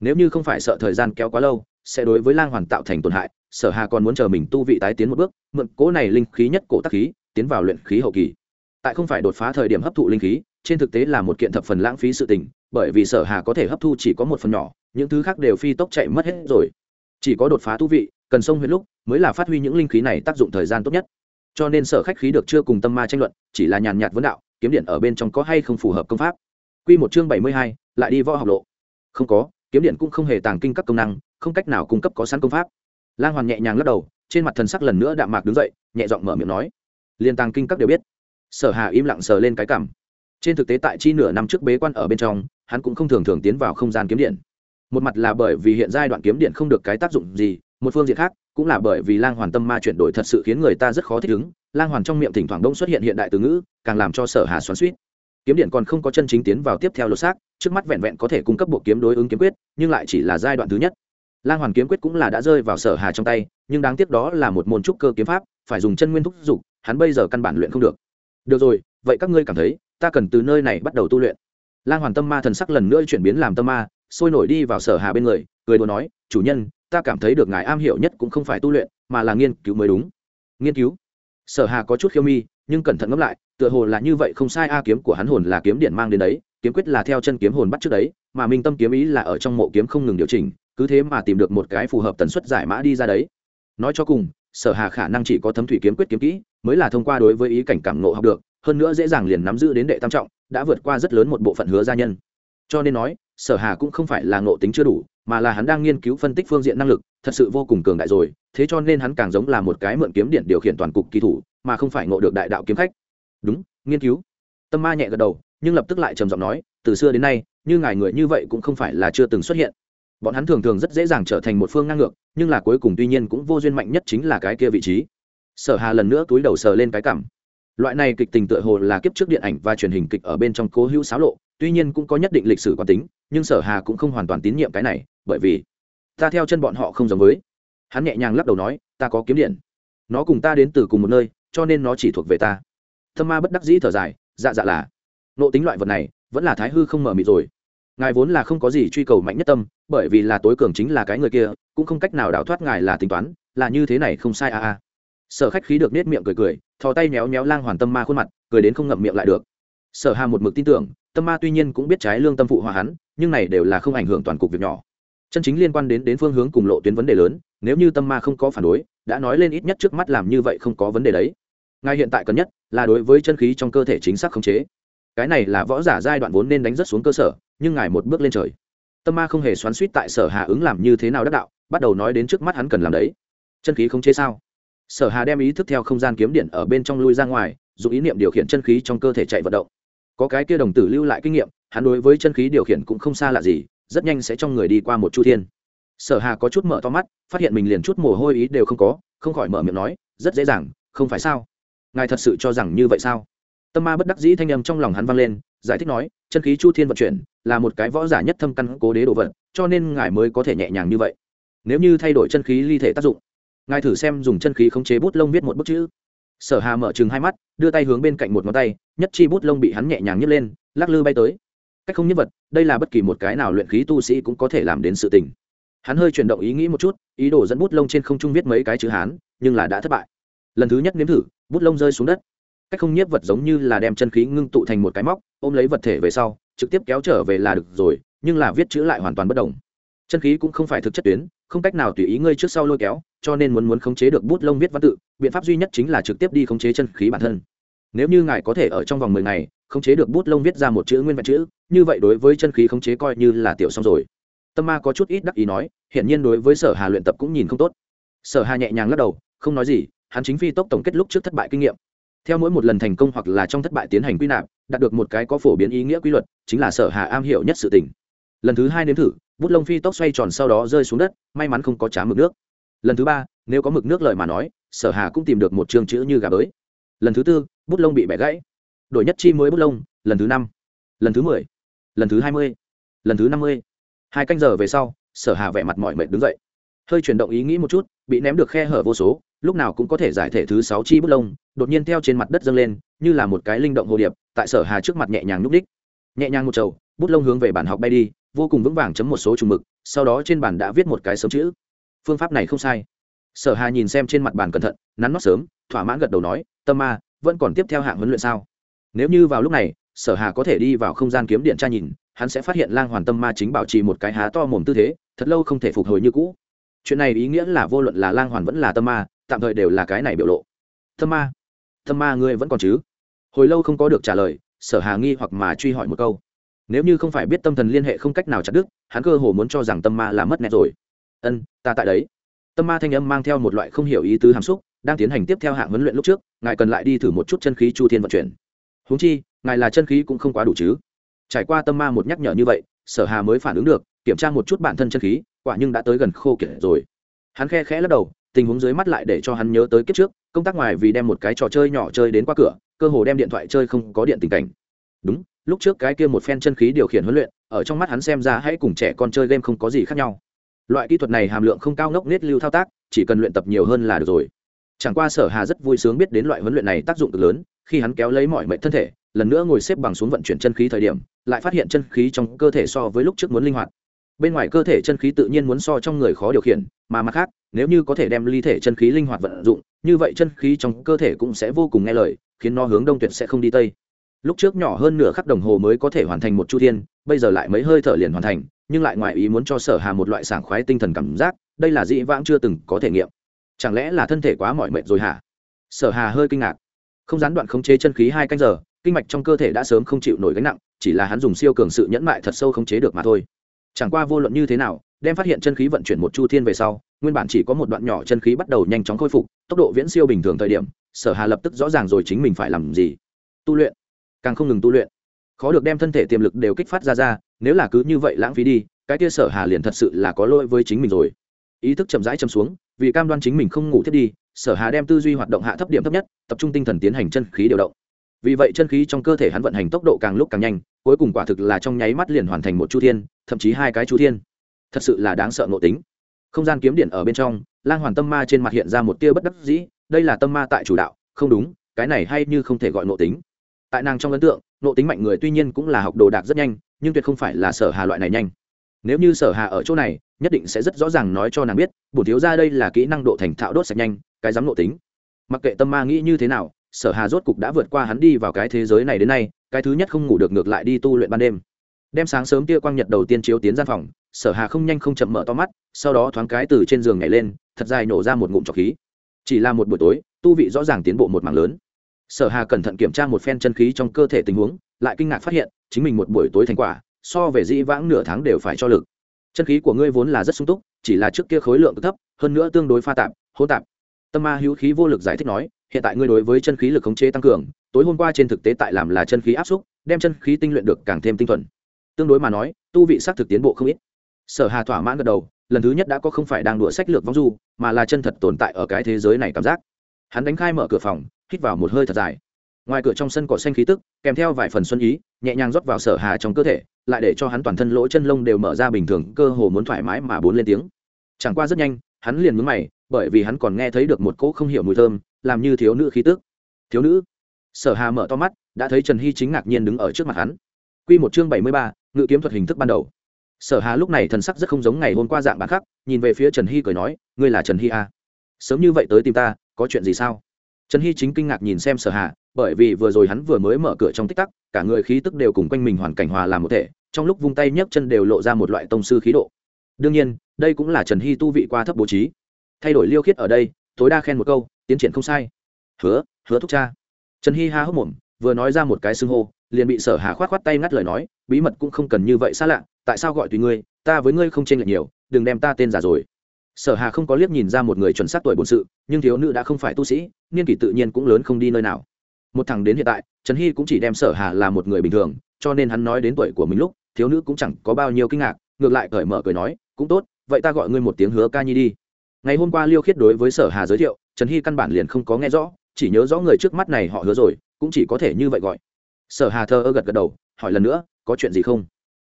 Nếu như không phải sợ thời gian kéo quá lâu, sẽ đối với lang hoàn tạo thành tổn hại, sở hà còn muốn chờ mình tu vị tái tiến một bước, mượn cố này linh khí nhất cổ tắc khí, tiến vào luyện khí hậu kỳ. Tại không phải đột phá thời điểm hấp thụ linh khí, trên thực tế là một kiện thập phần lãng phí sự tình bởi vì sở hà có thể hấp thu chỉ có một phần nhỏ những thứ khác đều phi tốc chạy mất hết rồi. Chỉ có đột phá thú vị cần sông huyết lúc mới là phát huy những linh khí này tác dụng thời gian tốt nhất. Cho nên sở khách khí được chưa cùng tâm ma tranh luận chỉ là nhàn nhạt vấn đạo kiếm điện ở bên trong có hay không phù hợp công pháp? Quy một chương bảy mươi hai, lại đi võ học lộ. Không có kiếm điện cũng không hề tàng kinh các công năng không cách nào cung cấp có sẵn công pháp. Lang hoàn nhẹ nhàng lắc đầu trên mặt thần sắc lần nữa đạm mạc đứng dậy nhẹ giọng mở miệng nói. Liên tàng kinh các đều biết. Sở hà im lặng sờ lên cái cảm. Trên thực tế tại chi nửa năm trước bế quan ở bên trong hắn cũng không thường thường tiến vào không gian kiếm điện. Một mặt là bởi vì hiện giai đoạn kiếm điện không được cái tác dụng gì, một phương diện khác, cũng là bởi vì lang hoàn tâm ma chuyển đổi thật sự khiến người ta rất khó thích ứng. Lang hoàn trong miệng thỉnh thoảng đông xuất hiện hiện đại từ ngữ, càng làm cho sở hà xoắn suýt kiếm điện còn không có chân chính tiến vào tiếp theo lột xác, trước mắt vẹn vẹn có thể cung cấp bộ kiếm đối ứng kiếm quyết, nhưng lại chỉ là giai đoạn thứ nhất. Lang hoàn kiếm quyết cũng là đã rơi vào sở hà trong tay, nhưng đáng tiếc đó là một môn trúc cơ kiếm pháp, phải dùng chân nguyên thúc giục hắn bây giờ căn bản luyện không được. Được rồi, vậy các ngươi cảm thấy, ta cần từ nơi này bắt đầu tu luyện lang hoàn tâm ma thần sắc lần nữa chuyển biến làm tâm ma, sôi nổi đi vào sở hà bên người, cười đùa nói, chủ nhân, ta cảm thấy được ngài am hiểu nhất cũng không phải tu luyện, mà là nghiên cứu mới đúng. Nghiên cứu? Sở hà có chút khiêu mi, nhưng cẩn thận ngẫm lại, tựa hồ là như vậy không sai, a kiếm của hắn hồn là kiếm điện mang đến đấy, kiếm quyết là theo chân kiếm hồn bắt trước đấy, mà minh tâm kiếm ý là ở trong mộ kiếm không ngừng điều chỉnh, cứ thế mà tìm được một cái phù hợp tần suất giải mã đi ra đấy. Nói cho cùng, sở hà khả năng chỉ có thấm thủy kiếm quyết kiếm kỹ, mới là thông qua đối với ý cảnh cảm nộ học được hơn nữa dễ dàng liền nắm giữ đến đệ tam trọng, đã vượt qua rất lớn một bộ phận hứa gia nhân. Cho nên nói, sở hà cũng không phải là ngộ tính chưa đủ, mà là hắn đang nghiên cứu phân tích phương diện năng lực, thật sự vô cùng cường đại rồi, thế cho nên hắn càng giống là một cái mượn kiếm điện điều khiển toàn cục kỳ thủ, mà không phải ngộ được đại đạo kiếm khách. Đúng, nghiên cứu. Tâm ma nhẹ gật đầu, nhưng lập tức lại trầm giọng nói, từ xưa đến nay, như ngài người như vậy cũng không phải là chưa từng xuất hiện. Bọn hắn thường thường rất dễ dàng trở thành một phương ngang ngược, nhưng là cuối cùng tuy nhiên cũng vô duyên mạnh nhất chính là cái kia vị trí. Sở hà lần nữa túi đầu sờ lên cái cảm loại này kịch tình tựa hồ là kiếp trước điện ảnh và truyền hình kịch ở bên trong cố hữu xáo lộ, tuy nhiên cũng có nhất định lịch sử quan tính, nhưng sở hà cũng không hoàn toàn tín nhiệm cái này, bởi vì ta theo chân bọn họ không giống với. Hắn nhẹ nhàng lắc đầu nói, ta có kiếm điện. Nó cùng ta đến từ cùng một nơi, cho nên nó chỉ thuộc về ta. Thâm ma bất đắc dĩ thở dài dạ dạ là. Nộ tính loại vật này, vẫn là thái hư không mở mịt rồi. Ngài vốn là không có gì truy cầu mạnh nhất tâm, bởi vì là tối cường chính là cái người kia, cũng không cách nào đào thoát ngài là tính toán, là như thế này không sai a a sở khách khí được nết miệng cười cười thò tay méo méo lang hoàn tâm ma khuôn mặt, cười đến không ngậm miệng lại được. Sở hà một mực tin tưởng, tâm ma tuy nhiên cũng biết trái lương tâm phụ hòa hắn, nhưng này đều là không ảnh hưởng toàn cục việc nhỏ. Chân chính liên quan đến đến phương hướng cùng lộ tuyến vấn đề lớn, nếu như tâm ma không có phản đối, đã nói lên ít nhất trước mắt làm như vậy không có vấn đề đấy. Ngay hiện tại cần nhất là đối với chân khí trong cơ thể chính xác khống chế. Cái này là võ giả giai đoạn vốn nên đánh rất xuống cơ sở, nhưng ngài một bước lên trời. Tâm ma không hề xoắn suýt tại sở hà ứng làm như thế nào đắc đạo, bắt đầu nói đến trước mắt hắn cần làm đấy. Chân khí khống chế sao? Sở hà đem ý thức theo không gian kiếm điện ở bên trong lui ra ngoài, dùng ý niệm điều khiển chân khí trong cơ thể chạy vận động. Có cái kia đồng tử lưu lại kinh nghiệm, hắn đối với chân khí điều khiển cũng không xa lạ gì, rất nhanh sẽ trong người đi qua một chu thiên. Sở hà có chút mở to mắt, phát hiện mình liền chút mồ hôi ý đều không có, không khỏi mở miệng nói, rất dễ dàng, không phải sao? Ngài thật sự cho rằng như vậy sao? Tâm ma bất đắc dĩ thanh âm trong lòng hắn vang lên, giải thích nói, chân khí chu thiên vận chuyển là một cái võ giả nhất thâm căn cố đế đồ vật, cho nên ngài mới có thể nhẹ nhàng như vậy. Nếu như thay đổi chân khí ly thể tác dụng ngài thử xem dùng chân khí khống chế bút lông viết một bức chữ. Sở hà mở chừng hai mắt, đưa tay hướng bên cạnh một ngón tay, nhất chi bút lông bị hắn nhẹ nhàng nhấc lên, lắc lư bay tới. Cách không nhất vật, đây là bất kỳ một cái nào luyện khí tu sĩ cũng có thể làm đến sự tình. Hắn hơi chuyển động ý nghĩ một chút, ý đồ dẫn bút lông trên không trung viết mấy cái chữ hán, nhưng là đã thất bại. Lần thứ nhất nếm thử, bút lông rơi xuống đất. Cách không nhiếp vật giống như là đem chân khí ngưng tụ thành một cái móc, ôm lấy vật thể về sau, trực tiếp kéo trở về là được rồi, nhưng là viết chữ lại hoàn toàn bất đồng chân khí cũng không phải thực chất tuyến, không cách nào tùy ý ngươi trước sau lôi kéo cho nên muốn muốn khống chế được bút lông viết văn tự, biện pháp duy nhất chính là trực tiếp đi khống chế chân khí bản thân. Nếu như ngài có thể ở trong vòng mười ngày, khống chế được bút lông viết ra một chữ nguyên vẹn chữ, như vậy đối với chân khí khống chế coi như là tiểu xong rồi. Tâm ma có chút ít đắc ý nói hiện nhiên đối với sở hà luyện tập cũng nhìn không tốt. Sở hà nhẹ nhàng lắc đầu, không nói gì, hắn chính phi tốc tổng kết lúc trước thất bại kinh nghiệm. Theo mỗi một lần thành công hoặc là trong thất bại tiến hành quy nạp, đạt được một cái có phổ biến ý nghĩa quy luật, chính là sở hà am hiểu nhất sự tình. Lần thứ hai nếm thử, bút lông phi tốc xoay tròn sau đó rơi xuống đất, may mắn không có trá mực nước lần thứ ba, nếu có mực nước lời mà nói, sở hà cũng tìm được một chương chữ như gà bới. Lần thứ tư, bút lông bị bẻ gãy. Đổi nhất chi mới bút lông, lần thứ năm, lần thứ mười, lần thứ hai mươi, lần thứ năm mươi. Hai canh giờ về sau, sở hà vẻ mặt mỏi mệt đứng dậy. Hơi chuyển động ý nghĩ một chút, bị ném được khe hở vô số, lúc nào cũng có thể giải thể thứ sáu chi bút lông, đột nhiên theo trên mặt đất dâng lên, như là một cái linh động hồ điệp, tại sở hà trước mặt nhẹ nhàng nhúc đích nhẹ nhàng một chầu bút lông hướng về bản học bay đi, vô cùng vững vàng chấm một số trùng mực, sau đó trên bản đã viết một cái sớm chữ phương pháp này không sai. Sở hà nhìn xem trên mặt bàn cẩn thận, nắn nót sớm, thỏa mãn gật đầu nói, tâm ma, vẫn còn tiếp theo hạng huấn luyện sao? Nếu như vào lúc này, sở hà có thể đi vào không gian kiếm điện tra nhìn, hắn sẽ phát hiện lang hoàn tâm ma chính bảo trì một cái há to mồm tư thế, thật lâu không thể phục hồi như cũ. Chuyện này ý nghĩa là vô luận là lang hoàn vẫn là tâm ma, tạm thời đều là cái này biểu lộ. Tâm ma tâm ma ngươi vẫn còn chứ? Hồi lâu không có được trả lời, sở hà nghi hoặc mà truy hỏi một câu. Nếu như không phải biết tâm thần liên hệ không cách nào chặt đứt, hắn cơ hồ muốn cho rằng tâm ma là mất nét rồi ân, ta tại đấy. Tâm ma thanh âm mang theo một loại không hiểu ý tứ hàm xúc, đang tiến hành tiếp theo hạng huấn luyện lúc trước, ngài cần lại đi thử một chút chân khí chu thiên vận chuyển. Húng chi, ngài là chân khí cũng không quá đủ chứ. Trải qua tâm ma một nhắc nhở như vậy, sở hà mới phản ứng được, kiểm tra một chút bản thân chân khí, quả nhưng đã tới gần khô kiệt rồi. Hắn khe khẽ lắc đầu, tình huống dưới mắt lại để cho hắn nhớ tới kiếp trước, công tác ngoài vì đem một cái trò chơi nhỏ chơi đến qua cửa, cơ hồ đem điện thoại chơi không có điện tình cảnh. Đúng, lúc trước cái kia một phen chân khí điều khiển huấn luyện, ở trong mắt hắn xem ra hãy cùng trẻ con chơi game không có gì khác nhau loại kỹ thuật này hàm lượng không cao ngốc nết lưu thao tác, chỉ cần luyện tập nhiều hơn là được rồi. Chẳng qua sở hà rất vui sướng biết đến loại huấn luyện này tác dụng cực lớn, khi hắn kéo lấy mọi mệnh thân thể, lần nữa ngồi xếp bằng xuống vận chuyển chân khí thời điểm, lại phát hiện chân khí trong cơ thể so với lúc trước muốn linh hoạt. Bên ngoài cơ thể chân khí tự nhiên muốn so trong người khó điều khiển, mà mặt khác, nếu như có thể đem ly thể chân khí linh hoạt vận dụng, như vậy chân khí trong cơ thể cũng sẽ vô cùng nghe lời, khiến nó hướng đông tuyệt sẽ không đi tây lúc trước nhỏ hơn nửa khắc đồng hồ mới có thể hoàn thành một chu thiên, bây giờ lại mấy hơi thở liền hoàn thành, nhưng lại ngoài ý muốn cho sở hà một loại sảng khoái tinh thần cảm giác, đây là dĩ vãng chưa từng có thể nghiệm. Chẳng lẽ là thân thể quá mỏi mệt rồi hả? Sở hà hơi kinh ngạc. Không gián đoạn khống chế chân khí hai canh giờ, kinh mạch trong cơ thể đã sớm không chịu nổi gánh nặng, chỉ là hắn dùng siêu cường sự nhẫn mại thật sâu khống chế được mà thôi. Chẳng qua vô luận như thế nào, đem phát hiện chân khí vận chuyển một chu thiên về sau, nguyên bản chỉ có một đoạn nhỏ chân khí bắt đầu nhanh chóng khôi phục, tốc độ viễn siêu bình thường thời điểm, sở hà lập tức rõ ràng rồi chính mình phải làm gì. Tu luyện càng không ngừng tu luyện. Khó được đem thân thể tiềm lực đều kích phát ra ra, nếu là cứ như vậy lãng phí đi, cái kia sở hà liền thật sự là có lỗi với chính mình rồi. Ý thức chậm rãi chậm xuống, vì cam đoan chính mình không ngủ thiết đi, sở hà đem tư duy hoạt động hạ thấp điểm thấp nhất, tập trung tinh thần tiến hành chân khí điều động. Vì vậy chân khí trong cơ thể hắn vận hành tốc độ càng lúc càng nhanh, cuối cùng quả thực là trong nháy mắt liền hoàn thành một chu thiên, thậm chí hai cái chu thiên. Thật sự là đáng sợ nội tính. Không gian kiếm điện ở bên trong, lang hoàn tâm ma trên mặt hiện ra một tia bất đắc dĩ, đây là tâm ma tại chủ đạo, không đúng, cái này hay như không thể gọi nội tính tại nàng trong ấn tượng nội tính mạnh người tuy nhiên cũng là học đồ đạc rất nhanh, nhưng tuyệt không phải là sở hà loại này nhanh. Nếu như sở hà ở chỗ này, nhất định sẽ rất rõ ràng nói cho nàng biết, bổ thiếu ra đây là kỹ năng độ thành thạo đốt sạch nhanh, cái dám nội tính. Mặc kệ tâm ma nghĩ như thế nào, sở hà rốt cục đã vượt qua hắn đi vào cái thế giới này đến nay, cái thứ nhất không ngủ được ngược lại đi tu luyện ban đêm. Đem sáng sớm tia quang nhật đầu tiên chiếu tiến gian phòng, sở hà không nhanh không chậm mở to mắt, sau đó thoáng cái từ trên giường nhảy lên, thật dài nổ ra một ngụm trọc khí. Chỉ là một buổi tối, tu vị rõ ràng tiến bộ một mảng lớn sở hà cẩn thận kiểm tra một phen chân khí trong cơ thể tình huống, lại kinh ngạc phát hiện, chính mình một buổi tối thành quả, so về dĩ vãng nửa tháng đều phải cho lực. Chân khí của ngươi vốn là rất sung túc, chỉ là trước kia khối lượng thấp, hơn nữa tương đối pha tạp, hỗn tạp. Tâm ma hữu khí vô lực giải thích nói, hiện tại ngươi đối với chân khí lực khống chế tăng cường, tối hôm qua trên thực tế tại làm là chân khí áp xúc, đem chân khí tinh luyện được càng thêm tinh thuần. Tương đối mà nói, tu vị xác thực tiến bộ không ít. Sở hà thỏa mãn gật đầu, lần thứ nhất đã có không phải đang đùa sách lược vong du, mà là chân thật tồn tại ở cái thế giới này cảm giác hắn đánh khai mở cửa phòng hít vào một hơi thật dài. Ngoài cửa trong sân cỏ xanh khí tức kèm theo vài phần xuân ý nhẹ nhàng rót vào sở hà trong cơ thể lại để cho hắn toàn thân lỗ chân lông đều mở ra bình thường cơ hồ muốn thoải mái mà bốn lên tiếng. Chẳng qua rất nhanh hắn liền mướn mày bởi vì hắn còn nghe thấy được một cỗ không hiểu mùi thơm làm như thiếu nữ khí tức. Thiếu nữ? Sở hà mở to mắt đã thấy trần hy chính ngạc nhiên đứng ở trước mặt hắn. Quy một chương bảy mươi ba, ngự kiếm thuật hình thức ban đầu. Sở hà lúc này thần sắc rất không giống ngày hôm qua dạng bản khắc nhìn về phía trần hy cười nói ngươi là trần hy à? sớm như vậy tới tìm ta có chuyện gì sao? Trần hy chính kinh ngạc nhìn xem sở hà, bởi vì vừa rồi hắn vừa mới mở cửa trong tích tắc, cả người khí tức đều cùng quanh mình hoàn cảnh hòa làm một thể, trong lúc vung tay nhấc chân đều lộ ra một loại tông sư khí độ. Đương nhiên, đây cũng là trần hy tu vị qua thấp bố trí. Thay đổi liêu khiết ở đây, tối đa khen một câu, tiến triển không sai. Hứa hứa thúc cha. Trần hy ha hốc mồm, vừa nói ra một cái xưng hô, liền bị sở hà khoát khoát tay ngắt lời nói, bí mật cũng không cần như vậy xa lạ, tại sao gọi tùy ngươi, ta với ngươi không chênh lệch nhiều, đừng đem ta tên giả rồi sở hà không có liếc nhìn ra một người chuẩn xác tuổi bổn sự, nhưng thiếu nữ đã không phải tu sĩ, niên kỷ tự nhiên cũng lớn không đi nơi nào. Một thằng đến hiện tại, trần hy cũng chỉ đem sở hà là một người bình thường, cho nên hắn nói đến tuổi của mình lúc, thiếu nữ cũng chẳng có bao nhiêu kinh ngạc, ngược lại cởi mở cười nói, cũng tốt, vậy ta gọi ngươi một tiếng hứa ca nhi đi. Ngày hôm qua liêu khiết đối với sở hà giới thiệu, trần hy căn bản liền không có nghe rõ, chỉ nhớ rõ người trước mắt này họ hứa rồi, cũng chỉ có thể như vậy gọi. Sở hà thơ ơ gật gật đầu, hỏi lần nữa, có chuyện gì không?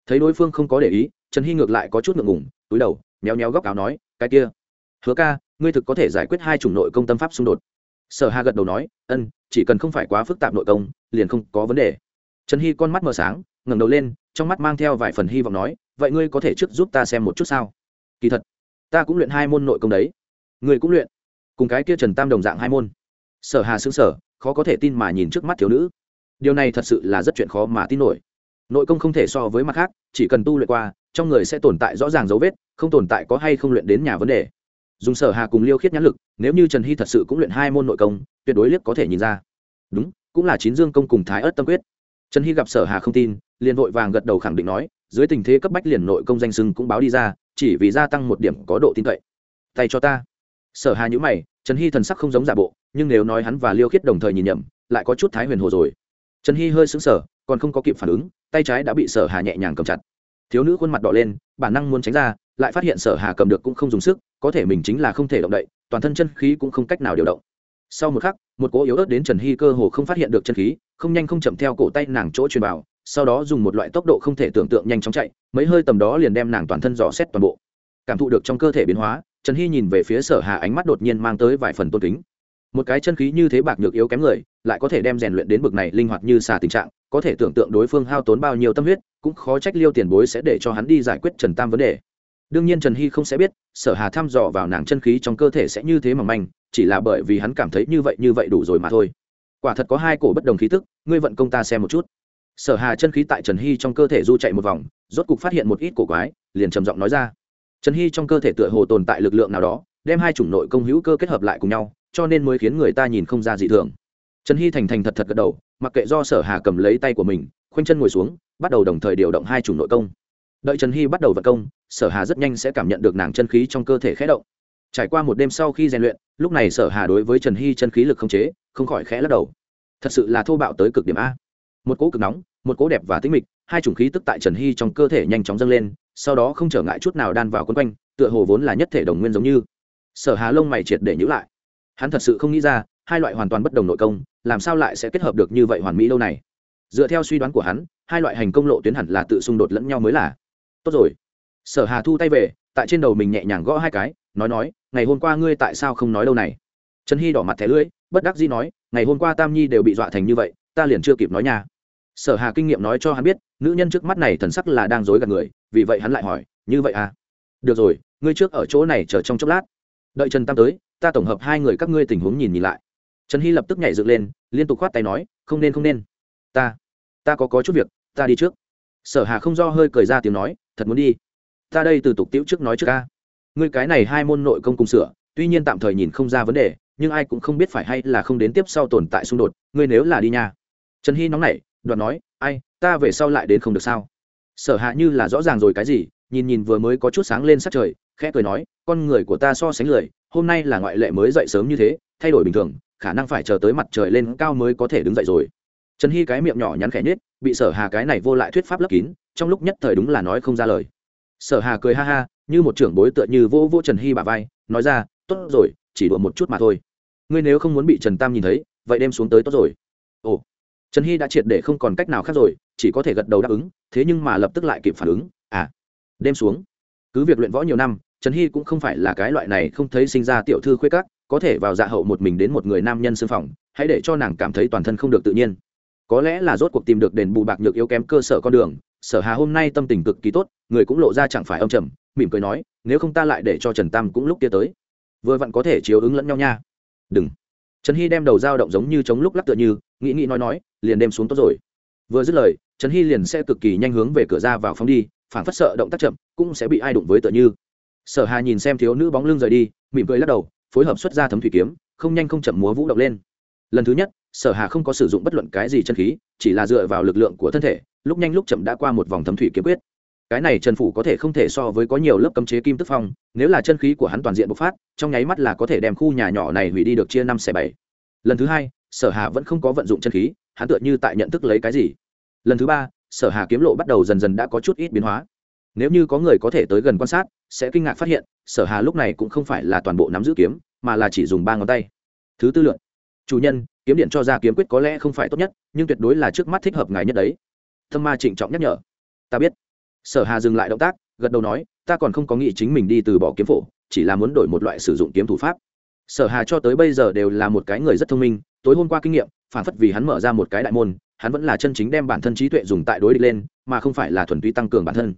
Thấy đối phương không có để ý, trần hy ngược lại có chút ngượng ngùng, túi đầu, méo méo góc áo nói cái kia. Hứa ca, ngươi thực có thể giải quyết hai chủng nội công tâm pháp xung đột. Sở hà gật đầu nói, ân, chỉ cần không phải quá phức tạp nội công, liền không có vấn đề. Trần hy con mắt mở sáng, ngẩng đầu lên, trong mắt mang theo vài phần hy vọng nói, vậy ngươi có thể trước giúp ta xem một chút sao? Kỳ thật, ta cũng luyện hai môn nội công đấy. Ngươi cũng luyện? Cùng cái kia trần tam đồng dạng hai môn. Sở hà xứng sở khó có thể tin mà nhìn trước mắt thiếu nữ. Điều này thật sự là rất chuyện khó mà tin nổi. Nội công không thể so với mặt khác, chỉ cần tu luyện qua trong người sẽ tồn tại rõ ràng dấu vết, không tồn tại có hay không luyện đến nhà vấn đề. Dùng sở hà cùng liêu khiết nhãn lực, nếu như trần hy thật sự cũng luyện hai môn nội công, tuyệt đối liếc có thể nhìn ra. Đúng, cũng là chín dương công cùng thái ớt tâm quyết. Trần hy gặp sở hà không tin, liền vội vàng gật đầu khẳng định nói, dưới tình thế cấp bách liền nội công danh sưng cũng báo đi ra, chỉ vì gia tăng một điểm có độ tin cậy. Tay cho ta. Sở hà nhữ mày, trần hy thần sắc không giống giả bộ, nhưng nếu nói hắn và liêu khiết đồng thời nhìn nhầm, lại có chút thái huyền hồ rồi. Trần hy hơi sững sờ, còn không có kịp phản ứng, tay trái đã bị sở hà nhẹ nhàng cầm chặt thiếu nữ khuôn mặt đỏ lên, bản năng muốn tránh ra, lại phát hiện sở hà cầm được cũng không dùng sức, có thể mình chính là không thể động đậy, toàn thân chân khí cũng không cách nào điều động. Sau một khắc, một cỗ yếu ớt đến trần hy cơ hồ không phát hiện được chân khí, không nhanh không chậm theo cổ tay nàng chỗ truyền vào, sau đó dùng một loại tốc độ không thể tưởng tượng nhanh chóng chạy, mấy hơi tầm đó liền đem nàng toàn thân dò xét toàn bộ. Cảm thụ được trong cơ thể biến hóa, trần hy nhìn về phía sở hà ánh mắt đột nhiên mang tới vài phần tôn kính. Một cái chân khí như thế bạc nhược yếu kém người, lại có thể đem rèn luyện đến bực này linh hoạt như xà tình trạng có thể tưởng tượng đối phương hao tốn bao nhiêu tâm huyết, cũng khó trách liêu tiền bối sẽ để cho hắn đi giải quyết trần tam vấn đề. Đương nhiên trần hy không sẽ biết, sở hà thăm dò vào nàng chân khí trong cơ thể sẽ như thế mỏng manh, chỉ là bởi vì hắn cảm thấy như vậy như vậy đủ rồi mà thôi. Quả thật có hai cổ bất đồng khí tức, ngươi vận công ta xem một chút. Sở hà chân khí tại trần hy trong cơ thể du chạy một vòng, rốt cục phát hiện một ít cổ quái, liền trầm giọng nói ra. Trần hy trong cơ thể tựa hồ tồn tại lực lượng nào đó, đem hai chủng nội công hữu cơ kết hợp lại cùng nhau, cho nên mới khiến người ta nhìn không ra dị thường trần hy thành thành thật thật gật đầu, mặc kệ do sở hà cầm lấy tay của mình, khoanh chân ngồi xuống, bắt đầu đồng thời điều động hai chủng nội công. Đợi trần hy bắt đầu vận công, sở hà rất nhanh sẽ cảm nhận được nàng chân khí trong cơ thể khẽ động. Trải qua một đêm sau khi rèn luyện, lúc này sở hà đối với trần hy chân khí lực không chế, không khỏi khẽ lắc đầu. Thật sự là thô bạo tới cực điểm a. Một cỗ cực nóng, một cỗ đẹp và tĩnh mịch, hai chủng khí tức tại trần hy trong cơ thể nhanh chóng dâng lên, sau đó không trở ngại chút nào đan vào quấn quanh, tựa hồ vốn là nhất thể đồng nguyên giống như. Sở hà lông mày triệt để nhữ lại. Hắn thật sự không nghĩ ra, hai loại hoàn toàn bất đồng nội công làm sao lại sẽ kết hợp được như vậy hoàn mỹ lâu này? Dựa theo suy đoán của hắn, hai loại hành công lộ tuyến hẳn là tự xung đột lẫn nhau mới là. Tốt rồi. Sở hà thu tay về, tại trên đầu mình nhẹ nhàng gõ hai cái, nói nói, ngày hôm qua ngươi tại sao không nói đâu này? Trần hy đỏ mặt thẻ lưỡi, bất đắc dĩ nói, ngày hôm qua tam nhi đều bị dọa thành như vậy, ta liền chưa kịp nói nha. Sở hà kinh nghiệm nói cho hắn biết, nữ nhân trước mắt này thần sắc là đang dối gạt người, vì vậy hắn lại hỏi, như vậy à? Được rồi, ngươi trước ở chỗ này chờ trong chốc lát. Đợi trần tam tới, ta tổng hợp hai người các ngươi tình huống nhìn nhìn lại trần hy lập tức nhảy dựng lên, liên tục khoát tay nói, không nên không nên. Ta ta có có chút việc, ta đi trước. Sở hà không do hơi cười ra tiếng nói, thật muốn đi. Ta đây từ tục tiễu trước nói trước ca. Ngươi cái này hai môn nội công cùng sửa, tuy nhiên tạm thời nhìn không ra vấn đề, nhưng ai cũng không biết phải hay là không đến tiếp sau tồn tại xung đột, ngươi nếu là đi nha. Trần hy nóng nảy, đoạn nói, ai, ta về sau lại đến không được sao? Sở hạ như là rõ ràng rồi cái gì, nhìn nhìn vừa mới có chút sáng lên sát trời, khẽ cười nói, con người của ta so sánh lười, hôm nay là ngoại lệ mới dậy sớm như thế, thay đổi bình thường khả năng phải chờ tới mặt trời lên cao mới có thể đứng dậy rồi. Trần hy cái miệng nhỏ nhắn khẽ nhết bị sở hà cái này vô lại thuyết pháp lấp kín, trong lúc nhất thời đúng là nói không ra lời. Sở hà cười ha ha, như một trưởng bối tựa như vô vô trần hy bà vai, nói ra, tốt rồi, chỉ đùa một chút mà thôi. Ngươi nếu không muốn bị trần tam nhìn thấy, vậy đem xuống tới tốt rồi. Ồ. Trần hy đã triệt để không còn cách nào khác rồi, chỉ có thể gật đầu đáp ứng, thế nhưng mà lập tức lại kịp phản ứng à đem xuống. Cứ việc luyện võ nhiều năm, trần hy cũng không phải là cái loại này không thấy sinh ra tiểu thư khuê các có thể vào dạ hậu một mình đến một người nam nhân xương phòng, hãy để cho nàng cảm thấy toàn thân không được tự nhiên. Có lẽ là rốt cuộc tìm được đền bù bạc nhược yếu kém cơ sở con đường, sở hà hôm nay tâm tình cực kỳ tốt, người cũng lộ ra chẳng phải âm trầm, mỉm cười nói, nếu không ta lại để cho trần tam cũng lúc kia tới. Vừa vặn có thể chiếu ứng lẫn nhau nha. Đừng. Trần hy đem đầu dao động giống như chống lúc lắc tựa như, nghĩ nghĩ nói nói, liền đem xuống tốt rồi. Vừa dứt lời, trần hy liền sẽ cực kỳ nhanh hướng về cửa ra vào phóng đi, phản phất sợ động tác chậm, cũng sẽ bị ai đụng với tựa như. Sở hà nhìn xem thiếu nữ bóng lưng rời đi, mỉm cười lắc đầu phối hợp xuất ra thấm thủy kiếm, không nhanh không chậm múa vũ động lên. Lần thứ nhất, sở hà không có sử dụng bất luận cái gì chân khí, chỉ là dựa vào lực lượng của thân thể, lúc nhanh lúc chậm đã qua một vòng thấm thủy kiếm quyết. Cái này trần phủ có thể không thể so với có nhiều lớp cấm chế kim tức phong, nếu là chân khí của hắn toàn diện bộc phát, trong nháy mắt là có thể đem khu nhà nhỏ này hủy đi được chia năm xẻ bảy. Lần thứ hai, sở hà vẫn không có vận dụng chân khí, hắn tựa như tại nhận thức lấy cái gì. Lần thứ ba, sở hà kiếm lộ bắt đầu dần dần đã có chút ít biến hóa. Nếu như có người có thể tới gần quan sát sẽ kinh ngạc phát hiện, sở hà lúc này cũng không phải là toàn bộ nắm giữ kiếm, mà là chỉ dùng ba ngón tay. Thứ tư lượn. Chủ nhân, kiếm điện cho ra kiếm quyết có lẽ không phải tốt nhất, nhưng tuyệt đối là trước mắt thích hợp ngài nhất đấy. Thâm ma trịnh trọng nhắc nhở. Ta biết. Sở hà dừng lại động tác, gật đầu nói, ta còn không có nghĩ chính mình đi từ bỏ kiếm phổ, chỉ là muốn đổi một loại sử dụng kiếm thủ pháp. Sở hà cho tới bây giờ đều là một cái người rất thông minh, tối hôm qua kinh nghiệm, phản phất vì hắn mở ra một cái đại môn, hắn vẫn là chân chính đem bản thân trí tuệ dùng tại đối địch lên, mà không phải là thuần túy tăng cường bản thân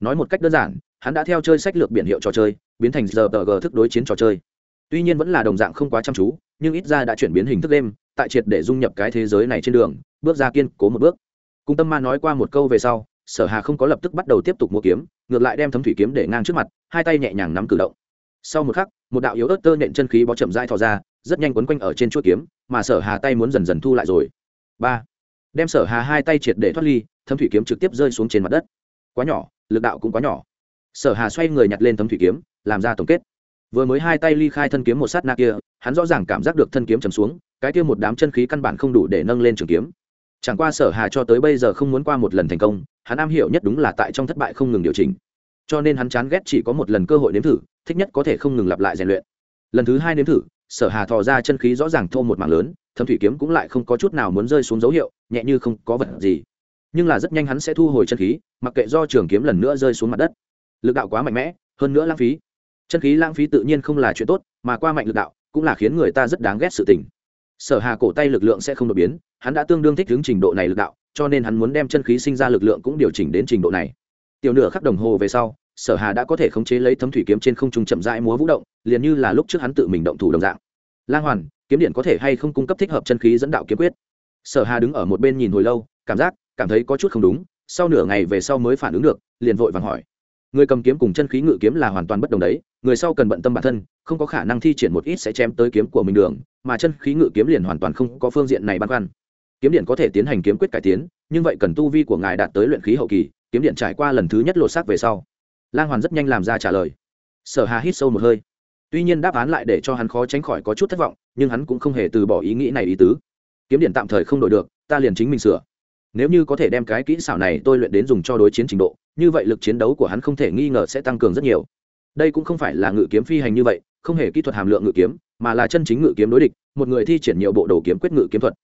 nói một cách đơn giản, hắn đã theo chơi sách lược biển hiệu trò chơi, biến thành giờ tờ g thức đối chiến trò chơi. Tuy nhiên vẫn là đồng dạng không quá chăm chú, nhưng ít ra đã chuyển biến hình thức đêm tại triệt để dung nhập cái thế giới này trên đường, bước ra kiên cố một bước. Cung tâm ma nói qua một câu về sau, sở hà không có lập tức bắt đầu tiếp tục mua kiếm, ngược lại đem thấm thủy kiếm để ngang trước mặt, hai tay nhẹ nhàng nắm cử động. Sau một khắc, một đạo yếu ớt tơ nện chân khí bó chậm dai thò ra, rất nhanh quấn quanh ở trên chuỗi kiếm, mà sở hà tay muốn dần dần thu lại rồi. Ba. Đem sở hà hai tay triệt để thoát ly, thấm thủy kiếm trực tiếp rơi xuống trên mặt đất quá nhỏ, lực đạo cũng quá nhỏ. Sở hà xoay người nhặt lên tấm thủy kiếm, làm ra tổng kết. Vừa mới hai tay ly khai thân kiếm một sát na kia, hắn rõ ràng cảm giác được thân kiếm chầm xuống, cái kia một đám chân khí căn bản không đủ để nâng lên trường kiếm. Chẳng qua sở hà cho tới bây giờ không muốn qua một lần thành công, hắn am hiểu nhất đúng là tại trong thất bại không ngừng điều chỉnh. Cho nên hắn chán ghét chỉ có một lần cơ hội nếm thử, thích nhất có thể không ngừng lặp lại rèn luyện. Lần thứ hai nếm thử, sở hà thò ra chân khí rõ ràng thô một mảng lớn thâm thủy kiếm cũng lại không có chút nào muốn rơi xuống dấu hiệu, nhẹ như không có vật gì nhưng là rất nhanh hắn sẽ thu hồi chân khí, mặc kệ do trường kiếm lần nữa rơi xuống mặt đất. Lực đạo quá mạnh mẽ, hơn nữa lãng phí. Chân khí lãng phí tự nhiên không là chuyện tốt, mà qua mạnh lực đạo cũng là khiến người ta rất đáng ghét sự tình. Sở hà cổ tay lực lượng sẽ không đột biến, hắn đã tương đương thích hướng trình độ này lực đạo, cho nên hắn muốn đem chân khí sinh ra lực lượng cũng điều chỉnh đến trình độ này. Tiểu nửa khắc đồng hồ về sau, sở hà đã có thể khống chế lấy thấm thủy kiếm trên không trung chậm rãi múa vũ động, liền như là lúc trước hắn tự mình động thủ đồng dạng. Lang hoàn, kiếm điện có thể hay không cung cấp thích hợp chân khí dẫn đạo kiếm quyết? Sở hà đứng ở một bên nhìn hồi lâu, cảm giác cảm thấy có chút không đúng, sau nửa ngày về sau mới phản ứng được, liền vội vàng hỏi. Người cầm kiếm cùng chân khí ngự kiếm là hoàn toàn bất đồng đấy, người sau cần bận tâm bản thân, không có khả năng thi triển một ít sẽ chém tới kiếm của mình đường, mà chân khí ngự kiếm liền hoàn toàn không có phương diện này băn khoăn. Kiếm điện có thể tiến hành kiếm quyết cải tiến, nhưng vậy cần tu vi của ngài đạt tới luyện khí hậu kỳ, kiếm điện trải qua lần thứ nhất lột xác về sau. Lang hoàn rất nhanh làm ra trả lời. Sở hà hít sâu một hơi. Tuy nhiên đáp án lại để cho hắn khó tránh khỏi có chút thất vọng, nhưng hắn cũng không hề từ bỏ ý nghĩ này ý tứ. Kiếm điện tạm thời không đổi được, ta liền chính mình sửa nếu như có thể đem cái kỹ xảo này tôi luyện đến dùng cho đối chiến trình độ, như vậy lực chiến đấu của hắn không thể nghi ngờ sẽ tăng cường rất nhiều. Đây cũng không phải là ngự kiếm phi hành như vậy, không hề kỹ thuật hàm lượng ngự kiếm, mà là chân chính ngự kiếm đối địch, một người thi triển nhiều bộ đồ kiếm quyết ngự kiếm thuật.